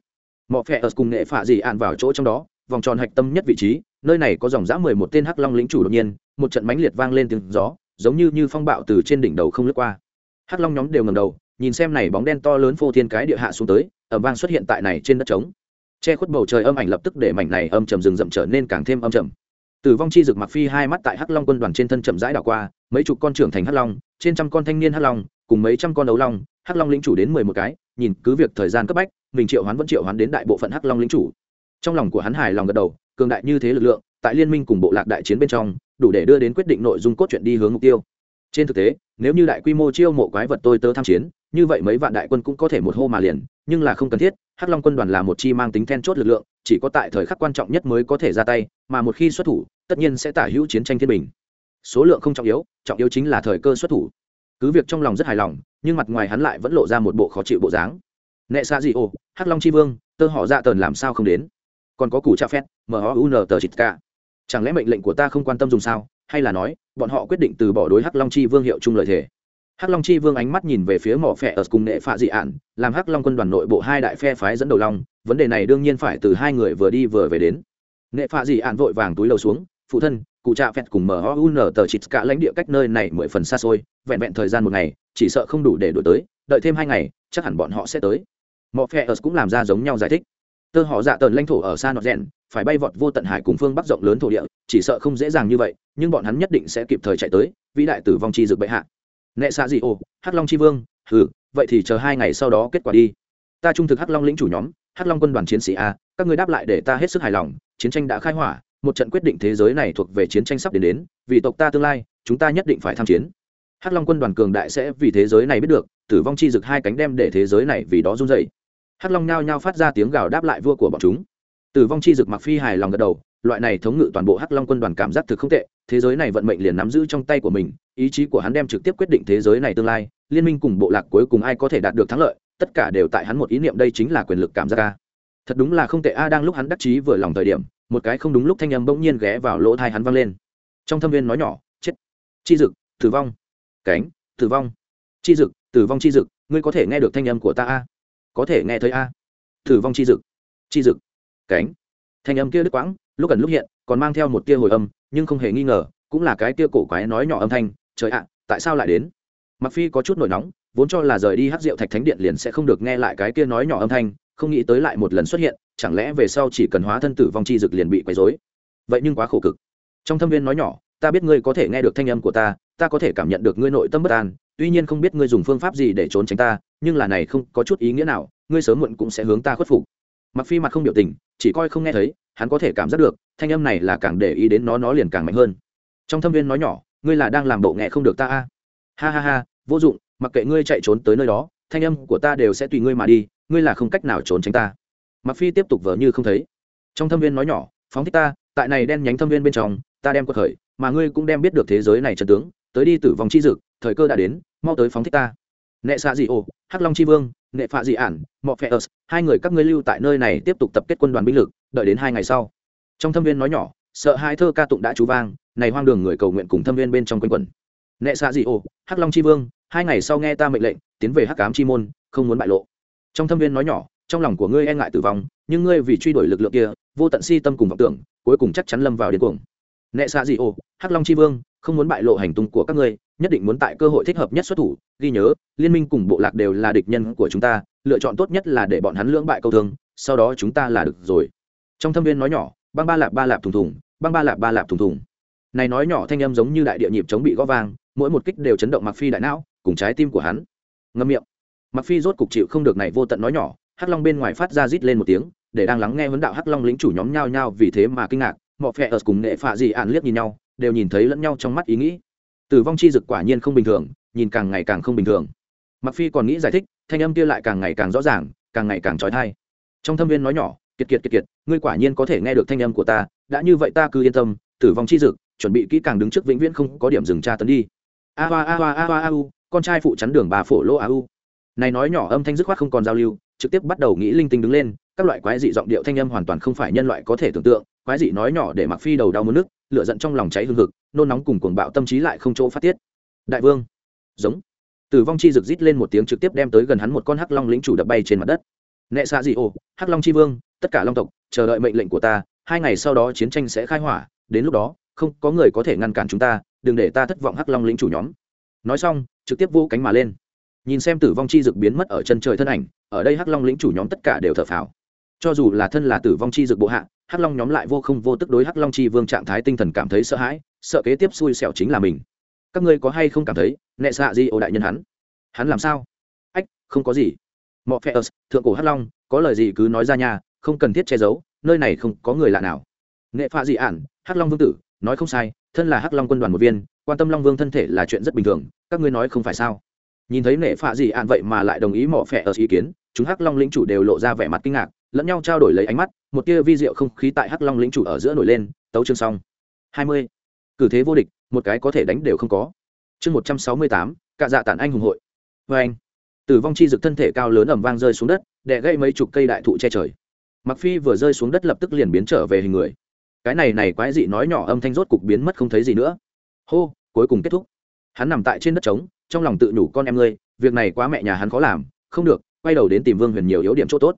Mọ phe ở cùng nghệ phạ gì ạn vào chỗ trong đó vòng tròn hạch tâm nhất vị trí, nơi này có dòng dã mười một tên hắc long lĩnh chủ đột nhiên, một trận mãnh liệt vang lên tiếng gió, giống như như phong bạo từ trên đỉnh đầu không lướt qua. Hắc long nhóm đều ngầm đầu, nhìn xem này bóng đen to lớn phô thiên cái địa hạ xuống tới ẩm vang xuất hiện tại này trên đất trống. Che khuất bầu trời âm ảnh lập tức để mảnh này âm trầm rừng rậm trở nên càng thêm âm trầm. Tử vong chi dược mặc phi hai mắt tại hắc long quân đoàn trên thân chậm rãi đảo qua, mấy chục con trưởng thành hắc long, trên trăm con thanh niên hắc long, cùng mấy trăm con đấu long, hắc long lĩnh chủ đến mười một cái, nhìn cứ việc thời gian cấp bách, mình triệu hoán vẫn triệu hoán đến đại bộ phận hắc long lĩnh chủ trong lòng của hắn hài lòng gật đầu, cường đại như thế lực lượng, tại liên minh cùng bộ lạc đại chiến bên trong, đủ để đưa đến quyết định nội dung cốt truyện đi hướng mục tiêu. Trên thực tế, nếu như đại quy mô chiêu mộ quái vật tôi tớ tham chiến, như vậy mấy vạn đại quân cũng có thể một hô mà liền, nhưng là không cần thiết, hắc long quân đoàn là một chi mang tính then chốt lực lượng, chỉ có tại thời khắc quan trọng nhất mới có thể ra tay, mà một khi xuất thủ, tất nhiên sẽ tả hữu chiến tranh thiên bình. Số lượng không trọng yếu trọng yếu chính là thời cơ xuất thủ. Cứ việc trong lòng rất hài lòng, nhưng mặt ngoài hắn lại vẫn lộ ra một bộ khó chịu bộ dáng. Nệ xa gì ô, hắc long chi vương, tơ họ dạ tờn làm sao không đến? Còn có củ cha phét mun tờ chịt cả chẳng lẽ mệnh lệnh của ta không quan tâm dùng sao? Hay là nói, bọn họ quyết định từ bỏ đối hắc long chi vương hiệu chung lợi thể hắc long chi vương ánh mắt nhìn về phía mỏ phẹ ở cùng nệ phạ dị ạn làm hắc long quân đoàn nội bộ hai đại phe phái dẫn đầu long. Vấn đề này đương nhiên phải từ hai người vừa đi vừa về đến. Nệ phạ dị ạn vội vàng túi lầu xuống, phụ thân cụ trạ phẹt cùng mở hun tờ chịt cả lãnh địa cách nơi này mười phần xa xôi, vẹn vẹn thời gian một ngày, chỉ sợ không đủ để đổi tới, đợi thêm hai ngày, chắc hẳn bọn họ sẽ tới. Mỏ phẹ ở cũng làm ra giống nhau giải thích tơ họ dạ tần lãnh thổ ở xa nọt rèn phải bay vọt vô tận hải cùng phương bắc rộng lớn thổ địa, chỉ sợ không dễ dàng như vậy, nhưng bọn hắn nhất định sẽ kịp thời chạy tới, vĩ đại tử vong chi dược bệ hạ. Nệ xạ dị ồ, hắc long chi vương, hừ, vậy thì chờ hai ngày sau đó kết quả đi. Ta trung thực hắc long lĩnh chủ nhóm, hắc long quân đoàn chiến sĩ a, các người đáp lại để ta hết sức hài lòng, chiến tranh đã khai hỏa, một trận quyết định thế giới này thuộc về chiến tranh sắp đến đến, vì tộc ta tương lai, chúng ta nhất định phải tham chiến. Hắc long quân đoàn cường đại sẽ vì thế giới này biết được, tử vong chi dực hai cánh đem để thế giới này vì đó run dậy hắc long nhao nhao phát ra tiếng gào đáp lại vua của bọn chúng. Tử vong chi dực mặc phi hài lòng gật đầu, loại này thống ngự toàn bộ hắc long quân đoàn cảm giác thực không tệ, thế giới này vận mệnh liền nắm giữ trong tay của mình, ý chí của hắn đem trực tiếp quyết định thế giới này tương lai, liên minh cùng bộ lạc cuối cùng ai có thể đạt được thắng lợi, tất cả đều tại hắn một ý niệm đây chính là quyền lực cảm giác ca thật đúng là không tệ a, đang lúc hắn đắc chí vừa lòng thời điểm, một cái không đúng lúc thanh âm bỗng nhiên ghé vào lỗ thai hắn vang lên. Trong thâm viên nói nhỏ, chết! Chi dực, tử vong! Cánh, tử vong! Chi dực, tử vong chi dực, ngươi có thể nghe được thanh âm của ta a? Có thể nghe thấy a. Tử vong chi dực. Chi dực. Cánh. Thanh âm kia đứt quãng, lúc gần lúc hiện, còn mang theo một tia hồi âm, nhưng không hề nghi ngờ, cũng là cái tia cổ quái nói nhỏ âm thanh, trời ạ, tại sao lại đến? Mặc phi có chút nổi nóng, vốn cho là rời đi hát rượu thạch thánh điện liền sẽ không được nghe lại cái kia nói nhỏ âm thanh, không nghĩ tới lại một lần xuất hiện, chẳng lẽ về sau chỉ cần hóa thân tử vong chi dực liền bị quấy rối? Vậy nhưng quá khổ cực. Trong thâm viên nói nhỏ, ta biết ngươi có thể nghe được thanh âm của ta ta có thể cảm nhận được ngươi nội tâm bất an, tuy nhiên không biết ngươi dùng phương pháp gì để trốn tránh ta nhưng là này không có chút ý nghĩa nào, ngươi sớm muộn cũng sẽ hướng ta khuất phục. Mặc phi mặt không biểu tình, chỉ coi không nghe thấy, hắn có thể cảm giác được, thanh âm này là càng để ý đến nó nó liền càng mạnh hơn. Trong thâm viên nói nhỏ, ngươi là đang làm bộ nghe không được ta a. Ha ha ha, vô dụng, mặc kệ ngươi chạy trốn tới nơi đó, thanh âm của ta đều sẽ tùy ngươi mà đi, ngươi là không cách nào trốn tránh ta. Mặc phi tiếp tục vờ như không thấy. Trong thâm viên nói nhỏ, phóng thích ta, tại này đen nhánh thâm viên bên trong, ta đem quật khởi, mà ngươi cũng đem biết được thế giới này chân tướng, tới đi tử vong chi dực, thời cơ đã đến, mau tới phóng thích ta nệ xạ dị ô hắc long chi vương, nệ phạ dị ản, mọ phe ớt, hai người các ngươi lưu tại nơi này tiếp tục tập kết quân đoàn binh lực, đợi đến hai ngày sau. Trong thâm viên nói nhỏ, sợ hai thơ ca tụng đã chú vang, này hoang đường người cầu nguyện cùng thâm viên bên trong quanh quẩn. Nệ xạ dị ô hắc long chi vương, hai ngày sau nghe ta mệnh lệnh, tiến về hắc cám chi môn, không muốn bại lộ. Trong thâm viên nói nhỏ, trong lòng của ngươi e ngại tử vong, nhưng ngươi vì truy đuổi lực lượng kia, vô tận si tâm cùng vọng tưởng, cuối cùng chắc chắn lâm vào điên cuồng. Nệ xạ dị ô hắc long chi vương, không muốn bại lộ hành tung của các ngươi nhất định muốn tại cơ hội thích hợp nhất xuất thủ, ghi nhớ, liên minh cùng bộ lạc đều là địch nhân của chúng ta, lựa chọn tốt nhất là để bọn hắn lưỡng bại câu thương, sau đó chúng ta là được rồi. Trong thâm viên nói nhỏ, băng ba lạp ba lạp thùng thùng, băng ba lạp ba lạp thùng thùng. Này nói nhỏ thanh âm giống như đại địa nhịp chống bị gõ vang, mỗi một kích đều chấn động mặc phi đại não, cùng trái tim của hắn. Ngâm miệng. Mặc phi rốt cục chịu không được này vô tận nói nhỏ, hắc long bên ngoài phát ra rít lên một tiếng, để đang lắng nghe vấn đạo hắc long lính chủ nhóm nhao nhao vì thế mà kinh ngạc mọi phe ở cùng nệ phạ gì ạn liếc nhìn nhau, đều nhìn thấy lẫn nhau trong mắt ý nghĩ tử vong chi dực quả nhiên không bình thường, nhìn càng ngày càng không bình thường. Mặc phi còn nghĩ giải thích, thanh âm kia lại càng ngày càng rõ ràng, càng ngày càng trói thai. Trong thâm viên nói nhỏ, kiệt kiệt kiệt kiệt, ngươi quả nhiên có thể nghe được thanh âm của ta, đã như vậy ta cứ yên tâm, tử vong chi dực, chuẩn bị kỹ càng đứng trước vĩnh viễn không có điểm dừng tra tấn đi. A hoa a hoa a hoa a u, con trai phụ chắn đường bà phổ lô a u. Này nói nhỏ âm thanh dứt khoát không còn giao lưu, trực tiếp bắt đầu nghĩ linh tinh đứng lên, các loại quái dị giọng điệu thanh âm hoàn toàn không phải nhân loại có thể tưởng tượng, quái dị nói nhỏ để mặc phi đầu đau muốn nước lửa giận trong lòng cháy hương hực nôn nóng cùng cuồng bạo tâm trí lại không chỗ phát tiết. Đại vương giống. Tử vong chi rực rít lên một tiếng trực tiếp đem tới gần hắn một con hắc long lĩnh chủ đập bay trên mặt đất. Nệ xạ dị ô, hắc long chi vương tất cả long tộc chờ đợi mệnh lệnh của ta hai ngày sau đó chiến tranh sẽ khai hỏa đến lúc đó không có người có thể ngăn cản chúng ta đừng để ta thất vọng hắc long lĩnh chủ nhóm. Nói xong trực tiếp vô cánh mà lên. Nhìn xem tử vong chi rực biến mất ở chân trời thân ảnh ở đây hắc long lĩnh chủ nhóm tất cả đều thở phào cho dù là thân là tử vong chi dược bộ hạ, hắc long nhóm lại vô không vô tức đối hắc long chi vương trạng thái tinh thần cảm thấy sợ hãi, sợ kế tiếp xui xẻo chính là mình. Các ngươi có hay không cảm thấy, nệ xạ di ô đại nhân hắn? Hắn làm sao? Ách, không có gì. Mọ phe ớt, thượng cổ hắc long, có lời gì cứ nói ra nhà không cần thiết che giấu, nơi này không có người lạ nào. Nệ pha dị ản, hắc long vương tử, nói không sai, thân là hắc long quân đoàn một viên, quan tâm long vương thân thể là chuyện rất bình thường, các ngươi nói không phải sao? Nhìn thấy nệ phạ dị ạn vậy mà lại đồng ý mỏ phẹ ở ý kiến chúng hắc long lĩnh chủ đều lộ ra vẻ mặt kinh ngạc, lẫn nhau trao đổi lấy ánh mắt, một tia vi diệu không khí tại hắc long lĩnh chủ ở giữa nổi lên, tấu chương xong. Hai mươi. Cử thế vô địch, một cái có thể đánh đều không có. Chương một trăm sáu mươi tám, cạ dạ tản anh hùng hội. Vê anh, tử vong chi dực thân thể cao lớn ẩm vang rơi xuống đất, đè gây mấy chục cây đại thụ che trời. Mặc phi vừa rơi xuống đất lập tức liền biến trở về hình người. Cái này này quái dị nói nhỏ âm thanh rốt cục biến mất không thấy gì nữa. Hô, cuối cùng kết thúc. Hắn nằm tại trên đất trống, trong lòng tự nhủ con em ngươi, việc này quá mẹ nhà hắn khó làm, không được quay đầu đến tìm vương huyền nhiều yếu điểm chỗ tốt.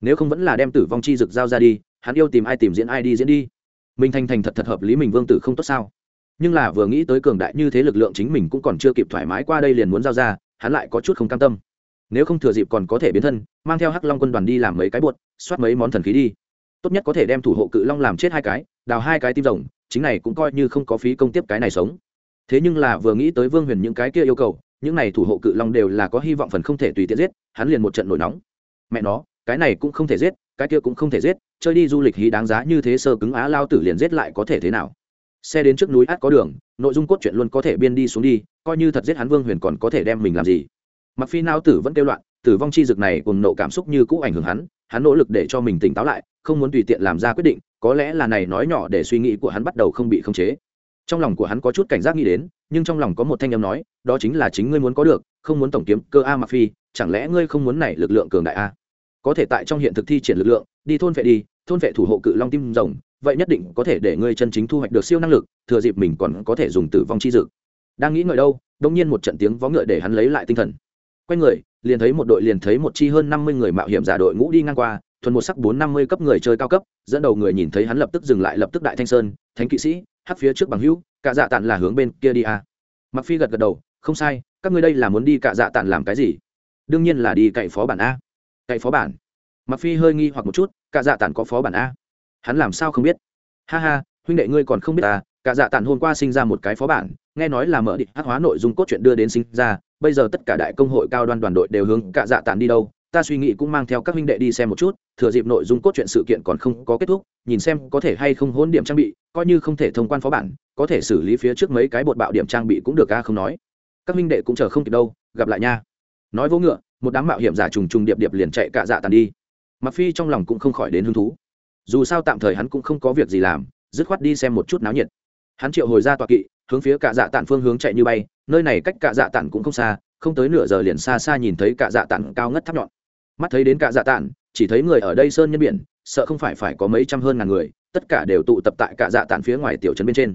Nếu không vẫn là đem tử vong chi dực giao ra đi, hắn yêu tìm ai tìm diễn ai đi diễn đi. Mình thành thành thật thật hợp lý mình vương tử không tốt sao? Nhưng là vừa nghĩ tới cường đại như thế lực lượng chính mình cũng còn chưa kịp thoải mái qua đây liền muốn giao ra, hắn lại có chút không cam tâm. Nếu không thừa dịp còn có thể biến thân, mang theo hắc long quân đoàn đi làm mấy cái buột, soát mấy món thần khí đi. Tốt nhất có thể đem thủ hộ cự long làm chết hai cái, đào hai cái tim rồng, chính này cũng coi như không có phí công tiếp cái này sống. Thế nhưng là vừa nghĩ tới vương huyền những cái kia yêu cầu những này thủ hộ cự long đều là có hy vọng phần không thể tùy tiện giết, hắn liền một trận nổi nóng. Mẹ nó, cái này cũng không thể giết, cái kia cũng không thể giết, chơi đi du lịch hí đáng giá như thế sơ cứng á lao tử liền giết lại có thể thế nào? Xe đến trước núi át có đường, nội dung cốt truyện luôn có thể biên đi xuống đi, coi như thật giết hắn vương huyền còn có thể đem mình làm gì? Mặc phi nao tử vẫn kêu loạn, tử vong chi dực này cùng nộ cảm xúc như cũ ảnh hưởng hắn hắn nỗ lực để cho mình tỉnh táo lại, không muốn tùy tiện làm ra quyết định, có lẽ là này nói nhỏ để suy nghĩ của hắn bắt đầu không bị khống chế trong lòng của hắn có chút cảnh giác nghĩ đến, nhưng trong lòng có một thanh âm nói, đó chính là chính ngươi muốn có được, không muốn tổng kiếm cơ a mặc phi, chẳng lẽ ngươi không muốn này lực lượng cường đại a? Có thể tại trong hiện thực thi triển lực lượng, đi thôn vệ đi, thôn vệ thủ hộ cự long tim rồng, vậy nhất định có thể để ngươi chân chính thu hoạch được siêu năng lực, thừa dịp mình còn có thể dùng tử vong chi dực đang nghĩ ngợi đâu đông nhiên một trận tiếng vó ngựa để hắn lấy lại tinh thần. Quay người, liền thấy một đội liền thấy một chi hơn năm mươi người mạo hiểm giả đội ngũ đi ngang qua, thuần một sắc bốn năm mươi cấp người chơi cao cấp, dẫn đầu người nhìn thấy hắn lập tức dừng lại lập tức đại thanh sơn, thánh kỵ sĩ hắt phía trước bằng hữu, cả dạ tàn là hướng bên kia đi à. mặc phi gật gật đầu, không sai, các ngươi đây là muốn đi cạ dạ tản làm cái gì? Đương nhiên là đi cậy phó bản a. Cậy phó bản? Mặc phi hơi nghi hoặc một chút cạ dạ tản có phó bản a? Hắn làm sao không biết? Ha ha, huynh đệ ngươi còn không biết à cả dạ tản hôm qua sinh ra một cái phó bản, nghe nói là mở định hắc hóa nội dung cốt truyện đưa đến sinh ra, bây giờ tất cả đại công hội cao đoan đoàn đội đều hướng cả dạ tản đi đâu ta suy nghĩ cũng mang theo các huynh đệ đi xem một chút, thừa dịp nội dung cốt truyện sự kiện còn không có kết thúc, nhìn xem có thể hay không hôn điểm trang bị, coi như không thể thông quan phó bản, có thể xử lý phía trước mấy cái bột bạo điểm trang bị cũng được a, không nói. Các huynh đệ cũng chờ không kịp đâu, gặp lại nha. Nói vô ngựa, một đám mạo hiểm giả trùng trùng điệp điệp liền chạy cả dạ tàn đi. Mặc phi trong lòng cũng không khỏi đến hứng thú. Dù sao tạm thời hắn cũng không có việc gì làm, dứt khoát đi xem một chút náo nhiệt. Hắn triệu hồi ra tọa kỵ, hướng phía cả dạ tản phương hướng chạy như bay, nơi này cách cả dạ tản cũng không xa, không tới nửa giờ liền xa xa nhìn thấy cả dạ tản cao ngất tháp nhọn mắt thấy đến cả dạ tản, chỉ thấy người ở đây sơn nhân biển, sợ không phải phải có mấy trăm hơn ngàn người, tất cả đều tụ tập tại cả dạ tản phía ngoài tiểu trấn bên trên.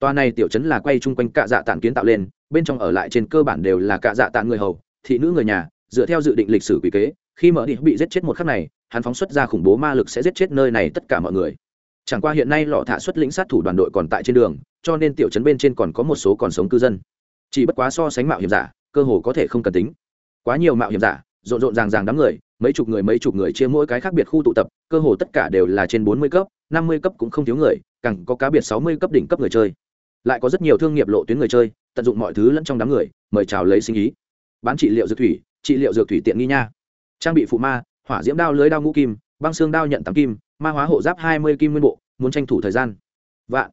Toa này tiểu trấn là quay chung quanh cả dạ tản kiến tạo lên, bên trong ở lại trên cơ bản đều là cả dạ tản người hầu, thị nữ người nhà, dựa theo dự định lịch sử quy kế, khi mở đi bị giết chết một khắc này, hắn phóng xuất ra khủng bố ma lực sẽ giết chết nơi này tất cả mọi người. Chẳng qua hiện nay lọ thả xuất lĩnh sát thủ đoàn đội còn tại trên đường, cho nên tiểu trấn bên trên còn có một số còn sống cư dân. Chỉ bất quá so sánh mạo hiểm giả, cơ hồ có thể không cần tính. Quá nhiều mạo hiểm giả rộn rộn ràng ràng đám người, mấy chục người mấy chục người chia mỗi cái khác biệt khu tụ tập, cơ hồ tất cả đều là trên bốn mươi cấp, năm mươi cấp cũng không thiếu người, càng có cá biệt sáu mươi cấp đỉnh cấp người chơi. Lại có rất nhiều thương nghiệp lộ tuyến người chơi, tận dụng mọi thứ lẫn trong đám người, mời chào lấy sinh ý. Bán trị liệu dược thủy, trị liệu dược thủy tiện nghi nha. Trang bị phụ ma, hỏa diễm đao lưới đao ngũ kim, băng xương đao nhận tám kim, ma hóa hộ giáp hai mươi kim nguyên bộ, muốn tranh thủ thời gian. Vạn.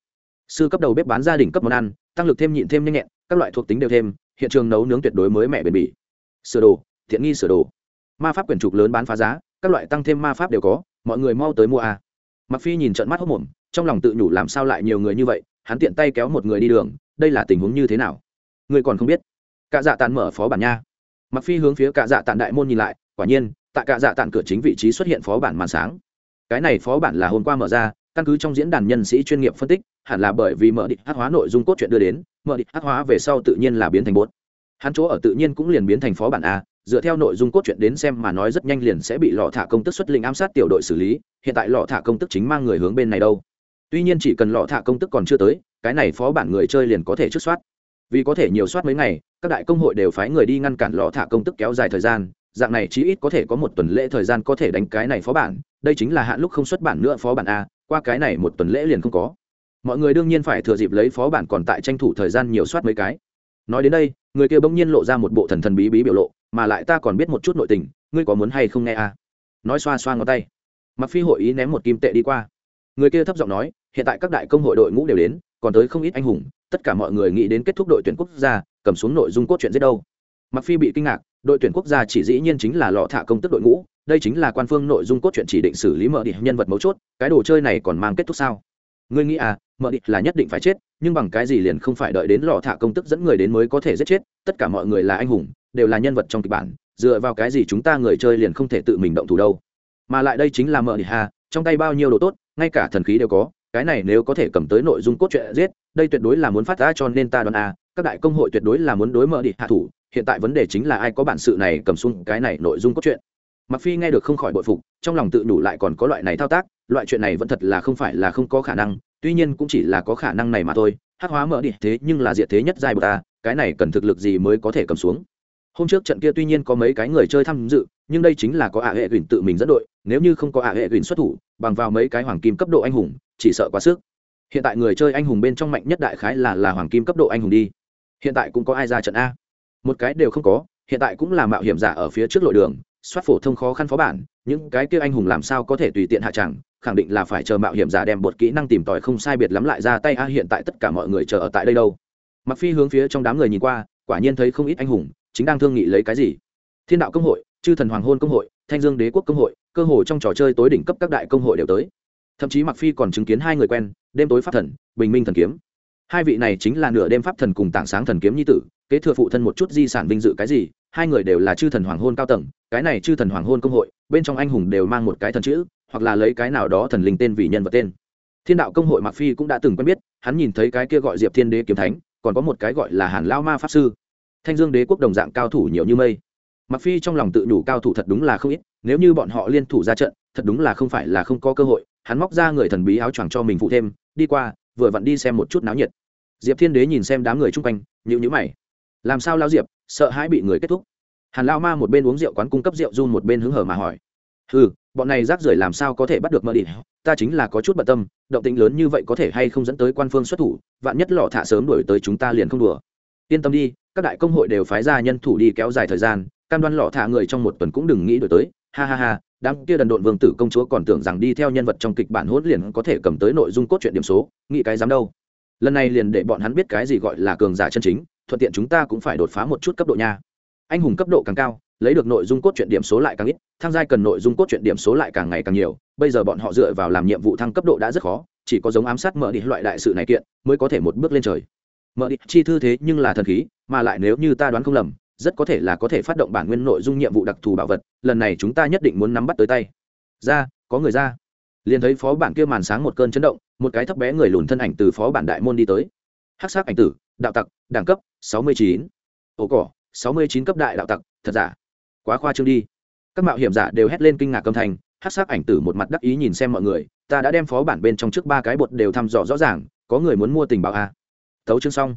Sư cấp đầu bếp bán gia đình cấp món ăn, tăng lực thêm nhịn thêm nhanh nhẹn, các loại thuộc tính đều thêm, hiện trường nấu nướng tuyệt đối mới mẹ bền bỉ. Sửa đồ thiện nghi sửa đồ. Ma pháp quyển trục lớn bán phá giá, các loại tăng thêm ma pháp đều có, mọi người mau tới mua a. À. mặc phi nhìn trận mắt hốc mồm, trong lòng tự nhủ làm sao lại nhiều người như vậy, hắn tiện tay kéo một người đi đường, đây là tình huống như thế nào? Người còn không biết. Cả dạ tàn mở phó bản nha. Mặc phi hướng phía cả dạ tàn đại môn nhìn lại, quả nhiên, tại cả dạ tàn cửa chính vị trí xuất hiện phó bản màn sáng. Cái này phó bản là hôm qua mở ra, căn cứ trong diễn đàn nhân sĩ chuyên nghiệp phân tích, hẳn là bởi vì mở địch hát hóa nội dung cốt truyện đưa đến, mở địch hát hóa về sau tự nhiên là biến thành bốt hắn chỗ ở tự nhiên cũng liền biến thành phó bản a dựa theo nội dung cốt truyện đến xem mà nói rất nhanh liền sẽ bị lọ thả công tức xuất linh ám sát tiểu đội xử lý, hiện tại lọ thả công tức chính mang người hướng bên này đâu. Tuy nhiên chỉ cần lọ thả công tức còn chưa tới, cái này phó bản người chơi liền có thể trước soát. Vì có thể nhiều soát mấy ngày, các đại công hội đều phái người đi ngăn cản lọ thả công tức kéo dài thời gian, dạng này chí ít có thể có một tuần lễ thời gian có thể đánh cái này phó bản, đây chính là hạn lúc không xuất bản nữa phó bản a, qua cái này một tuần lễ liền không có. Mọi người đương nhiên phải thừa dịp lấy phó bản còn tại tranh thủ thời gian nhiều soát mấy cái. Nói đến đây, người kia bỗng nhiên lộ ra một bộ thần thần bí bí biểu lộ mà lại ta còn biết một chút nội tình, ngươi có muốn hay không nghe à? nói xoa xoa ngón tay. Mặc phi hội ý ném một kim tệ đi qua. Người kia thấp giọng nói, hiện tại các đại công hội đội ngũ đều đến, còn tới không ít anh hùng, tất cả mọi người nghĩ đến kết thúc đội tuyển quốc gia, cầm xuống nội dung cốt truyện giết đâu. Mặc phi bị kinh ngạc, đội tuyển quốc gia chỉ dĩ nhiên chính là lọ thả công tức đội ngũ, đây chính là quan phương nội dung cốt truyện chỉ định xử lý mở địch nhân vật mấu chốt, cái đồ chơi này còn mang kết thúc sao? Ngươi nghĩ à mở địch là nhất định phải chết, nhưng bằng cái gì liền không phải đợi đến lọ thả công tức dẫn người đến mới có thể giết chết, tất cả mọi người là anh hùng đều là nhân vật trong kịch bản, dựa vào cái gì chúng ta người chơi liền không thể tự mình động thủ đâu? Mà lại đây chính là mở đi hà, trong tay bao nhiêu đồ tốt, ngay cả thần khí đều có, cái này nếu có thể cầm tới nội dung cốt truyện giết, đây tuyệt đối là muốn phát ra cho nên ta đoán à các đại công hội tuyệt đối là muốn đối mở đi hạ thủ, hiện tại vấn đề chính là ai có bản sự này cầm xuống cái này nội dung cốt truyện. Mặc phi nghe được không khỏi bội phục, trong lòng tự đủ lại còn có loại này thao tác, loại chuyện này vẫn thật là không phải là không có khả năng, tuy nhiên cũng chỉ là có khả năng này mà thôi Hát hóa mở đi thế nhưng là diệt thế nhất giai bậc ta, cái này cần thực lực gì mới có thể cầm xuống? Hôm trước trận kia tuy nhiên có mấy cái người chơi tham dự, nhưng đây chính là có ả hệ gửi tự mình dẫn đội, nếu như không có ả hệ gửi xuất thủ, bằng vào mấy cái hoàng kim cấp độ anh hùng, chỉ sợ quá sức. Hiện tại người chơi anh hùng bên trong mạnh nhất đại khái là là hoàng kim cấp độ anh hùng đi. Hiện tại cũng có ai ra trận a? Một cái đều không có, hiện tại cũng là mạo hiểm giả ở phía trước lội đường, soát phổ thông khó khăn phó bản, những cái kia anh hùng làm sao có thể tùy tiện hạ chẳng, khẳng định là phải chờ mạo hiểm giả đem bột kỹ năng tìm tòi không sai biệt lắm lại ra tay a, hiện tại tất cả mọi người chờ ở tại đây đâu. Mặc phi hướng phía trong đám người nhìn qua, quả nhiên thấy không ít anh hùng chính đang thương nghị lấy cái gì? Thiên đạo công hội, chư thần hoàng hôn công hội, thanh dương đế quốc công hội, cơ hội trong trò chơi tối đỉnh cấp các đại công hội đều tới. Thậm chí mặc phi còn chứng kiến hai người quen, đêm tối pháp thần, bình minh thần kiếm. Hai vị này chính là nửa đêm pháp thần cùng tảng sáng thần kiếm nhi tử, kế thừa phụ thân một chút di sản vinh dự cái gì, hai người đều là chư thần hoàng hôn cao tầng, cái này chư thần hoàng hôn công hội, bên trong anh hùng đều mang một cái thần chữ, hoặc là lấy cái nào đó thần linh tên vì nhân vật tên. Thiên đạo công hội mặc phi cũng đã từng quen biết, hắn nhìn thấy cái kia gọi diệp thiên đế kiếm thánh, còn có một cái gọi là hàn lao ma pháp sư thanh dương đế quốc đồng dạng cao thủ nhiều như mây. Mặc phi trong lòng tự đủ cao thủ thật đúng là không ít, nếu như bọn họ liên thủ ra trận, thật đúng là không phải là không có cơ hội, hắn móc ra người thần bí áo choàng cho mình phụ thêm, đi qua, vừa vặn đi xem một chút náo nhiệt. Diệp thiên đế nhìn xem đám người chung quanh nhịu nhữ mày. Làm sao lao diệp, sợ hãi bị người kết thúc? Hàn lao ma một bên uống rượu quán cung cấp rượu run một bên hứng hở mà hỏi. Ừ bọn này rác rưởi làm sao có thể bắt được mơ đi ta chính là có chút bận tâm, động tĩnh lớn như vậy có thể hay không dẫn tới quan phương xuất thủ, vạn nhất lọ thả sớm đuổi tới chúng ta liền không đùa yên tâm đi, các đại công hội đều phái ra nhân thủ đi kéo dài thời gian, cam đoan lọ thả người trong một tuần cũng đừng nghĩ đổi tới. Ha ha ha, đám kia đần độn vương tử công chúa còn tưởng rằng đi theo nhân vật trong kịch bản hỗn liền có thể cầm tới nội dung cốt truyện điểm số, nghĩ cái dám đâu. Lần này liền để bọn hắn biết cái gì gọi là cường giả chân chính, thuận tiện chúng ta cũng phải đột phá một chút cấp độ nha. Anh hùng cấp độ càng cao, lấy được nội dung cốt truyện điểm số lại càng ít, tham gia cần nội dung cốt truyện điểm số lại càng ngày càng nhiều, bây giờ bọn họ dựa vào làm nhiệm vụ thăng cấp độ đã rất khó, chỉ có giống ám sát mở đi loại đại sự này kiện, mới có thể một bước lên trời mở đi, chi thư thế nhưng là thần khí, mà lại nếu như ta đoán không lầm, rất có thể là có thể phát động bản nguyên nội dung nhiệm vụ đặc thù bảo vật, lần này chúng ta nhất định muốn nắm bắt tới tay. Ra, có người ra. Liền thấy phó bản kia màn sáng một cơn chấn động, một cái thấp bé người lùn thân ảnh từ phó bản đại môn đi tới. Hắc sắc ảnh tử, đạo tặc, đẳng cấp, sáu mươi chín. Ổ cỏ, sáu mươi chín cấp đại đạo tặc, thật giả. Quá khoa trương đi. Các mạo hiểm giả đều hét lên kinh ngạc âm thanh, hắc sắc ảnh tử một mặt đắc ý nhìn xem mọi người, ta đã đem phó bản bên trong trước ba cái bột đều thăm dò rõ ràng, có người muốn mua tình báo a. à? Thấu chương xong.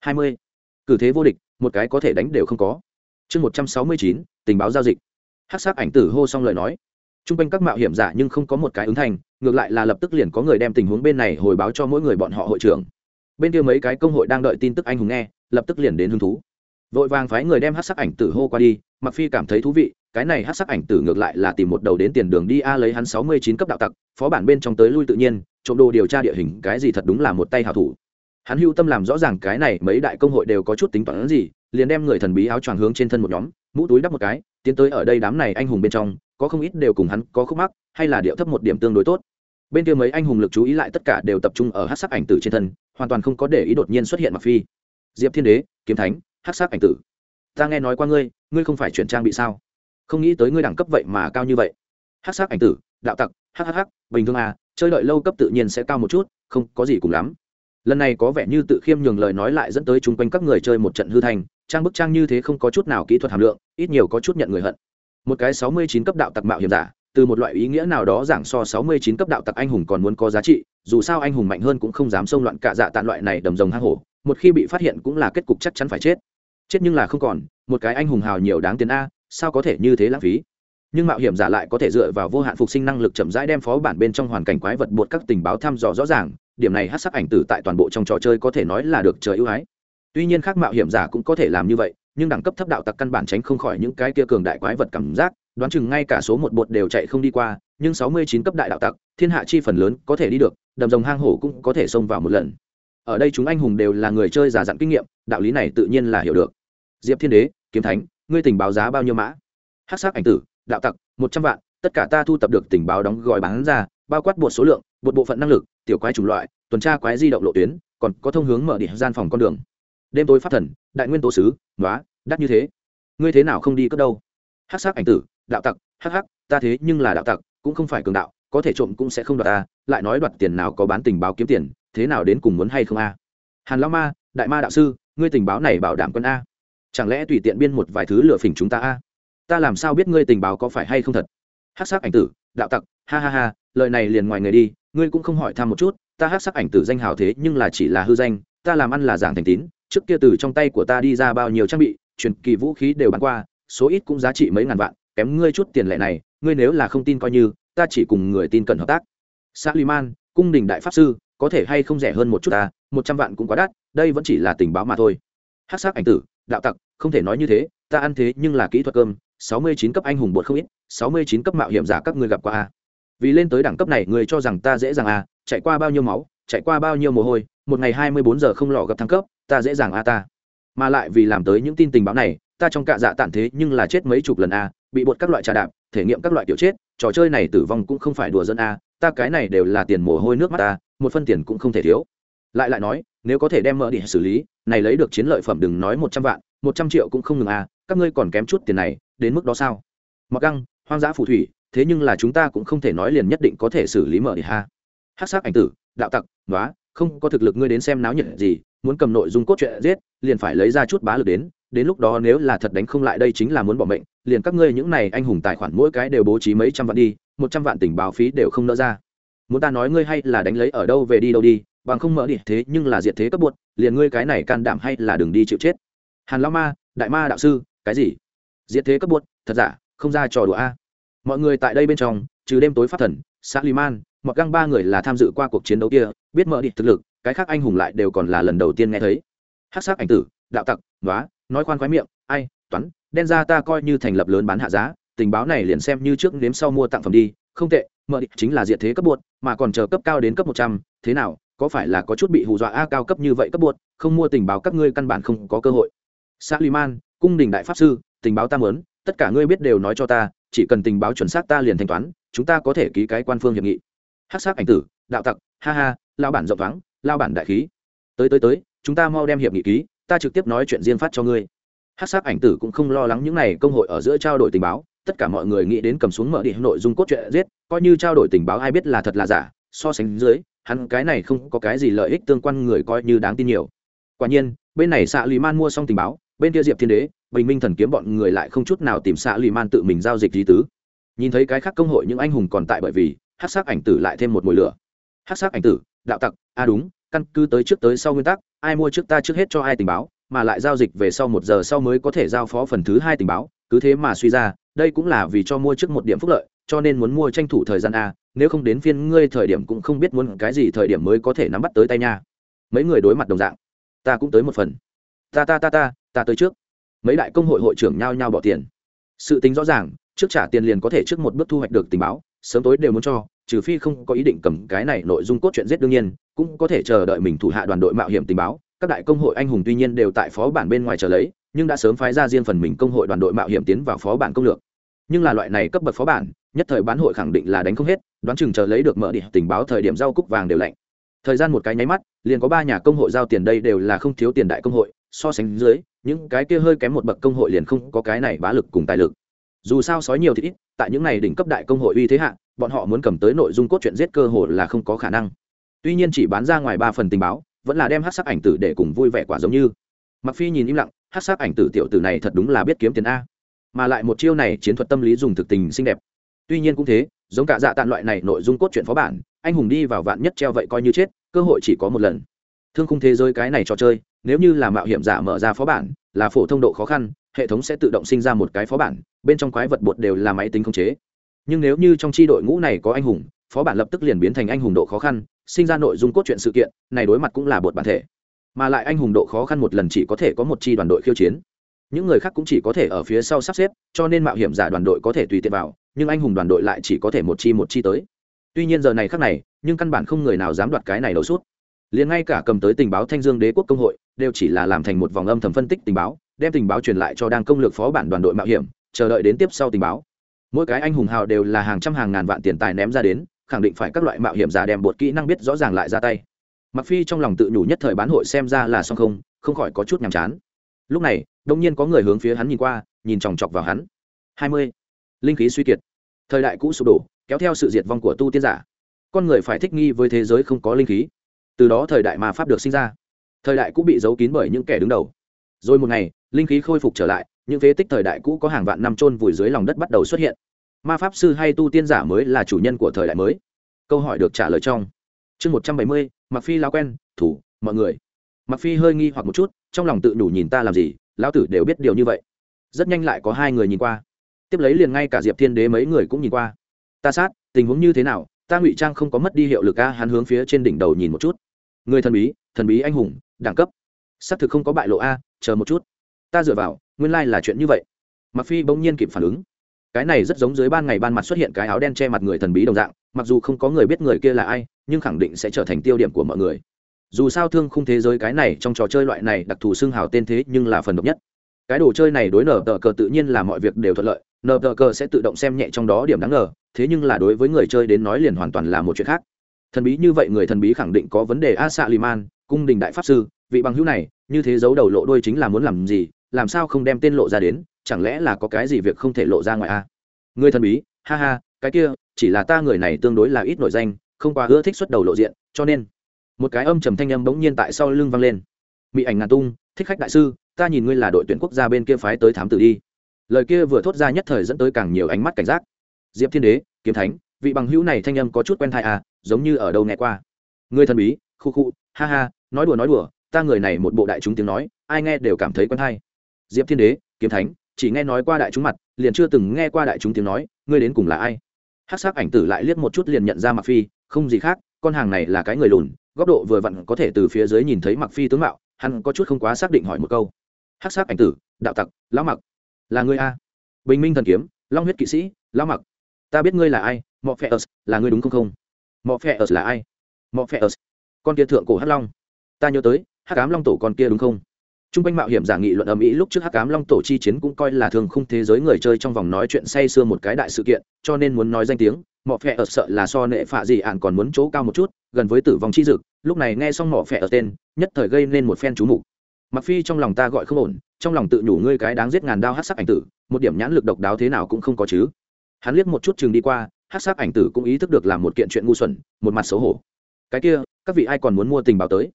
Hai mươi. Cử thế vô địch, một cái có thể đánh đều không có. Chương một trăm sáu mươi chín, tình báo giao dịch. Hắc sắc ảnh tử hô xong lời nói. T r u n g quanh các mạo hiểm giả nhưng không có một cái ứng thành, ngược lại là lập tức liền có người đem tình huống bên này hồi báo cho mỗi người bọn họ hội trưởng. Bên kia mấy cái công hội đang đợi tin tức anh hùng nghe, lập tức liền đến hứng thú. Vội vàng phái người đem hát sắc ảnh tử hô qua đi mặc phi cảm thấy thú vị, cái này hát sắc ảnh tử ngược lại là tìm một đầu đến tiền đường đi a lấy hắn sáu mươi chín cấp đạo tặc, phó bản bên trong tới lui tự nhiên, trộm đồ điều tra địa hình, cái gì thật đúng là một tay hảo thủ hắn hưu tâm làm rõ ràng cái này mấy đại công hội đều có chút tính toán gì, liền đem người thần bí áo choàng hướng trên thân một nhóm, mũ túi đắp một cái, tiến tới ở đây đám này anh hùng bên trong, có không ít đều cùng hắn có khúc mắc, hay là điệu thấp một điểm tương đối tốt. Bên kia mấy anh hùng lực chú ý lại tất cả đều tập trung ở hát sắc ảnh tử trên thân, hoàn toàn không có để ý đột nhiên xuất hiện mặc phi. Diệp thiên đế, kiếm thánh, hát sắc ảnh tử. Ta nghe nói qua ngươi ngươi không phải chuyển trang bị sao? Không nghĩ tới ngươi đẳng cấp vậy mà cao như vậy. Hát sắc ảnh tử, đạo tặc hhh bình thường à chơi đợi lâu cấp tự nhiên sẽ cao một chút, không có gì cùng lắm lần này có vẻ như tự khiêm nhường lời nói lại dẫn tới chung quanh các người chơi một trận hư thành, trang bức trang như thế không có chút nào kỹ thuật hàm lượng, ít nhiều có chút nhận người hận. Một cái sáu mươi chín cấp đạo tặc mạo hiểm giả, từ một loại ý nghĩa nào đó giảng so sáu mươi chín cấp đạo tặc anh hùng còn muốn có giá trị, dù sao anh hùng mạnh hơn cũng không dám xông loạn cả dạ tạn loại này đầm rồng hang hổ, một khi bị phát hiện cũng là kết cục chắc chắn phải chết. Chết nhưng là không còn, một cái anh hùng hào nhiều đáng tiền a, sao có thể như thế lãng phí? Nhưng mạo hiểm giả lại có thể dựa vào vô hạn phục sinh năng lực chậm rãi đem phó bản bên trong hoàn cảnh quái vật buộc các tình báo thăm dò rõ ràng điểm này hát sắc ảnh tử tại toàn bộ trong trò chơi có thể nói là được trời ưu ái. Tuy nhiên khác mạo hiểm giả cũng có thể làm như vậy, nhưng đẳng cấp thấp đạo tặc căn bản tránh không khỏi những cái kia cường đại quái vật cảm giác, đoán chừng ngay cả số một bột đều chạy không đi qua, nhưng sáu mươi chín cấp đại đạo tặc, thiên hạ chi phần lớn có thể đi được, đầm rồng hang hổ cũng có thể xông vào một lần. Ở đây chúng anh hùng đều là người chơi giả dặn kinh nghiệm, đạo lý này tự nhiên là hiểu được. Diệp thiên đế, kiếm thánh, ngươi tình báo giá bao nhiêu mã? Hát sắc ảnh tử, đạo tặc, một trăm vạn, tất cả ta thu tập được tình báo đóng gói bán ra bao quát bột số lượng, bột bộ phận năng lực, tiểu quái chủng loại, tuần tra quái di động lộ tuyến, còn có thông hướng mở địa gian phòng con đường. Đêm tối phát thần, đại nguyên tố sứ nói đắt như thế. Ngươi thế nào không đi cất đâu? Hắc sắc ảnh tử, đạo tặc, hắc hắc, ta thế nhưng là đạo tặc, cũng không phải cường đạo, có thể trộm cũng sẽ không đoạt ta, lại nói đoạt tiền nào có bán tình báo kiếm tiền, thế nào đến cùng muốn hay không a? Hàn lao ma, đại ma đạo sư, ngươi tình báo này bảo đảm quân a? Chẳng lẽ tùy tiện biên một vài thứ lừa phỉnh chúng ta a? Ta làm sao biết ngươi tình báo có phải hay không thật? Hắc sắc ảnh tử, đạo tặc, ha ha ha lời này liền ngoài người đi ngươi cũng không hỏi thăm một chút ta hắc sắc ảnh tử danh hào thế nhưng là chỉ là hư danh ta làm ăn là giảng thành tín trước kia từ trong tay của ta đi ra bao nhiêu trang bị truyền kỳ vũ khí đều bán qua số ít cũng giá trị mấy ngàn vạn kém ngươi chút tiền lệ này ngươi nếu là không tin coi như ta chỉ cùng người tin cần hợp tác. Saliman, cung đình đại pháp sư có thể hay không rẻ hơn một chút ta một trăm vạn cũng quá đắt đây vẫn chỉ là tình báo mà thôi. Hắc sắc ảnh tử đạo tặc không thể nói như thế ta ăn thế nhưng là kỹ thuật cơm sáu mươi chín cấp anh hùng bột không ít sáu mươi chín cấp mạo hiểm giả các ngươi gặp qua a vì lên tới đẳng cấp này người cho rằng ta dễ dàng à chạy qua bao nhiêu máu chạy qua bao nhiêu mồ hôi một ngày hai mươi bốn giờ không lò gặp thăng cấp ta dễ dàng à ta. Mà lại vì làm tới những tin tình báo này ta trong cạ dạ tản thế nhưng là chết mấy chục lần à, bị bột các loại trà đạp thể nghiệm các loại kiểu chết trò chơi này tử vong cũng không phải đùa dân à, ta cái này đều là tiền mồ hôi nước mắt ta một phân tiền cũng không thể thiếu. Lại lại nói nếu có thể đem mở đi xử lý này lấy được chiến lợi phẩm đừng nói một trăm vạn một trăm triệu cũng không ngừng à, các ngươi còn kém chút tiền này đến mức đó sao? Mặc găng hoang dã phù thủy thế nhưng là chúng ta cũng không thể nói liền nhất định có thể xử lý mở đi ha. Hát sắc ảnh tử, đạo tặc nói không có thực lực ngươi đến xem náo nhiệt gì, muốn cầm nội dung cốt truyện giết, liền phải lấy ra chút bá lực đến đến lúc đó nếu là thật đánh không lại đây chính là muốn bỏ mệnh, liền các ngươi những này anh hùng tài khoản mỗi cái đều bố trí mấy trăm vạn đi, một trăm vạn tình báo phí đều không nỡ ra. Muốn ta nói ngươi hay là đánh lấy ở đâu về đi đâu đi, bằng không mở đi, thế nhưng là diệt thế cấp buộc, liền ngươi cái này can đảm hay là đừng đi chịu chết. Hàn lao ma, đại ma đạo sư, cái gì? Diệt thế cấp buốt thật giả, không ra trò đùa a mọi người tại đây bên trong trừ đêm tối phát thần xã liman mọi găng ba người là tham dự qua cuộc chiến đấu kia biết mở đi thực lực cái khác anh hùng lại đều còn là lần đầu tiên nghe thấy. Hát sắc ảnh tử đạo tặc nói nói khoan khoái miệng ai toán đen ra ta coi như thành lập lớn bán hạ giá tình báo này liền xem như trước nếm sau mua tặng phẩm đi không tệ mở đi chính là diện thế cấp buốt mà còn chờ cấp cao đến cấp một trăm thế nào có phải là có chút bị hù dọa a cao cấp như vậy cấp buốt không mua tình báo các ngươi căn bản không có cơ hội. Xã liman cung đình đại pháp sư tình báo ta lớn, tất cả ngươi biết đều nói cho ta chỉ cần tình báo chuẩn xác ta liền thanh toán, chúng ta có thể ký cái quan phương hiệp nghị. Hát sắc ảnh tử, đạo tặc, ha ha lao bản rộng thoáng lao bản đại khí. Tới tới tới, chúng ta mau đem hiệp nghị ký, ta trực tiếp nói chuyện riêng phát cho ngươi. Hát sắc ảnh tử cũng không lo lắng những n à y công hội ở giữa trao đổi tình báo, tất cả mọi người nghĩ đến cầm xuống mở đi nội dung cốt truyện giết, coi như trao đổi tình báo ai biết là thật là giả, so sánh dưới, hắn cái này không có cái gì lợi ích tương quan người coi như đáng tin nhiều. Quả nhiên, bên này xạ lì man mua xong tình báo, bên kia diệp thiên đế bình minh thần kiếm bọn người lại không chút nào tìm xạ lì man tự mình giao dịch lý tứ. Nhìn thấy cái khác công hội những anh hùng còn tại bởi vì hát sắc ảnh tử lại thêm một mùi lửa. Hát sắc ảnh tử, đạo tặc, a à đúng, căn cứ tới trước tới sau nguyên tắc, ai mua trước ta trước hết cho ai tình báo, mà lại giao dịch về sau một giờ sau mới có thể giao phó phần thứ hai tình báo, cứ thế mà suy ra, đây cũng là vì cho mua trước một điểm phúc lợi, cho nên muốn mua tranh thủ thời gian a, nếu không đến phiên ngươi thời điểm cũng không biết muốn cái gì thời điểm mới có thể nắm bắt tới tay nha. Mấy người đối mặt đồng dạng. Ta cũng tới một phần. Ta ta ta ta ta tới trước mấy đại công hội hội trưởng nhao nhao bỏ tiền. Sự tính rõ ràng, trước trả tiền liền có thể trước một bước thu hoạch được tình báo, sớm tối đều muốn cho, trừ phi không có ý định cầm cái này nội dung cốt truyện giết đương nhiên, cũng có thể chờ đợi mình thủ hạ đoàn đội mạo hiểm tình báo. Các đại công hội anh hùng tuy nhiên đều tại phó bản bên ngoài chờ lấy, nhưng đã sớm phái ra riêng phần mình công hội đoàn đội mạo hiểm tiến vào phó bản công lược. Nhưng là loại này cấp bậc phó bản, nhất thời bán hội khẳng định là đánh không hết, đoán chừng chờ lấy được mở đi tình báo thời điểm giao cúc vàng đều lạnh. Thời gian một cái nháy mắt, liền có ba nhà công hội giao tiền đây đều là không thiếu tiền đại công hội, so sánh dưới những cái kia hơi kém một bậc công hội liền không có cái này bá lực cùng tài lực. Dù sao sói nhiều thì ít, tại những này đỉnh cấp đại công hội uy thế hạ, bọn họ muốn cầm tới nội dung cốt truyện giết cơ hội là không có khả năng. Tuy nhiên chỉ bán ra ngoài ba phần tình báo, vẫn là đem hát sắc ảnh tử để cùng vui vẻ quả giống như. Mặc phi nhìn im lặng, hát sắc ảnh tử tiểu tử này thật đúng là biết kiếm tiền a. Mà lại một chiêu này chiến thuật tâm lý dùng thực tình xinh đẹp. Tuy nhiên cũng thế, giống cả dạ tàn loại này nội dung cốt truyện phó bản, anh hùng đi vào vạn nhất treo vậy coi như chết, cơ hội chỉ có một lần. Thương khung thế giới cái này trò chơi nếu như là mạo hiểm giả mở ra phó bản, là phổ thông độ khó khăn, hệ thống sẽ tự động sinh ra một cái phó bản, bên trong quái vật bột đều là máy tính khống chế. Nhưng nếu như trong tri đội ngũ này có anh hùng, phó bản lập tức liền biến thành anh hùng độ khó khăn, sinh ra nội dung cốt truyện sự kiện, này đối mặt cũng là bột bản thể. Mà lại anh hùng độ khó khăn một lần chỉ có thể có một chi đoàn đội khiêu chiến. Những người khác cũng chỉ có thể ở phía sau sắp xếp, cho nên mạo hiểm giả đoàn đội có thể tùy tiện vào, nhưng anh hùng đoàn đội lại chỉ có thể một chi một chi tới. Tuy nhiên giờ này khác này, nhưng căn bản không người nào dám đoạt cái này đầu suốt liền ngay cả cầm tới tình báo thanh dương đế quốc công hội, đều chỉ là làm thành một vòng âm thầm phân tích tình báo, đem tình báo truyền lại cho đang công lược phó bản đoàn đội mạo hiểm, chờ đợi đến tiếp sau tình báo. Mỗi cái anh hùng hào đều là hàng trăm hàng ngàn vạn tiền tài ném ra đến, khẳng định phải các loại mạo hiểm giả đem bột kỹ năng biết rõ ràng lại ra tay. Mặc phi trong lòng tự nhủ nhất thời bán hội xem ra là xong không không khỏi có chút nhàm chán. Lúc này đông nhiên có người hướng phía hắn nhìn qua, nhìn chòng chọc vào hắn. Hai mươi. Linh khí suy kiệt. Thời đại cũ sụp đổ, kéo theo sự diệt vong của tu tiên giả. Con người phải thích nghi với thế giới không có linh khí từ đó thời đại ma pháp được sinh ra. Thời đại cũ bị giấu kín bởi những kẻ đứng đầu. Rồi một ngày, linh khí khôi phục trở lại, những phế tích thời đại cũ có hàng vạn năm trôn vùi dưới lòng đất bắt đầu xuất hiện. Ma pháp sư hay tu tiên giả mới là chủ nhân của thời đại mới. Câu hỏi được trả lời trong chương một trăm bảy mươi mặc phi lao quen, thủ, mọi người. Mặc phi hơi nghi hoặc một chút, trong lòng tự đủ nhìn ta làm gì, lão tử đều biết điều như vậy. Rất nhanh lại có hai người nhìn qua. Tiếp lấy liền ngay cả diệp thiên đế mấy người cũng nhìn qua. Ta sát, tình huống như thế nào, ta ngụy trang không có mất đi hiệu lực a, hắn hướng phía trên đỉnh đầu nhìn một chút người thần bí thần bí anh hùng, đẳng cấp. Xác thực không có bại lộ a, chờ một chút. Ta dựa vào, nguyên lai、like、là chuyện như vậy. Mặc phi bỗng nhiên kịp phản ứng. Cái này rất giống dưới ban ngày ban mặt xuất hiện cái áo đen che mặt người thần bí đồng dạng, mặc dù không có người biết người kia là ai, nhưng khẳng định sẽ trở thành tiêu điểm của mọi người. Dù sao thương khung thế giới cái này trong trò chơi loại này đặc thù xưng hào tên thế nhưng là phần độc nhất. Cái đồ chơi này đối nở tờ cờ tự nhiên là mọi việc đều thuận lợi, nở tờ cờ sẽ tự động xem nhẹ trong đó điểm đáng ngờ, thế nhưng là đối với người chơi đến nói liền hoàn toàn là một chuyện khác thần bí như vậy người thần bí khẳng định có vấn đề a xạ liman cung đình đại pháp sư, vị bằng hữu này, như thế giấu đầu lộ đôi chính là muốn làm gì, làm sao không đem tên lộ ra đến, chẳng lẽ là có cái gì việc không thể lộ ra ngoài a? Người thần bí, ha ha, cái kia, chỉ là ta người này tương đối là ít nổi danh, không quá ưa thích xuất đầu lộ diện, cho nên. Một cái âm trầm thanh âm bỗng nhiên tại sau lưng vang lên. Mỹ ảnh ngàn tung, thích khách đại sư, ta nhìn ngươi là đội tuyển quốc gia bên kia phái tới thám tử đi. Lời kia vừa thốt ra nhất thời dẫn tới càng nhiều ánh mắt cảnh giác. Diệp thiên đế, kiếm thánh vị bằng hữu này thanh âm có chút quen thai à giống như ở đâu nghe qua. Người thần bí, khu khu, ha ha, nói đùa nói đùa, ta người này một bộ đại chúng tiếng nói, ai nghe đều cảm thấy quen thai. Diệp thiên đế, kiếm thánh, chỉ nghe nói qua đại chúng mặt, liền chưa từng nghe qua đại chúng tiếng nói, ngươi đến cùng là ai? Hát sắc ảnh tử lại liếc một chút liền nhận ra mặc phi, không gì khác, con hàng này là cái người lùn, góc độ vừa vặn có thể từ phía dưới nhìn thấy mặc phi tướng mạo, hắn có chút không quá xác định hỏi một câu. Hát sắc ảnh tử, đạo tặc, lão mặc là ngươi a? Bình minh thần kiếm, long huyết kỵ sĩ, lão mặc ta biết ngươi là ai mọ phe ớt, là ngươi đúng không không? Mọ phe ớt là ai? Mọ phe ớt, con kia thượng cổ hắc long. Ta nhớ tới, hắc ám long tổ con kia đúng không? T r u n g quanh mạo hiểm giả nghị luận ầm ĩ lúc trước hắc ám long tổ chi chiến cũng coi là thường không thế giới người chơi trong vòng nói chuyện say sưa một cái đại sự kiện, cho nên muốn nói danh tiếng, mọ phe ớt sợ là so nệ phạ gì ạn còn muốn chỗ cao một chút, gần với tử vong chi dực, lúc này nghe xong mọ phe ớt tên, nhất thời gây nên một phen chú mục. Mặc phi trong lòng ta gọi không ổn, trong lòng tự nhủ ngươi cái đáng giết ngàn đao hát sắc ảnh tử, một điểm nhãn lực độc đáo thế nào cũng không có chứ. Hắn liếc một chút chừng đi qua hát sắc ảnh tử cũng ý thức được làm một kiện chuyện ngu xuẩn, một mặt xấu hổ. Cái kia, các vị ai còn muốn mua tình báo tới?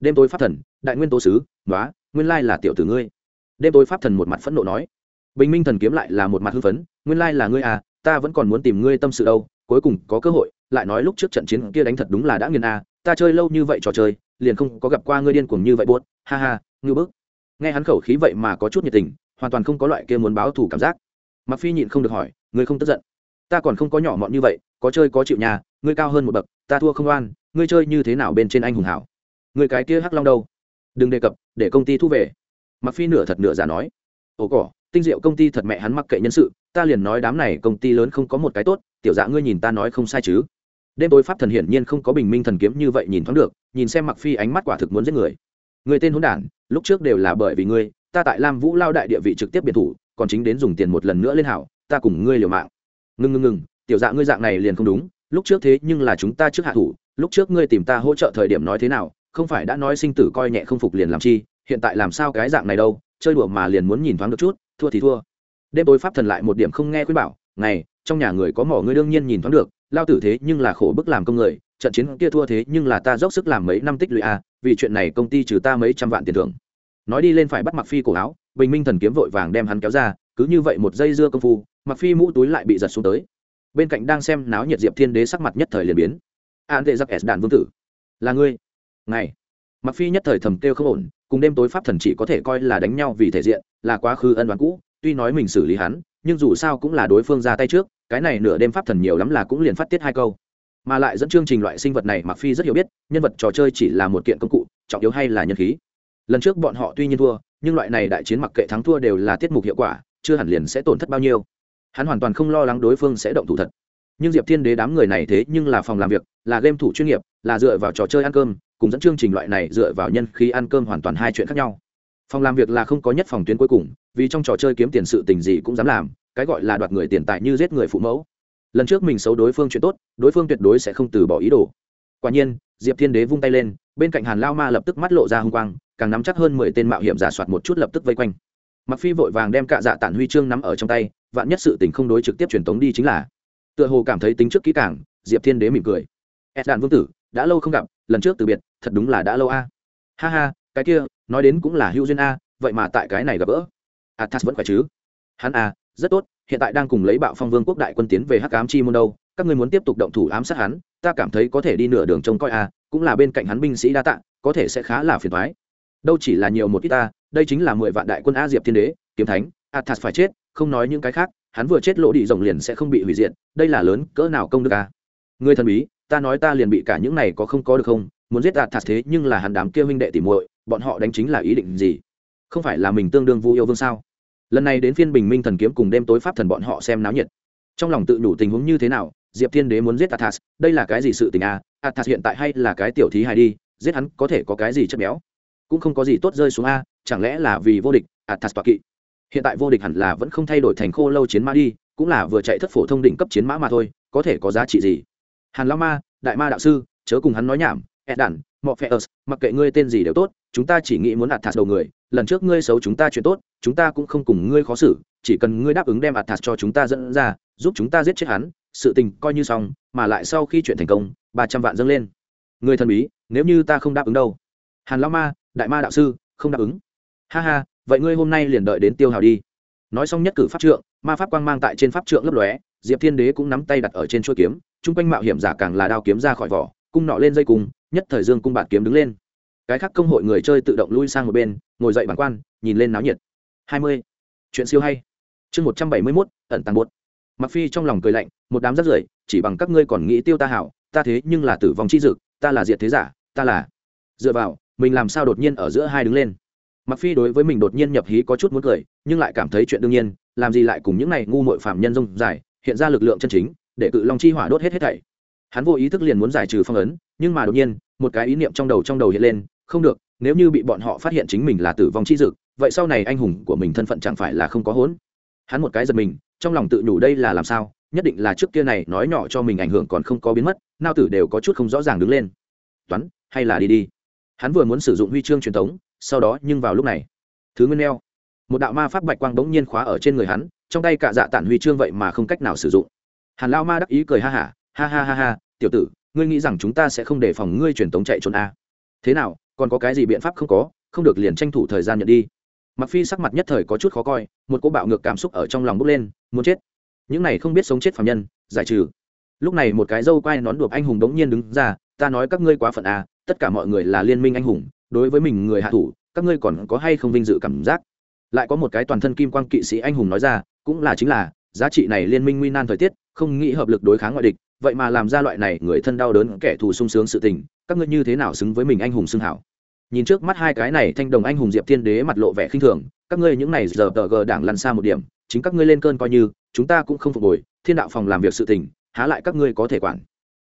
Đêm tối pháp thần, đại nguyên tố sứ nói nguyên lai là tiểu tử ngươi. Đêm tối pháp thần một mặt phẫn nộ nói. Bình minh thần kiếm lại là một mặt hưng phấn, nguyên lai là ngươi à ta vẫn còn muốn tìm ngươi tâm sự đâu, cuối cùng có cơ hội, lại nói lúc trước trận chiến kia đánh thật đúng là đã nghiền à ta chơi lâu như vậy trò chơi, liền không có gặp qua ngươi điên cuồng như vậy buốt ha ha ngư bức. Nghe hắn khẩu khí vậy mà có chút nhiệt tình, hoàn toàn không có loại kia muốn báo thù cảm giác. Mặc phi nhịn không được hỏi, ngươi không tức giận? Ta còn không có nhỏ mọn như vậy, có chơi có chịu nhà, ngươi cao hơn một bậc, ta thua không oan, ngươi chơi như thế nào bên trên anh hùng hảo? Người cái kia hắc long đâu? Đừng đề cập, để công ty thu về. Mặc phi nửa thật nửa giả nói. Ồ cỏ, tinh diệu công ty thật mẹ hắn mắc kệ nhân sự, ta liền nói đám này công ty lớn không có một cái tốt, tiểu dạ ngươi nhìn ta nói không sai chứ. Đêm tối pháp thần hiển nhiên không có bình minh thần kiếm như vậy nhìn thoáng được, nhìn xem mặc phi ánh mắt quả thực muốn giết người. Người tên hỗn đản, lúc trước đều là bởi vì ngươi, ta tại lam vũ lao đại địa vị trực tiếp biệt thủ, còn chính đến dùng tiền một lần nữa lên hảo, ta cùng ngươi liều mạng ngừng ngừng ngừng tiểu dạ ngươi dạng này liền không đúng lúc trước thế nhưng là chúng ta trước hạ thủ lúc trước ngươi tìm ta hỗ trợ thời điểm nói thế nào không phải đã nói sinh tử coi nhẹ không phục liền làm chi hiện tại làm sao cái dạng này đâu chơi đùa mà liền muốn nhìn thoáng được chút thua thì thua. Đêm tối pháp thần lại một điểm không nghe khuyên bảo ngày trong nhà người có mỏ ngươi đương nhiên nhìn thoáng được lao tử thế nhưng là khổ bức làm công người trận chiến kia thua thế nhưng là ta dốc sức làm mấy năm tích lũy a à, vì chuyện này công ty trừ ta mấy trăm vạn tiền thưởng. Nói đi lên phải bắt mặc phi cổ áo bình minh thần kiếm vội vàng đem hắn kéo ra cứ như vậy một giây dưa công phu mặc phi mũ túi lại bị giật xuống tới. Bên cạnh đang xem náo nhiệt diệp thiên đế sắc mặt nhất thời liền biến. An tệ giặc s đàn vương tử, là ngươi? Ngày mặc phi nhất thời thầm kêu không ổn, cùng đêm tối pháp thần chỉ có thể coi là đánh nhau vì thể diện, là quá khứ ân đoán cũ, tuy nói mình xử lý hắn, nhưng dù sao cũng là đối phương ra tay trước, cái này nửa đêm pháp thần nhiều lắm là cũng liền phát tiết hai câu. Mà lại dẫn chương trình loại sinh vật này mặc phi rất hiểu biết, nhân vật trò chơi chỉ là một kiện công cụ, trọng yếu hay là nhân khí. Lần trước bọn họ tuy nhiên thua, nhưng loại này đại chiến mặc kệ thắng thua đều là tiết mục hiệu quả, chưa hẳn liền sẽ tổn thất bao nhiêu hắn hoàn toàn không lo lắng đối phương sẽ động thủ thật. Nhưng diệp thiên đế đám người này thế nhưng là phòng làm việc, là game thủ chuyên nghiệp, là dựa vào trò chơi ăn cơm, cùng dẫn chương trình loại này dựa vào nhân khí ăn cơm hoàn toàn hai chuyện khác nhau. Phòng làm việc là không có nhất phòng tuyến cuối cùng, vì trong trò chơi kiếm tiền sự tình gì cũng dám làm, cái gọi là đoạt người tiền tài như giết người phụ mẫu. Lần trước mình xấu đối phương chuyện tốt, đối phương tuyệt đối sẽ không từ bỏ ý đồ. Quả nhiên, diệp thiên đế vung tay lên, bên cạnh hàn lao ma lập tức mắt lộ ra h u n g quang, càng nắm chắc hơn mười tên mạo hiểm giả soạt một chút lập tức vây quanh mặc phi vội vàng đem cạ dạ tản huy chương nắm ở trong tay, vạn nhất sự tình không đối trực tiếp truyền tống đi chính là. Tựa hồ cảm thấy tính trước kỹ càng, diệp thiên đế mỉm cười. Ed đàn vương tử, đã lâu không gặp, lần trước từ biệt, thật đúng là đã lâu a. Ha ha, cái kia, nói đến cũng là hữu duyên a, vậy mà tại cái này gặp gỡ. Athas vẫn khỏe chứ? Hắn a rất tốt, hiện tại đang cùng lấy bạo phong vương quốc đại quân tiến về hắc ám chi môn đâu, các ngươi muốn tiếp tục động thủ ám sát hắn, ta cảm thấy có thể đi nửa đường trông coi a, cũng là bên cạnh hắn binh sĩ đa tạ, có thể sẽ khá là phiền thoái đâu chỉ là nhiều một ít ta đây chính là mười vạn đại quân a diệp thiên đế, kiếm thánh, athas phải chết, không nói những cái khác, hắn vừa chết lộ đi rồng liền sẽ không bị hủy diệt, đây là lớn cỡ nào công đức a? Người thần bí, ta nói ta liền bị cả những này có không có được không, muốn giết athas thế nhưng là hắn đám kia huynh đệ tỉ muội, bọn họ đánh chính là ý định gì? Không phải là mình tương đương vu yêu vương sao? Lần này đến phiên bình minh thần kiếm cùng đêm tối pháp thần bọn họ xem náo nhiệt. Trong lòng tự đủ tình huống như thế nào, diệp thiên đế muốn giết athas, đây là cái gì sự tình à athas hiện tại hay là cái tiểu thí hài đi, giết hắn có thể có cái gì chất béo? Cũng không có gì tốt rơi xuống a chẳng lẽ là vì vô địch athas toa kỵ hiện tại vô địch hẳn là vẫn không thay đổi thành khô lâu chiến mã đi, cũng là vừa chạy thất phổ thông đỉnh cấp chiến mã mà thôi, có thể có giá trị gì? Hàn lao ma, đại ma đạo sư, chớ cùng hắn nói nhảm ed đản mọ phe ớt mặc kệ ngươi tên gì đều tốt, chúng ta chỉ nghĩ muốn athas đầu người, lần trước ngươi xấu chúng ta chuyện tốt, chúng ta cũng không cùng ngươi khó xử, chỉ cần ngươi đáp ứng đem athas cho chúng ta dẫn ra, giúp chúng ta giết chết hắn, sự tình coi như xong, mà lại sau khi chuyện thành công, ba trăm vạn dâng lên. Người thần bí, nếu như ta không đáp ứng đâu? Hàn lão ma, đại ma đạo sư, không đáp ứng ha ha, vậy ngươi hôm nay liền đợi đến tiêu hào đi. Nói xong nhất cử pháp trượng, ma pháp quang mang tại trên pháp trượng lấp lóe, diệp thiên đế cũng nắm tay đặt ở trên chuôi kiếm, chung quanh mạo hiểm giả càng là đao kiếm ra khỏi vỏ, cung nọ lên dây cung, nhất thời dương cung bạt kiếm đứng lên. Cái khác công hội người chơi tự động lui sang một bên, ngồi dậy bản quan, nhìn lên náo nhiệt. Hai mươi. Chuyện siêu hay. Chương một trăm bảy mươi mốt, ẩn tàng bột. Mặc phi trong lòng cười lạnh, một đám rắt rưởi, chỉ bằng các ngươi còn nghĩ tiêu ta hảo, ta thế nhưng là tử vong chi dực, ta là diệt thế giả, ta là. Dựa vào, mình làm sao đột nhiên ở giữa hai đứng lên? Mặc phi đối với mình đột nhiên nhập hí có chút muốn cười, nhưng lại cảm thấy chuyện đương nhiên, làm gì lại cùng những này ngu muội phạm nhân rông dài, hiện ra lực lượng chân chính, để cự long chi hỏa đốt hết hết thảy. Hắn vô ý thức liền muốn giải trừ phong ấn, nhưng mà đột nhiên, một cái ý niệm trong đầu trong đầu hiện lên, không được, nếu như bị bọn họ phát hiện chính mình là tử vong chi dực, vậy sau này anh hùng của mình thân phận chẳng phải là không có hỗn. Hắn một cái giật mình, trong lòng tự nhủ đây là làm sao, nhất định là trước kia này nói nhỏ cho mình ảnh hưởng còn không có biến mất, nao tử đều có chút không rõ ràng đứng lên. Toán, hay là đi đi. Hắn vừa muốn sử dụng huy chương truyền thống sau đó nhưng vào lúc này thứ nguyên neo một đạo ma pháp bạch quang bỗng nhiên khóa ở trên người hắn trong tay cả dạ tản huy chương vậy mà không cách nào sử dụng. Hàn lao ma đắc ý cười ha hả ha, ha ha ha ha tiểu tử ngươi nghĩ rằng chúng ta sẽ không đề phòng ngươi truyền tống chạy trốn a à? thế nào còn có cái gì biện pháp không có không được liền tranh thủ thời gian nhận đi. Mặc phi sắc mặt nhất thời có chút khó coi một cô bạo ngược cảm xúc ở trong lòng bốc lên muốn chết. Những này không biết sống chết phạm nhân giải trừ. Lúc này một cái dâu quai nón đuộc anh hùng đống nhiên đứng ra ta nói các ngươi quá phận à tất cả mọi người là liên minh anh hùng đối với mình người hạ thủ, các ngươi còn có hay không vinh dự cảm giác? Lại có một cái toàn thân kim quang kỵ sĩ anh hùng nói ra, cũng là chính là, giá trị này liên minh nguy nan thời tiết, không nghĩ hợp lực đối kháng ngoại địch, vậy mà làm ra loại này người thân đau đớn kẻ thù sung sướng sự tình, các ngươi như thế nào xứng với mình anh hùng xưng hảo? Nhìn trước mắt hai cái này thanh đồng anh hùng diệp thiên đế mặt lộ vẻ khinh thường, các ngươi những này giờ tờ gờ đảng lăn xa một điểm, chính các ngươi lên cơn coi như, chúng ta cũng không phục hồi, thiên đạo phòng làm việc sự tình, há lại các ngươi có thể quản?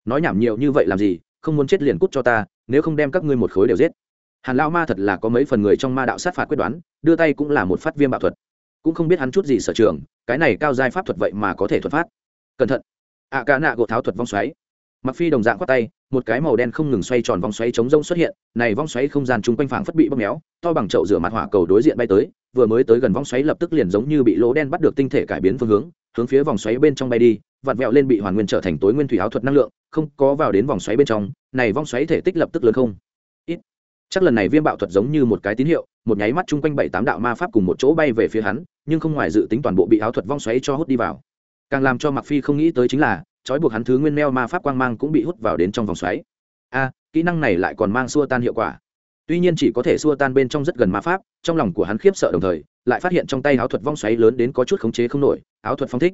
Nói nhảm nhiều như vậy làm gì, không muốn chết liền cút cho ta, nếu không đem các ngươi một khối đều giết hàn lao ma thật là có mấy phần người trong ma đạo sát phạt quyết đoán đưa tay cũng là một phát viêm bạo thuật. Cũng không biết hắn chút gì sở trường cái này cao giai pháp thuật vậy mà có thể thuật phát cẩn thận. Ạ à, cả nạ gỗ tháo thuật vong xoáy. Mặc phi đồng dạng khoát tay một cái màu đen không ngừng xoay tròn vòng xoáy chống rông xuất hiện này vong xoáy không gian chung quanh phảng phất bị bóp méo to bằng chậu rửa mặt hỏa cầu đối diện bay tới vừa mới tới gần vong xoáy lập tức liền giống như bị lỗ đen bắt được tinh thể cải biến phương hướng hướng phía vòng xoáy bên trong bay đi vặn vẹo lên bị hoàn nguyên trở thành tối nguyên thủy áo thuật năng lượng không có vào đến vòng xoáy bên trong này vong xoáy thể tích lập tức lớn không chắc lần này viêm bạo thuật giống như một cái tín hiệu, một nháy mắt chung quanh bảy tám đạo ma pháp cùng một chỗ bay về phía hắn, nhưng không ngoài dự tính toàn bộ bị áo thuật vong xoáy cho hút đi vào. Càng làm cho mặc phi không nghĩ tới chính là, trói buộc hắn thứ nguyên meo ma pháp quang mang cũng bị hút vào đến trong vòng xoáy. A, kỹ năng này lại còn mang xua tan hiệu quả. Tuy nhiên chỉ có thể xua tan bên trong rất gần ma pháp, trong lòng của hắn khiếp sợ đồng thời, lại phát hiện trong tay áo thuật vong xoáy lớn đến có chút khống chế không nổi, áo thuật phong thích.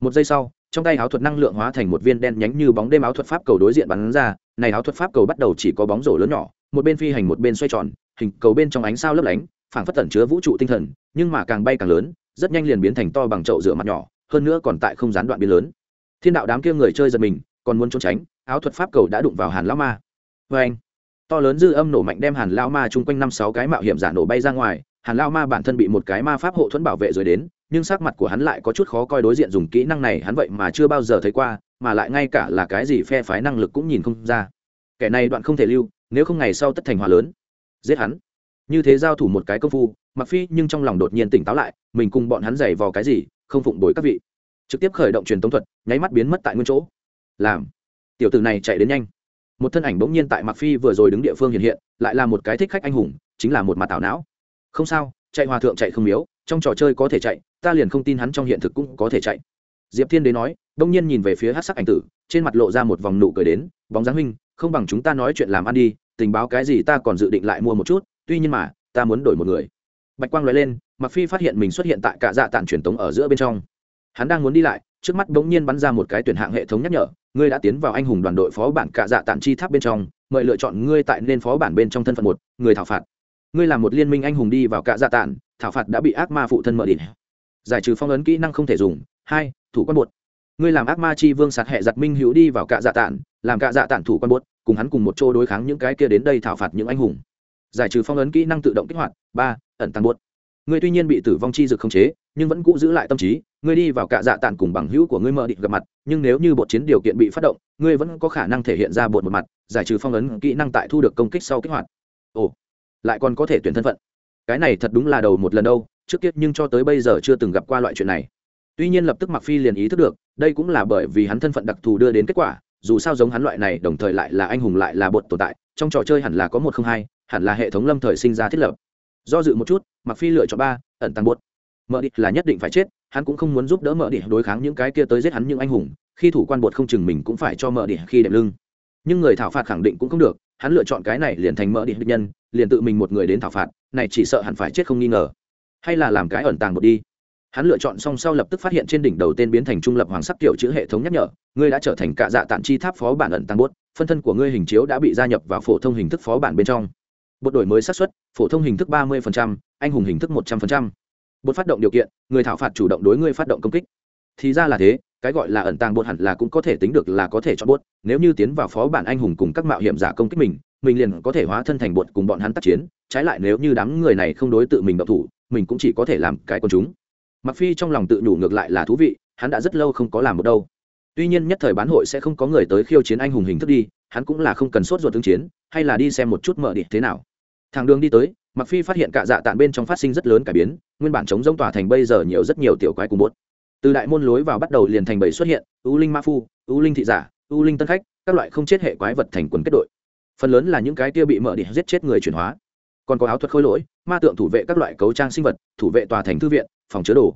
Một giây sau, trong tay áo thuật năng lượng hóa thành một viên đen nhánh như bóng đêm áo thuật pháp cầu đối diện bắn ra, này áo thuật pháp cầu bắt đầu chỉ có bóng rổ lớn nhỏ một bên phi hành một bên xoay tròn, hình cầu bên trong ánh sao lấp lánh, phảng phất tẩn chứa vũ trụ tinh thần, nhưng mà càng bay càng lớn, rất nhanh liền biến thành to bằng chậu rửa mặt nhỏ, hơn nữa còn tại không gián đoạn biến lớn. Thiên đạo đám kia người chơi giật mình, còn muốn trốn tránh, áo thuật pháp cầu đã đụng vào hàn lao ma. Vê anh, to lớn dư âm nổ mạnh đem hàn lao ma chung quanh năm sáu cái mạo hiểm giả nổ bay ra ngoài, hàn lao ma bản thân bị một cái ma pháp hộ thuẫn bảo vệ rồi đến, nhưng sắc mặt của hắn lại có chút khó coi đối diện dùng kỹ năng này, hắn vậy mà chưa bao giờ thấy qua, mà lại ngay cả là cái gì phe phái năng lực cũng nhìn không ra. Kẻ này đoạn không thể lưu nếu không ngày sau tất thành hòa lớn. Giết hắn. Như thế giao thủ một cái công phu mặc phi nhưng trong lòng đột nhiên tỉnh táo lại, mình cùng bọn hắn giày vò cái gì, không phụng bồi các vị. Trực tiếp khởi động truyền tống thuật, nháy mắt biến mất tại nguyên chỗ. Làm. Tiểu tử này chạy đến nhanh. Một thân ảnh bỗng nhiên tại mặc phi vừa rồi đứng địa phương hiện hiện, lại là một cái thích khách anh hùng, chính là một mặt tảo não. Không sao, chạy hòa thượng chạy không miếu trong trò chơi có thể chạy, ta liền không tin hắn trong hiện thực cũng có thể chạy. Diệp thiên đế nói, đông nhiên nhìn về phía hát sắc ảnh tử, trên mặt lộ ra một vòng nụ cười đến, bóng dáng huynh, không bằng chúng ta nói chuyện làm ăn đi tình báo cái gì ta còn dự định lại mua một chút, tuy nhiên mà, ta muốn đổi một người. Bạch quang nói lên mặc phi phát hiện mình xuất hiện tại cả dạ tản truyền tống ở giữa bên trong. Hắn đang muốn đi lại, trước mắt bỗng nhiên bắn ra một cái tuyển hạng hệ thống nhắc nhở, ngươi đã tiến vào anh hùng đoàn đội phó bản cả dạ tản chi tháp bên trong, mời lựa chọn ngươi tại nên phó bản bên trong thân phận một, người thảo phạt. Ngươi là một liên minh anh hùng đi vào cả dạ tản, thảo phạt đã bị ác ma phụ thân mở đỉnh. Giải trừ phong ấn kỹ năng không thể dùng. Hai, thủ quan một ngươi làm ác ma chi vương sạt hệ giặt minh hữu đi vào cạ dạ tản làm cạ dạ tản thủ quan bốt cùng hắn cùng một chỗ đối kháng những cái kia đến đây thảo phạt những anh hùng. Giải trừ phong ấn kỹ năng tự động kích hoạt. Ba, ẩn tăng bốt ngươi tuy nhiên bị tử vong chi dực khống chế, nhưng vẫn cũ giữ lại tâm trí, ngươi đi vào cạ dạ tản cùng bằng hữu của ngươi mở định gặp mặt, nhưng nếu như bột chiến điều kiện bị phát động, ngươi vẫn có khả năng thể hiện ra bột một mặt, giải trừ phong ấn kỹ năng tại thu được công kích sau kích hoạt. Ồ, lại còn có thể tuyển thân phận. Cái này thật đúng là đầu một lần đâu, trước kia nhưng cho tới bây giờ chưa từng gặp qua loại chuyện này tuy nhiên lập tức mặc phi liền ý thức được, đây cũng là bởi vì hắn thân phận đặc thù đưa đến kết quả, dù sao giống hắn loại này, đồng thời lại là anh hùng lại là bột tồn tại, trong trò chơi hẳn là có một không hai, hẳn là hệ thống lâm thời sinh ra thiết lập. Do dự một chút mặc phi lựa chọn ba, ẩn tăng bột. Mở địch là nhất định phải chết, hắn cũng không muốn giúp đỡ mở địch đối kháng những cái kia tới giết hắn những anh hùng, khi thủ quan bột không chừng mình cũng phải cho mở địch khi đệm lưng. Nhưng người thảo phạt khẳng định cũng không được, hắn lựa chọn cái này liền thành mở địch nhân, liền tự mình một người đến thảo phạt, này chỉ sợ hẳn phải chết không nghi ngờ. Hay là làm cái ẩn tàng bột đi hắn lựa chọn xong sau lập tức phát hiện trên đỉnh đầu tên biến thành trung lập hoàng sắc kiểu chữ hệ thống nhắc nhở, ngươi đã trở thành cạ dạ tản chi tháp phó bản ẩn tăng bốt phân thân của ngươi hình chiếu đã bị gia nhập vào phổ thông hình thức phó bản bên trong. Bột đổi mới xác suất, phổ thông hình thức ba mươi anh hùng hình thức một trăm linh bột phát động điều kiện, người thảo phạt chủ động đối ngươi phát động công kích. Thì ra là thế, cái gọi là ẩn tàng bột hẳn là cũng có thể tính được là có thể cho bột. nếu như tiến vào phó bản anh hùng cùng các mạo hiểm giả công kích mình mình liền có thể hóa thân thành bột cùng bọn hắn tác chiến, trái lại nếu như đám người này không đối tự mình độc thủ, mình cũng chỉ có thể làm cái con chúng mặc phi trong lòng tự nhủ ngược lại là thú vị, hắn đã rất lâu không có làm một đâu. Tuy nhiên nhất thời bán hội sẽ không có người tới khiêu chiến anh hùng hình thức đi, hắn cũng là không cần sốt ruột tương chiến, hay là đi xem một chút mở địa thế nào. Thằng đường đi tới mặc phi phát hiện cả dạ tạn bên trong phát sinh rất lớn cải biến, nguyên bản chống rông tỏa thành bây giờ nhiều rất nhiều tiểu quái cùng bột. Từ đại môn lối vào bắt đầu liền thành bảy xuất hiện ưu linh ma phu ưu linh thị giả ưu linh tân khách, các loại không chết hệ quái vật thành quần kết đội. Phần lớn là những cái kia bị mở địa giết chết người chuyển hóa còn có áo thuật khôi lỗi, ma tượng thủ vệ các loại cấu trang sinh vật, thủ vệ tòa thành thư viện, phòng chứa đồ.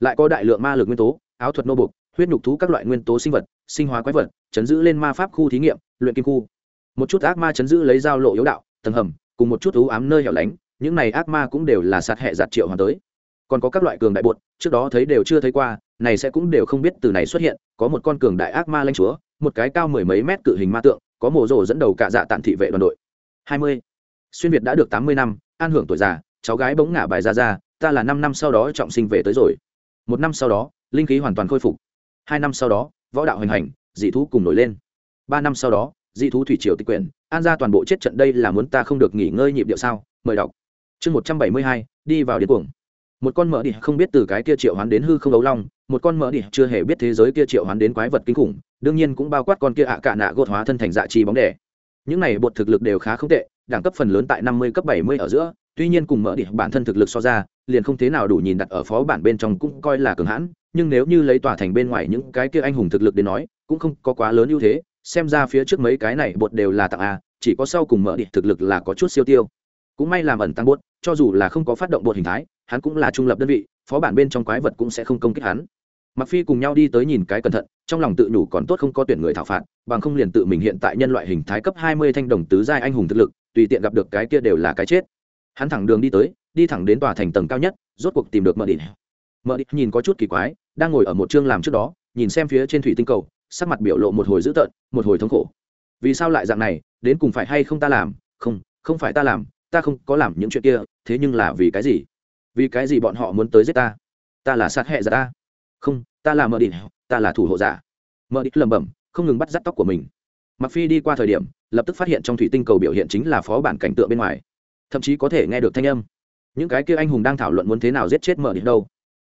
Lại có đại lượng ma lực nguyên tố, áo thuật nô bục, huyết nhục thú các loại nguyên tố sinh vật, sinh hóa quái vật, chấn giữ lên ma pháp khu thí nghiệm, luyện kim khu. Một chút ác ma chấn giữ lấy dao lộ yếu đạo, tầng hầm, cùng một chút thú ám nơi hẻo lánh, những này ác ma cũng đều là sát hệ giặt triệu hoàng tới. Còn có các loại cường đại bột, trước đó thấy đều chưa thấy qua, này sẽ cũng đều không biết từ này xuất hiện, có một con cường đại ác ma lanh chúa, một cái cao mười mấy mét cự hình ma tượng, có mồ rồ dẫn đầu cả dạ tản thị vệ đoàn đội. Hai mươi xuyên việt đã được tám mươi năm, an hưởng tuổi già, cháu gái bỗng ngả bài ra ra, ta là năm năm sau đó trọng sinh về tới rồi. Một năm sau đó, linh khí hoàn toàn khôi phục. Hai năm sau đó, võ đạo hành hành, dị thú cùng nổi lên. Ba năm sau đó, dị thú thủy triều tịch quyển, an ra toàn bộ chết trận đây là muốn ta không được nghỉ ngơi nhịp điệu sao? Mời đọc. Chương một trăm bảy mươi hai, đi vào điên cuồng. Một con mỡ đi không biết từ cái kia triệu hoán đến hư không đấu long, một con mỡ đi chưa hề biết thế giới kia triệu hoán đến quái vật kinh khủng, đương nhiên cũng bao quát con kia ạ cả nạ gột hóa thân thành dạ chi bóng đẻ. Những này bột thực lực đều khá không tệ đẳng cấp phần lớn tại năm mươi cấp bảy mươi ở giữa, tuy nhiên cùng mỡ đi bản thân thực lực so ra, liền không thế nào đủ nhìn đặt ở phó bản bên trong cũng coi là cường hãn, nhưng nếu như lấy tòa thành bên ngoài những cái kia anh hùng thực lực đến nói, cũng không có quá lớn ưu thế, xem ra phía trước mấy cái này bột đều là tặng a, chỉ có sau cùng mở đi thực lực là có chút siêu tiêu. Cũng may làm ẩn tăng bột, cho dù là không có phát động bột hình thái, hắn cũng là trung lập đơn vị, phó bản bên trong quái vật cũng sẽ không công kích hắn. Mặc phi cùng nhau đi tới nhìn cái cẩn thận, trong lòng tự nhủ còn tốt không có tuyển người thảo phạt, bằng không liền tự mình hiện tại nhân loại hình thái cấp 20 thanh đồng tứ giai anh hùng thực lực tùy tiện gặp được cái kia đều là cái chết. Hắn thẳng đường đi tới, đi thẳng đến tòa thành tầng cao nhất, rốt cuộc tìm được mở đi mở đi nhìn có chút kỳ quái, đang ngồi ở một chương làm trước đó, nhìn xem phía trên thủy tinh cầu, sắc mặt biểu lộ một hồi dữ tợn, một hồi thống khổ. Vì sao lại dạng này, đến cùng phải hay không ta làm? Không không phải ta làm, ta không có làm những chuyện kia, thế nhưng là vì cái gì? Vì cái gì bọn họ muốn tới giết ta? Ta là sát hệ giả ta. Không, ta là mờ địch, ta là thủ hộ giả. Mờ địch lẩm bẩm, không ngừng bắt dắt tóc của mình mặc phi đi qua thời điểm, lập tức phát hiện trong thủy tinh cầu biểu hiện chính là phó bản cảnh tượng bên ngoài. Thậm chí có thể nghe được thanh âm. Những cái kia anh hùng đang thảo luận muốn thế nào giết chết mở địch đâu.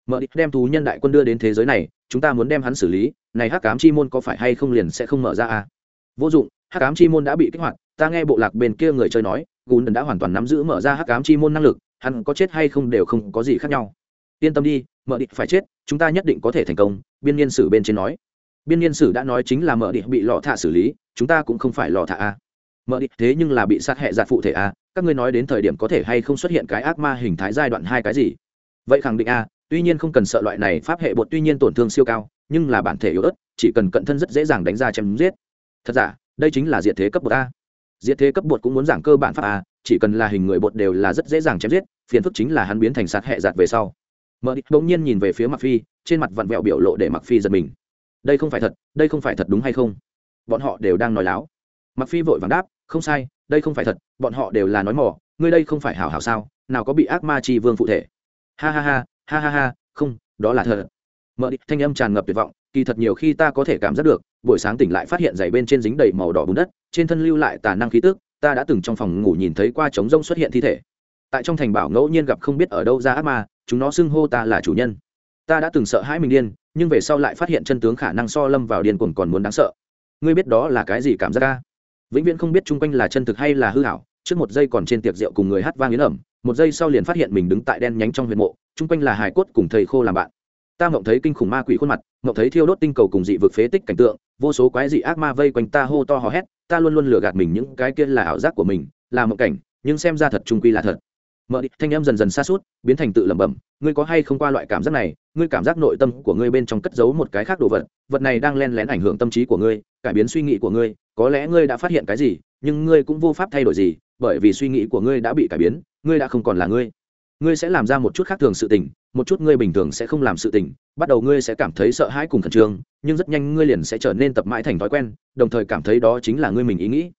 Mở địch đem thú nhân đại quân đưa đến thế giới này, chúng ta muốn đem hắn xử lý, này hắc cám chi môn có phải hay không liền sẽ không mở ra à? Vô dụng, hắc cám chi môn đã bị kích hoạt, ta nghe bộ lạc bên kia người chơi nói, gùn đã hoàn toàn nắm giữ mở ra hắc cám chi môn năng lực, hắn có chết hay không đều không có gì khác nhau. Yên tâm đi mở địch phải chết, chúng ta nhất định có thể thành công, biên niên sử bên trên nói biên niên sử đã nói chính là mở địch bị lọ thả xử lý, chúng ta cũng không phải lọ thả a. À. mở địch thế nhưng là bị sát hẹ giạt phụ thể a, các ngươi nói đến thời điểm có thể hay không xuất hiện cái ác ma hình thái giai đoạn hai cái gì? Vậy khẳng định a, tuy nhiên không cần sợ loại này pháp hệ bột tuy nhiên tổn thương siêu cao, nhưng là bản thể yếu ớt, chỉ cần cận thân rất dễ dàng đánh ra chém giết. Thật giả, đây chính là diện thế cấp bột a. Diện thế cấp bột cũng muốn giảng cơ bản pháp a, chỉ cần là hình người bột đều là rất dễ dàng chém giết, phiền phức chính là hắn biến thành sạt hệ giạt về sau. Mở địch bỗng nhiên nhìn về phía mặc phi, trên mặt vặn vẹo biểu lộ để mặc phi giật mình đây không phải thật, đây không phải thật đúng hay không? Bọn họ đều đang nói láo. Mặc phi vội vàng đáp, không sai, đây không phải thật, bọn họ đều là nói mỏ ngươi đây không phải hảo hảo sao, nào có bị ác ma chi vương phụ thể. Ha ha ha ha ha ha, không, đó là thật. Mợ địch thanh âm tràn ngập tuyệt vọng, kỳ thật nhiều khi ta có thể cảm giác được, buổi sáng tỉnh lại phát hiện giày bên trên dính đầy màu đỏ bùn đất, trên thân lưu lại tà năng khí tức, ta đã từng trong phòng ngủ nhìn thấy qua trống rông xuất hiện thi thể. Tại trong thành bảo ngẫu nhiên gặp không biết ở đâu ra ác ma, chúng nó xưng hô ta là chủ nhân. Ta đã từng sợ hãi mình điên nhưng về sau lại phát hiện chân tướng khả năng so lâm vào điên cuồng còn muốn đáng sợ. Ngươi biết đó là cái gì cảm giác ca vĩnh viễn không biết chung quanh là chân thực hay là hư hảo, trước một giây còn trên tiệc rượu cùng người hát vang yến ẩm, một giây sau liền phát hiện mình đứng tại đen nhánh trong huyện mộ, chung quanh là Hải cốt cùng thầy khô làm bạn. Ta mộng thấy kinh khủng ma quỷ khuôn mặt mộng thấy thiêu đốt tinh cầu cùng dị vực phế tích cảnh tượng, vô số quái dị ác ma vây quanh ta hô to hò hét, ta luôn luôn lừa gạt mình những cái kia là ảo giác của mình, là mộng cảnh, nhưng xem ra thật trung quy là thật mở đi, thanh âm dần dần xa suốt biến thành tự lẩm bẩm ngươi có hay không qua loại cảm giác này? Ngươi cảm giác nội tâm của ngươi bên trong cất giấu một cái khác đồ vật vật này đang len lén ảnh hưởng tâm trí của ngươi cải biến suy nghĩ của ngươi. Có lẽ ngươi đã phát hiện cái gì nhưng ngươi cũng vô pháp thay đổi gì bởi vì suy nghĩ của ngươi đã bị cải biến ngươi đã không còn là ngươi. Ngươi sẽ làm ra một chút khác thường sự tình một chút ngươi bình thường sẽ không làm sự tình. Bắt đầu ngươi sẽ cảm thấy sợ hãi cùng khẩn trương nhưng rất nhanh ngươi liền sẽ trở nên tập mãi thành thói quen đồng thời cảm thấy đó chính là ngươi mình ý nghĩ.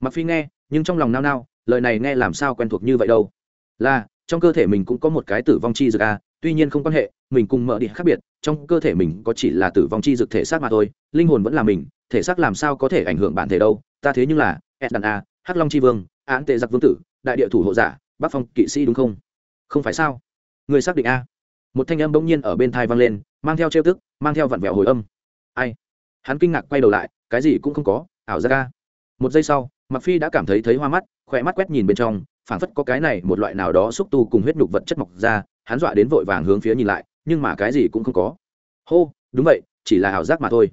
Mặc phi nghe nhưng trong lòng nao nao lời này nghe làm sao quen thuộc như vậy đâu? Là, trong cơ thể mình cũng có một cái tử vong chi dược a tuy nhiên không quan hệ, mình cùng mở điện khác biệt, trong cơ thể mình có chỉ là tử vong chi dược thể xác mà thôi, linh hồn vẫn là mình, thể xác làm sao có thể ảnh hưởng bản thể đâu, ta thế nhưng là ed đàn a, hắc long chi vương, án tệ giặc vương tử, đại địa thủ hộ giả, bắc phong kỵ sĩ đúng không? Không phải sao? Người xác định a. Một thanh âm bỗng nhiên ở bên thai vang lên, mang theo trêu tức, mang theo vặn vẹo hồi âm. Ai? Hắn kinh ngạc quay đầu lại, cái gì cũng không có, ảo ra ca một giây sau mặc phi đã cảm thấy thấy hoa mắt, khỏe mắt quét nhìn bên trong phảng phất có cái này một loại nào đó xúc tu cùng huyết nhục vật chất mọc ra, hắn dọa đến vội vàng hướng phía nhìn lại, nhưng mà cái gì cũng không có. Hô, đúng vậy, chỉ là ảo giác mà thôi.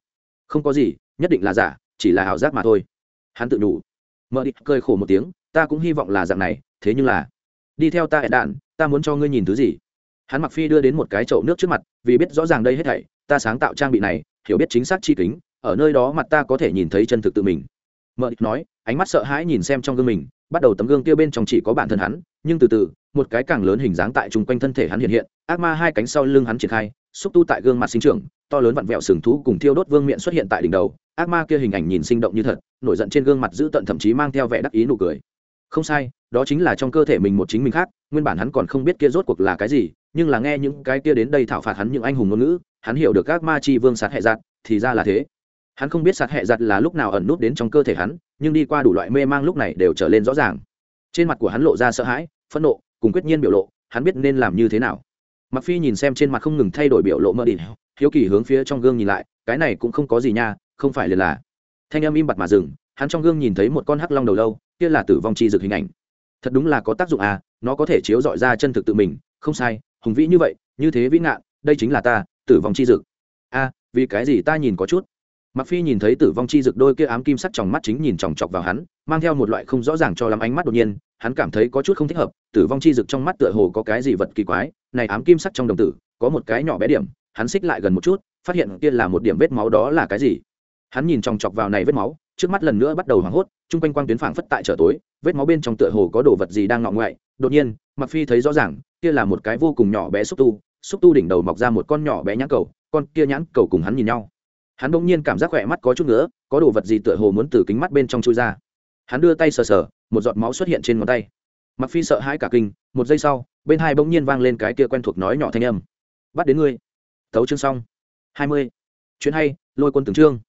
Không có gì, nhất định là giả, chỉ là ảo giác mà thôi. Hắn tự đủ mợ địch cười khổ một tiếng, ta cũng hy vọng là dạng này, thế nhưng là, đi theo ta ẹ đạn, ta muốn cho ngươi nhìn thứ gì? Hắn mặc phi đưa đến một cái chậu nước trước mặt, vì biết rõ ràng đây hết thảy, ta sáng tạo trang bị này, hiểu biết chính xác chi kính, ở nơi đó mặt ta có thể nhìn thấy chân thực tự mình mợ địch nói, ánh mắt sợ hãi nhìn xem trong gương mình, bắt đầu tấm gương kia bên trong chỉ có bản thân hắn, nhưng từ từ, một cái càng lớn hình dáng tại chung quanh thân thể hắn hiện hiện, ác ma hai cánh sau lưng hắn triển khai, xúc tu tại gương mặt sinh trưởng, to lớn vặn vẹo sừng thú cùng thiêu đốt vương miệng xuất hiện tại đỉnh đầu, ác ma kia hình ảnh nhìn sinh động như thật, nổi giận trên gương mặt dữ tận thậm chí mang theo vẻ đắc ý nụ cười. Không sai, đó chính là trong cơ thể mình một chính mình khác, nguyên bản hắn còn không biết kia rốt cuộc là cái gì, nhưng là nghe những cái kia đến đây thảo phạt hắn những anh hùng ngôn ngữ, hắn hiểu được ác ma chi vương sát hệ giặt thì ra là thế hắn không biết sát hệ giặt là lúc nào ẩn nút đến trong cơ thể hắn, nhưng đi qua đủ loại mê mang lúc này đều trở lên rõ ràng. Trên mặt của hắn lộ ra sợ hãi, phẫn nộ, cùng quyết nhiên biểu lộ, hắn biết nên làm như thế nào. Mặc phi nhìn xem trên mặt không ngừng thay đổi biểu lộ mơ đỉnh hiếu kỳ hướng phía trong gương nhìn lại, cái này cũng không có gì nha, không phải liền là. Thanh âm im bặt mà dừng, hắn trong gương nhìn thấy một con hắc long đầu lâu, kia là tử vong chi dược hình ảnh. Thật đúng là có tác dụng à nó có thể chiếu dọi ra chân thực tự mình, không sai, hùng vĩ như vậy, như thế vĩ ngạn, đây chính là ta, tử vong chi dực a à, vì cái gì ta nhìn có chút? Mặc phi nhìn thấy tử vong chi dực đôi kia ám kim sắc trong mắt chính nhìn chòng chọc vào hắn, mang theo một loại không rõ ràng cho lắm ánh mắt đột nhiên, hắn cảm thấy có chút không thích hợp, tử vong chi dực trong mắt tựa hồ có cái gì vật kỳ quái, này ám kim sắc trong đồng tử, có một cái nhỏ bé điểm, hắn xích lại gần một chút, phát hiện kia là một điểm vết máu đó là cái gì. Hắn nhìn chòng chọc vào này vết máu, trước mắt lần nữa bắt đầu hoảng hốt, chung quanh quang tuyến phảng phất tại trở tối, vết máu bên trong tựa hồ có đồ vật gì đang ngọ ngoại, đột nhiên mặc phi thấy rõ ràng, kia là một cái vô cùng nhỏ bé xúc tu xúc tu đỉnh đầu mọc ra một con nhỏ bé nhãn cầu, con kia nhãn cầu cùng hắn nhìn nhau hắn bỗng nhiên cảm giác khỏe mắt có chút nữa có đồ vật gì tựa hồ muốn từ kính mắt bên trong chui ra. Hắn đưa tay sờ sờ, một giọt máu xuất hiện trên ngón tay. Mặc phi sợ hãi cả kinh, một giây sau, bên hai bỗng nhiên vang lên cái kia quen thuộc nói nhỏ thanh âm. Bắt đến ngươi. Thấu chương xong. Hai mươi. Chuyện hay, lôi quân từng chương.